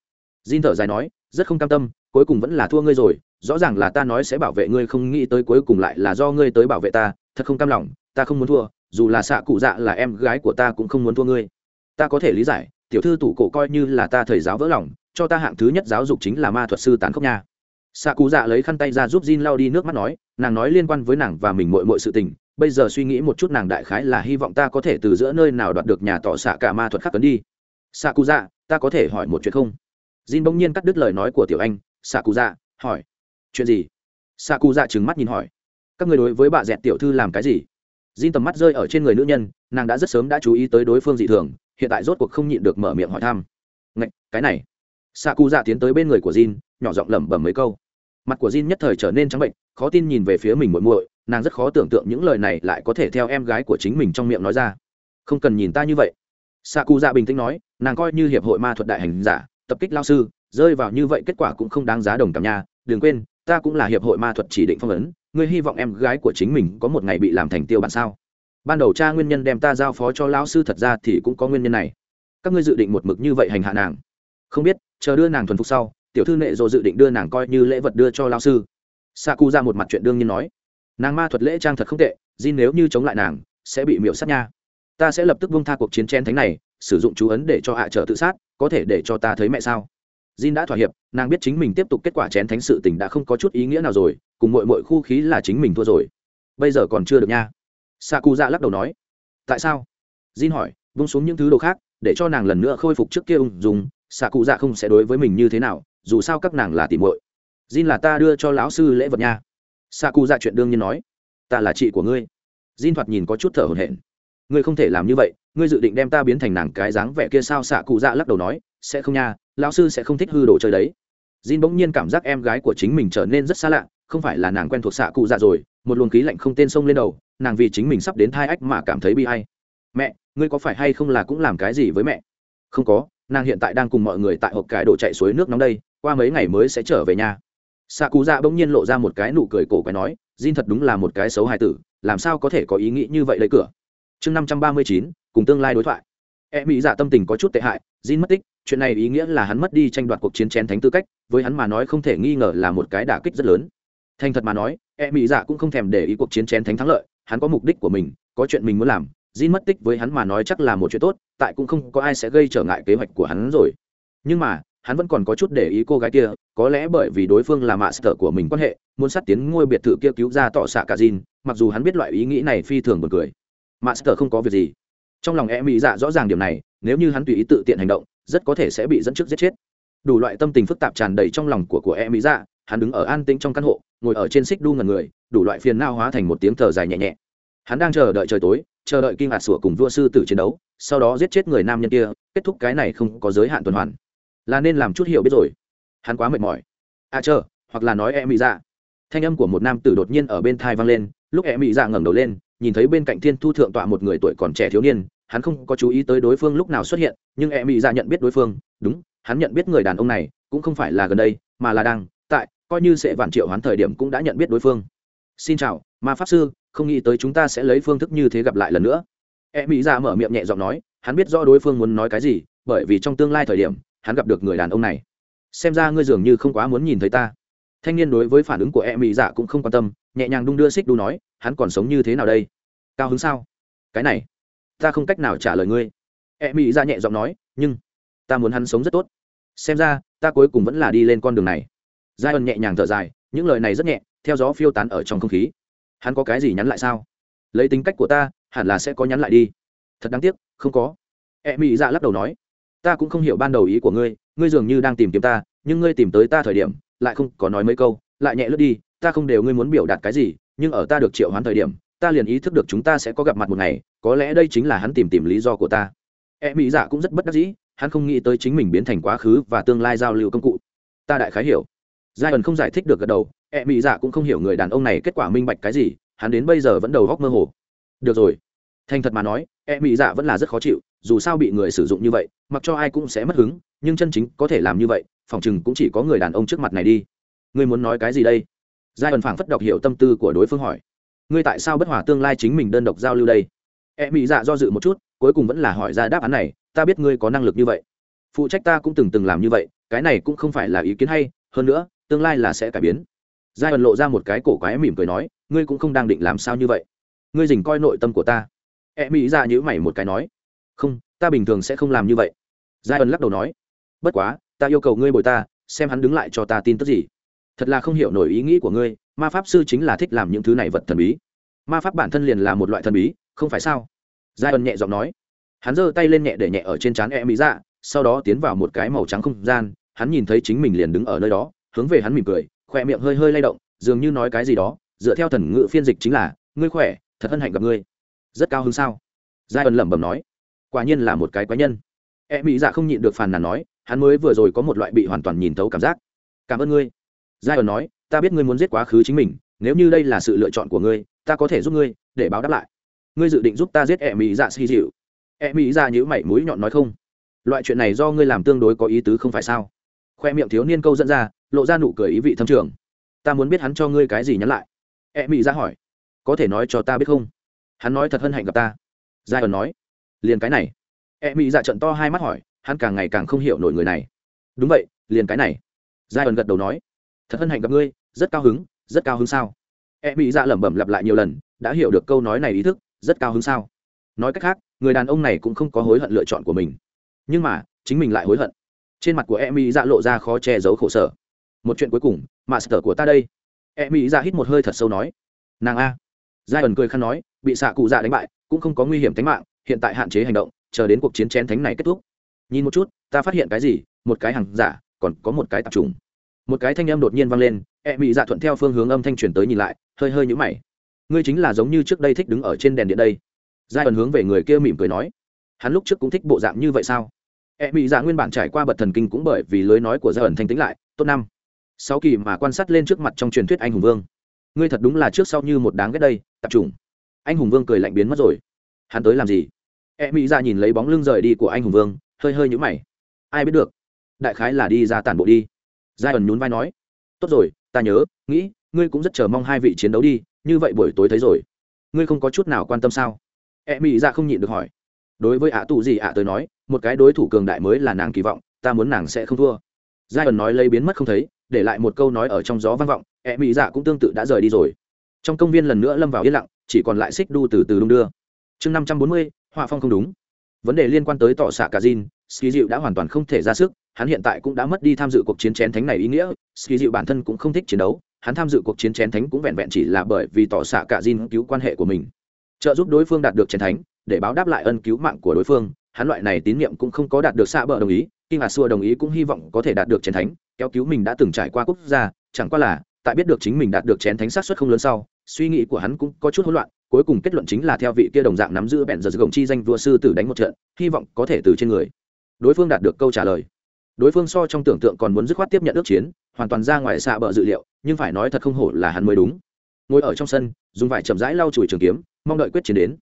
Jin thở dài nói, rất không cam tâm, cuối cùng vẫn là thua ngươi rồi, rõ ràng là ta nói sẽ bảo vệ ngươi, không nghĩ tới cuối cùng lại là do ngươi tới bảo vệ ta, thật không cam lòng, ta không muốn thua, dù là xạ cụ dạ là em gái của ta cũng không muốn thua ngươi. Ta có thể lý giải, tiểu thư tủ cổ coi như là ta thầy giáo vỡ lòng, cho ta hạng thứ nhất giáo dục chính là ma thuật sư tán khốc nha. Xạ cụ dạ lấy khăn tay ra giúp Jin lau đi nước mắt nói, nàng nói liên quan với nàng và mình muội muội sự tình, bây giờ suy nghĩ một chút nàng đại khái là hy vọng ta có thể từ giữa nơi nào đoạt được nhà tọa xạ cả ma thuật khắc cấn đi. Xạ cụ dạ ta có thể hỏi một chuyện không? Jin bỗng nhiên cắt đứt lời nói của tiểu anh xạ cụ dạ hỏi chuyện gì? Xạ cụ dạ trừng mắt nhìn hỏi các người đối với bà dẹt tiểu thư làm cái gì? Jin tầm mắt rơi ở trên người nữ nhân nàng đã rất sớm đã chú ý tới đối phương dị thường hiện tại rốt cuộc không nhịn được mở miệng hỏi thăm. Ngạch, cái này? Xạ cụ dạ tiến tới bên người của jin nhỏ giọng lẩm bẩm mấy câu. Mặt của jin nhất thời trở nên trắng bệnh khó tin nhìn về phía mình muội muội nàng rất khó tưởng tượng những lời này lại có thể theo em gái của chính mình trong miệng nói ra. Không cần nhìn ta như vậy. Xạ cụ dạ bình tĩnh nói nàng coi như hiệp hội ma thuật đại hành giả tập kích lao sư, rơi vào như vậy kết quả cũng không đáng giá đồng cảm nha. Đừng quên, ta cũng là hiệp hội ma thuật chỉ định phong ấn, ngươi hy vọng em gái của chính mình có một ngày bị làm thành tiêu bản sao? Ban đầu cha nguyên nhân đem ta giao phó cho lão sư thật ra thì cũng có nguyên nhân này. Các ngươi dự định một mực như vậy hành hạ nàng? Không biết, chờ đưa nàng thuần phục sau, tiểu thư nệ rồi dự định đưa nàng coi như lễ vật đưa cho lão sư. Sa cu ra một mặt chuyện đương nhiên nói. Nàng ma thuật lễ trang thật không tệ, Jin nếu như chống lại nàng, sẽ bị miễu sát nha. Ta sẽ lập tức buông tha cuộc chiến chen thánh này sử dụng chú ấn để cho hạ trở tự sát, có thể để cho ta thấy mẹ sao? Jin đã thỏa hiệp, nàng biết chính mình tiếp tục kết quả chén thánh sự tình đã không có chút ý nghĩa nào rồi, cùng mội mội khu khí là chính mình thua rồi. Bây giờ còn chưa được nha. Sa lắc đầu nói. Tại sao? Jin hỏi, vung xuống những thứ đồ khác, để cho nàng lần nữa khôi phục trước kia ung dùng sa cụ dạ không sẽ đối với mình như thế nào, dù sao các nàng là tìm muội. Jin là ta đưa cho lão sư lễ vật nha. Sa cụ dạ chuyện đương nhiên nói. Ta là chị của ngươi. Jin thoạt nhìn có chút thở hổn hển. Ngươi không thể làm như vậy ngươi dự định đem ta biến thành nàng cái dáng vẻ kia sao? Xạ cụ dạ lắc đầu nói, sẽ không nha, lão sư sẽ không thích hư đồ chơi đấy. Jin bỗng nhiên cảm giác em gái của chính mình trở nên rất xa lạ, không phải là nàng quen thuộc xạ cụ dạ rồi, một luồng khí lạnh không tên sông lên đầu, nàng vì chính mình sắp đến thai ách mà cảm thấy bi hay mẹ, ngươi có phải hay không là cũng làm cái gì với mẹ? Không có, nàng hiện tại đang cùng mọi người tại hộp cái đồ chạy suối nước nóng đây, qua mấy ngày mới sẽ trở về nhà. Xạ cụ dạ bỗng nhiên lộ ra một cái nụ cười cổ quái nói, Jin thật đúng là một cái xấu hài tử, làm sao có thể có ý nghĩ như vậy lấy cửa? Chương năm trăm ba mươi chín cùng tương lai đối thoại. E mỹ dạ tâm tình có chút tệ hại, Jin mất tích, chuyện này ý nghĩa là hắn mất đi tranh đoạt cuộc chiến chén thánh tư cách, với hắn mà nói không thể nghi ngờ là một cái đả kích rất lớn. Thành thật mà nói e mỹ dạ cũng không thèm để ý cuộc chiến chén thánh thắng lợi, hắn có mục đích của mình, có chuyện mình muốn làm, Jin mất tích với hắn mà nói chắc là một chuyện tốt, tại cũng không có ai sẽ gây trở ngại kế hoạch của hắn rồi. Nhưng mà, hắn vẫn còn có chút để ý cô gái kia, có lẽ bởi vì đối phương là mạ sở của mình quan hệ, muốn sát tiến ngôi biệt thự kia cứu ra tọ xạ cả Jin, mặc dù hắn biết loại ý nghĩ này phi thường buồn cười. Master không có việc gì trong lòng e mỹ dạ rõ ràng điểm này, nếu như hắn tùy ý tự tiện hành động, rất có thể sẽ bị dẫn trước giết chết. Đủ loại tâm tình phức tạp tràn đầy trong lòng của của e mỹ dạ hắn đứng ở an tĩnh trong căn hộ, ngồi ở trên xích đu ngần người, đủ loại phiền nao hóa thành một tiếng thở dài nhẹ nhẹ. Hắn đang chờ đợi trời tối, chờ đợi kinh hạt sủa cùng vua sư tử chiến đấu, sau đó giết chết người nam nhân kia, kết thúc cái này không có giới hạn tuần hoàn. Là nên làm chút hiểu biết rồi. Hắn quá mệt mỏi. À chờ, hoặc là nói e mỹ dạ. Thanh âm của một nam tử đột nhiên ở bên thai vang lên, lúc e mỹ dạ ngẩng đầu lên, nhìn thấy bên cạnh thiên thu thượng tọa một người tuổi còn trẻ thiếu niên hắn không có chú ý tới đối phương lúc nào xuất hiện, nhưng e mỹ ra dạ nhận biết đối phương, đúng, hắn nhận biết người đàn ông này, cũng không phải là gần đây, mà là đang, tại, coi như sẽ vạn triệu hắn thời điểm cũng đã nhận biết đối phương. Xin chào, ma pháp sư, không nghĩ tới chúng ta sẽ lấy phương thức như thế gặp lại lần nữa. E mỹ ra dạ mở miệng nhẹ giọng nói, hắn biết rõ đối phương muốn nói cái gì, bởi vì trong tương lai thời điểm, hắn gặp được người đàn ông này. Xem ra ngươi dường như không quá muốn nhìn thấy ta. Thanh niên đối với phản ứng của e mỹ dạ cũng không quan tâm, nhẹ nhàng đung đưa xích đu nói, hắn còn sống như thế nào đây? Cao hứng sao? Cái này ta không cách nào trả lời ngươi. E mỹ ra dạ nhẹ giọng nói, nhưng ta muốn hắn sống rất tốt. Xem ra, ta cuối cùng vẫn là đi lên con đường này. Giai ân nhẹ nhàng thở dài, những lời này rất nhẹ, theo gió phiêu tán ở trong không khí. Hắn có cái gì nhắn lại sao? Lấy tính cách của ta, hẳn là sẽ có nhắn lại đi. Thật đáng tiếc, không có. E mỹ ra dạ lắc đầu nói, ta cũng không hiểu ban đầu ý của ngươi ngươi dường như đang tìm kiếm ta, nhưng ngươi tìm tới ta thời điểm, lại không có nói mấy câu, lại nhẹ lướt đi, ta không đều ngươi muốn biểu đạt cái gì, nhưng ở ta được triệu hoán thời điểm ta liền ý thức được chúng ta sẽ có gặp mặt một ngày, có lẽ đây chính là hắn tìm tìm lý do của ta. E mỹ dạ cũng rất bất đắc dĩ, hắn không nghĩ tới chính mình biến thành quá khứ và tương lai giao lưu công cụ. Ta đại khái hiểu. Giai ẩn không giải thích được gật đầu e mỹ dạ cũng không hiểu người đàn ông này kết quả minh bạch cái gì, hắn đến bây giờ vẫn đầu góc mơ hồ. Được rồi. Thành thật mà nói e mỹ dạ vẫn là rất khó chịu, dù sao bị người sử dụng như vậy, mặc cho ai cũng sẽ mất hứng, nhưng chân chính có thể làm như vậy, phòng chừng cũng chỉ có người đàn ông trước mặt này đi. Ngươi muốn nói cái gì đây? Giai ẩn phảng phất đọc hiểu tâm tư của đối phương hỏi ngươi tại sao bất hòa tương lai chính mình đơn độc giao lưu đây? E mỹ dạ do dự một chút, cuối cùng vẫn là hỏi ra đáp án này, ta biết ngươi có năng lực như vậy. Phụ trách ta cũng từng từng làm như vậy, cái này cũng không phải là ý kiến hay, hơn nữa, tương lai là sẽ cải biến. Giai ẩn lộ ra một cái cổ quái mỉm cười nói, ngươi cũng không đang định làm sao như vậy. Ngươi dình coi nội tâm của ta. E mỹ dạ nhữ mày một cái nói, không, ta bình thường sẽ không làm như vậy. Giai ẩn lắc đầu nói, bất quá, ta yêu cầu ngươi bồi ta, xem hắn đứng lại cho ta tin tức gì. Thật là không hiểu nổi ý nghĩ của ngươi ma pháp sư chính là thích làm những thứ này vật thần bí. Ma pháp bản thân liền là một loại thần bí, không phải sao? Giai ân nhẹ giọng nói. Hắn giơ tay lên nhẹ để nhẹ ở trên trán e mỹ dạ sau đó tiến vào một cái màu trắng không gian, hắn nhìn thấy chính mình liền đứng ở nơi đó, hướng về hắn mỉm cười, khỏe miệng hơi hơi lay động, dường như nói cái gì đó, dựa theo thần ngữ phiên dịch chính là, ngươi khỏe, thật hân hạnh gặp ngươi. Rất cao hứng sao? Giai ân lẩm bẩm nói. Quả nhiên là một cái quái nhân. E mỹ dạ không nhịn được phàn nàn nói, hắn mới vừa rồi có một loại bị hoàn toàn nhìn thấu cảm giác. Cảm ơn ngươi. Giai ân nói ta biết ngươi muốn giết quá khứ chính mình, nếu như đây là sự lựa chọn của ngươi, ta có thể giúp ngươi, để báo đáp lại. Ngươi dự định giúp ta giết e mỹ dạ xì dịu. E mỹ dạ nhữ mảy mũi nhọn nói không. Loại chuyện này do ngươi làm tương đối có ý tứ không phải sao? Khoe miệng thiếu niên câu dẫn ra, lộ ra nụ cười ý vị thâm trường. Ta muốn biết hắn cho ngươi cái gì nhắn lại? E mỹ dạ hỏi. Có thể nói cho ta biết không? Hắn nói thật hân hạnh gặp ta. Giai ẩn nói. Liền cái này. E mỹ dạ trận to hai mắt hỏi, hắn càng ngày càng không hiểu nổi người này. Đúng vậy, liền cái này. Giai ẩn gật đầu nói. Thật hân hạnh gặp ngươi rất cao hứng, rất cao hứng sao? E mỹ dạ lẩm bẩm lặp lại nhiều lần, đã hiểu được câu nói này ý thức, rất cao hứng sao? Nói cách khác, người đàn ông này cũng không có hối hận lựa chọn của mình. Nhưng mà, chính mình lại hối hận. Trên mặt của e mỹ dạ lộ ra khó che giấu khổ sở. Một chuyện cuối cùng, master của ta đây. E mỹ dạ hít một hơi thật sâu nói. Nàng a. Giai ẩn cười khăn nói, bị xạ cụ dạ đánh bại, cũng không có nguy hiểm tính mạng, hiện tại hạn chế hành động, chờ đến cuộc chiến chén thánh này kết thúc. Nhìn một chút, ta phát hiện cái gì? Một cái hàng giả, còn có một cái tạp trùng. một cái thanh âm đột nhiên vang lên e mỹ dạ thuận theo phương hướng âm thanh truyền tới nhìn lại, hơi hơi nhũ mày. Ngươi chính là giống như trước đây thích đứng ở trên đèn điện đây. Giai ẩn hướng về người kia mỉm cười nói. Hắn lúc trước cũng thích bộ dạng như vậy sao? E mỹ dạ nguyên bản trải qua bật thần kinh cũng bởi vì lối nói của giai ẩn thanh tính lại, tốt năm. Sáu kỳ mà quan sát lên trước mặt trong truyền thuyết anh hùng vương. Ngươi thật đúng là trước sau như một đáng ghét đây, tập trung. Anh hùng vương cười lạnh biến mất rồi. Hắn tới làm gì? E mỹ ra dạ nhìn lấy bóng lưng rời đi của anh hùng vương, hơi hơi nhũ mày. Ai biết được? Đại khái là đi ra tản bộ đi. Giai ẩn nhún vai nói. Tốt rồi ta nhớ nghĩ ngươi cũng rất chờ mong hai vị chiến đấu đi như vậy buổi tối thấy rồi. Ngươi không có chút nào quan tâm sao? E mỹ ra dạ không nhịn được hỏi. Đối với ạ tù gì ạ tới nói một cái đối thủ cường đại mới là nàng kỳ vọng ta muốn nàng sẽ không thua. Giai ẩn nói lấy biến mất không thấy để lại một câu nói ở trong gió vang vọng e mỹ dạ cũng tương tự đã rời đi rồi. Trong công viên lần nữa lâm vào yên lặng chỉ còn lại xích đu từ từ đung đưa. Chương năm trăm bốn mươi họa phong không đúng. Vấn đề liên quan tới tỏ xạ cả Jin, ski dịu đã hoàn toàn không thể ra sức hắn hiện tại cũng đã mất đi tham dự cuộc chiến chén thánh này ý nghĩa ski dịu bản thân cũng không thích chiến đấu hắn tham dự cuộc chiến chén thánh cũng vẹn vẹn chỉ là bởi vì tỏ xạ cả Jin cứu quan hệ của mình trợ giúp đối phương đạt được chén thánh để báo đáp lại ân cứu mạng của đối phương hắn loại này tín nhiệm cũng không có đạt được xạ bờ đồng ý Kim Hà Xua đồng ý cũng hy vọng có thể đạt được chén thánh, kéo cứu mình đã từng trải qua quốc gia, chẳng qua là, tại biết được chính mình đạt được chén thánh sát suất không lớn sau, suy nghĩ của hắn cũng có chút hỗn loạn, cuối cùng kết luận chính là theo vị kia đồng dạng nắm giữ bẹn giờ gồng chi danh vua sư tử đánh một trận, hy vọng có thể từ trên người. Đối phương đạt được câu trả lời. Đối phương so trong tưởng tượng còn muốn dứt khoát tiếp nhận ước chiến, hoàn toàn ra ngoài xạ bờ dự liệu, nhưng phải nói thật không hổ là hắn mới đúng. Ngồi ở trong sân, dùng vải chậm rãi lau chùi trường kiếm, mong đợi quyết chiến đến.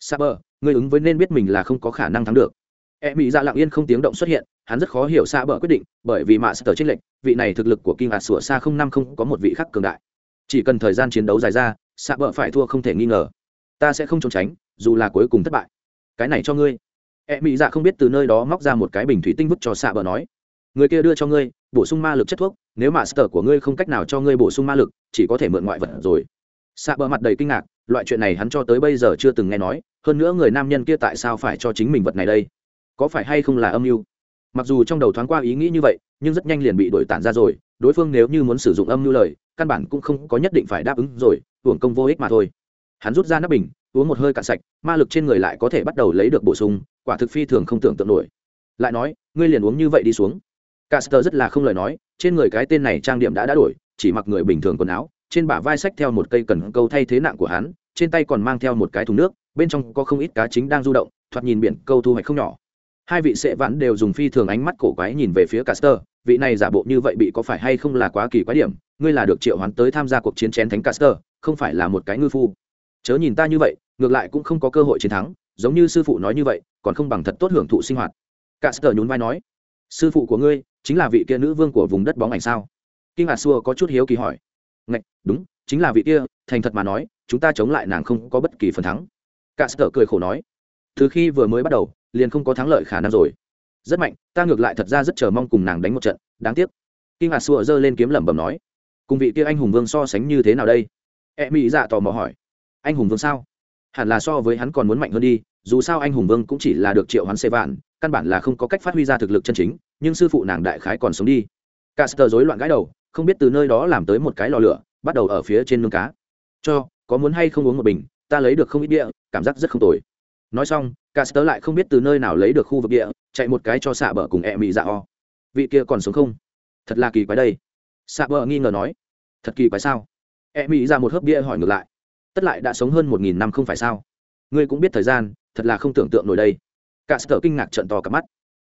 Saber, ngươi ứng với nên biết mình là không có khả năng thắng được. E mỹ ra dạ lặng yên không tiếng động xuất hiện hắn rất khó hiểu xa bờ quyết định bởi vì mạ sở trích lệnh vị này thực lực của kinh hạt sủa xa không năm không có một vị khắc cường đại. Chỉ cần thời gian chiến đấu dài ra xa bờ phải thua không thể nghi ngờ. Ta sẽ không trốn tránh dù là cuối cùng thất bại. Cái này cho ngươi e mỹ dạ không biết từ nơi đó móc ra một cái bình thủy tinh vứt cho xạ bờ nói, người kia đưa cho ngươi, bổ sung ma lực chất thuốc, nếu mà sở của ngươi không cách nào cho ngươi bổ sung ma lực, chỉ có thể mượn ngoại vật rồi. Xạ bờ mặt đầy kinh ngạc, loại chuyện này hắn cho tới bây giờ chưa từng nghe nói, hơn nữa người nam nhân kia tại sao phải cho chính mình vật này đây? Có phải hay không là âm mưu? Mặc dù trong đầu thoáng qua ý nghĩ như vậy, nhưng rất nhanh liền bị đổi tản ra rồi, đối phương nếu như muốn sử dụng âm mưu lời, căn bản cũng không có nhất định phải đáp ứng rồi, hưởng công vô ích mà thôi. Hắn rút ra nắp bình uống một hơi cạn sạch, ma lực trên người lại có thể bắt đầu lấy được bổ sung, quả thực phi thường không tưởng tượng nổi. Lại nói, ngươi liền uống như vậy đi xuống. Caster rất là không lời nói, trên người cái tên này trang điểm đã đã đổi, chỉ mặc người bình thường quần áo, trên bả vai sách theo một cây cần câu thay thế nặng của hắn, trên tay còn mang theo một cái thùng nước, bên trong có không ít cá chính đang du động, thoạt nhìn biển câu thu hoạch không nhỏ. Hai vị sệ vãn đều dùng phi thường ánh mắt cổ quái nhìn về phía caster, vị này giả bộ như vậy bị có phải hay không là quá kỳ quái điểm, ngươi là được triệu hoán tới tham gia cuộc chiến chén thánh caster, không phải là một cái ngư phu. Chớ nhìn ta như vậy ngược lại cũng không có cơ hội chiến thắng, giống như sư phụ nói như vậy, còn không bằng thật tốt hưởng thụ sinh hoạt. Caster nhún vai nói, sư phụ của ngươi chính là vị kia nữ vương của vùng đất bóng ảnh sao? Kinh ngạc xua có chút hiếu kỳ hỏi. Ngạch, đúng, chính là vị kia, thành thật mà nói, chúng ta chống lại nàng không có bất kỳ phần thắng. Caster cười khổ nói, từ khi vừa mới bắt đầu, liền không có thắng lợi khả năng rồi. Rất mạnh, ta ngược lại thật ra rất chờ mong cùng nàng đánh một trận, đáng tiếc. Kinh ngạc xua giơ lên kiếm lẩm bẩm nói, cùng vị kia anh hùng vương so sánh như thế nào đây? E mỹ dạ tò mò hỏi, anh hùng vương sao? Hẳn là so với hắn còn muốn mạnh hơn đi, dù sao anh hùng vương cũng chỉ là được triệu hắn xê vạn, căn bản là không có cách phát huy ra thực lực chân chính, nhưng sư phụ nàng đại khái còn sống đi. Caster rối loạn gãi đầu, không biết từ nơi đó làm tới một cái lò lửa, bắt đầu ở phía trên nương cá. Cho, có muốn hay không uống một bình? Ta lấy được không ít địa, cảm giác rất không tồi. Nói xong caster lại không biết từ nơi nào lấy được khu vực địa, chạy một cái cho xạ bờ cùng e mỹ dạ o. Vị kia còn sống không? Thật là kỳ quái đây. Xạ bờ nghi ngờ nói. Thật kỳ quái sao? E mỹ ra một hớp bia hỏi ngược lại tất lại đã sống hơn một nghìn năm không phải sao? Ngươi cũng biết thời gian, thật là không tưởng tượng nổi đây. Cả sở kinh ngạc trận to cả mắt.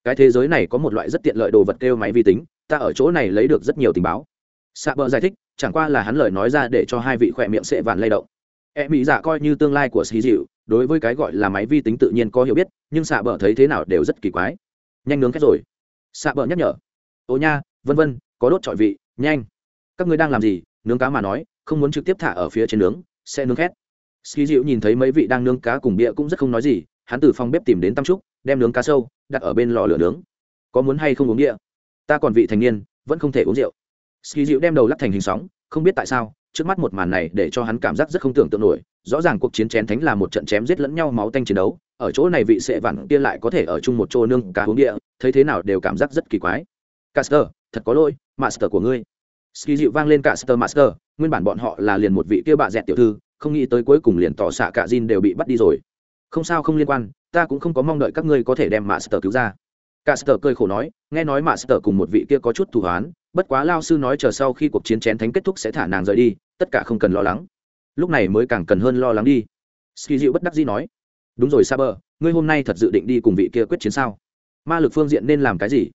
Cái thế giới này có một loại rất tiện lợi đồ vật kêu máy vi tính, ta ở chỗ này lấy được rất nhiều tình báo. Xạ bờ giải thích, chẳng qua là hắn lời nói ra để cho hai vị khỏe miệng sẽ vàn lay động. E mỹ dạ coi như tương lai của xí dịu, đối với cái gọi là máy vi tính tự nhiên có hiểu biết, nhưng xạ bờ thấy thế nào đều rất kỳ quái. Nhanh nướng khét rồi. Xạ bờ nhắc nhở. Ô nha, vân vân, có đốt trọi vị, nhanh. Các ngươi đang làm gì? Nướng cá mà nói, không muốn trực tiếp thả ở phía trên nướng sẽ nướng khét. Ski dịu nhìn thấy mấy vị đang nướng cá cùng bia cũng rất không nói gì hắn từ phòng bếp tìm đến tam trúc đem nướng cá sâu đặt ở bên lò lửa nướng. Có muốn hay không uống bia. ta còn vị thành niên vẫn không thể uống rượu. Ski dịu đem đầu lắc thành hình sóng không biết tại sao trước mắt một màn này để cho hắn cảm giác rất không tưởng tượng nổi. Rõ ràng cuộc chiến chén thánh là một trận chém giết lẫn nhau máu tanh chiến đấu ở chỗ này vị sệ vặn kia lại có thể ở chung một chỗ nương cá uống địa thấy thế nào đều cảm giác rất kỳ quái. Caster thật có lỗi master của ngươi. Ski dịu vang lên cả Master Master, nguyên bản bọn họ là liền một vị kia bạ dẹt tiểu thư, không nghĩ tới cuối cùng liền tỏ xạ cả Jin đều bị bắt đi rồi. Không sao không liên quan, ta cũng không có mong đợi các ngươi có thể đem mạ sờ cứu ra. cả sờ cười khổ nói, nghe nói mạ sờ cùng một vị kia có chút thù oán, bất quá lao sư nói chờ sau khi cuộc chiến chén thánh kết thúc sẽ thả nàng rời đi, tất cả không cần lo lắng. Lúc này mới càng cần hơn lo lắng đi. Ski dịu bất đắc dĩ nói, đúng rồi Saber, ngươi hôm nay thật dự định đi cùng vị kia quyết chiến sao? Ma lực phương diện nên làm cái gì?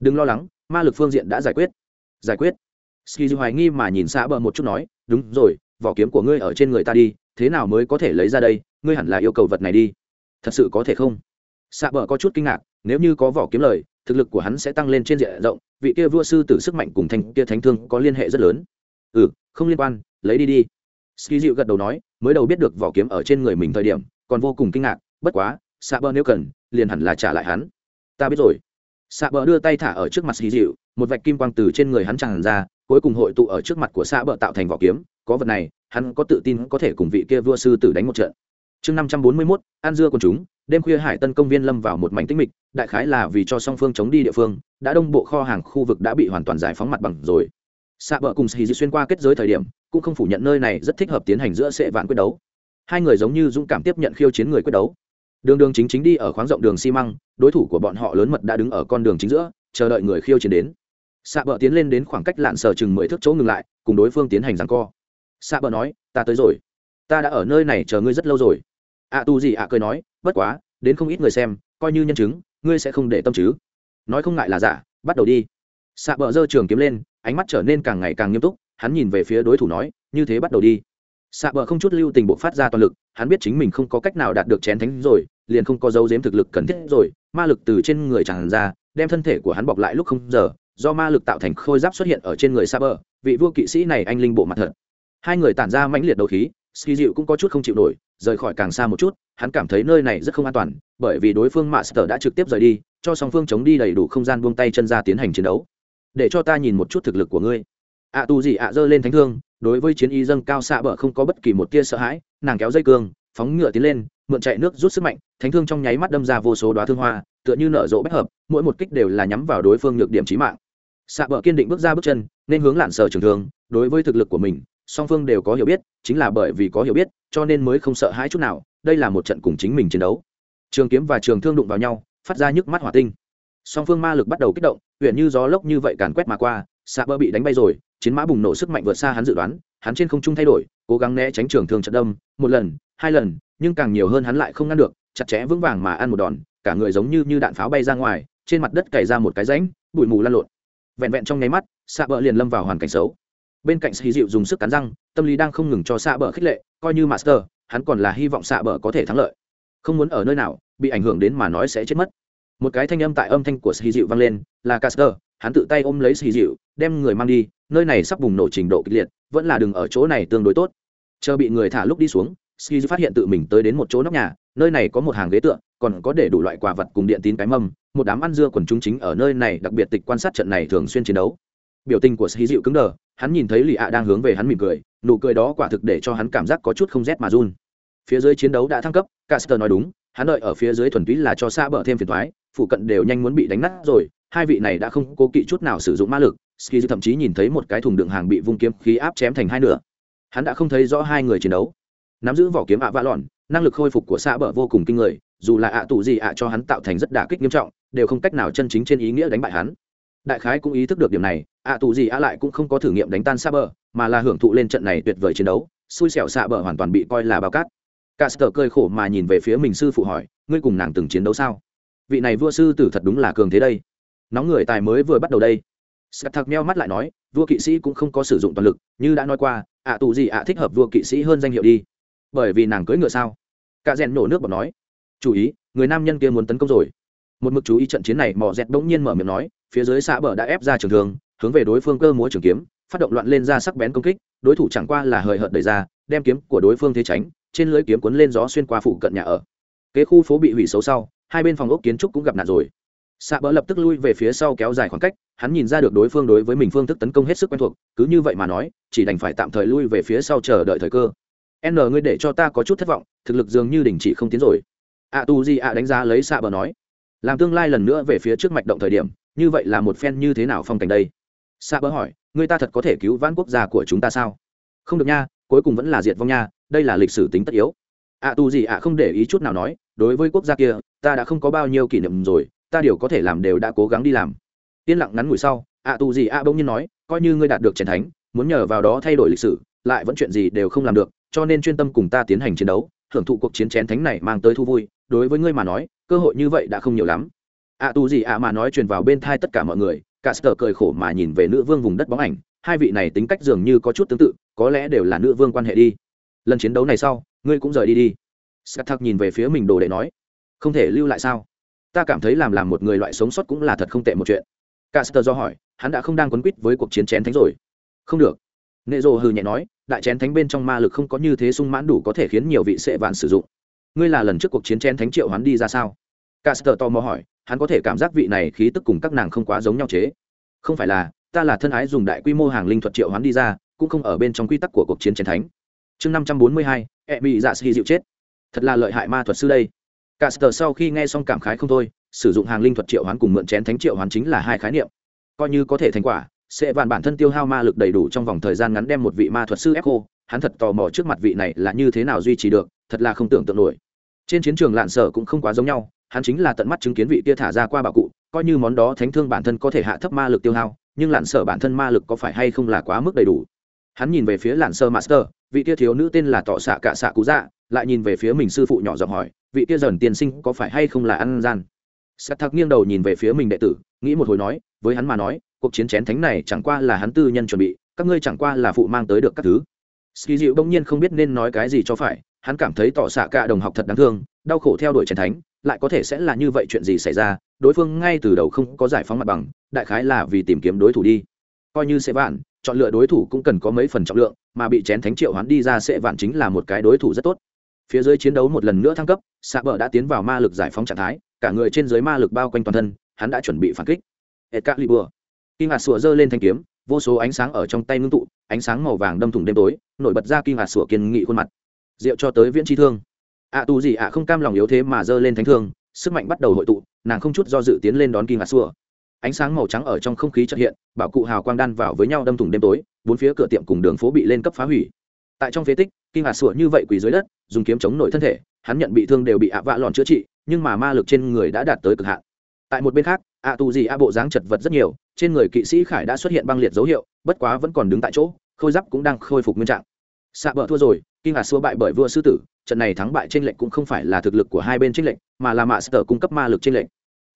Đừng lo lắng, ma lực phương diện đã giải quyết. Giải quyết? Ski dư hoài nghi mà nhìn xã bờ một chút nói, đúng rồi, vỏ kiếm của ngươi ở trên người ta đi, thế nào mới có thể lấy ra đây? Ngươi hẳn là yêu cầu vật này đi. Thật sự có thể không? Xạ bờ có chút kinh ngạc, nếu như có vỏ kiếm lời, thực lực của hắn sẽ tăng lên trên diện rộng, vị kia vua sư tử sức mạnh cùng thành kia thánh thương có liên hệ rất lớn. Ừ không liên quan, lấy đi đi. Ski dịu gật đầu nói, mới đầu biết được vỏ kiếm ở trên người mình thời điểm, còn vô cùng kinh ngạc, bất quá xạ bờ nếu cần, liền hẳn là trả lại hắn. Ta biết rồi. Xạ bờ đưa tay thả ở trước mặt ski dịu một vạch kim quang từ trên người hắn tràn ra cuối cùng hội tụ ở trước mặt của xã bờ tạo thành vỏ kiếm, có vật này, hắn có tự tin có thể cùng vị kia vua sư tử đánh một trận. Chương năm trăm bốn mươi mốt an dưa quần chúng, đêm khuya hải tân công viên lâm vào một mảnh tích mịch, đại khái là vì cho song phương chống đi địa phương, đã đông bộ kho hàng khu vực đã bị hoàn toàn giải phóng mặt bằng rồi. Xạ bờ cùng xì xuyên qua kết giới thời điểm, cũng không phủ nhận nơi này rất thích hợp tiến hành giữa sệ vạn quyết đấu. Hai người giống như dũng cảm tiếp nhận khiêu chiến người quyết đấu. Đường đường chính chính đi ở khoáng rộng đường xi măng, đối thủ của bọn họ lớn mật đã đứng ở con đường chính giữa, chờ đợi người khiêu chiến đến xạ bờ tiến lên đến khoảng cách lạn sở chừng mười thước chỗ ngừng lại, cùng đối phương tiến hành rằng co. Xạ bờ nói, ta tới rồi. Ta đã ở nơi này chờ ngươi rất lâu rồi. Ạ tu gì ạ cười nói, bất quá, đến không ít người xem, coi như nhân chứng, ngươi sẽ không để tâm chứ. Nói không ngại là giả, bắt đầu đi. Xạ bờ giơ trường kiếm lên, ánh mắt trở nên càng ngày càng nghiêm túc, hắn nhìn về phía đối thủ nói, như thế bắt đầu đi. Xạ bờ không chút lưu tình bộ phát ra toàn lực, hắn biết chính mình không có cách nào đạt được chén thánh rồi, liền không có dấu dếm thực lực cần thiết rồi, ma lực từ trên người tràn ra, đem thân thể của hắn bọc lại lúc không giờ do ma lực tạo thành khôi giáp xuất hiện ở trên người Saber, vị vua kỵ sĩ này anh linh bộ mặt thật. Hai người tản ra mãnh liệt đầu khí, Ski Dịu cũng có chút không chịu nổi, rời khỏi càng xa một chút, hắn cảm thấy nơi này rất không an toàn, bởi vì đối phương Master đã trực tiếp rời đi, cho song phương chống đi đầy đủ không gian buông tay chân ra tiến hành chiến đấu. Để cho ta nhìn một chút thực lực của ngươi. ạ tu gì ạ giơ lên thánh thương, đối với chiến y dâng cao xạ bờ không có bất kỳ một tia sợ hãi, nàng kéo dây cương, phóng ngựa tiến lên, mượn chạy nước rút sức mạnh, thánh thương trong nháy mắt đâm ra vô số đóa thương hoa, tựa như nở rộ bách hợp, mỗi một kích đều là nhắm vào đối phương nhược điểm chí mạng. Xạ bờ kiên định bước ra bước chân nên hướng lạn sở trường thường đối với thực lực của mình song phương đều có hiểu biết chính là bởi vì có hiểu biết cho nên mới không sợ hãi chút nào đây là một trận cùng chính mình chiến đấu. Trường kiếm và trường thương đụng vào nhau phát ra nhức mắt hỏa tinh. Song phương ma lực bắt đầu kích động huyện như gió lốc như vậy càn quét mà qua xạ bờ bị đánh bay rồi chiến mã bùng nổ sức mạnh vượt xa hắn dự đoán hắn trên không trung thay đổi cố gắng né tránh trường thương trận đâm một lần hai lần nhưng càng nhiều hơn hắn lại không ngăn được, chặt chẽ vững vàng mà ăn một đòn, cả người giống như như đạn pháo bay ra ngoài, trên mặt đất cày ra một cái rãnh, bụi mù lan lộn. Vẹn vẹn trong nháy mắt, xạ bờ liền lâm vào hoàn cảnh xấu. Bên cạnh xì dịu dùng sức cắn răng, tâm lý đang không ngừng cho xạ bờ khích lệ, coi như master, hắn còn là hy vọng xạ bờ có thể thắng lợi. Không muốn ở nơi nào, bị ảnh hưởng đến mà nói sẽ chết mất. Một cái thanh âm tại âm thanh của xì dịu vang lên, là caster, hắn tự tay ôm lấy xì dịu đem người mang đi, nơi này sắp bùng nổ trình độ kịch liệt, vẫn là đừng ở chỗ này tương đối tốt. Chờ bị người thả lúc đi xuống ski phát hiện tự mình tới đến một chỗ nóc nhà, nơi này có một hàng ghế tựa, còn có để đủ loại quà vật cùng điện tín cái mâm, một đám ăn dưa quần chúng chính ở nơi này đặc biệt tịch quan sát trận này thường xuyên chiến đấu. Biểu tình của ski dịu cứng đờ, hắn nhìn thấy lì ạ đang hướng về hắn mỉm cười, nụ cười đó quả thực để cho hắn cảm giác có chút không rét mà run. Phía dưới chiến đấu đã thăng cấp, caster nói đúng, hắn đợi ở phía dưới thuần túy là cho xa bờ thêm phiền thoái phụ cận đều nhanh muốn bị đánh nát rồi, hai vị này đã không cố kỵ chút nào sử dụng ma lực, ski thậm chí nhìn thấy một cái thùng đựng hàng bị vung kiếm khí áp chém thành hai nửa. Hắn đã không thấy rõ hai người chiến đấu nắm giữ vỏ kiếm ạ vạ lòn năng lực khôi phục của xạ bờ vô cùng kinh người dù là ạ tù gì ạ cho hắn tạo thành rất đả kích nghiêm trọng đều không cách nào chân chính trên ý nghĩa đánh bại hắn đại khái cũng ý thức được điểm này ạ tù gì ạ lại cũng không có thử nghiệm đánh tan xạ bờ mà là hưởng thụ lên trận này tuyệt vời chiến đấu xui xẻo xạ bờ hoàn toàn bị coi là bao cát cả sờ cơi khổ mà nhìn về phía mình sư phụ hỏi, ngươi cùng nàng từng chiến đấu sao? Vị này vua sư tử thật đúng là cường thế đây. Nóng người tài mới vừa bắt đầu đây. Scat thật meo mắt lại nói, vua kỵ sĩ cũng không có sử dụng toàn lực, như đã nói qua, ạ tù gì ạ thích hợp vua kỵ sĩ hơn danh hiệu đi. Bởi vì nàng cưỡi ngựa sao? Cả rèn nổ nước bọt nói, chú ý, người nam nhân kia muốn tấn công rồi. Một mực chú ý trận chiến này, mỏ dẹt bỗng nhiên mở miệng nói, phía dưới xã bờ đã ép ra trường thường hướng về đối phương cơ múa trường kiếm, phát động loạn lên ra sắc bén công kích, đối thủ chẳng qua là hời hợt đầy ra, đem kiếm của đối phương thế tránh, trên lưới kiếm cuốn lên gió xuyên qua phụ cận nhà ở kế khu phố bị hủy xấu sau hai bên phòng ốc kiến trúc cũng gặp nạn rồi xạ bỡ lập tức lui về phía sau kéo dài khoảng cách hắn nhìn ra được đối phương đối với mình phương thức tấn công hết sức quen thuộc cứ như vậy mà nói chỉ đành phải tạm thời lui về phía sau chờ đợi thời cơ n, ngươi để cho ta có chút thất vọng, thực lực dường như đình chỉ không tiến rồi. A tu di a đánh giá lấy xạ bờ nói, làm tương lai lần nữa về phía trước mạch động thời điểm, như vậy là một phen như thế nào phong cảnh đây? Xạ bờ hỏi người ta thật có thể cứu vãn quốc gia của chúng ta sao? Không được nha, cuối cùng vẫn là diệt vong nha, đây là lịch sử tính tất yếu. Ạ tu gì ạ không để ý chút nào nói, đối với quốc gia kia, ta đã không có bao nhiêu kỷ niệm rồi, ta điều có thể làm đều đã cố gắng đi làm. Yên lặng ngắn ngủi sau ạ tu gì ạ bỗng nhiên nói, coi như ngươi đạt được chiến thánh, muốn nhờ vào đó thay đổi lịch sử, lại vẫn chuyện gì đều không làm được cho nên chuyên tâm cùng ta tiến hành chiến đấu hưởng thụ cuộc chiến chén thánh này mang tới thu vui, đối với ngươi mà nói, cơ hội như vậy đã không nhiều lắm. Ạ tu gì ạ mà nói truyền vào bên thai tất cả mọi người cả sờ cười khổ mà nhìn về nữ vương vùng đất bóng ảnh, hai vị này tính cách dường như có chút tương tự, có lẽ đều là nữ vương quan hệ đi. Lần chiến đấu này sau, ngươi cũng rời đi đi. Scat thắc nhìn về phía mình đồ đệ nói, không thể lưu lại sao? Ta cảm thấy làm làm một người loại sống sót cũng là thật không tệ một chuyện. Caster do hỏi, hắn đã không đang quấn quýt với cuộc chiến chén thánh rồi. Không được nệ rồ hừ nhẹ nói, đại chén thánh bên trong ma lực không có như thế sung mãn đủ có thể khiến nhiều vị sệ vạn sử dụng. Ngươi là lần trước cuộc chiến chén thánh triệu hắn đi ra sao? Caster tò mò hỏi, hắn có thể cảm giác vị này khí tức cùng các nàng không quá giống nhau chế. Không phải là, ta là thân ái dùng đại quy mô hàng linh thuật triệu hắn đi ra, cũng không ở bên trong quy tắc của cuộc chiến chén thánh. Chương năm trăm bốn mươi hai e bị dạ sĩ dịu chết. Thật là lợi hại ma thuật sư đây. Caster sau khi nghe xong cảm khái không thôi, sử dụng hàng linh thuật triệu hoán cùng mượn chén thánh triệu hoán chính là hai khái niệm. Coi như có thể thành quả sẽ vạn bản thân tiêu hao ma lực đầy đủ trong vòng thời gian ngắn đem một vị ma thuật sư ép cô hắn thật tò mò trước mặt vị này là như thế nào duy trì được, thật là không tưởng tượng nổi. Trên chiến trường lạn sở cũng không quá giống nhau, hắn chính là tận mắt chứng kiến vị kia thả ra qua bảo cụ, coi như món đó thánh thương bản thân có thể hạ thấp ma lực tiêu hao, nhưng lạn sở bản thân ma lực có phải hay không là quá mức đầy đủ? Hắn nhìn về phía lạn sơ master, vị kia thiếu nữ tên là tọ xạ cả xạ cú dạ lại nhìn về phía mình sư phụ nhỏ giọng hỏi, vị kia dần tiên sinh có phải hay không là ăn gian? Sắt thắc nghiêng đầu nhìn về phía mình đệ tử, nghĩ một hồi nói, với hắn mà nói cuộc chiến chén thánh này chẳng qua là hắn tư nhân chuẩn bị, các ngươi chẳng qua là phụ mang tới được các thứ. Ski dịu bỗng nhiên không biết nên nói cái gì cho phải, hắn cảm thấy tỏ xạ cả đồng học thật đáng thương, đau khổ theo đuổi chén thánh, lại có thể sẽ là như vậy chuyện gì xảy ra, đối phương ngay từ đầu không có giải phóng mặt bằng, đại khái là vì tìm kiếm đối thủ đi. Coi như sẽ vạn, chọn lựa đối thủ cũng cần có mấy phần trọng lượng, mà bị chén thánh triệu hắn đi ra sẽ vạn chính là một cái đối thủ rất tốt. Phía dưới chiến đấu một lần nữa thăng cấp, xạ bờ đã tiến vào ma lực giải phóng trạng thái, cả người trên dưới ma lực bao quanh toàn thân, hắn đã chuẩn bị phản kích. Excalibur. Kim hạt sủa giơ lên thanh kiếm, vô số ánh sáng ở trong tay ngưng tụ, ánh sáng màu vàng đâm thủng đêm tối, nổi bật ra kim hạt sủa kiên nghị khuôn mặt. Diệu cho tới viễn chi thương. ạ tu gì ạ không cam lòng yếu thế mà giơ lên thánh thương, sức mạnh bắt đầu hội tụ, nàng không chút do dự tiến lên đón kim hạt sủa ánh sáng màu trắng ở trong không khí chợt hiện bảo cụ hào quang đan vào với nhau đâm thủng đêm tối bốn phía cửa tiệm cùng đường phố bị lên cấp phá hủy tại trong phế tích kinh hạt sủa như vậy quỳ dưới đất dùng kiếm chống nổi thân thể hắn nhận bị thương đều bị ạ vạ lòn chữa trị nhưng mà ma lực trên người đã đạt tới cực hạn tại một bên khác ạ tù gì a bộ dáng chật vật rất nhiều, trên người kỵ sĩ khải đã xuất hiện băng liệt dấu hiệu, bất quá vẫn còn đứng tại chỗ, khôi giáp cũng đang khôi phục nguyên trạng. Xạ bờ thua rồi, kinh ngạc xua bại bởi vua sư tử, trận này thắng bại trên lệnh cũng không phải là thực lực của hai bên trên lệnh mà là mạ sở cung cấp ma lực trên lệnh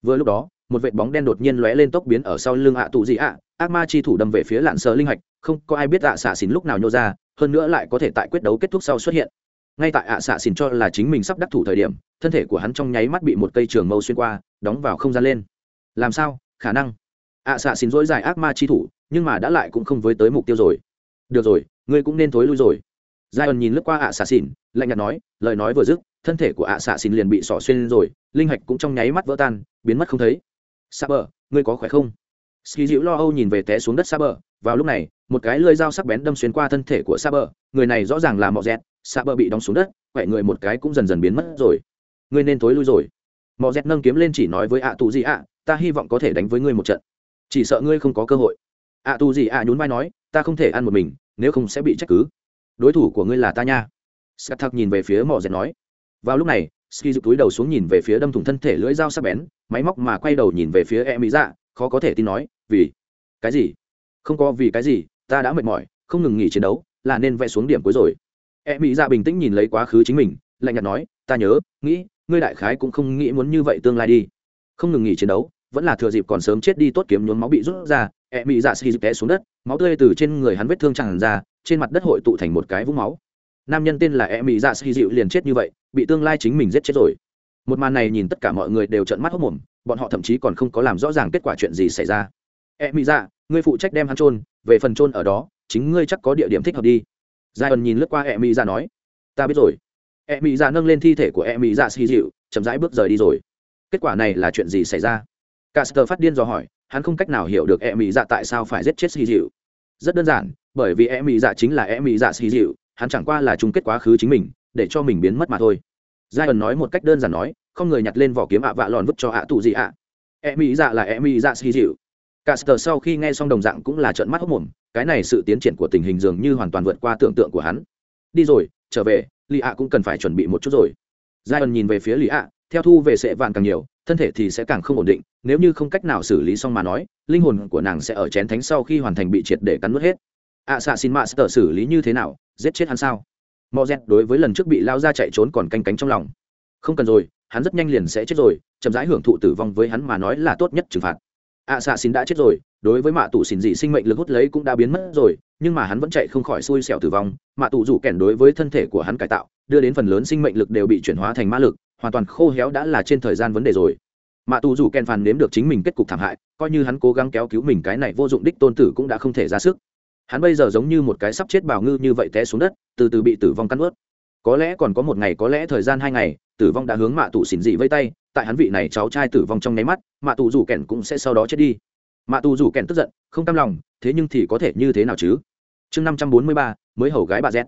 vừa lúc đó, một vệt bóng đen đột nhiên lóe lên tốc biến ở sau lưng ạ tù gì ạ, ác ma chi thủ đâm về phía lạn sờ linh hạch, không có ai biết ạ xạ xỉn lúc nào nhô ra, hơn nữa lại có thể tại quyết đấu kết thúc sau xuất hiện. Ngay tại ạ xạ xỉn cho là chính mình sắp đắc thủ thời điểm, thân thể của hắn trong nháy mắt bị một cây trường mâu xuyên qua, đóng vào không gian lên làm sao? Khả năng. Ạ xạ xỉn dỗi dài ác ma chi thủ, nhưng mà đã lại cũng không với tới mục tiêu rồi. Được rồi, ngươi cũng nên thối lui rồi. Giai ẩn nhìn lướt qua ạ xạ xỉn lạnh nhạt nói, lời nói vừa dứt, thân thể của ạ xạ xỉn liền bị xỏ xuyên rồi, linh hạch cũng trong nháy mắt vỡ tan, biến mất không thấy. Sa bờ, ngươi có khỏe không? Ski dịu lo âu nhìn về té xuống đất sa bờ, vào lúc này, một cái lưỡi dao sắc bén đâm xuyên qua thân thể của sa bờ, người này rõ ràng là mọ dẹt sa bờ bị đóng xuống đất, quẹ người một cái cũng dần dần biến mất rồi. Ngươi nên thối lui rồi. Mọ dẹt nâng kiếm lên chỉ nói với ạ tù gì ạ ta hy vọng có thể đánh với ngươi một trận. Chỉ sợ ngươi không có cơ hội. Ạ tu gì ạ nhún vai nói, ta không thể ăn một mình, nếu không sẽ bị trách cứ. Đối thủ của ngươi là ta nha. Sắt thắc nhìn về phía mỏ dẹt nói. Vào lúc này, ski giục túi đầu xuống nhìn về phía đâm thủng thân thể lưỡi dao sắc bén, máy móc mà quay đầu nhìn về phía e mỹ dạ khó có thể tin nói, vì cái gì? Không có vì cái gì, ta đã mệt mỏi, không ngừng nghỉ chiến đấu, là nên vẽ xuống điểm cuối rồi. E mỹ dạ bình tĩnh nhìn lấy quá khứ chính mình, lạnh nhạt nói, ta nhớ, nghĩ, ngươi đại khái cũng không nghĩ muốn như vậy tương lai đi. Không ngừng nghỉ chiến đấu vẫn là thừa dịp còn sớm chết đi tốt kiếm nhuốm máu bị rút ra e mỹ dạ xì té xuống đất, máu tươi từ trên người hắn vết thương tràn ra, trên mặt đất hội tụ thành một cái vũng máu. Nam nhân tên là e mỹ dạ xì dịu liền chết như vậy, bị tương lai chính mình giết chết rồi. Một màn này nhìn tất cả mọi người đều trợn mắt hốc mồm bọn họ thậm chí còn không có làm rõ ràng kết quả chuyện gì xảy ra. E mỹ dạ ngươi phụ trách đem hắn trôn về phần trôn ở đó, chính ngươi chắc có địa điểm thích hợp đi. Giai ẩn nhìn lướt qua e mỹ dạ nói. Ta biết rồi. E mỹ dạ nâng lên thi thể của e mỹ dạ xì dịu, chậm rãi bước rời đi rồi. Kết quả này là chuyện gì xảy ra? Caster phát điên dò hỏi, hắn không cách nào hiểu được e mỹ dạ tại sao phải giết chết xì dịu rất đơn giản, bởi vì e mỹ dạ chính là e mỹ dạ xì dịu hắn chẳng qua là chung kết quá khứ chính mình, để cho mình biến mất mà thôi. Giai ẩn nói một cách đơn giản nói, không người nhặt lên vỏ kiếm ạ vạ lòn vứt cho ạ tù gì ạ. E mỹ dạ là e mỹ dạ xì dịu caster sau khi nghe xong đồng dạng cũng là trợn mắt hốc mồm, cái này sự tiến triển của tình hình dường như hoàn toàn vượt qua tưởng tượng của hắn. Đi rồi, trở về lì ạ cũng cần phải chuẩn bị một chút rồi. Giai ẩn nhìn về phía lì ạ, theo thu về sệ vạn càng nhiều thân thể thì sẽ càng không ổn định, nếu như không cách nào xử lý xong mà nói, linh hồn của nàng sẽ ở chén thánh sau khi hoàn thành bị triệt để cắn nuốt hết. Ạ xạ xin mạ sẽ tờ xử lý như thế nào? Giết chết hắn sao? Mò rét đối với lần trước bị lao ra chạy trốn còn canh cánh trong lòng. Không cần rồi, hắn rất nhanh liền sẽ chết rồi, chậm rãi hưởng thụ tử vong với hắn mà nói là tốt nhất trừng phạt. Ạ xạ xin đã chết rồi, đối với mạ tù xin dị sinh mệnh lực hút lấy cũng đã biến mất rồi, nhưng mà hắn vẫn chạy không khỏi xui xẻo tử vong. Mạ tù rủ kèn đối với thân thể của hắn cải tạo, đưa đến phần lớn sinh mệnh lực đều bị chuyển hóa thành ma lực hoàn toàn khô héo đã là trên thời gian vấn đề rồi. Mạ tù dù kèn phàn nếm được chính mình kết cục thảm hại, coi như hắn cố gắng kéo cứu mình cái này vô dụng đích tôn tử cũng đã không thể ra sức. Hắn bây giờ giống như một cái sắp chết bảo ngư như vậy té xuống đất, từ từ bị tử vong cắn ướt. Có lẽ còn có một ngày, có lẽ thời gian hai ngày, tử vong đã hướng mạ tù xỉn dị vây tay, tại hắn vị này cháu trai tử vong trong nháy mắt, mạ tù dù kèn cũng sẽ sau đó chết đi. Mạ tù dù kèn tức giận, không cam lòng, thế nhưng thì có thể như thế nào chứ? Chương năm trăm bốn mươi ba, mới hầu gái bà z.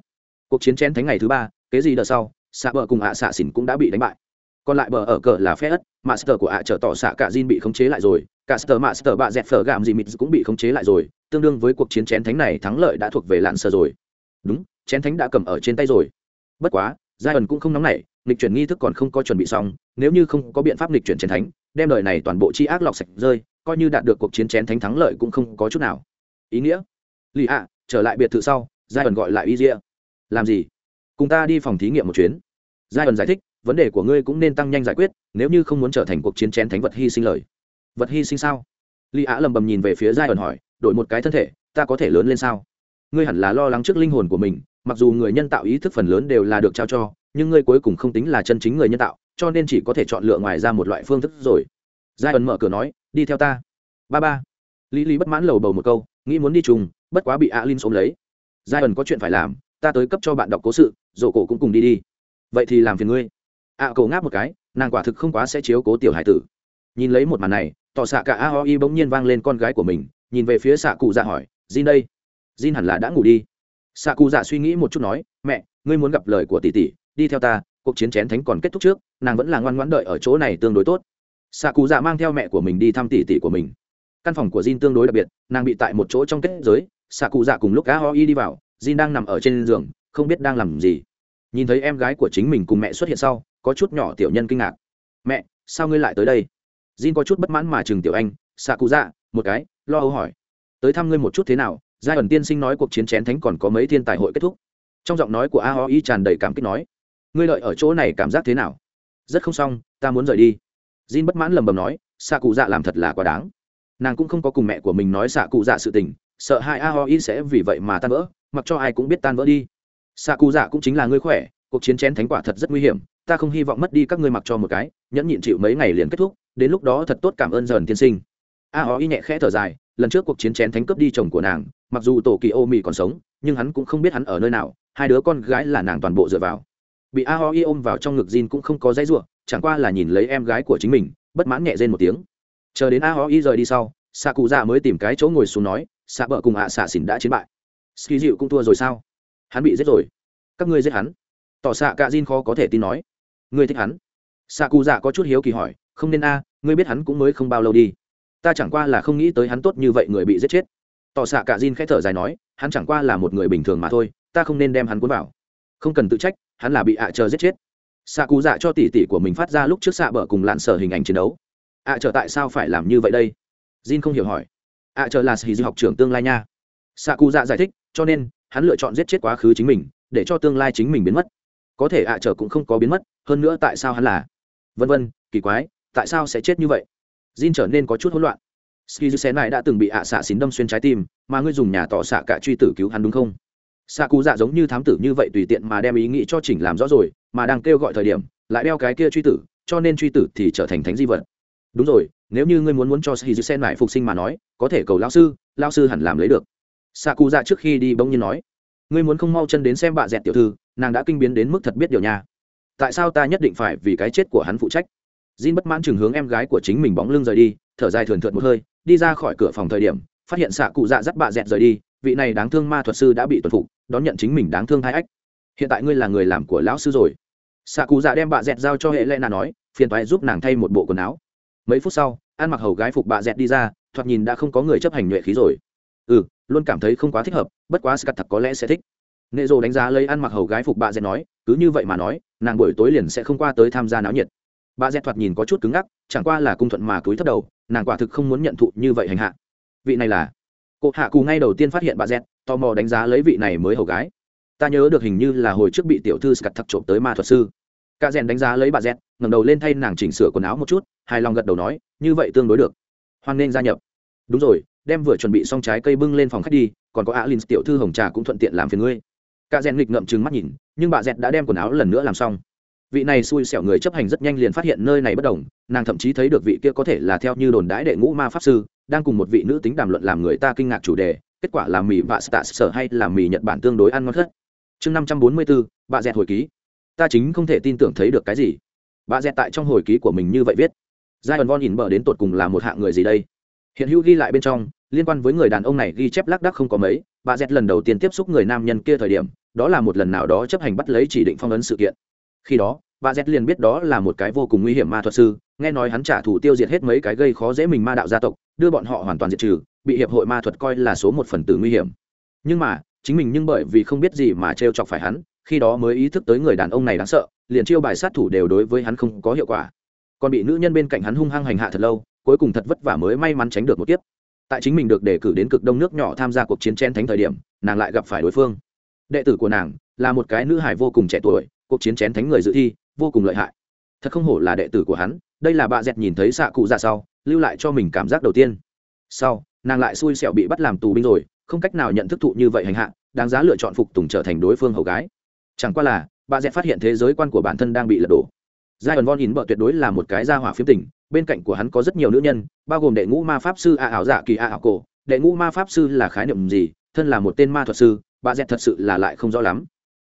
Cuộc chiến chén thánh ngày thứ ba, kế gì đợt sau? Xạ bờ cùng ạ xạ xỉn cũng đã bị đánh bại. Còn lại bờ ở cờ là phe ất master của ạ trở tỏ xạ cả Jin bị khống chế lại rồi. Cả sờ master bạ dẹt phở gạm gì mịt cũng bị khống chế lại rồi. Tương đương với cuộc chiến chén thánh này thắng lợi đã thuộc về lạn sờ rồi. Đúng, chén thánh đã cầm ở trên tay rồi. Bất quá giai ẩn cũng không nóng nảy lịch chuyển nghi thức còn không có chuẩn bị xong. Nếu như không có biện pháp lịch chuyển chén thánh, đem lời này toàn bộ chi ác lọc sạch rơi, coi như đạt được cuộc chiến chén thánh thắng lợi cũng không có chút nào. Ý nghĩa? Lì ạ, trở lại biệt thự sau giai ẩn gọi lại y dĩa làm gì? Cùng ta đi phòng thí nghiệm một chuyến giai ẩn giải thích vấn đề của ngươi cũng nên tăng nhanh giải quyết nếu như không muốn trở thành cuộc chiến chén thánh vật hy sinh lời. Vật hy sinh sao? Lì Á lầm bầm nhìn về phía giai ẩn hỏi đổi một cái thân thể ta có thể lớn lên sao? Ngươi hẳn là lo lắng trước linh hồn của mình mặc dù người nhân tạo ý thức phần lớn đều là được trao cho nhưng ngươi cuối cùng không tính là chân chính người nhân tạo cho nên chỉ có thể chọn lựa ngoài ra một loại phương thức rồi. Giai ẩn mở cửa nói đi theo ta. Ba ba. Lý lý bất mãn lầu bầu một câu nghĩ muốn đi trùng, bất quá bị alin ôm lấy. Giai ẩn có chuyện phải làm ta tới cấp cho bạn đọc cố sự dỗ cổ cũng cùng đi đi vậy thì làm phiền ngươi. Ạ à, cậu ngáp một cái nàng quả thực không quá sẽ chiếu cố tiểu hải tử. Nhìn lấy một màn này tỏ xạ cả a ho y bỗng nhiên vang lên con gái của mình nhìn về phía xạ cụ dạ hỏi jin đây? Jin hẳn là đã ngủ đi. Xạ cụ dạ suy nghĩ một chút nói mẹ ngươi muốn gặp lời của tỷ tỷ đi theo ta cuộc chiến chén thánh còn kết thúc trước nàng vẫn là ngoan ngoãn đợi ở chỗ này tương đối tốt. Xạ cụ dạ mang theo mẹ của mình đi thăm tỷ tỷ của mình. Căn phòng của jin tương đối đặc biệt nàng bị tại một chỗ trong kết giới xạ cụ dạ cùng lúc a ho y đi vào jin đang nằm ở trên giường không biết đang làm gì nhìn thấy em gái của chính mình cùng mẹ xuất hiện sau, có chút nhỏ tiểu nhân kinh ngạc. Mẹ, sao ngươi lại tới đây? Jin có chút bất mãn mà chừng tiểu anh xạ cụ dạ một cái, lo âu hỏi. Tới thăm ngươi một chút thế nào? Giai ẩn tiên sinh nói cuộc chiến chén thánh còn có mấy thiên tài hội kết thúc. Trong giọng nói của a ho y tràn đầy cảm kích nói, ngươi lợi ở chỗ này cảm giác thế nào? Rất không xong, ta muốn rời đi. Jin bất mãn lầm bầm nói xạ cụ dạ làm thật là quá đáng. Nàng cũng không có cùng mẹ của mình nói xạ cụ dạ sự tình, sợ hai a ho y sẽ vì vậy mà tan vỡ, mặc cho ai cũng biết tan vỡ đi xạ cụ dạ cũng chính là ngươi khỏe, cuộc chiến chén thánh quả thật rất nguy hiểm, ta không hy vọng mất đi các ngươi mặc cho một cái, nhẫn nhịn chịu mấy ngày liền kết thúc, đến lúc đó thật tốt cảm ơn dần tiên sinh. A ó y nhẹ khẽ thở dài, lần trước cuộc chiến chén thánh cướp đi chồng của nàng, mặc dù tổ kỳ ô mì còn sống, nhưng hắn cũng không biết hắn ở nơi nào, hai đứa con gái là nàng toàn bộ dựa vào. Bị a ho y ôm vào trong ngực Jin cũng không có dãy ruộng chẳng qua là nhìn lấy em gái của chính mình, bất mãn nhẹ rên một tiếng. Chờ đến a ho y rời đi sau, xạ cụ dạ mới tìm cái chỗ ngồi xuống nói, xạ bờ cùng ạ à xạ xỉn đã chiến bại. Ski dịu cũng thua rồi sao? Hắn bị giết rồi. Các ngươi giết hắn. Tỏ xạ cả Jin khó có thể tin nói. Ngươi thích hắn. Xạ cụ dạ có chút hiếu kỳ hỏi, không nên a, ngươi biết hắn cũng mới không bao lâu đi. Ta chẳng qua là không nghĩ tới hắn tốt như vậy người bị giết chết. Tỏ xạ cả Jin khẽ thở dài nói, hắn chẳng qua là một người bình thường mà thôi, ta không nên đem hắn cuốn vào. Không cần tự trách, hắn là bị ạ chờ giết chết. Xạ cụ dạ cho tỷ tỷ của mình phát ra lúc trước xạ bờ cùng lạn sở hình ảnh chiến đấu. Ạ chờ tại sao phải làm như vậy đây? Jin không hiểu hỏi. Ạ chờ là sĩ học trưởng tương lai nha. Xạ cụ dạ giải thích, cho nên hắn lựa chọn giết chết quá khứ chính mình, để cho tương lai chính mình biến mất. Có thể ạ trở cũng không có biến mất, hơn nữa tại sao hắn là? Vân vân, kỳ quái, tại sao sẽ chết như vậy? Jin trở nên có chút hỗn loạn. Ski dư này đã từng bị ạ, xạ xín đâm xuyên trái tim, mà ngươi dùng nhà tỏ xạ cả truy tử cứu hắn đúng không? Xạ cụ dạ giống như thám tử như vậy tùy tiện mà đem ý nghĩ cho chỉnh làm rõ rồi, mà đang kêu gọi thời điểm, lại đeo cái kia truy tử, cho nên truy tử thì trở thành thánh di vật. Đúng rồi, nếu như ngươi muốn muốn cho ski dư xén này phục sinh mà nói, có thể cầu lao sư lao sư hẳn làm lấy được xạ cụ dạ trước khi đi bỗng nhiên nói ngươi muốn không mau chân đến xem bà dẹt tiểu thư nàng đã kinh biến đến mức thật biết điều nha tại sao ta nhất định phải vì cái chết của hắn phụ trách Jin bất mãn chừng hướng em gái của chính mình bóng lưng rời đi, thở dài thườn thượt một hơi, đi ra khỏi cửa phòng thời điểm, phát hiện xạ cụ dạ dắt bà dẹt rời đi, vị này đáng thương ma thuật sư đã bị tuần phục, đón nhận chính mình đáng thương hai ách. Hiện tại ngươi là người làm của lão sư rồi. Xạ cụ dạ đem bà dẹt giao cho hệ lệ nà nói, phiền toái giúp nàng thay một bộ quần áo. Mấy phút sau, ăn mặc hầu gái phục bà dẹt đi ra, thoạt nhìn đã không có người chấp hành nhuệ khí rồi. Ừ, luôn cảm thấy không quá thích hợp, bất quá Scat thật có lẽ sẽ thích. Nệ rồ đánh giá lấy ăn mặc hầu gái phục bà dẹt nói, cứ như vậy mà nói, nàng buổi tối liền sẽ không qua tới tham gia náo nhiệt. Bà dẹt thoạt nhìn có chút cứng ngắc chẳng qua là cung thuận mà cúi thấp đầu nàng quả thực không muốn nhận thụ như vậy hành hạ. Vị này là? Cụ hạ cù ngay đầu tiên phát hiện bà dẹt tò mò đánh giá lấy vị này mới hầu gái. Ta nhớ được hình như là hồi trước bị tiểu thư scat thật trộm tới ma thuật sư. Cả rèn đánh giá lấy bà dẹt ngẩng đầu lên thay nàng chỉnh sửa quần áo một chút hài lòng gật đầu nói như vậy tương đối được. Hoan nên gia nhập. Đúng rồi đem vừa chuẩn bị xong trái cây bưng lên phòng khách đi, còn có alin, tiểu thư hồng trà cũng thuận tiện làm phiền ngươi. Cả rèn nghịch ngậm chừng mắt nhìn, nhưng bà dẹt đã đem quần áo lần nữa làm xong. Vị này xui xẻo người chấp hành rất nhanh liền phát hiện nơi này bất đồng, nàng thậm chí thấy được vị kia có thể là theo như đồn đãi đệ ngũ ma pháp sư, đang cùng một vị nữ tính đàm luận làm người ta kinh ngạc chủ đề, kết quả là mì vạ stạ sở hay là mì nhật bản tương đối ăn ngon thất chương năm trăm bốn mươi bốn, bà dẹt hồi ký. Ta chính không thể tin tưởng thấy được cái gì. Bà dẹt tại trong hồi ký của mình như vậy viết. Giai đoạn von nhìn bờ đến tột cùng là một hạng người gì đây? Hiện hữu ghi lại bên trong, liên quan với người đàn ông này ghi chép lác đác không có mấy, bà z lần đầu tiên tiếp xúc người nam nhân kia thời điểm, đó là một lần nào đó chấp hành bắt lấy chỉ định phong ấn sự kiện. Khi đó, bà z liền biết đó là một cái vô cùng nguy hiểm ma thuật sư, nghe nói hắn trả thù tiêu diệt hết mấy cái gây khó dễ mình ma đạo gia tộc, đưa bọn họ hoàn toàn diệt trừ, bị hiệp hội ma thuật coi là số một phần tử nguy hiểm. Nhưng mà, chính mình nhưng bởi vì không biết gì mà t chọc phải hắn, khi đó mới ý thức tới người đàn ông này đáng sợ, liền chiêu bài sát thủ đều đối với hắn không có hiệu quả. Còn bị nữ nhân bên cạnh hắn hung hăng hành hạ thật lâu cuối cùng thật vất vả mới may mắn tránh được một kiếp. Tại chính mình được đề cử đến cực đông nước nhỏ tham gia cuộc chiến chen thánh thời điểm, nàng lại gặp phải đối phương. Đệ tử của nàng là một cái nữ hải vô cùng trẻ tuổi, cuộc chiến chén thánh người dự thi, vô cùng lợi hại. Thật không hổ là đệ tử của hắn, đây là bà dẹt nhìn thấy xạ cụ ra sau, lưu lại cho mình cảm giác đầu tiên. Sau, nàng lại xui xẻo bị bắt làm tù binh rồi, không cách nào nhận thức thụ như vậy hành hạ, đáng giá lựa chọn phục tùng trở thành đối phương hầu gái. Chẳng qua là, bà dẹt phát hiện thế giới quan của bản thân đang bị lật đổ giai ẩn von in bợ tuyệt đối là một cái gia hỏa phiếm tình, bên cạnh của hắn có rất nhiều nữ nhân, bao gồm đệ ngũ ma pháp sư a ảo dạ kỳ a ảo cổ. Đệ ngũ ma pháp sư là khái niệm gì? Thân là một tên ma thuật sư, bà dẹt thật sự là lại không rõ lắm.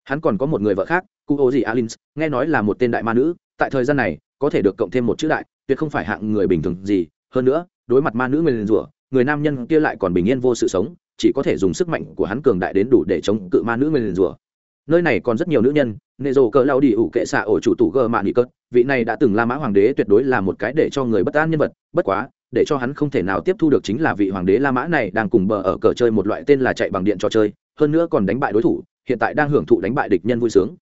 Hắn còn có một người vợ khác, cụ ô gì alin nghe nói là một tên đại ma nữ, tại thời gian này, có thể được cộng thêm một chữ đại, tuyệt không phải hạng người bình thường gì. Hơn nữa, đối mặt ma nữ người liền rủa, người nam nhân kia lại còn bình yên vô sự sống, chỉ có thể dùng sức mạnh của hắn cường đại đến đủ để chống cự ma nữ người liền rủa nơi này còn rất nhiều nữ nhân, nệ rồ cỡ lao đi ủ kệ xạ ổ chủ tủ gờ mạ nghị cớt vị này đã từng la mã hoàng đế tuyệt đối là một cái để cho người bất an nhân vật, bất quá, để cho hắn không thể nào tiếp thu được chính là vị hoàng đế la mã này đang cùng bờ ở cờ chơi một loại tên là chạy bằng điện trò chơi, hơn nữa còn đánh bại đối thủ, hiện tại đang hưởng thụ đánh bại địch nhân vui sướng.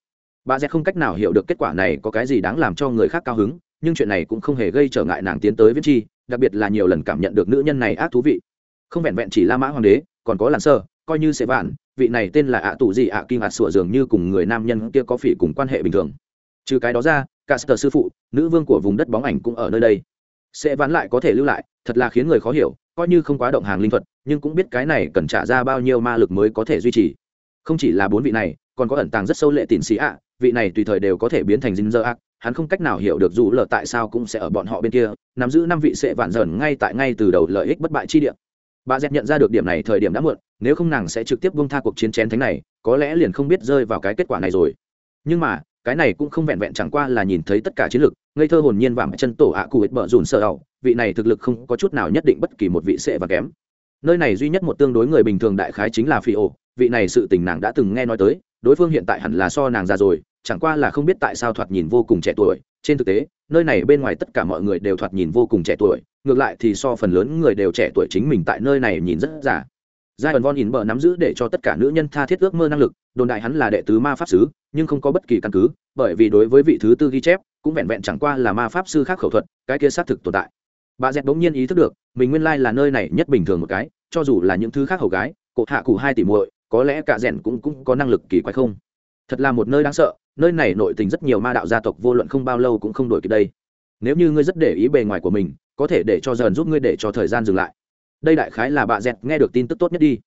Bà dẹt không cách nào hiểu được kết quả này có cái gì đáng làm cho người khác cao hứng, nhưng chuyện này cũng không hề gây trở ngại nàng tiến tới viết chi, đặc biệt là nhiều lần cảm nhận được nữ nhân này ác thú vị. Không vẹn vẹn chỉ la mã hoàng đế, còn có làn sơ, coi như sẽ vạn vị này tên là ạ à tù gì ạ kim ạ sủa dường như cùng người nam nhân kia có phỉ cùng quan hệ bình thường. Trừ cái đó ra, cả sở sư phụ, nữ vương của vùng đất bóng ảnh cũng ở nơi đây. Sẽ ván lại có thể lưu lại, thật là khiến người khó hiểu, coi như không quá động hàng linh thuật, nhưng cũng biết cái này cần trả ra bao nhiêu ma lực mới có thể duy trì. Không chỉ là bốn vị này, còn có ẩn tàng rất sâu lệ tín sĩ ạ, vị này tùy thời đều có thể biến thành dinh dơ ác hắn không cách nào hiểu được dù lờ tại sao cũng sẽ ở bọn họ bên kia, nắm giữ năm vị sệ vạn dởn ngay tại ngay từ đầu lợi ích bất bại chi điểm bà dẹt nhận ra được điểm này thời điểm đã muộn nếu không nàng sẽ trực tiếp buông tha cuộc chiến chén thánh này, có lẽ liền không biết rơi vào cái kết quả này rồi. Nhưng mà, cái này cũng không vẹn vẹn chẳng qua là nhìn thấy tất cả chiến lực, ngây thơ hồn nhiên vàng chân tổ ạ cụ hệt bợ dùn sợ ẩu vị này thực lực không có chút nào nhất định bất kỳ một vị sệ và kém. Nơi này duy nhất một tương đối người bình thường đại khái chính là phi ổ vị này sự tình nàng đã từng nghe nói tới, đối phương hiện tại hẳn là so nàng già rồi, chẳng qua là không biết tại sao thoạt nhìn vô cùng trẻ tuổi. Trên thực tế, nơi này bên ngoài tất cả mọi người đều thoạt nhìn vô cùng trẻ tuổi, ngược lại thì so phần lớn người đều trẻ tuổi chính mình tại nơi này nhìn rất già giai ẩn von in bờ nắm giữ để cho tất cả nữ nhân tha thiết ước mơ năng lực, đồn đại hắn là đệ tứ ma pháp sứ, nhưng không có bất kỳ căn cứ, bởi vì đối với vị thứ tư ghi chép, cũng vẹn vẹn chẳng qua là ma pháp sư khác khẩu thuật, cái kia xác thực tồn tại. Bà dẹt bỗng nhiên ý thức được, mình nguyên lai là nơi này nhất bình thường một cái, cho dù là những thứ khác hầu gái cột hạ cụ hai tỷ muội, có lẽ cả rèn cũng cũng có năng lực kỳ quái không? Thật là một nơi đáng sợ, nơi này nội tình rất nhiều ma đạo gia tộc vô luận không bao lâu cũng không đổi kịp đây. Nếu như ngươi rất để ý bề ngoài của mình, có thể để cho dần giúp ngươi để cho thời gian dừng lại đây đại khái là bà dẹt nghe được tin tức tốt nhất đi.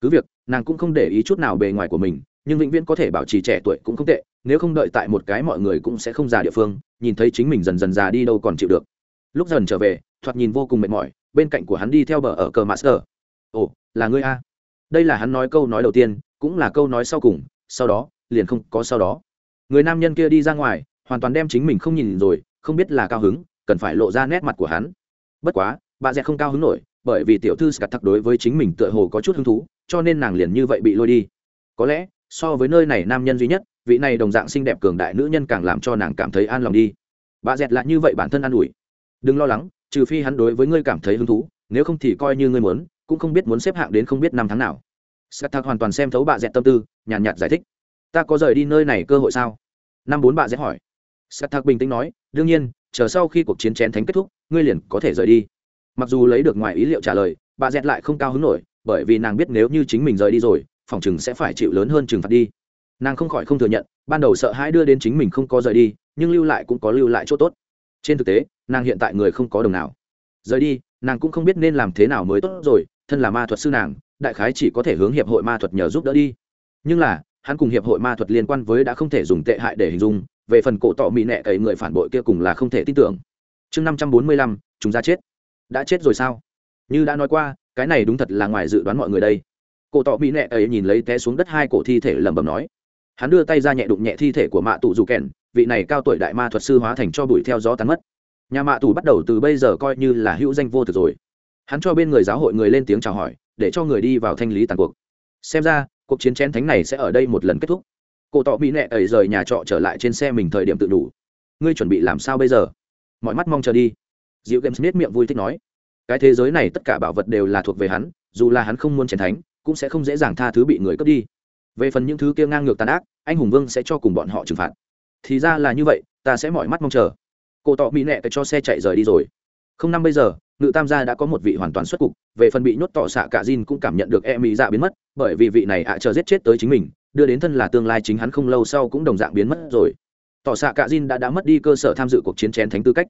Cứ việc, nàng cũng không để ý chút nào bề ngoài của mình, nhưng vĩnh viễn có thể bảo trì trẻ tuổi cũng không tệ, nếu không đợi tại một cái mọi người cũng sẽ không già địa phương, nhìn thấy chính mình dần dần già đi đâu còn chịu được. Lúc dần trở về, thoạt nhìn vô cùng mệt mỏi, bên cạnh của hắn đi theo bờ ở cờ master. Ồ, là ngươi a? Đây là hắn nói câu nói đầu tiên, cũng là câu nói sau cùng, sau đó, liền không có sau đó. Người nam nhân kia đi ra ngoài, hoàn toàn đem chính mình không nhìn rồi, không biết là cao hứng, cần phải lộ ra nét mặt của hắn. Bất quá, bà dẹt không cao hứng nổi bởi vì tiểu thư scat thật đối với chính mình tựa hồ có chút hứng thú cho nên nàng liền như vậy bị lôi đi. Có lẽ so với nơi này nam nhân duy nhất vị này đồng dạng xinh đẹp cường đại nữ nhân càng làm cho nàng cảm thấy an lòng đi. Bà dẹt lại như vậy bản thân an ủi. Đừng lo lắng trừ phi hắn đối với ngươi cảm thấy hứng thú nếu không thì coi như ngươi muốn cũng không biết muốn xếp hạng đến không biết năm tháng nào. Scat thạc hoàn toàn xem thấu bà dẹt tâm tư nhàn nhạt, nhạt giải thích. Ta có rời đi nơi này cơ hội sao? Năm bốn bà dẹt hỏi. Scat thạc bình tĩnh nói đương nhiên chờ sau khi cuộc chiến chén thánh kết thúc ngươi liền có thể rời đi mặc dù lấy được ngoài ý liệu trả lời, bà dẹt lại không cao hứng nổi, bởi vì nàng biết nếu như chính mình rời đi rồi, phòng chừng sẽ phải chịu lớn hơn trừng phạt đi. Nàng không khỏi không thừa nhận, ban đầu sợ hãi đưa đến chính mình không có rời đi, nhưng lưu lại cũng có lưu lại chỗ tốt. Trên thực tế, nàng hiện tại người không có đồng nào. Rời đi, nàng cũng không biết nên làm thế nào mới tốt rồi, thân là ma thuật sư nàng, đại khái chỉ có thể hướng hiệp hội ma thuật nhờ giúp đỡ đi. Nhưng là, hắn cùng hiệp hội ma thuật liên quan với đã không thể dùng tệ hại để hình dung, về phần cổ tỏ mỹ nẹ ấy người phản bội kia cùng là không thể tin tưởng. Chương năm trăm bốn mươi lăm, chúng ra chết đã chết rồi sao? Như đã nói qua, cái này đúng thật là ngoài dự đoán mọi người đây. Cổ tỏ mỹ nẹ ấy nhìn lấy té xuống đất hai cổ thi thể lẩm bẩm nói. Hắn đưa tay ra nhẹ đụng nhẹ thi thể của mạ tụ dù kèn, vị này cao tuổi đại ma thuật sư hóa thành cho bụi theo gió tán mất. Nhà mạ tù bắt đầu từ bây giờ coi như là hữu danh vô thực rồi. Hắn cho bên người giáo hội người lên tiếng chào hỏi, để cho người đi vào thanh lý tàn cuộc. Xem ra, cuộc chiến chén thánh này sẽ ở đây một lần kết thúc. Cổ tỏ mỹ nẹ ấy rời nhà trọ trở lại trên xe mình thời điểm tự đủ. Ngươi chuẩn bị làm sao bây giờ? Mọi mắt mong chờ đi dịu games smith miệng vui thích nói, cái thế giới này tất cả bảo vật đều là thuộc về hắn, dù là hắn không muốn chiến thánh, cũng sẽ không dễ dàng tha thứ bị người cướp đi. Về phần những thứ kia ngang ngược tàn ác, anh hùng vương sẽ cho cùng bọn họ trừng phạt. Thì ra là như vậy, ta sẽ mỏi mắt mong chờ. Cổ tọ mỹ nẹ cho xe chạy rời đi rồi. Không năm bây giờ, ngự tam gia đã có một vị hoàn toàn xuất cục, về phần bị nhốt tỏ xạ cả Jin cũng cảm nhận được e mỹ dạ biến mất, bởi vì vị này ạ chờ giết chết tới chính mình, đưa đến thân là tương lai chính hắn không lâu sau cũng đồng dạng biến mất rồi. Tỏ xạ cả Jin đã đã mất đi cơ sở tham dự cuộc chiến chén thánh tư cách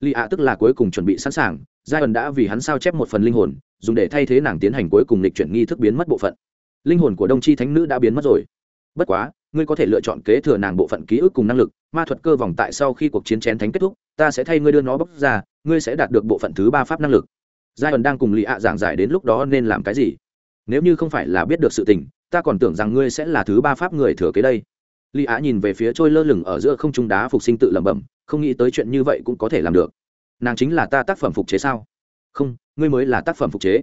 lì ạ tức là cuối cùng chuẩn bị sẵn sàng giai ẩn đã vì hắn sao chép một phần linh hồn, dùng để thay thế nàng tiến hành cuối cùng lịch chuyển nghi thức biến mất bộ phận. Linh hồn của đông chi thánh nữ đã biến mất rồi. Bất quá, ngươi có thể lựa chọn kế thừa nàng bộ phận ký ức cùng năng lực, ma thuật cơ vòng tại sau khi cuộc chiến chén thánh kết thúc, ta sẽ thay ngươi đưa nó bóc ra, ngươi sẽ đạt được bộ phận thứ ba pháp năng lực. Giai ẩn đang cùng lì ạ giảng giải đến lúc đó nên làm cái gì? Nếu như không phải là biết được sự tình, ta còn tưởng rằng ngươi sẽ là thứ ba pháp người thừa kế đây. Lì ạ nhìn về phía trôi lơ lửng ở giữa không trung đá phục sinh tự lẩm bẩm không nghĩ tới chuyện như vậy cũng có thể làm được. Nàng chính là ta tác phẩm phục chế sao? Không, ngươi mới là tác phẩm phục chế.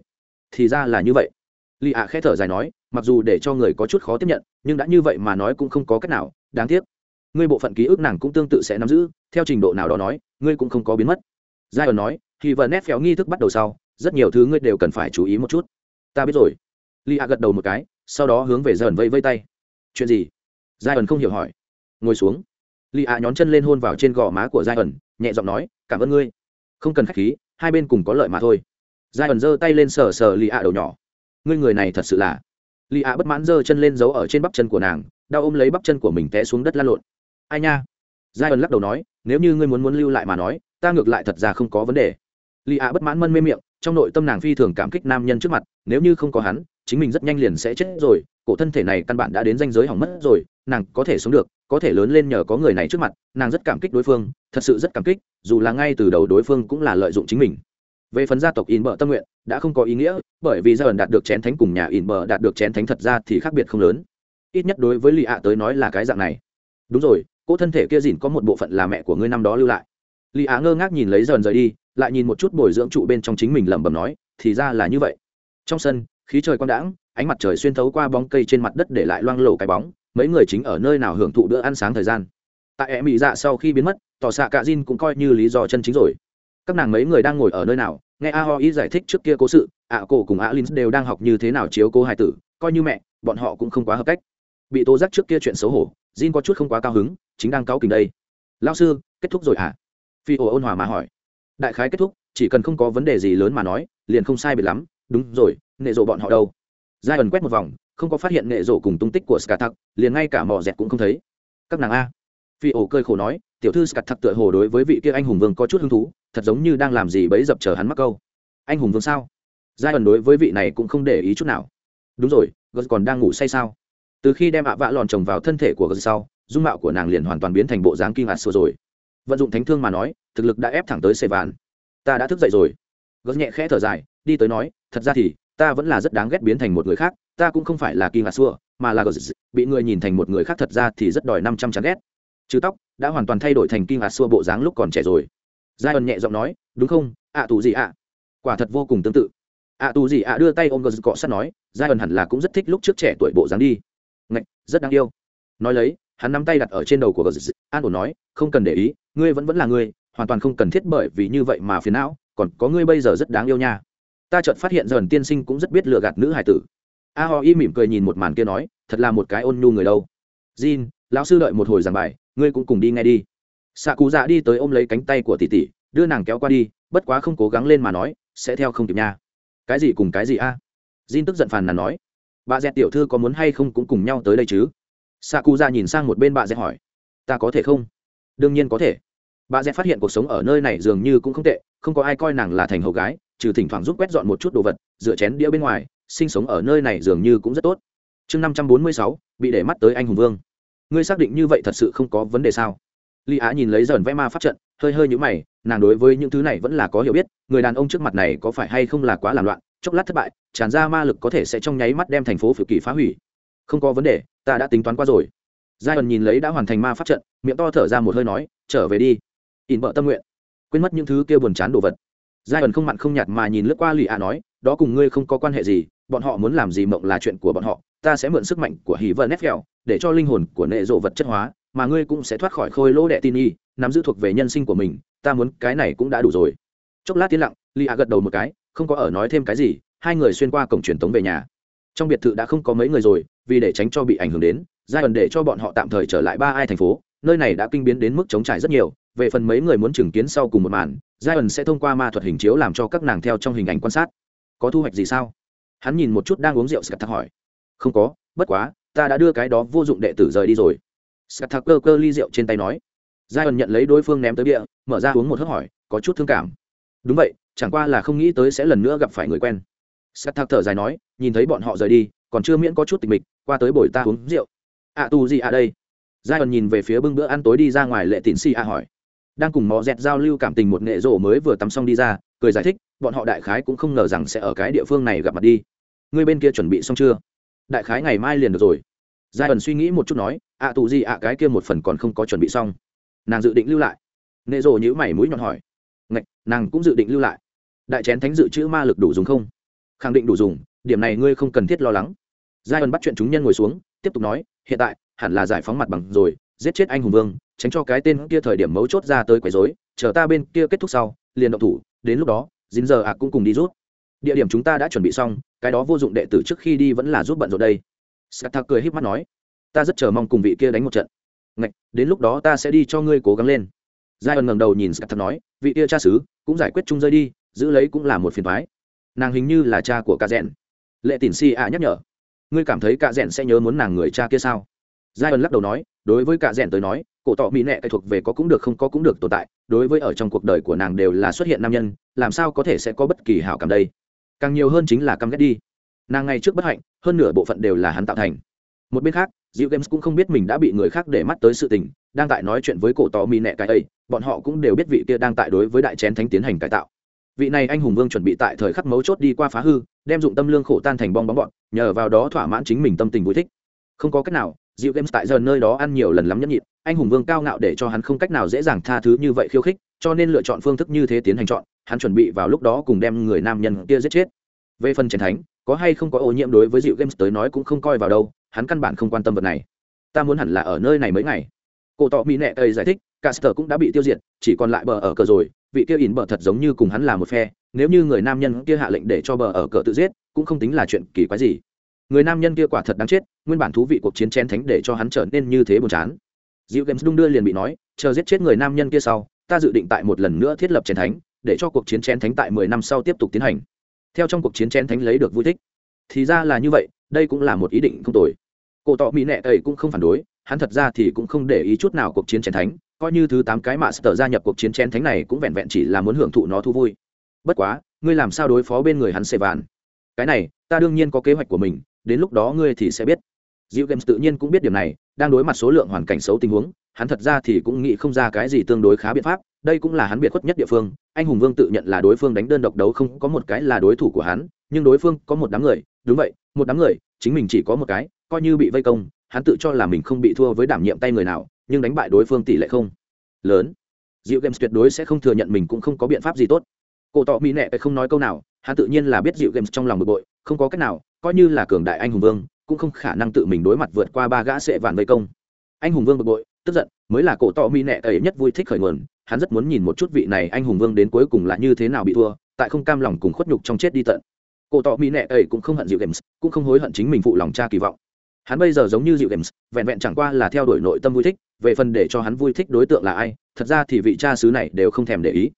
Thì ra là như vậy. Lì ạ khẽ thở dài nói, mặc dù để cho người có chút khó tiếp nhận, nhưng đã như vậy mà nói cũng không có cách nào, đáng tiếc. Ngươi bộ phận ký ức nàng cũng tương tự sẽ nắm giữ, theo trình độ nào đó nói, ngươi cũng không có biến mất. Giai ẩn nói thì vợ nét phéo nghi thức bắt đầu sau, rất nhiều thứ ngươi đều cần phải chú ý một chút. Ta biết rồi. Li a gật đầu một cái, sau đó hướng về giai ẩn vây vây tay. Chuyện gì? Giai ẩn không hiểu hỏi. Ngồi xuống li a nhón chân lên hôn vào trên gò má của giai ẩn nhẹ giọng nói, cảm ơn ngươi. Không cần k h á c h khí, hai bên cùng có lợi mà thôi. Giai ẩn giơ tay lên sờ sờ li a đầu nhỏ. Ngươi người này thật sự là li a bất mãn giơ chân lên giấu ở trên bắp chân của nàng, đau ôm lấy bắp chân của mình té xuống đất lăn lộn. Ai nha? Giai ẩn lắc đầu nói, nếu như ngươi muốn muốn lưu lại mà nói, ta ngược lại thật ra không có vấn đề. Li ạ bất mãn mân mê miệng, trong nội tâm nàng phi thường cảm kích nam nhân trước mặt, nếu như không có hắn, chính mình rất nhanh liền sẽ chết rồi, cổ thân thể này căn bản đã đến danh giới hỏng mất rồi nàng có thể sống được, có thể lớn lên nhờ có người này trước mặt, nàng rất cảm kích đối phương, thật sự rất cảm kích, dù là ngay từ đầu đối phương cũng là lợi dụng chính mình. Về phần gia tộc in bờ tâm nguyện, đã không có ý nghĩa, bởi vì gia ẩn đạt được chén thánh cùng nhà in bờ đạt được chén thánh thật ra thì khác biệt không lớn. Ít nhất đối với lì ạ tới nói là cái dạng này. Đúng rồi cỗ thân thể kia dìn có một bộ phận là mẹ của ngươi năm đó lưu lại. Lì ạ ngơ ngác nhìn lấy dần rời đi, lại nhìn một chút bồi dưỡng trụ bên trong chính mình lẩm bẩm nói, thì ra là như vậy. Trong sân, khí trời quang đãng, ánh mặt trời xuyên thấu qua bóng cây trên mặt đất để lại loang lổ cái bóng mấy người chính ở nơi nào hưởng thụ bữa ăn sáng thời gian. Tại em mỹ dạ sau khi biến mất, tỏ xạ cả Jin cũng coi như lý do chân chính rồi. Các nàng mấy người đang ngồi ở nơi nào, nghe a ho ý giải thích trước kia cố sự, ạ cổ cùng a linh đều đang học như thế nào chiếu cố hai tử, coi như mẹ, bọn họ cũng không quá hợp cách. Bị tố giác trước kia chuyện xấu hổ, jin có chút không quá cao hứng, chính đang cáo kình đây. Lao sư, kết thúc rồi ạ à? phi ổ ôn hòa mà hỏi. Đại khái kết thúc, chỉ cần không có vấn đề gì lớn mà nói, liền không sai biệt lắm, đúng rồi, nệ rộ bọn họ đâu. Giai ẩn quét một vòng không có phát hiện nghệ rổ cùng tung tích của scat liền ngay cả mỏ dẹt cũng không thấy. Các nàng a. Phi ổ cơi khổ nói, tiểu thư scat tựa hồ đối với vị kia anh hùng vương có chút hứng thú, thật giống như đang làm gì bấy dập chờ hắn mắc câu. Anh hùng vương sao? Giai ẩn đối với vị này cũng không để ý chút nào. Đúng rồi, gus còn đang ngủ say sao? Từ khi đem ạ vạ lòn chồng vào thân thể của gus sau, dung mạo của nàng liền hoàn toàn biến thành bộ dáng kinh ngạc xưa rồi. Vận dụng thánh thương mà nói, thực lực đã ép thẳng tới xê vạn. ta đã thức dậy rồi. Gus nhẹ khẽ thở dài, đi tới nói, thật ra thì, ta vẫn là rất đáng ghét biến thành một người khác ta cũng không phải là kinh ngạc xua mà là gớt bị người nhìn thành một người khác thật ra thì rất đòi năm trăm chán ghét. Chứ tóc đã hoàn toàn thay đổi thành kinh ngạc xua bộ dáng lúc còn trẻ rồi. Giai ẩn nhẹ giọng nói đúng không ạ à, tù gì ạ? Quả thật vô cùng tương tự. Ạ à, tù gì ạ? đưa tay ôm gờ cọ sát nói giai ẩn hẳn là cũng rất thích lúc trước trẻ tuổi bộ dáng đi. Ngạch rất đáng yêu. Nói lấy hắn nắm tay đặt ở trên đầu của gờ an ổn nói không cần để ý ngươi vẫn vẫn là ngươi hoàn toàn không cần thiết bởi vì như vậy mà phiền não còn có ngươi bây giờ rất đáng yêu nha. Ta chợt phát hiện dần tiên sinh cũng rất biết lừa gạt nữ hải tử a ho y mỉm cười nhìn một màn kia nói, thật là một cái ôn nhu người đâu. Jin, lão sư đợi một hồi giảng bài, ngươi cũng cùng đi nghe đi. Xạ cụ dạ đi tới ôm lấy cánh tay của tỷ tỷ, đưa nàng kéo qua đi, bất quá không cố gắng lên mà nói, sẽ theo không kịp nha. Cái gì cùng cái gì a? À? jin tức giận phàn nàn nói, bà dẹt tiểu thư có muốn hay không cũng cùng nhau tới đây chứ? Xạ cụ dạ nhìn sang một bên bà dẹt hỏi, ta có thể không? Đương nhiên có thể. Bà dẹt phát hiện cuộc sống ở nơi này dường như cũng không tệ, không có ai coi nàng là thành hầu gái, trừ thỉnh thoảng giúp quét dọn một chút đồ vật dựa chén đĩa bên ngoài sinh sống ở nơi này dường như cũng rất tốt. Chương năm trăm bốn mươi sáu, bị để mắt tới anh hùng vương. Ngươi xác định như vậy thật sự không có vấn đề sao? Lý á nhìn lấy dần vẽ ma pháp trận, hơi hơi nhíu mày, nàng đối với những thứ này vẫn là có hiểu biết, người đàn ông trước mặt này có phải hay không là quá làm loạn, chốc lát thất bại, tràn ra ma lực có thể sẽ trong nháy mắt đem thành phố phiệu kỳ phá hủy. Không có vấn đề, ta đã tính toán qua rồi. Zion nhìn lấy đã hoàn thành ma pháp trận, miệng to thở ra một hơi nói, trở về đi. Ỉn bợ tâm nguyện. Quên mất những thứ kia buồn chán đồ vật. Zion không mặn không nhạt mà nhìn lướt qua Lý Á nói, đó cùng ngươi không có quan hệ gì bọn họ muốn làm gì mộng là chuyện của bọn họ, ta sẽ mượn sức mạnh của hỉ vợ nét kẹo để cho linh hồn của nệ rộ vật chất hóa, mà ngươi cũng sẽ thoát khỏi khôi lỗ đệ tin y, nắm giữ thuộc về nhân sinh của mình, ta muốn cái này cũng đã đủ rồi. Chốc lát tiến lặng li a gật đầu một cái, không có ở nói thêm cái gì, hai người xuyên qua cổng truyền tống về nhà. Trong biệt thự đã không có mấy người rồi, vì để tránh cho bị ảnh hưởng đến, giai ẩn để cho bọn họ tạm thời trở lại ba ai thành phố, nơi này đã kinh biến đến mức chống trải rất nhiều, về phần mấy người muốn chứng kiến sau cùng một màn, giai ẩn sẽ thông qua ma thuật hình chiếu làm cho các nàng theo trong hình ảnh quan sát. Có thu hoạch gì sao? Hắn nhìn một chút đang uống rượu scat hỏi. Không có bất quá ta đã đưa cái đó vô dụng đệ tử rời đi rồi. Scat thắc cơ cơ ly rượu trên tay nói. Giai ẩn nhận lấy đối phương ném tới bia mở ra uống một hớp hỏi có chút thương cảm. Đúng vậy chẳng qua là không nghĩ tới sẽ lần nữa gặp phải người quen. Scat thở dài nói nhìn thấy bọn họ rời đi còn chưa miễn có chút tịch mịch qua tới bồi ta uống rượu. Ạ à, tu gì à đây? Giai ẩn nhìn về phía bưng bữa ăn tối đi ra ngoài lệ tịn si a hỏi. Đang cùng mò dẹt giao lưu cảm tình một nghệ rổ mới vừa tắm xong đi ra cười giải thích bọn họ đại khái cũng không ngờ rằng sẽ ở cái địa phương này gặp mặt đi. Ngươi bên kia chuẩn bị xong chưa? Đại khái ngày mai liền được rồi. Giai ẩn suy nghĩ một chút nói ạ tù gì ạ, cái kia một phần còn không có chuẩn bị xong. Nàng dự định lưu lại. Nệ rồ nhữ mày mũi nhọn hỏi, ngạch, nàng cũng dự định lưu lại. Đại chén thánh dự trữ ma lực đủ dùng không? Khẳng định đủ dùng, điểm này ngươi không cần thiết lo lắng. Giai ẩn bắt chuyện chúng nhân ngồi xuống, tiếp tục nói, hiện tại, hẳn là giải phóng mặt bằng rồi, giết chết anh hùng vương, tránh cho cái tên kia thời điểm mấu chốt ra tới quấy rối, chờ ta bên kia kết thúc sau, liền động thủ, đến lúc đó dính giờ ạ cũng cùng đi rút địa điểm chúng ta đã chuẩn bị xong cái đó vô dụng đệ tử trước khi đi vẫn là giúp bận rộn đây. Scatta cười híp mắt nói ta rất chờ mong cùng vị kia đánh một trận. Ngạch, đến lúc đó ta sẽ đi cho ngươi cố gắng lên. Giai ẩn ngẩng đầu nhìn scatta nói vị kia cha xứ cũng giải quyết chung rơi đi giữ lấy cũng là một phiền thoái nàng hình như là cha của ca rẽn lệ tỉn si ạ nhắc nhở ngươi cảm thấy ca rẽn sẽ nhớ muốn nàng người cha kia sao? Giai ẩn lắc đầu nói đối với cả rẽn tới nói cổ tỏ mỹ nệ cái thuộc về có cũng được không có cũng được tồn tại đối với ở trong cuộc đời của nàng đều là xuất hiện nam nhân làm sao có thể sẽ có bất kỳ hảo cảm đây? Càng nhiều hơn chính là căm ghét đi nàng ngày trước bất hạnh hơn nửa bộ phận đều là hắn tạo thành một bên khác Diệu Games cũng không biết mình đã bị người khác để mắt tới sự tình, đang tại nói chuyện với cổ tò mi nẹ cái ấy, bọn họ cũng đều biết vị kia đang tại đối với đại chén thánh tiến hành cải tạo. Vị này anh hùng vương chuẩn bị tại thời khắc mấu chốt đi qua phá hư, đem dụng tâm lương khổ tan thành bong bóng bọn, nhờ vào đó thỏa mãn chính mình tâm tình vui thích. Không có cách nào, Diệu Games tại giờ nơi đó ăn nhiều lần lắm nhẫn nhịn, anh hùng vương cao ngạo để cho hắn không cách nào dễ dàng tha thứ như vậy khiêu khích, cho nên lựa chọn phương thức như thế tiến hành chọn, hắn chuẩn bị vào lúc đó cùng đem người nam nhân kia giết chết. Về phần chiến thánh, có hay không có ô nhiễm đối với Diệu Games tới nói cũng không coi vào đâu, hắn căn bản không quan tâm vật này. Ta muốn hẳn là ở nơi này mấy ngày. Cổ tọ mỹ nệ tây giải thích, Caster cũng đã bị tiêu diệt, chỉ còn lại bờ ở cờ rồi, vị kia ỉn bờ thật giống như cùng hắn là một phe, nếu như người nam nhân kia hạ lệnh để cho bờ ở cờ tự giết, cũng không tính là chuyện kỳ quái gì người nam nhân kia quả thật đáng chết, nguyên bản thú vị cuộc chiến chén thánh để cho hắn trở nên như thế buồn chán. Dịu games đung đưa liền bị nói, chờ giết chết người nam nhân kia sau, ta dự định tại một lần nữa thiết lập chén thánh, để cho cuộc chiến chén thánh tại mười năm sau tiếp tục tiến hành. Theo trong cuộc chiến chén thánh lấy được vui thích. Thì ra là như vậy, đây cũng là một ý định không tồi. Cổ tọ mỹ nệ ấy cũng không phản đối, hắn thật ra thì cũng không để ý chút nào cuộc chiến chén thánh, coi như thứ tám cái mạ sờ gia nhập cuộc chiến chén thánh này cũng vẹn vẹn chỉ là muốn hưởng thụ nó thu vui. Bất quá, ngươi làm sao đối phó bên người hắn xề vàn cái này, ta đương nhiên có kế hoạch của mình đến lúc đó ngươi thì sẽ biết Diệu Games tự nhiên cũng biết điểm này, đang đối mặt số lượng hoàn cảnh xấu tình huống, hắn thật ra thì cũng nghĩ không ra cái gì tương đối khá biện pháp, đây cũng là hắn biệt khuất nhất địa phương, anh hùng Vương tự nhận là đối phương đánh đơn độc đấu không có một cái là đối thủ của hắn, nhưng đối phương có một đám người, đúng vậy, một đám người, chính mình chỉ có một cái, coi như bị vây công, hắn tự cho là mình không bị thua với đảm nhiệm tay người nào, nhưng đánh bại đối phương tỷ lệ không lớn. Diệu Games tuyệt đối sẽ không thừa nhận mình cũng không có biện pháp gì tốt. Cổ tỏ Mỹ nệ không nói câu nào, hắn tự nhiên là biết Diệu Games trong lòng bực bội, không có cách nào, coi như là cường đại anh hùng vương, cũng không khả năng tự mình đối mặt vượt qua ba gã sệ vạn vây công. Anh hùng vương bực bội tức giận mới là cổ tỏ mi nẹ ấy nhất vui thích khởi nguồn hắn rất muốn nhìn một chút vị này anh hùng vương đến cuối cùng là như thế nào bị thua tại không cam lòng cùng khuất nhục trong chết đi tận. Cổ tỏ mi nẹ ấy cũng không hận dịu games cũng không hối hận chính mình phụ lòng cha kỳ vọng. Hắn bây giờ giống như dịu games vẹn vẹn chẳng qua là theo đuổi nội tâm vui thích về phần để cho hắn vui thích đối tượng là ai thật ra thì vị cha xứ này đều không thèm để ý.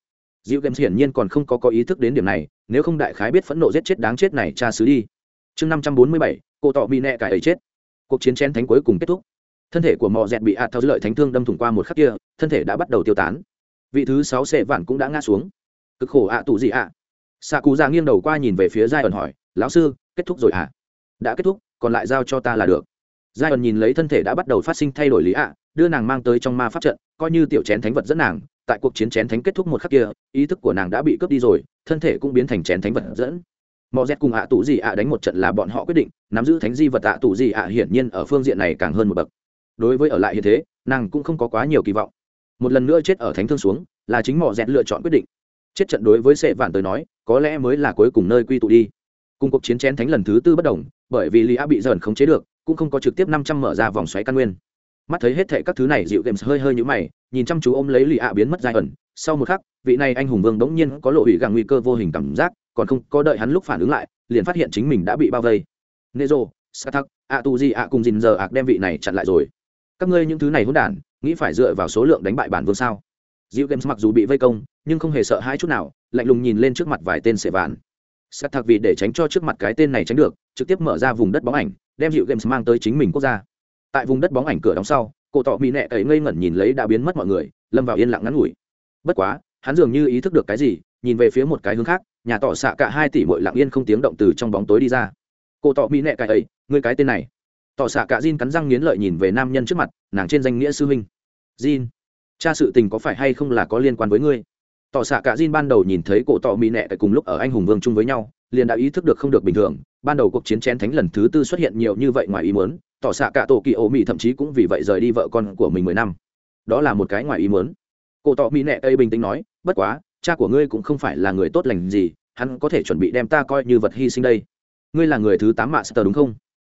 Dịu games hiển nhiên còn không có có ý thức đến điểm này nếu không đại khái biết phẫn nộ giết chết đáng chết này cha xứ đi chương năm trăm bốn mươi bảy, cô tọ bị nẹ cải ấy chết. Cuộc chiến chén thánh cuối cùng kết thúc. Thân thể của mò dẹt bị hạt thao lợi thánh thương đâm thủng qua một khắc kia, thân thể đã bắt đầu tiêu tán. Vị thứ sáu sệ vạn cũng đã ngã xuống. Cực khổ ạ tù gì ạ. Xạ cú già nghiêng đầu qua nhìn về phía giai ẩn hỏi, lão sư, kết thúc rồi ạ? Đã kết thúc, còn lại giao cho ta là được. Giai ẩn nhìn lấy thân thể đã bắt đầu phát sinh thay đổi lý ạ, đưa nàng mang tới trong ma pháp trận, coi như tiểu chén thánh vật dẫn nàng, tại cuộc chiến chén thánh kết thúc một khắc kia, ý thức của nàng đã bị cướp đi rồi, thân thể cũng biến thành chén thánh vật dẫn mò rét cùng ạ tù gì ạ đánh một trận là bọn họ quyết định, nắm giữ thánh di vật ạ tù gì ạ hiển nhiên ở phương diện này càng hơn một bậc. Đối với ở lại như thế, nàng cũng không có quá nhiều kỳ vọng. Một lần nữa chết ở thánh thương xuống, là chính mò rét lựa chọn quyết định. Chết trận đối với sệ vạn tới nói, có lẽ mới là cuối cùng nơi quy tụ đi. Cùng cuộc chiến chén thánh lần thứ tư bất đồng, bởi vì lý á bị dần khống chế được, cũng không có trực tiếp năm trăm mở ra vòng xoáy căn nguyên. Mắt thấy hết thệ các thứ này dịu games hơi hơi nhũ mày, nhìn chăm chú ôm lấy lì ạ biến mất dài ẩn. Sau một khắc, vị này anh hùng vương bỗng nhiên có lộ hủy gàng nguy cơ vô hình cảm giác còn không có đợi hắn lúc phản ứng lại liền phát hiện chính mình đã bị bao vây nezo satak a tu di a cùng dình giờ ạc đem vị này chặn lại rồi các ngươi những thứ này hỗn đản nghĩ phải dựa vào số lượng đánh bại bản vương sao Diệu Games mặc dù bị vây công, nhưng không hề sợ hãi chút nào, lạnh lùng nhìn lên trước mặt vài tên sệ vạn. Sát vì để tránh cho trước mặt cái tên này tránh được, trực tiếp mở ra vùng đất bóng ảnh, đem Diệu Games mang tới chính mình quốc gia. Tại vùng đất bóng ảnh cửa đóng sau, cổ tọ mỹ nẹ ấy ngây ngẩn nhìn lấy đã biến mất mọi người, lâm vào yên lặng ngắn ngủi. Bất quá, hắn dường như ý thức được cái gì, nhìn về phía một cái hướng khác, nhà tỏ xạ cả hai tỷ mội lặng yên không tiếng động từ trong bóng tối đi ra. Cô tỏ mỹ nệ cái ấy người cái tên này. Tỏ xạ cả Jin cắn răng nghiến lợi nhìn về nam nhân trước mặt, nàng trên danh nghĩa sư huynh. Jin, cha sự tình có phải hay không là có liên quan với ngươi? Tỏ xạ cả Jin ban đầu nhìn thấy cổ tỏ mỹ nệ tại cùng lúc ở anh hùng vương chung với nhau, liền đã ý thức được không được bình thường. Ban đầu cuộc chiến chén thánh lần thứ tư xuất hiện nhiều như vậy ngoài ý muốn tỏ xạ cả tổ kỳ ô mỹ thậm chí cũng vì vậy rời đi vợ con của mình mười năm. Đó là một cái ngoài ý muốn. Cổ tỏ mỹ nệ ấy bình tĩnh nói, bất quá cha của ngươi cũng không phải là người tốt lành gì, hắn có thể chuẩn bị đem ta coi như vật hy sinh đây. Ngươi là người thứ tám mạ sơ đúng không?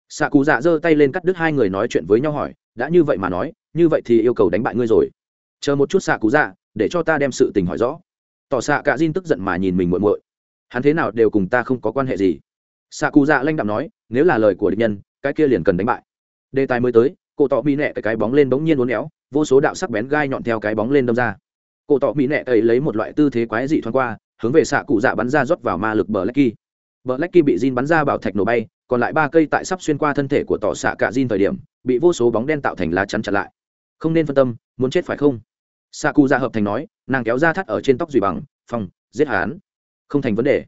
Xạ cụ dạ giơ tay lên cắt đứt hai người nói chuyện với nhau hỏi, đã như vậy mà nói, như vậy thì yêu cầu đánh bại ngươi rồi. Chờ một chút xạ cụ dạ để cho ta đem sự tình hỏi rõ. Tỏ xạ cả Jin tức giận mà nhìn mình muội muội. Hắn thế nào đều cùng ta không có quan hệ gì. Xạ cụ dạ lanh đạm nói, nếu là lời của địch nhân, cái kia liền cần đánh bại. Đề tài mới tới, cổ tỏ bị nẹ cái cái bóng lên bỗng nhiên uốn éo, vô số đạo sắc bén gai nhọn theo cái bóng lên đâm ra cổ tỏ mỹ nẹ ấy lấy một loại tư thế quái dị thoáng qua, hướng về xạ cụ dạ bắn ra rót vào ma lực bờ lecky bờ lecky bị Jin bắn ra bảo thạch nổ bay, còn lại ba cây tại sắp xuyên qua thân thể của tỏ xạ cả Jin thời điểm, bị vô số bóng đen tạo thành lá chắn chặn lại. Không nên phân tâm, muốn chết phải không? Xạ cụ dạ hợp thành nói, nàng kéo ra thắt ở trên tóc dùy bằng phòng giết hán không thành vấn đề.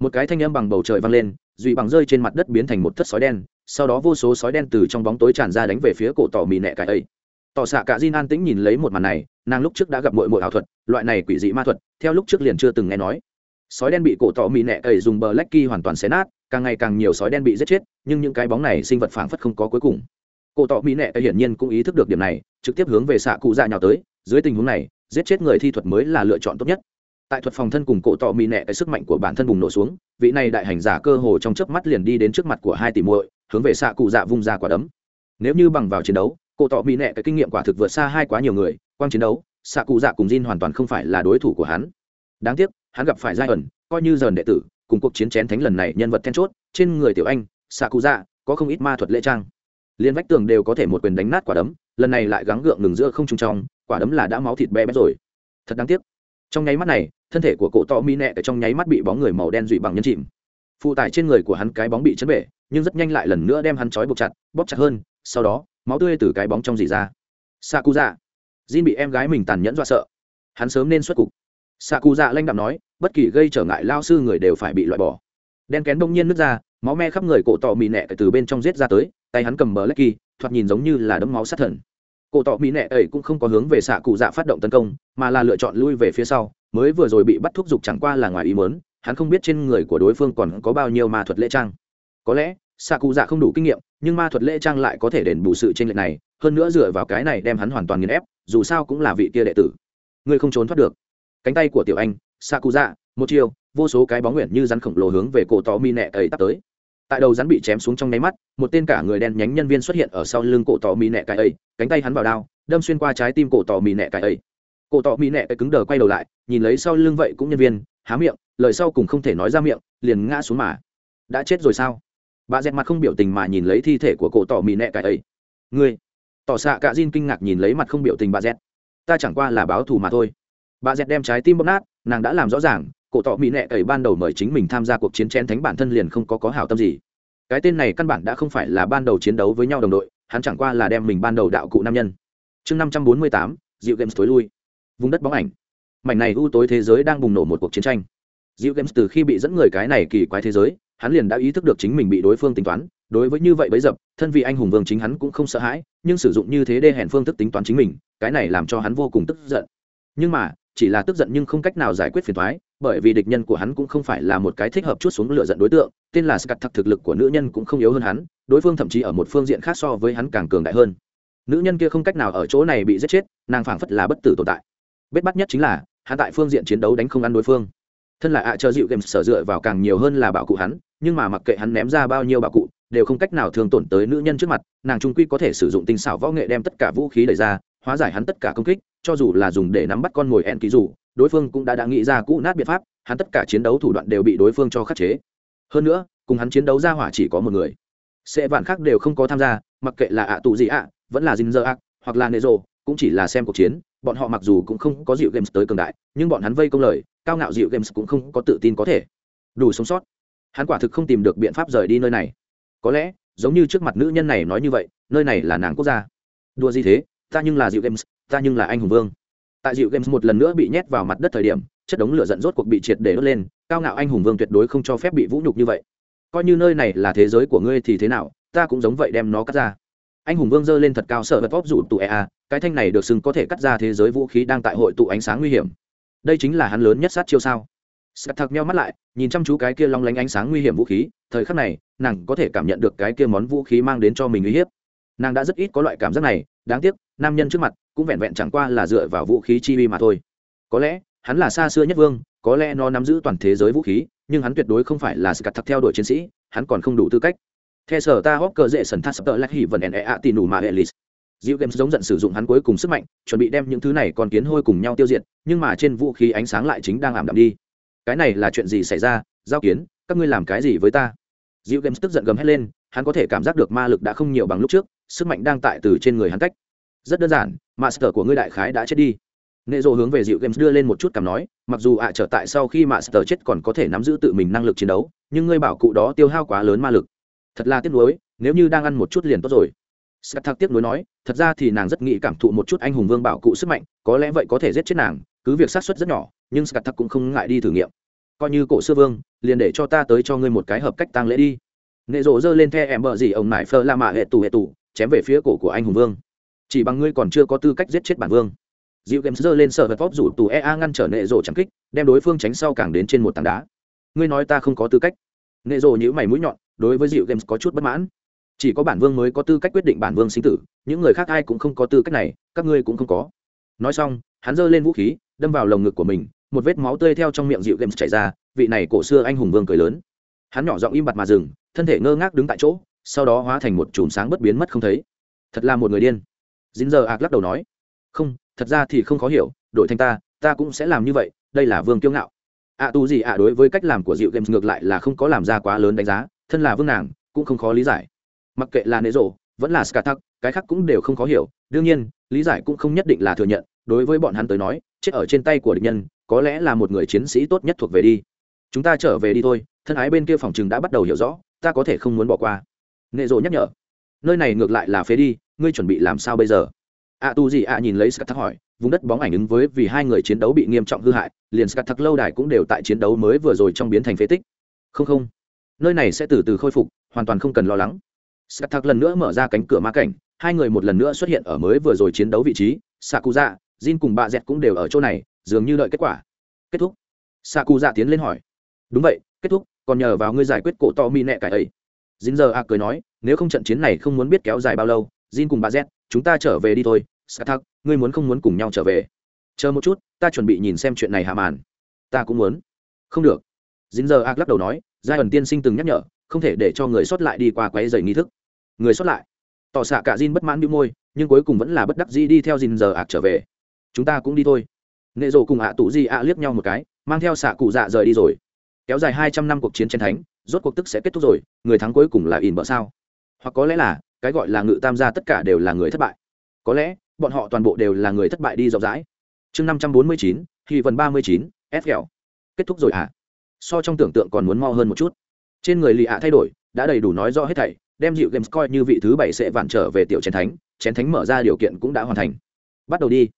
Một cái thanh âm bằng bầu trời vang lên dùy bằng rơi trên mặt đất biến thành một thất sói đen, sau đó vô số sói đen từ trong bóng tối tràn ra đánh về phía cổ tỏ mì nẹ cái ấy tỏ xạ cả Jin an tĩnh nhìn lấy một màn này, nàng lúc trước đã gặp mội mội ảo thuật, loại này quỷ dị ma thuật, theo lúc trước liền chưa từng nghe nói. Sói đen bị cổ tỏ mì nẹ ẩy dùng bờ lách kỳ hoàn toàn xé nát, càng ngày càng nhiều sói đen bị giết chết, nhưng những cái bóng này sinh vật phảng phất không có cuối cùng. Cổ tỏ mì nẹ ẩy hiển nhiên cũng ý thức được điểm này, trực tiếp hướng về xạ cụ dạ nhào tới, dưới tình huống này, giết chết người thi thuật mới là lựa chọn tốt nhất. Tại thuật phòng thân cùng cổ tỏ mì nẹ cái sức mạnh của bản thân bùng nổ xuống, vị này đại hành giả cơ hồ trong chớp mắt liền đi đến trước mặt của hai tỷ muội, hướng về xạ cụ dạ vung ra quả đấm. Nếu như bằng vào chiến đấu cổ tỏ mỹ nệ cái kinh nghiệm quả thực vượt xa hai quá nhiều người, quang chiến đấu, xạ cụ dạ cùng Jin hoàn toàn không phải là đối thủ của hắn. Đáng tiếc, hắn gặp phải giai ẩn, coi như dần đệ tử, cùng cuộc chiến chén thánh lần này nhân vật then chốt, trên người tiểu anh, xạ cụ dạ có không ít ma thuật lễ trang. Liên vách tường đều có thể một quyền đánh nát quả đấm, lần này lại gắng gượng ngừng giữa không trung trong, quả đấm là đã máu thịt bé bé rồi. Thật đáng tiếc. Trong nháy mắt này, thân thể của cổ to mi nẹ trong nháy mắt bị bóng người màu đen dụy bằng nhân chìm. Phụ tải trên người của hắn cái bóng bị chấn bể, nhưng rất nhanh lại lần nữa đem hắn trói buộc chặt, bóp chặt hơn, sau đó máu tươi từ cái bóng trong dì ra. Xạ cụ dạ jin bị em gái mình tàn nhẫn dọa sợ. Hắn sớm nên xuất cục. Xạ cụ dạ lanh đạm nói, bất kỳ gây trở ngại lao sư người đều phải bị loại bỏ. Đen kén đông nhiên nước ra, máu me khắp người cổ tỏ mì nẹ từ bên trong giết ra tới, tay hắn cầm bờ lách kỳ, thoạt nhìn giống như là đấm máu sát thần. Cổ tỏ mỹ nẹ ấy cũng không có hướng về xạ cụ dạ phát động tấn công, mà là lựa chọn lui về phía sau, mới vừa rồi bị bắt thúc giục chẳng qua là ngoài ý mớn hắn không biết trên người của đối phương còn có bao nhiêu ma thuật lễ trang. Có lẽ xạ cụ dạ không đủ kinh nghiệm nhưng ma thuật lễ trang lại có thể đền bù sự trên lệch này, hơn nữa dựa vào cái này đem hắn hoàn toàn nghiền ép, dù sao cũng là vị kia đệ tử. Ngươi không trốn thoát được. Cánh tay của tiểu anh xạ cụ dạ một chiều vô số cái bóng nguyện như rắn khổng lồ hướng về cổ tò mi nẹ ấy tắt tới. Tại đầu rắn bị chém xuống trong nháy mắt, một tên cả người đen nhánh nhân viên xuất hiện ở sau lưng cổ tò mi nẹ cái ấy, cánh tay hắn vào đao, đâm xuyên qua trái tim cổ tò mi nẹ cái ấy. Cổ tò mi nẹ cái cứng đờ quay đầu lại, nhìn lấy sau lưng vậy cũng nhân viên, há miệng, lời sau cùng không thể nói ra miệng, liền ngã xuống mà. Đã chết rồi sao? Bà dẹt mặt không biểu tình mà nhìn lấy thi thể của cổ tỏ mì nẹ cái ấy. Ngươi, tỏ xạ cả Jin kinh ngạc nhìn lấy mặt không biểu tình bà dẹt. Ta chẳng qua là báo thù mà thôi. Bà dẹt đem trái tim bóp nát, nàng đã làm rõ ràng, cổ tỏ mỹ nệ cậy ban đầu mời chính mình tham gia cuộc chiến chén thánh bản thân liền không có có hảo tâm gì. Cái tên này căn bản đã không phải là ban đầu chiến đấu với nhau đồng đội, hắn chẳng qua là đem mình ban đầu đạo cụ nam nhân. Chương năm trăm bốn mươi tám dịu games tối lui. Vùng đất bóng ảnh. Mảnh này u tối thế giới đang bùng nổ một cuộc chiến tranh. Dịu games từ khi bị dẫn người cái này kỳ quái thế giới hắn liền đã ý thức được chính mình bị đối phương tính toán, đối với như vậy bấy dập, thân vị anh hùng vương chính hắn cũng không sợ hãi, nhưng sử dụng như thế đê hèn phương thức tính toán chính mình, cái này làm cho hắn vô cùng tức giận. Nhưng mà, chỉ là tức giận nhưng không cách nào giải quyết phiền thoái bởi vì địch nhân của hắn cũng không phải là một cái thích hợp chút xuống lựa giận đối tượng, tên là scat thực lực của nữ nhân cũng không yếu hơn hắn, đối phương thậm chí ở một phương diện khác so với hắn càng cường đại hơn. Nữ nhân kia không cách nào ở chỗ này bị giết chết, nàng phảng phất là bất tử tồn tại. Bết bắt nhất chính là, hắn tại phương diện chiến đấu đánh không ăn đối phương thân là ạ à chờ dịu games sở dựa vào càng nhiều hơn là bảo cụ hắn, nhưng mà mặc kệ hắn ném ra bao nhiêu bảo cụ, đều không cách nào thường tổn tới nữ nhân trước mặt, nàng trung quy có thể sử dụng tinh xảo võ nghệ đem tất cả vũ khí đẩy ra, hóa giải hắn tất cả công kích, cho dù là dùng để nắm bắt con mồi en ký dù, đối phương cũng đã đã nghĩ ra cũ nát biện pháp, hắn tất cả chiến đấu thủ đoạn đều bị đối phương cho khắc chế. Hơn nữa, cùng hắn chiến đấu ra hỏa chỉ có một người. Sẽ vạn khác đều không có tham gia, mặc kệ là ạ tụ gì ạ, vẫn là dinh dơ ạ hoặc là nệ rộ cũng chỉ là xem cuộc chiến bọn họ mặc dù cũng không có dịu games tới cường đại, nhưng bọn hắn vây công lời, cao ngạo dịu games cũng không có tự tin có thể. Đủ sống sót. Hắn quả thực không tìm được biện pháp rời đi nơi này. Có lẽ, giống như trước mặt nữ nhân này nói như vậy, nơi này là nàng quốc gia. Đua gì thế? Ta nhưng là dịu games, ta nhưng là anh hùng vương. Tại dịu games một lần nữa bị nhét vào mặt đất thời điểm, chất đống lửa giận rốt cuộc bị triệt để đốt lên, cao ngạo anh hùng vương tuyệt đối không cho phép bị vũ nhục như vậy. Coi như nơi này là thế giới của ngươi thì thế nào, ta cũng giống vậy đem nó cắt ra anh hùng vương dơ lên thật cao sợ vật vóc dụ tụ ea cái thanh này được xưng có thể cắt ra thế giới vũ khí đang tại hội tụ ánh sáng nguy hiểm. Đây chính là hắn lớn nhất sát chiêu sao? Sắt thật meo mắt lại, nhìn chăm chú cái kia long lánh ánh sáng nguy hiểm vũ khí, thời khắc này, nàng có thể cảm nhận được cái kia món vũ khí mang đến cho mình uy hiếp. Nàng đã rất ít có loại cảm giác này, đáng tiếc, nam nhân trước mặt cũng vẹn vẹn chẳng qua là dựa vào vũ khí chi uy mà thôi. Có lẽ, hắn là xa xưa nhất vương, có lẽ nó nắm giữ toàn thế giới vũ khí, nhưng hắn tuyệt đối không phải là sắt thật theo đuổi chiến sĩ, hắn còn không đủ tư cách theo sở ta hốc cờ dễ sần thắt sập tợ lách hỉ vần ẻ ạ tì nủ mà elis Diệu Games giống giận sử dụng hắn cuối cùng sức mạnh, chuẩn bị đem những thứ này còn kiến hôi cùng nhau tiêu diệt, nhưng mà trên vũ khí ánh sáng lại chính đang ảm đạm đi. Cái này là chuyện gì xảy ra? Giao kiến, các ngươi làm cái gì với ta? Diệu Games tức giận gầm hết lên, hắn có thể cảm giác được ma lực đã không nhiều bằng lúc trước, sức mạnh đang tại từ trên người hắn cách. Rất đơn giản, master của ngươi đại khái đã chết đi nệ rộ hướng về Diệu games đưa lên một chút cảm nói mặc dù ạ trở tại sau khi master chết còn có thể nắm giữ tự mình năng lực chiến đấu nhưng ngươi bảo cụ đó tiêu hao quá lớn ma lực thật là tiếc nuối, nếu như đang ăn một chút liền tốt rồi. Sắt thạc tiếc nuối nói, thật ra thì nàng rất nghĩ cảm thụ một chút anh hùng vương bảo cụ sức mạnh, có lẽ vậy có thể giết chết nàng, cứ việc sát xuất rất nhỏ, nhưng sắt thạc cũng không ngại đi thử nghiệm. Coi như cổ xưa vương, liền để cho ta tới cho ngươi một cái hợp cách tăng lễ đi. Nệ rộ giơ lên the em bợ gì ông nải phơ la mạ hệ tù hệ tù, chém về phía cổ của anh hùng vương. Chỉ bằng ngươi còn chưa có tư cách giết chết bản vương. Dịu games giơ lên sở vật vóp rủ tù ea ngăn trở nệ rộ chẳng kích, đem đối phương tránh sau càng đến trên một tảng đá. Ngươi nói ta không có tư cách. Nệ rộ nhữ mày mũi nhọn đối với dịu games có chút bất mãn. Chỉ có bản vương mới có tư cách quyết định bản vương sinh tử những người khác ai cũng không có tư cách này các ngươi cũng không có. Nói xong hắn giơ lên vũ khí đâm vào lồng ngực của mình một vết máu tươi theo trong miệng dịu games chảy ra vị này cổ xưa anh hùng vương cười lớn. Hắn nhỏ giọng im bặt mà dừng thân thể ngơ ngác đứng tại chỗ sau đó hóa thành một chùm sáng bất biến mất không thấy. Thật là một người điên. Dính giờ ạc lắc đầu nói không thật ra thì không khó hiểu đổi thành ta ta cũng sẽ làm như vậy đây là vương kiêu ngạo. Ạ à, tu gì ạ đối với cách làm của dịu games ngược lại là không có làm ra quá lớn đánh giá thân là vương nàng, cũng không khó lý giải. Mặc kệ là nệ rộ, vẫn là skatak cái khác cũng đều không khó hiểu. Đương nhiên, lý giải cũng không nhất định là thừa nhận, đối với bọn hắn tới nói, chết ở trên tay của địch nhân, có lẽ là một người chiến sĩ tốt nhất thuộc về đi. Chúng ta trở về đi thôi, thân ái bên kia phòng chừng đã bắt đầu hiểu rõ, ta có thể không muốn bỏ qua. Nệ rộ nhắc nhở. Nơi này ngược lại là phế đi, ngươi chuẩn bị làm sao bây giờ? Ạ tu gì ạ nhìn lấy skatak hỏi, vùng đất bóng ảnh ứng với vì hai người chiến đấu bị nghiêm trọng hư hại, liền skatak lâu đài cũng đều tại chiến đấu mới vừa rồi trong biến thành phế tích. Không không nơi này sẽ từ từ khôi phục, hoàn toàn không cần lo lắng. Skatak lần nữa mở ra cánh cửa ma cảnh, hai người một lần nữa xuất hiện ở mới vừa rồi chiến đấu vị trí, sakuza, jin cùng bà dẹt cũng đều ở chỗ này, dường như đợi kết quả. Kết thúc. Sakuza tiến lên hỏi. Đúng vậy, kết thúc, còn nhờ vào ngươi giải quyết cổ to mi nẹ cải ấy. Dính giờ a cười nói, nếu không trận chiến này không muốn biết kéo dài bao lâu, jin cùng bà z chúng ta trở về đi thôi skatak ngươi muốn không muốn cùng nhau trở về? Chờ một chút, ta chuẩn bị nhìn xem chuyện này hạ màn. Ta cũng muốn. Không được. Dính giờ a lắc đầu nói giai ẩn tiên sinh từng nhắc nhở không thể để cho người sót lại đi qua quấy dày nghi thức. Người sót lại? Tỏ xạ cả Jin bất mãn bĩu môi nhưng cuối cùng vẫn là bất đắc dĩ đi theo Jin giờ ạc trở về. Chúng ta cũng đi thôi. Nệ rồ cùng ạ à tụ di ạ liếc nhau một cái mang theo xạ cụ dạ rời đi rồi. Kéo dài hai trăm năm cuộc chiến chiến thánh rốt cuộc tức sẽ kết thúc rồi người thắng cuối cùng là ỉn bợ sao? Hoặc có lẽ là cái gọi là ngự tam gia tất cả đều là người thất bại. Có lẽ bọn họ toàn bộ đều là người thất bại đi rộng rãi chương năm trăm bốn mươi chín hy vần ba mươi chín ép kẹo, kết thúc rồi à? So trong tưởng tượng còn muốn mo hơn một chút. Trên người lì ạ thay đổi, đã đầy đủ nói rõ hết thảy, đem dịu games coi như vị thứ bảy sẽ vạn trở về tiểu chén thánh chén thánh mở ra điều kiện cũng đã hoàn thành. Bắt đầu đi.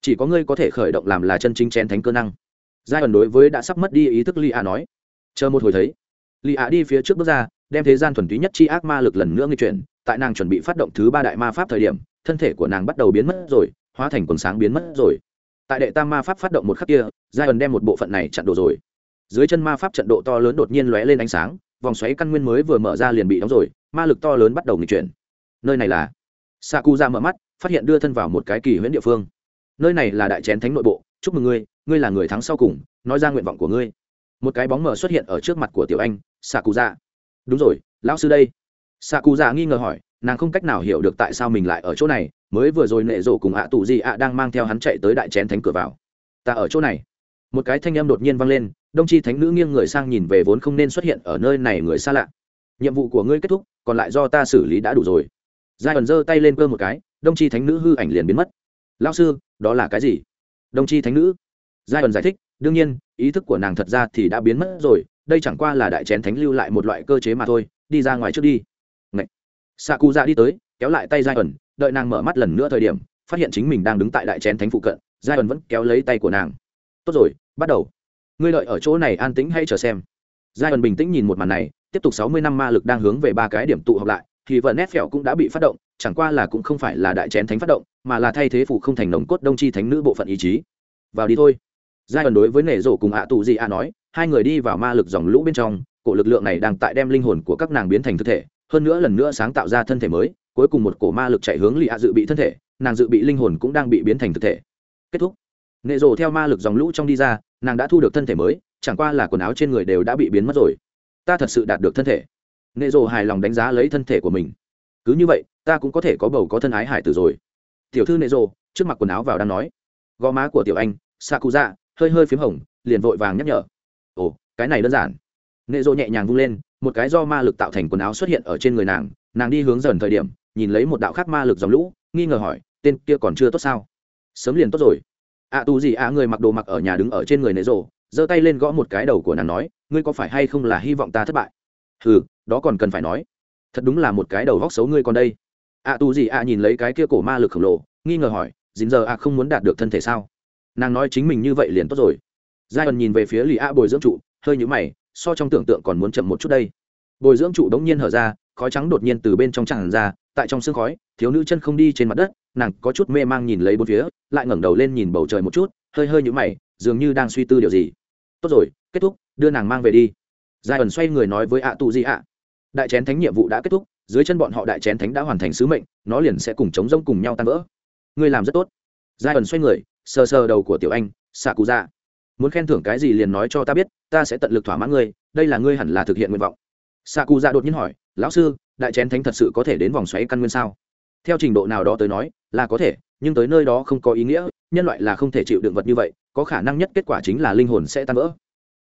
Chỉ có ngươi có thể khởi động làm là chân chính chén thánh cơ năng. Giai ẩn đối với đã sắp mất đi ý thức li a nói. Chờ một hồi thấy. Li a đi phía trước bước ra, đem thế gian thuần túy nhất chi ác ma lực lần nữa nghi chuyển, tại nàng chuẩn bị phát động thứ ba đại ma pháp thời điểm, thân thể của nàng bắt đầu biến mất rồi, hóa thành quần sáng biến mất rồi. Tại đệ tam ma pháp phát động một khắc kia giai ẩn đem một bộ phận này chặn đồ rồi dưới chân ma pháp trận độ to lớn đột nhiên lóe lên ánh sáng, vòng xoáy căn nguyên mới vừa mở ra liền bị đóng rồi, ma lực to lớn bắt đầu nghịch chuyển. Nơi này là sa cu ra mở mắt, phát hiện đưa thân vào một cái kỳ huyễn địa phương. Nơi này là đại chén thánh nội bộ, chúc mừng ngươi ngươi là người thắng sau cùng, nói ra nguyện vọng của ngươi. Một cái bóng mờ xuất hiện ở trước mặt của tiểu anh sa cu ra đúng rồi, lão sư đây. Sa cu ra nghi ngờ hỏi, nàng không cách nào hiểu được tại sao mình lại ở chỗ này, mới vừa rồi nệ rộ cùng ạ tù gì ạ đang mang theo hắn chạy tới đại chén thánh cửa vào. Ta ở chỗ này. Một cái thanh âm đột nhiên vang lên đông chi thánh nữ nghiêng người sang nhìn về vốn không nên xuất hiện ở nơi này người xa lạ. Nhiệm vụ của ngươi kết thúc, còn lại do ta xử lý đã đủ rồi. Giai ẩn giơ tay lên cơ một cái, đông chi thánh nữ hư ảnh liền biến mất. Lao sư, đó là cái gì? Đông chi thánh nữ. Giai ẩn giải thích, đương nhiên, ý thức của nàng thật ra thì đã biến mất rồi, đây chẳng qua là đại chén thánh lưu lại một loại cơ chế mà thôi, đi ra ngoài trước đi. Ngậy. xạ cụ ra đi tới, kéo lại tay giai ẩn, đợi nàng mở mắt lần nữa thời điểm, phát hiện chính mình đang đứng tại đại chén thánh phụ cận, giai ẩn vẫn kéo lấy tay của nàng. Tốt rồi, bắt đầu ngươi đợi ở chỗ này an tĩnh hay chờ xem. Giai ẩn bình tĩnh nhìn một màn này, tiếp tục sáu mươi năm ma lực đang hướng về ba cái điểm tụ họp lại, thì vợ nét phèo cũng đã bị phát động, chẳng qua là cũng không phải là đại chén thánh phát động, mà là thay thế phụ không thành nồng cốt đông chi thánh nữ bộ phận ý chí. Vào đi thôi. Giai ẩn đối với nể rổ cùng ạ tù gì ạ nói, hai người đi vào ma lực dòng lũ bên trong, cổ lực lượng này đang tại đem linh hồn của các nàng biến thành thực thể, hơn nữa lần nữa sáng tạo ra thân thể mới, cuối cùng một cổ ma lực chạy hướng lì ạ dự bị thân thể, nàng dự bị linh hồn cũng đang bị biến thành thực thể. Kết thúc. Nệ rổ theo ma lực dòng lũ trong đi ra nàng đã thu được thân thể mới, chẳng qua là quần áo trên người đều đã bị biến mất rồi. Ta thật sự đạt được thân thể. Nệ rồ hài lòng đánh giá lấy thân thể của mình. Cứ như vậy, ta cũng có thể có bầu có thân ái hải tử rồi. Tiểu thư nệ rồ trước mặt quần áo vào đang nói. Gò má của tiểu anh, sakuza, hơi hơi p h í m hồng, liền vội vàng nhắc nhở. Ồ, cái này đơn giản. Nệ rồ nhẹ nhàng vung lên, một cái do ma lực tạo thành quần áo xuất hiện ở trên người nàng. Nàng đi hướng dần thời điểm, nhìn lấy một đạo khác ma lực dòng lũ, nghi ngờ hỏi, tên kia còn chưa tốt sao? Sớm liền tốt rồi ạ à, tù gì ạ người mặc đồ mặc ở nhà đứng ở trên người nệ rồ giơ tay lên gõ một cái đầu của nàng nói ngươi có phải hay không là hy vọng ta thất bại? Ừ đó còn cần phải nói. Thật đúng là một cái đầu vóc xấu ngươi còn đây. Ạ à, tù gì ạ nhìn lấy cái kia cổ ma lực khổng lồ nghi ngờ hỏi dính giờ ạ không muốn đạt được thân thể sao? Nàng nói chính mình như vậy liền tốt rồi. Giai ẩn nhìn về phía lì ạ bồi dưỡng trụ hơi nhũ mày so trong tưởng tượng còn muốn chậm một chút đây. Bồi dưỡng trụ đống nhiên hở ra khói trắng đột nhiên từ bên trong tràn ra, tại trong sương khói, thiếu nữ chân không đi trên mặt đất, nàng có chút mê mang nhìn lấy bốn phía, lại ngẩng đầu lên nhìn bầu trời một chút, hơi hơi nhũ mày, dường như đang suy tư điều gì. Tốt rồi, kết thúc, đưa nàng mang về đi. Giai ẩn xoay người nói với ạ tụ gì ạ. Đại chén thánh nhiệm vụ đã kết thúc, dưới chân bọn họ đại chén thánh đã hoàn thành sứ mệnh, nó liền sẽ cùng chống rông cùng nhau tan vỡ. Ngươi làm rất tốt. Giai ẩn xoay người, sờ sờ đầu của tiểu anh xạ cụ muốn khen thưởng cái gì liền nói cho ta biết, ta sẽ tận lực thỏa mãn ngươi, đây là ngươi hẳn là thực hiện nguyện vọng. Xạ cụ đột nhiên hỏi lão sư, đại chén thánh thật sự có thể đến vòng xoáy căn nguyên sao? Theo trình độ nào đó tới nói, là có thể, nhưng tới nơi đó không có ý nghĩa, nhân loại là không thể chịu đựng vật như vậy, có khả năng nhất kết quả chính là linh hồn sẽ tan vỡ.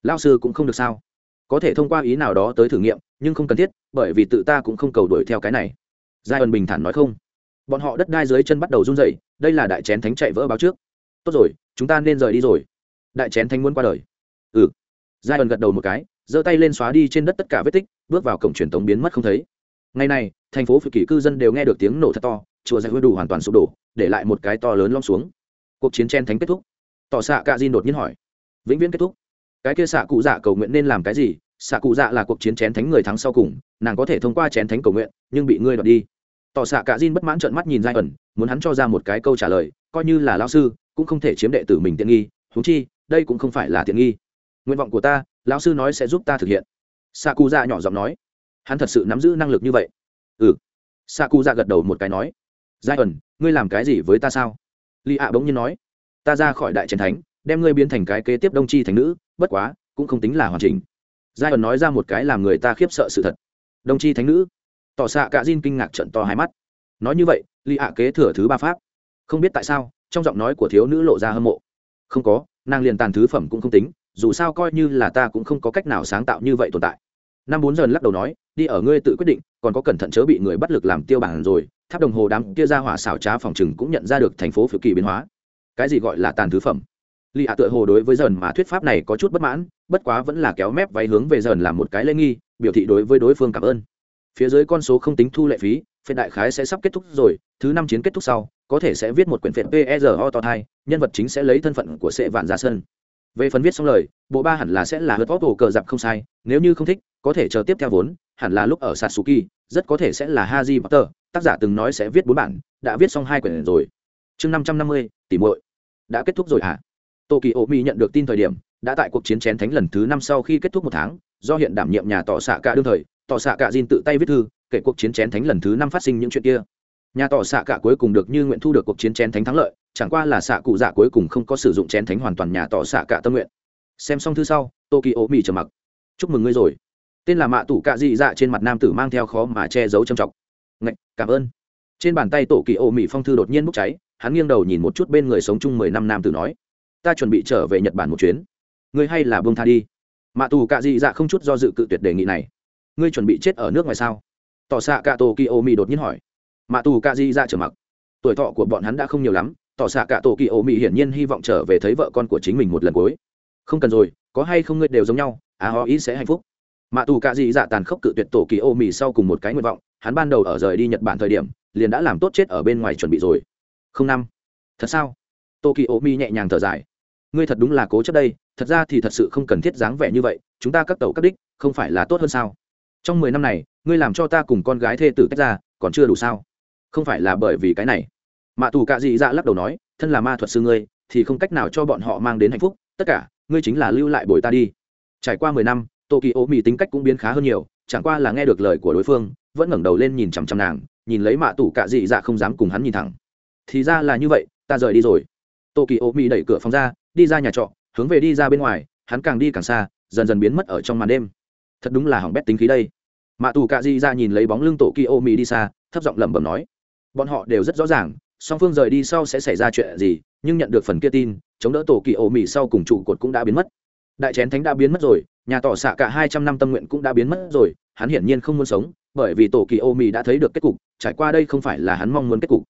Lao sư cũng không được sao? Có thể thông qua ý nào đó tới thử nghiệm, nhưng không cần thiết, bởi vì tự ta cũng không cầu đuổi theo cái này. Giai ẩn bình thản nói không. Bọn họ đất đai dưới chân bắt đầu run dậy đây là đại chén thánh chạy vỡ báo trước. Tốt rồi, chúng ta nên rời đi rồi. Đại chén thánh muốn qua đời. Ừ. Giai ẩn gật đầu một cái giơ tay lên xóa đi trên đất tất cả vết tích, bước vào cổng truyền tống biến mất không thấy. Ngày này, thành phố phật kỷ cư dân đều nghe được tiếng nổ thật to, chùa giải hứa đủ hoàn toàn sụp đổ, để lại một cái to lớn lom xuống. Cuộc chiến chen thánh kết thúc. Tỏ xạ cạ diên đột nhiên hỏi. Vĩnh viễn kết thúc. Cái kia xạ cụ dạ cầu nguyện nên làm cái gì? Xạ cụ dạ là cuộc chiến chén thánh người thắng sau cùng, nàng có thể thông qua chén thánh cầu nguyện, nhưng bị ngươi đoạt đi. Tỏ xạ cạ Jin bất mãn trợn mắt nhìn giai ẩn, muốn hắn cho ra một cái câu trả lời, coi như là lao sư, cũng không thể chiếm đệ tử mình tiện nghi thú chi, đây cũng không phải là tiện nghi. Nguyện vọng của ta lão sư nói sẽ giúp ta thực hiện. Xạ cụ dạ nhỏ giọng nói. Hắn thật sự nắm giữ năng lực như vậy. Ừ. Xạ cụ dạ gật đầu một cái nói. Giai ẩn ngươi làm cái gì với ta sao? Li ạ bỗng nhiên nói. Ta ra khỏi đại trần thánh, đem ngươi biến thành cái kế tiếp đông Tri thành nữ, bất quá, cũng không tính là hoàn chỉnh. Giai ẩn nói ra một cái làm người ta khiếp sợ sự thật. Đông Tri thánh nữ. Tỏ xạ cả dinh kinh ngạc trận to hai mắt. Nói như vậy, li ạ kế thừa thứ ba pháp. Không biết tại sao, trong giọng nói của thiếu nữ lộ ra hâm mộ. Không có, nàng liền tàn thứ phẩm cũng không tính dù sao coi như là ta cũng không có cách nào sáng tạo như vậy tồn tại. Năm bốn giờ lắc đầu nói, đi ở ngươi tự quyết định, còn có cẩn thận chớ bị người bắt lực làm tiêu bản rồi. Tháp đồng hồ đám kia ra hỏa xảo trá phòng chừng cũng nhận ra được thành phố phiêu kỳ biến hóa. Cái gì gọi là tàn thứ phẩm? Lì ạ tựa hồ đối với dần mà thuyết pháp này có chút bất mãn, bất quá vẫn là kéo mép váy hướng về dần làm một cái lễ nghi, biểu thị đối với đối phương cảm ơn. Phía dưới con số không tính thu lệ phí phiên đại khái sẽ sắp kết thúc rồi, thứ năm chiến kết thúc sau, có thể sẽ viết một quyển phiên O to thai, nhân vật chính sẽ lấy thân phận của sệ vạn dạ ra sân về phần viết xong lời, bộ ba hẳn là sẽ là hớt vóc hồ cờ dạp không sai, nếu như không thích, có thể chờ tiếp theo vốn, hẳn là lúc ở satsuki rất có thể sẽ là haji potter, tác giả từng nói sẽ viết bốn bản, đã viết xong hai quyển rồi. Chương năm trăm năm mươi tỷ muội. Đã kết thúc rồi hả? À? mi nhận được tin thời điểm, đã tại cuộc chiến chén thánh lần thứ năm sau khi kết thúc một tháng, do hiện đảm nhiệm nhà tọ xạ cả đương thời tọ xạ cả Jin tự tay viết thư, kể cuộc chiến chén thánh lần thứ năm phát sinh những chuyện kia. Nhà tọ xạ cả cuối cùng được như nguyện thu được cuộc chiến chén thánh thắng lợi chẳng qua là xạ cụ dạ cuối cùng không có sử dụng chén thánh hoàn toàn nhà tỏ xạ cả tâm nguyện. Xem xong thư sau, tokyo mỹ trầm mặc. Chúc mừng ngươi rồi. Tên là mạ tủ cạ dị dạ trên mặt nam tử mang theo khó mà che giấu trầm trọng. Ngạch, cảm ơn. Trên bàn tay tổ kỳ ô mỹ phong thư đột nhiên bốc cháy, hắn nghiêng đầu nhìn một chút bên người sống chung mười năm nam tử nói, ta chuẩn bị trở về nhật bản một chuyến. Ngươi hay là bông tha đi. Mạ tù cạ dị dạ không chút do dự cự tuyệt đề nghị này. Ngươi chuẩn bị chết ở nước ngoài sao? Tỏ xạ cạ tổ kỳ ô mỹ đột nhiên hỏi. Mạ tù cạ dị dạ trở mặc. Tuổi thọ của bọn hắn đã không nhiều lắm tỏ xạ cả tổ kỳ ô mì hiển nhiên hy vọng trở về thấy vợ con của chính mình một lần cuối. Không cần rồi, có hay không ngươi đều giống nhau à họ ý sẽ hạnh phúc. Mạ tù cạ dị dạ tàn khốc cự tuyệt tổ kỳ ô mì sau cùng một cái nguyện vọng, hắn ban đầu ở rời đi nhật bản thời điểm, liền đã làm tốt chết ở bên ngoài chuẩn bị rồi. Không năm. Thật sao? Tô kỳ ô mì nhẹ nhàng thở dài. Ngươi thật đúng là cố chấp đây, thật ra thì thật sự không cần thiết dáng vẻ như vậy, chúng ta các tàu các đích, không phải là tốt hơn sao? Trong mười năm này, ngươi làm cho ta cùng con gái thê tử tách ra, còn chưa đủ sao? Không phải là bởi vì cái này mạ tù cạ dị dạ lắc đầu nói, thân là ma thuật sư ngươi, thì không cách nào cho bọn họ mang đến hạnh phúc. Tất cả, ngươi chính là lưu lại bồi ta đi. Trải qua mười năm tô kỳ ô mỹ tính cách cũng biến khá hơn nhiều, chẳng qua là nghe được lời của đối phương, vẫn ngẩng đầu lên nhìn chằm chằm nàng, nhìn lấy mạ tù cạ dị dạ không dám cùng hắn nhìn thẳng. Thì ra là như vậy, ta rời đi rồi. Tô kỳ ô mỹ đẩy cửa phòng ra, đi ra nhà trọ, hướng về đi ra bên ngoài, hắn càng đi càng xa, dần dần biến mất ở trong màn đêm. Thật đúng là hỏng bét tính khí đây. Mạ tù cạ dị ra nhìn lấy bóng lưng tổ kỳ ô mỹ đi xa, thấp giọng lẩm bẩm nói. Bọn họ đều rất rõ ràng song phương rời đi sau sẽ xảy ra chuyện gì, nhưng nhận được phần kia tin, chống đỡ tổ kỳ ô mỹ sau cùng trụ cột cũng đã biến mất. Đại chén thánh đã biến mất rồi, nhà tỏ xạ cả hai trăm năm tâm nguyện cũng đã biến mất rồi, hắn hiển nhiên không muốn sống, bởi vì tổ kỳ ô mỹ đã thấy được kết cục, trải qua đây không phải là hắn mong muốn kết cục.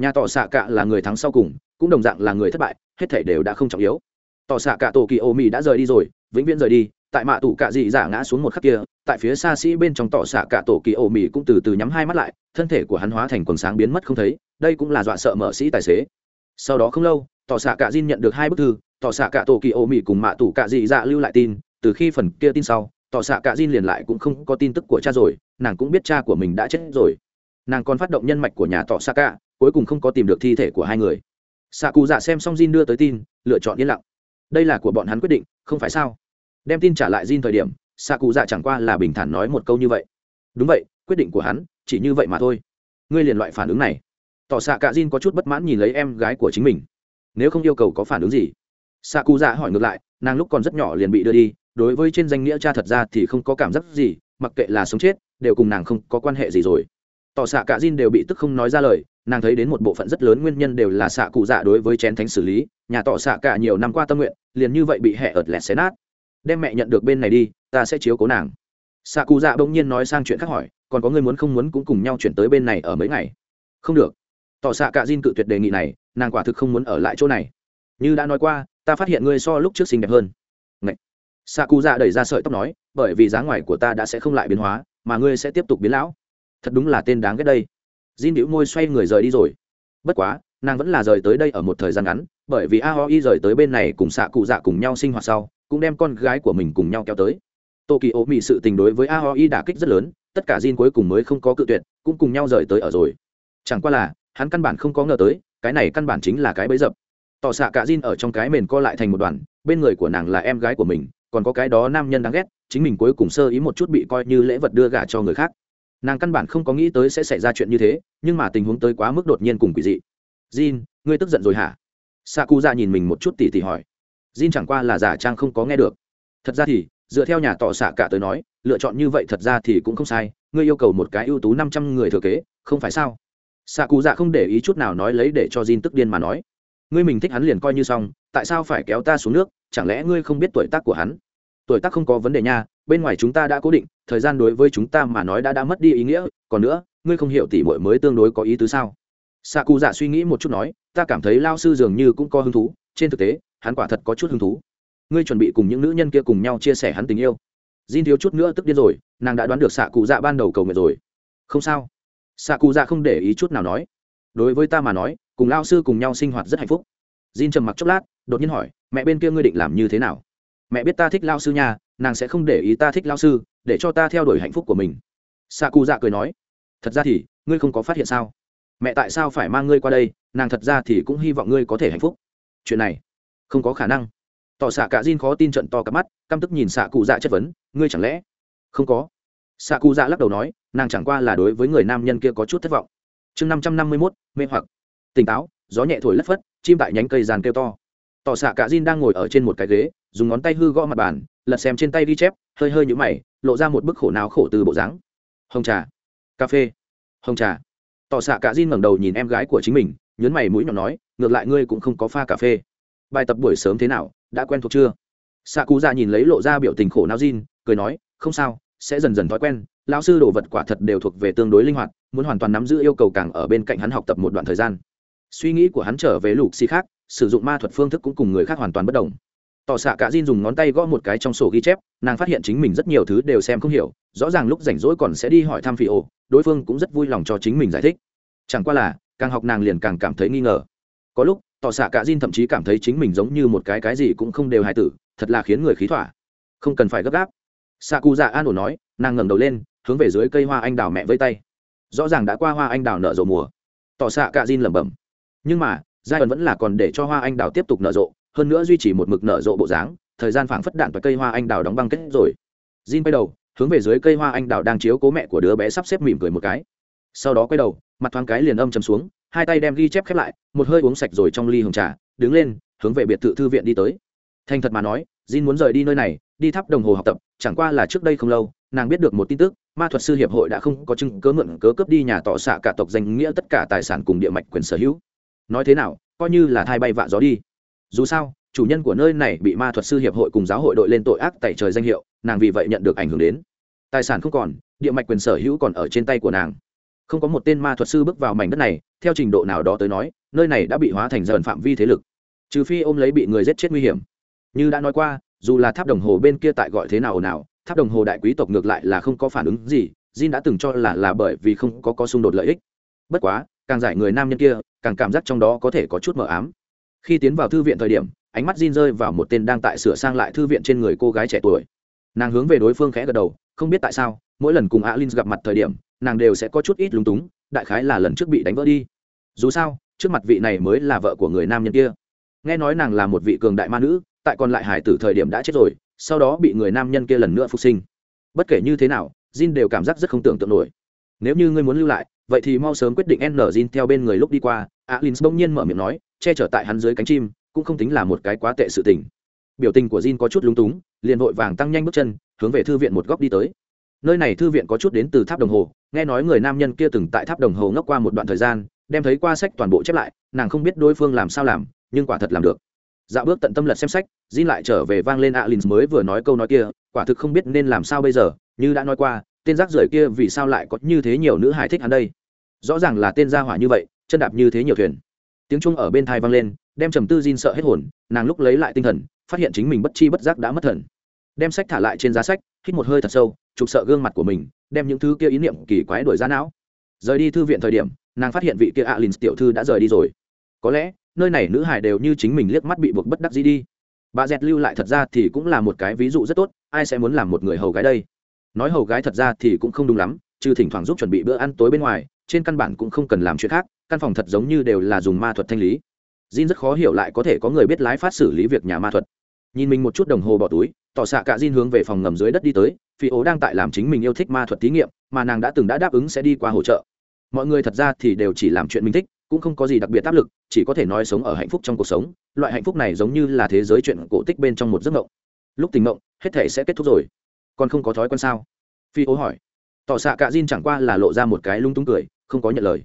Nhà tỏ xạ cả là người thắng sau cùng, cũng đồng dạng là người thất bại, hết thể đều đã không trọng yếu. Tỏ xạ cả tổ kỳ ô mỹ đã rời đi rồi, vĩnh viễn rời đi tại mạ tủ cạ dị giả ngã xuống một khắc kia, tại phía xa sĩ bên trong tỏ xạ cả tổ kỳ ổ mì cũng từ từ nhắm hai mắt lại, thân thể của hắn hóa thành quần sáng biến mất không thấy, đây cũng là dọa sợ mở sĩ tài xế. Sau đó không lâu, tỏ xạ cả Jin nhận được hai bức thư, tỏ xạ cả tổ kỳ ổ mì cùng mạ tủ cạ dị dạ lưu lại tin, từ khi phần kia tin sau, tỏ xạ cả Jin liền lại cũng không có tin tức của cha rồi, nàng cũng biết cha của mình đã chết rồi. Nàng còn phát động nhân mạch của nhà tỏ xạ cả, cuối cùng không có tìm được thi thể của hai người. Xạ cụ dạ xem xong Jin đưa tới tin, lựa chọn yên lặng. Đây là của bọn hắn quyết định, không phải sao? Đem tin trả lại Jin thời điểm xạ cụ dạ chẳng qua là bình thản nói một câu như vậy. Đúng vậy, quyết định của hắn, chỉ như vậy mà thôi. Ngươi liền loại phản ứng này. Tỏ xạ cả Jin có chút bất mãn nhìn lấy em gái của chính mình. Nếu không yêu cầu có phản ứng gì? Xạ cụ dạ hỏi ngược lại, nàng lúc còn rất nhỏ liền bị đưa đi, đối với trên danh nghĩa cha thật ra thì không có cảm giác gì, mặc kệ là sống chết, đều cùng nàng không có quan hệ gì rồi. Tỏ xạ cả Jin đều bị tức không nói ra lời, nàng thấy đến một bộ phận rất lớn nguyên nhân đều là xạ cụ dạ đối với chén thánh xử lý, nhà tỏ xạ cả nhiều năm qua tâm nguyện, liền như vậy bị hẹ ợt lẹt xé nát đem mẹ nhận được bên này đi, ta sẽ chiếu cố nàng. Xạ cụ dạ bỗng nhiên nói sang chuyện khác hỏi, còn có người muốn không muốn cũng cùng nhau chuyển tới bên này ở mấy ngày? Không được. Tỏ xạ cả Jin cự tuyệt đề nghị này, nàng quả thực không muốn ở lại chỗ này. Như đã nói qua, ta phát hiện ngươi so lúc trước xinh đẹp hơn. Ngậy. xạ cụ dạ đẩy ra sợi tóc nói, bởi vì giá ngoài của ta đã sẽ không lại biến hóa, mà ngươi sẽ tiếp tục biến lão. Thật đúng là tên đáng ghét đây. Jin bĩu môi xoay người rời đi rồi. Bất quá, nàng vẫn là rời tới đây ở một thời gian ngắn, bởi vì aoi rời tới bên này cùng xạ cụ dạ cùng nhau sinh hoạt sau cũng đem con gái của mình cùng nhau kéo tới. Tô kỳ ô mỹ sự tình đối với aoi đả kích rất lớn tất cả Jin cuối cùng mới không có cự tuyệt cũng cùng nhau rời tới ở rồi. Chẳng qua là hắn căn bản không có ngờ tới cái này căn bản chính là cái bẫy dập. Tỏ xạ cả Jin ở trong cái mền co lại thành một đoàn bên người của nàng là em gái của mình còn có cái đó nam nhân đáng ghét chính mình cuối cùng sơ ý một chút bị coi như lễ vật đưa gả cho người khác. Nàng căn bản không có nghĩ tới sẽ xảy ra chuyện như thế nhưng mà tình huống tới quá mức đột nhiên cùng quỷ dị. Jin, ngươi tức giận rồi hả? Xạ nhìn mình một chút tỉ tỉ hỏi. Jin chẳng qua là giả trang không có nghe được. Thật ra thì, dựa theo nhà tọ xạ cả tới nói, lựa chọn như vậy thật ra thì cũng không sai, ngươi yêu cầu một cái ưu tú năm trăm người thừa kế, không phải sao? Xạ cụ dạ không để ý chút nào nói lấy để cho Jin tức điên mà nói. Ngươi mình thích hắn liền coi như xong, tại sao phải kéo ta xuống nước, chẳng lẽ ngươi không biết tuổi tác của hắn? Tuổi tác không có vấn đề nha, bên ngoài chúng ta đã cố định, thời gian đối với chúng ta mà nói đã đã mất đi ý nghĩa, còn nữa, ngươi không hiểu tỷ muội mới tương đối có ý tứ sao? Sạ cụ dạ suy nghĩ một chút nói, ta cảm thấy lao sư dường như cũng có hứng thú, trên thực tế hắn quả thật có chút hứng thú. Ngươi chuẩn bị cùng những nữ nhân kia cùng nhau chia sẻ hắn tình yêu. Jin thiếu chút nữa tức điên rồi nàng đã đoán được xạ cụ dạ ban đầu cầu nguyện rồi. Không sao. Xạ cụ dạ không để ý chút nào nói. Đối với ta mà nói cùng lao sư cùng nhau sinh hoạt rất hạnh phúc. Jin trầm mặc chốc lát đột nhiên hỏi mẹ bên kia ngươi định làm như thế nào? Mẹ biết ta thích lao sư nhà, nàng sẽ không để ý ta thích lao sư để cho ta theo đuổi hạnh phúc của mình. Xạ cụ dạ cười nói thật ra thì ngươi không có phát hiện sao? Mẹ tại sao phải mang ngươi qua đây? Nàng thật ra thì cũng hy vọng ngươi có thể hạnh phúc. Chuyện này không có khả năng. Tỏ xạ cả Jin khó tin trận to cả mắt, căm tức nhìn xạ cụ dạ chất vấn, ngươi chẳng lẽ? Không có. Xạ cụ dạ lắc đầu nói, nàng chẳng qua là đối với người nam nhân kia có chút thất vọng. Chương năm trăm năm mươi mốt, mê hoặc. Tỉnh táo, gió nhẹ thổi lất phất, chim tại nhánh cây giàn kêu to. Tỏ xạ cả Jin đang ngồi ở trên một cái ghế, dùng ngón tay hư gõ mặt bàn, lật xem trên tay ghi chép, hơi hơi nhũ mày, lộ ra một bức khổ nào khổ từ bộ dáng. Hồng trà. Cà phê. Hồng trà. Tỏ xạ cả Jin ngẩng đầu nhìn em gái của chính mình nhấn mày mũi nhỏ nói, ngược lại ngươi cũng không có pha cà phê bài tập buổi sớm thế nào, đã quen thuộc chưa? Xạ cụ ra nhìn lấy lộ ra biểu tình khổ não Jin, cười nói, không sao, sẽ dần dần thói quen, lão sư đồ vật quả thật đều thuộc về tương đối linh hoạt, muốn hoàn toàn nắm giữ yêu cầu càng ở bên cạnh hắn học tập một đoạn thời gian. Suy nghĩ của hắn trở về lục xì khác, sử dụng ma thuật phương thức cũng cùng người khác hoàn toàn bất đồng. Tỏ xạ cả Jin dùng ngón tay gõ một cái trong sổ ghi chép, nàng phát hiện chính mình rất nhiều thứ đều xem không hiểu, rõ ràng lúc rảnh rỗi còn sẽ đi hỏi thăm phi ổ, đối phương cũng rất vui lòng cho chính mình giải thích. Chẳng qua là, càng học nàng liền càng cảm thấy nghi ngờ. Có lúc tỏ xạ cả Jin thậm chí cảm thấy chính mình giống như một cái cái gì cũng không đều hài tử, thật là khiến người khí thỏa. Không cần phải gấp gáp. Sakura cụ dạ an ổn nói, nàng ngẩng đầu lên, hướng về dưới cây hoa anh đào mẹ với tay. Rõ ràng đã qua hoa anh đào nở rộ mùa. Tỏ xạ cả Jin lẩm bẩm. Nhưng mà giai đoạn vẫn là còn để cho hoa anh đào tiếp tục nở rộ, hơn nữa duy trì một mực nở rộ bộ dáng, thời gian phảng phất đạn và cây hoa anh đào đóng băng kết rồi. Jin quay đầu, hướng về dưới cây hoa anh đào đang chiếu cố mẹ của đứa bé sắp xếp mỉm cười một cái. Sau đó quay đầu, mặt thoáng cái liền âm trầm xuống hai tay đem ghi chép khép lại, một hơi uống sạch rồi trong ly hồng trà, đứng lên, hướng về biệt thự thư viện đi tới. Thành thật mà nói, Jin muốn rời đi nơi này, đi thắp đồng hồ học tập, chẳng qua là trước đây không lâu, nàng biết được một tin tức, ma thuật sư hiệp hội đã không có chứng cớ mượn cớ cướp đi nhà tọ xạ cả tộc danh nghĩa tất cả tài sản cùng địa mạch quyền sở hữu. Nói thế nào, coi như là thai bay vạ gió đi. Dù sao, chủ nhân của nơi này bị ma thuật sư hiệp hội cùng giáo hội đội lên tội ác tại trời danh hiệu, nàng vì vậy nhận được ảnh hưởng đến. Tài sản không còn, địa mạch quyền sở hữu còn ở trên tay của nàng không có một tên ma thuật sư bước vào mảnh đất này, theo trình độ nào đó tới nói, nơi này đã bị hóa thành dần phạm vi thế lực. Trừ phi ôm lấy bị người giết chết nguy hiểm. Như đã nói qua, dù là tháp đồng hồ bên kia tại gọi thế nào nào, tháp đồng hồ đại quý tộc ngược lại là không có phản ứng gì, jin đã từng cho là là bởi vì không có có xung đột lợi ích. Bất quá, càng giải người nam nhân kia, càng cảm giác trong đó có thể có chút mờ ám. Khi tiến vào thư viện thời điểm, ánh mắt jin rơi vào một tên đang tại sửa sang lại thư viện trên người cô gái trẻ tuổi. Nàng hướng về đối phương khẽ gật đầu, không biết tại sao, mỗi lần cùng alin gặp mặt thời điểm nàng đều sẽ có chút ít lúng túng, đại khái là lần trước bị đánh vỡ đi. Dù sao, trước mặt vị này mới là vợ của người nam nhân kia. Nghe nói nàng là một vị cường đại ma nữ, tại còn lại hải tử thời điểm đã chết rồi, sau đó bị người nam nhân kia lần nữa phục sinh. Bất kể như thế nào, jin đều cảm giác rất không tưởng tượng nổi. Nếu như ngươi muốn lưu lại, vậy thì mau sớm quyết định n jin theo bên người lúc đi qua. Alin bỗng nhiên mở miệng nói, che chở tại hắn dưới cánh chim, cũng không tính là một cái quá tệ sự tình. Biểu tình của jin có chút lúng túng, liền vội vàng tăng nhanh bước chân, hướng về thư viện một góc đi tới. Nơi này thư viện có chút đến từ tháp đồng hồ nghe nói người nam nhân kia từng tại tháp đồng hồ ngốc qua một đoạn thời gian, đem thấy qua sách toàn bộ chép lại, nàng không biết đối phương làm sao làm, nhưng quả thật làm được. Dạo bước tận tâm lật xem sách, Jin lại trở về vang lên alin mới vừa nói câu nói kia, quả thực không biết nên làm sao bây giờ, như đã nói qua, tên rác rưởi kia vì sao lại có như thế nhiều nữ hài thích hắn đây? Rõ ràng là tên gia hỏa như vậy, chân đạp như thế nhiều thuyền. Tiếng trung ở bên thai vang lên, đem trầm tư Jin sợ hết hồn, nàng lúc lấy lại tinh thần, phát hiện chính mình bất chi bất giác đã mất thần. Đem sách thả lại trên giá sách hít một hơi thật sâu chụp sợ gương mặt của mình, đem những thứ kia ý niệm kỳ quái đổi ra não. Rời đi thư viện thời điểm, nàng phát hiện vị kia alin tiểu thư đã rời đi rồi. Có lẽ, nơi này nữ hải đều như chính mình liếc mắt bị buộc bất đắc dĩ đi. Bà dẹt lưu lại thật ra thì cũng là một cái ví dụ rất tốt, ai sẽ muốn làm một người hầu gái đây? Nói hầu gái thật ra thì cũng không đúng lắm, trừ thỉnh thoảng giúp chuẩn bị bữa ăn tối bên ngoài, trên căn bản cũng không cần làm chuyện khác, căn phòng thật giống như đều là dùng ma thuật thanh lý. Jin rất khó hiểu lại có thể có người biết lái phát xử lý việc nhà ma thuật nhìn mình một chút đồng hồ bỏ túi tỏ xạ cả Jin hướng về phòng ngầm dưới đất đi tới phi ố đang tại làm chính mình yêu thích ma thuật thí nghiệm mà nàng đã từng đã đáp ứng sẽ đi qua hỗ trợ. Mọi người thật ra thì đều chỉ làm chuyện mình thích cũng không có gì đặc biệt áp lực chỉ có thể nói sống ở hạnh phúc trong cuộc sống. Loại hạnh phúc này giống như là thế giới chuyện cổ tích bên trong một giấc mộng. Lúc tình mộng hết thể sẽ kết thúc rồi. Còn không có thói quen sao? Phi ố hỏi. Tỏ xạ cả Jin chẳng qua là lộ ra một cái lung tung cười không có nhận lời.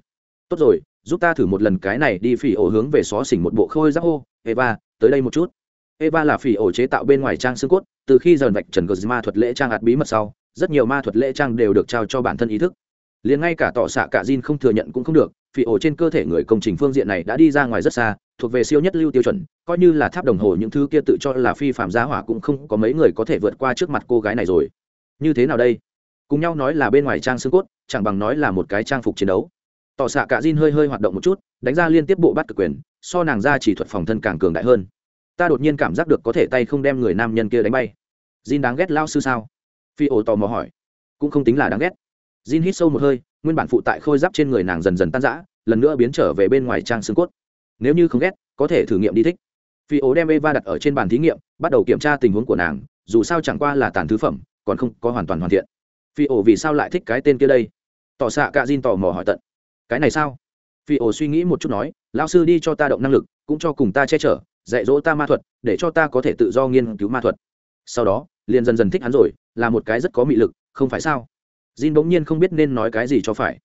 Tốt rồi giúp ta thử một lần cái này đi phi Ố hướng về xó xỉnh một bộ khôi giác ô, eva tới đây một chút eva là phỉ ổ chế tạo bên ngoài trang xương cốt, từ khi dần vạch trần cờ ma thuật lễ trang hạt bí mật sau, rất nhiều ma thuật lễ trang đều được trao cho bản thân ý thức. Liền ngay cả tọ xạ cả Jin không thừa nhận cũng không được, Phỉ ổ trên cơ thể người công trình phương diện này đã đi ra ngoài rất xa, thuộc về siêu nhất lưu tiêu chuẩn, coi như là tháp đồng hồ những thứ kia tự cho là phi phạm giá hỏa cũng không có mấy người có thể vượt qua trước mặt cô gái này rồi. Như thế nào đây? Cùng nhau nói là bên ngoài trang xương cốt, chẳng bằng nói là một cái trang phục chiến đấu. Tọ xạ cả Jin hơi hơi hoạt động một chút, đánh ra liên tiếp bộ bắt cực quyền, so nàng ra chỉ thuật phòng thân càng cường đại hơn ta đột nhiên cảm giác được có thể tay không đem người nam nhân kia đánh bay. Jin đáng ghét lao sư sao? Phi ổ tò mò hỏi. Cũng không tính là đáng ghét. Jin hít sâu một hơi, nguyên bản phụ tại khôi giáp trên người nàng dần dần tan rã, lần nữa biến trở về bên ngoài trang xương cốt. Nếu như không ghét, có thể thử nghiệm đi thích. Phi ổ đem eva đặt ở trên bàn thí nghiệm, bắt đầu kiểm tra tình huống của nàng, dù sao chẳng qua là tàn thứ phẩm, còn không có hoàn toàn hoàn thiện. Phi ổ vì sao lại thích cái tên kia đây? Tỏ xạ cả Jin tò mò hỏi tận. Cái này sao? Phi ổ suy nghĩ một chút nói, lão sư đi cho ta động năng lực, cũng cho cùng ta che chở dạy dỗ ta ma thuật, để cho ta có thể tự do nghiên cứu ma thuật. Sau đó, liền dần dần thích hắn rồi, là một cái rất có mị lực, không phải sao? Jin bỗng nhiên không biết nên nói cái gì cho phải.